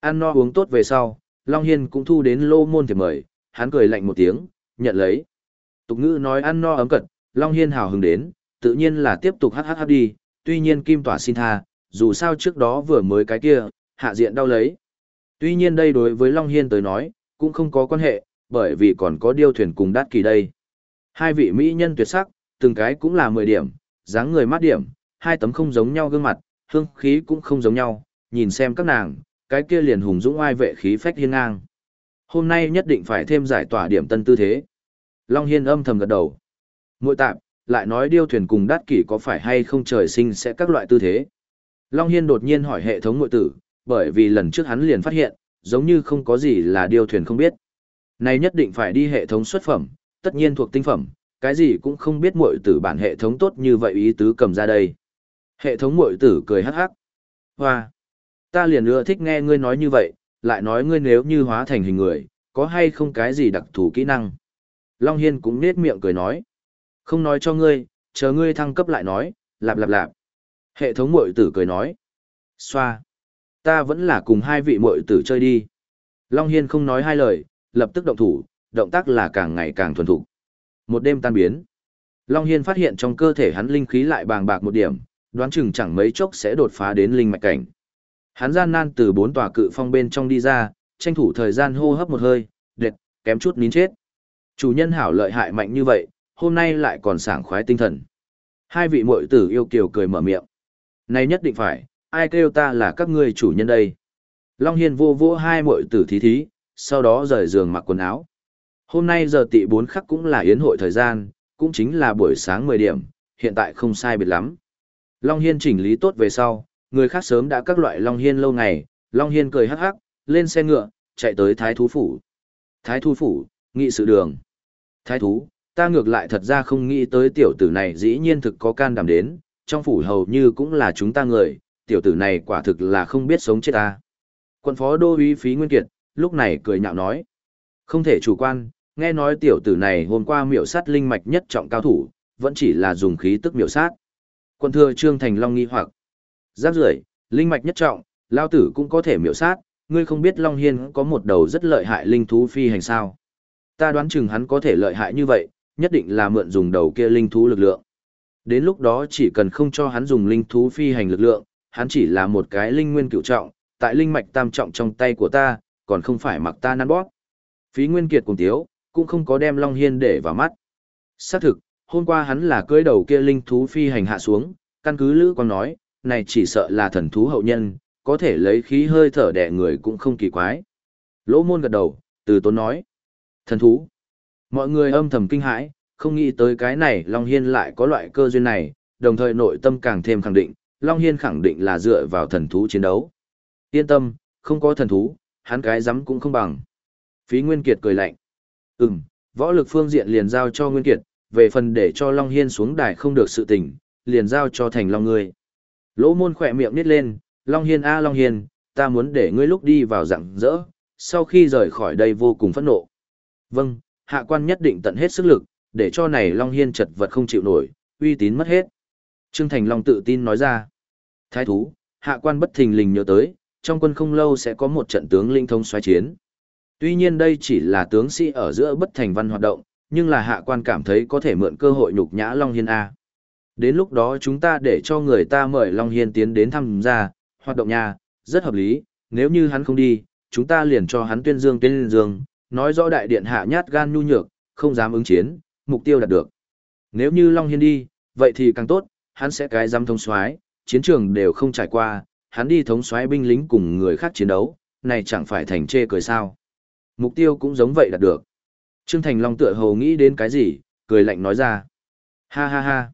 Ăn no uống tốt về sau, Long Hiên cũng thu đến lô môn thiệp mời, hắn cười lạnh một tiếng, nhận lấy. Tục ngữ nói ăn no ấm cật, Long Hiên hào hứng đến, tự nhiên là tiếp tục hát hát hát đi, tuy nhiên Kim Tỏa xin tha, dù sao trước đó vừa mới cái kia, hạ diện đau lấy. Tuy nhiên đây đối với Long Hiên tới nói, cũng không có quan hệ, bởi vì còn có điêu thuyền cùng đát kỳ đây. Hai vị mỹ nhân tuyệt sắc, từng cái cũng là 10 điểm, dáng người mát điểm, hai tấm không giống nhau gương mặt, hương khí cũng không giống nhau, nhìn xem các nàng, cái kia liền hùng dũng oai vệ khí phách hiên ngang. Hôm nay nhất định phải thêm giải tỏa điểm tân tư thế. Long Hiên âm thầm gật đầu. Mội Tạm lại nói điêu thuyền cùng đát kỷ có phải hay không trời sinh sẽ các loại tư thế. Long Hiên đột nhiên hỏi hệ thống mội tử, bởi vì lần trước hắn liền phát hiện, giống như không có gì là điêu thuyền không biết. Này nhất định phải đi hệ thống xuất phẩm, tất nhiên thuộc tinh phẩm, cái gì cũng không biết muội tử bản hệ thống tốt như vậy ý tứ cầm ra đây. Hệ thống muội tử cười hắc hắc. Hoa! Ta liền ưa thích nghe ngươi nói như vậy, lại nói ngươi nếu như hóa thành hình người, có hay không cái gì đặc thù kỹ năng. Long Hiên cũng nết miệng cười nói. Không nói cho ngươi, chờ ngươi thăng cấp lại nói, lạp lạp lạp. Hệ thống muội tử cười nói. Xoa! Ta vẫn là cùng hai vị muội tử chơi đi. Long Hiên không nói hai lời, lập tức động thủ, động tác là càng ngày càng thuần thục. Một đêm tan biến. Long Hiên phát hiện trong cơ thể hắn linh khí lại bàng bạc một điểm, đoán chừng chẳng mấy chốc sẽ đột phá đến linh mạch cảnh. Hắn gian nan từ bốn tòa cự phong bên trong đi ra, tranh thủ thời gian hô hấp một hơi, đệt, kém chút nín chết. Chủ nhân hảo lợi hại mạnh như vậy, hôm nay lại còn sảng khoái tinh thần. Hai vị muội tử yêu kiều cười mở miệng. Này nhất định phải, ai kêu ta là các ngươi chủ nhân đây. Long Hiên vô vô hai muội tử thí thí, sau đó rời giường mặc quần áo. Hôm nay giờ tị 4 khắc cũng là yến hội thời gian, cũng chính là buổi sáng 10 điểm, hiện tại không sai biệt lắm. Long Hiên chỉnh lý tốt về sau, người khác sớm đã các loại Long Hiên lâu ngày, Long Hiên cười hắc hắc, lên xe ngựa, chạy tới Thái Thú Phủ. Thái Thú Phủ, nghị sự đường. Thái Thú, ta ngược lại thật ra không nghĩ tới tiểu tử này dĩ nhiên thực có can đảm đến, trong phủ hầu như cũng là chúng ta người, tiểu tử này quả thực là không biết sống chết ta. Quân phó đô uy phí Nguyên Kiệt, lúc này cười nhạo nói. Không thể chủ quan, nghe nói tiểu tử này hôm qua miểu sát linh mạch nhất trọng cao thủ, vẫn chỉ là dùng khí tức miểu sát. Quân thừa Trương Thành Long nghi hoặc. Giáp rưỡi, linh mạch nhất trọng, lao tử cũng có thể miểu sát, ngươi không biết Long Hiên có một đầu rất lợi hại linh thú phi hành sao. Ta đoán chừng hắn có thể lợi hại như vậy, nhất định là mượn dùng đầu kia linh thú lực lượng. Đến lúc đó chỉ cần không cho hắn dùng linh thú phi hành lực lượng, hắn chỉ là một cái linh nguyên cựu trọng, tại linh mạch tam trọng trong tay của ta, còn không phải mặc ta năn bóp. Phí Nguyên Kiệt cùng tiếu, cũng không có đem Long Hiên để vào mắt. Xác thực, hôm qua hắn là cưỡi đầu kia linh thú phi hành hạ xuống, căn cứ Lữ Quang nói, này chỉ sợ là thần thú hậu nhân, có thể lấy khí hơi thở đẻ người cũng không kỳ quái. Lỗ môn gật đầu, từ tốn nói. Thần thú. Mọi người âm thầm kinh hãi, không nghĩ tới cái này Long Hiên lại có loại cơ duyên này, đồng thời nội tâm càng thêm khẳng định, Long Hiên khẳng định là dựa vào thần thú chiến đấu. Yên tâm, không có thần thú, hắn cái dám cũng không bằng. Phí Nguyên Kiệt cười lạnh. Ừm, võ lực phương diện liền giao cho Nguyên Kiệt, về phần để cho Long Hiên xuống đài không được sự tình, liền giao cho thành Long ngươi. Lỗ môn khỏe miệng nít lên, Long Hiên a Long Hiên, ta muốn để ngươi lúc đi vào rặng rỡ, sau khi rời khỏi đây vô cùng phẫn nộ. Vâng, hạ quan nhất định tận hết sức lực, để cho này Long Hiên chật vật không chịu nổi, uy tín mất hết. Trương Thành Long tự tin nói ra. Thái thú, hạ quan bất thình lình nhớ tới, trong quân không lâu sẽ có một trận tướng linh thông xoáy chiến. Tuy nhiên đây chỉ là tướng sĩ ở giữa bất thành văn hoạt động, nhưng là hạ quan cảm thấy có thể mượn cơ hội nhục nhã Long Hiên A. Đến lúc đó chúng ta để cho người ta mời Long Hiên tiến đến thăm gia, hoạt động nhà, rất hợp lý, nếu như hắn không đi, chúng ta liền cho hắn tuyên dương tuyên dương, nói rõ đại điện hạ nhát gan nhu nhược, không dám ứng chiến, mục tiêu đạt được. Nếu như Long Hiên đi, vậy thì càng tốt, hắn sẽ cái dám thông soái chiến trường đều không trải qua, hắn đi thống soái binh lính cùng người khác chiến đấu, này chẳng phải thành chê cười sao. Mục tiêu cũng giống vậy đạt được. Trương Thành Long tựa hồ nghĩ đến cái gì, cười lạnh nói ra. Ha ha ha.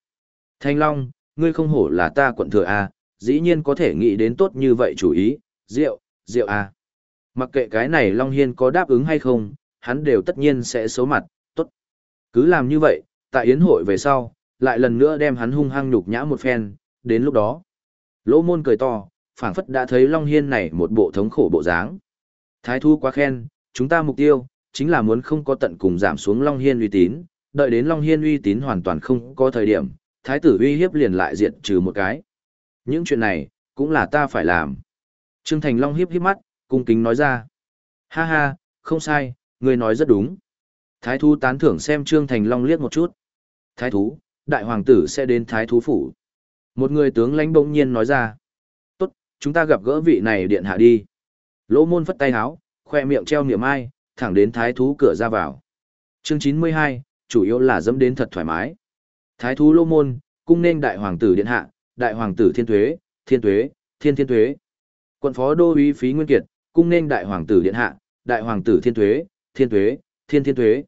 Thành Long, ngươi không hổ là ta quận thừa à? dĩ nhiên có thể nghĩ đến tốt như vậy chủ ý, rượu, rượu à. Mặc kệ cái này Long Hiên có đáp ứng hay không, hắn đều tất nhiên sẽ xấu mặt, tốt. Cứ làm như vậy, tại yến hội về sau, lại lần nữa đem hắn hung hăng nhục nhã một phen, đến lúc đó. Lỗ môn cười to, phảng phất đã thấy Long Hiên này một bộ thống khổ bộ dáng. Thái thu quá khen, chúng ta mục tiêu, chính là muốn không có tận cùng giảm xuống Long Hiên uy tín, đợi đến Long Hiên uy tín hoàn toàn không có thời điểm, thái tử uy hiếp liền lại diệt trừ một cái. Những chuyện này, cũng là ta phải làm. Trương Thành Long hiếp hiếp mắt, cung kính nói ra. Ha ha, không sai, người nói rất đúng. Thái thú tán thưởng xem Trương Thành Long liếc một chút. Thái thú, đại hoàng tử sẽ đến thái thú phủ. Một người tướng lãnh bỗng nhiên nói ra. Tốt, chúng ta gặp gỡ vị này điện hạ đi. Lỗ môn phất tay háo, khoe miệng treo niệm ai, thẳng đến thái thú cửa ra vào. Chương 92, chủ yếu là dẫm đến thật thoải mái. Thái thú lỗ môn, cung nên đại hoàng tử điện hạ, đại hoàng tử thiên tuế, thiên tuế, thiên thiên tuế. Quận phó đô Uy phí nguyên kiệt, cung nên đại hoàng tử điện hạ, đại hoàng tử thiên tuế, thiên tuế, thiên thiên tuế.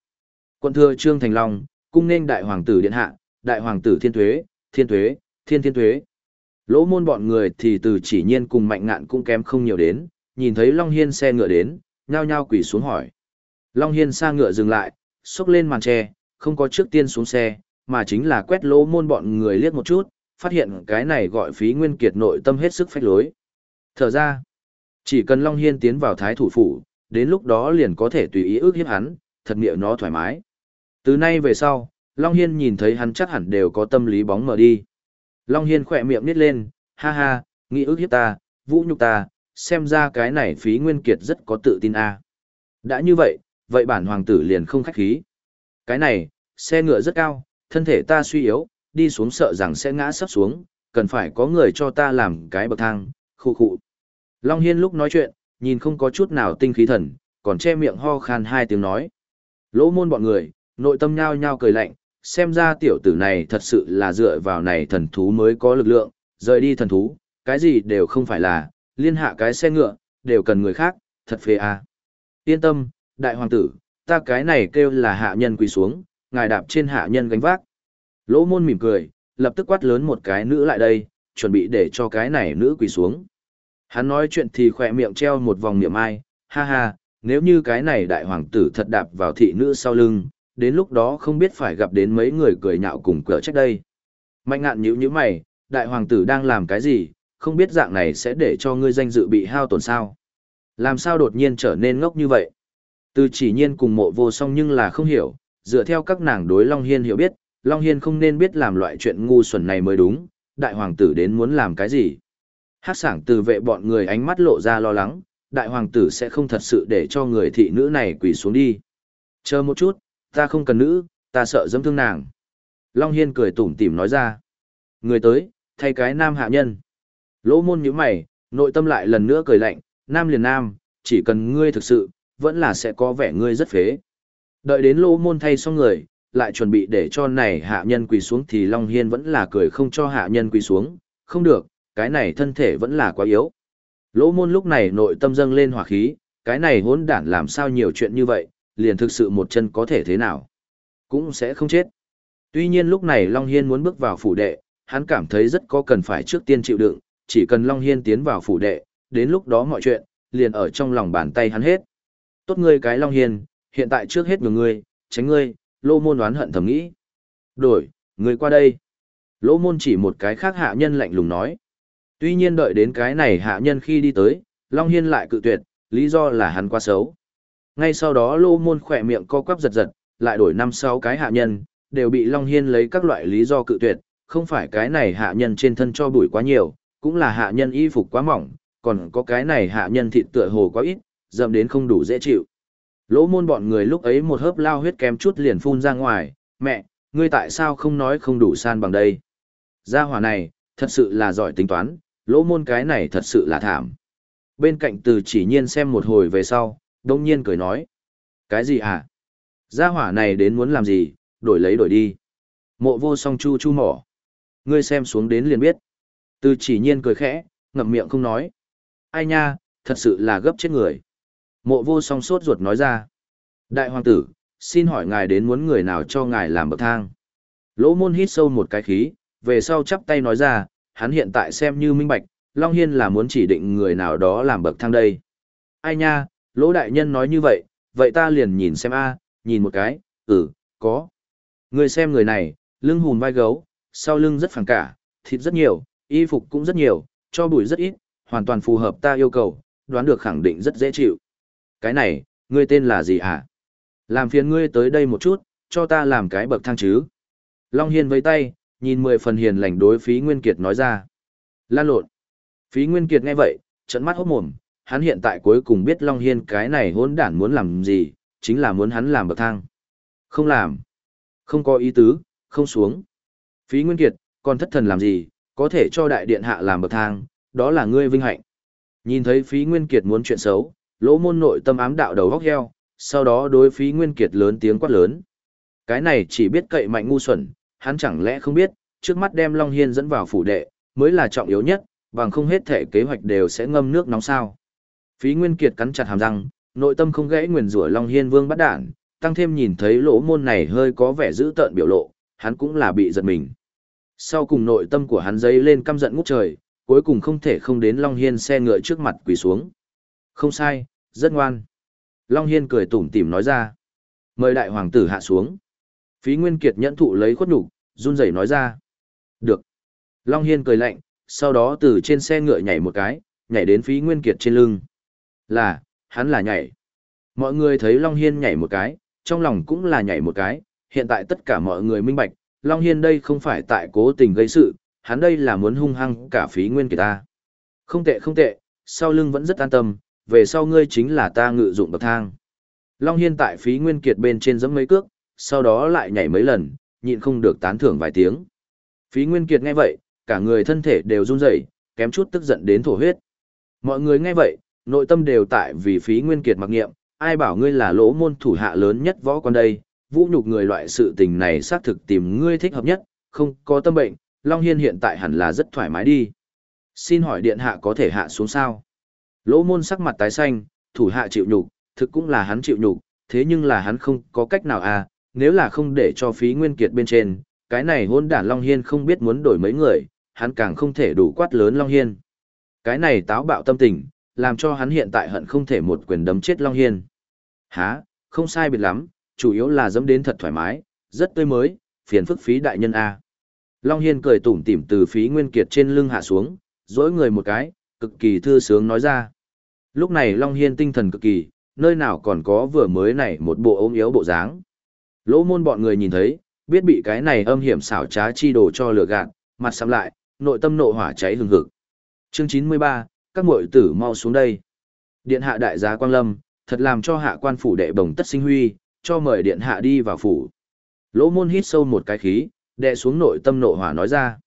Quận thừa trương thành long, cung nên đại hoàng tử điện hạ, đại hoàng tử thiên tuế, thiên tuế, thiên thiên tuế. Lỗ môn bọn người thì từ chỉ nhiên cùng mạnh ngạn cũng kém không nhiều đến, nhìn thấy Long Hiên xe ngựa đến, nhao nhao quỳ xuống hỏi. Long Hiên xa ngựa dừng lại, xốc lên màn tre, không có trước tiên xuống xe, mà chính là quét lỗ môn bọn người liếc một chút, phát hiện cái này gọi phí nguyên kiệt nội tâm hết sức phách lối. Thở ra, chỉ cần Long Hiên tiến vào thái thủ phủ, đến lúc đó liền có thể tùy ý ước hiếp hắn, thật nghĩa nó thoải mái. Từ nay về sau, Long Hiên nhìn thấy hắn chắc hẳn đều có tâm lý bóng mờ đi. Long Hiên khỏe miệng nít lên, ha ha, nghĩ ước hiếp ta, vũ nhục ta, xem ra cái này phí nguyên kiệt rất có tự tin a Đã như vậy, vậy bản hoàng tử liền không khách khí. Cái này, xe ngựa rất cao, thân thể ta suy yếu, đi xuống sợ rằng sẽ ngã sắp xuống, cần phải có người cho ta làm cái bậc thang, khu khu. Long Hiên lúc nói chuyện, nhìn không có chút nào tinh khí thần, còn che miệng ho khan hai tiếng nói. Lỗ môn bọn người, nội tâm nhao nhao cười lạnh, xem ra tiểu tử này thật sự là dựa vào này thần thú mới có lực lượng, rời đi thần thú, cái gì đều không phải là, liên hạ cái xe ngựa, đều cần người khác, thật phê à. Yên tâm, đại hoàng tử, ta cái này kêu là hạ nhân quỳ xuống, ngài đạp trên hạ nhân gánh vác. Lỗ môn mỉm cười, lập tức quát lớn một cái nữ lại đây, chuẩn bị để cho cái này nữ quỳ xuống. Hắn nói chuyện thì khỏe miệng treo một vòng niệm ai, ha ha, nếu như cái này đại hoàng tử thật đạp vào thị nữ sau lưng, đến lúc đó không biết phải gặp đến mấy người cười nhạo cùng cửa trách đây. Mạnh ngạn nhíu nhíu mày, đại hoàng tử đang làm cái gì, không biết dạng này sẽ để cho ngươi danh dự bị hao tổn sao. Làm sao đột nhiên trở nên ngốc như vậy? Từ chỉ nhiên cùng mộ vô song nhưng là không hiểu, dựa theo các nàng đối Long Hiên hiểu biết, Long Hiên không nên biết làm loại chuyện ngu xuẩn này mới đúng, đại hoàng tử đến muốn làm cái gì. Hát sảng từ vệ bọn người ánh mắt lộ ra lo lắng, đại hoàng tử sẽ không thật sự để cho người thị nữ này quỳ xuống đi. Chờ một chút, ta không cần nữ, ta sợ dâm thương nàng. Long Hiên cười tủm tỉm nói ra. Người tới, thay cái nam hạ nhân. Lỗ môn như mày, nội tâm lại lần nữa cười lạnh, nam liền nam, chỉ cần ngươi thực sự, vẫn là sẽ có vẻ ngươi rất phế. Đợi đến lỗ môn thay xong người, lại chuẩn bị để cho này hạ nhân quỳ xuống thì Long Hiên vẫn là cười không cho hạ nhân quỳ xuống, không được, cái này thân thể vẫn là quá yếu. Lỗ môn lúc này nội tâm dâng lên hỏa khí, cái này hỗn đản làm sao nhiều chuyện như vậy, liền thực sự một chân có thể thế nào. Cũng sẽ không chết. Tuy nhiên lúc này Long Hiên muốn bước vào phủ đệ, hắn cảm thấy rất có cần phải trước tiên chịu đựng, chỉ cần Long Hiên tiến vào phủ đệ, đến lúc đó mọi chuyện, liền ở trong lòng bàn tay hắn hết. Tốt ngươi cái Long Hiền, hiện tại trước hết ngừng ngươi, tránh ngươi, lô môn đoán hận thầm nghĩ. Đổi, ngươi qua đây. Lỗ môn chỉ một cái khác hạ nhân lạnh lùng nói. Tuy nhiên đợi đến cái này hạ nhân khi đi tới, Long Hiên lại cự tuyệt, lý do là hắn quá xấu. Ngay sau đó lô môn khỏe miệng co quắp giật giật, lại đổi năm sáu cái hạ nhân, đều bị Long Hiên lấy các loại lý do cự tuyệt, không phải cái này hạ nhân trên thân cho bụi quá nhiều, cũng là hạ nhân y phục quá mỏng, còn có cái này hạ nhân thịt tựa hồ quá ít, dậm đến không đủ dễ chịu. Lỗ môn bọn người lúc ấy một hớp lao huyết kém chút liền phun ra ngoài, mẹ, ngươi tại sao không nói không đủ san bằng đây? Gia hỏa này, thật sự là giỏi tính toán, lỗ môn cái này thật sự là thảm. Bên cạnh từ chỉ nhiên xem một hồi về sau, đông nhiên cười nói. Cái gì hả? Gia hỏa này đến muốn làm gì, đổi lấy đổi đi. Mộ vô song chu chu mỏ. Ngươi xem xuống đến liền biết. Từ chỉ nhiên cười khẽ, ngậm miệng không nói. Ai nha, thật sự là gấp chết người. Mộ vô song sốt ruột nói ra. Đại hoàng tử, xin hỏi ngài đến muốn người nào cho ngài làm bậc thang. Lỗ môn hít sâu một cái khí, về sau chắp tay nói ra, hắn hiện tại xem như minh bạch, Long Hiên là muốn chỉ định người nào đó làm bậc thang đây. Ai nha, lỗ đại nhân nói như vậy, vậy ta liền nhìn xem a nhìn một cái, ừ, có. Người xem người này, lưng hùn vai gấu, sau lưng rất phẳng cả, thịt rất nhiều, y phục cũng rất nhiều, cho bụi rất ít, hoàn toàn phù hợp ta yêu cầu, đoán được khẳng định rất dễ chịu. Cái này, ngươi tên là gì hả? Làm phiền ngươi tới đây một chút, cho ta làm cái bậc thang chứ. Long Hiên với tay, nhìn mười phần hiền lành đối phí Nguyên Kiệt nói ra. Lan lộn. Phí Nguyên Kiệt nghe vậy, trận mắt hốt mồm, hắn hiện tại cuối cùng biết Long Hiên cái này hỗn đản muốn làm gì, chính là muốn hắn làm bậc thang. Không làm. Không có ý tứ, không xuống. Phí Nguyên Kiệt, còn thất thần làm gì, có thể cho đại điện hạ làm bậc thang, đó là ngươi vinh hạnh. Nhìn thấy Phí Nguyên Kiệt muốn chuyện xấu, lỗ môn nội tâm ám đạo đầu góc heo, sau đó đối Phí Nguyên Kiệt lớn tiếng quát lớn. Cái này chỉ biết cậy mạnh ngu xuẩn, hắn chẳng lẽ không biết, trước mắt đem Long Hiên dẫn vào phủ đệ, mới là trọng yếu nhất, bằng không hết thể kế hoạch đều sẽ ngâm nước nóng sao. Phí Nguyên Kiệt cắn chặt hàm răng, nội tâm không gãy nguyền rủa Long Hiên Vương bắt đản, tăng thêm nhìn thấy lỗ môn này hơi có vẻ dữ tợn biểu lộ, hắn cũng là bị giật mình. Sau cùng nội tâm của hắn dấy lên căm giận ngút trời, cuối cùng không thể không đến Long Hiên xe ngựa trước mặt quỳ xuống. Không sai, rất ngoan. Long Hiên cười tủm tỉm nói ra. Mời đại hoàng tử hạ xuống. Phí Nguyên Kiệt nhẫn thụ lấy khuất nhục, run rẩy nói ra. Được. Long Hiên cười lạnh, sau đó từ trên xe ngựa nhảy một cái, nhảy đến Phí Nguyên Kiệt trên lưng. Là, hắn là nhảy. Mọi người thấy Long Hiên nhảy một cái, trong lòng cũng là nhảy một cái, hiện tại tất cả mọi người minh bạch, Long Hiên đây không phải tại cố tình gây sự, hắn đây là muốn hung hăng cả phí nguyên Kiệt ta. Không tệ không tệ, sau lưng vẫn rất an tâm, về sau ngươi chính là ta ngự dụng bậc thang. Long Hiên tại phí nguyên kiệt bên trên giẫm mấy cước, sau đó lại nhảy mấy lần, nhịn không được tán thưởng vài tiếng. Phí nguyên kiệt nghe vậy, cả người thân thể đều run rẩy, kém chút tức giận đến thổ huyết. Mọi người nghe vậy, nội tâm đều tại vì phí nguyên kiệt mặc nghiệm, ai bảo ngươi là lỗ môn thủ hạ lớn nhất võ quan đây, vũ nhục người loại sự tình này xác thực tìm ngươi thích hợp nhất, không có tâm bệnh, Long Hiên hiện tại hẳn là rất thoải mái đi. Xin hỏi điện hạ có thể hạ xuống sao? Lỗ môn sắc mặt tái xanh, thủ hạ chịu nhục, thực cũng là hắn chịu nhục, thế nhưng là hắn không có cách nào à, nếu là không để cho phí nguyên kiệt bên trên, cái này hôn đản Long Hiên không biết muốn đổi mấy người, hắn càng không thể đủ quát lớn Long Hiên. Cái này táo bạo tâm tình, làm cho hắn hiện tại hận không thể một quyền đấm chết Long Hiên. Hả, không sai biệt lắm, chủ yếu là dẫm đến thật thoải mái, rất tươi mới, phiền phức phí đại nhân A. Long Hiên cười tủm tỉm từ phí nguyên kiệt trên lưng hạ xuống, dỗi người một cái, cực kỳ thư sướng nói ra. Lúc này Long Hiên tinh thần cực kỳ, nơi nào còn có vừa mới này một bộ ốm yếu bộ dáng. Lỗ môn bọn người nhìn thấy, biết bị cái này âm hiểm xảo trá chi đồ cho lừa gạt, mặt sắm lại, nội tâm nộ hỏa cháy hừng hực. Chương 93, các muội tử mau xuống đây. Điện hạ đại gia Quang Lâm, thật làm cho hạ quan phủ đệ bồng tất sinh huy, cho mời điện hạ đi vào phủ. Lỗ môn hít sâu một cái khí, đệ xuống nội tâm nộ hỏa nói ra.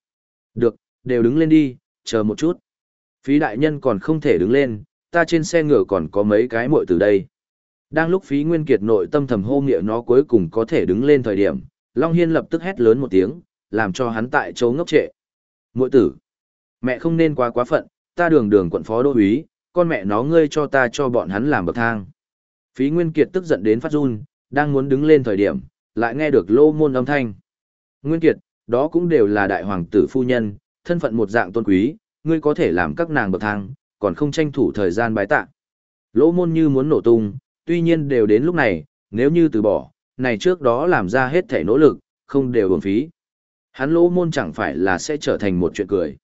Được, đều đứng lên đi, chờ một chút. Phí đại nhân còn không thể đứng lên, ta trên xe ngựa còn có mấy cái muội từ đây. Đang lúc phí nguyên kiệt nội tâm thầm hô nghĩa nó cuối cùng có thể đứng lên thời điểm, Long Hiên lập tức hét lớn một tiếng, làm cho hắn tại chỗ ngốc trệ. Muội tử, mẹ không nên quá quá phận, ta đường đường quận phó đô úy, con mẹ nó ngươi cho ta cho bọn hắn làm bậc thang. Phí Nguyên Kiệt tức giận đến phát run, đang muốn đứng lên thời điểm, lại nghe được lô môn âm thanh. Nguyên Kiệt, đó cũng đều là đại hoàng tử phu nhân, thân phận một dạng tôn quý, ngươi có thể làm các nàng bậc thang, còn không tranh thủ thời gian bái tạ. Lỗ môn như muốn nổ tung, tuy nhiên đều đến lúc này, nếu như từ bỏ, này trước đó làm ra hết thể nỗ lực, không đều bổng phí. Hắn lỗ môn chẳng phải là sẽ trở thành một chuyện cười.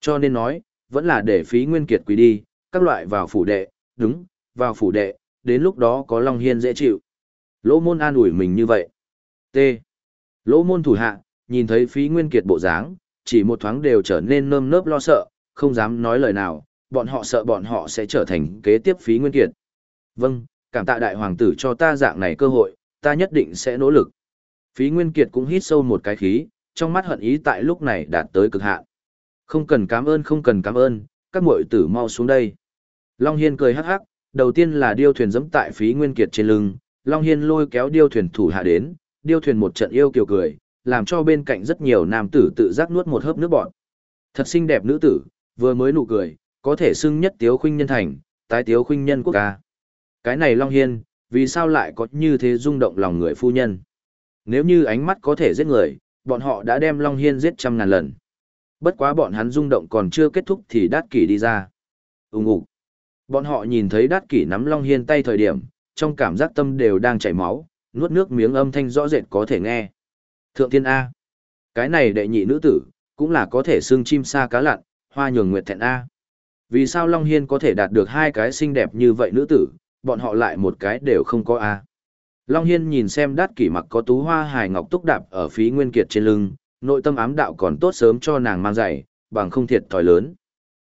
Cho nên nói, vẫn là để phí nguyên kiệt quý đi, các loại vào phủ đệ, đúng, vào phủ đệ, đến lúc đó có Long Hiên dễ chịu. Lỗ môn an ủi mình như vậy. T. Lỗ môn thủ hạ, nhìn thấy phí nguyên kiệt bộ dáng, chỉ một thoáng đều trở nên nơm nớp lo sợ, không dám nói lời nào, bọn họ sợ bọn họ sẽ trở thành kế tiếp phí nguyên kiệt. Vâng, cảm tạ đại hoàng tử cho ta dạng này cơ hội, ta nhất định sẽ nỗ lực. Phí nguyên kiệt cũng hít sâu một cái khí, trong mắt hận ý tại lúc này đạt tới cực hạn. Không cần cảm ơn không cần cảm ơn, các muội tử mau xuống đây. Long Hiên cười hắc hắc, đầu tiên là điêu thuyền dẫm tại phí nguyên kiệt trên lưng, Long Hiên lôi kéo điêu thuyền thủ hạ đến, điêu thuyền một trận yêu kiều cười, làm cho bên cạnh rất nhiều nam tử tự giác nuốt một hớp nước bọt. Thật xinh đẹp nữ tử, vừa mới nụ cười, có thể xưng nhất tiếu khuynh nhân thành, tái tiếu khuynh nhân quốc ca. Cái này Long Hiên, vì sao lại có như thế rung động lòng người phu nhân? Nếu như ánh mắt có thể giết người, bọn họ đã đem Long Hiên giết trăm ngàn lần. Bất quá bọn hắn rung động còn chưa kết thúc thì đát kỷ đi ra. Úng ủ. Bọn họ nhìn thấy đát kỷ nắm Long Hiên tay thời điểm, trong cảm giác tâm đều đang chảy máu, nuốt nước miếng âm thanh rõ rệt có thể nghe. Thượng thiên A. Cái này đệ nhị nữ tử, cũng là có thể xương chim sa cá lặn, hoa nhường nguyệt thẹn A. Vì sao Long Hiên có thể đạt được hai cái xinh đẹp như vậy nữ tử, bọn họ lại một cái đều không có A. Long Hiên nhìn xem đắt kỷ mặc có tú hoa hài ngọc túc đạp ở phí nguyên kiệt trên lưng, nội tâm ám đạo còn tốt sớm cho nàng mang giày, bằng không thiệt thòi lớn.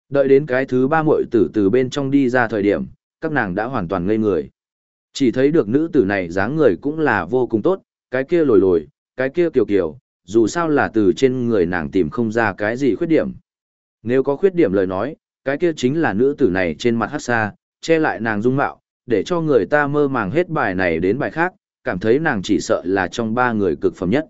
Đợi đến cái thứ ba muội tử từ bên trong đi ra thời điểm, các nàng đã hoàn toàn ngây người. Chỉ thấy được nữ tử này dáng người cũng là vô cùng tốt, cái kia lồi lồi, cái kia kiều kiều, dù sao là từ trên người nàng tìm không ra cái gì khuyết điểm. Nếu có khuyết điểm lời nói, cái kia chính là nữ tử này trên mặt hát xa, che lại nàng dung mạo, để cho người ta mơ màng hết bài này đến bài khác, cảm thấy nàng chỉ sợ là trong ba người cực phẩm nhất.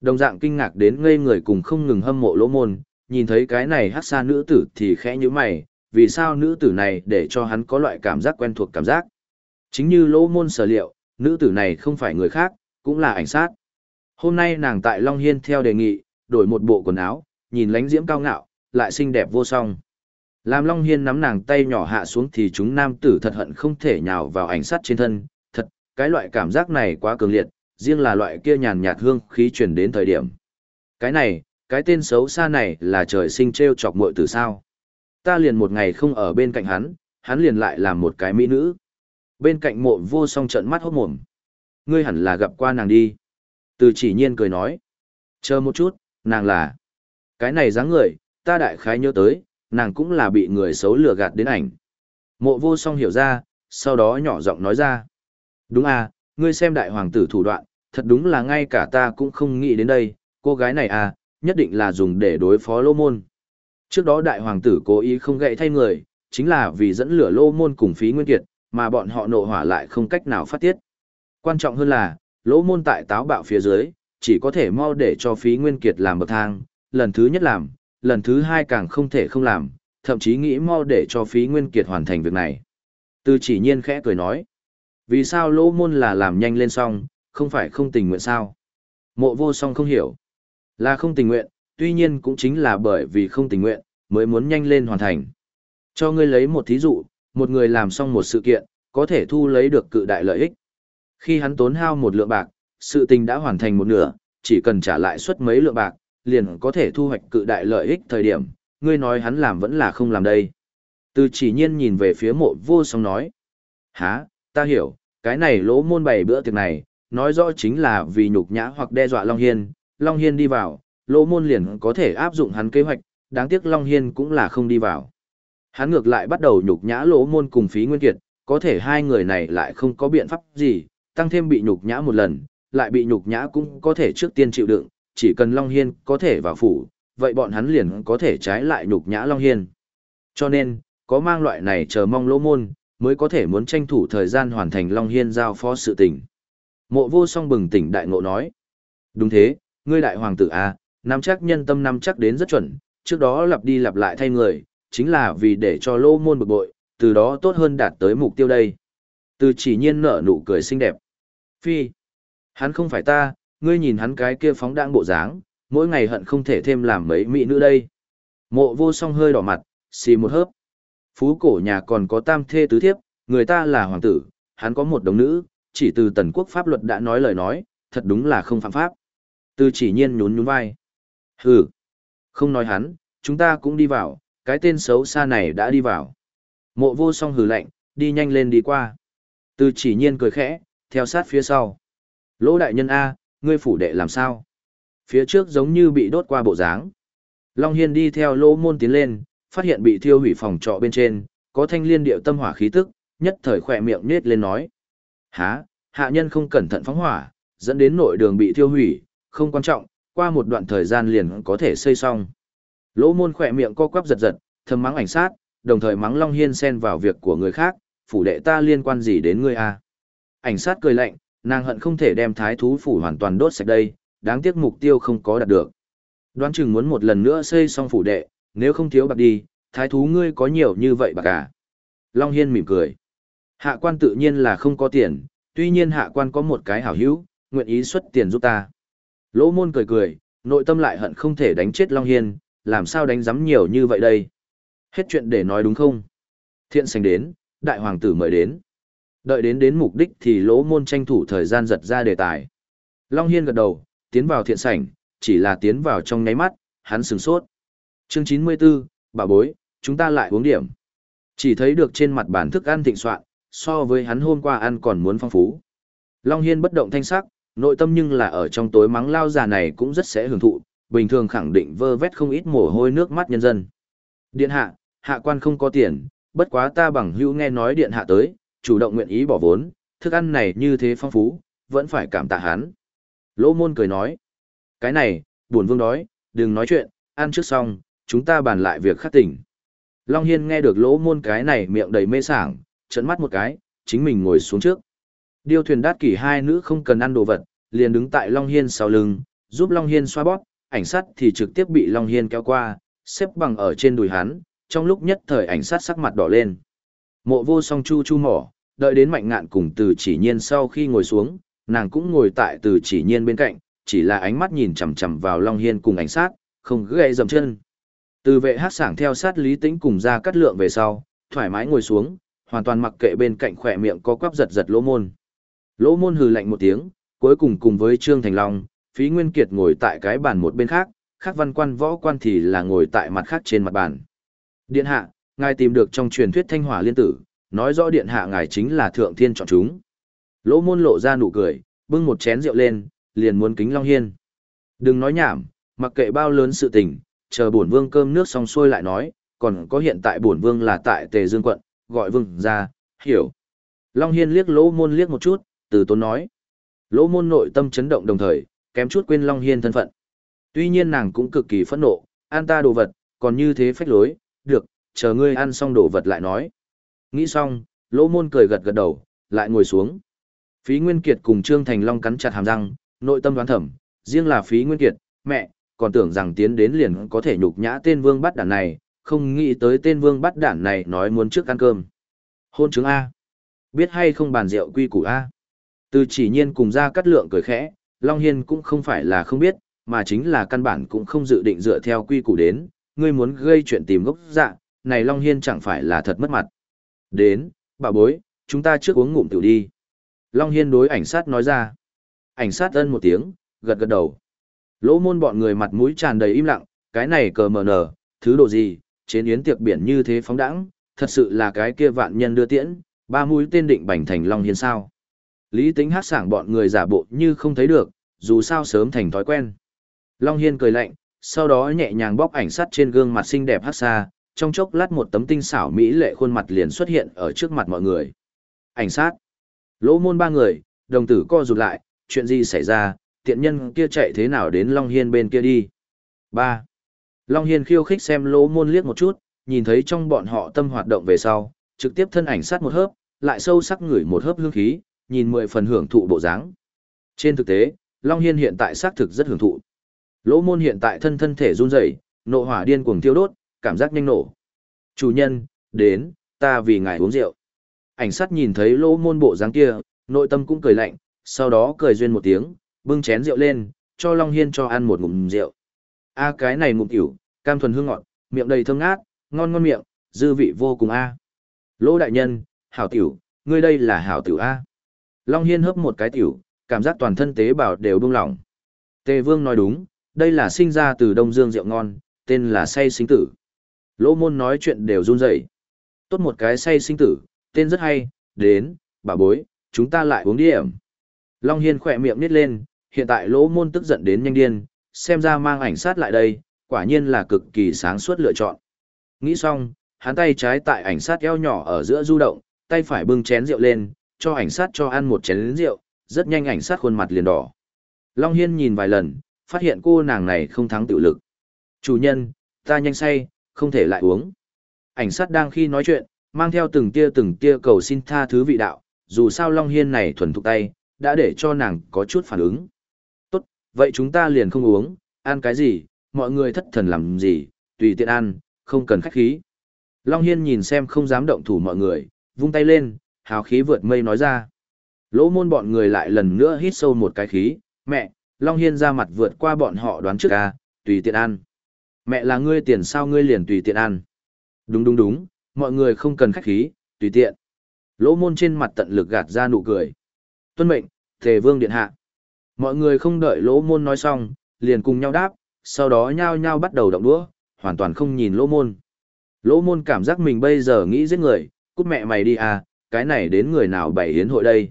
Đồng dạng kinh ngạc đến ngây người cùng không ngừng hâm mộ lỗ môn, nhìn thấy cái này hát xa nữ tử thì khẽ như mày, vì sao nữ tử này để cho hắn có loại cảm giác quen thuộc cảm giác. Chính như lỗ môn sở liệu, nữ tử này không phải người khác, cũng là ảnh sát. Hôm nay nàng tại Long Hiên theo đề nghị, đổi một bộ quần áo, nhìn lánh diễm cao ngạo, lại xinh đẹp vô song. Làm Long Hiên nắm nàng tay nhỏ hạ xuống thì chúng nam tử thật hận không thể nhào vào ảnh sát trên thân, thật, cái loại cảm giác này quá cường liệt, riêng là loại kia nhàn nhạt hương khí truyền đến thời điểm. Cái này, cái tên xấu xa này là trời sinh treo chọc muội từ sao. Ta liền một ngày không ở bên cạnh hắn, hắn liền lại làm một cái mỹ nữ. Bên cạnh mộ vô song trận mắt hốt mồm. Ngươi hẳn là gặp qua nàng đi. Từ chỉ nhiên cười nói. Chờ một chút, nàng là. Cái này dáng người, ta đại khái nhớ tới, nàng cũng là bị người xấu lừa gạt đến ảnh. Mộ vô song hiểu ra, sau đó nhỏ giọng nói ra. Đúng à, ngươi xem đại hoàng tử thủ đoạn, thật đúng là ngay cả ta cũng không nghĩ đến đây, cô gái này à, nhất định là dùng để đối phó lô môn. Trước đó đại hoàng tử cố ý không gậy thay người, chính là vì dẫn lửa lô môn cùng phí nguyên kiệt, mà bọn họ nộ hỏa lại không cách nào phát tiết. Quan trọng hơn là, lỗ môn tại táo bạo phía dưới, chỉ có thể mau để cho phí nguyên kiệt làm bậc thang, lần thứ nhất làm, lần thứ hai càng không thể không làm, thậm chí nghĩ mau để cho phí nguyên kiệt hoàn thành việc này. Từ chỉ nhiên khẽ cười nói, vì sao lỗ môn là làm nhanh lên xong, không phải không tình nguyện sao? Mộ vô song không hiểu. Là không tình nguyện, tuy nhiên cũng chính là bởi vì không tình nguyện, mới muốn nhanh lên hoàn thành. Cho ngươi lấy một thí dụ, một người làm xong một sự kiện, có thể thu lấy được cự đại lợi ích. Khi hắn tốn hao một lượng bạc, sự tình đã hoàn thành một nửa, chỉ cần trả lại suất mấy lượng bạc, liền có thể thu hoạch cự đại lợi ích thời điểm, ngươi nói hắn làm vẫn là không làm đây. Từ chỉ nhiên nhìn về phía mộ vô song nói. Hả, ta hiểu, cái này lỗ môn bày bữa tiệc này, nói rõ chính là vì nhục nhã hoặc đe dọa Long Hiên. Long Hiên đi vào, lỗ môn liền có thể áp dụng hắn kế hoạch, đáng tiếc Long Hiên cũng là không đi vào. Hắn ngược lại bắt đầu nhục nhã lỗ môn cùng phí nguyên kiệt, có thể hai người này lại không có biện pháp gì, tăng thêm bị nhục nhã một lần, lại bị nhục nhã cũng có thể trước tiên chịu đựng, chỉ cần Long Hiên có thể vào phủ, vậy bọn hắn liền có thể trái lại nhục nhã Long Hiên. Cho nên, có mang loại này chờ mong lỗ môn, mới có thể muốn tranh thủ thời gian hoàn thành Long Hiên giao phó sự tình. Mộ vô song bừng tỉnh đại ngộ nói. Đúng thế, ngươi đại hoàng tử A, nắm chắc nhân tâm nắm chắc đến rất chuẩn, trước đó lặp đi lặp lại thay người, chính là vì để cho lỗ môn bực bội, từ đó tốt hơn đạt tới mục tiêu đây. Từ chỉ nhiên nở nụ cười xinh đẹp. Phi, hắn không phải ta, ngươi nhìn hắn cái kia phóng đãng bộ dáng, mỗi ngày hận không thể thêm làm mấy mỹ nữ đây. Mộ vô song hơi đỏ mặt, xì một hớp. Phú cổ nhà còn có tam thê tứ thiếp, người ta là hoàng tử, hắn có một đồng nữ, chỉ từ tần quốc pháp luật đã nói lời nói, thật đúng là không phạm pháp. Từ chỉ nhiên nhún nhún vai. Hừ, không nói hắn, chúng ta cũng đi vào, cái tên xấu xa này đã đi vào. Mộ vô song hừ lạnh, đi nhanh lên đi qua. Từ chỉ nhiên cười khẽ, theo sát phía sau. Lỗ đại nhân A, ngươi phủ đệ làm sao? Phía trước giống như bị đốt qua bộ dáng. Long Hiên đi theo lỗ môn tiến lên, phát hiện bị thiêu hủy phòng trọ bên trên, có thanh liên điệu tâm hỏa khí tức, nhất thời khỏe miệng nết lên nói. Há, hạ nhân không cẩn thận phóng hỏa, dẫn đến nội đường bị thiêu hủy, không quan trọng, qua một đoạn thời gian liền có thể xây xong. Lỗ môn khỏe miệng co quắp giật giật, thầm mắng ảnh sát, đồng thời mắng Long Hiên xen vào việc của người khác, phủ đệ ta liên quan gì đến ngươi à? Ảnh sát cười lạnh, nàng hận không thể đem thái thú phủ hoàn toàn đốt sạch đây, đáng tiếc mục tiêu không có đạt được. Đoán chừng muốn một lần nữa xây xong phủ đệ, nếu không thiếu bạc đi, thái thú ngươi có nhiều như vậy bạc à? Long Hiên mỉm cười. Hạ quan tự nhiên là không có tiền, tuy nhiên hạ quan có một cái hảo hữu, nguyện ý xuất tiền giúp ta. Lỗ môn cười cười, nội tâm lại hận không thể đánh chết Long Hiên, làm sao đánh giấm nhiều như vậy đây? Hết chuyện để nói đúng không? Thiện sành đến, đại hoàng tử mời đến. Đợi đến đến mục đích thì lỗ môn tranh thủ thời gian giật ra đề tài. Long Hiên gật đầu, tiến vào thiện sảnh, chỉ là tiến vào trong nháy mắt, hắn sừng sốt. Chương 94, bà bối, chúng ta lại uống điểm. Chỉ thấy được trên mặt bàn thức ăn thịnh soạn, so với hắn hôm qua ăn còn muốn phong phú. Long Hiên bất động thanh sắc, nội tâm nhưng là ở trong tối mắng lao già này cũng rất sẽ hưởng thụ, bình thường khẳng định vơ vét không ít mồ hôi nước mắt nhân dân. Điện hạ, hạ quan không có tiền, bất quá ta bằng hữu nghe nói điện hạ tới, chủ động nguyện ý bỏ vốn, thức ăn này như thế phong phú, vẫn phải cảm tạ hắn. Lỗ môn cười nói, cái này, buồn vương đói, đừng nói chuyện, ăn trước xong, chúng ta bàn lại việc khác tỉnh. Long Hiên nghe được lỗ môn cái này miệng đầy mê sảng, trận mắt một cái, chính mình ngồi xuống trước. Điêu thuyền đát kỷ hai nữ không cần ăn đồ vật, liền đứng tại Long Hiên sau lưng, giúp Long Hiên xoa bóp, ảnh sát thì trực tiếp bị Long Hiên kéo qua, xếp bằng ở trên đùi hắn, trong lúc nhất thời ảnh sát sắc mặt đỏ lên. Mộ vô song chu chu mỏ, đợi đến mạnh ngạn cùng từ chỉ nhiên sau khi ngồi xuống, nàng cũng ngồi tại từ chỉ nhiên bên cạnh, chỉ là ánh mắt nhìn chằm chằm vào Long Hiên cùng Ánh sát, không gãy dầm chân. Từ vệ hát sảng theo sát lý tĩnh cùng ra cắt lượng về sau, thoải mái ngồi xuống, hoàn toàn mặc kệ bên cạnh khỏe miệng có quắp giật giật lỗ môn. Lỗ môn hừ lạnh một tiếng, cuối cùng cùng với Trương Thành Long, phí nguyên kiệt ngồi tại cái bàn một bên khác, khác văn quan võ quan thì là ngồi tại mặt khác trên mặt bàn. Điện hạ, ngài tìm được trong truyền thuyết thanh hỏa liên tử, nói rõ điện hạ ngài chính là thượng thiên chọn chúng. Lỗ môn lộ ra nụ cười, bưng một chén rượu lên, liền muốn kính Long Hiên. Đừng nói nhảm, mặc kệ bao lớn sự tình, chờ bổn vương cơm nước xong xuôi lại nói, còn có hiện tại bổn vương là tại Tề Dương quận, gọi vương ra, hiểu. Long Hiên liếc lỗ môn liếc một chút, từ tốn nói. Lỗ môn nội tâm chấn động đồng thời, kém chút quên Long Hiên thân phận. Tuy nhiên nàng cũng cực kỳ phẫn nộ, an ta đồ vật, còn như thế phách lối, được, chờ ngươi ăn xong đồ vật lại nói. Nghĩ xong, lỗ môn cười gật gật đầu, lại ngồi xuống. Phí Nguyên Kiệt cùng Trương Thành Long cắn chặt hàm răng, nội tâm đoán thẩm, riêng là Phí Nguyên Kiệt, mẹ, còn tưởng rằng tiến đến liền có thể nhục nhã tên vương bắt đản này, không nghĩ tới tên vương bắt đản này nói muốn trước ăn cơm. Hôn chứng A. Biết hay không bàn rượu quy củ A. Từ chỉ nhiên cùng ra cắt lượng cười khẽ, Long Hiên cũng không phải là không biết, mà chính là căn bản cũng không dự định dựa theo quy củ đến, ngươi muốn gây chuyện tìm gốc dạ, này Long Hiên chẳng phải là thật mất mặt. Đến, bà bối, chúng ta trước uống ngụm tiểu đi. Long Hiên đối ảnh sát nói ra. Ảnh sát ân một tiếng, gật gật đầu. Lỗ môn bọn người mặt mũi tràn đầy im lặng, cái này cờ mờ nở, thứ đồ gì, chế yến tiệc biển như thế phóng đẳng, thật sự là cái kia vạn nhân đưa tiễn, ba mũi tên định bành thành Long Hiên sao. Lý tính hát sảng bọn người giả bộ như không thấy được, dù sao sớm thành thói quen. Long Hiên cười lạnh, sau đó nhẹ nhàng bóp ảnh sắt trên gương mặt xinh đẹp hát xa, trong chốc lát một tấm tinh xảo mỹ lệ khuôn mặt liền xuất hiện ở trước mặt mọi người. Ảnh sát. Lỗ môn ba người, đồng tử co rụt lại, chuyện gì xảy ra, tiện nhân kia chạy thế nào đến Long Hiên bên kia đi. 3. Long Hiên khiêu khích xem lỗ môn liếc một chút, nhìn thấy trong bọn họ tâm hoạt động về sau, trực tiếp thân ảnh sát một hớp, lại sâu sắc ngửi một hớp hương khí, nhìn mười phần hưởng thụ bộ dáng. Trên thực tế, Long Hiên hiện tại xác thực rất hưởng thụ. Lỗ môn hiện tại thân thân thể run rẩy, nộ hỏa điên cuồng thiêu đốt, cảm giác nhanh nổ. Chủ nhân, đến, ta vì ngài uống rượu. Ảnh sát nhìn thấy lỗ môn bộ dáng kia, nội tâm cũng cười lạnh, sau đó cười duyên một tiếng, bưng chén rượu lên, cho Long Hiên cho ăn một ngụm rượu. A cái này ngụm tiểu, cam thuần hương ngọt, miệng đầy thơm ngát, ngon ngon miệng, dư vị vô cùng a. Lỗ đại nhân, hảo tiểu, ngươi đây là hảo tiểu a. Long Hiên hấp một cái tiểu, cảm giác toàn thân tế bào đều buông lỏng. Tề Vương nói đúng, đây là sinh ra từ Đông Dương rượu ngon, tên là say sinh tử. Lỗ môn nói chuyện đều run rẩy. Tốt một cái say sinh tử, tên rất hay, đến, bà bối, chúng ta lại uống điểm. Long Hiên khỏe miệng nít lên, hiện tại lỗ môn tức giận đến nhanh điên, xem ra mang ảnh sát lại đây, quả nhiên là cực kỳ sáng suốt lựa chọn. Nghĩ xong, hắn tay trái tại ảnh sát eo nhỏ ở giữa du động, tay phải bưng chén rượu lên, cho ảnh sát cho ăn một chén rượu, rất nhanh ảnh sát khuôn mặt liền đỏ. Long Hiên nhìn vài lần, phát hiện cô nàng này không thắng tự lực. Chủ nhân, ta nhanh say, không thể lại uống. Ảnh sát đang khi nói chuyện, mang theo từng tia từng tia cầu xin tha thứ vị đạo, dù sao Long Hiên này thuần thục tay, đã để cho nàng có chút phản ứng. Tốt, vậy chúng ta liền không uống, ăn cái gì, mọi người thất thần làm gì, tùy tiện ăn, không cần khách khí. Long Hiên nhìn xem không dám động thủ mọi người, vung tay lên, hào khí vượt mây nói ra. Lỗ môn bọn người lại lần nữa hít sâu một cái khí, mẹ, Long Hiên ra mặt vượt qua bọn họ đoán trước ca, tùy tiện ăn. Mẹ là ngươi tiền sao ngươi liền tùy tiện ăn. Đúng đúng đúng, mọi người không cần khách khí, tùy tiện. Lỗ môn trên mặt tận lực gạt ra nụ cười. Tuân mệnh, Thề Vương Điện Hạ. Mọi người không đợi lỗ môn nói xong, liền cùng nhau đáp, sau đó nhao nhao bắt đầu động đũa, hoàn toàn không nhìn lỗ môn. Lỗ môn cảm giác mình bây giờ nghĩ giết người, cút mẹ mày đi à, cái này đến người nào bày hiến hội đây.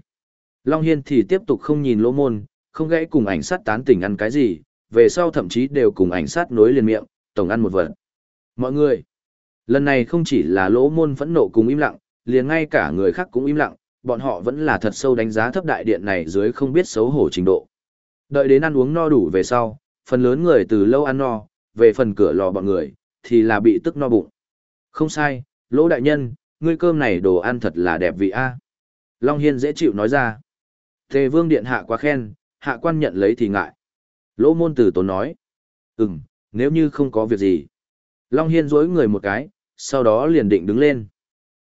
Long Hiên thì tiếp tục không nhìn lỗ môn, không gãy cùng ảnh sát tán tỉnh ăn cái gì, về sau thậm chí đều cùng ảnh sát nối liền miệng, tổng ăn một vật. Mọi người, lần này không chỉ là lỗ môn phẫn nộ cùng im lặng, liền ngay cả người khác cũng im lặng, bọn họ vẫn là thật sâu đánh giá thấp đại điện này dưới không biết xấu hổ trình độ. Đợi đến ăn uống no đủ về sau, phần lớn người từ lâu ăn no, về phần cửa lò bọn người, thì là bị tức no bụng. Không sai, lỗ đại nhân, ngươi cơm này đồ ăn thật là đẹp vị a. Long Hiên dễ chịu nói ra. Tề vương điện hạ quá khen, hạ quan nhận lấy thì ngại. Lỗ môn tử tốn nói. Ừm, nếu như không có việc gì. Long Hiên dối người một cái, sau đó liền định đứng lên.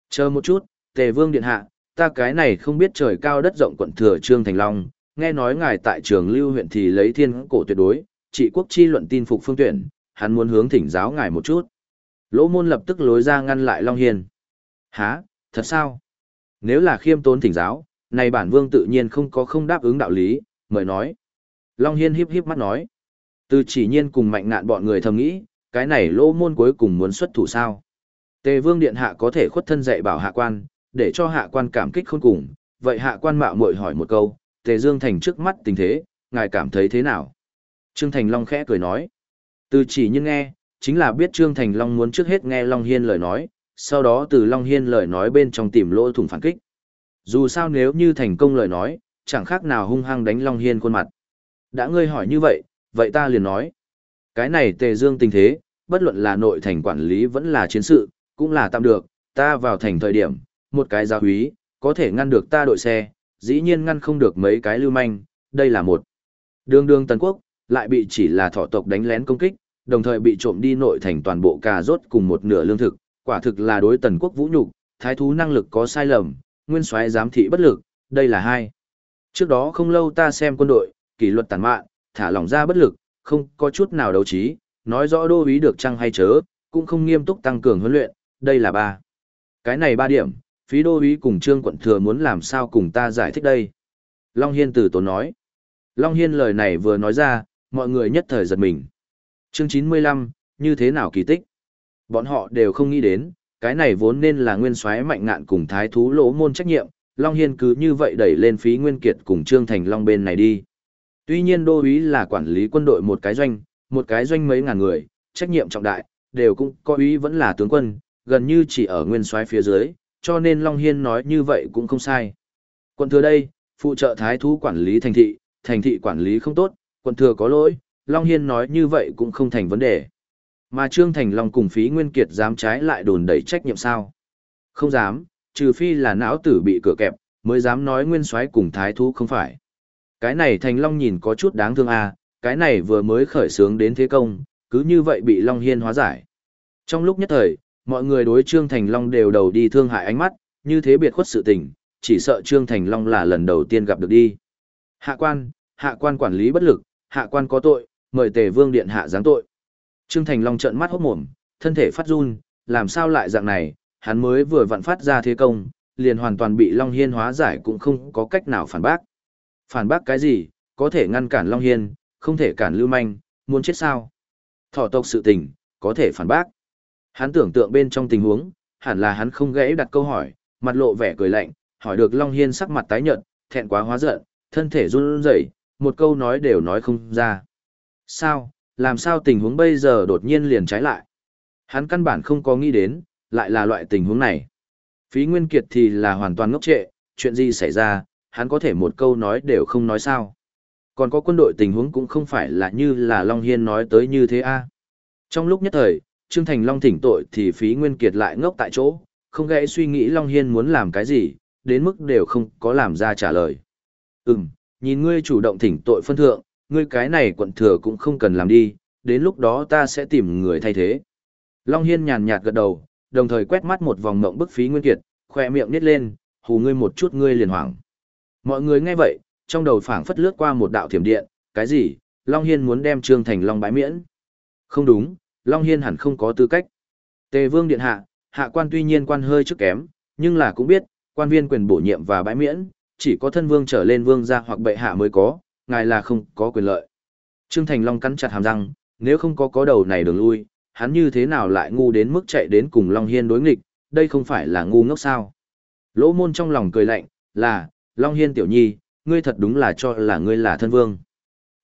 Chờ một chút, tề vương điện hạ, ta cái này không biết trời cao đất rộng quận thừa Trương Thành Long, nghe nói ngài tại trường lưu huyện thì lấy thiên cổ tuyệt đối, trị quốc chi luận tin phục phương tuyển, hắn muốn hướng thỉnh giáo ngài một chút. Lỗ môn lập tức lối ra ngăn lại Long Hiên. Hả, thật sao? Nếu là khiêm tốn thỉnh giáo, này bản vương tự nhiên không có không đáp ứng đạo lý, mời nói. Long Hiên hiếp hiếp mắt nói. Từ chỉ nhiên cùng mạnh ngạn bọn người thầm nghĩ, cái này lỗ môn cuối cùng muốn xuất thủ sao. Tề vương điện hạ có thể khuất thân dạy bảo hạ quan, để cho hạ quan cảm kích khôn cùng, vậy hạ quan mạo muội hỏi một câu, Tề Dương Thành trước mắt tình thế, ngài cảm thấy thế nào? Trương Thành Long khẽ cười nói. Từ chỉ nhiên nghe, chính là biết Trương Thành Long muốn trước hết nghe Long Hiên lời nói, sau đó từ Long Hiên lời nói bên trong tìm lỗ thủng phản kích. Dù sao nếu như thành công lời nói, chẳng khác nào hung hăng đánh Long Hiên khuôn mặt. Đã ngươi hỏi như vậy, vậy ta liền nói. Cái này tề dương tình thế, bất luận là nội thành quản lý vẫn là chiến sự, cũng là tạm được, ta vào thành thời điểm, một cái giáo húy, có thể ngăn được ta đội xe, dĩ nhiên ngăn không được mấy cái lưu manh, đây là một. Đường đường Tần Quốc, lại bị chỉ là thọ tộc đánh lén công kích, đồng thời bị trộm đi nội thành toàn bộ cà rốt cùng một nửa lương thực, quả thực là đối Tần Quốc vũ nhục, thái thú năng lực có sai lầm, nguyên soái giám thị bất lực, đây là hai. Trước đó không lâu ta xem quân đội, kỷ luật tàn mạn, thả lỏng ra bất lực, không có chút nào đấu trí, nói rõ đô ý được chăng hay chớ, cũng không nghiêm túc tăng cường huấn luyện, đây là ba. Cái này ba điểm, phí đô ý cùng trương quận thừa muốn làm sao cùng ta giải thích đây. Long Hiên từ tốn nói. Long Hiên lời này vừa nói ra, mọi người nhất thời giật mình. Chương 95, như thế nào kỳ tích? Bọn họ đều không nghĩ đến, cái này vốn nên là nguyên soái mạnh ngạn cùng thái thú lỗ môn trách nhiệm, Long Hiên cứ như vậy đẩy lên phí nguyên kiệt cùng Trương Thành Long bên này đi. Tuy nhiên đô úy là quản lý quân đội một cái doanh, một cái doanh mấy ngàn người, trách nhiệm trọng đại, đều cũng có úy vẫn là tướng quân, gần như chỉ ở nguyên soái phía dưới, cho nên Long Hiên nói như vậy cũng không sai. Quân thừa đây, phụ trợ thái thú quản lý thành thị, thành thị quản lý không tốt, quân thừa có lỗi, Long Hiên nói như vậy cũng không thành vấn đề. Mà Trương Thành Long cùng phí Nguyên Kiệt dám trái lại đồn đẩy trách nhiệm sao? Không dám, trừ phi là não tử bị cửa kẹp, mới dám nói nguyên soái cùng thái thú không phải. Cái này Thành Long nhìn có chút đáng thương à, cái này vừa mới khởi sướng đến thế công, cứ như vậy bị Long Hiên hóa giải. Trong lúc nhất thời, mọi người đối Trương Thành Long đều đầu đi thương hại ánh mắt, như thế biệt khuất sự tình, chỉ sợ Trương Thành Long là lần đầu tiên gặp được đi. Hạ quan, hạ quan quản lý bất lực, hạ quan có tội, mời tề vương điện hạ giáng tội. Trương Thành Long trợn mắt hốt mồm, thân thể phát run, làm sao lại dạng này, hắn mới vừa vặn phát ra thế công, liền hoàn toàn bị Long Hiên hóa giải cũng không có cách nào phản bác. Phản bác cái gì, có thể ngăn cản Long Hiên, không thể cản Lưu Manh, muốn chết sao? Thọ tộc sự tình, có thể phản bác. Hắn tưởng tượng bên trong tình huống, hẳn là hắn không gãy đặt câu hỏi, mặt lộ vẻ cười lạnh, hỏi được Long Hiên sắc mặt tái nhợt, thẹn quá hóa giận, thân thể run rẩy, một câu nói đều nói không ra. Sao, làm sao tình huống bây giờ đột nhiên liền trái lại? Hắn căn bản không có nghĩ đến, lại là loại tình huống này. Phí Nguyên Kiệt thì là hoàn toàn ngốc trệ, chuyện gì xảy ra, hắn có thể một câu nói đều không nói sao. Còn có quân đội tình huống cũng không phải là như là Long Hiên nói tới như thế a à. Trong lúc nhất thời, Trương Thành Long thỉnh tội thì Phí Nguyên Kiệt lại ngốc tại chỗ, không gãy suy nghĩ Long Hiên muốn làm cái gì, đến mức đều không có làm ra trả lời. Ừm, nhìn ngươi chủ động thỉnh tội phân thượng, ngươi cái này quận thừa cũng không cần làm đi, đến lúc đó ta sẽ tìm người thay thế. Long Hiên nhàn nhạt gật đầu, đồng thời quét mắt một vòng mộng bức phí nguyên kiệt, khỏe miệng nít lên, hù ngươi một chút ngươi liền hoảng. Mọi người nghe vậy, trong đầu phảng phất lướt qua một đạo thiểm điện, cái gì, Long Hiên muốn đem Trương Thành Long bãi miễn? Không đúng, Long Hiên hẳn không có tư cách. Tề Vương Điện Hạ, hạ quan tuy nhiên quan hơi trước kém, nhưng là cũng biết, quan viên quyền bổ nhiệm và bãi miễn, chỉ có thân vương trở lên vương gia hoặc bệ hạ mới có, ngài là không có quyền lợi. Trương Thành Long cắn chặt hàm răng, nếu không có có đầu này đường lui, hắn như thế nào lại ngu đến mức chạy đến cùng Long Hiên đối nghịch, đây không phải là ngu ngốc sao. Lỗ môn trong lòng cười lạnh, là, Long Hiên tiểu nhi, ngươi thật đúng là cho là ngươi là thân vương.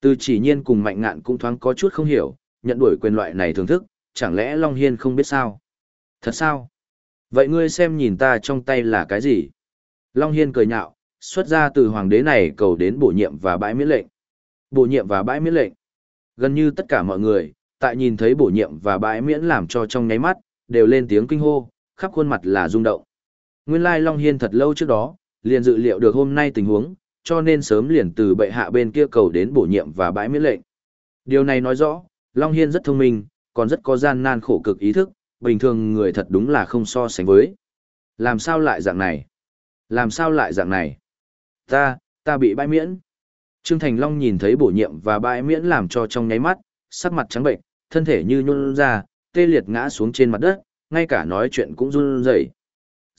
Từ chỉ nhiên cùng mạnh ngạn cũng thoáng có chút không hiểu, nhận đuổi quyền loại này thưởng thức, chẳng lẽ Long Hiên không biết sao? Thật sao? Vậy ngươi xem nhìn ta trong tay là cái gì? Long Hiên cười nhạo, xuất ra từ hoàng đế này cầu đến bổ nhiệm và bãi miễn lệnh. Bổ nhiệm và bãi miễn lệnh. Gần như tất cả mọi người, tại nhìn thấy bổ nhiệm và bãi miễn làm cho trong nháy mắt, đều lên tiếng kinh hô, khắp khuôn mặt là rung động. Nguyên lai Long Hiên thật lâu trước đó, liền dự liệu được hôm nay tình huống, cho nên sớm liền từ bệ hạ bên kia cầu đến bổ nhiệm và bãi miễn lệnh. Điều này nói rõ, Long Hiên rất thông minh, còn rất có gian nan khổ cực ý thức, bình thường người thật đúng là không so sánh với. Làm sao lại dạng này? Làm sao lại dạng này? Ta, ta bị bãi miễn. Trương Thành Long nhìn thấy bổ nhiệm và bãi miễn làm cho trong nháy mắt, sắc mặt trắng bệnh, thân thể như nhún ra, tê liệt ngã xuống trên mặt đất, ngay cả nói chuyện cũng run rẩy.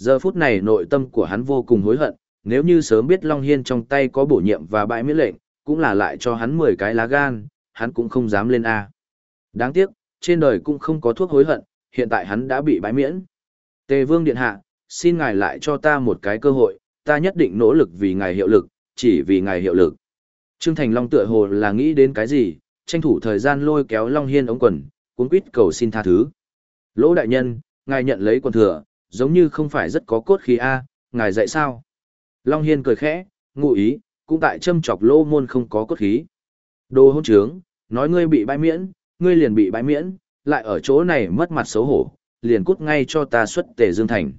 Giờ phút này nội tâm của hắn vô cùng hối hận, nếu như sớm biết Long Hiên trong tay có bổ nhiệm và bãi miễn lệnh, cũng là lại cho hắn 10 cái lá gan, hắn cũng không dám lên A. Đáng tiếc, trên đời cũng không có thuốc hối hận, hiện tại hắn đã bị bãi miễn. Tề Vương Điện Hạ, xin ngài lại cho ta một cái cơ hội, ta nhất định nỗ lực vì ngài hiệu lực, chỉ vì ngài hiệu lực. Trương Thành Long tựa hồ là nghĩ đến cái gì, tranh thủ thời gian lôi kéo Long Hiên ống quần, cuốn quýt cầu xin tha thứ. Lỗ đại nhân, ngài nhận lấy quần thừa, giống như không phải rất có cốt khí A, ngài dạy sao? Long Hiên cười khẽ, ngụ ý, cũng tại châm chọc lô môn không có cốt khí. Đồ hôn trướng, nói ngươi bị bãi miễn, ngươi liền bị bãi miễn, lại ở chỗ này mất mặt xấu hổ, liền cút ngay cho ta xuất tề dương thành.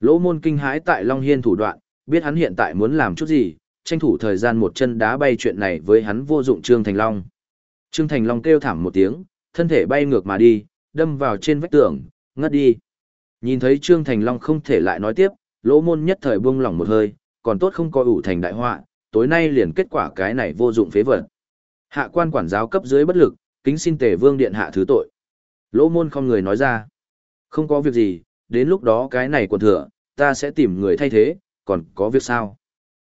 Lỗ môn kinh hãi tại Long Hiên thủ đoạn, biết hắn hiện tại muốn làm chút gì, tranh thủ thời gian một chân đá bay chuyện này với hắn vô dụng Trương Thành Long. Trương Thành Long kêu thảm một tiếng, thân thể bay ngược mà đi, đâm vào trên vách tường, ngất đi. Nhìn thấy Trương Thành Long không thể lại nói tiếp, lỗ môn nhất thời buông lỏng một hơi, còn tốt không coi ủ thành đại họa, tối nay liền kết quả cái này vô dụng phế vật. Hạ quan quản giáo cấp dưới bất lực, kính xin tề vương điện hạ thứ tội. Lỗ môn không người nói ra. Không có việc gì, đến lúc đó cái này quần thừa, ta sẽ tìm người thay thế, còn có việc sao?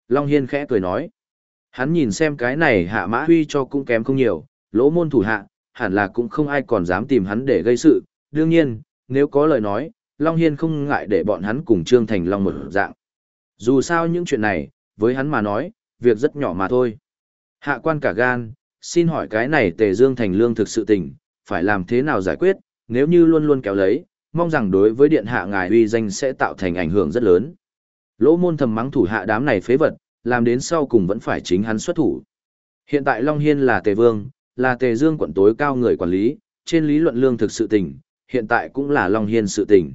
Long Hiên khẽ cười nói. Hắn nhìn xem cái này hạ mã huy cho cũng kém không nhiều, lỗ môn thủ hạ, hẳn là cũng không ai còn dám tìm hắn để gây sự. Đương nhiên, nếu có lời nói, Long Hiên không ngại để bọn hắn cùng Trương Thành Long một dạng. Dù sao những chuyện này, với hắn mà nói, việc rất nhỏ mà thôi. Hạ quan cả gan, xin hỏi cái này Tề Dương Thành lương thực sự tình, phải làm thế nào giải quyết, nếu như luôn luôn kéo lấy, mong rằng đối với điện hạ ngài uy danh sẽ tạo thành ảnh hưởng rất lớn. Lỗ môn thầm mắng thủ hạ đám này phế vật, làm đến sau cùng vẫn phải chính hắn xuất thủ. Hiện tại Long Hiên là Tề Vương, là Tề Dương quận tối cao người quản lý, trên lý luận lương thực sự tình, hiện tại cũng là Long Hiên sự tình.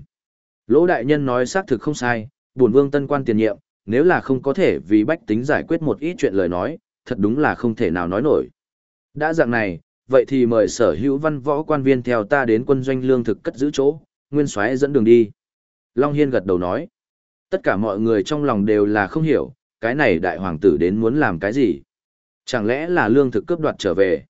Lỗ đại nhân nói xác thực không sai, buồn vương tân quan tiền nhiệm, nếu là không có thể vì bách tính giải quyết một ít chuyện lời nói, thật đúng là không thể nào nói nổi. Đã dạng này, vậy thì mời sở hữu văn võ quan viên theo ta đến quân doanh lương thực cất giữ chỗ, nguyên soái dẫn đường đi. Long Hiên gật đầu nói, tất cả mọi người trong lòng đều là không hiểu, cái này đại hoàng tử đến muốn làm cái gì. Chẳng lẽ là lương thực cướp đoạt trở về?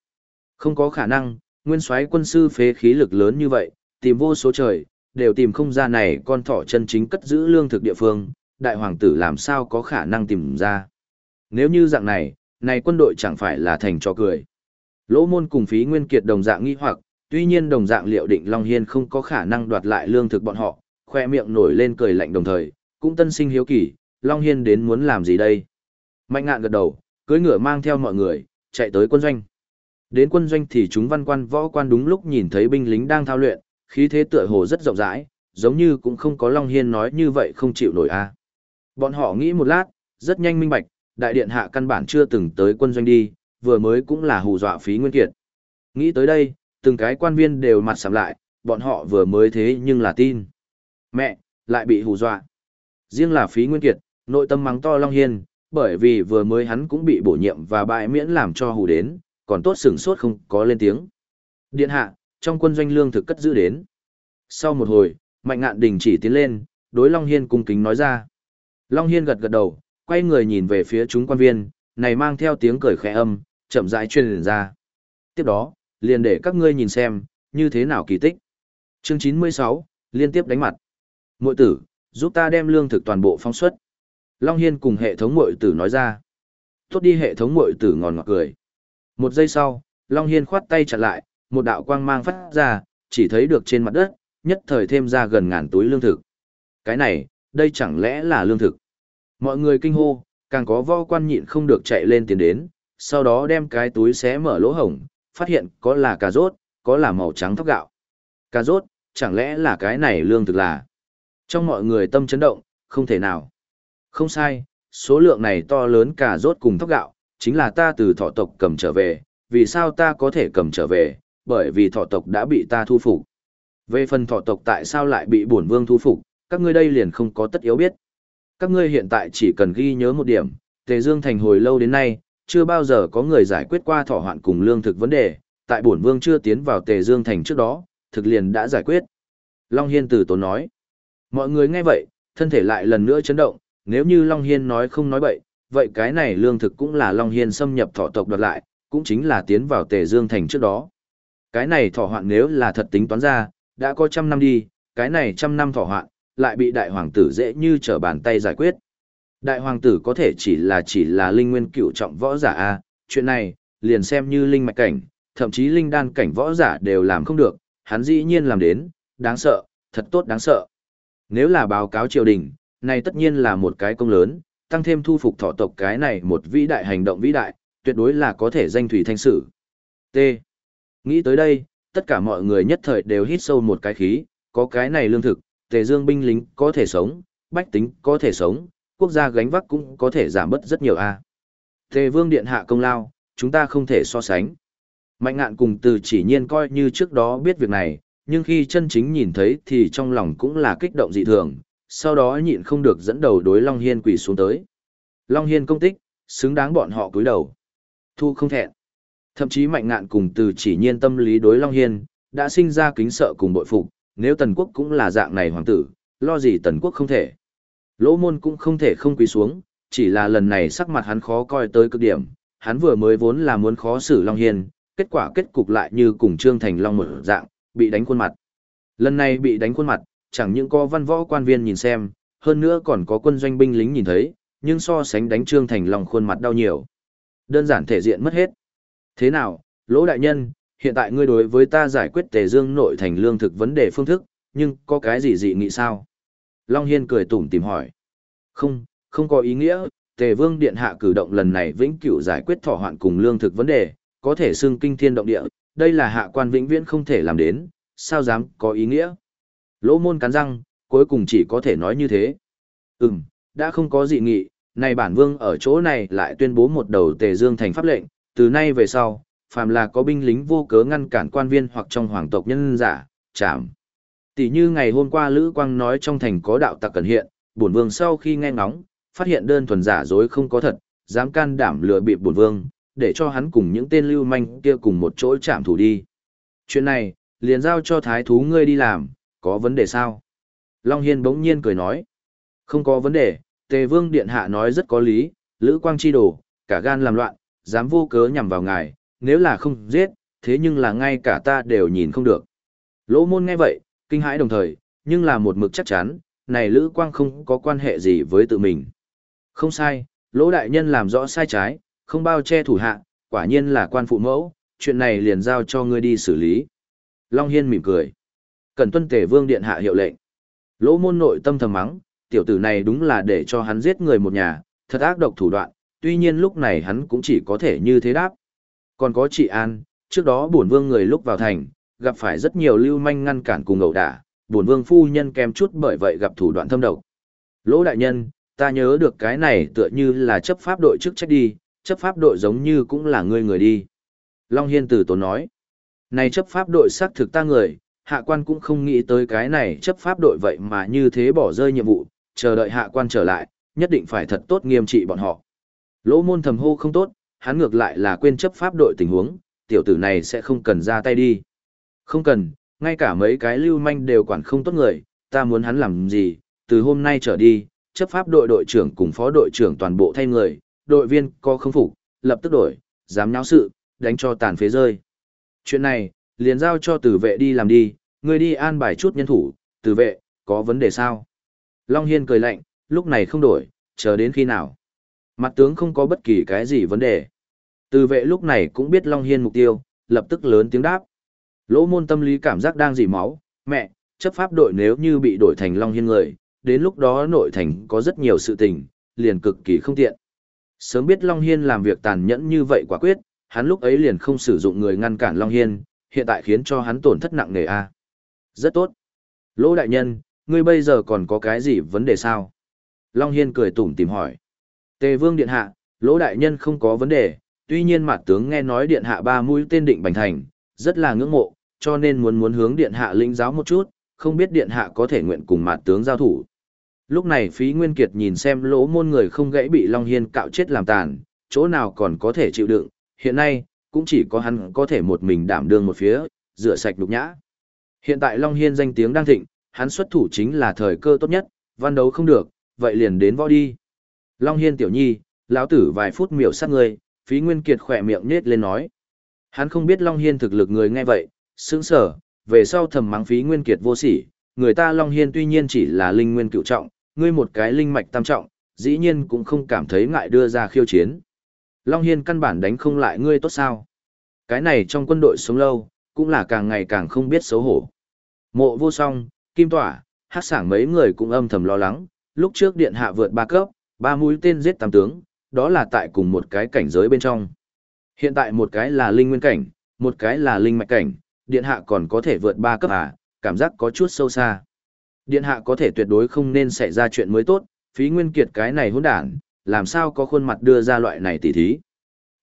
Không có khả năng, nguyên soái quân sư phế khí lực lớn như vậy, tìm vô số trời, đều tìm không ra này con thỏ chân chính cất giữ lương thực địa phương, đại hoàng tử làm sao có khả năng tìm ra. Nếu như dạng này, này quân đội chẳng phải là thành trò cười. Lỗ môn cùng phí nguyên kiệt đồng dạng nghi hoặc, tuy nhiên đồng dạng liệu định Long Hiên không có khả năng đoạt lại lương thực bọn họ, khoe miệng nổi lên cười lạnh đồng thời, cũng tân sinh hiếu kỳ, Long Hiên đến muốn làm gì đây? Mạnh ngạn gật đầu, cưới ngựa mang theo mọi người, chạy tới quân doanh. Đến quân doanh thì chúng văn quan võ quan đúng lúc nhìn thấy binh lính đang thao luyện, khí thế tựa hồ rất rộng rãi, giống như cũng không có Long Hiên nói như vậy không chịu nổi a. Bọn họ nghĩ một lát, rất nhanh minh bạch, đại điện hạ căn bản chưa từng tới quân doanh đi, vừa mới cũng là hù dọa phí nguyên kiệt. Nghĩ tới đây, từng cái quan viên đều mặt sầm lại, bọn họ vừa mới thế nhưng là tin. Mẹ, lại bị hù dọa. Riêng là phí nguyên kiệt, nội tâm mắng to Long Hiên, bởi vì vừa mới hắn cũng bị bổ nhiệm và bại miễn làm cho hù đến, còn tốt sửng sốt không có lên tiếng. Điện hạ, trong quân doanh lương thực cất giữ đến. Sau một hồi, Mạnh Ngạn đình chỉ tiến lên, đối Long Hiên cung kính nói ra. Long Hiên gật gật đầu, quay người nhìn về phía chúng quan viên, này mang theo tiếng cười khẽ âm, chậm rãi truyền ra. Tiếp đó, liền để các ngươi nhìn xem, như thế nào kỳ tích. Chương 96, liên tiếp đánh mặt. Mội tử, giúp ta đem lương thực toàn bộ phóng xuất. Long Hiên cùng hệ thống mội tử nói ra. Tốt đi hệ thống mội tử ngòn ngọt cười. Một giây sau, Long Hiên khoát tay chặt lại, một đạo quang mang phát ra, chỉ thấy được trên mặt đất, nhất thời thêm ra gần ngàn túi lương thực. Cái này, đây chẳng lẽ là lương thực? Mọi người kinh hô, càng có võ quan nhịn không được chạy lên tiền đến, sau đó đem cái túi xé mở lỗ hổng, phát hiện có là cà rốt, có là màu trắng thóc gạo. Cà rốt, chẳng lẽ là cái này lương thực là? Trong mọi người tâm chấn động, không thể nào. Không sai, số lượng này to lớn cà rốt cùng thóc gạo, chính là ta từ thọ tộc cầm trở về, vì sao ta có thể cầm trở về, bởi vì thọ tộc đã bị ta thu phục. Về phần thọ tộc tại sao lại bị bổn vương thu phục, các ngươi đây liền không có tất yếu biết. Các ngươi hiện tại chỉ cần ghi nhớ một điểm, Tề Dương Thành hồi lâu đến nay, chưa bao giờ có người giải quyết qua thọ hoạn cùng lương thực vấn đề, tại bổn vương chưa tiến vào Tề Dương Thành trước đó, thực liền đã giải quyết. Long Hiên từ tốn nói. Mọi người nghe vậy, thân thể lại lần nữa chấn động, nếu như Long Hiên nói không nói bậy, vậy cái này lương thực cũng là Long Hiên xâm nhập thọ tộc đoạt lại, cũng chính là tiến vào Tề Dương Thành trước đó. Cái này thọ hoạn nếu là thật tính toán ra, đã có trăm năm đi, cái này trăm năm thọ hoạn, lại bị đại hoàng tử dễ như trở bàn tay giải quyết. Đại hoàng tử có thể chỉ là chỉ là linh nguyên cựu trọng võ giả a, chuyện này liền xem như linh mạch cảnh, thậm chí linh đan cảnh võ giả đều làm không được, hắn dĩ nhiên làm đến, đáng sợ, thật tốt đáng sợ. Nếu là báo cáo triều đình, này tất nhiên là một cái công lớn, tăng thêm thu phục thọ tộc cái này một vĩ đại hành động vĩ đại, tuyệt đối là có thể danh thủy thanh sử. T. Nghĩ tới đây, tất cả mọi người nhất thời đều hít sâu một cái khí, có cái này lương thực, tề dương binh lính có thể sống, bách tính có thể sống, quốc gia gánh vác cũng có thể giảm bớt rất nhiều a. Tề vương điện hạ công lao, chúng ta không thể so sánh. Mạnh ngạn cùng từ chỉ nhiên coi như trước đó biết việc này, nhưng khi chân chính nhìn thấy thì trong lòng cũng là kích động dị thường, sau đó nhịn không được dẫn đầu đối Long Hiên quỳ xuống tới. Long Hiên công tích, xứng đáng bọn họ cúi đầu. Thu không thẹn. Thậm chí mạnh ngạn cùng từ chỉ nhiên tâm lý đối Long Hiên, đã sinh ra kính sợ cùng bội phục, nếu Tần Quốc cũng là dạng này hoàng tử, lo gì Tần Quốc không thể. Lỗ môn cũng không thể không quỳ xuống, chỉ là lần này sắc mặt hắn khó coi tới cực điểm, hắn vừa mới vốn là muốn khó xử Long Hiên, kết quả kết cục lại như cùng Trương Thành Long một dạng, bị đánh khuôn mặt. Lần này bị đánh khuôn mặt, chẳng những có văn võ quan viên nhìn xem, hơn nữa còn có quân doanh binh lính nhìn thấy, nhưng so sánh đánh Trương Thành Long khuôn mặt đau nhiều. Đơn giản thể diện mất hết. Thế nào, lỗ đại nhân, hiện tại ngươi đối với ta giải quyết tề dương nội thành lương thực vấn đề phương thức, nhưng có cái gì dị nghị sao? Long Hiên cười tủm tìm hỏi. Không, không có ý nghĩa, Tề Vương Điện Hạ cử động lần này vĩnh cửu giải quyết thọ hoạn cùng lương thực vấn đề, có thể xưng kinh thiên động địa, đây là hạ quan vĩnh viễn không thể làm đến, sao dám có ý nghĩa. Lỗ môn cắn răng, cuối cùng chỉ có thể nói như thế. Ừm, đã không có dị nghị, này bản vương ở chỗ này lại tuyên bố một đầu Tề Dương thành pháp lệnh, từ nay về sau, phàm là có binh lính vô cớ ngăn cản quan viên hoặc trong hoàng tộc nhân giả, chạm. Tỷ như ngày hôm qua Lữ Quang nói trong thành có đạo tặc cần hiện, bổn vương sau khi nghe ngóng, phát hiện đơn thuần giả dối không có thật, dám can đảm lừa bịp bổn vương, để cho hắn cùng những tên lưu manh kia cùng một chỗ chạm thủ đi. Chuyện này, liền giao cho thái thú ngươi đi làm, có vấn đề sao? Long Hiên bỗng nhiên cười nói. Không có vấn đề, Tề Vương Điện Hạ nói rất có lý, Lữ Quang chi đồ, cả gan làm loạn, dám vô cớ nhằm vào ngài, nếu là không giết, thế nhưng là ngay cả ta đều nhìn không được. Lỗ môn nghe vậy, kinh hãi đồng thời, nhưng là một mực chắc chắn, này Lữ Quang không có quan hệ gì với tự mình. Không sai, lỗ đại nhân làm rõ sai trái, không bao che thủ hạ, quả nhiên là quan phụ mẫu, chuyện này liền giao cho ngươi đi xử lý. Long Hiên mỉm cười. Cần tuân tể vương điện hạ hiệu lệnh. Lỗ môn nội tâm thầm mắng, tiểu tử này đúng là để cho hắn giết người một nhà, thật ác độc thủ đoạn, tuy nhiên lúc này hắn cũng chỉ có thể như thế đáp. Còn có chị An, trước đó bổn vương người lúc vào thành, gặp phải rất nhiều lưu manh ngăn cản cùng ẩu đả, bổn vương phu nhân kèm chút bởi vậy gặp thủ đoạn thâm độc. Lỗ đại nhân, ta nhớ được cái này tựa như là chấp pháp đội chức trách đi, chấp pháp đội giống như cũng là ngươi người đi. Long Hiên tử tốn nói, này chấp pháp đội xác thực ta người, hạ quan cũng không nghĩ tới cái này chấp pháp đội vậy mà như thế bỏ rơi nhiệm vụ, chờ đợi hạ quan trở lại, nhất định phải thật tốt nghiêm trị bọn họ. Lỗ môn thầm hô không tốt, hắn ngược lại là quên chấp pháp đội tình huống, tiểu tử này sẽ không cần ra tay đi. Không cần, ngay cả mấy cái lưu manh đều quản không tốt người, ta muốn hắn làm gì, từ hôm nay trở đi, chấp pháp đội đội trưởng cùng phó đội trưởng toàn bộ thay người, đội viên có không phục, lập tức đổi, dám nháo sự, đánh cho tàn phế rơi. Chuyện này, liền giao cho tử vệ đi làm đi, người đi an bài chút nhân thủ, tử vệ, có vấn đề sao? Long Hiên cười lạnh, lúc này không đổi, chờ đến khi nào? Mặt tướng không có bất kỳ cái gì vấn đề. Từ vệ lúc này cũng biết Long Hiên mục tiêu, lập tức lớn tiếng đáp. Lỗ môn tâm lý cảm giác đang dỉ máu, mẹ, chấp pháp đội nếu như bị đổi thành Long Hiên người, đến lúc đó nội thành có rất nhiều sự tình, liền cực kỳ không tiện. Sớm biết Long Hiên làm việc tàn nhẫn như vậy quả quyết, hắn lúc ấy liền không sử dụng người ngăn cản Long Hiên, hiện tại khiến cho hắn tổn thất nặng nề a. Rất tốt. Lỗ đại nhân, ngươi bây giờ còn có cái gì vấn đề sao? Long Hiên cười tủm tìm hỏi. Tề Vương Điện Hạ, Lỗ đại nhân không có vấn đề, tuy nhiên mặt tướng nghe nói Điện Hạ ba mũi tên định bành thành, rất là ngưỡng mộ, cho nên muốn muốn hướng Điện Hạ linh giáo một chút, không biết Điện Hạ có thể nguyện cùng mặt tướng giao thủ. Lúc này phí Nguyên Kiệt nhìn xem lỗ môn người không gãy bị Long Hiên cạo chết làm tàn, chỗ nào còn có thể chịu đựng, hiện nay, cũng chỉ có hắn có thể một mình đảm đương một phía, rửa sạch đục nhã. Hiện tại Long Hiên danh tiếng đang thịnh, hắn xuất thủ chính là thời cơ tốt nhất, văn đấu không được, vậy liền đến võ đi. Long Hiên tiểu nhi, lão tử vài phút miểu sát ngươi, phí Nguyên Kiệt khỏe miệng nết lên nói. Hắn không biết Long Hiên thực lực người nghe vậy, sững sở, về sau thầm mắng phí Nguyên Kiệt vô sỉ, người ta Long Hiên tuy nhiên chỉ là linh nguyên cựu trọng, ngươi một cái linh mạch tam trọng, dĩ nhiên cũng không cảm thấy ngại đưa ra khiêu chiến. Long Hiên căn bản đánh không lại ngươi tốt sao. Cái này trong quân đội sống lâu, cũng là càng ngày càng không biết xấu hổ. Mộ vô song, kim tỏa, hát sảng mấy người cũng âm thầm lo lắng, lúc trước điện hạ vượt ba cấp, ba mũi tên giết tam tướng, đó là tại cùng một cái cảnh giới bên trong. Hiện tại một cái là linh nguyên cảnh, một cái là linh mạch cảnh, điện hạ còn có thể vượt ba cấp à, cảm giác có chút sâu xa. Điện hạ có thể tuyệt đối không nên xảy ra chuyện mới tốt, phí nguyên kiệt cái này hỗn đản, làm sao có khuôn mặt đưa ra loại này tỉ thí.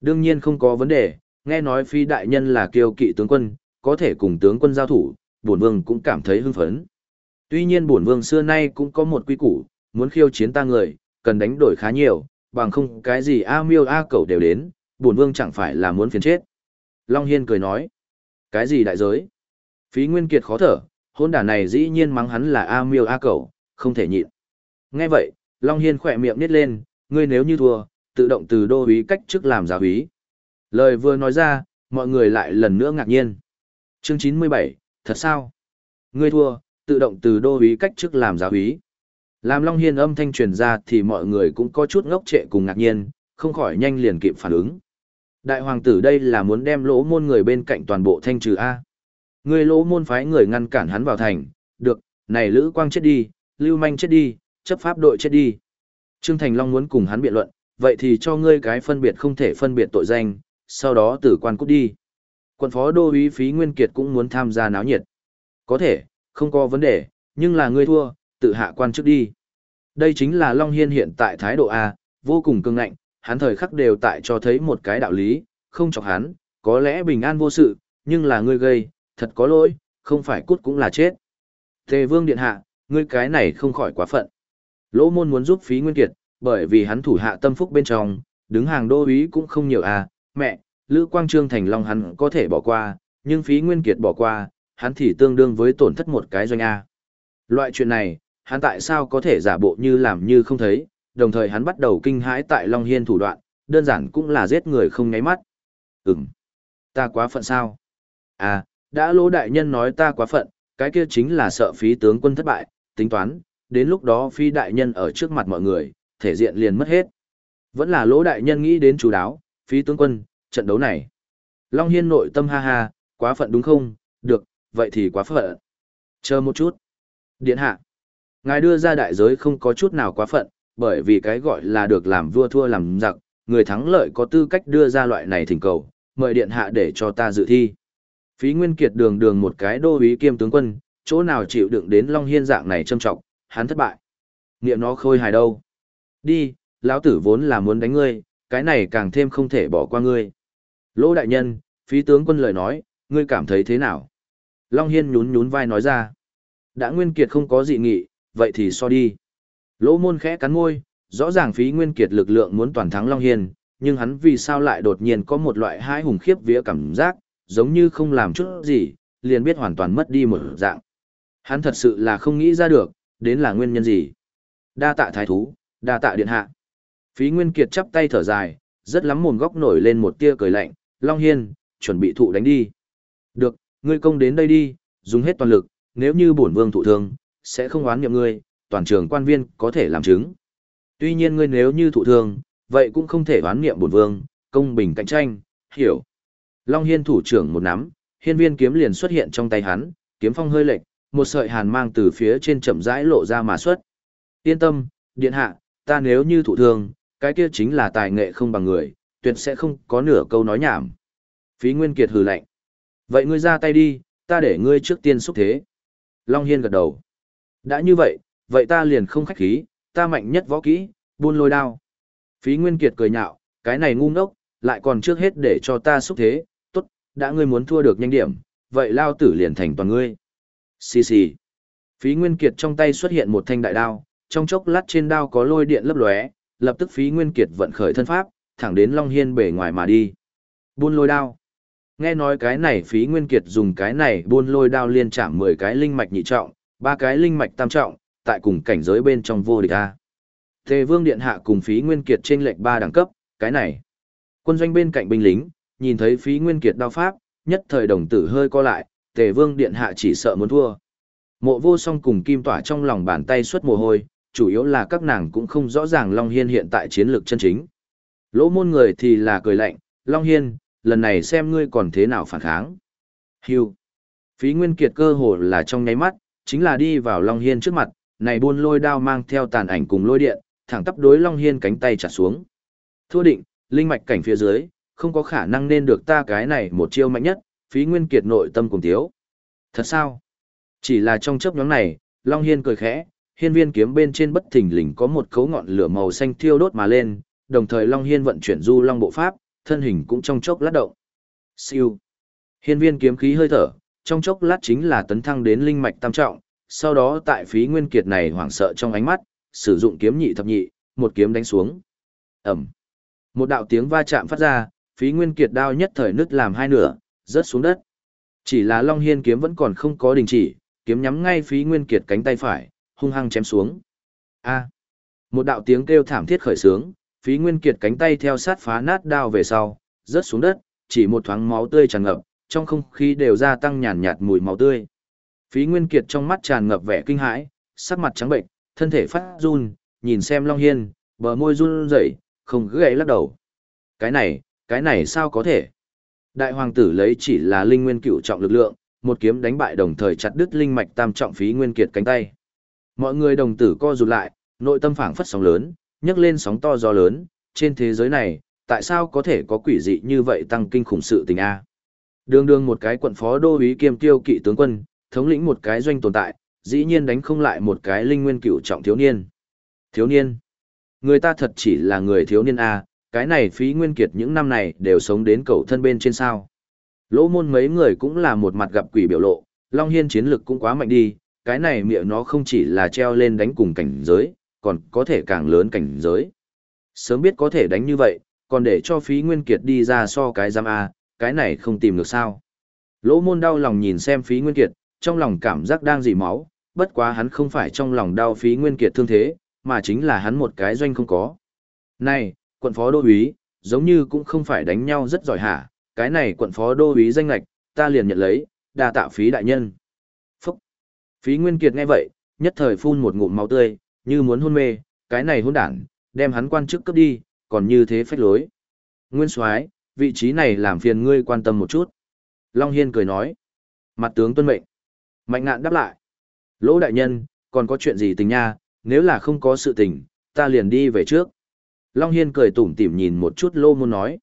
Đương nhiên không có vấn đề, nghe nói phi đại nhân là kiêu kỵ tướng quân, có thể cùng tướng quân giao thủ, bổn vương cũng cảm thấy hưng phấn. Tuy nhiên bổn vương xưa nay cũng có một quy củ, muốn khiêu chiến ta người, cần đánh đổi khá nhiều, bằng không cái gì a miêu a cẩu đều đến, bổn vương chẳng phải là muốn phiền chết. Long Hiên cười nói, cái gì đại giới? Phí Nguyên Kiệt khó thở, hôn đả này dĩ nhiên mắng hắn là A miêu A cẩu, không thể nhịn. Nghe vậy, Long Hiên khỏe miệng nít lên, ngươi nếu như thua, tự động từ đô úy cách chức làm giáo úy. Lời vừa nói ra, mọi người lại lần nữa ngạc nhiên. Chương 97, thật sao? Ngươi thua, tự động từ đô úy cách chức làm giáo úy. Làm Long Hiên âm thanh truyền ra thì mọi người cũng có chút ngốc trệ cùng ngạc nhiên, không khỏi nhanh liền kịp phản ứng. Đại hoàng tử đây là muốn đem lỗ môn người bên cạnh toàn bộ thanh trừ A. Ngươi lỗ môn phái người ngăn cản hắn vào thành, được, này Lữ Quang chết đi, Lưu Manh chết đi, chấp pháp đội chết đi. Trương Thành Long muốn cùng hắn biện luận, vậy thì cho ngươi cái phân biệt không thể phân biệt tội danh, sau đó tử quan cút đi. Quận phó đô úy phí Nguyên Kiệt cũng muốn tham gia náo nhiệt. Có thể, không có vấn đề, nhưng là ngươi thua, tự hạ quan trước đi. Đây chính là Long Hiên hiện tại thái độ A, vô cùng cưng ngạnh, hắn thời khắc đều tại cho thấy một cái đạo lý, không chọc hắn, có lẽ bình an vô sự, nhưng là ngươi gây, thật có lỗi, không phải cút cũng là chết. Tề vương điện hạ, ngươi cái này không khỏi quá phận. Lỗ môn muốn giúp phí nguyên kiệt, bởi vì hắn thủ hạ tâm phúc bên trong, đứng hàng đô ý cũng không nhiều à, mẹ, Lữ Quang Trương Thành Long hắn có thể bỏ qua, nhưng phí nguyên kiệt bỏ qua, hắn thì tương đương với tổn thất một cái doanh A. Loại chuyện này, hắn tại sao có thể giả bộ như làm như không thấy, đồng thời hắn bắt đầu kinh hãi tại Long Hiên thủ đoạn, đơn giản cũng là giết người không nháy mắt. Ừm, ta quá phận sao? À, đã lỗ đại nhân nói ta quá phận, cái kia chính là sợ phí tướng quân thất bại, tính toán, đến lúc đó phi đại nhân ở trước mặt mọi người, thể diện liền mất hết. Vẫn là lỗ đại nhân nghĩ đến chú đáo, phí tướng quân, trận đấu này. Long Hiên nội tâm ha ha, quá phận đúng không? Được, vậy thì quá phận. Chờ một chút. Điện hạ. Ngài đưa ra đại giới không có chút nào quá phận, bởi vì cái gọi là được làm vua thua làm giặc, người thắng lợi có tư cách đưa ra loại này thỉnh cầu, mời điện hạ để cho ta dự thi. Phí Nguyên Kiệt đường đường một cái đô úy kiêm tướng quân, chỗ nào chịu đựng đến Long Hiên dạng này châm trọng, hắn thất bại. Niệm nó khôi hài đâu. Đi, lão tử vốn là muốn đánh ngươi, cái này càng thêm không thể bỏ qua ngươi. Lỗ đại nhân, phí tướng quân lời nói, ngươi cảm thấy thế nào? Long Hiên nhún nhún vai nói ra. Đã Nguyên Kiệt không có dị nghị, vậy thì so đi. Lỗ môn khẽ cắn môi, rõ ràng phí Nguyên Kiệt lực lượng muốn toàn thắng Long Hiên, nhưng hắn vì sao lại đột nhiên có một loại hai hùng khiếp vía cảm giác, giống như không làm chút gì, liền biết hoàn toàn mất đi một dạng. Hắn thật sự là không nghĩ ra được, đến là nguyên nhân gì. Đa tạ thái thú, đa tạ điện hạ. Phí Nguyên Kiệt chắp tay thở dài, rất lắm mồm góc nổi lên một tia cười lạnh, Long Hiên, chuẩn bị thụ đánh đi. Được, ngươi công đến đây đi, dùng hết toàn lực, nếu như bổn vương thụ thương, sẽ không oán nghiệm ngươi, toàn trường quan viên có thể làm chứng. Tuy nhiên ngươi nếu như thụ thương, vậy cũng không thể oán nghiệm bổn vương, công bình cạnh tranh, hiểu. Long Hiên thủ trưởng một nắm, hiên viên kiếm liền xuất hiện trong tay hắn, kiếm phong hơi lệch, một sợi hàn mang từ phía trên chậm rãi lộ ra mà xuất. Yên tâm, điện hạ, ta nếu như thụ thương, cái kia chính là tài nghệ không bằng người, tuyệt sẽ không có nửa câu nói nhảm. Phí Nguyên Kiệt hừ lạnh. Vậy ngươi ra tay đi, ta để ngươi trước tiên xúc thế. Long Hiên gật đầu. Đã như vậy, vậy ta liền không khách khí, ta mạnh nhất võ kỹ, buôn lôi đao. Phí Nguyên Kiệt cười nhạo, cái này ngu ngốc, lại còn trước hết để cho ta xúc thế, tốt, đã ngươi muốn thua được nhanh điểm, vậy lao tử liền thành toàn ngươi. Xì xì. Phí Nguyên Kiệt trong tay xuất hiện một thanh đại đao, trong chốc lát trên đao có lôi điện lấp lóe, lập tức Phí Nguyên Kiệt vận khởi thân pháp, thẳng đến Long Hiên bể ngoài mà đi. Buôn lôi đao. Nghe nói cái này Phí Nguyên Kiệt dùng cái này buôn lôi đao liên chạm 10 cái linh mạch nhị trọng, ba cái linh mạch tam trọng, tại cùng cảnh giới bên trong vô địch a. Tề Vương điện hạ cùng Phí Nguyên Kiệt trên lệnh ba đẳng cấp, cái này. Quân doanh bên cạnh binh lính, nhìn thấy Phí Nguyên Kiệt đao pháp, nhất thời đồng tử hơi co lại, Tề Vương điện hạ chỉ sợ muốn thua. Mộ Vô Song cùng Kim Tỏa trong lòng bàn tay xuất mồ hôi, chủ yếu là các nàng cũng không rõ ràng Long Hiên hiện tại chiến lược chân chính. Lỗ môn người thì là cười lạnh, Long Hiên, lần này xem ngươi còn thế nào phản kháng. Hưu. Phí Nguyên Kiệt cơ hồ là trong nháy mắt, chính là đi vào Long Hiên trước mặt, này buôn lôi đao mang theo tàn ảnh cùng lôi điện, thẳng tắp đối Long Hiên cánh tay chặt xuống. Thua định, linh mạch cảnh phía dưới, không có khả năng nên được ta cái này một chiêu mạnh nhất, phí nguyên kiệt nội tâm cùng thiếu Thật sao? Chỉ là trong chấp nhóm này, Long Hiên cười khẽ, hiên viên kiếm bên trên bất thình lình có một cấu ngọn lửa màu xanh thiêu đốt mà lên, đồng thời Long Hiên vận chuyển du long bộ pháp, thân hình cũng trong chốc lát động. Siêu. Hiên viên kiếm khí hơi thở, trong chốc lát chính là tấn thăng đến linh mạch tam trọng, sau đó tại phí nguyên kiệt này hoảng sợ trong ánh mắt, sử dụng kiếm nhị thập nhị, một kiếm đánh xuống. Ẩm. Một đạo tiếng va chạm phát ra, phí nguyên kiệt đao nhất thời nứt làm hai nửa, rớt xuống đất. Chỉ là Long Hiên kiếm vẫn còn không có đình chỉ, kiếm nhắm ngay phí nguyên kiệt cánh tay phải, hung hăng chém xuống. A. Một đạo tiếng kêu thảm thiết khởi sướng, phí nguyên kiệt cánh tay theo sát phá nát đao về sau, rớt xuống đất, chỉ một thoáng máu tươi tràn ngập, trong không khí đều gia tăng nhàn nhạt mùi máu tươi. Phí Nguyên Kiệt trong mắt tràn ngập vẻ kinh hãi, sắc mặt trắng bệnh, thân thể phát run, nhìn xem Long Hiên, bờ môi run rẩy, không gãy lắc đầu. Cái này, cái này sao có thể? Đại hoàng tử lấy chỉ là linh nguyên cựu trọng lực lượng, một kiếm đánh bại đồng thời chặt đứt linh mạch tam trọng phí nguyên kiệt cánh tay. Mọi người đồng tử co rụt lại, nội tâm phảng phất sóng lớn, nhấc lên sóng to gió lớn, trên thế giới này, tại sao có thể có quỷ dị như vậy tăng kinh khủng sự tình a? Đường đường một cái quận phó đô úy kiêm tiêu kỵ tướng quân, thống lĩnh một cái doanh tồn tại, dĩ nhiên đánh không lại một cái linh nguyên cựu trọng thiếu niên. Thiếu niên. Người ta thật chỉ là người thiếu niên a, cái này phí nguyên kiệt những năm này đều sống đến cầu thân bên trên sao. Lỗ môn mấy người cũng là một mặt gặp quỷ biểu lộ, Long Hiên chiến lực cũng quá mạnh đi, cái này miệng nó không chỉ là treo lên đánh cùng cảnh giới, còn có thể càng lớn cảnh giới. Sớm biết có thể đánh như vậy, còn để cho phí nguyên kiệt đi ra so cái giam A, à, cái này không tìm được sao. Lỗ môn đau lòng nhìn xem phí nguyên kiệt, trong lòng cảm giác đang dỉ máu, bất quá hắn không phải trong lòng đau phí nguyên kiệt thương thế, mà chính là hắn một cái doanh không có. Này, quận phó đô úy, giống như cũng không phải đánh nhau rất giỏi hả, cái này quận phó đô úy danh lạch, ta liền nhận lấy, đa tạ phí đại nhân. Phúc! Phí Nguyên Kiệt nghe vậy, nhất thời phun một ngụm máu tươi, như muốn hôn mê, cái này hôn đản, đem hắn quan chức cấp đi, còn như thế phách lối. Nguyên Soái, vị trí này làm phiền ngươi quan tâm một chút. Long Hiên cười nói. Mặt tướng tuân mệnh. Mạnh ngạn đáp lại. Lỗ đại nhân, còn có chuyện gì tình nha, nếu là không có sự tình, ta liền đi về trước. Long Hiên cười tủm tỉm nhìn một chút lô môn nói.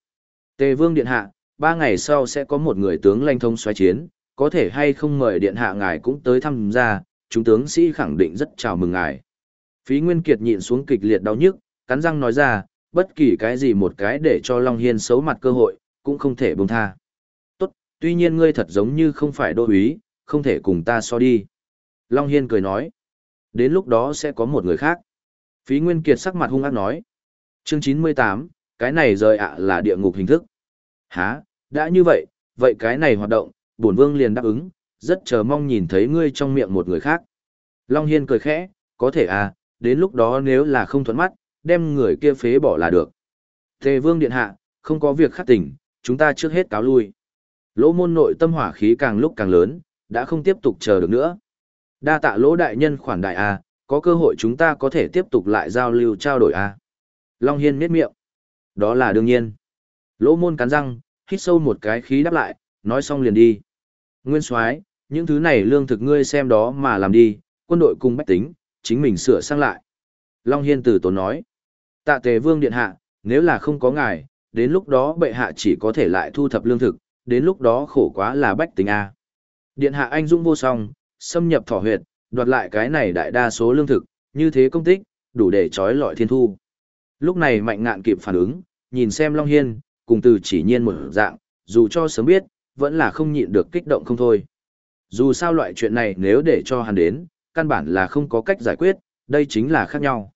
Tề vương điện hạ, ba ngày sau sẽ có một người tướng lanh thông xoay chiến, có thể hay không mời điện hạ ngài cũng tới thăm gia, chúng tướng sĩ khẳng định rất chào mừng ngài. Phí Nguyên Kiệt nhịn xuống kịch liệt đau nhức, cắn răng nói ra, bất kỳ cái gì một cái để cho Long Hiên xấu mặt cơ hội, cũng không thể buông tha. Tốt, tuy nhiên ngươi thật giống như không phải đô úy, không thể cùng ta so đi. Long Hiên cười nói, đến lúc đó sẽ có một người khác. Phí Nguyên Kiệt sắc mặt hung ác nói, chương 98, cái này rời ạ là địa ngục hình thức. Hả, đã như vậy, vậy cái này hoạt động, bổn vương liền đáp ứng, rất chờ mong nhìn thấy ngươi trong miệng một người khác. Long Hiên cười khẽ, có thể à, đến lúc đó nếu là không thuẫn mắt, đem người kia phế bỏ là được. Tề vương điện hạ, không có việc khắc tỉnh, chúng ta trước hết cáo lui. Lỗ môn nội tâm hỏa khí càng lúc càng lớn, đã không tiếp tục chờ được nữa. Đa tạ lỗ đại nhân khoản đại A, có cơ hội chúng ta có thể tiếp tục lại giao lưu trao đổi A. Long Hiên miết miệng. Đó là đương nhiên. Lỗ môn cắn răng, hít sâu một cái khí đáp lại, nói xong liền đi. Nguyên soái những thứ này lương thực ngươi xem đó mà làm đi, quân đội cùng bách tính, chính mình sửa sang lại. Long Hiên từ tốn nói. Tạ tề vương điện hạ, nếu là không có ngài, đến lúc đó bệ hạ chỉ có thể lại thu thập lương thực, đến lúc đó khổ quá là bách tính A. Điện hạ anh dũng vô song, xâm nhập thỏ huyệt, đoạt lại cái này đại đa số lương thực, như thế công tích, đủ để trói lọi thiên thu. Lúc này mạnh ngạn kịp phản ứng, nhìn xem Long Hiên, cùng từ chỉ nhiên một dạng, dù cho sớm biết, vẫn là không nhịn được kích động không thôi. Dù sao loại chuyện này nếu để cho hắn đến, căn bản là không có cách giải quyết, đây chính là khác nhau.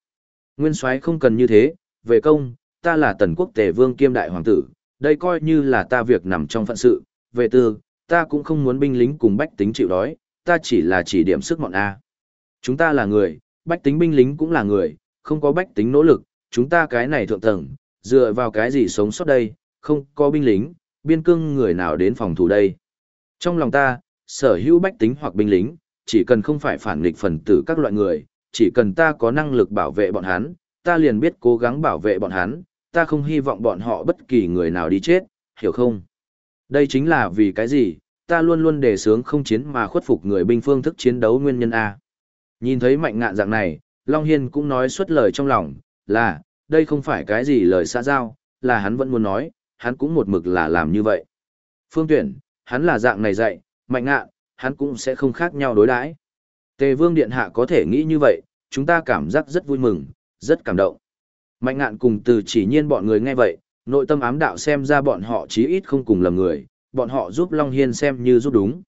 Nguyên soái không cần như thế, về công, ta là tần quốc tề vương kiêm đại hoàng tử, đây coi như là ta việc nằm trong phận sự, về tư, ta cũng không muốn binh lính cùng bách tính chịu đói, ta chỉ là chỉ điểm sức mọn A. Chúng ta là người, bách tính binh lính cũng là người, không có bách tính nỗ lực, chúng ta cái này thượng tầng, dựa vào cái gì sống sót đây, không có binh lính, biên cương người nào đến phòng thủ đây. Trong lòng ta, sở hữu bách tính hoặc binh lính, chỉ cần không phải phản nghịch phần tử các loại người, chỉ cần ta có năng lực bảo vệ bọn hắn, ta liền biết cố gắng bảo vệ bọn hắn, ta không hy vọng bọn họ bất kỳ người nào đi chết, hiểu không? Đây chính là vì cái gì, ta luôn luôn đề sướng không chiến mà khuất phục người binh phương thức chiến đấu nguyên nhân A. Nhìn thấy mạnh ngạn dạng này, Long Hiên cũng nói suốt lời trong lòng, là, đây không phải cái gì lời xã giao, là hắn vẫn muốn nói, hắn cũng một mực là làm như vậy. Phương tuyển, hắn là dạng này dạy, mạnh ngạn, hắn cũng sẽ không khác nhau đối đãi. Tề vương điện hạ có thể nghĩ như vậy, chúng ta cảm giác rất vui mừng, rất cảm động. Mạnh ngạn cùng từ chỉ nhiên bọn người nghe vậy, nội tâm ám đạo xem ra bọn họ chí ít không cùng lầm người, bọn họ giúp Long Hiên xem như giúp đúng.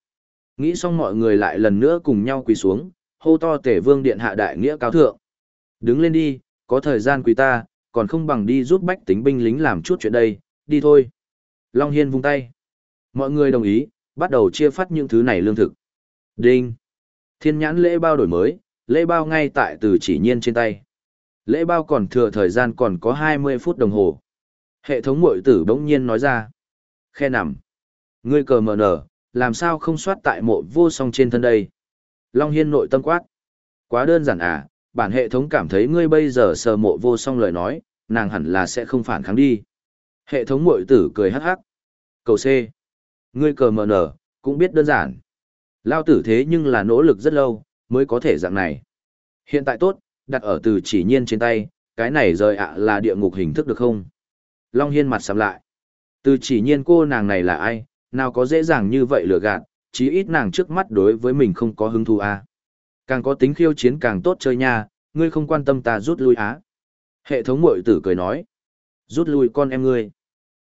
Nghĩ xong mọi người lại lần nữa cùng nhau quỳ xuống, hô to tể vương điện hạ đại nghĩa cao thượng. Đứng lên đi, có thời gian quỳ ta, còn không bằng đi giúp bách tính binh lính làm chút chuyện đây, đi thôi. Long Hiên vung tay. Mọi người đồng ý, bắt đầu chia phát những thứ này lương thực. Đinh. Thiên nhãn lễ bao đổi mới, lễ bao ngay tại từ chỉ nhiên trên tay. Lễ bao còn thừa thời gian còn có 20 phút đồng hồ. Hệ thống mội tử bỗng nhiên nói ra. Khe nằm. Ngươi cờ mờ nở, làm sao không soát tại mộ vô song trên thân đây? Long Hiên nội tâm quát. Quá đơn giản à, bản hệ thống cảm thấy ngươi bây giờ sờ mộ vô song lời nói, nàng hẳn là sẽ không phản kháng đi. Hệ thống mội tử cười hắc hắc. Cầu C. Ngươi cờ mờ nở, cũng biết đơn giản. Lao tử thế nhưng là nỗ lực rất lâu, mới có thể dạng này. Hiện tại tốt, đặt ở từ chỉ nhiên trên tay, cái này rời ạ là địa ngục hình thức được không? Long Hiên mặt sầm lại. Từ chỉ nhiên cô nàng này là ai, nào có dễ dàng như vậy lừa gạt, chí ít nàng trước mắt đối với mình không có hứng thú à. Càng có tính khiêu chiến càng tốt chơi nha, ngươi không quan tâm ta rút lui á. Hệ thống mội tử cười nói. Rút lui con em ngươi.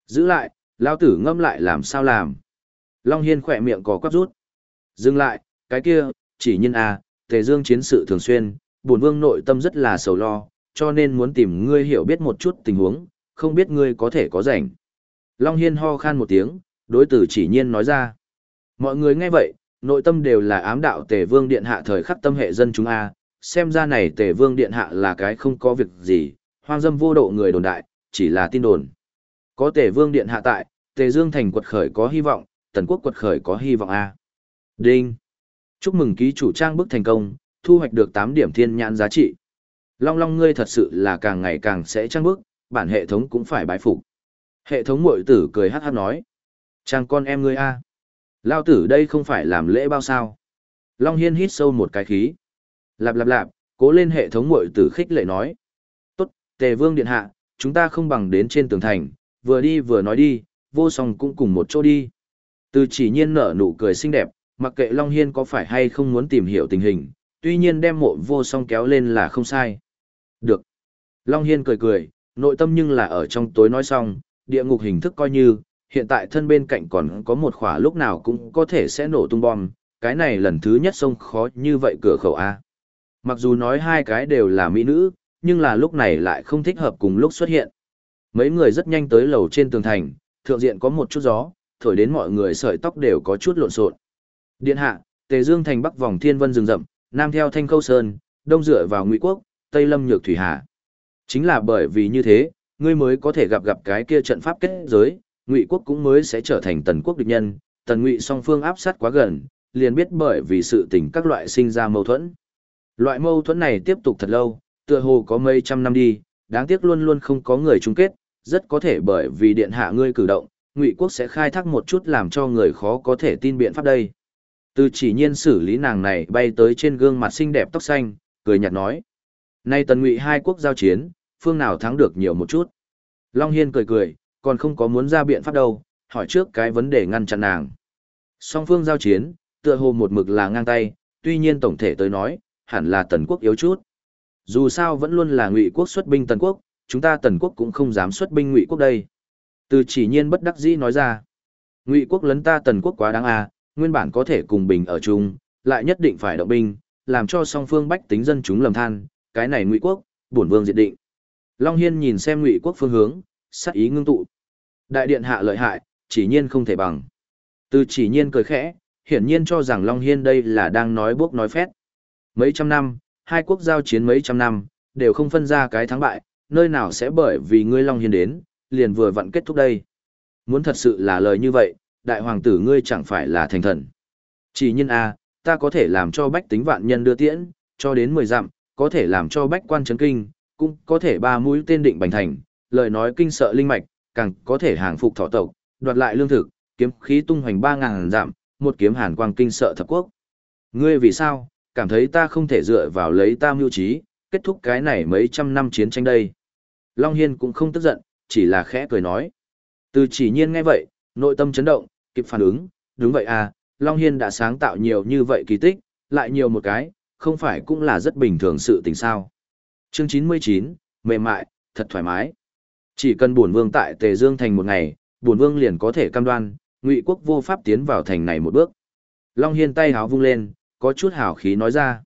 Giữ lại, lao tử ngâm lại làm sao làm. Long Hiên khỏe miệng có quắp rút. Dừng lại, cái kia, chỉ nhân à, tề dương chiến sự thường xuyên, bổn vương nội tâm rất là sầu lo, cho nên muốn tìm ngươi hiểu biết một chút tình huống, không biết ngươi có thể có rảnh. Long Hiên ho khan một tiếng, đối tử chỉ nhiên nói ra. Mọi người nghe vậy, nội tâm đều là ám đạo tề vương điện hạ thời khắc tâm hệ dân chúng A, xem ra này tề vương điện hạ là cái không có việc gì, hoang dâm vô độ người đồn đại, chỉ là tin đồn. Có tề vương điện hạ tại, tề dương thành quật khởi có hy vọng, tần quốc quật khởi có hy vọng A. Đinh! Chúc mừng ký chủ trang bức thành công, thu hoạch được 8 điểm thiên nhãn giá trị. Long Long ngươi thật sự là càng ngày càng sẽ trang bức, bản hệ thống cũng phải bái phục. Hệ thống mội tử cười hát hát nói. Trang con em ngươi a Lao tử đây không phải làm lễ bao sao. Long Hiên hít sâu một cái khí. Lạp lạp lạp, cố lên hệ thống mội tử khích lệ nói. Tốt, tề vương điện hạ, chúng ta không bằng đến trên tường thành, vừa đi vừa nói đi, vô song cũng cùng một chỗ đi. Từ chỉ nhiên nở nụ cười xinh đẹp, mặc kệ Long Hiên có phải hay không muốn tìm hiểu tình hình, tuy nhiên đem mộ vô song kéo lên là không sai. Được. Long Hiên cười cười, nội tâm nhưng là ở trong tối nói xong, địa ngục hình thức coi như, hiện tại thân bên cạnh còn có một khỏa lúc nào cũng có thể sẽ nổ tung bom, cái này lần thứ nhất sông khó như vậy cửa khẩu A. Mặc dù nói hai cái đều là mỹ nữ, nhưng là lúc này lại không thích hợp cùng lúc xuất hiện. Mấy người rất nhanh tới lầu trên tường thành, thượng diện có một chút gió, thổi đến mọi người sợi tóc đều có chút lộn xộn. Điện hạ, Tề Dương thành bắc vòng thiên vân rừng rậm, nam theo thanh khâu sơn, đông dựa vào ngụy quốc, tây lâm nhược thủy hà. Chính là bởi vì như thế, ngươi mới có thể gặp gặp cái kia trận pháp kết giới, ngụy quốc cũng mới sẽ trở thành tần quốc địch nhân, tần ngụy song phương áp sát quá gần, liền biết bởi vì sự tình các loại sinh ra mâu thuẫn. Loại mâu thuẫn này tiếp tục thật lâu, tựa hồ có mấy trăm năm đi, đáng tiếc luôn luôn không có người chung kết, rất có thể bởi vì điện hạ ngươi cử động, ngụy quốc sẽ khai thác một chút làm cho người khó có thể tin biện pháp đây. Từ chỉ nhiên xử lý nàng này bay tới trên gương mặt xinh đẹp tóc xanh, cười nhạt nói. Nay tần ngụy hai quốc giao chiến, phương nào thắng được nhiều một chút. Long Hiên cười cười, còn không có muốn ra biện pháp đâu, hỏi trước cái vấn đề ngăn chặn nàng. Song phương giao chiến, tựa hồ một mực là ngang tay, tuy nhiên tổng thể tới nói, hẳn là tần quốc yếu chút. Dù sao vẫn luôn là ngụy quốc xuất binh tần quốc, chúng ta tần quốc cũng không dám xuất binh ngụy quốc đây. Từ chỉ nhiên bất đắc dĩ nói ra, ngụy quốc lấn ta tần quốc quá đáng à, nguyên bản có thể cùng bình ở chung, lại nhất định phải động binh, làm cho song phương bách tính dân chúng lầm than, cái này ngụy quốc, bổn vương diệt định. Long Hiên nhìn xem ngụy quốc phương hướng, sắc ý ngưng tụ. Đại điện hạ lợi hại, chỉ nhiên không thể bằng. Từ chỉ nhiên cười khẽ, hiển nhiên cho rằng Long Hiên đây là đang nói bốc nói phét. Mấy trăm năm, hai quốc giao chiến mấy trăm năm, đều không phân ra cái thắng bại, nơi nào sẽ bởi vì ngươi Long Hiên đến, liền vừa vặn kết thúc đây. Muốn thật sự là lời như vậy, đại hoàng tử ngươi chẳng phải là thành thần. Chỉ nhân A, ta có thể làm cho bách tính vạn nhân đưa tiễn, cho đến 10 dặm, có thể làm cho bách quan chấn kinh, cũng có thể ba mũi tên định bành thành, lời nói kinh sợ linh mạch, càng có thể hàng phục thọ tộc, đoạt lại lương thực, kiếm khí tung hoành 3.000 dặm, một kiếm hàn quang kinh sợ thập quốc. Ngươi vì sao, cảm thấy ta không thể dựa vào lấy ta mưu trí, kết thúc cái này mấy trăm năm chiến tranh đây. Long Hiên cũng không tức giận, chỉ là khẽ cười nói. Từ chỉ nhiên nghe vậy, nội tâm chấn động, kịp phản ứng, đúng vậy à, Long Hiên đã sáng tạo nhiều như vậy kỳ tích, lại nhiều một cái, không phải cũng là rất bình thường sự tình sao. Chương 99, mềm mại, thật thoải mái. Chỉ cần bổn vương tại Tề Dương thành một ngày, bổn vương liền có thể cam đoan, Ngụy quốc vô pháp tiến vào thành này một bước. Long Hiên tay háo vung lên, có chút hào khí nói ra.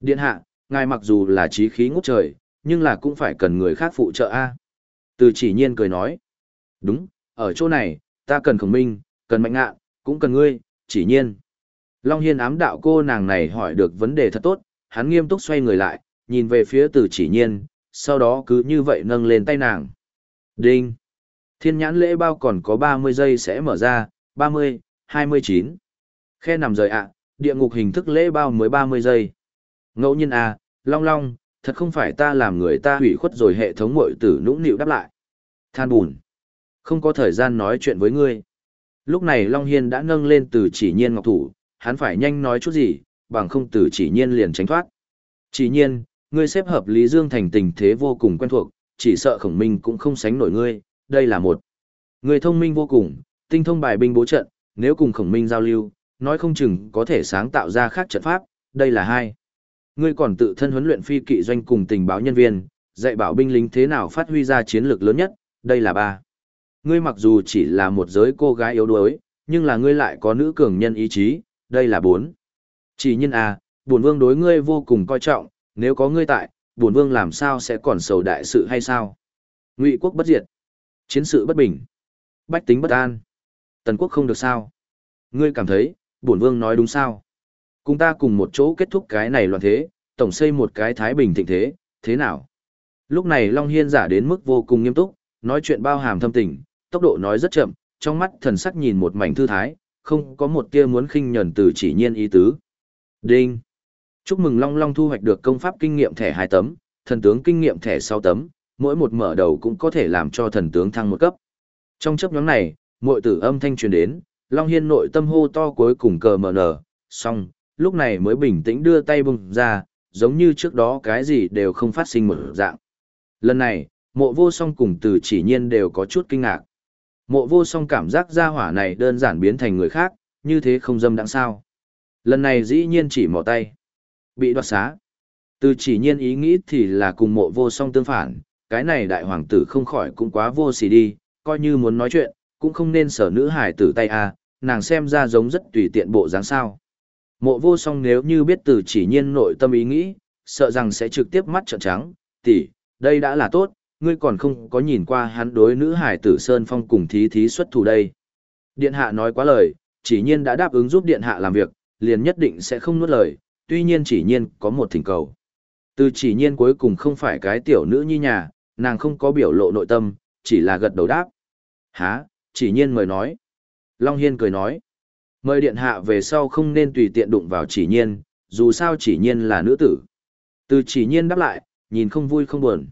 Điện hạ, ngài mặc dù là trí khí ngút trời, nhưng là cũng phải cần người khác phụ trợ a. Từ chỉ nhiên cười nói. Đúng, ở chỗ này, ta cần khổng minh, cần mạnh ngạ, cũng cần ngươi, chỉ nhiên. Long Hiên ám đạo cô nàng này hỏi được vấn đề thật tốt, hắn nghiêm túc xoay người lại, nhìn về phía từ chỉ nhiên, sau đó cứ như vậy nâng lên tay nàng. Đinh! Thiên nhãn lễ bao còn có 30 giây sẽ mở ra, 30, 29. Khe nằm rời ạ, địa ngục hình thức lễ bao mới 30 giây. Ngẫu nhiên à, long long, thật không phải ta làm người ta hủy khuất rồi hệ thống mội tử nũng nịu đáp lại. Than bùn. Không có thời gian nói chuyện với ngươi. Lúc này Long Hiên đã nâng lên từ chỉ nhiên ngọc thủ, hắn phải nhanh nói chút gì, bằng không từ chỉ nhiên liền tránh thoát. Chỉ nhiên, ngươi xếp hợp Lý Dương thành tình thế vô cùng quen thuộc, chỉ sợ khổng minh cũng không sánh nổi ngươi, đây là một. Ngươi thông minh vô cùng, tinh thông bài binh bố trận, nếu cùng khổng minh giao lưu, nói không chừng có thể sáng tạo ra khác trận pháp, đây là hai. Ngươi còn tự thân huấn luyện phi kỵ doanh cùng tình báo nhân viên, dạy bảo binh lính thế nào phát huy ra chiến lược lớn nhất, đây là ba. Ngươi mặc dù chỉ là một giới cô gái yếu đuối, nhưng là ngươi lại có nữ cường nhân ý chí, đây là bốn. Chỉ nhân à, bổn vương đối ngươi vô cùng coi trọng, nếu có ngươi tại, bổn vương làm sao sẽ còn sầu đại sự hay sao? Ngụy quốc bất diệt, chiến sự bất bình, bách tính bất an, tần quốc không được sao? Ngươi cảm thấy, bổn vương nói đúng sao? Cùng ta cùng một chỗ kết thúc cái này loạn thế, tổng xây một cái thái bình thịnh thế, thế nào? Lúc này Long Hiên giả đến mức vô cùng nghiêm túc, nói chuyện bao hàm thâm tình, tốc độ nói rất chậm, trong mắt thần sắc nhìn một mảnh thư thái, không có một tia muốn khinh nhẫn từ chỉ nhiên ý tứ. Đinh! Chúc mừng Long Long thu hoạch được công pháp kinh nghiệm thẻ 2 tấm, thần tướng kinh nghiệm thẻ 6 tấm, mỗi một mở đầu cũng có thể làm cho thần tướng thăng một cấp. Trong chấp nhóm này, muội tử âm thanh truyền đến, Long Hiên nội tâm hô to cuối cùng cờ mở nở, xong, lúc này mới bình tĩnh đưa tay bùng ra, giống như trước đó cái gì đều không phát sinh một dạng. Lần này, mộ vô song cùng từ chỉ nhiên đều có chút kinh ngạc. Mộ vô song cảm giác ra hỏa này đơn giản biến thành người khác, như thế không dâm đặng sao. Lần này dĩ nhiên chỉ mỏ tay. Bị đoạt xá. Từ chỉ nhiên ý nghĩ thì là cùng mộ vô song tương phản, cái này đại hoàng tử không khỏi cũng quá vô xỉ đi, coi như muốn nói chuyện, cũng không nên sở nữ hải tử tay a nàng xem ra giống rất tùy tiện bộ dáng sao. Mộ vô song nếu như biết từ chỉ nhiên nội tâm ý nghĩ, sợ rằng sẽ trực tiếp mắt trợn trắng, tỷ, đây đã là tốt, ngươi còn không có nhìn qua hắn đối nữ hải tử Sơn Phong cùng thí thí xuất thủ đây. Điện hạ nói quá lời, chỉ nhiên đã đáp ứng giúp điện hạ làm việc, liền nhất định sẽ không nuốt lời, tuy nhiên chỉ nhiên có một thỉnh cầu. Từ chỉ nhiên cuối cùng không phải cái tiểu nữ nhi nhà, nàng không có biểu lộ nội tâm, chỉ là gật đầu đáp. Hả, chỉ nhiên mời nói. Long Hiên cười nói. Mời điện hạ về sau không nên tùy tiện đụng vào chỉ nhiên, dù sao chỉ nhiên là nữ tử. Từ chỉ nhiên đáp lại, nhìn không vui không buồn.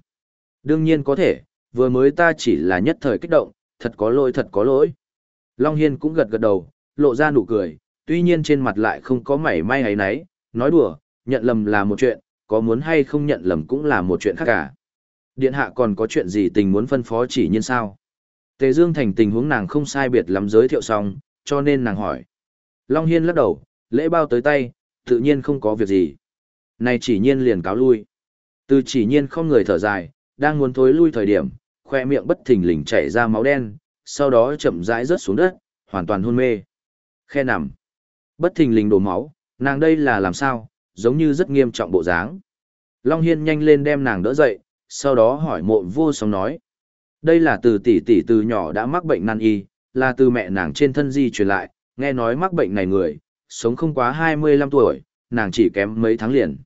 Đương nhiên có thể, vừa mới ta chỉ là nhất thời kích động, thật có lỗi thật có lỗi. Long Hiên cũng gật gật đầu, lộ ra nụ cười, tuy nhiên trên mặt lại không có mảy may ấy nấy, nói đùa, nhận lầm là một chuyện, có muốn hay không nhận lầm cũng là một chuyện khác cả. Điện hạ còn có chuyện gì tình muốn phân phó chỉ nhiên sao? Tề Dương Thành tình huống nàng không sai biệt lắm giới thiệu xong, cho nên nàng hỏi. Long Hiên lắc đầu, lễ bao tới tay, tự nhiên không có việc gì. Này chỉ nhiên liền cáo lui. Từ chỉ nhiên không người thở dài, đang muốn thối lui thời điểm, khoe miệng bất thình lình chảy ra máu đen, sau đó chậm rãi rớt xuống đất, hoàn toàn hôn mê. Khe nằm. Bất thình lình đổ máu, nàng đây là làm sao, giống như rất nghiêm trọng bộ dáng. Long Hiên nhanh lên đem nàng đỡ dậy, sau đó hỏi mộ vô song nói. Đây là từ tỷ tỷ từ nhỏ đã mắc bệnh nan y, là từ mẹ nàng trên thân di truyền lại, nghe nói mắc bệnh này người, sống không quá 25 tuổi, nàng chỉ kém mấy tháng liền.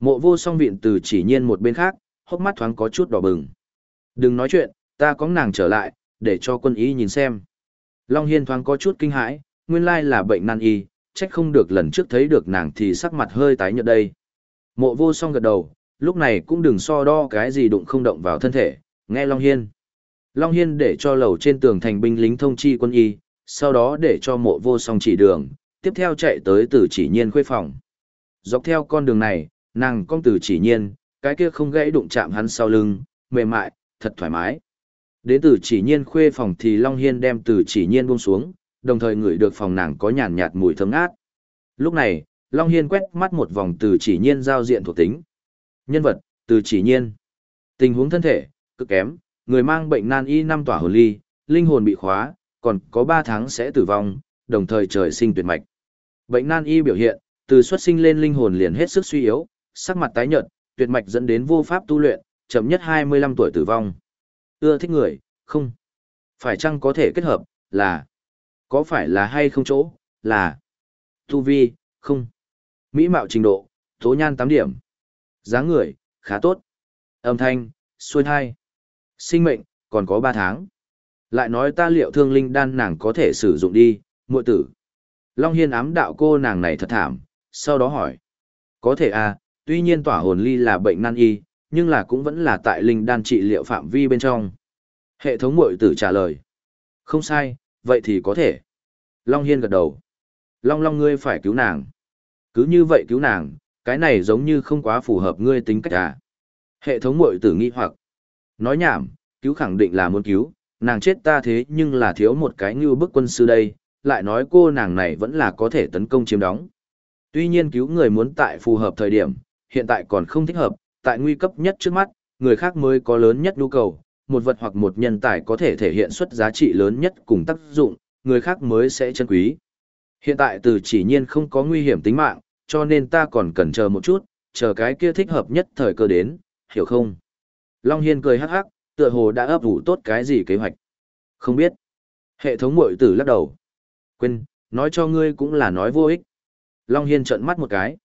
Mộ vô song viện từ chỉ nhiên một bên khác, hốc mắt thoáng có chút đỏ bừng. Đừng nói chuyện, ta có nàng trở lại, để cho quân y nhìn xem. Long Hiên thoáng có chút kinh hãi, nguyên lai là bệnh nan y, trách không được lần trước thấy được nàng thì sắc mặt hơi tái nhợt đây. Mộ vô song gật đầu, lúc này cũng đừng so đo cái gì đụng không động vào thân thể, nghe Long Hiên. Long Hiên để cho lầu trên tường thành binh lính thông chi quân y, sau đó để cho mộ vô song chỉ đường, tiếp theo chạy tới từ chỉ nhiên khuê phòng. Dọc theo con đường này, nàng con từ chỉ nhiên, cái kia không gãy đụng chạm hắn sau lưng, mềm mại, thật thoải mái. Đến từ chỉ nhiên khuê phòng thì Long Hiên đem từ chỉ nhiên buông xuống, đồng thời ngửi được phòng nàng có nhàn nhạt mùi thơm ngát. Lúc này, Long Hiên quét mắt một vòng từ chỉ nhiên giao diện thuộc tính. Nhân vật, từ chỉ nhiên. Tình huống thân thể, cực kém, người mang bệnh nan y năm tỏa hồn ly, linh hồn bị khóa, còn có 3 tháng sẽ tử vong, đồng thời trời sinh tuyệt mạch. Bệnh nan y biểu hiện, từ xuất sinh lên linh hồn liền hết sức suy yếu, sắc mặt tái nhợt, tuyệt mạch dẫn đến vô pháp tu luyện, chậm nhất 25 tuổi tử vong. Ưa thích người, không. Phải chăng có thể kết hợp, là. Có phải là hay không chỗ, là. Tu vi, không. Mỹ mạo trình độ, tố nhan 8 điểm. dáng người, khá tốt. Âm thanh, xuôi thai. Sinh mệnh, còn có 3 tháng. Lại nói ta liệu thương linh đan nàng có thể sử dụng đi, muội tử. Long Hiên ám đạo cô nàng này thật thảm, sau đó hỏi. Có thể à, tuy nhiên tỏa hồn ly là bệnh nan y, nhưng là cũng vẫn là tại linh đan trị liệu phạm vi bên trong. Hệ thống mội tử trả lời. Không sai, vậy thì có thể. Long Hiên gật đầu. Long Long ngươi phải cứu nàng. Cứ như vậy cứu nàng, cái này giống như không quá phù hợp ngươi tính cách à. Hệ thống mội tử nghi hoặc. Nói nhảm, cứu khẳng định là muốn cứu, nàng chết ta thế nhưng là thiếu một cái như bức quân sư đây, lại nói cô nàng này vẫn là có thể tấn công chiếm đóng. Tuy nhiên cứu người muốn tại phù hợp thời điểm, hiện tại còn không thích hợp, tại nguy cấp nhất trước mắt, người khác mới có lớn nhất nhu cầu, một vật hoặc một nhân tài có thể thể hiện xuất giá trị lớn nhất cùng tác dụng, người khác mới sẽ chân quý. Hiện tại từ chỉ nhiên không có nguy hiểm tính mạng, cho nên ta còn cần chờ một chút, chờ cái kia thích hợp nhất thời cơ đến, hiểu không? Long Hiên cười hắc hắc, tựa hồ đã ấp ủ tốt cái gì kế hoạch. Không biết. Hệ thống mội tử lắc đầu. Quên, nói cho ngươi cũng là nói vô ích. Long Hiên trợn mắt một cái.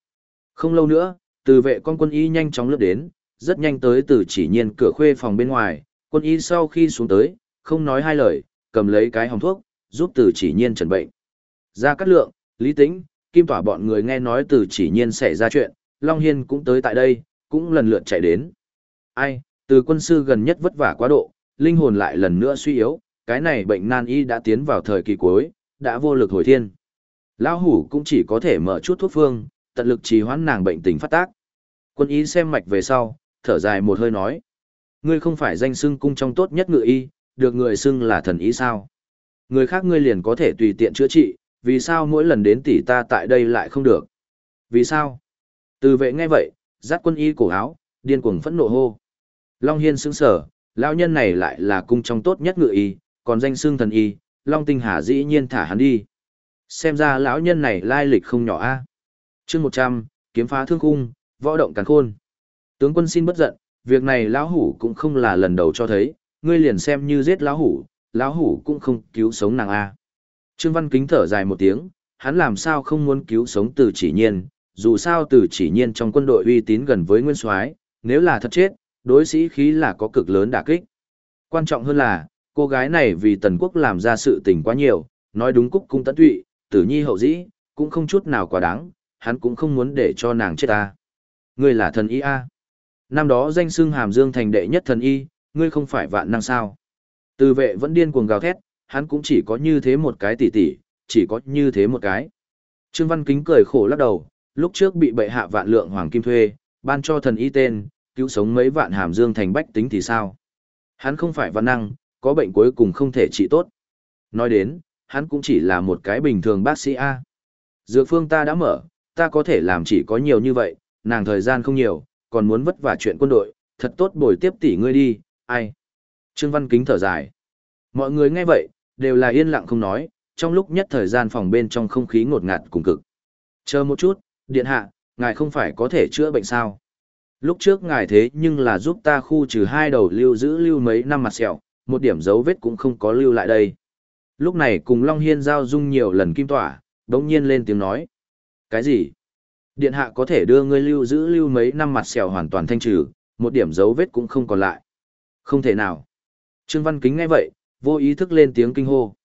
Không lâu nữa, từ vệ con quân y nhanh chóng lướt đến, rất nhanh tới từ chỉ nhiên cửa khuê phòng bên ngoài, quân y sau khi xuống tới, không nói hai lời, cầm lấy cái hồng thuốc, giúp từ chỉ nhiên trần bệnh. Ra cắt lượng, lý tĩnh, kim tỏa bọn người nghe nói từ chỉ nhiên xảy ra chuyện, Long Hiên cũng tới tại đây, cũng lần lượt chạy đến. Ai, từ quân sư gần nhất vất vả quá độ, linh hồn lại lần nữa suy yếu, cái này bệnh nan y đã tiến vào thời kỳ cuối, đã vô lực hồi thiên. Lão hủ cũng chỉ có thể mở chút thuốc phương, tận lực trì hoãn nàng bệnh tình phát tác. Quân y xem mạch về sau, thở dài một hơi nói. Ngươi không phải danh xưng cung trong tốt nhất ngự y, được người xưng là thần y sao? Người khác ngươi liền có thể tùy tiện chữa trị, vì sao mỗi lần đến tỷ ta tại đây lại không được? Vì sao? Từ vệ nghe vậy, giắt quân y cổ áo, điên cuồng phẫn nộ hô. Long Hiên sững sở, lão nhân này lại là cung trong tốt nhất ngự y, còn danh xưng thần y, Long Tinh Hà dĩ nhiên thả hắn đi. Xem ra lão nhân này lai lịch không nhỏ a. Chương 100, kiếm phá thương khung, võ động càn khôn. Tướng quân xin bất giận, việc này lão hủ cũng không là lần đầu cho thấy, ngươi liền xem như giết lão hủ, lão hủ cũng không cứu sống nàng a. Trương Văn Kính thở dài một tiếng, hắn làm sao không muốn cứu sống từ chỉ nhiên, dù sao từ chỉ nhiên trong quân đội uy tín gần với nguyên soái, nếu là thật chết, đối sĩ khí là có cực lớn đả kích. Quan trọng hơn là, cô gái này vì tần quốc làm ra sự tình quá nhiều, nói đúng cúc cung tận tụy, tử nhi hậu dĩ, cũng không chút nào quá đáng, hắn cũng không muốn để cho nàng chết ta. Ngươi là thần y a. Năm đó danh xưng hàm dương thành đệ nhất thần y, ngươi không phải vạn năng sao. Từ vệ vẫn điên cuồng gào thét, hắn cũng chỉ có như thế một cái tỷ tỷ, chỉ có như thế một cái. Trương Văn Kính cười khổ lắc đầu, lúc trước bị bệ hạ vạn lượng hoàng kim thuê, ban cho thần y tên, cứu sống mấy vạn hàm dương thành bách tính thì sao? Hắn không phải văn năng, có bệnh cuối cùng không thể trị tốt. Nói đến, hắn cũng chỉ là một cái bình thường bác sĩ A. Dược phương ta đã mở, ta có thể làm chỉ có nhiều như vậy, nàng thời gian không nhiều, còn muốn vất vả chuyện quân đội, thật tốt bồi tiếp tỷ ngươi đi, ai. Trương Văn Kính thở dài. Mọi người nghe vậy, đều là yên lặng không nói, trong lúc nhất thời gian phòng bên trong không khí ngột ngạt cùng cực. Chờ một chút, điện hạ, ngài không phải có thể chữa bệnh sao? Lúc trước ngài thế nhưng là giúp ta khu trừ hai đầu lưu giữ lưu mấy năm mặt sẹo, một điểm dấu vết cũng không có lưu lại đây. Lúc này cùng Long Hiên giao dung nhiều lần kim tỏa, đống nhiên lên tiếng nói. Cái gì? Điện hạ có thể đưa ngươi lưu giữ lưu mấy năm mặt sẹo hoàn toàn thanh trừ, một điểm dấu vết cũng không còn lại. Không thể nào. Trương Văn Kính nghe vậy, vô ý thức lên tiếng kinh hô.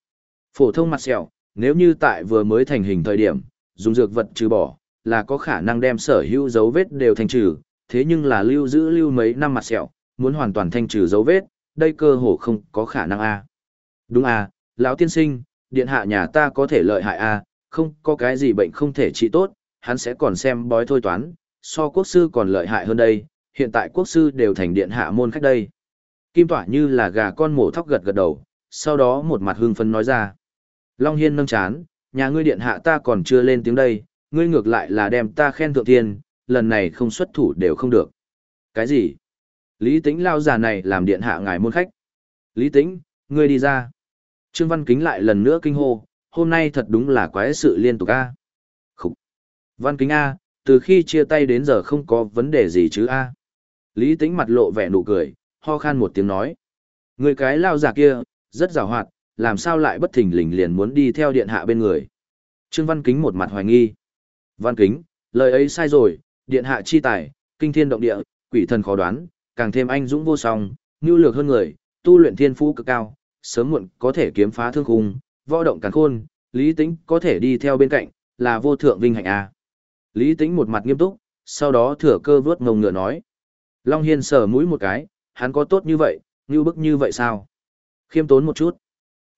Phổ thông mặt sẹo, nếu như tại vừa mới thành hình thời điểm, dùng dược vật trừ bỏ, là có khả năng đem sở hữu dấu vết đều thanh trừ, thế nhưng là lưu giữ lưu mấy năm mặt sẹo, muốn hoàn toàn thanh trừ dấu vết, đây cơ hồ không có khả năng a. Đúng a, lão tiên sinh, điện hạ nhà ta có thể lợi hại a, không có cái gì bệnh không thể trị tốt, hắn sẽ còn xem bói thôi toán, so quốc sư còn lợi hại hơn đây, hiện tại quốc sư đều thành điện hạ môn khách đây. Kim tỏa như là gà con mổ thóc gật gật đầu, sau đó một mặt hưng phấn nói ra. Long Hiên nâng chán, nhà ngươi điện hạ ta còn chưa lên tiếng đây, ngươi ngược lại là đem ta khen thượng tiên, lần này không xuất thủ đều không được. Cái gì? Lý Tĩnh lao già này làm điện hạ ngài môn khách. Lý Tĩnh, ngươi đi ra. Trương Văn Kính lại lần nữa kinh hô, hôm nay thật đúng là quái sự liên tục a. Văn Kính A, từ khi chia tay đến giờ không có vấn đề gì chứ A. Lý Tĩnh mặt lộ vẻ nụ cười, ho khan một tiếng nói. Người cái lao già kia, rất rào hoạt, làm sao lại bất thình lình liền muốn đi theo điện hạ bên người. Trương Văn Kính một mặt hoài nghi. Văn Kính, lời ấy sai rồi, điện hạ chi tài, kinh thiên động địa, quỷ thần khó đoán, càng thêm anh dũng vô song, nhu lược hơn người, tu luyện thiên phú cực cao, sớm muộn có thể kiếm phá thương khung, võ động càn khôn, lý tính có thể đi theo bên cạnh, là vô thượng vinh hạnh a. Lý Tĩnh một mặt nghiêm túc, sau đó thừa cơ vớt ngông ngựa nói. Long Hiên sờ mũi một cái, hắn có tốt như vậy, như bức như vậy sao? Khiêm tốn một chút.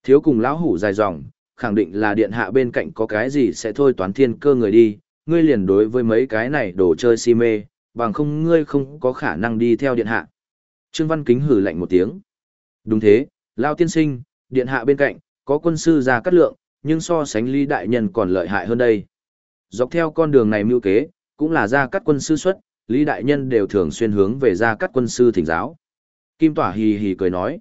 Thiếu cùng lão hủ dài dòng, khẳng định là điện hạ bên cạnh có cái gì sẽ thôi toán thiên cơ người đi, ngươi liền đối với mấy cái này đồ chơi si mê, bằng không ngươi không có khả năng đi theo điện hạ. Trương Văn Kính hử lạnh một tiếng. Đúng thế, Lao tiên sinh, điện hạ bên cạnh, có quân sư ra cắt lượng, nhưng so sánh Lý Đại Nhân còn lợi hại hơn đây. Dọc theo con đường này mưu kế, cũng là ra cắt quân sư xuất, Lý Đại Nhân đều thường xuyên hướng về ra cắt quân sư thỉnh giáo. Kim Tỏa hì hì cười nói.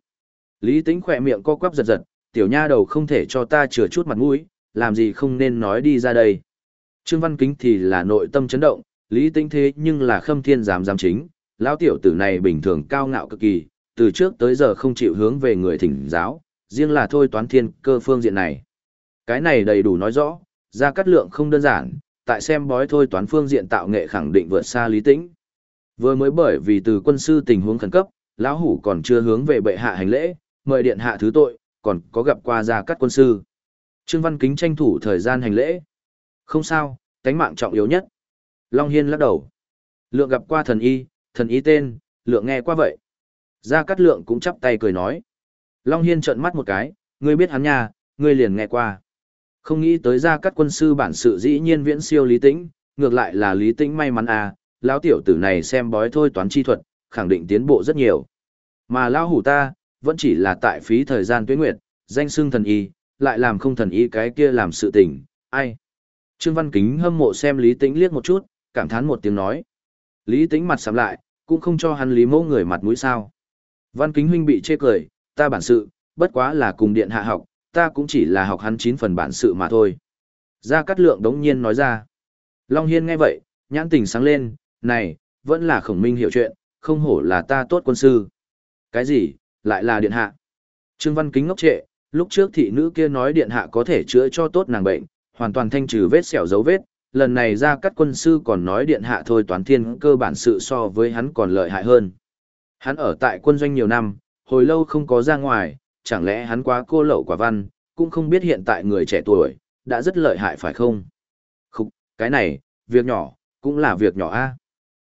Lý Tĩnh khỏe miệng co quắp giật giật, tiểu nha đầu không thể cho ta chừa chút mặt mũi, làm gì không nên nói đi ra đây. Trương Văn Kính thì là nội tâm chấn động, Lý Tĩnh thế nhưng là khâm thiên giám giám chính, lão tiểu tử này bình thường cao ngạo cực kỳ, từ trước tới giờ không chịu hướng về người thỉnh giáo, riêng là thôi toán thiên cơ phương diện này. Cái này đầy đủ nói rõ, ra cắt lượng không đơn giản, tại xem bói thôi toán phương diện tạo nghệ khẳng định vượt xa lý tĩnh. Vừa mới bởi vì từ quân sư tình huống khẩn cấp, lão hủ còn chưa hướng về bệ hạ hành lễ, mời điện hạ thứ tội, còn có gặp qua ra cắt quân sư. Trương Văn Kính tranh thủ thời gian hành lễ. Không sao, tánh mạng trọng yếu nhất. Long Hiên lắc đầu. Lượng gặp qua thần y, thần y tên, lượng nghe qua vậy. Gia Cát Lượng cũng chắp tay cười nói. Long Hiên trợn mắt một cái, ngươi biết hắn nha, ngươi liền nghe qua. Không nghĩ tới ra các quân sư bản sự dĩ nhiên viễn siêu Lý Tĩnh, ngược lại là Lý Tĩnh may mắn à, lão tiểu tử này xem bói thôi toán chi thuật, khẳng định tiến bộ rất nhiều. Mà lão hủ ta, vẫn chỉ là tại phí thời gian tuyến nguyệt, danh xưng thần y, lại làm không thần y cái kia làm sự tình, ai. Trương Văn Kính hâm mộ xem Lý Tĩnh liếc một chút, cảm thán một tiếng nói. Lý Tĩnh mặt sầm lại, cũng không cho hắn Lý mẫu người mặt mũi sao. Văn Kính huynh bị chê cười, ta bản sự, bất quá là cùng điện hạ học, ta cũng chỉ là học hắn chín phần bản sự mà thôi. Gia Cát Lượng đống nhiên nói ra. Long Hiên nghe vậy, nhãn tình sáng lên, này, vẫn là khổng minh hiểu chuyện, không hổ là ta tốt quân sư. Cái gì, lại là điện hạ. Trương Văn Kính ngốc trệ, lúc trước thị nữ kia nói điện hạ có thể chữa cho tốt nàng bệnh, hoàn toàn thanh trừ vết sẹo dấu vết, lần này ra cắt quân sư còn nói điện hạ thôi toán thiên cơ bản sự so với hắn còn lợi hại hơn. Hắn ở tại quân doanh nhiều năm, hồi lâu không có ra ngoài, chẳng lẽ hắn quá cô lậu quả văn, cũng không biết hiện tại người trẻ tuổi, đã rất lợi hại phải không? Không, cái này, việc nhỏ, cũng là việc nhỏ a.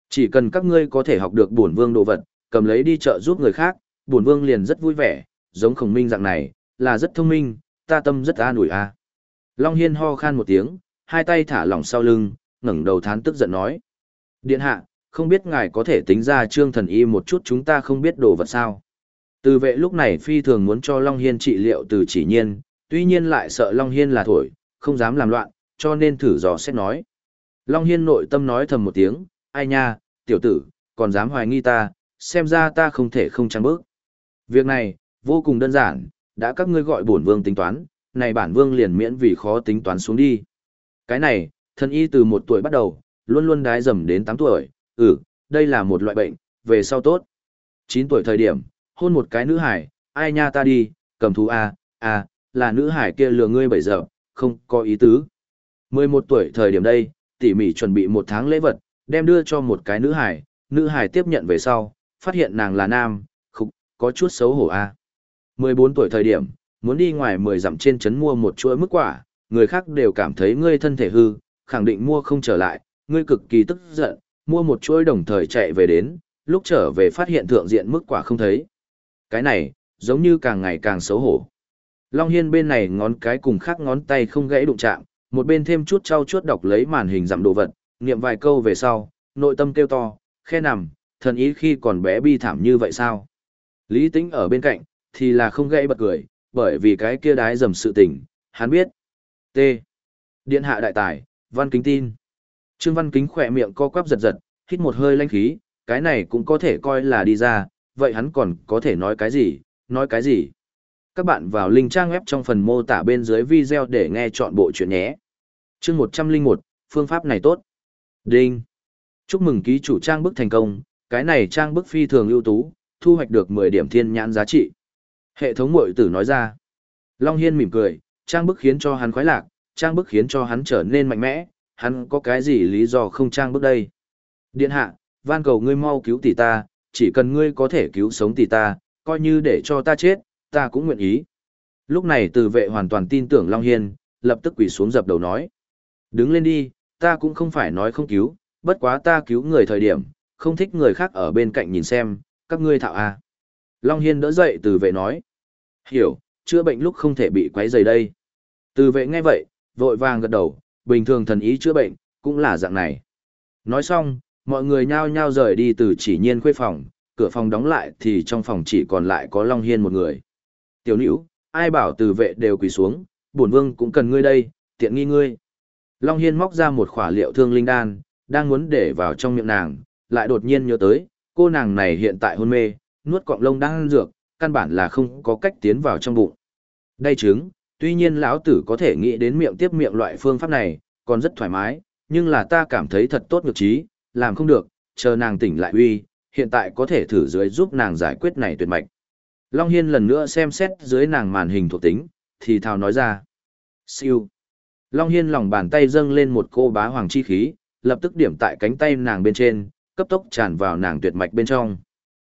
Chỉ cần các ngươi có thể học được bổn vương đồ vật, cầm lấy đi chợ giúp người khác, bổn vương liền rất vui vẻ, giống khổng minh dạng này, là rất thông minh, ta tâm rất an ủi a. Long Hiên ho khan một tiếng, hai tay thả lỏng sau lưng, ngẩng đầu thán tức giận nói. Điện hạ, không biết ngài có thể tính ra trương thần y một chút chúng ta không biết đồ vật sao. Từ vệ lúc này phi thường muốn cho Long Hiên trị liệu từ chỉ nhiên, tuy nhiên lại sợ Long Hiên là thổi, không dám làm loạn, cho nên thử dò xét nói. Long Hiên nội tâm nói thầm một tiếng, ai nha, tiểu tử, còn dám hoài nghi ta, xem ra ta không thể không trăng bước. Việc này, vô cùng đơn giản, đã các ngươi gọi bổn vương tính toán, này bản vương liền miễn vì khó tính toán xuống đi. Cái này, thân y từ một tuổi bắt đầu, luôn luôn đái dầm đến 8 tuổi, ừ, đây là một loại bệnh, về sau tốt. 9 tuổi thời điểm, hôn một cái nữ hải, ai nha ta đi, cầm thú A, A, là nữ hải kia lừa ngươi bảy giờ, không có ý tứ. 11 tuổi thời điểm đây, tỉ mỉ chuẩn bị một tháng lễ vật, đem đưa cho một cái nữ hải, nữ hải tiếp nhận về sau, phát hiện nàng là nam, khục, có chút xấu hổ à. A. 14 tuổi thời điểm, muốn đi ngoài 10 dặm trên trấn mua một chuỗi mức quả, người khác đều cảm thấy ngươi thân thể hư, khẳng định mua không trở lại, ngươi cực kỳ tức giận, mua một chuỗi đồng thời chạy về đến, lúc trở về phát hiện thượng diện mức quả không thấy. Cái này, giống như càng ngày càng xấu hổ. Long Hiên bên này ngón cái cùng khác ngón tay không gãy đụng chạm, một bên thêm chút trau chuốt đọc lấy màn hình giảm đồ vật, niệm vài câu về sau, nội tâm kêu to, khe nằm, thần ý khi còn bé bi thảm như vậy sao? Lý Tĩnh ở bên cạnh, thì là không gãy bật cười, bởi vì cái kia đái dầm sự tình, hắn biết. T. Điện hạ đại tài, văn kính tin. Trương văn kính khỏe miệng co quắp giật giật, hít một hơi lanh khí, cái này cũng có thể coi là đi ra, vậy hắn còn có thể nói cái gì, nói cái gì. Các bạn vào link trang web trong phần mô tả bên dưới video để nghe chọn bộ chuyện nhé. Chương 101, phương pháp này tốt. Đinh. Chúc mừng ký chủ trang bức thành công, cái này trang bức phi thường ưu tú, thu hoạch được 10 điểm thiên nhãn giá trị. Hệ thống mội tử nói ra. Long Hiên mỉm cười, trang bức khiến cho hắn khoái lạc, trang bức khiến cho hắn trở nên mạnh mẽ, hắn có cái gì lý do không trang bức đây. Điện hạ, van cầu ngươi mau cứu tỷ ta, chỉ cần ngươi có thể cứu sống tỷ ta, coi như để cho ta chết, ta cũng nguyện ý. Lúc này từ vệ hoàn toàn tin tưởng Long Hiên, lập tức quỳ xuống dập đầu nói. Đứng lên đi, ta cũng không phải nói không cứu, bất quá ta cứu người thời điểm, không thích người khác ở bên cạnh nhìn xem, các ngươi thạo à. Long Hiên đỡ dậy từ vệ nói. Hiểu, chữa bệnh lúc không thể bị quấy rầy đây. Từ vệ nghe vậy, vội vàng gật đầu, bình thường thần ý chữa bệnh, cũng là dạng này. Nói xong, mọi người nhao nhao rời đi từ chỉ nhiên khuê phòng, cửa phòng đóng lại thì trong phòng chỉ còn lại có Long Hiên một người. Tiểu nữ, ai bảo từ vệ đều quỳ xuống, bổn vương cũng cần ngươi đây, tiện nghi ngươi. Long Hiên móc ra một khỏa liệu thương linh đan, đang muốn để vào trong miệng nàng, lại đột nhiên nhớ tới, cô nàng này hiện tại hôn mê, nuốt cọng lông đang ăn dược, căn bản là không có cách tiến vào trong bụng. Đây chứng, tuy nhiên lão tử có thể nghĩ đến miệng tiếp miệng loại phương pháp này, còn rất thoải mái, nhưng là ta cảm thấy thật tốt ngược trí, làm không được, chờ nàng tỉnh lại uy, hiện tại có thể thử dưới giúp nàng giải quyết này tuyệt mạch. Long Hiên lần nữa xem xét dưới nàng màn hình thuộc tính, thì thào nói ra. Siêu. Long Hiên lòng bàn tay dâng lên một cô bá hoàng chi khí, lập tức điểm tại cánh tay nàng bên trên, cấp tốc tràn vào nàng tuyệt mạch bên trong.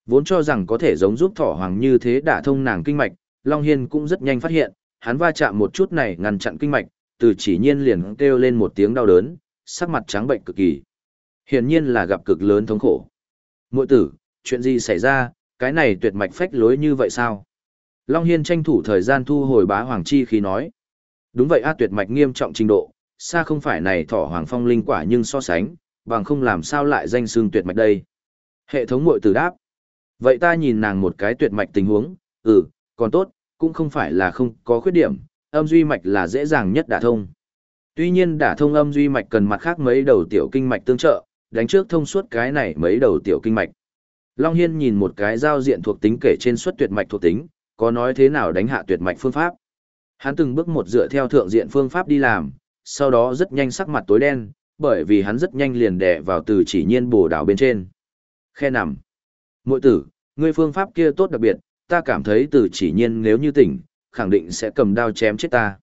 Vốn cho rằng có thể giống giúp thỏ hoàng như thế đả thông nàng kinh mạch, Long Hiên cũng rất nhanh phát hiện, hắn va chạm một chút này ngăn chặn kinh mạch, từ chỉ nhiên liền kêu lên một tiếng đau đớn, sắc mặt trắng bệnh cực kỳ. Hiển nhiên là gặp cực lớn thống khổ. Mội tử, chuyện gì xảy ra, cái này tuyệt mạch phách lối như vậy sao? Long Hiên tranh thủ thời gian thu hồi bá hoàng chi khí nói. Đúng vậy a tuyệt mạch nghiêm trọng trình độ, xa không phải này thỏ hoàng phong linh quả nhưng so sánh, bằng không làm sao lại danh xương tuyệt mạch đây. Hệ thống mội tử đáp. Vậy ta nhìn nàng một cái tuyệt mạch tình huống, ừ, còn tốt, cũng không phải là không có khuyết điểm, âm duy mạch là dễ dàng nhất đả thông. Tuy nhiên đả thông âm duy mạch cần mặt khác mấy đầu tiểu kinh mạch tương trợ, đánh trước thông suốt cái này mấy đầu tiểu kinh mạch. Long Hiên nhìn một cái giao diện thuộc tính kể trên suất tuyệt mạch thuộc tính, có nói thế nào đánh hạ tuyệt mạch phương pháp. Hắn từng bước một dựa theo thượng diện phương pháp đi làm, sau đó rất nhanh sắc mặt tối đen, bởi vì hắn rất nhanh liền đè vào từ chỉ nhiên bổ đảo bên trên. Khe nằm. Mội tử, ngươi phương pháp kia tốt đặc biệt, ta cảm thấy từ chỉ nhiên nếu như tỉnh, khẳng định sẽ cầm đao chém chết ta.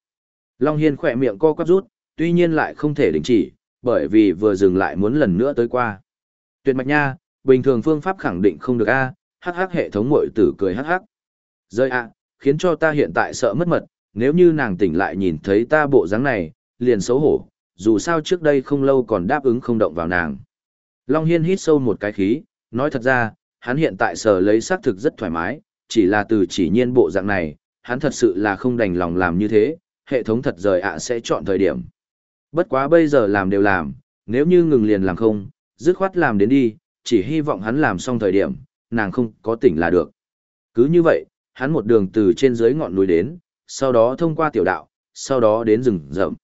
Long Hiên khỏe miệng co quắp rút, tuy nhiên lại không thể đình chỉ, bởi vì vừa dừng lại muốn lần nữa tới qua. Tuyệt mạch nha, bình thường phương pháp khẳng định không được a hắc hắc hệ thống mội tử cười hắc hắc. Rơi ạ, khiến cho ta hiện tại sợ mất mật, nếu như nàng tỉnh lại nhìn thấy ta bộ dáng này, liền xấu hổ, dù sao trước đây không lâu còn đáp ứng không động vào nàng. Long Hiên hít sâu một cái khí, nói thật ra, hắn hiện tại sở lấy xác thực rất thoải mái, chỉ là từ chỉ nhiên bộ dạng này, hắn thật sự là không đành lòng làm như thế, hệ thống thật rời ạ sẽ chọn thời điểm. Bất quá bây giờ làm đều làm, nếu như ngừng liền làm không, dứt khoát làm đến đi, chỉ hy vọng hắn làm xong thời điểm, nàng không có tỉnh là được. Cứ như vậy, hắn một đường từ trên dưới ngọn núi đến, sau đó thông qua tiểu đạo, sau đó đến rừng rậm.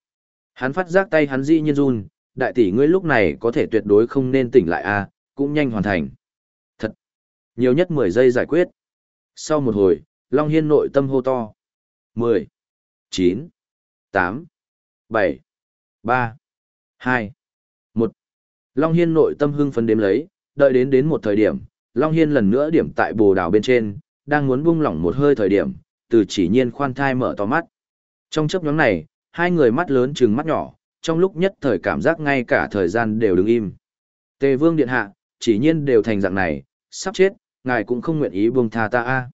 Hắn phát giác tay hắn dĩ nhiên run, đại tỷ ngươi lúc này có thể tuyệt đối không nên tỉnh lại a, cũng nhanh hoàn thành. Thật, nhiều nhất 10 giây giải quyết. Sau một hồi, Long Hiên nội tâm hô to. 10, 9, 8, 7, 3, 2, 1. Long Hiên nội tâm hưng phấn đếm lấy, đợi đến đến một thời điểm, Long Hiên lần nữa điểm tại bồ đào bên trên, đang muốn buông lỏng một hơi thời điểm, từ chỉ nhiên khoan thai mở to mắt. Trong chấp nhóm này, hai người mắt lớn trừng mắt nhỏ, trong lúc nhất thời cảm giác ngay cả thời gian đều đứng im. Tề vương điện hạ, chỉ nhiên đều thành dạng này, sắp chết, ngài cũng không nguyện ý buông tha ta a.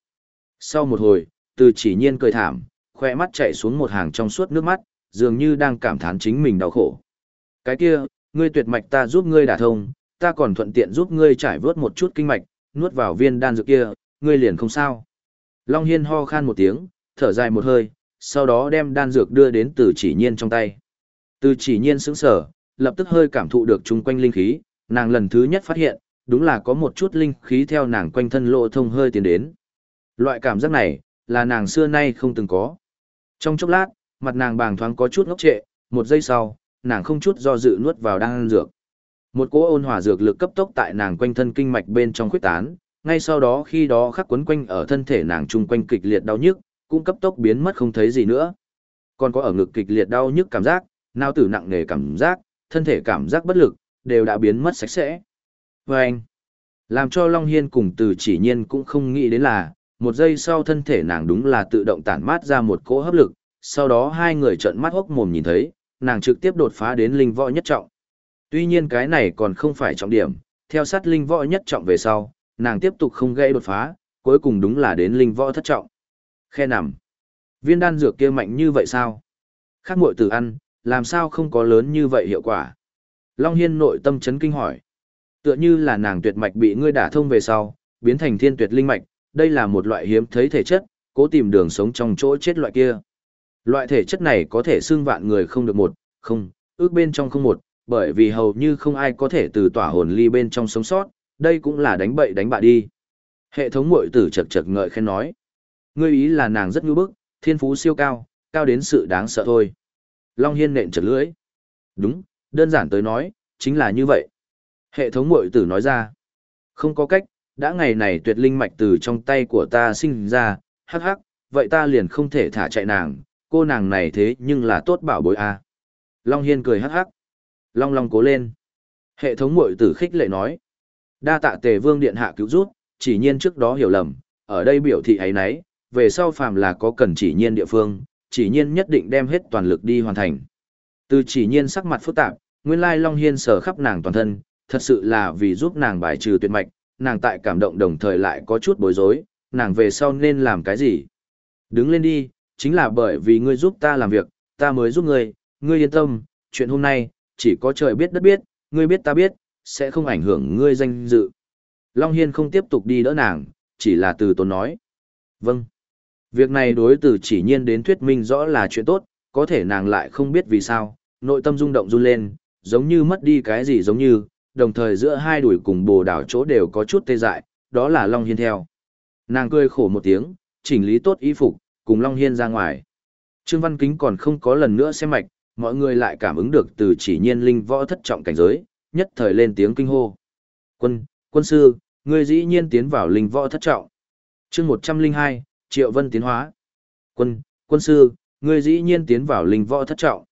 Sau một hồi, từ chỉ nhiên cười thảm, khoe mắt chạy xuống một hàng trong suốt nước mắt, dường như đang cảm thán chính mình đau khổ. Cái kia, ngươi tuyệt mạch ta giúp ngươi đả thông, ta còn thuận tiện giúp ngươi trải vớt một chút kinh mạch, nuốt vào viên đan dược kia, ngươi liền không sao. Long Hiên ho khan một tiếng, thở dài một hơi, sau đó đem đan dược đưa đến từ chỉ nhiên trong tay. Từ chỉ nhiên sững sở, lập tức hơi cảm thụ được chung quanh linh khí, nàng lần thứ nhất phát hiện, đúng là có một chút linh khí theo nàng quanh thân lộ thông hơi tiến đến. Loại cảm giác này, là nàng xưa nay không từng có. Trong chốc lát, mặt nàng bàng thoáng có chút ngốc trệ, một giây sau, nàng không chút do dự nuốt vào đan dược. Một cỗ ôn hòa dược lực cấp tốc tại nàng quanh thân kinh mạch bên trong khuyết tán, ngay sau đó khi đó khắc quấn quanh ở thân thể nàng chung quanh kịch liệt đau nhức, cũng cấp tốc biến mất không thấy gì nữa. Còn có ở ngực kịch liệt đau nhức cảm giác, nao tử nặng nề cảm giác, thân thể cảm giác bất lực, đều đã biến mất sạch sẽ. Và anh, làm cho Long Hiên cùng từ chỉ nhiên cũng không nghĩ đến là, một giây sau thân thể nàng đúng là tự động tản mát ra một cỗ hấp lực, sau đó hai người trợn mắt hốc mồm nhìn thấy, nàng trực tiếp đột phá đến linh võ nhất trọng. Tuy nhiên cái này còn không phải trọng điểm, theo sát linh võ nhất trọng về sau, nàng tiếp tục không gây đột phá, cuối cùng đúng là đến linh võ thất trọng. Khe nằm. Viên đan dược kia mạnh như vậy sao? Khác muội tử ăn, làm sao không có lớn như vậy hiệu quả? Long Hiên nội tâm chấn kinh hỏi. Tựa như là nàng tuyệt mạch bị ngươi đả thông về sau, biến thành thiên tuyệt linh mạch, đây là một loại hiếm thấy thể chất, cố tìm đường sống trong chỗ chết loại kia. Loại thể chất này có thể xưng vạn người không được một, không, ước bên trong không một, bởi vì hầu như không ai có thể từ tỏa hồn ly bên trong sống sót, đây cũng là đánh bậy đánh bạ đi. Hệ thống muội tử chật chật ngợi khen nói. Ngươi ý là nàng rất ngư bức, thiên phú siêu cao, cao đến sự đáng sợ thôi. Long Hiên nện chật lưỡi. Đúng, đơn giản tới nói, chính là như vậy. Hệ thống muội tử nói ra. Không có cách, đã ngày này tuyệt linh mạch từ trong tay của ta sinh ra, hắc hắc, vậy ta liền không thể thả chạy nàng, cô nàng này thế nhưng là tốt bảo bối a à. Long Hiên cười hắc hắc. Long Long cố lên. Hệ thống mội tử khích lệ nói. Đa tạ tề vương điện hạ cứu rút, chỉ nhiên trước đó hiểu lầm, ở đây biểu thị ấy nấy, về sau phàm là có cần chỉ nhiên địa phương, chỉ nhiên nhất định đem hết toàn lực đi hoàn thành. Từ chỉ nhiên sắc mặt phức tạp, nguyên lai Long Hiên sở khắp nàng toàn thân, thật sự là vì giúp nàng bài trừ tuyệt mạch, nàng tại cảm động đồng thời lại có chút bối rối, nàng về sau nên làm cái gì? Đứng lên đi, chính là bởi vì ngươi giúp ta làm việc, ta mới giúp ngươi, ngươi yên tâm, chuyện hôm nay, chỉ có trời biết đất biết, ngươi biết ta biết, sẽ không ảnh hưởng ngươi danh dự. Long Hiên không tiếp tục đi đỡ nàng, chỉ là từ tốn nói. Vâng. Việc này đối từ chỉ nhiên đến thuyết minh rõ là chuyện tốt, có thể nàng lại không biết vì sao, nội tâm rung động run lên, giống như mất đi cái gì giống như, đồng thời giữa hai đuổi cùng bồ đảo chỗ đều có chút tê dại, đó là Long Hiên theo. Nàng cười khổ một tiếng, chỉnh lý tốt y phục, cùng Long Hiên ra ngoài. Trương Văn Kính còn không có lần nữa xem mạch, mọi người lại cảm ứng được từ chỉ nhiên linh võ thất trọng cảnh giới, nhất thời lên tiếng kinh hô. Quân, quân sư, ngươi dĩ nhiên tiến vào linh võ thất trọng. chương 102, Triệu Vân tiến hóa. Quân, quân sư, ngươi dĩ nhiên tiến vào linh võ thất trọng.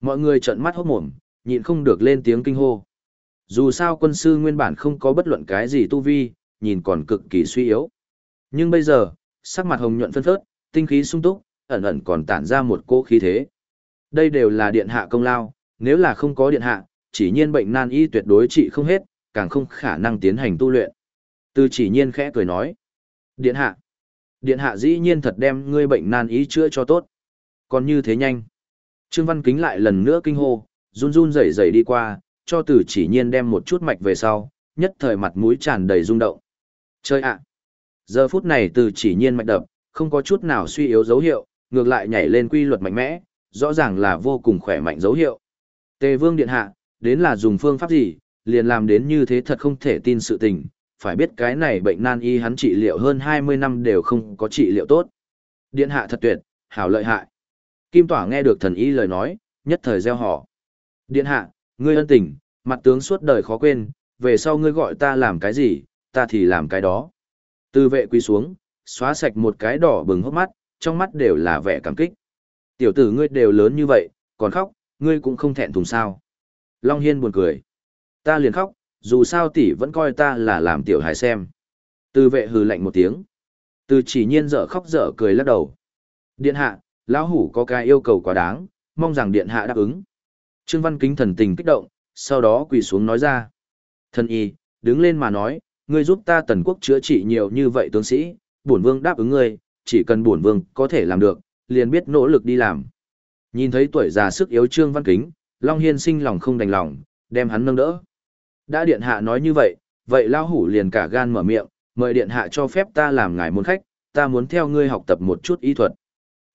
Mọi người trợn mắt hốt mồm, nhịn không được lên tiếng kinh hô. Dù sao quân sư nguyên bản không có bất luận cái gì tu vi, nhìn còn cực kỳ suy yếu. Nhưng bây giờ, sắc mặt hồng nhuận phân phớt, tinh khí sung túc, ẩn ẩn còn tản ra một cỗ khí thế. Đây đều là điện hạ công lao, nếu là không có điện hạ, chỉ nhiên bệnh nan y tuyệt đối trị không hết, càng không khả năng tiến hành tu luyện. Từ chỉ nhiên khẽ cười nói. Điện hạ. Điện hạ dĩ nhiên thật đem ngươi bệnh nan y chữa cho tốt. Còn như thế nhanh. Trương Văn Kính lại lần nữa kinh hô, run run rẩy rẩy đi qua, cho từ chỉ nhiên đem một chút mạch về sau, nhất thời mặt mũi tràn đầy rung động. Chơi ạ! Giờ phút này từ chỉ nhiên mạch đập, không có chút nào suy yếu dấu hiệu, ngược lại nhảy lên quy luật mạnh mẽ, rõ ràng là vô cùng khỏe mạnh dấu hiệu. Tề vương điện hạ, đến là dùng phương pháp gì, liền làm đến như thế thật không thể tin sự tình, phải biết cái này bệnh nan y hắn trị liệu hơn 20 năm đều không có trị liệu tốt. Điện hạ thật tuyệt, hảo lợi hại. Kim Tỏa nghe được thần y lời nói, nhất thời gieo họ. Điện hạ, ngươi ân tình, mặt tướng suốt đời khó quên, về sau ngươi gọi ta làm cái gì, ta thì làm cái đó. Từ vệ quy xuống, xóa sạch một cái đỏ bừng hốc mắt, trong mắt đều là vẻ cảm kích. Tiểu tử ngươi đều lớn như vậy, còn khóc, ngươi cũng không thẹn thùng sao. Long Hiên buồn cười. Ta liền khóc, dù sao tỷ vẫn coi ta là làm tiểu hài xem. Từ vệ hừ lạnh một tiếng. Từ chỉ nhiên dở khóc dở cười lắc đầu. Điện hạ, lão hủ có cái yêu cầu quá đáng, mong rằng điện hạ đáp ứng. Trương Văn Kính thần tình kích động, sau đó quỳ xuống nói ra. Thần y, đứng lên mà nói, ngươi giúp ta tần quốc chữa trị nhiều như vậy tướng sĩ, bổn vương đáp ứng ngươi, chỉ cần bổn vương có thể làm được, liền biết nỗ lực đi làm. Nhìn thấy tuổi già sức yếu Trương Văn Kính, Long Hiên sinh lòng không đành lòng, đem hắn nâng đỡ. Đã điện hạ nói như vậy, vậy lao hủ liền cả gan mở miệng, mời điện hạ cho phép ta làm ngài môn khách, ta muốn theo ngươi học tập một chút y thuật.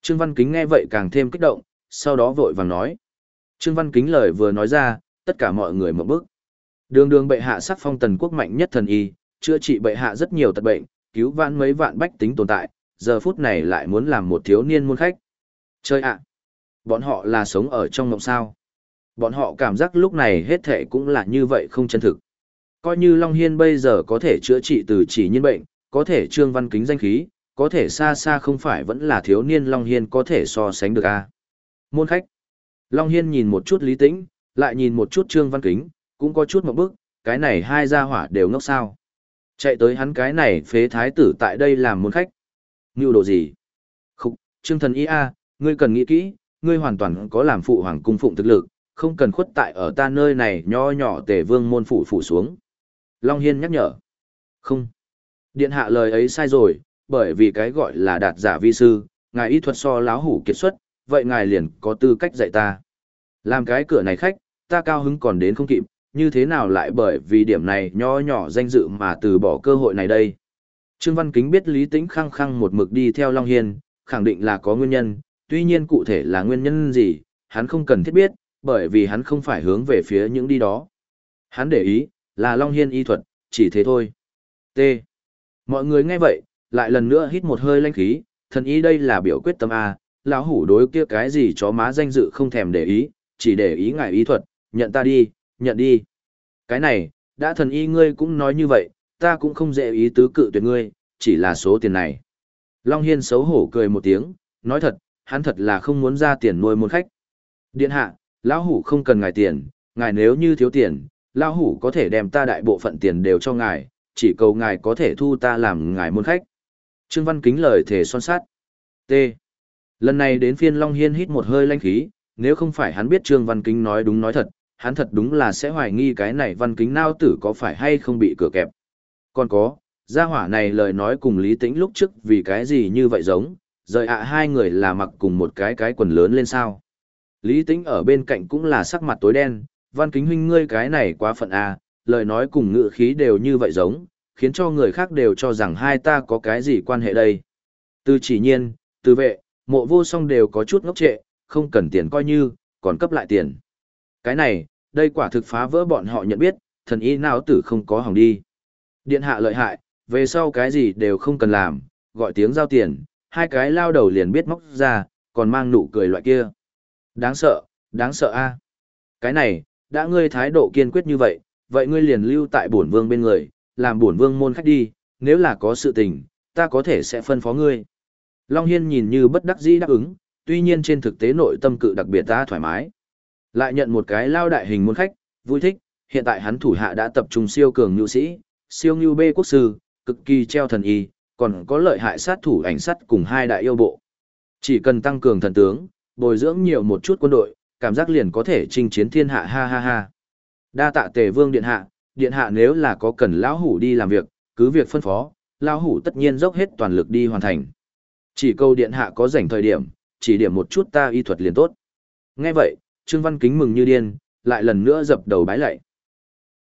Trương Văn Kính nghe vậy càng thêm kích động, sau đó vội vàng nói. Trương Văn Kính lời vừa nói ra, tất cả mọi người một bước. Đường đường bệ hạ sắc phong tần quốc mạnh nhất thần y, chữa trị bệ hạ rất nhiều tật bệnh, cứu vãn mấy vạn bách tính tồn tại, giờ phút này lại muốn làm một thiếu niên môn khách. Chơi ạ! Bọn họ là sống ở trong mộng sao. Bọn họ cảm giác lúc này hết thể cũng là như vậy không chân thực. Coi như Long Hiên bây giờ có thể chữa trị từ chỉ nhân bệnh, có thể trương văn kính danh khí, có thể xa xa không phải vẫn là thiếu niên Long Hiên có thể so sánh được a Môn khách. Long Hiên nhìn một chút lý tĩnh, lại nhìn một chút trương văn kính, cũng có chút một bước, cái này hai gia hỏa đều ngốc sao. Chạy tới hắn cái này phế thái tử tại đây làm môn khách. Ngưu đồ gì? Khúc, trương thần ý a ngươi cần nghĩ kỹ, ngươi hoàn toàn có làm phụ hoàng cung phụng thực lực, không cần khuất tại ở ta nơi này nho nhỏ tề vương môn phủ phủ xuống. Long Hiên nhắc nhở. Không. Điện hạ lời ấy sai rồi, bởi vì cái gọi là đạt giả vi sư, ngài y thuật so láo hủ kiệt xuất, vậy ngài liền có tư cách dạy ta. Làm cái cửa này khách, ta cao hứng còn đến không kịp, như thế nào lại bởi vì điểm này nho nhỏ danh dự mà từ bỏ cơ hội này đây. Trương Văn Kính biết Lý Tĩnh khăng khăng một mực đi theo Long Hiên, khẳng định là có nguyên nhân, tuy nhiên cụ thể là nguyên nhân gì, hắn không cần thiết biết, bởi vì hắn không phải hướng về phía những đi đó. Hắn để ý, là Long Hiên y thuật, chỉ thế thôi. T. Mọi người nghe vậy, lại lần nữa hít một hơi lanh khí, thần ý đây là biểu quyết tâm A, lão hủ đối kia cái gì chó má danh dự không thèm để ý, chỉ để ý ngài ý thuật, nhận ta đi, nhận đi. Cái này, đã thần y ngươi cũng nói như vậy, ta cũng không dễ ý tứ cự tuyệt ngươi, chỉ là số tiền này. Long Hiên xấu hổ cười một tiếng, nói thật, hắn thật là không muốn ra tiền nuôi môn khách. Điện hạ, lão hủ không cần ngài tiền, ngài nếu như thiếu tiền, lão hủ có thể đem ta đại bộ phận tiền đều cho ngài, chỉ cầu ngài có thể thu ta làm ngài môn khách. Trương Văn Kính lời thể son sát. T. Lần này đến phiên Long Hiên hít một hơi lanh khí, nếu không phải hắn biết Trương Văn Kính nói đúng nói thật, hắn thật đúng là sẽ hoài nghi cái này Văn Kính nao tử có phải hay không bị cửa kẹp. Còn có, gia hỏa này lời nói cùng Lý Tĩnh lúc trước vì cái gì như vậy giống, rời ạ hai người là mặc cùng một cái cái quần lớn lên sao. Lý Tĩnh ở bên cạnh cũng là sắc mặt tối đen, Văn Kính huynh ngươi cái này quá phận à lời nói cùng ngữ khí đều như vậy giống, khiến cho người khác đều cho rằng hai ta có cái gì quan hệ đây. Từ chỉ nhiên, từ vệ, mộ vô song đều có chút ngốc trệ, không cần tiền coi như, còn cấp lại tiền. Cái này, đây quả thực phá vỡ bọn họ nhận biết, thần y nào tử không có hỏng đi. Điện hạ lợi hại, về sau cái gì đều không cần làm, gọi tiếng giao tiền, hai cái lao đầu liền biết móc ra, còn mang nụ cười loại kia. Đáng sợ, đáng sợ a. À. Cái này, đã ngươi thái độ kiên quyết như vậy, vậy ngươi liền lưu tại bổn vương bên người, làm bổn vương môn khách đi, nếu là có sự tình, ta có thể sẽ phân phó ngươi. Long Hiên nhìn như bất đắc dĩ đáp ứng, tuy nhiên trên thực tế nội tâm cự đặc biệt ta thoải mái. Lại nhận một cái lao đại hình môn khách, vui thích, hiện tại hắn thủ hạ đã tập trung siêu cường nhu sĩ, siêu nhu bê quốc sư, cực kỳ treo thần y, còn có lợi hại sát thủ ảnh sắt cùng hai đại yêu bộ. Chỉ cần tăng cường thần tướng, bồi dưỡng nhiều một chút quân đội, cảm giác liền có thể chinh chiến thiên hạ ha ha ha. Đa tạ tề vương điện hạ, điện hạ nếu là có cần lão hủ đi làm việc, cứ việc phân phó, lão hủ tất nhiên dốc hết toàn lực đi hoàn thành. Chỉ câu điện hạ có rảnh thời điểm, chỉ điểm một chút ta y thuật liền tốt. Nghe vậy, Trương Văn Kính mừng như điên, lại lần nữa dập đầu bái lạy.